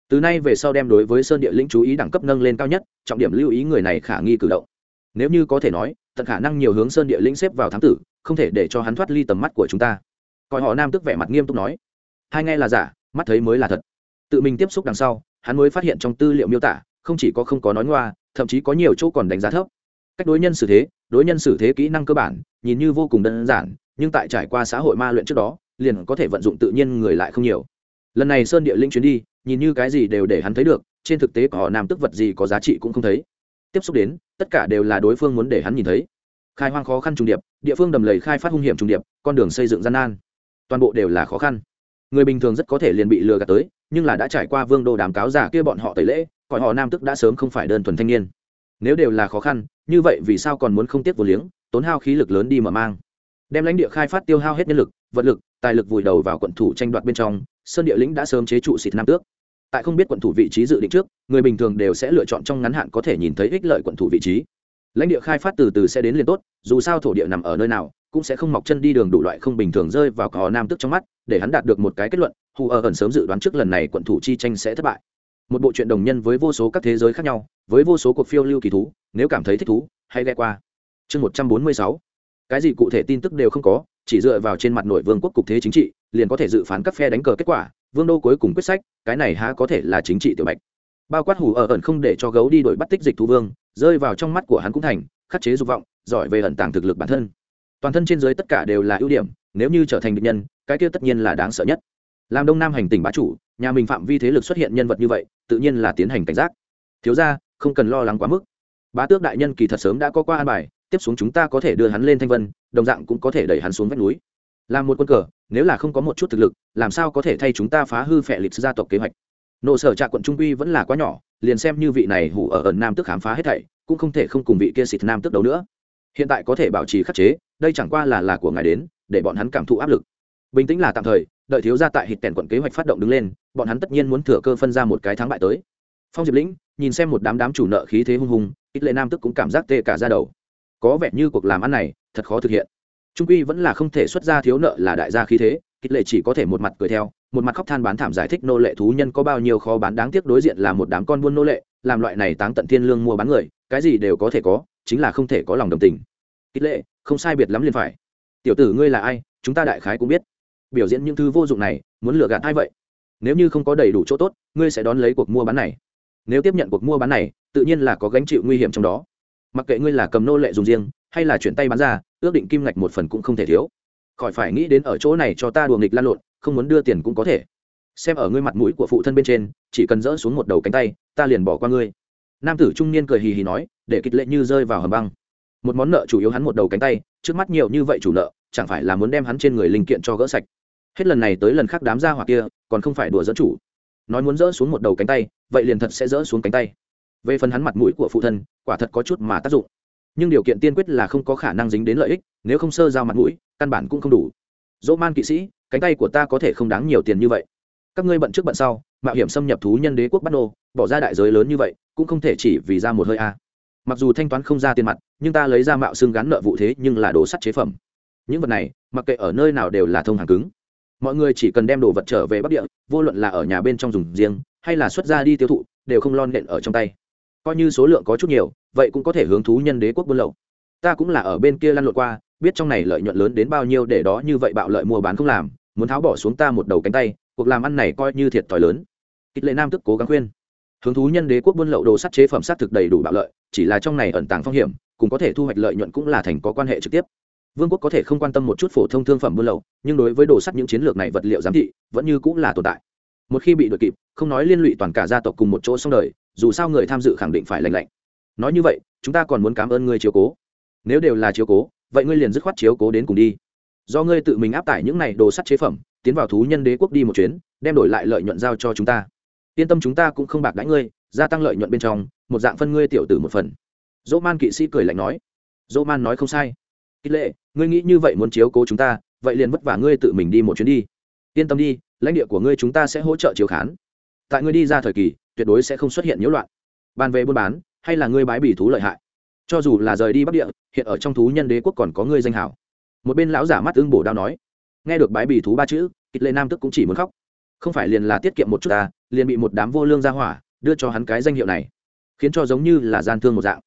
A: Từ nay về sau đem đối với sơn địa lĩnh chú ý đẳng cấp nâng lên cao nhất, trọng điểm lưu ý người này khả nghi cử động. Nếu như có thể nói, tận khả năng nhiều hướng sơn địa lĩnh xếp vào thám tử, không thể để cho hắn thoát ly tầm mắt của chúng ta. Coi họ nam tức vẻ mặt nghiêm túc nói. Hai nghe là giả, mắt thấy mới là thật. Tự mình tiếp xúc đằng sau, hắn mới phát hiện trong tư liệu miêu tả, không chỉ có không có nói ngoa, thậm chí có nhiều chỗ còn đánh giá thấp. Cách đối nhân xử thế đối nhân xử thế kỹ năng cơ bản, nhìn như vô cùng đơn giản, nhưng tại trải qua xã hội ma luyện trước đó, liền có thể vận dụng tự nhiên người lại không nhiều. Lần này sơn địa linh chuyến đi, nhìn như cái gì đều để hắn thấy được, trên thực tế có nam tức vật gì có giá trị cũng không thấy. Tiếp xúc đến, tất cả đều là đối phương muốn để hắn nhìn thấy. Khai hoang khó khăn trùng điệp, địa phương đầm lầy khai phát hung hiểm trùng điệp, con đường xây dựng gian nan. Toàn bộ đều là khó khăn. Người bình thường rất có thể liền bị lừa gạt tới, nhưng là đã trải qua vương đô đàm cáo giả kia bọn họ tẩy lễ còn họ nam tức đã sớm không phải đơn thuần thanh niên nếu đều là khó khăn, như vậy vì sao còn muốn không tiếp vô liếng, tốn hao khí lực lớn đi mở mang? Đem lãnh địa khai phát tiêu hao hết nhân lực, vật lực, tài lực vùi đầu vào quận thủ tranh đoạt bên trong, sơn địa lĩnh đã sớm chế trụ xịt nam tước. Tại không biết quận thủ vị trí dự định trước, người bình thường đều sẽ lựa chọn trong ngắn hạn có thể nhìn thấy ích lợi quận thủ vị trí. Lãnh địa khai phát từ từ sẽ đến liền tốt, dù sao thổ địa nằm ở nơi nào, cũng sẽ không mọc chân đi đường đủ loại không bình thường rơi vào cò nam tức trong mắt, để hắn đạt được một cái kết luận, hù ở ẩn sớm dự đoán trước lần này quận thủ chi tranh sẽ thất bại một bộ truyện đồng nhân với vô số các thế giới khác nhau, với vô số cuộc phiêu lưu kỳ thú, nếu cảm thấy thích thú, hãy ghe qua. Chương một trăm bốn mươi sáu. Cái gì cụ thể tin tức đều không có, chỉ dựa vào trên mặt nội vương quốc cục thế chính trị, liền có thể dự phán các phe đánh cờ kết quả, vương đô cuối cùng quyết sách, cái này há có thể là chính trị tiểu bạch. Bao quát hủ ở ẩn không để cho gấu đi đổi bắt tích dịch thú vương, rơi vào trong mắt của hắn cũng thành, khắc chế dục vọng, giỏi về ẩn tàng thực lực bản thân. Toàn thân trên dưới tất cả đều là ưu điểm, nếu như trở thành địch nhân, cái kia tất nhiên là đáng sợ nhất. Làm đông nam hành tỉnh bá chủ nhà mình phạm vi thế lực xuất hiện nhân vật như vậy, tự nhiên là tiến hành cảnh giác. Thiếu ra không cần lo lắng quá mức. Bá tước đại nhân kỳ thật sớm đã có qua an bài, tiếp xuống chúng ta có thể đưa hắn lên thanh vân, đồng dạng cũng có thể đẩy hắn xuống vách núi. Làm một quân cờ, nếu là không có một chút thực lực, làm sao có thể thay chúng ta phá hư phệ lịch gia tộc kế hoạch? Nộ sở trạ quận trung quy vẫn là quá nhỏ, liền xem như vị này hủ ở ẩn nam tức khám phá hết thảy, cũng không thể không cùng vị kia xịt nam tức đấu nữa. Hiện tại có thể bảo trì khắc chế, đây chẳng qua là là của ngài đến, để bọn hắn cảm thụ áp lực. Bình tĩnh là tạm thời đợi thiếu gia tại hịt tèn quận kế hoạch phát động đứng lên, bọn hắn tất nhiên muốn thừa cơ phân ra một cái thắng bại tới. Phong diệp lĩnh, nhìn xem một đám đám chủ nợ khí thế hung hùng ít lệ nam tức cũng cảm giác tê cả ra đầu. Có vẻ như cuộc làm ăn này thật khó thực hiện. Trung quy vẫn là không thể xuất ra thiếu nợ là đại gia khí thế ít lệ chỉ có thể một mặt cười theo, một mặt khóc than bán thảm giải thích nô lệ thú nhân có bao nhiêu khó bán đáng tiếc đối diện là một đám con buôn nô lệ, làm loại này táng tận thiên lương mua bán người, cái gì đều có thể có, chính là không thể có lòng đồng tình. Ít lệ, không sai biệt lắm liền phải. Tiểu tử ngươi là ai, chúng ta đại khái cũng biết biểu diễn những thứ vô dụng này, muốn lừa gạt ai vậy? Nếu như không có đầy đủ chỗ tốt, ngươi sẽ đón lấy cuộc mua bán này. Nếu tiếp nhận cuộc mua bán này, tự nhiên là có gánh chịu nguy hiểm trong đó. Mặc kệ ngươi là cầm nô lệ dùng riêng, hay là chuyển tay bán ra, ước định kim ngạch một phần cũng không thể thiếu. Khỏi phải nghĩ đến ở chỗ này cho ta đùa nghịch lan lộn, không muốn đưa tiền cũng có thể. Xem ở ngươi mặt mũi của phụ thân bên trên, chỉ cần dỡ xuống một đầu cánh tay, ta liền bỏ qua ngươi. Nam tử trung niên cười hì hì nói, để kịch lệ như rơi vào hầm băng. Một món nợ chủ yếu hắn một đầu cánh tay, trước mắt nhiều như vậy chủ nợ, chẳng phải là muốn đem hắn trên người linh kiện cho gỡ sạch hết lần này tới lần khác đám ra hoặc kia còn không phải đùa dẫn chủ. Nói muốn dỡ xuống một đầu cánh tay, vậy liền thật sẽ dỡ xuống cánh tay. Về phần hắn mặt mũi của phụ thân, quả thật có chút mà tác dụng. Nhưng điều kiện tiên quyết là không có khả năng dính đến lợi ích, nếu không sơ giao mặt mũi, căn bản cũng không đủ. Dỗ man kỵ sĩ, cánh tay của ta có thể không đáng nhiều tiền như vậy. Các ngươi bận trước bận sau, mạo hiểm xâm nhập thú nhân đế quốc bắt nô, bỏ ra đại giới lớn như vậy, cũng không thể chỉ vì ra một hơi a. Mặc dù thanh toán không ra tiền mặt, nhưng ta lấy ra mạo xương gắn nợ vụ thế nhưng là đồ sắt chế phẩm. Những vật này, mặc kệ ở nơi nào đều là thông hàng cứng mọi người chỉ cần đem đồ vật trở về bắc địa, vô luận là ở nhà bên trong dùng riêng, hay là xuất ra đi tiêu thụ, đều không lon nện ở trong tay. Coi như số lượng có chút nhiều, vậy cũng có thể hướng thú nhân đế quốc buôn lậu. Ta cũng là ở bên kia lăn lộn qua, biết trong này lợi nhuận lớn đến bao nhiêu để đó như vậy bạo lợi mua bán không làm, muốn tháo bỏ xuống ta một đầu cánh tay, cuộc làm ăn này coi như thiệt thòi lớn. Kịch lệ nam tức cố gắng khuyên. Hướng thú nhân đế quốc buôn lậu đồ sắt chế phẩm sắt thực đầy đủ bạo lợi, chỉ là trong này ẩn tàng phong hiểm, cùng có thể thu hoạch lợi nhuận cũng là thành có quan hệ trực tiếp vương quốc có thể không quan tâm một chút phổ thông thương phẩm buôn lậu, nhưng đối với đồ sắt những chiến lược này vật liệu giám thị, vẫn như cũng là tồn tại. Một khi bị đội kịp, không nói liên lụy toàn cả gia tộc cùng một chỗ xong đời, dù sao người tham dự khẳng định phải lành lạnh. Nói như vậy, chúng ta còn muốn cảm ơn ngươi chiếu cố. Nếu đều là chiếu cố, vậy ngươi liền dứt khoát chiếu cố đến cùng đi. Do ngươi tự mình áp tải những này đồ sắt chế phẩm, tiến vào thú nhân đế quốc đi một chuyến, đem đổi lại lợi nhuận giao cho chúng ta. Yên tâm chúng ta cũng không bạc đãi ngươi, gia tăng lợi nhuận bên trong, một dạng phân ngươi tiểu tử một phần. Dỗ man kỵ sĩ cười lạnh nói. Dỗ man nói không sai kích lệ, ngươi nghĩ như vậy muốn chiếu cố chúng ta, vậy liền vất vả ngươi tự mình đi một chuyến đi. Yên tâm đi, lãnh địa của ngươi chúng ta sẽ hỗ trợ chiếu khán. Tại ngươi đi ra thời kỳ, tuyệt đối sẽ không xuất hiện nhiễu loạn. Bàn về buôn bán, hay là ngươi bái bỉ thú lợi hại? Cho dù là rời đi bắc địa, hiện ở trong thú nhân đế quốc còn có ngươi danh hảo. Một bên lão giả mắt ưng bổ đao nói, nghe được bái bỉ thú ba chữ kịch lệ nam tức cũng chỉ muốn khóc. Không phải liền là tiết kiệm một chút ta, liền bị một đám vô lương ra hỏa đưa cho hắn cái danh hiệu này, khiến cho giống như là gian thương một dạng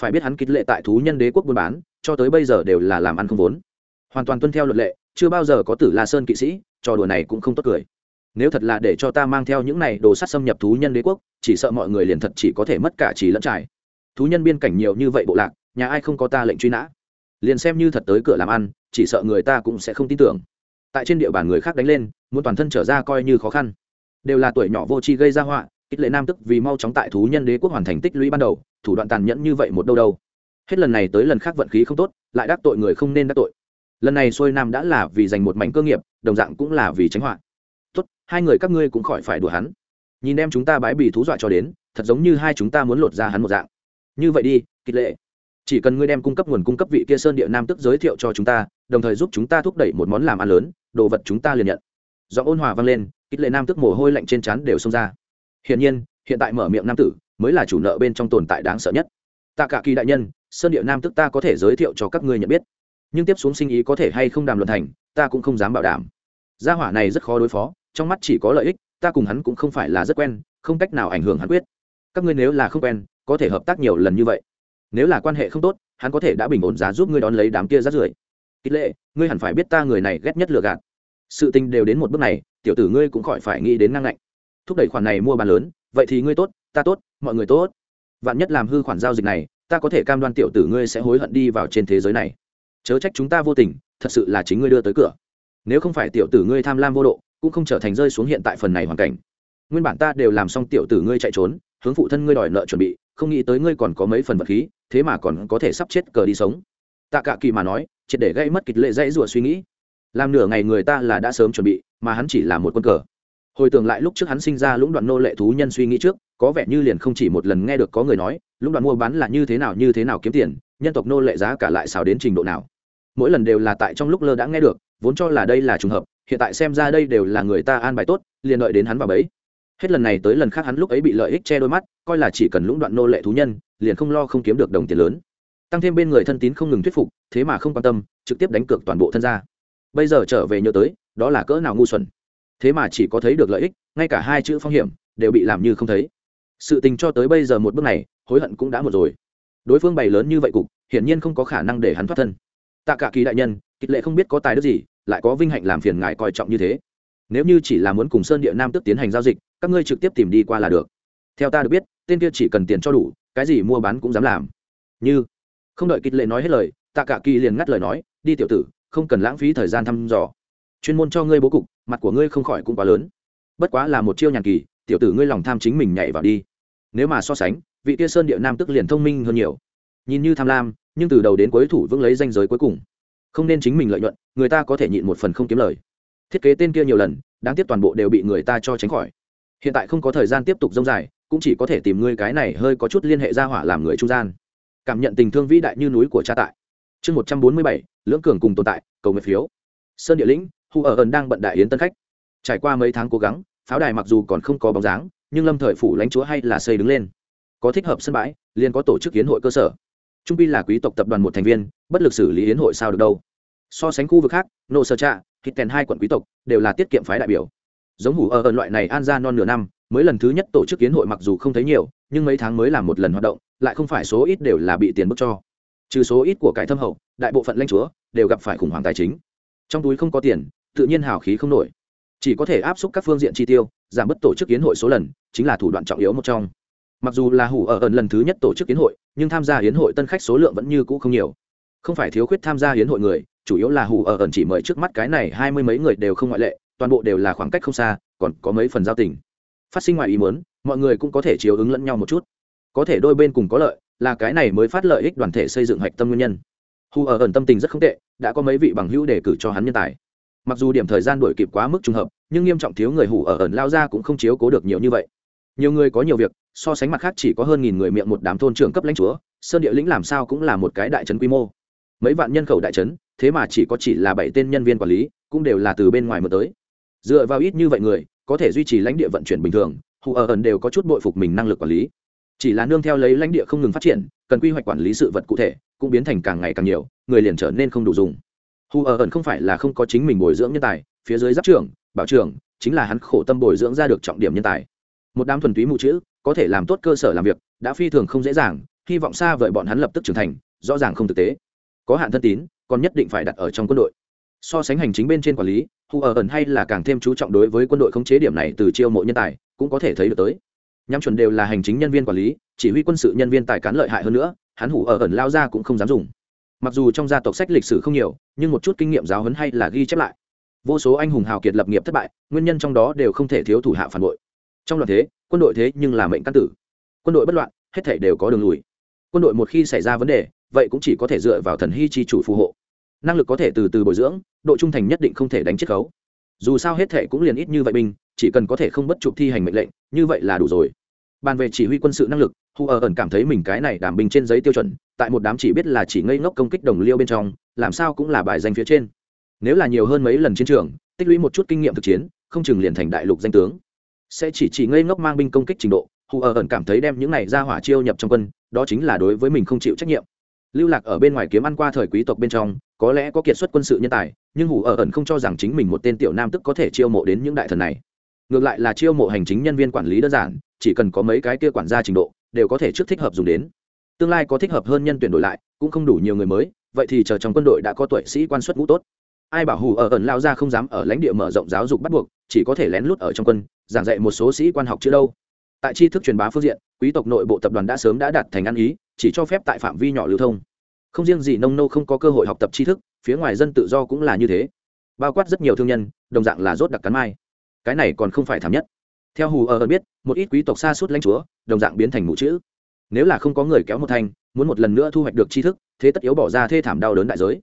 A: phải biết hắn kích lệ tại thú nhân đế quốc buôn bán, cho tới bây giờ đều là làm ăn không vốn. Hoàn toàn tuân theo luật lệ, chưa bao giờ có tử la sơn kỵ sĩ, trò đùa này cũng không tốt cười. Nếu thật là để cho ta mang theo những này đồ sắt xâm nhập thú nhân đế quốc, chỉ sợ mọi người liền thật chỉ có thể mất cả chỉ lẫn trải. Thú nhân biên cảnh nhiều như vậy bộ lạc, nhà ai không có ta lệnh truy nã? Liền xem như thật tới cửa làm ăn, chỉ sợ người ta cũng sẽ không tin tưởng. Tại trên địa bàn người khác đánh lên, muốn toàn thân trở ra coi như khó khăn. Đều là tuổi nhỏ vô tri gây ra họa ít lệ nam tức vì mau chóng tại thú nhân đế quốc hoàn thành tích lũy ban đầu thủ đoạn tàn nhẫn như vậy một đâu đâu. Hết lần này tới lần khác vận khí không tốt, lại đắc tội người không nên đắc tội. Lần này xuôi nam đã là vì giành một mảnh cơ nghiệp, đồng dạng cũng là vì tránh họa. Tốt, hai người các ngươi cũng khỏi phải đùa hắn. Nhìn em chúng ta bái bì thú dọa cho đến, thật giống như hai chúng ta muốn lột ra hắn một dạng. Như vậy đi kịch lệ. Chỉ cần ngươi đem cung cấp nguồn cung cấp vị kia sơn địa nam tức giới thiệu cho chúng ta, đồng thời giúp chúng ta thúc đẩy một món làm ăn lớn, đồ vật chúng ta liền nhận. Do ôn hòa vang lên kịch lệ nam tức mồ hôi lạnh trên trán đều xông ra. Hiển nhiên, hiện tại mở miệng nam tử mới là chủ nợ bên trong tồn tại đáng sợ nhất. Tạ cả kỳ đại nhân, sơn địa nam tức ta có thể giới thiệu cho các ngươi nhận biết. Nhưng tiếp xuống sinh ý có thể hay không đàm luận thành, ta cũng không dám bảo đảm. Gia hỏa này rất khó đối phó, trong mắt chỉ có lợi ích, ta cùng hắn cũng không phải là rất quen, không cách nào ảnh hưởng hắn quyết. Các ngươi nếu là không quen, có thể hợp tác nhiều lần như vậy. Nếu là quan hệ không tốt, hắn có thể đã bình ổn giá giúp ngươi đón lấy đám kia rát rưởi. Kích lệ, ngươi hẳn phải biết ta người này ghét nhất lừa gạt. Sự tình đều đến một bước này, tiểu tử ngươi cũng khỏi phải nghĩ đến ngang ngạnh. Thúc đẩy khoản này mua bán lớn vậy thì ngươi tốt, ta tốt, mọi người tốt. Vạn nhất làm hư khoản giao dịch này, ta có thể cam đoan tiểu tử ngươi sẽ hối hận đi vào trên thế giới này. Chớ trách chúng ta vô tình, thật sự là chính ngươi đưa tới cửa. Nếu không phải tiểu tử ngươi tham lam vô độ, cũng không trở thành rơi xuống hiện tại phần này hoàn cảnh. Nguyên bản ta đều làm xong tiểu tử ngươi chạy trốn, hướng phụ thân ngươi đòi nợ chuẩn bị, không nghĩ tới ngươi còn có mấy phần vật khí, thế mà còn có thể sắp chết cờ đi sống. Tạ cả kỳ mà nói, triệt để gây mất kịch lệ dãy rủa suy nghĩ. Làm nửa ngày người ta là đã sớm chuẩn bị, mà hắn chỉ là một quân cờ hồi tưởng lại lúc trước hắn sinh ra lũng đoạn nô lệ thú nhân suy nghĩ trước, có vẻ như liền không chỉ một lần nghe được có người nói, lũng đoạn mua bán là như thế nào như thế nào kiếm tiền, nhân tộc nô lệ giá cả lại xào đến trình độ nào. Mỗi lần đều là tại trong lúc lơ đã nghe được, vốn cho là đây là trùng hợp, hiện tại xem ra đây đều là người ta an bài tốt, liền đợi đến hắn vào bấy hết lần này tới lần khác hắn lúc ấy bị lợi ích che đôi mắt, coi là chỉ cần lũng đoạn nô lệ thú nhân, liền không lo không kiếm được đồng tiền lớn. Tăng thêm bên người thân tín không ngừng thuyết phục, thế mà không quan tâm, trực tiếp đánh cược toàn bộ thân gia. Bây giờ trở về nhớ tới, đó là cỡ nào ngu xuẩn thế mà chỉ có thấy được lợi ích, ngay cả hai chữ phong hiểm đều bị làm như không thấy. Sự tình cho tới bây giờ một bước này, hối hận cũng đã một rồi. Đối phương bày lớn như vậy cục, hiển nhiên không có khả năng để hắn thoát thân. Tạ cả kỳ đại nhân, kịch lệ không biết có tài đức gì, lại có vinh hạnh làm phiền ngài coi trọng như thế. Nếu như chỉ là muốn cùng sơn địa nam tức tiến hành giao dịch, các ngươi trực tiếp tìm đi qua là được. Theo ta được biết, tên kia chỉ cần tiền cho đủ, cái gì mua bán cũng dám làm. Như, không đợi kịch lệ nói hết lời, tạ cả kỳ liền ngắt lời nói, đi tiểu tử, không cần lãng phí thời gian thăm dò. Chuyên môn cho ngươi bố cục mặt của ngươi không khỏi cũng quá lớn. Bất quá là một chiêu nhàn kỳ, tiểu tử ngươi lòng tham chính mình nhảy vào đi. Nếu mà so sánh, vị kia sơn địa nam tức liền thông minh hơn nhiều. Nhìn như tham lam, nhưng từ đầu đến cuối thủ vững lấy danh giới cuối cùng. Không nên chính mình lợi nhuận, người ta có thể nhịn một phần không kiếm lời. Thiết kế tên kia nhiều lần, đáng tiếc toàn bộ đều bị người ta cho tránh khỏi. Hiện tại không có thời gian tiếp tục dông dài, cũng chỉ có thể tìm ngươi cái này hơi có chút liên hệ ra hỏa làm người trung gian. Cảm nhận tình thương vĩ đại như núi của cha tại. Chương một trăm bốn mươi bảy, lưỡng cường cùng tồn tại, cầu nguyện phiếu. Sơn địa lĩnh hù ở ẩn đang bận đại yến tân khách. Trải qua mấy tháng cố gắng, pháo đài mặc dù còn không có bóng dáng, nhưng lâm thời phủ lãnh chúa hay là xây đứng lên. Có thích hợp sân bãi, liền có tổ chức yến hội cơ sở. Trung pi là quý tộc tập đoàn một thành viên, bất lực xử lý yến hội sao được đâu. So sánh khu vực khác, nô sơ trạ thịt kèn hai quận quý tộc, đều là tiết kiệm phái đại biểu. Giống hủ ở ẩn loại này an ra non nửa năm, mới lần thứ nhất tổ chức yến hội mặc dù không thấy nhiều, nhưng mấy tháng mới làm một lần hoạt động, lại không phải số ít đều là bị tiền bức cho. Trừ số ít của cải thâm hậu, đại bộ phận lãnh chúa đều gặp phải khủng hoảng tài chính. Trong túi không có tiền tự nhiên hào khí không nổi. Chỉ có thể áp suất các phương diện chi tiêu, giảm bớt tổ chức yến hội số lần, chính là thủ đoạn trọng yếu một trong. Mặc dù là hủ ở ẩn lần thứ nhất tổ chức yến hội, nhưng tham gia yến hội tân khách số lượng vẫn như cũ không nhiều. Không phải thiếu khuyết tham gia yến hội người, chủ yếu là hủ ở ẩn chỉ mời trước mắt cái này hai mươi mấy người đều không ngoại lệ, toàn bộ đều là khoảng cách không xa, còn có mấy phần giao tình. Phát sinh ngoài ý muốn, mọi người cũng có thể chiếu ứng lẫn nhau một chút. Có thể đôi bên cùng có lợi, là cái này mới phát lợi ích đoàn thể xây dựng hạch tâm nguyên nhân. Hù ở ẩn tâm tình rất không tệ, đã có mấy vị bằng hữu đề cử cho hắn nhân tài mặc dù điểm thời gian đổi kịp quá mức trùng hợp, nhưng nghiêm trọng thiếu người hủ ở ẩn lao ra cũng không chiếu cố được nhiều như vậy. Nhiều người có nhiều việc, so sánh mặt khác chỉ có hơn nghìn người miệng một đám thôn trưởng cấp lãnh chúa, sơn địa lĩnh làm sao cũng là một cái đại trấn quy mô. Mấy vạn nhân khẩu đại trấn, thế mà chỉ có chỉ là bảy tên nhân viên quản lý, cũng đều là từ bên ngoài mở tới. Dựa vào ít như vậy người, có thể duy trì lãnh địa vận chuyển bình thường hù ở ẩn đều có chút bội phục mình năng lực quản lý. Chỉ là nương theo lấy lãnh địa không ngừng phát triển, cần quy hoạch quản lý sự vật cụ thể, cũng biến thành càng ngày càng nhiều, người liền trở nên không đủ dùng hù ở ẩn không phải là không có chính mình bồi dưỡng nhân tài, phía dưới giáp trưởng, bảo trưởng, chính là hắn khổ tâm bồi dưỡng ra được trọng điểm nhân tài. Một đám thuần túy mù chữ, có thể làm tốt cơ sở làm việc, đã phi thường không dễ dàng, hy vọng xa vời bọn hắn lập tức trưởng thành, rõ ràng không thực tế. Có hạn thân tín, còn nhất định phải đặt ở trong quân đội. So sánh hành chính bên trên quản lý, hù ở ẩn hay là càng thêm chú trọng đối với quân đội khống chế điểm này từ chiêu mộ nhân tài, cũng có thể thấy được tới. Nhắm chuẩn đều là hành chính nhân viên quản lý, chỉ huy quân sự nhân viên tài cán lợi hại hơn nữa, hắn hủ ở ẩn lao ra cũng không dám dùng mặc dù trong gia tộc sách lịch sử không nhiều, nhưng một chút kinh nghiệm giáo huấn hay là ghi chép lại. Vô số anh hùng hào kiệt lập nghiệp thất bại, nguyên nhân trong đó đều không thể thiếu thủ hạ phản bội. Trong loạn thế, quân đội thế nhưng là mệnh căn tử. Quân đội bất loạn, hết thể đều có đường lùi. Quân đội một khi xảy ra vấn đề, vậy cũng chỉ có thể dựa vào thần hy chi chủ phù hộ. Năng lực có thể từ từ bồi dưỡng, độ trung thành nhất định không thể đánh chiết khấu. Dù sao hết thể cũng liền ít như vậy binh chỉ cần có thể không bất chụp thi hành mệnh lệnh, như vậy là đủ rồi. Bàn về chỉ huy quân sự năng lực hù ở ẩn cảm thấy mình cái này đảm bình trên giấy tiêu chuẩn, tại một đám chỉ biết là chỉ ngây ngốc công kích đồng liêu bên trong, làm sao cũng là bài danh phía trên. Nếu là nhiều hơn mấy lần chiến trường, tích lũy một chút kinh nghiệm thực chiến, không chừng liền thành đại lục danh tướng. Sẽ chỉ chỉ ngây ngốc mang binh công kích trình độ, hù ở ẩn cảm thấy đem những này ra hỏa chiêu nhập trong quân, đó chính là đối với mình không chịu trách nhiệm. Lưu lạc ở bên ngoài kiếm ăn qua thời quý tộc bên trong, có lẽ có kiệt xuất quân sự nhân tài, nhưng hù ở ẩn không cho rằng chính mình một tên tiểu nam tức có thể chiêu mộ đến những đại thần này. Ngược lại là chiêu mộ hành chính nhân viên quản lý đơn giản, chỉ cần có mấy cái kia quản gia trình độ đều có thể trước thích hợp dùng đến. Tương lai có thích hợp hơn nhân tuyển đổi lại, cũng không đủ nhiều người mới, vậy thì chờ trong quân đội đã có tuổi sĩ quan xuất ngũ tốt. Ai bảo hù ở ẩn lao ra không dám ở lãnh địa mở rộng giáo dục bắt buộc, chỉ có thể lén lút ở trong quân, giảng dạy một số sĩ quan học chưa đâu. Tại tri thức truyền bá phương diện, quý tộc nội bộ tập đoàn đã sớm đã đạt thành ăn ý, chỉ cho phép tại phạm vi nhỏ lưu thông. Không riêng gì nông nô không có cơ hội học tập tri thức, phía ngoài dân tự do cũng là như thế. Bao quát rất nhiều thương nhân, đồng dạng là rốt đặc cắn mai. Cái này còn không phải thảm nhất theo hù ở biết, một ít quý tộc xa suốt lãnh chúa, đồng dạng biến thành mũ chữ. Nếu là không có người kéo một thành muốn một lần nữa thu hoạch được tri thức, thế tất yếu bỏ ra thê thảm đau đớn đại giới.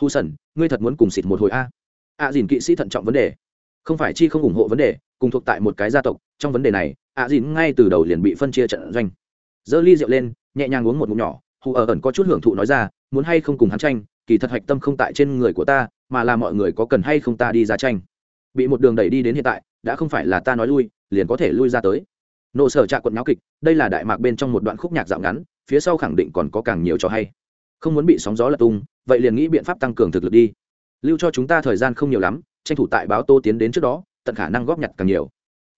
A: Hù sần, ngươi thật muốn cùng xịt một hồi a? À dìn kỵ sĩ thận trọng vấn đề. Không phải chi không ủng hộ vấn đề, cùng thuộc tại một cái gia tộc, trong vấn đề này à dìn ngay từ đầu liền bị phân chia trận doanh. Giơ ly rượu lên, nhẹ nhàng uống một ngụm nhỏ, hù ở ẩn có chút hưởng thụ nói ra, muốn hay không cùng hắn tranh, kỳ thật hạch tâm không tại trên người của ta, mà là mọi người có cần hay không ta đi ra tranh. Bị một đường đẩy đi đến hiện tại đã không phải là ta nói lui, liền có thể lui ra tới. Nộ sở trạ quận nháo kịch, đây là đại mạc bên trong một đoạn khúc nhạc dạo ngắn, phía sau khẳng định còn có càng nhiều trò hay. Không muốn bị sóng gió lật tung, vậy liền nghĩ biện pháp tăng cường thực lực đi. Lưu cho chúng ta thời gian không nhiều lắm, tranh thủ tại báo tô tiến đến trước đó, tận khả năng góp nhặt càng nhiều.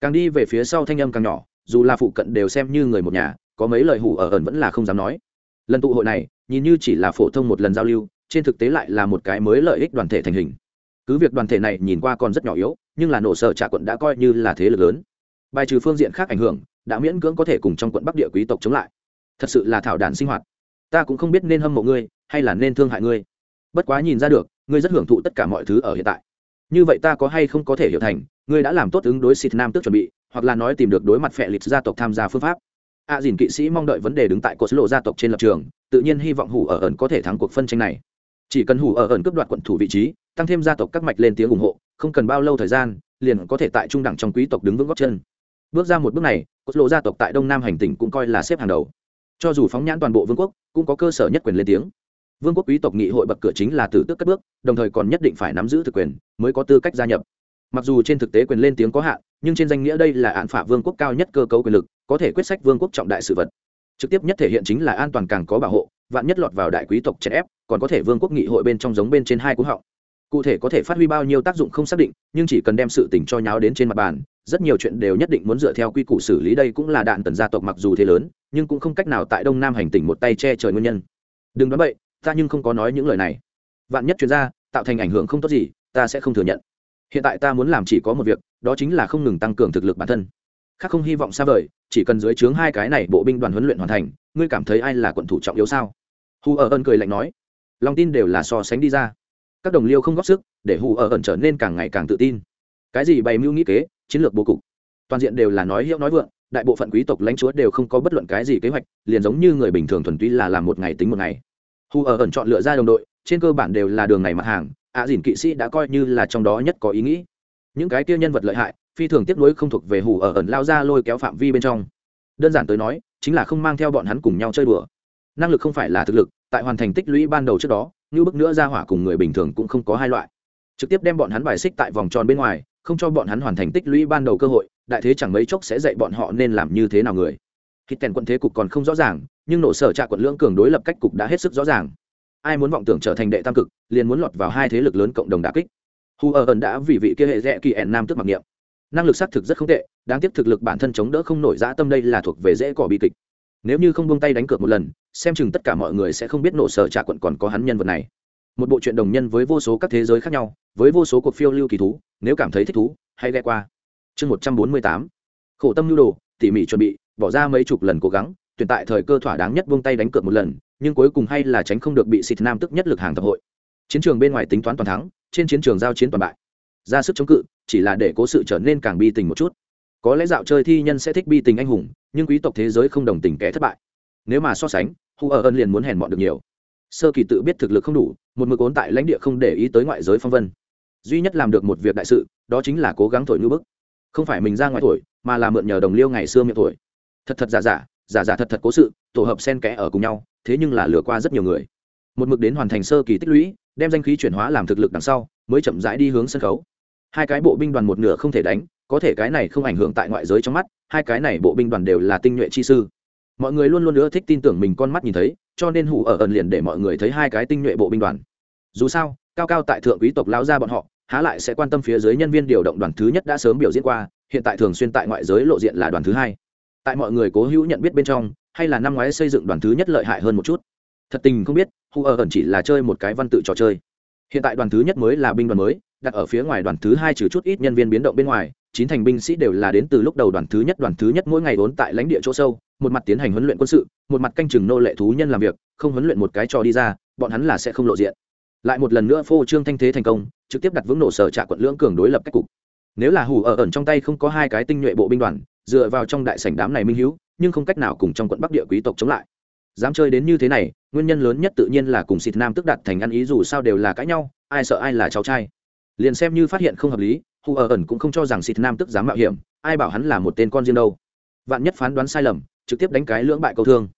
A: Càng đi về phía sau thanh âm càng nhỏ, dù là phụ cận đều xem như người một nhà, có mấy lời hủ ở ẩn vẫn là không dám nói. Lần tụ hội này, nhìn như chỉ là phổ thông một lần giao lưu, trên thực tế lại là một cái mới lợi ích đoàn thể thành hình cứ việc đoàn thể này nhìn qua còn rất nhỏ yếu nhưng là nổ sở trả quận đã coi như là thế lực lớn. Bài trừ phương diện khác ảnh hưởng đã miễn cưỡng có thể cùng trong quận bắc địa quý tộc chống lại. Thật sự là thảo đàn sinh hoạt. Ta cũng không biết nên hâm mộ ngươi hay là nên thương hại ngươi. Bất quá nhìn ra được ngươi rất hưởng thụ tất cả mọi thứ ở hiện tại. Như vậy ta có hay không có thể hiểu thành ngươi đã làm tốt ứng đối xịt nam tức chuẩn bị hoặc là nói tìm được đối mặt phệ lịch gia tộc tham gia phương pháp. A à, dìn kỵ sĩ mong đợi vấn đề đứng tại cột lộ gia tộc trên lập trường tự nhiên hy vọng hủ ở ẩn có thể thắng cuộc phân tranh này. Chỉ cần hủ ở ẩn cướp đoạt quận thủ vị trí tăng thêm gia tộc các mạch lên tiếng ủng hộ, không cần bao lâu thời gian, liền có thể tại trung đẳng trong quý tộc đứng vững góc chân. Bước ra một bước này, cốt lộ gia tộc tại đông nam hành tỉnh cũng coi là xếp hàng đầu. Cho dù phóng nhãn toàn bộ vương quốc, cũng có cơ sở nhất quyền lên tiếng. Vương quốc quý tộc nghị hội bậc cửa chính là tử tước cất bước, đồng thời còn nhất định phải nắm giữ thực quyền, mới có tư cách gia nhập. Mặc dù trên thực tế quyền lên tiếng có hạn, nhưng trên danh nghĩa đây là án phả vương quốc cao nhất cơ cấu quyền lực, có thể quyết sách vương quốc trọng đại sự vật. Trực tiếp nhất thể hiện chính là an toàn càng có bảo hộ, vạn nhất lọt vào đại quý tộc chèn ép, còn có thể vương quốc nghị hội bên trong giống bên trên hai cú họng cụ thể có thể phát huy bao nhiêu tác dụng không xác định, nhưng chỉ cần đem sự tình cho nháo đến trên mặt bàn, rất nhiều chuyện đều nhất định muốn dựa theo quy củ xử lý đây cũng là đạn tần gia tộc mặc dù thế lớn, nhưng cũng không cách nào tại đông nam hành tỉnh một tay che trời nguyên nhân. Đừng nói vậy ta nhưng không có nói những lời này. Vạn nhất chuyên gia, tạo thành ảnh hưởng không tốt gì, ta sẽ không thừa nhận. Hiện tại ta muốn làm chỉ có một việc, đó chính là không ngừng tăng cường thực lực bản thân. Khác không hy vọng xa vời, chỉ cần dưới trướng hai cái này bộ binh đoàn huấn luyện hoàn thành, ngươi cảm thấy ai là quận thủ trọng yếu sao? Hù ở ơn cười lạnh nói. Lòng tin đều là so sánh đi ra các đồng liêu không góp sức để hù ở ẩn trở nên càng ngày càng tự tin. Cái gì bày mưu nghĩ kế chiến lược bố cục. Toàn diện đều là nói hiệu nói vượng đại bộ phận quý tộc lãnh chúa đều không có bất luận cái gì kế hoạch liền giống như người bình thường thuần túy là làm một ngày tính một ngày. Hù ở ẩn chọn lựa ra đồng đội trên cơ bản đều là đường này mặt hàng ạ à, dìn kỵ sĩ đã coi như là trong đó nhất có ý nghĩ. Những cái kia nhân vật lợi hại phi thường tiếp nối không thuộc về hù ở ẩn lao ra lôi kéo phạm vi bên trong. Đơn giản tới nói chính là không mang theo bọn hắn cùng nhau chơi đùa năng lực không phải là thực lực, tại hoàn thành tích lũy ban đầu trước đó, như bức nữa ra hỏa cùng người bình thường cũng không có hai loại. Trực tiếp đem bọn hắn bài xích tại vòng tròn bên ngoài, không cho bọn hắn hoàn thành tích lũy ban đầu cơ hội, đại thế chẳng mấy chốc sẽ dạy bọn họ nên làm như thế nào người. Khi tèn quận thế cục còn không rõ ràng, nhưng nổ sở trạ quận lưỡng cường đối lập cách cục đã hết sức rõ ràng. Ai muốn vọng tưởng trở thành đệ tam cực, liền muốn lọt vào hai thế lực lớn cộng đồng đà kích. Hu ở ẩn đã vì vị kia hệ rẽ kỳ ẹn nam tức mặc niệm. Năng lực xác thực rất không tệ, đáng tiếc thực lực bản thân chống đỡ không nổi dã tâm đây là thuộc về dễ cỏ bi kịch nếu như không buông tay đánh cược một lần, xem chừng tất cả mọi người sẽ không biết nổ sở trà quận còn có hắn nhân vật này. Một bộ truyện đồng nhân với vô số các thế giới khác nhau, với vô số cuộc phiêu lưu kỳ thú, nếu cảm thấy thích thú, hãy ghe qua. Chương một trăm bốn mươi tám. Khổ tâm nhu đồ, tỉ mỉ chuẩn bị, bỏ ra mấy chục lần cố gắng, tuyển tại thời cơ thỏa đáng nhất buông tay đánh cược một lần, nhưng cuối cùng hay là tránh không được bị xịt nam tức nhất lực hàng tập hội. Chiến trường bên ngoài tính toán toàn thắng, trên chiến trường giao chiến toàn bại. Ra sức chống cự, chỉ là để cố sự trở nên càng bi tình một chút. Có lẽ dạo chơi thi nhân sẽ thích bi tình anh hùng nhưng quý tộc thế giới không đồng tình kẻ thất bại. Nếu mà so sánh, hu ở ân liền muốn hèn mọn được nhiều. Sơ kỳ tự biết thực lực không đủ, một mực ốn tại lãnh địa không để ý tới ngoại giới phong vân. Duy nhất làm được một việc đại sự, đó chính là cố gắng thổi ngữ bức. Không phải mình ra ngoài thổi, mà là mượn nhờ đồng liêu ngày xưa miệng thổi. Thật thật giả giả giả giả thật thật cố sự, tổ hợp sen kẽ ở cùng nhau, thế nhưng là lừa qua rất nhiều người. Một mực đến hoàn thành sơ kỳ tích lũy, đem danh khí chuyển hóa làm thực lực đằng sau, mới chậm rãi đi hướng sân khấu. Hai cái bộ binh đoàn một nửa không thể đánh, có thể cái này không ảnh hưởng tại ngoại giới trong mắt hai cái này bộ binh đoàn đều là tinh nhuệ chi sư. Mọi người luôn luôn nữa thích tin tưởng mình con mắt nhìn thấy, cho nên hủ ở ẩn liền để mọi người thấy hai cái tinh nhuệ bộ binh đoàn. Dù sao, cao cao tại thượng quý tộc lao ra bọn họ, há lại sẽ quan tâm phía dưới nhân viên điều động đoàn thứ nhất đã sớm biểu diễn qua, hiện tại thường xuyên tại ngoại giới lộ diện là đoàn thứ hai. Tại mọi người cố hữu nhận biết bên trong, hay là năm ngoái xây dựng đoàn thứ nhất lợi hại hơn một chút. Thật tình không biết, hủ ở ẩn chỉ là chơi một cái văn tự trò chơi. Hiện tại đoàn thứ nhất mới là binh đoàn mới, đặt ở phía ngoài đoàn thứ hai trừ chút ít nhân viên biến động bên ngoài chín thành binh sĩ đều là đến từ lúc đầu đoàn thứ nhất, đoàn thứ nhất mỗi ngày vốn tại lãnh địa chỗ sâu, một mặt tiến hành huấn luyện quân sự, một mặt canh chừng nô lệ thú nhân làm việc, không huấn luyện một cái trò đi ra, bọn hắn là sẽ không lộ diện. Lại một lần nữa phô trương thanh thế thành công, trực tiếp đặt vững nổ sở trạ quận lưỡng cường đối lập cách cục. Nếu là hủ ở ẩn trong tay không có hai cái tinh nhuệ bộ binh đoàn, dựa vào trong đại sảnh đám này minh hữu, nhưng không cách nào cùng trong quận bắc địa quý tộc chống lại. Dám chơi đến như thế này, nguyên nhân lớn nhất tự nhiên là cùng xịt nam tức đặt thành ăn ý dù sao đều là cãi nhau, ai sợ ai là cháu trai. Liền xem như phát hiện không hợp lý hù ở ẩn cũng không cho rằng xịt nam tức dám mạo hiểm, ai bảo hắn là một tên con riêng đâu. Vạn nhất phán đoán sai lầm, trực tiếp đánh cái lưỡng bại câu thương.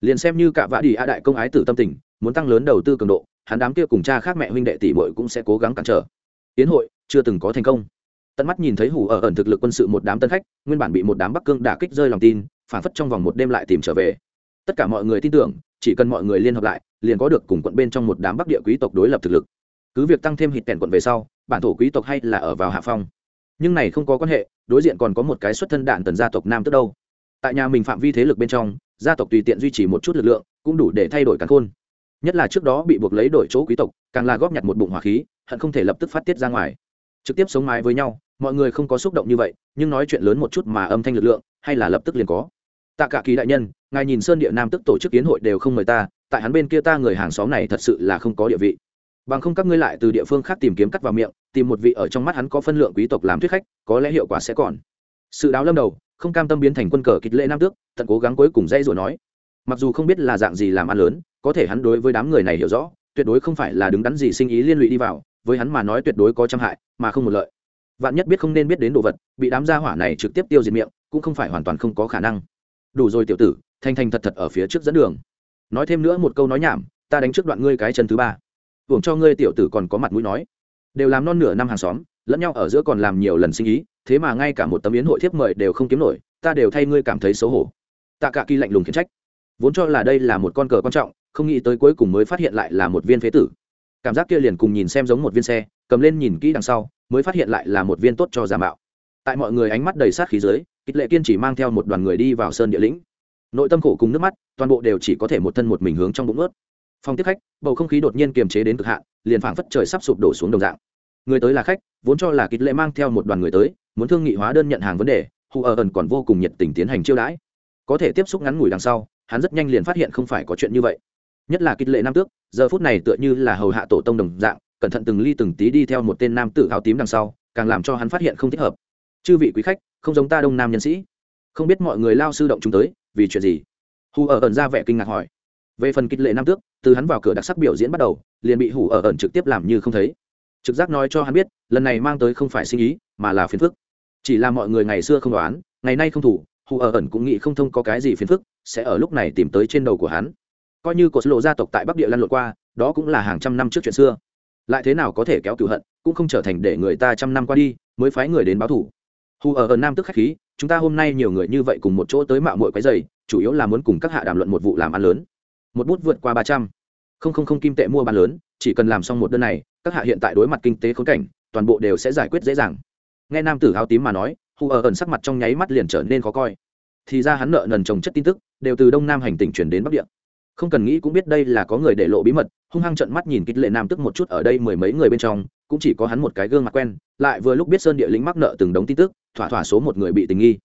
A: Liền xem như cả vã đi a đại công ái tử tâm tình, muốn tăng lớn đầu tư cường độ, hắn đám kia cùng cha khác mẹ huynh đệ tỷ muội cũng sẽ cố gắng cản trở. Tiến hội, chưa từng có thành công. Tận mắt nhìn thấy hủ ở ẩn thực lực quân sự một đám tân khách, nguyên bản bị một đám bắc cương đả kích rơi lòng tin, phản phất trong vòng một đêm lại tìm trở về. Tất cả mọi người tin tưởng, chỉ cần mọi người liên hợp lại, liền có được cùng quận bên trong một đám bắc địa quý tộc đối lập thực lực. Cứ việc tăng thêm hít kèn quận về sau bản thổ quý tộc hay là ở vào hạ phong. Nhưng này không có quan hệ, đối diện còn có một cái xuất thân đạn tần gia tộc nam tức đâu. Tại nhà mình phạm vi thế lực bên trong, gia tộc tùy tiện duy trì một chút lực lượng, cũng đủ để thay đổi cắn khôn nhất là trước đó bị buộc lấy đổi chỗ quý tộc, càng là góp nhặt một bụng hỏa khí, hận không thể lập tức phát tiết ra ngoài. Trực tiếp sống mái với nhau, mọi người không có xúc động như vậy, nhưng nói chuyện lớn một chút mà âm thanh lực lượng, hay là lập tức liền có. Tạ cả kỳ đại nhân, ngài nhìn sơn địa nam tức tổ chức kiến hội đều không mời ta, tại hắn bên kia ta người hàng xóm này thật sự là không có địa vị bằng không các ngươi lại từ địa phương khác tìm kiếm cắt vào miệng, tìm một vị ở trong mắt hắn có phân lượng quý tộc làm thuyết khách, có lẽ hiệu quả sẽ còn. Sự đáo lâm đầu, không cam tâm biến thành quân cờ kịch lệ nam tước, tận cố gắng cuối cùng dây rồi nói. Mặc dù không biết là dạng gì làm ăn lớn, có thể hắn đối với đám người này hiểu rõ, tuyệt đối không phải là đứng đắn gì sinh ý liên lụy đi vào, với hắn mà nói tuyệt đối có trăm hại, mà không một lợi. Vạn nhất biết không nên biết đến đồ vật, bị đám gia hỏa này trực tiếp tiêu diệt miệng, cũng không phải hoàn toàn không có khả năng. Đủ rồi tiểu tử, thành thành thật thật ở phía trước dẫn đường. Nói thêm nữa một câu nói nhảm, ta đánh trước đoạn ngươi cái chân thứ ba hưởng cho ngươi tiểu tử còn có mặt mũi nói. Đều làm non nửa năm hàng xóm, lẫn nhau ở giữa còn làm nhiều lần sinh ý, thế mà ngay cả một tấm yến hội thiếp mời đều không kiếm nổi, ta đều thay ngươi cảm thấy xấu hổ. Tạ cả kỳ lạnh lùng khiển trách. Vốn cho là đây là một con cờ quan trọng, không nghĩ tới cuối cùng mới phát hiện lại là một viên phế tử. Cảm giác kia liền cùng nhìn xem giống một viên xe, cầm lên nhìn kỹ đằng sau, mới phát hiện lại là một viên tốt cho giả mạo. Tại mọi người ánh mắt đầy sát khí dưới kích lệ kiên chỉ mang theo một đoàn người đi vào sơn địa lĩnh. Nội tâm khổ cùng nước mắt, toàn bộ đều chỉ có thể một thân một mình hướng trong bụng ướt phòng tiếp khách, bầu không khí đột nhiên kiềm chế đến cực hạn, liền phảng phất trời sắp sụp đổ xuống đồng dạng. Người tới là khách, vốn cho là kịch lệ mang theo một đoàn người tới, muốn thương nghị hóa đơn nhận hàng vấn đề, hù ở ẩn còn vô cùng nhiệt tình tiến hành chiêu đãi. Có thể tiếp xúc ngắn ngủi đằng sau, hắn rất nhanh liền phát hiện không phải có chuyện như vậy. Nhất là kịch lệ nam tước, giờ phút này tựa như là hầu hạ tổ tông đồng dạng, cẩn thận từng ly từng tí đi theo một tên nam tử áo tím đằng sau, càng làm cho hắn phát hiện không thích hợp. Chư vị quý khách, không giống ta đông nam nhân sĩ. Không biết mọi người lao sư động chúng tới, vì chuyện gì? Hù ở ẩn ra vẻ kinh ngạc hỏi về phần kịch lệ nam tước, từ hắn vào cửa đặc sắc biểu diễn bắt đầu, liền bị hủ ở ẩn trực tiếp làm như không thấy. Trực giác nói cho hắn biết, lần này mang tới không phải sinh ý, mà là phiền phức. Chỉ là mọi người ngày xưa không đoán, ngày nay không thủ hù ở ẩn cũng nghĩ không thông có cái gì phiền phức, sẽ ở lúc này tìm tới trên đầu của hắn. Coi như cột lộ gia tộc tại bắc địa lăn lộn qua, đó cũng là hàng trăm năm trước chuyện xưa. Lại thế nào có thể kéo cửu hận, cũng không trở thành để người ta trăm năm qua đi, mới phái người đến báo thủ. Hù ở ẩn nam tức khách khí, chúng ta hôm nay nhiều người như vậy cùng một chỗ tới mạo muội quái dày chủ yếu là muốn cùng các hạ đàm luận một vụ làm ăn lớn một bút vượt qua ba trăm. Không không không, kim tệ mua bán lớn, chỉ cần làm xong một đơn này, các hạ hiện tại đối mặt kinh tế khốn cảnh, toàn bộ đều sẽ giải quyết dễ dàng. Nghe nam tử áo tím mà nói hù ở ẩn sắc mặt trong nháy mắt liền trở nên khó coi. Thì ra hắn nợ nần trồng chất tin tức, đều từ đông nam hành tỉnh chuyển đến bắc địa. Không cần nghĩ cũng biết đây là có người để lộ bí mật, hung hăng trận mắt nhìn kích lệ nam tức một chút ở đây mười mấy người bên trong, cũng chỉ có hắn một cái gương mặt quen, lại vừa lúc biết sơn địa lính mắc nợ từng đống tin tức, thỏa thỏa số một người bị tình nghi.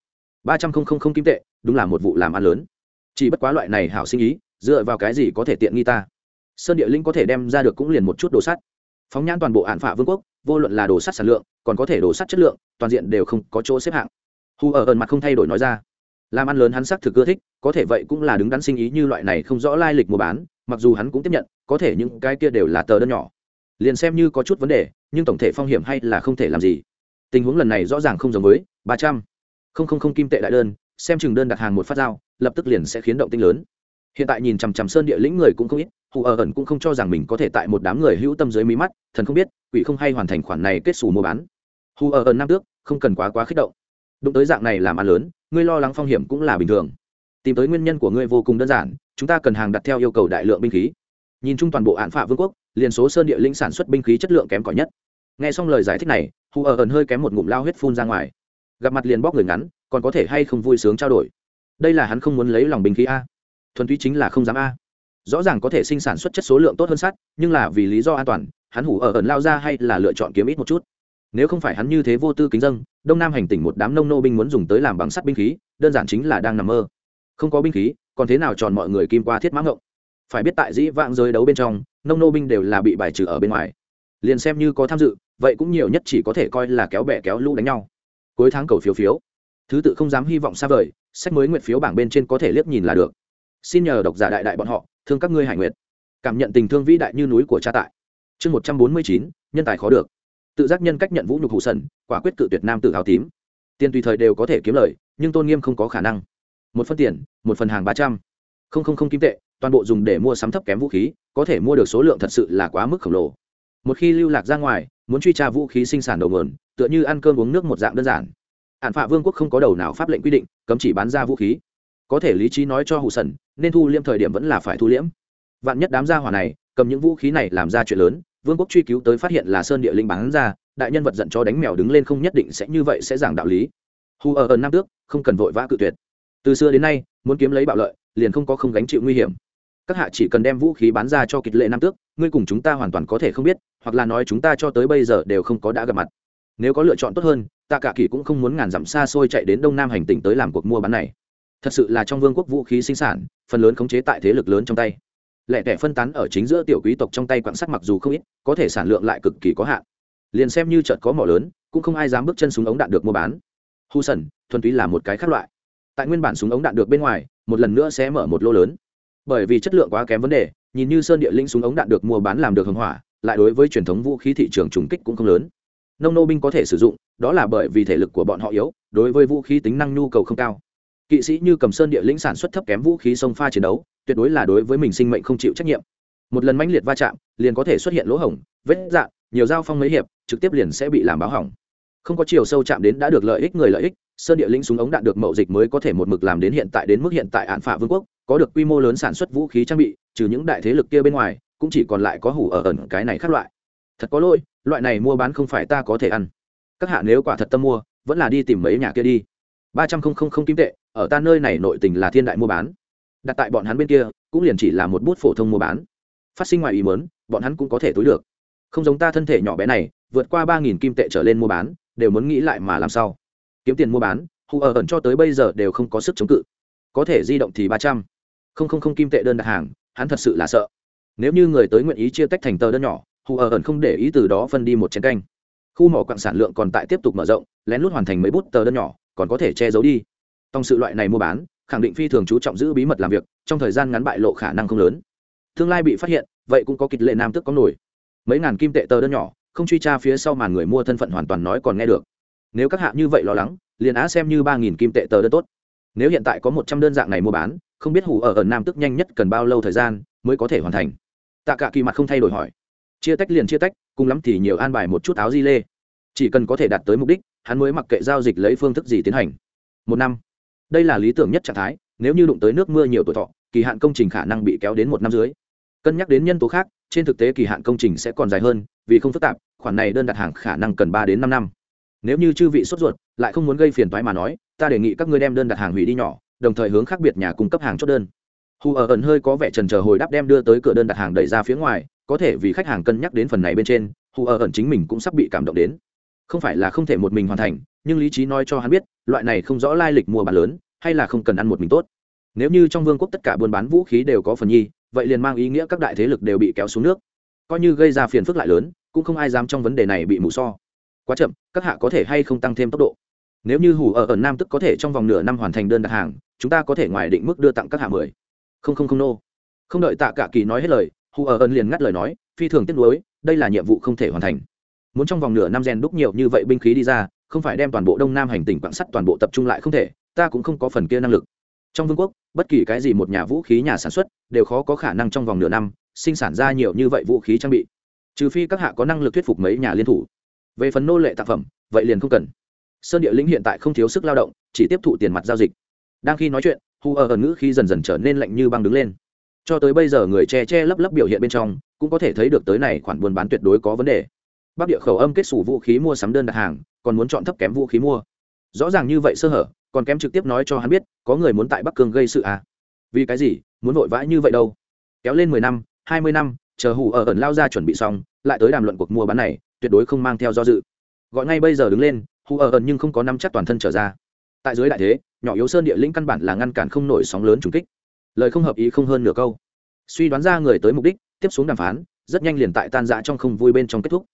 A: Ba trăm không không không kim tệ, đúng là một vụ làm ăn lớn. Chỉ bất quá loại này hảo sinh ý dựa vào cái gì có thể tiện nghi ta? Sơn địa linh có thể đem ra được cũng liền một chút đồ sắt. Phóng nhãn toàn bộ hạn phả vương quốc, vô luận là đồ sắt sản lượng, còn có thể đồ sắt chất lượng, toàn diện đều không có chỗ xếp hạng. Hù ở ẩn mặt không thay đổi nói ra. Làm ăn lớn hắn sắc thực ưa thích, có thể vậy cũng là đứng đắn sinh ý như loại này không rõ lai lịch mua bán, mặc dù hắn cũng tiếp nhận, có thể những cái kia đều là tờ đơn nhỏ. Liền xem như có chút vấn đề, nhưng tổng thể phong hiểm hay là không thể làm gì. Tình huống lần này rõ ràng không giống với ba trăm. Không không không kim tệ đại đơn, xem chừng đơn đặt hàng một phát dao lập tức liền sẽ khiến động tinh lớn hiện tại nhìn chằm chằm sơn địa lĩnh người cũng không ít, hù ở ẩn cũng không cho rằng mình có thể tại một đám người hữu tâm dưới mí mắt, thần không biết, quỷ không hay hoàn thành khoản này kết xù mua bán. Hù ở ẩn năm tước, không cần quá quá kích động. Đụng tới dạng này làm ăn lớn, ngươi lo lắng phong hiểm cũng là bình thường. Tìm tới nguyên nhân của ngươi vô cùng đơn giản, chúng ta cần hàng đặt theo yêu cầu đại lượng binh khí. Nhìn chung toàn bộ án phạ vương quốc, liền số sơn địa lĩnh sản xuất binh khí chất lượng kém cỏi nhất. Nghe xong lời giải thích này, hù ở ẩn hơi kém một ngụm lao huyết phun ra ngoài. Gặp mặt liền bóc người ngắn, còn có thể hay không vui sướng trao đổi? Đây là hắn không muốn lấy lòng binh khí a thuần túy chính là không dám a. Rõ ràng có thể sinh sản xuất chất số lượng tốt hơn sắt, nhưng là vì lý do an toàn, hắn hủ ở ẩn lao ra hay là lựa chọn kiếm ít một chút. Nếu không phải hắn như thế vô tư kính dân, đông nam hành tỉnh một đám nông nô binh muốn dùng tới làm bằng sắt binh khí, đơn giản chính là đang nằm mơ. Không có binh khí, còn thế nào tròn mọi người kim qua thiết mãng ngộng? Phải biết tại dĩ vãng giới đấu bên trong, nông nô binh đều là bị bài trừ ở bên ngoài. Liền xem như có tham dự, vậy cũng nhiều nhất chỉ có thể coi là kéo bè kéo lũ đánh nhau. Cuối tháng cầu phiếu phiếu. Thứ tự không dám hy vọng xa vời, sách mới nguyện phiếu bảng bên trên có thể liếc nhìn là được xin nhờ độc giả đại đại bọn họ, thương các ngươi hải nguyệt. Cảm nhận tình thương vĩ đại như núi của cha tại. Chương một trăm bốn mươi chín, nhân tài khó được. Tự giác nhân cách nhận vũ nhục hụ sần, quả quyết cự tuyệt nam tự áo tím. Tiền tùy thời đều có thể kiếm lời, nhưng tôn nghiêm không có khả năng. Một phân tiền, một phần hàng ba trăm. Không không không kim tệ, toàn bộ dùng để mua sắm thấp kém vũ khí, có thể mua được số lượng thật sự là quá mức khổng lồ. Một khi lưu lạc ra ngoài, muốn truy tra vũ khí sinh sản đầu nguồn, tựa như ăn cơm uống nước một dạng đơn giản. Hạn phạ vương quốc không có đầu nào pháp lệnh quy định, cấm chỉ bán ra vũ khí có thể lý trí nói cho hụ sần, nên thu liễm thời điểm vẫn là phải thu liễm. Vạn nhất đám gia hỏa này cầm những vũ khí này làm ra chuyện lớn, vương quốc truy cứu tới phát hiện là sơn địa linh bán ra, đại nhân vật giận cho đánh mèo đứng lên không nhất định sẽ như vậy sẽ giảng đạo lý. Hù ở ở nam tước, không cần vội vã cự tuyệt. Từ xưa đến nay, muốn kiếm lấy bạo lợi, liền không có không gánh chịu nguy hiểm. Các hạ chỉ cần đem vũ khí bán ra cho kịch lệ nam tước, ngươi cùng chúng ta hoàn toàn có thể không biết, hoặc là nói chúng ta cho tới bây giờ đều không có đã gặp mặt. Nếu có lựa chọn tốt hơn ta cả kỳ cũng không muốn ngàn dặm xa xôi chạy đến đông nam hành tỉnh tới làm cuộc mua bán này thật sự là trong vương quốc vũ khí sinh sản, phần lớn khống chế tại thế lực lớn trong tay. Lẻ tẻ phân tán ở chính giữa tiểu quý tộc trong tay quạng sắt mặc dù không ít, có thể sản lượng lại cực kỳ có hạn. Liền xem như chợt có mỏ lớn, cũng không ai dám bước chân súng ống đạn được mua bán. Hu sần, thuần túy là một cái khác loại. Tại nguyên bản súng ống đạn được bên ngoài, một lần nữa sẽ mở một lô lớn. Bởi vì chất lượng quá kém vấn đề, nhìn như sơn địa linh súng ống đạn được mua bán làm được hưng hỏa, lại đối với truyền thống vũ khí thị trường trùng kích cũng không lớn. Nông nô binh có thể sử dụng, đó là bởi vì thể lực của bọn họ yếu, đối với vũ khí tính năng nhu cầu không cao kỵ sĩ như cầm sơn địa lĩnh sản xuất thấp kém vũ khí sông pha chiến đấu, tuyệt đối là đối với mình sinh mệnh không chịu trách nhiệm. Một lần mãnh liệt va chạm, liền có thể xuất hiện lỗ hổng, vết dạn, nhiều dao phong mấy hiệp, trực tiếp liền sẽ bị làm báo hỏng. Không có chiều sâu chạm đến đã được lợi ích người lợi ích, sơn địa lĩnh súng ống đạn được mậu dịch mới có thể một mực làm đến hiện tại đến mức hiện tại hạn phả vương quốc, có được quy mô lớn sản xuất vũ khí trang bị, trừ những đại thế lực kia bên ngoài, cũng chỉ còn lại có hủ ở ẩn cái này khác loại. Thật có lỗi, loại này mua bán không phải ta có thể ăn. Các hạ nếu quả thật tâm mua, vẫn là đi tìm mấy nhà kia đi. Ba trăm không không không kim tệ ở ta nơi này nội tình là thiên đại mua bán. Đặt tại bọn hắn bên kia, cũng liền chỉ là một bút phổ thông mua bán. Phát sinh ngoài ý mớn bọn hắn cũng có thể túi được. Không giống ta thân thể nhỏ bé này, vượt qua ba nghìn kim tệ trở lên mua bán, đều muốn nghĩ lại mà làm sao. Kiếm tiền mua bán, hù ở ẩn cho tới bây giờ đều không có sức chống cự. Có thể di động thì ba trăm. Không không không kim tệ đơn đặt hàng, hắn thật sự là sợ. Nếu như người tới nguyện ý chia tách thành tờ đơn nhỏ, hù ở ẩn không để ý từ đó phân đi một chén canh. Khu mỏ quặng sản lượng còn tại tiếp tục mở rộng, lén lút hoàn thành mấy bút tờ đơn nhỏ, còn có thể che giấu đi trong sự loại này mua bán, khẳng định phi thường chú trọng giữ bí mật làm việc, trong thời gian ngắn bại lộ khả năng không lớn. Tương lai bị phát hiện, vậy cũng có kịch lệ nam tức có nổi. Mấy ngàn kim tệ tờ đơn nhỏ, không truy tra phía sau màn người mua thân phận hoàn toàn nói còn nghe được. Nếu các hạ như vậy lo lắng, liền á xem như ba nghìn kim tệ tờ đơn tốt. Nếu hiện tại có một trăm đơn dạng này mua bán, không biết hủ ở ở nam tức nhanh nhất cần bao lâu thời gian mới có thể hoàn thành. Tạ cả kỳ mặt không thay đổi hỏi. Chia tách liền chia tách, cùng lắm thì nhiều an bài một chút áo di lê. Chỉ cần có thể đạt tới mục đích, hắn mới mặc kệ giao dịch lấy phương thức gì tiến hành. Một năm đây là lý tưởng nhất trạng thái, nếu như đụng tới nước mưa nhiều tuổi thọ, kỳ hạn công trình khả năng bị kéo đến một năm dưới. Cân nhắc đến nhân tố khác, trên thực tế kỳ hạn công trình sẽ còn dài hơn, vì không phức tạp, khoản này đơn đặt hàng khả năng cần ba đến năm năm. Nếu như chư vị sốt ruột, lại không muốn gây phiền toái mà nói, ta đề nghị các ngươi đem đơn đặt hàng hủy đi nhỏ, đồng thời hướng khác biệt nhà cung cấp hàng chốt đơn. Hù ở ẩn hơi có vẻ trần chờ hồi đáp đem đưa tới cửa đơn đặt hàng đẩy ra phía ngoài, có thể vì khách hàng cân nhắc đến phần này bên trên, hù ở ẩn chính mình cũng sắp bị cảm động đến không phải là không thể một mình hoàn thành, nhưng lý trí nói cho hắn biết, loại này không rõ lai lịch mua bán lớn, hay là không cần ăn một mình tốt. Nếu như trong vương quốc tất cả buôn bán vũ khí đều có phần nhi, vậy liền mang ý nghĩa các đại thế lực đều bị kéo xuống nước. Coi như gây ra phiền phức lại lớn, cũng không ai dám trong vấn đề này bị mù so. Quá chậm, các hạ có thể hay không tăng thêm tốc độ? Nếu như hủ ở ở nam tức có thể trong vòng nửa năm hoàn thành đơn đặt hàng, chúng ta có thể ngoài định mức đưa tặng các hạ mười. Không không không nô. Không đợi tạ cả kỳ nói hết lời, hủ ở ẩn liền ngắt lời nói, phi thường tiếc nuối, đây là nhiệm vụ không thể hoàn thành muốn trong vòng nửa năm rèn đúc nhiều như vậy binh khí đi ra, không phải đem toàn bộ đông nam hành tỉnh quảng sắt toàn bộ tập trung lại không thể, ta cũng không có phần kia năng lực. Trong vương quốc, bất kỳ cái gì một nhà vũ khí nhà sản xuất đều khó có khả năng trong vòng nửa năm sinh sản ra nhiều như vậy vũ khí trang bị. Trừ phi các hạ có năng lực thuyết phục mấy nhà liên thủ. Về phần nô lệ tác phẩm, vậy liền không cần. Sơn địa lĩnh hiện tại không thiếu sức lao động, chỉ tiếp thụ tiền mặt giao dịch. Đang khi nói chuyện, hu ở ẩn ngữ khi dần dần trở nên lạnh như băng đứng lên. Cho tới bây giờ người che che lấp lấp biểu hiện bên trong, cũng có thể thấy được tới này khoản buôn bán tuyệt đối có vấn đề bắc địa khẩu âm kết xù vũ khí mua sắm đơn đặt hàng, còn muốn chọn thấp kém vũ khí mua. Rõ ràng như vậy sơ hở, còn kém trực tiếp nói cho hắn biết, có người muốn tại bắc cương gây sự à? Vì cái gì, muốn vội vã như vậy đâu? Kéo lên mười năm, hai mươi năm, chờ hủ ở ẩn lao ra chuẩn bị xong, lại tới đàm luận cuộc mua bán này, tuyệt đối không mang theo do dự. Gọi ngay bây giờ đứng lên hủ ở ẩn nhưng không có năm chắc toàn thân trở ra. Tại dưới đại thế, nhỏ yếu sơn địa lĩnh căn bản là ngăn cản không nổi sóng lớn trùng kích. Lời không hợp ý không hơn nửa câu. Suy đoán ra người tới mục đích, tiếp xuống đàm phán, rất nhanh liền tại tan dã trong không vui bên trong kết thúc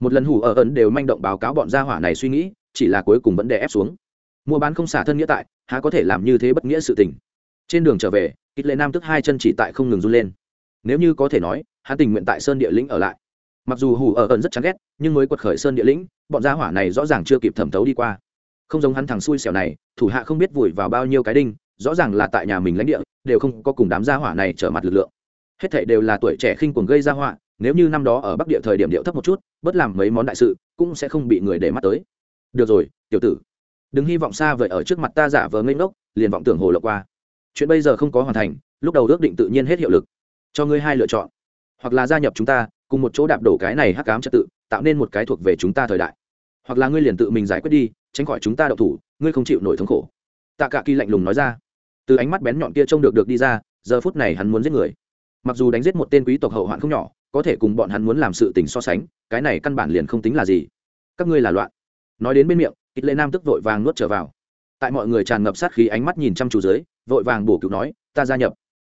A: một lần hủ ở ẩn đều manh động báo cáo bọn gia hỏa này suy nghĩ, chỉ là cuối cùng vẫn đè ép xuống. Mua bán không xả thân nghĩa tại, há có thể làm như thế bất nghĩa sự tình. Trên đường trở về kịch lệ nam tức hai chân chỉ tại không ngừng run lên. Nếu như có thể nói, hắn tình nguyện tại sơn địa lĩnh ở lại. Mặc dù hủ ở ẩn rất chán ghét, nhưng mới quật khởi sơn địa lĩnh, bọn gia hỏa này rõ ràng chưa kịp thẩm thấu đi qua. Không giống hắn thằng xui xẻo này, thủ hạ không biết vùi vào bao nhiêu cái đinh, rõ ràng là tại nhà mình lãnh địa, đều không có cùng đám gia hỏa này trở mặt lực lượng. Hết thảy đều là tuổi trẻ khinh cuồng gây ra họa nếu như năm đó ở bắc địa thời điểm điệu thấp một chút bất làm mấy món đại sự, cũng sẽ không bị người để mắt tới. Được rồi, tiểu tử. Đừng hy vọng xa vậy ở trước mặt ta giả vờ ngây ngốc, liền vọng tưởng hồ lộ qua. Chuyện bây giờ không có hoàn thành, lúc đầu ước định tự nhiên hết hiệu lực. Cho ngươi hai lựa chọn. Hoặc là gia nhập chúng ta, cùng một chỗ đạp đổ cái này hắc cám trật tự, tạo nên một cái thuộc về chúng ta thời đại. Hoặc là ngươi liền tự mình giải quyết đi, tránh khỏi chúng ta đậu thủ, ngươi không chịu nổi thống khổ. Tạ cả kỳ lạnh lùng nói ra. Từ ánh mắt bén nhọn kia trông được được đi ra, giờ phút này hắn muốn giết người. Mặc dù đánh giết một tên quý tộc hậu hoạn không nhỏ có thể cùng bọn hắn muốn làm sự tình so sánh, cái này căn bản liền không tính là gì. Các ngươi là loạn. Nói đến bên miệng ít lệ nam tức vội vàng nuốt trở vào. Tại mọi người tràn ngập sát khí ánh mắt nhìn chăm chú dưới, vội vàng bổ cứu nói, ta gia nhập.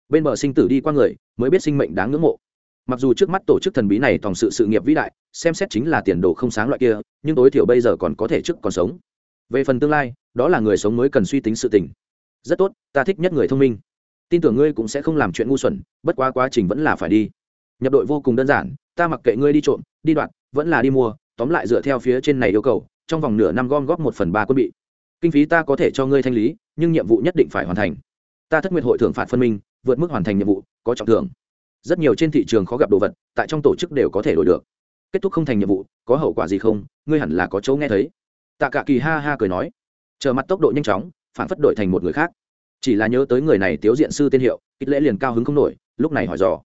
A: Bên bờ sinh tử đi qua người, mới biết sinh mệnh đáng ngưỡng mộ. Mặc dù trước mắt tổ chức thần bí này tòng sự sự nghiệp vĩ đại, xem xét chính là tiền đồ không sáng loại kia, nhưng tối thiểu bây giờ còn có thể trước còn sống. Về phần tương lai, đó là người sống mới cần suy tính sự tình. Rất tốt, ta thích nhất người thông minh. Tin tưởng ngươi cũng sẽ không làm chuyện ngu xuẩn, bất quá quá trình vẫn là phải đi nhập đội vô cùng đơn giản, ta mặc kệ ngươi đi trộm, đi đoạn vẫn là đi mua, tóm lại dựa theo phía trên này yêu cầu, trong vòng nửa năm gom góp một phần ba quân bị. Kinh phí ta có thể cho ngươi thanh lý, nhưng nhiệm vụ nhất định phải hoàn thành. Ta thất nguyện hội thưởng phạt phân minh, vượt mức hoàn thành nhiệm vụ, có trọng thưởng. Rất nhiều trên thị trường khó gặp đồ vật, tại trong tổ chức đều có thể đổi được. Kết thúc không thành nhiệm vụ, có hậu quả gì không, ngươi hẳn là có chỗ nghe thấy. Tạ cả kỳ ha ha cười nói. Chờ mặt tốc độ nhanh chóng, phản phất đổi thành một người khác. Chỉ là nhớ tới người này tiếu diện sư tên hiệu ít lễ liền cao hứng không nổi, lúc này hỏi dò.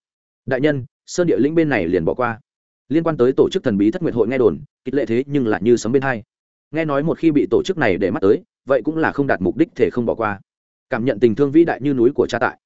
A: Đại nhân sơn địa lĩnh bên này liền bỏ qua. Liên quan tới tổ chức thần bí thất nguyệt hội nghe đồn kích lệ thế nhưng lại như sấm bên hai. Nghe nói một khi bị tổ chức này để mắt tới, vậy cũng là không đạt mục đích thể không bỏ qua. Cảm nhận tình thương vĩ đại như núi của cha tại.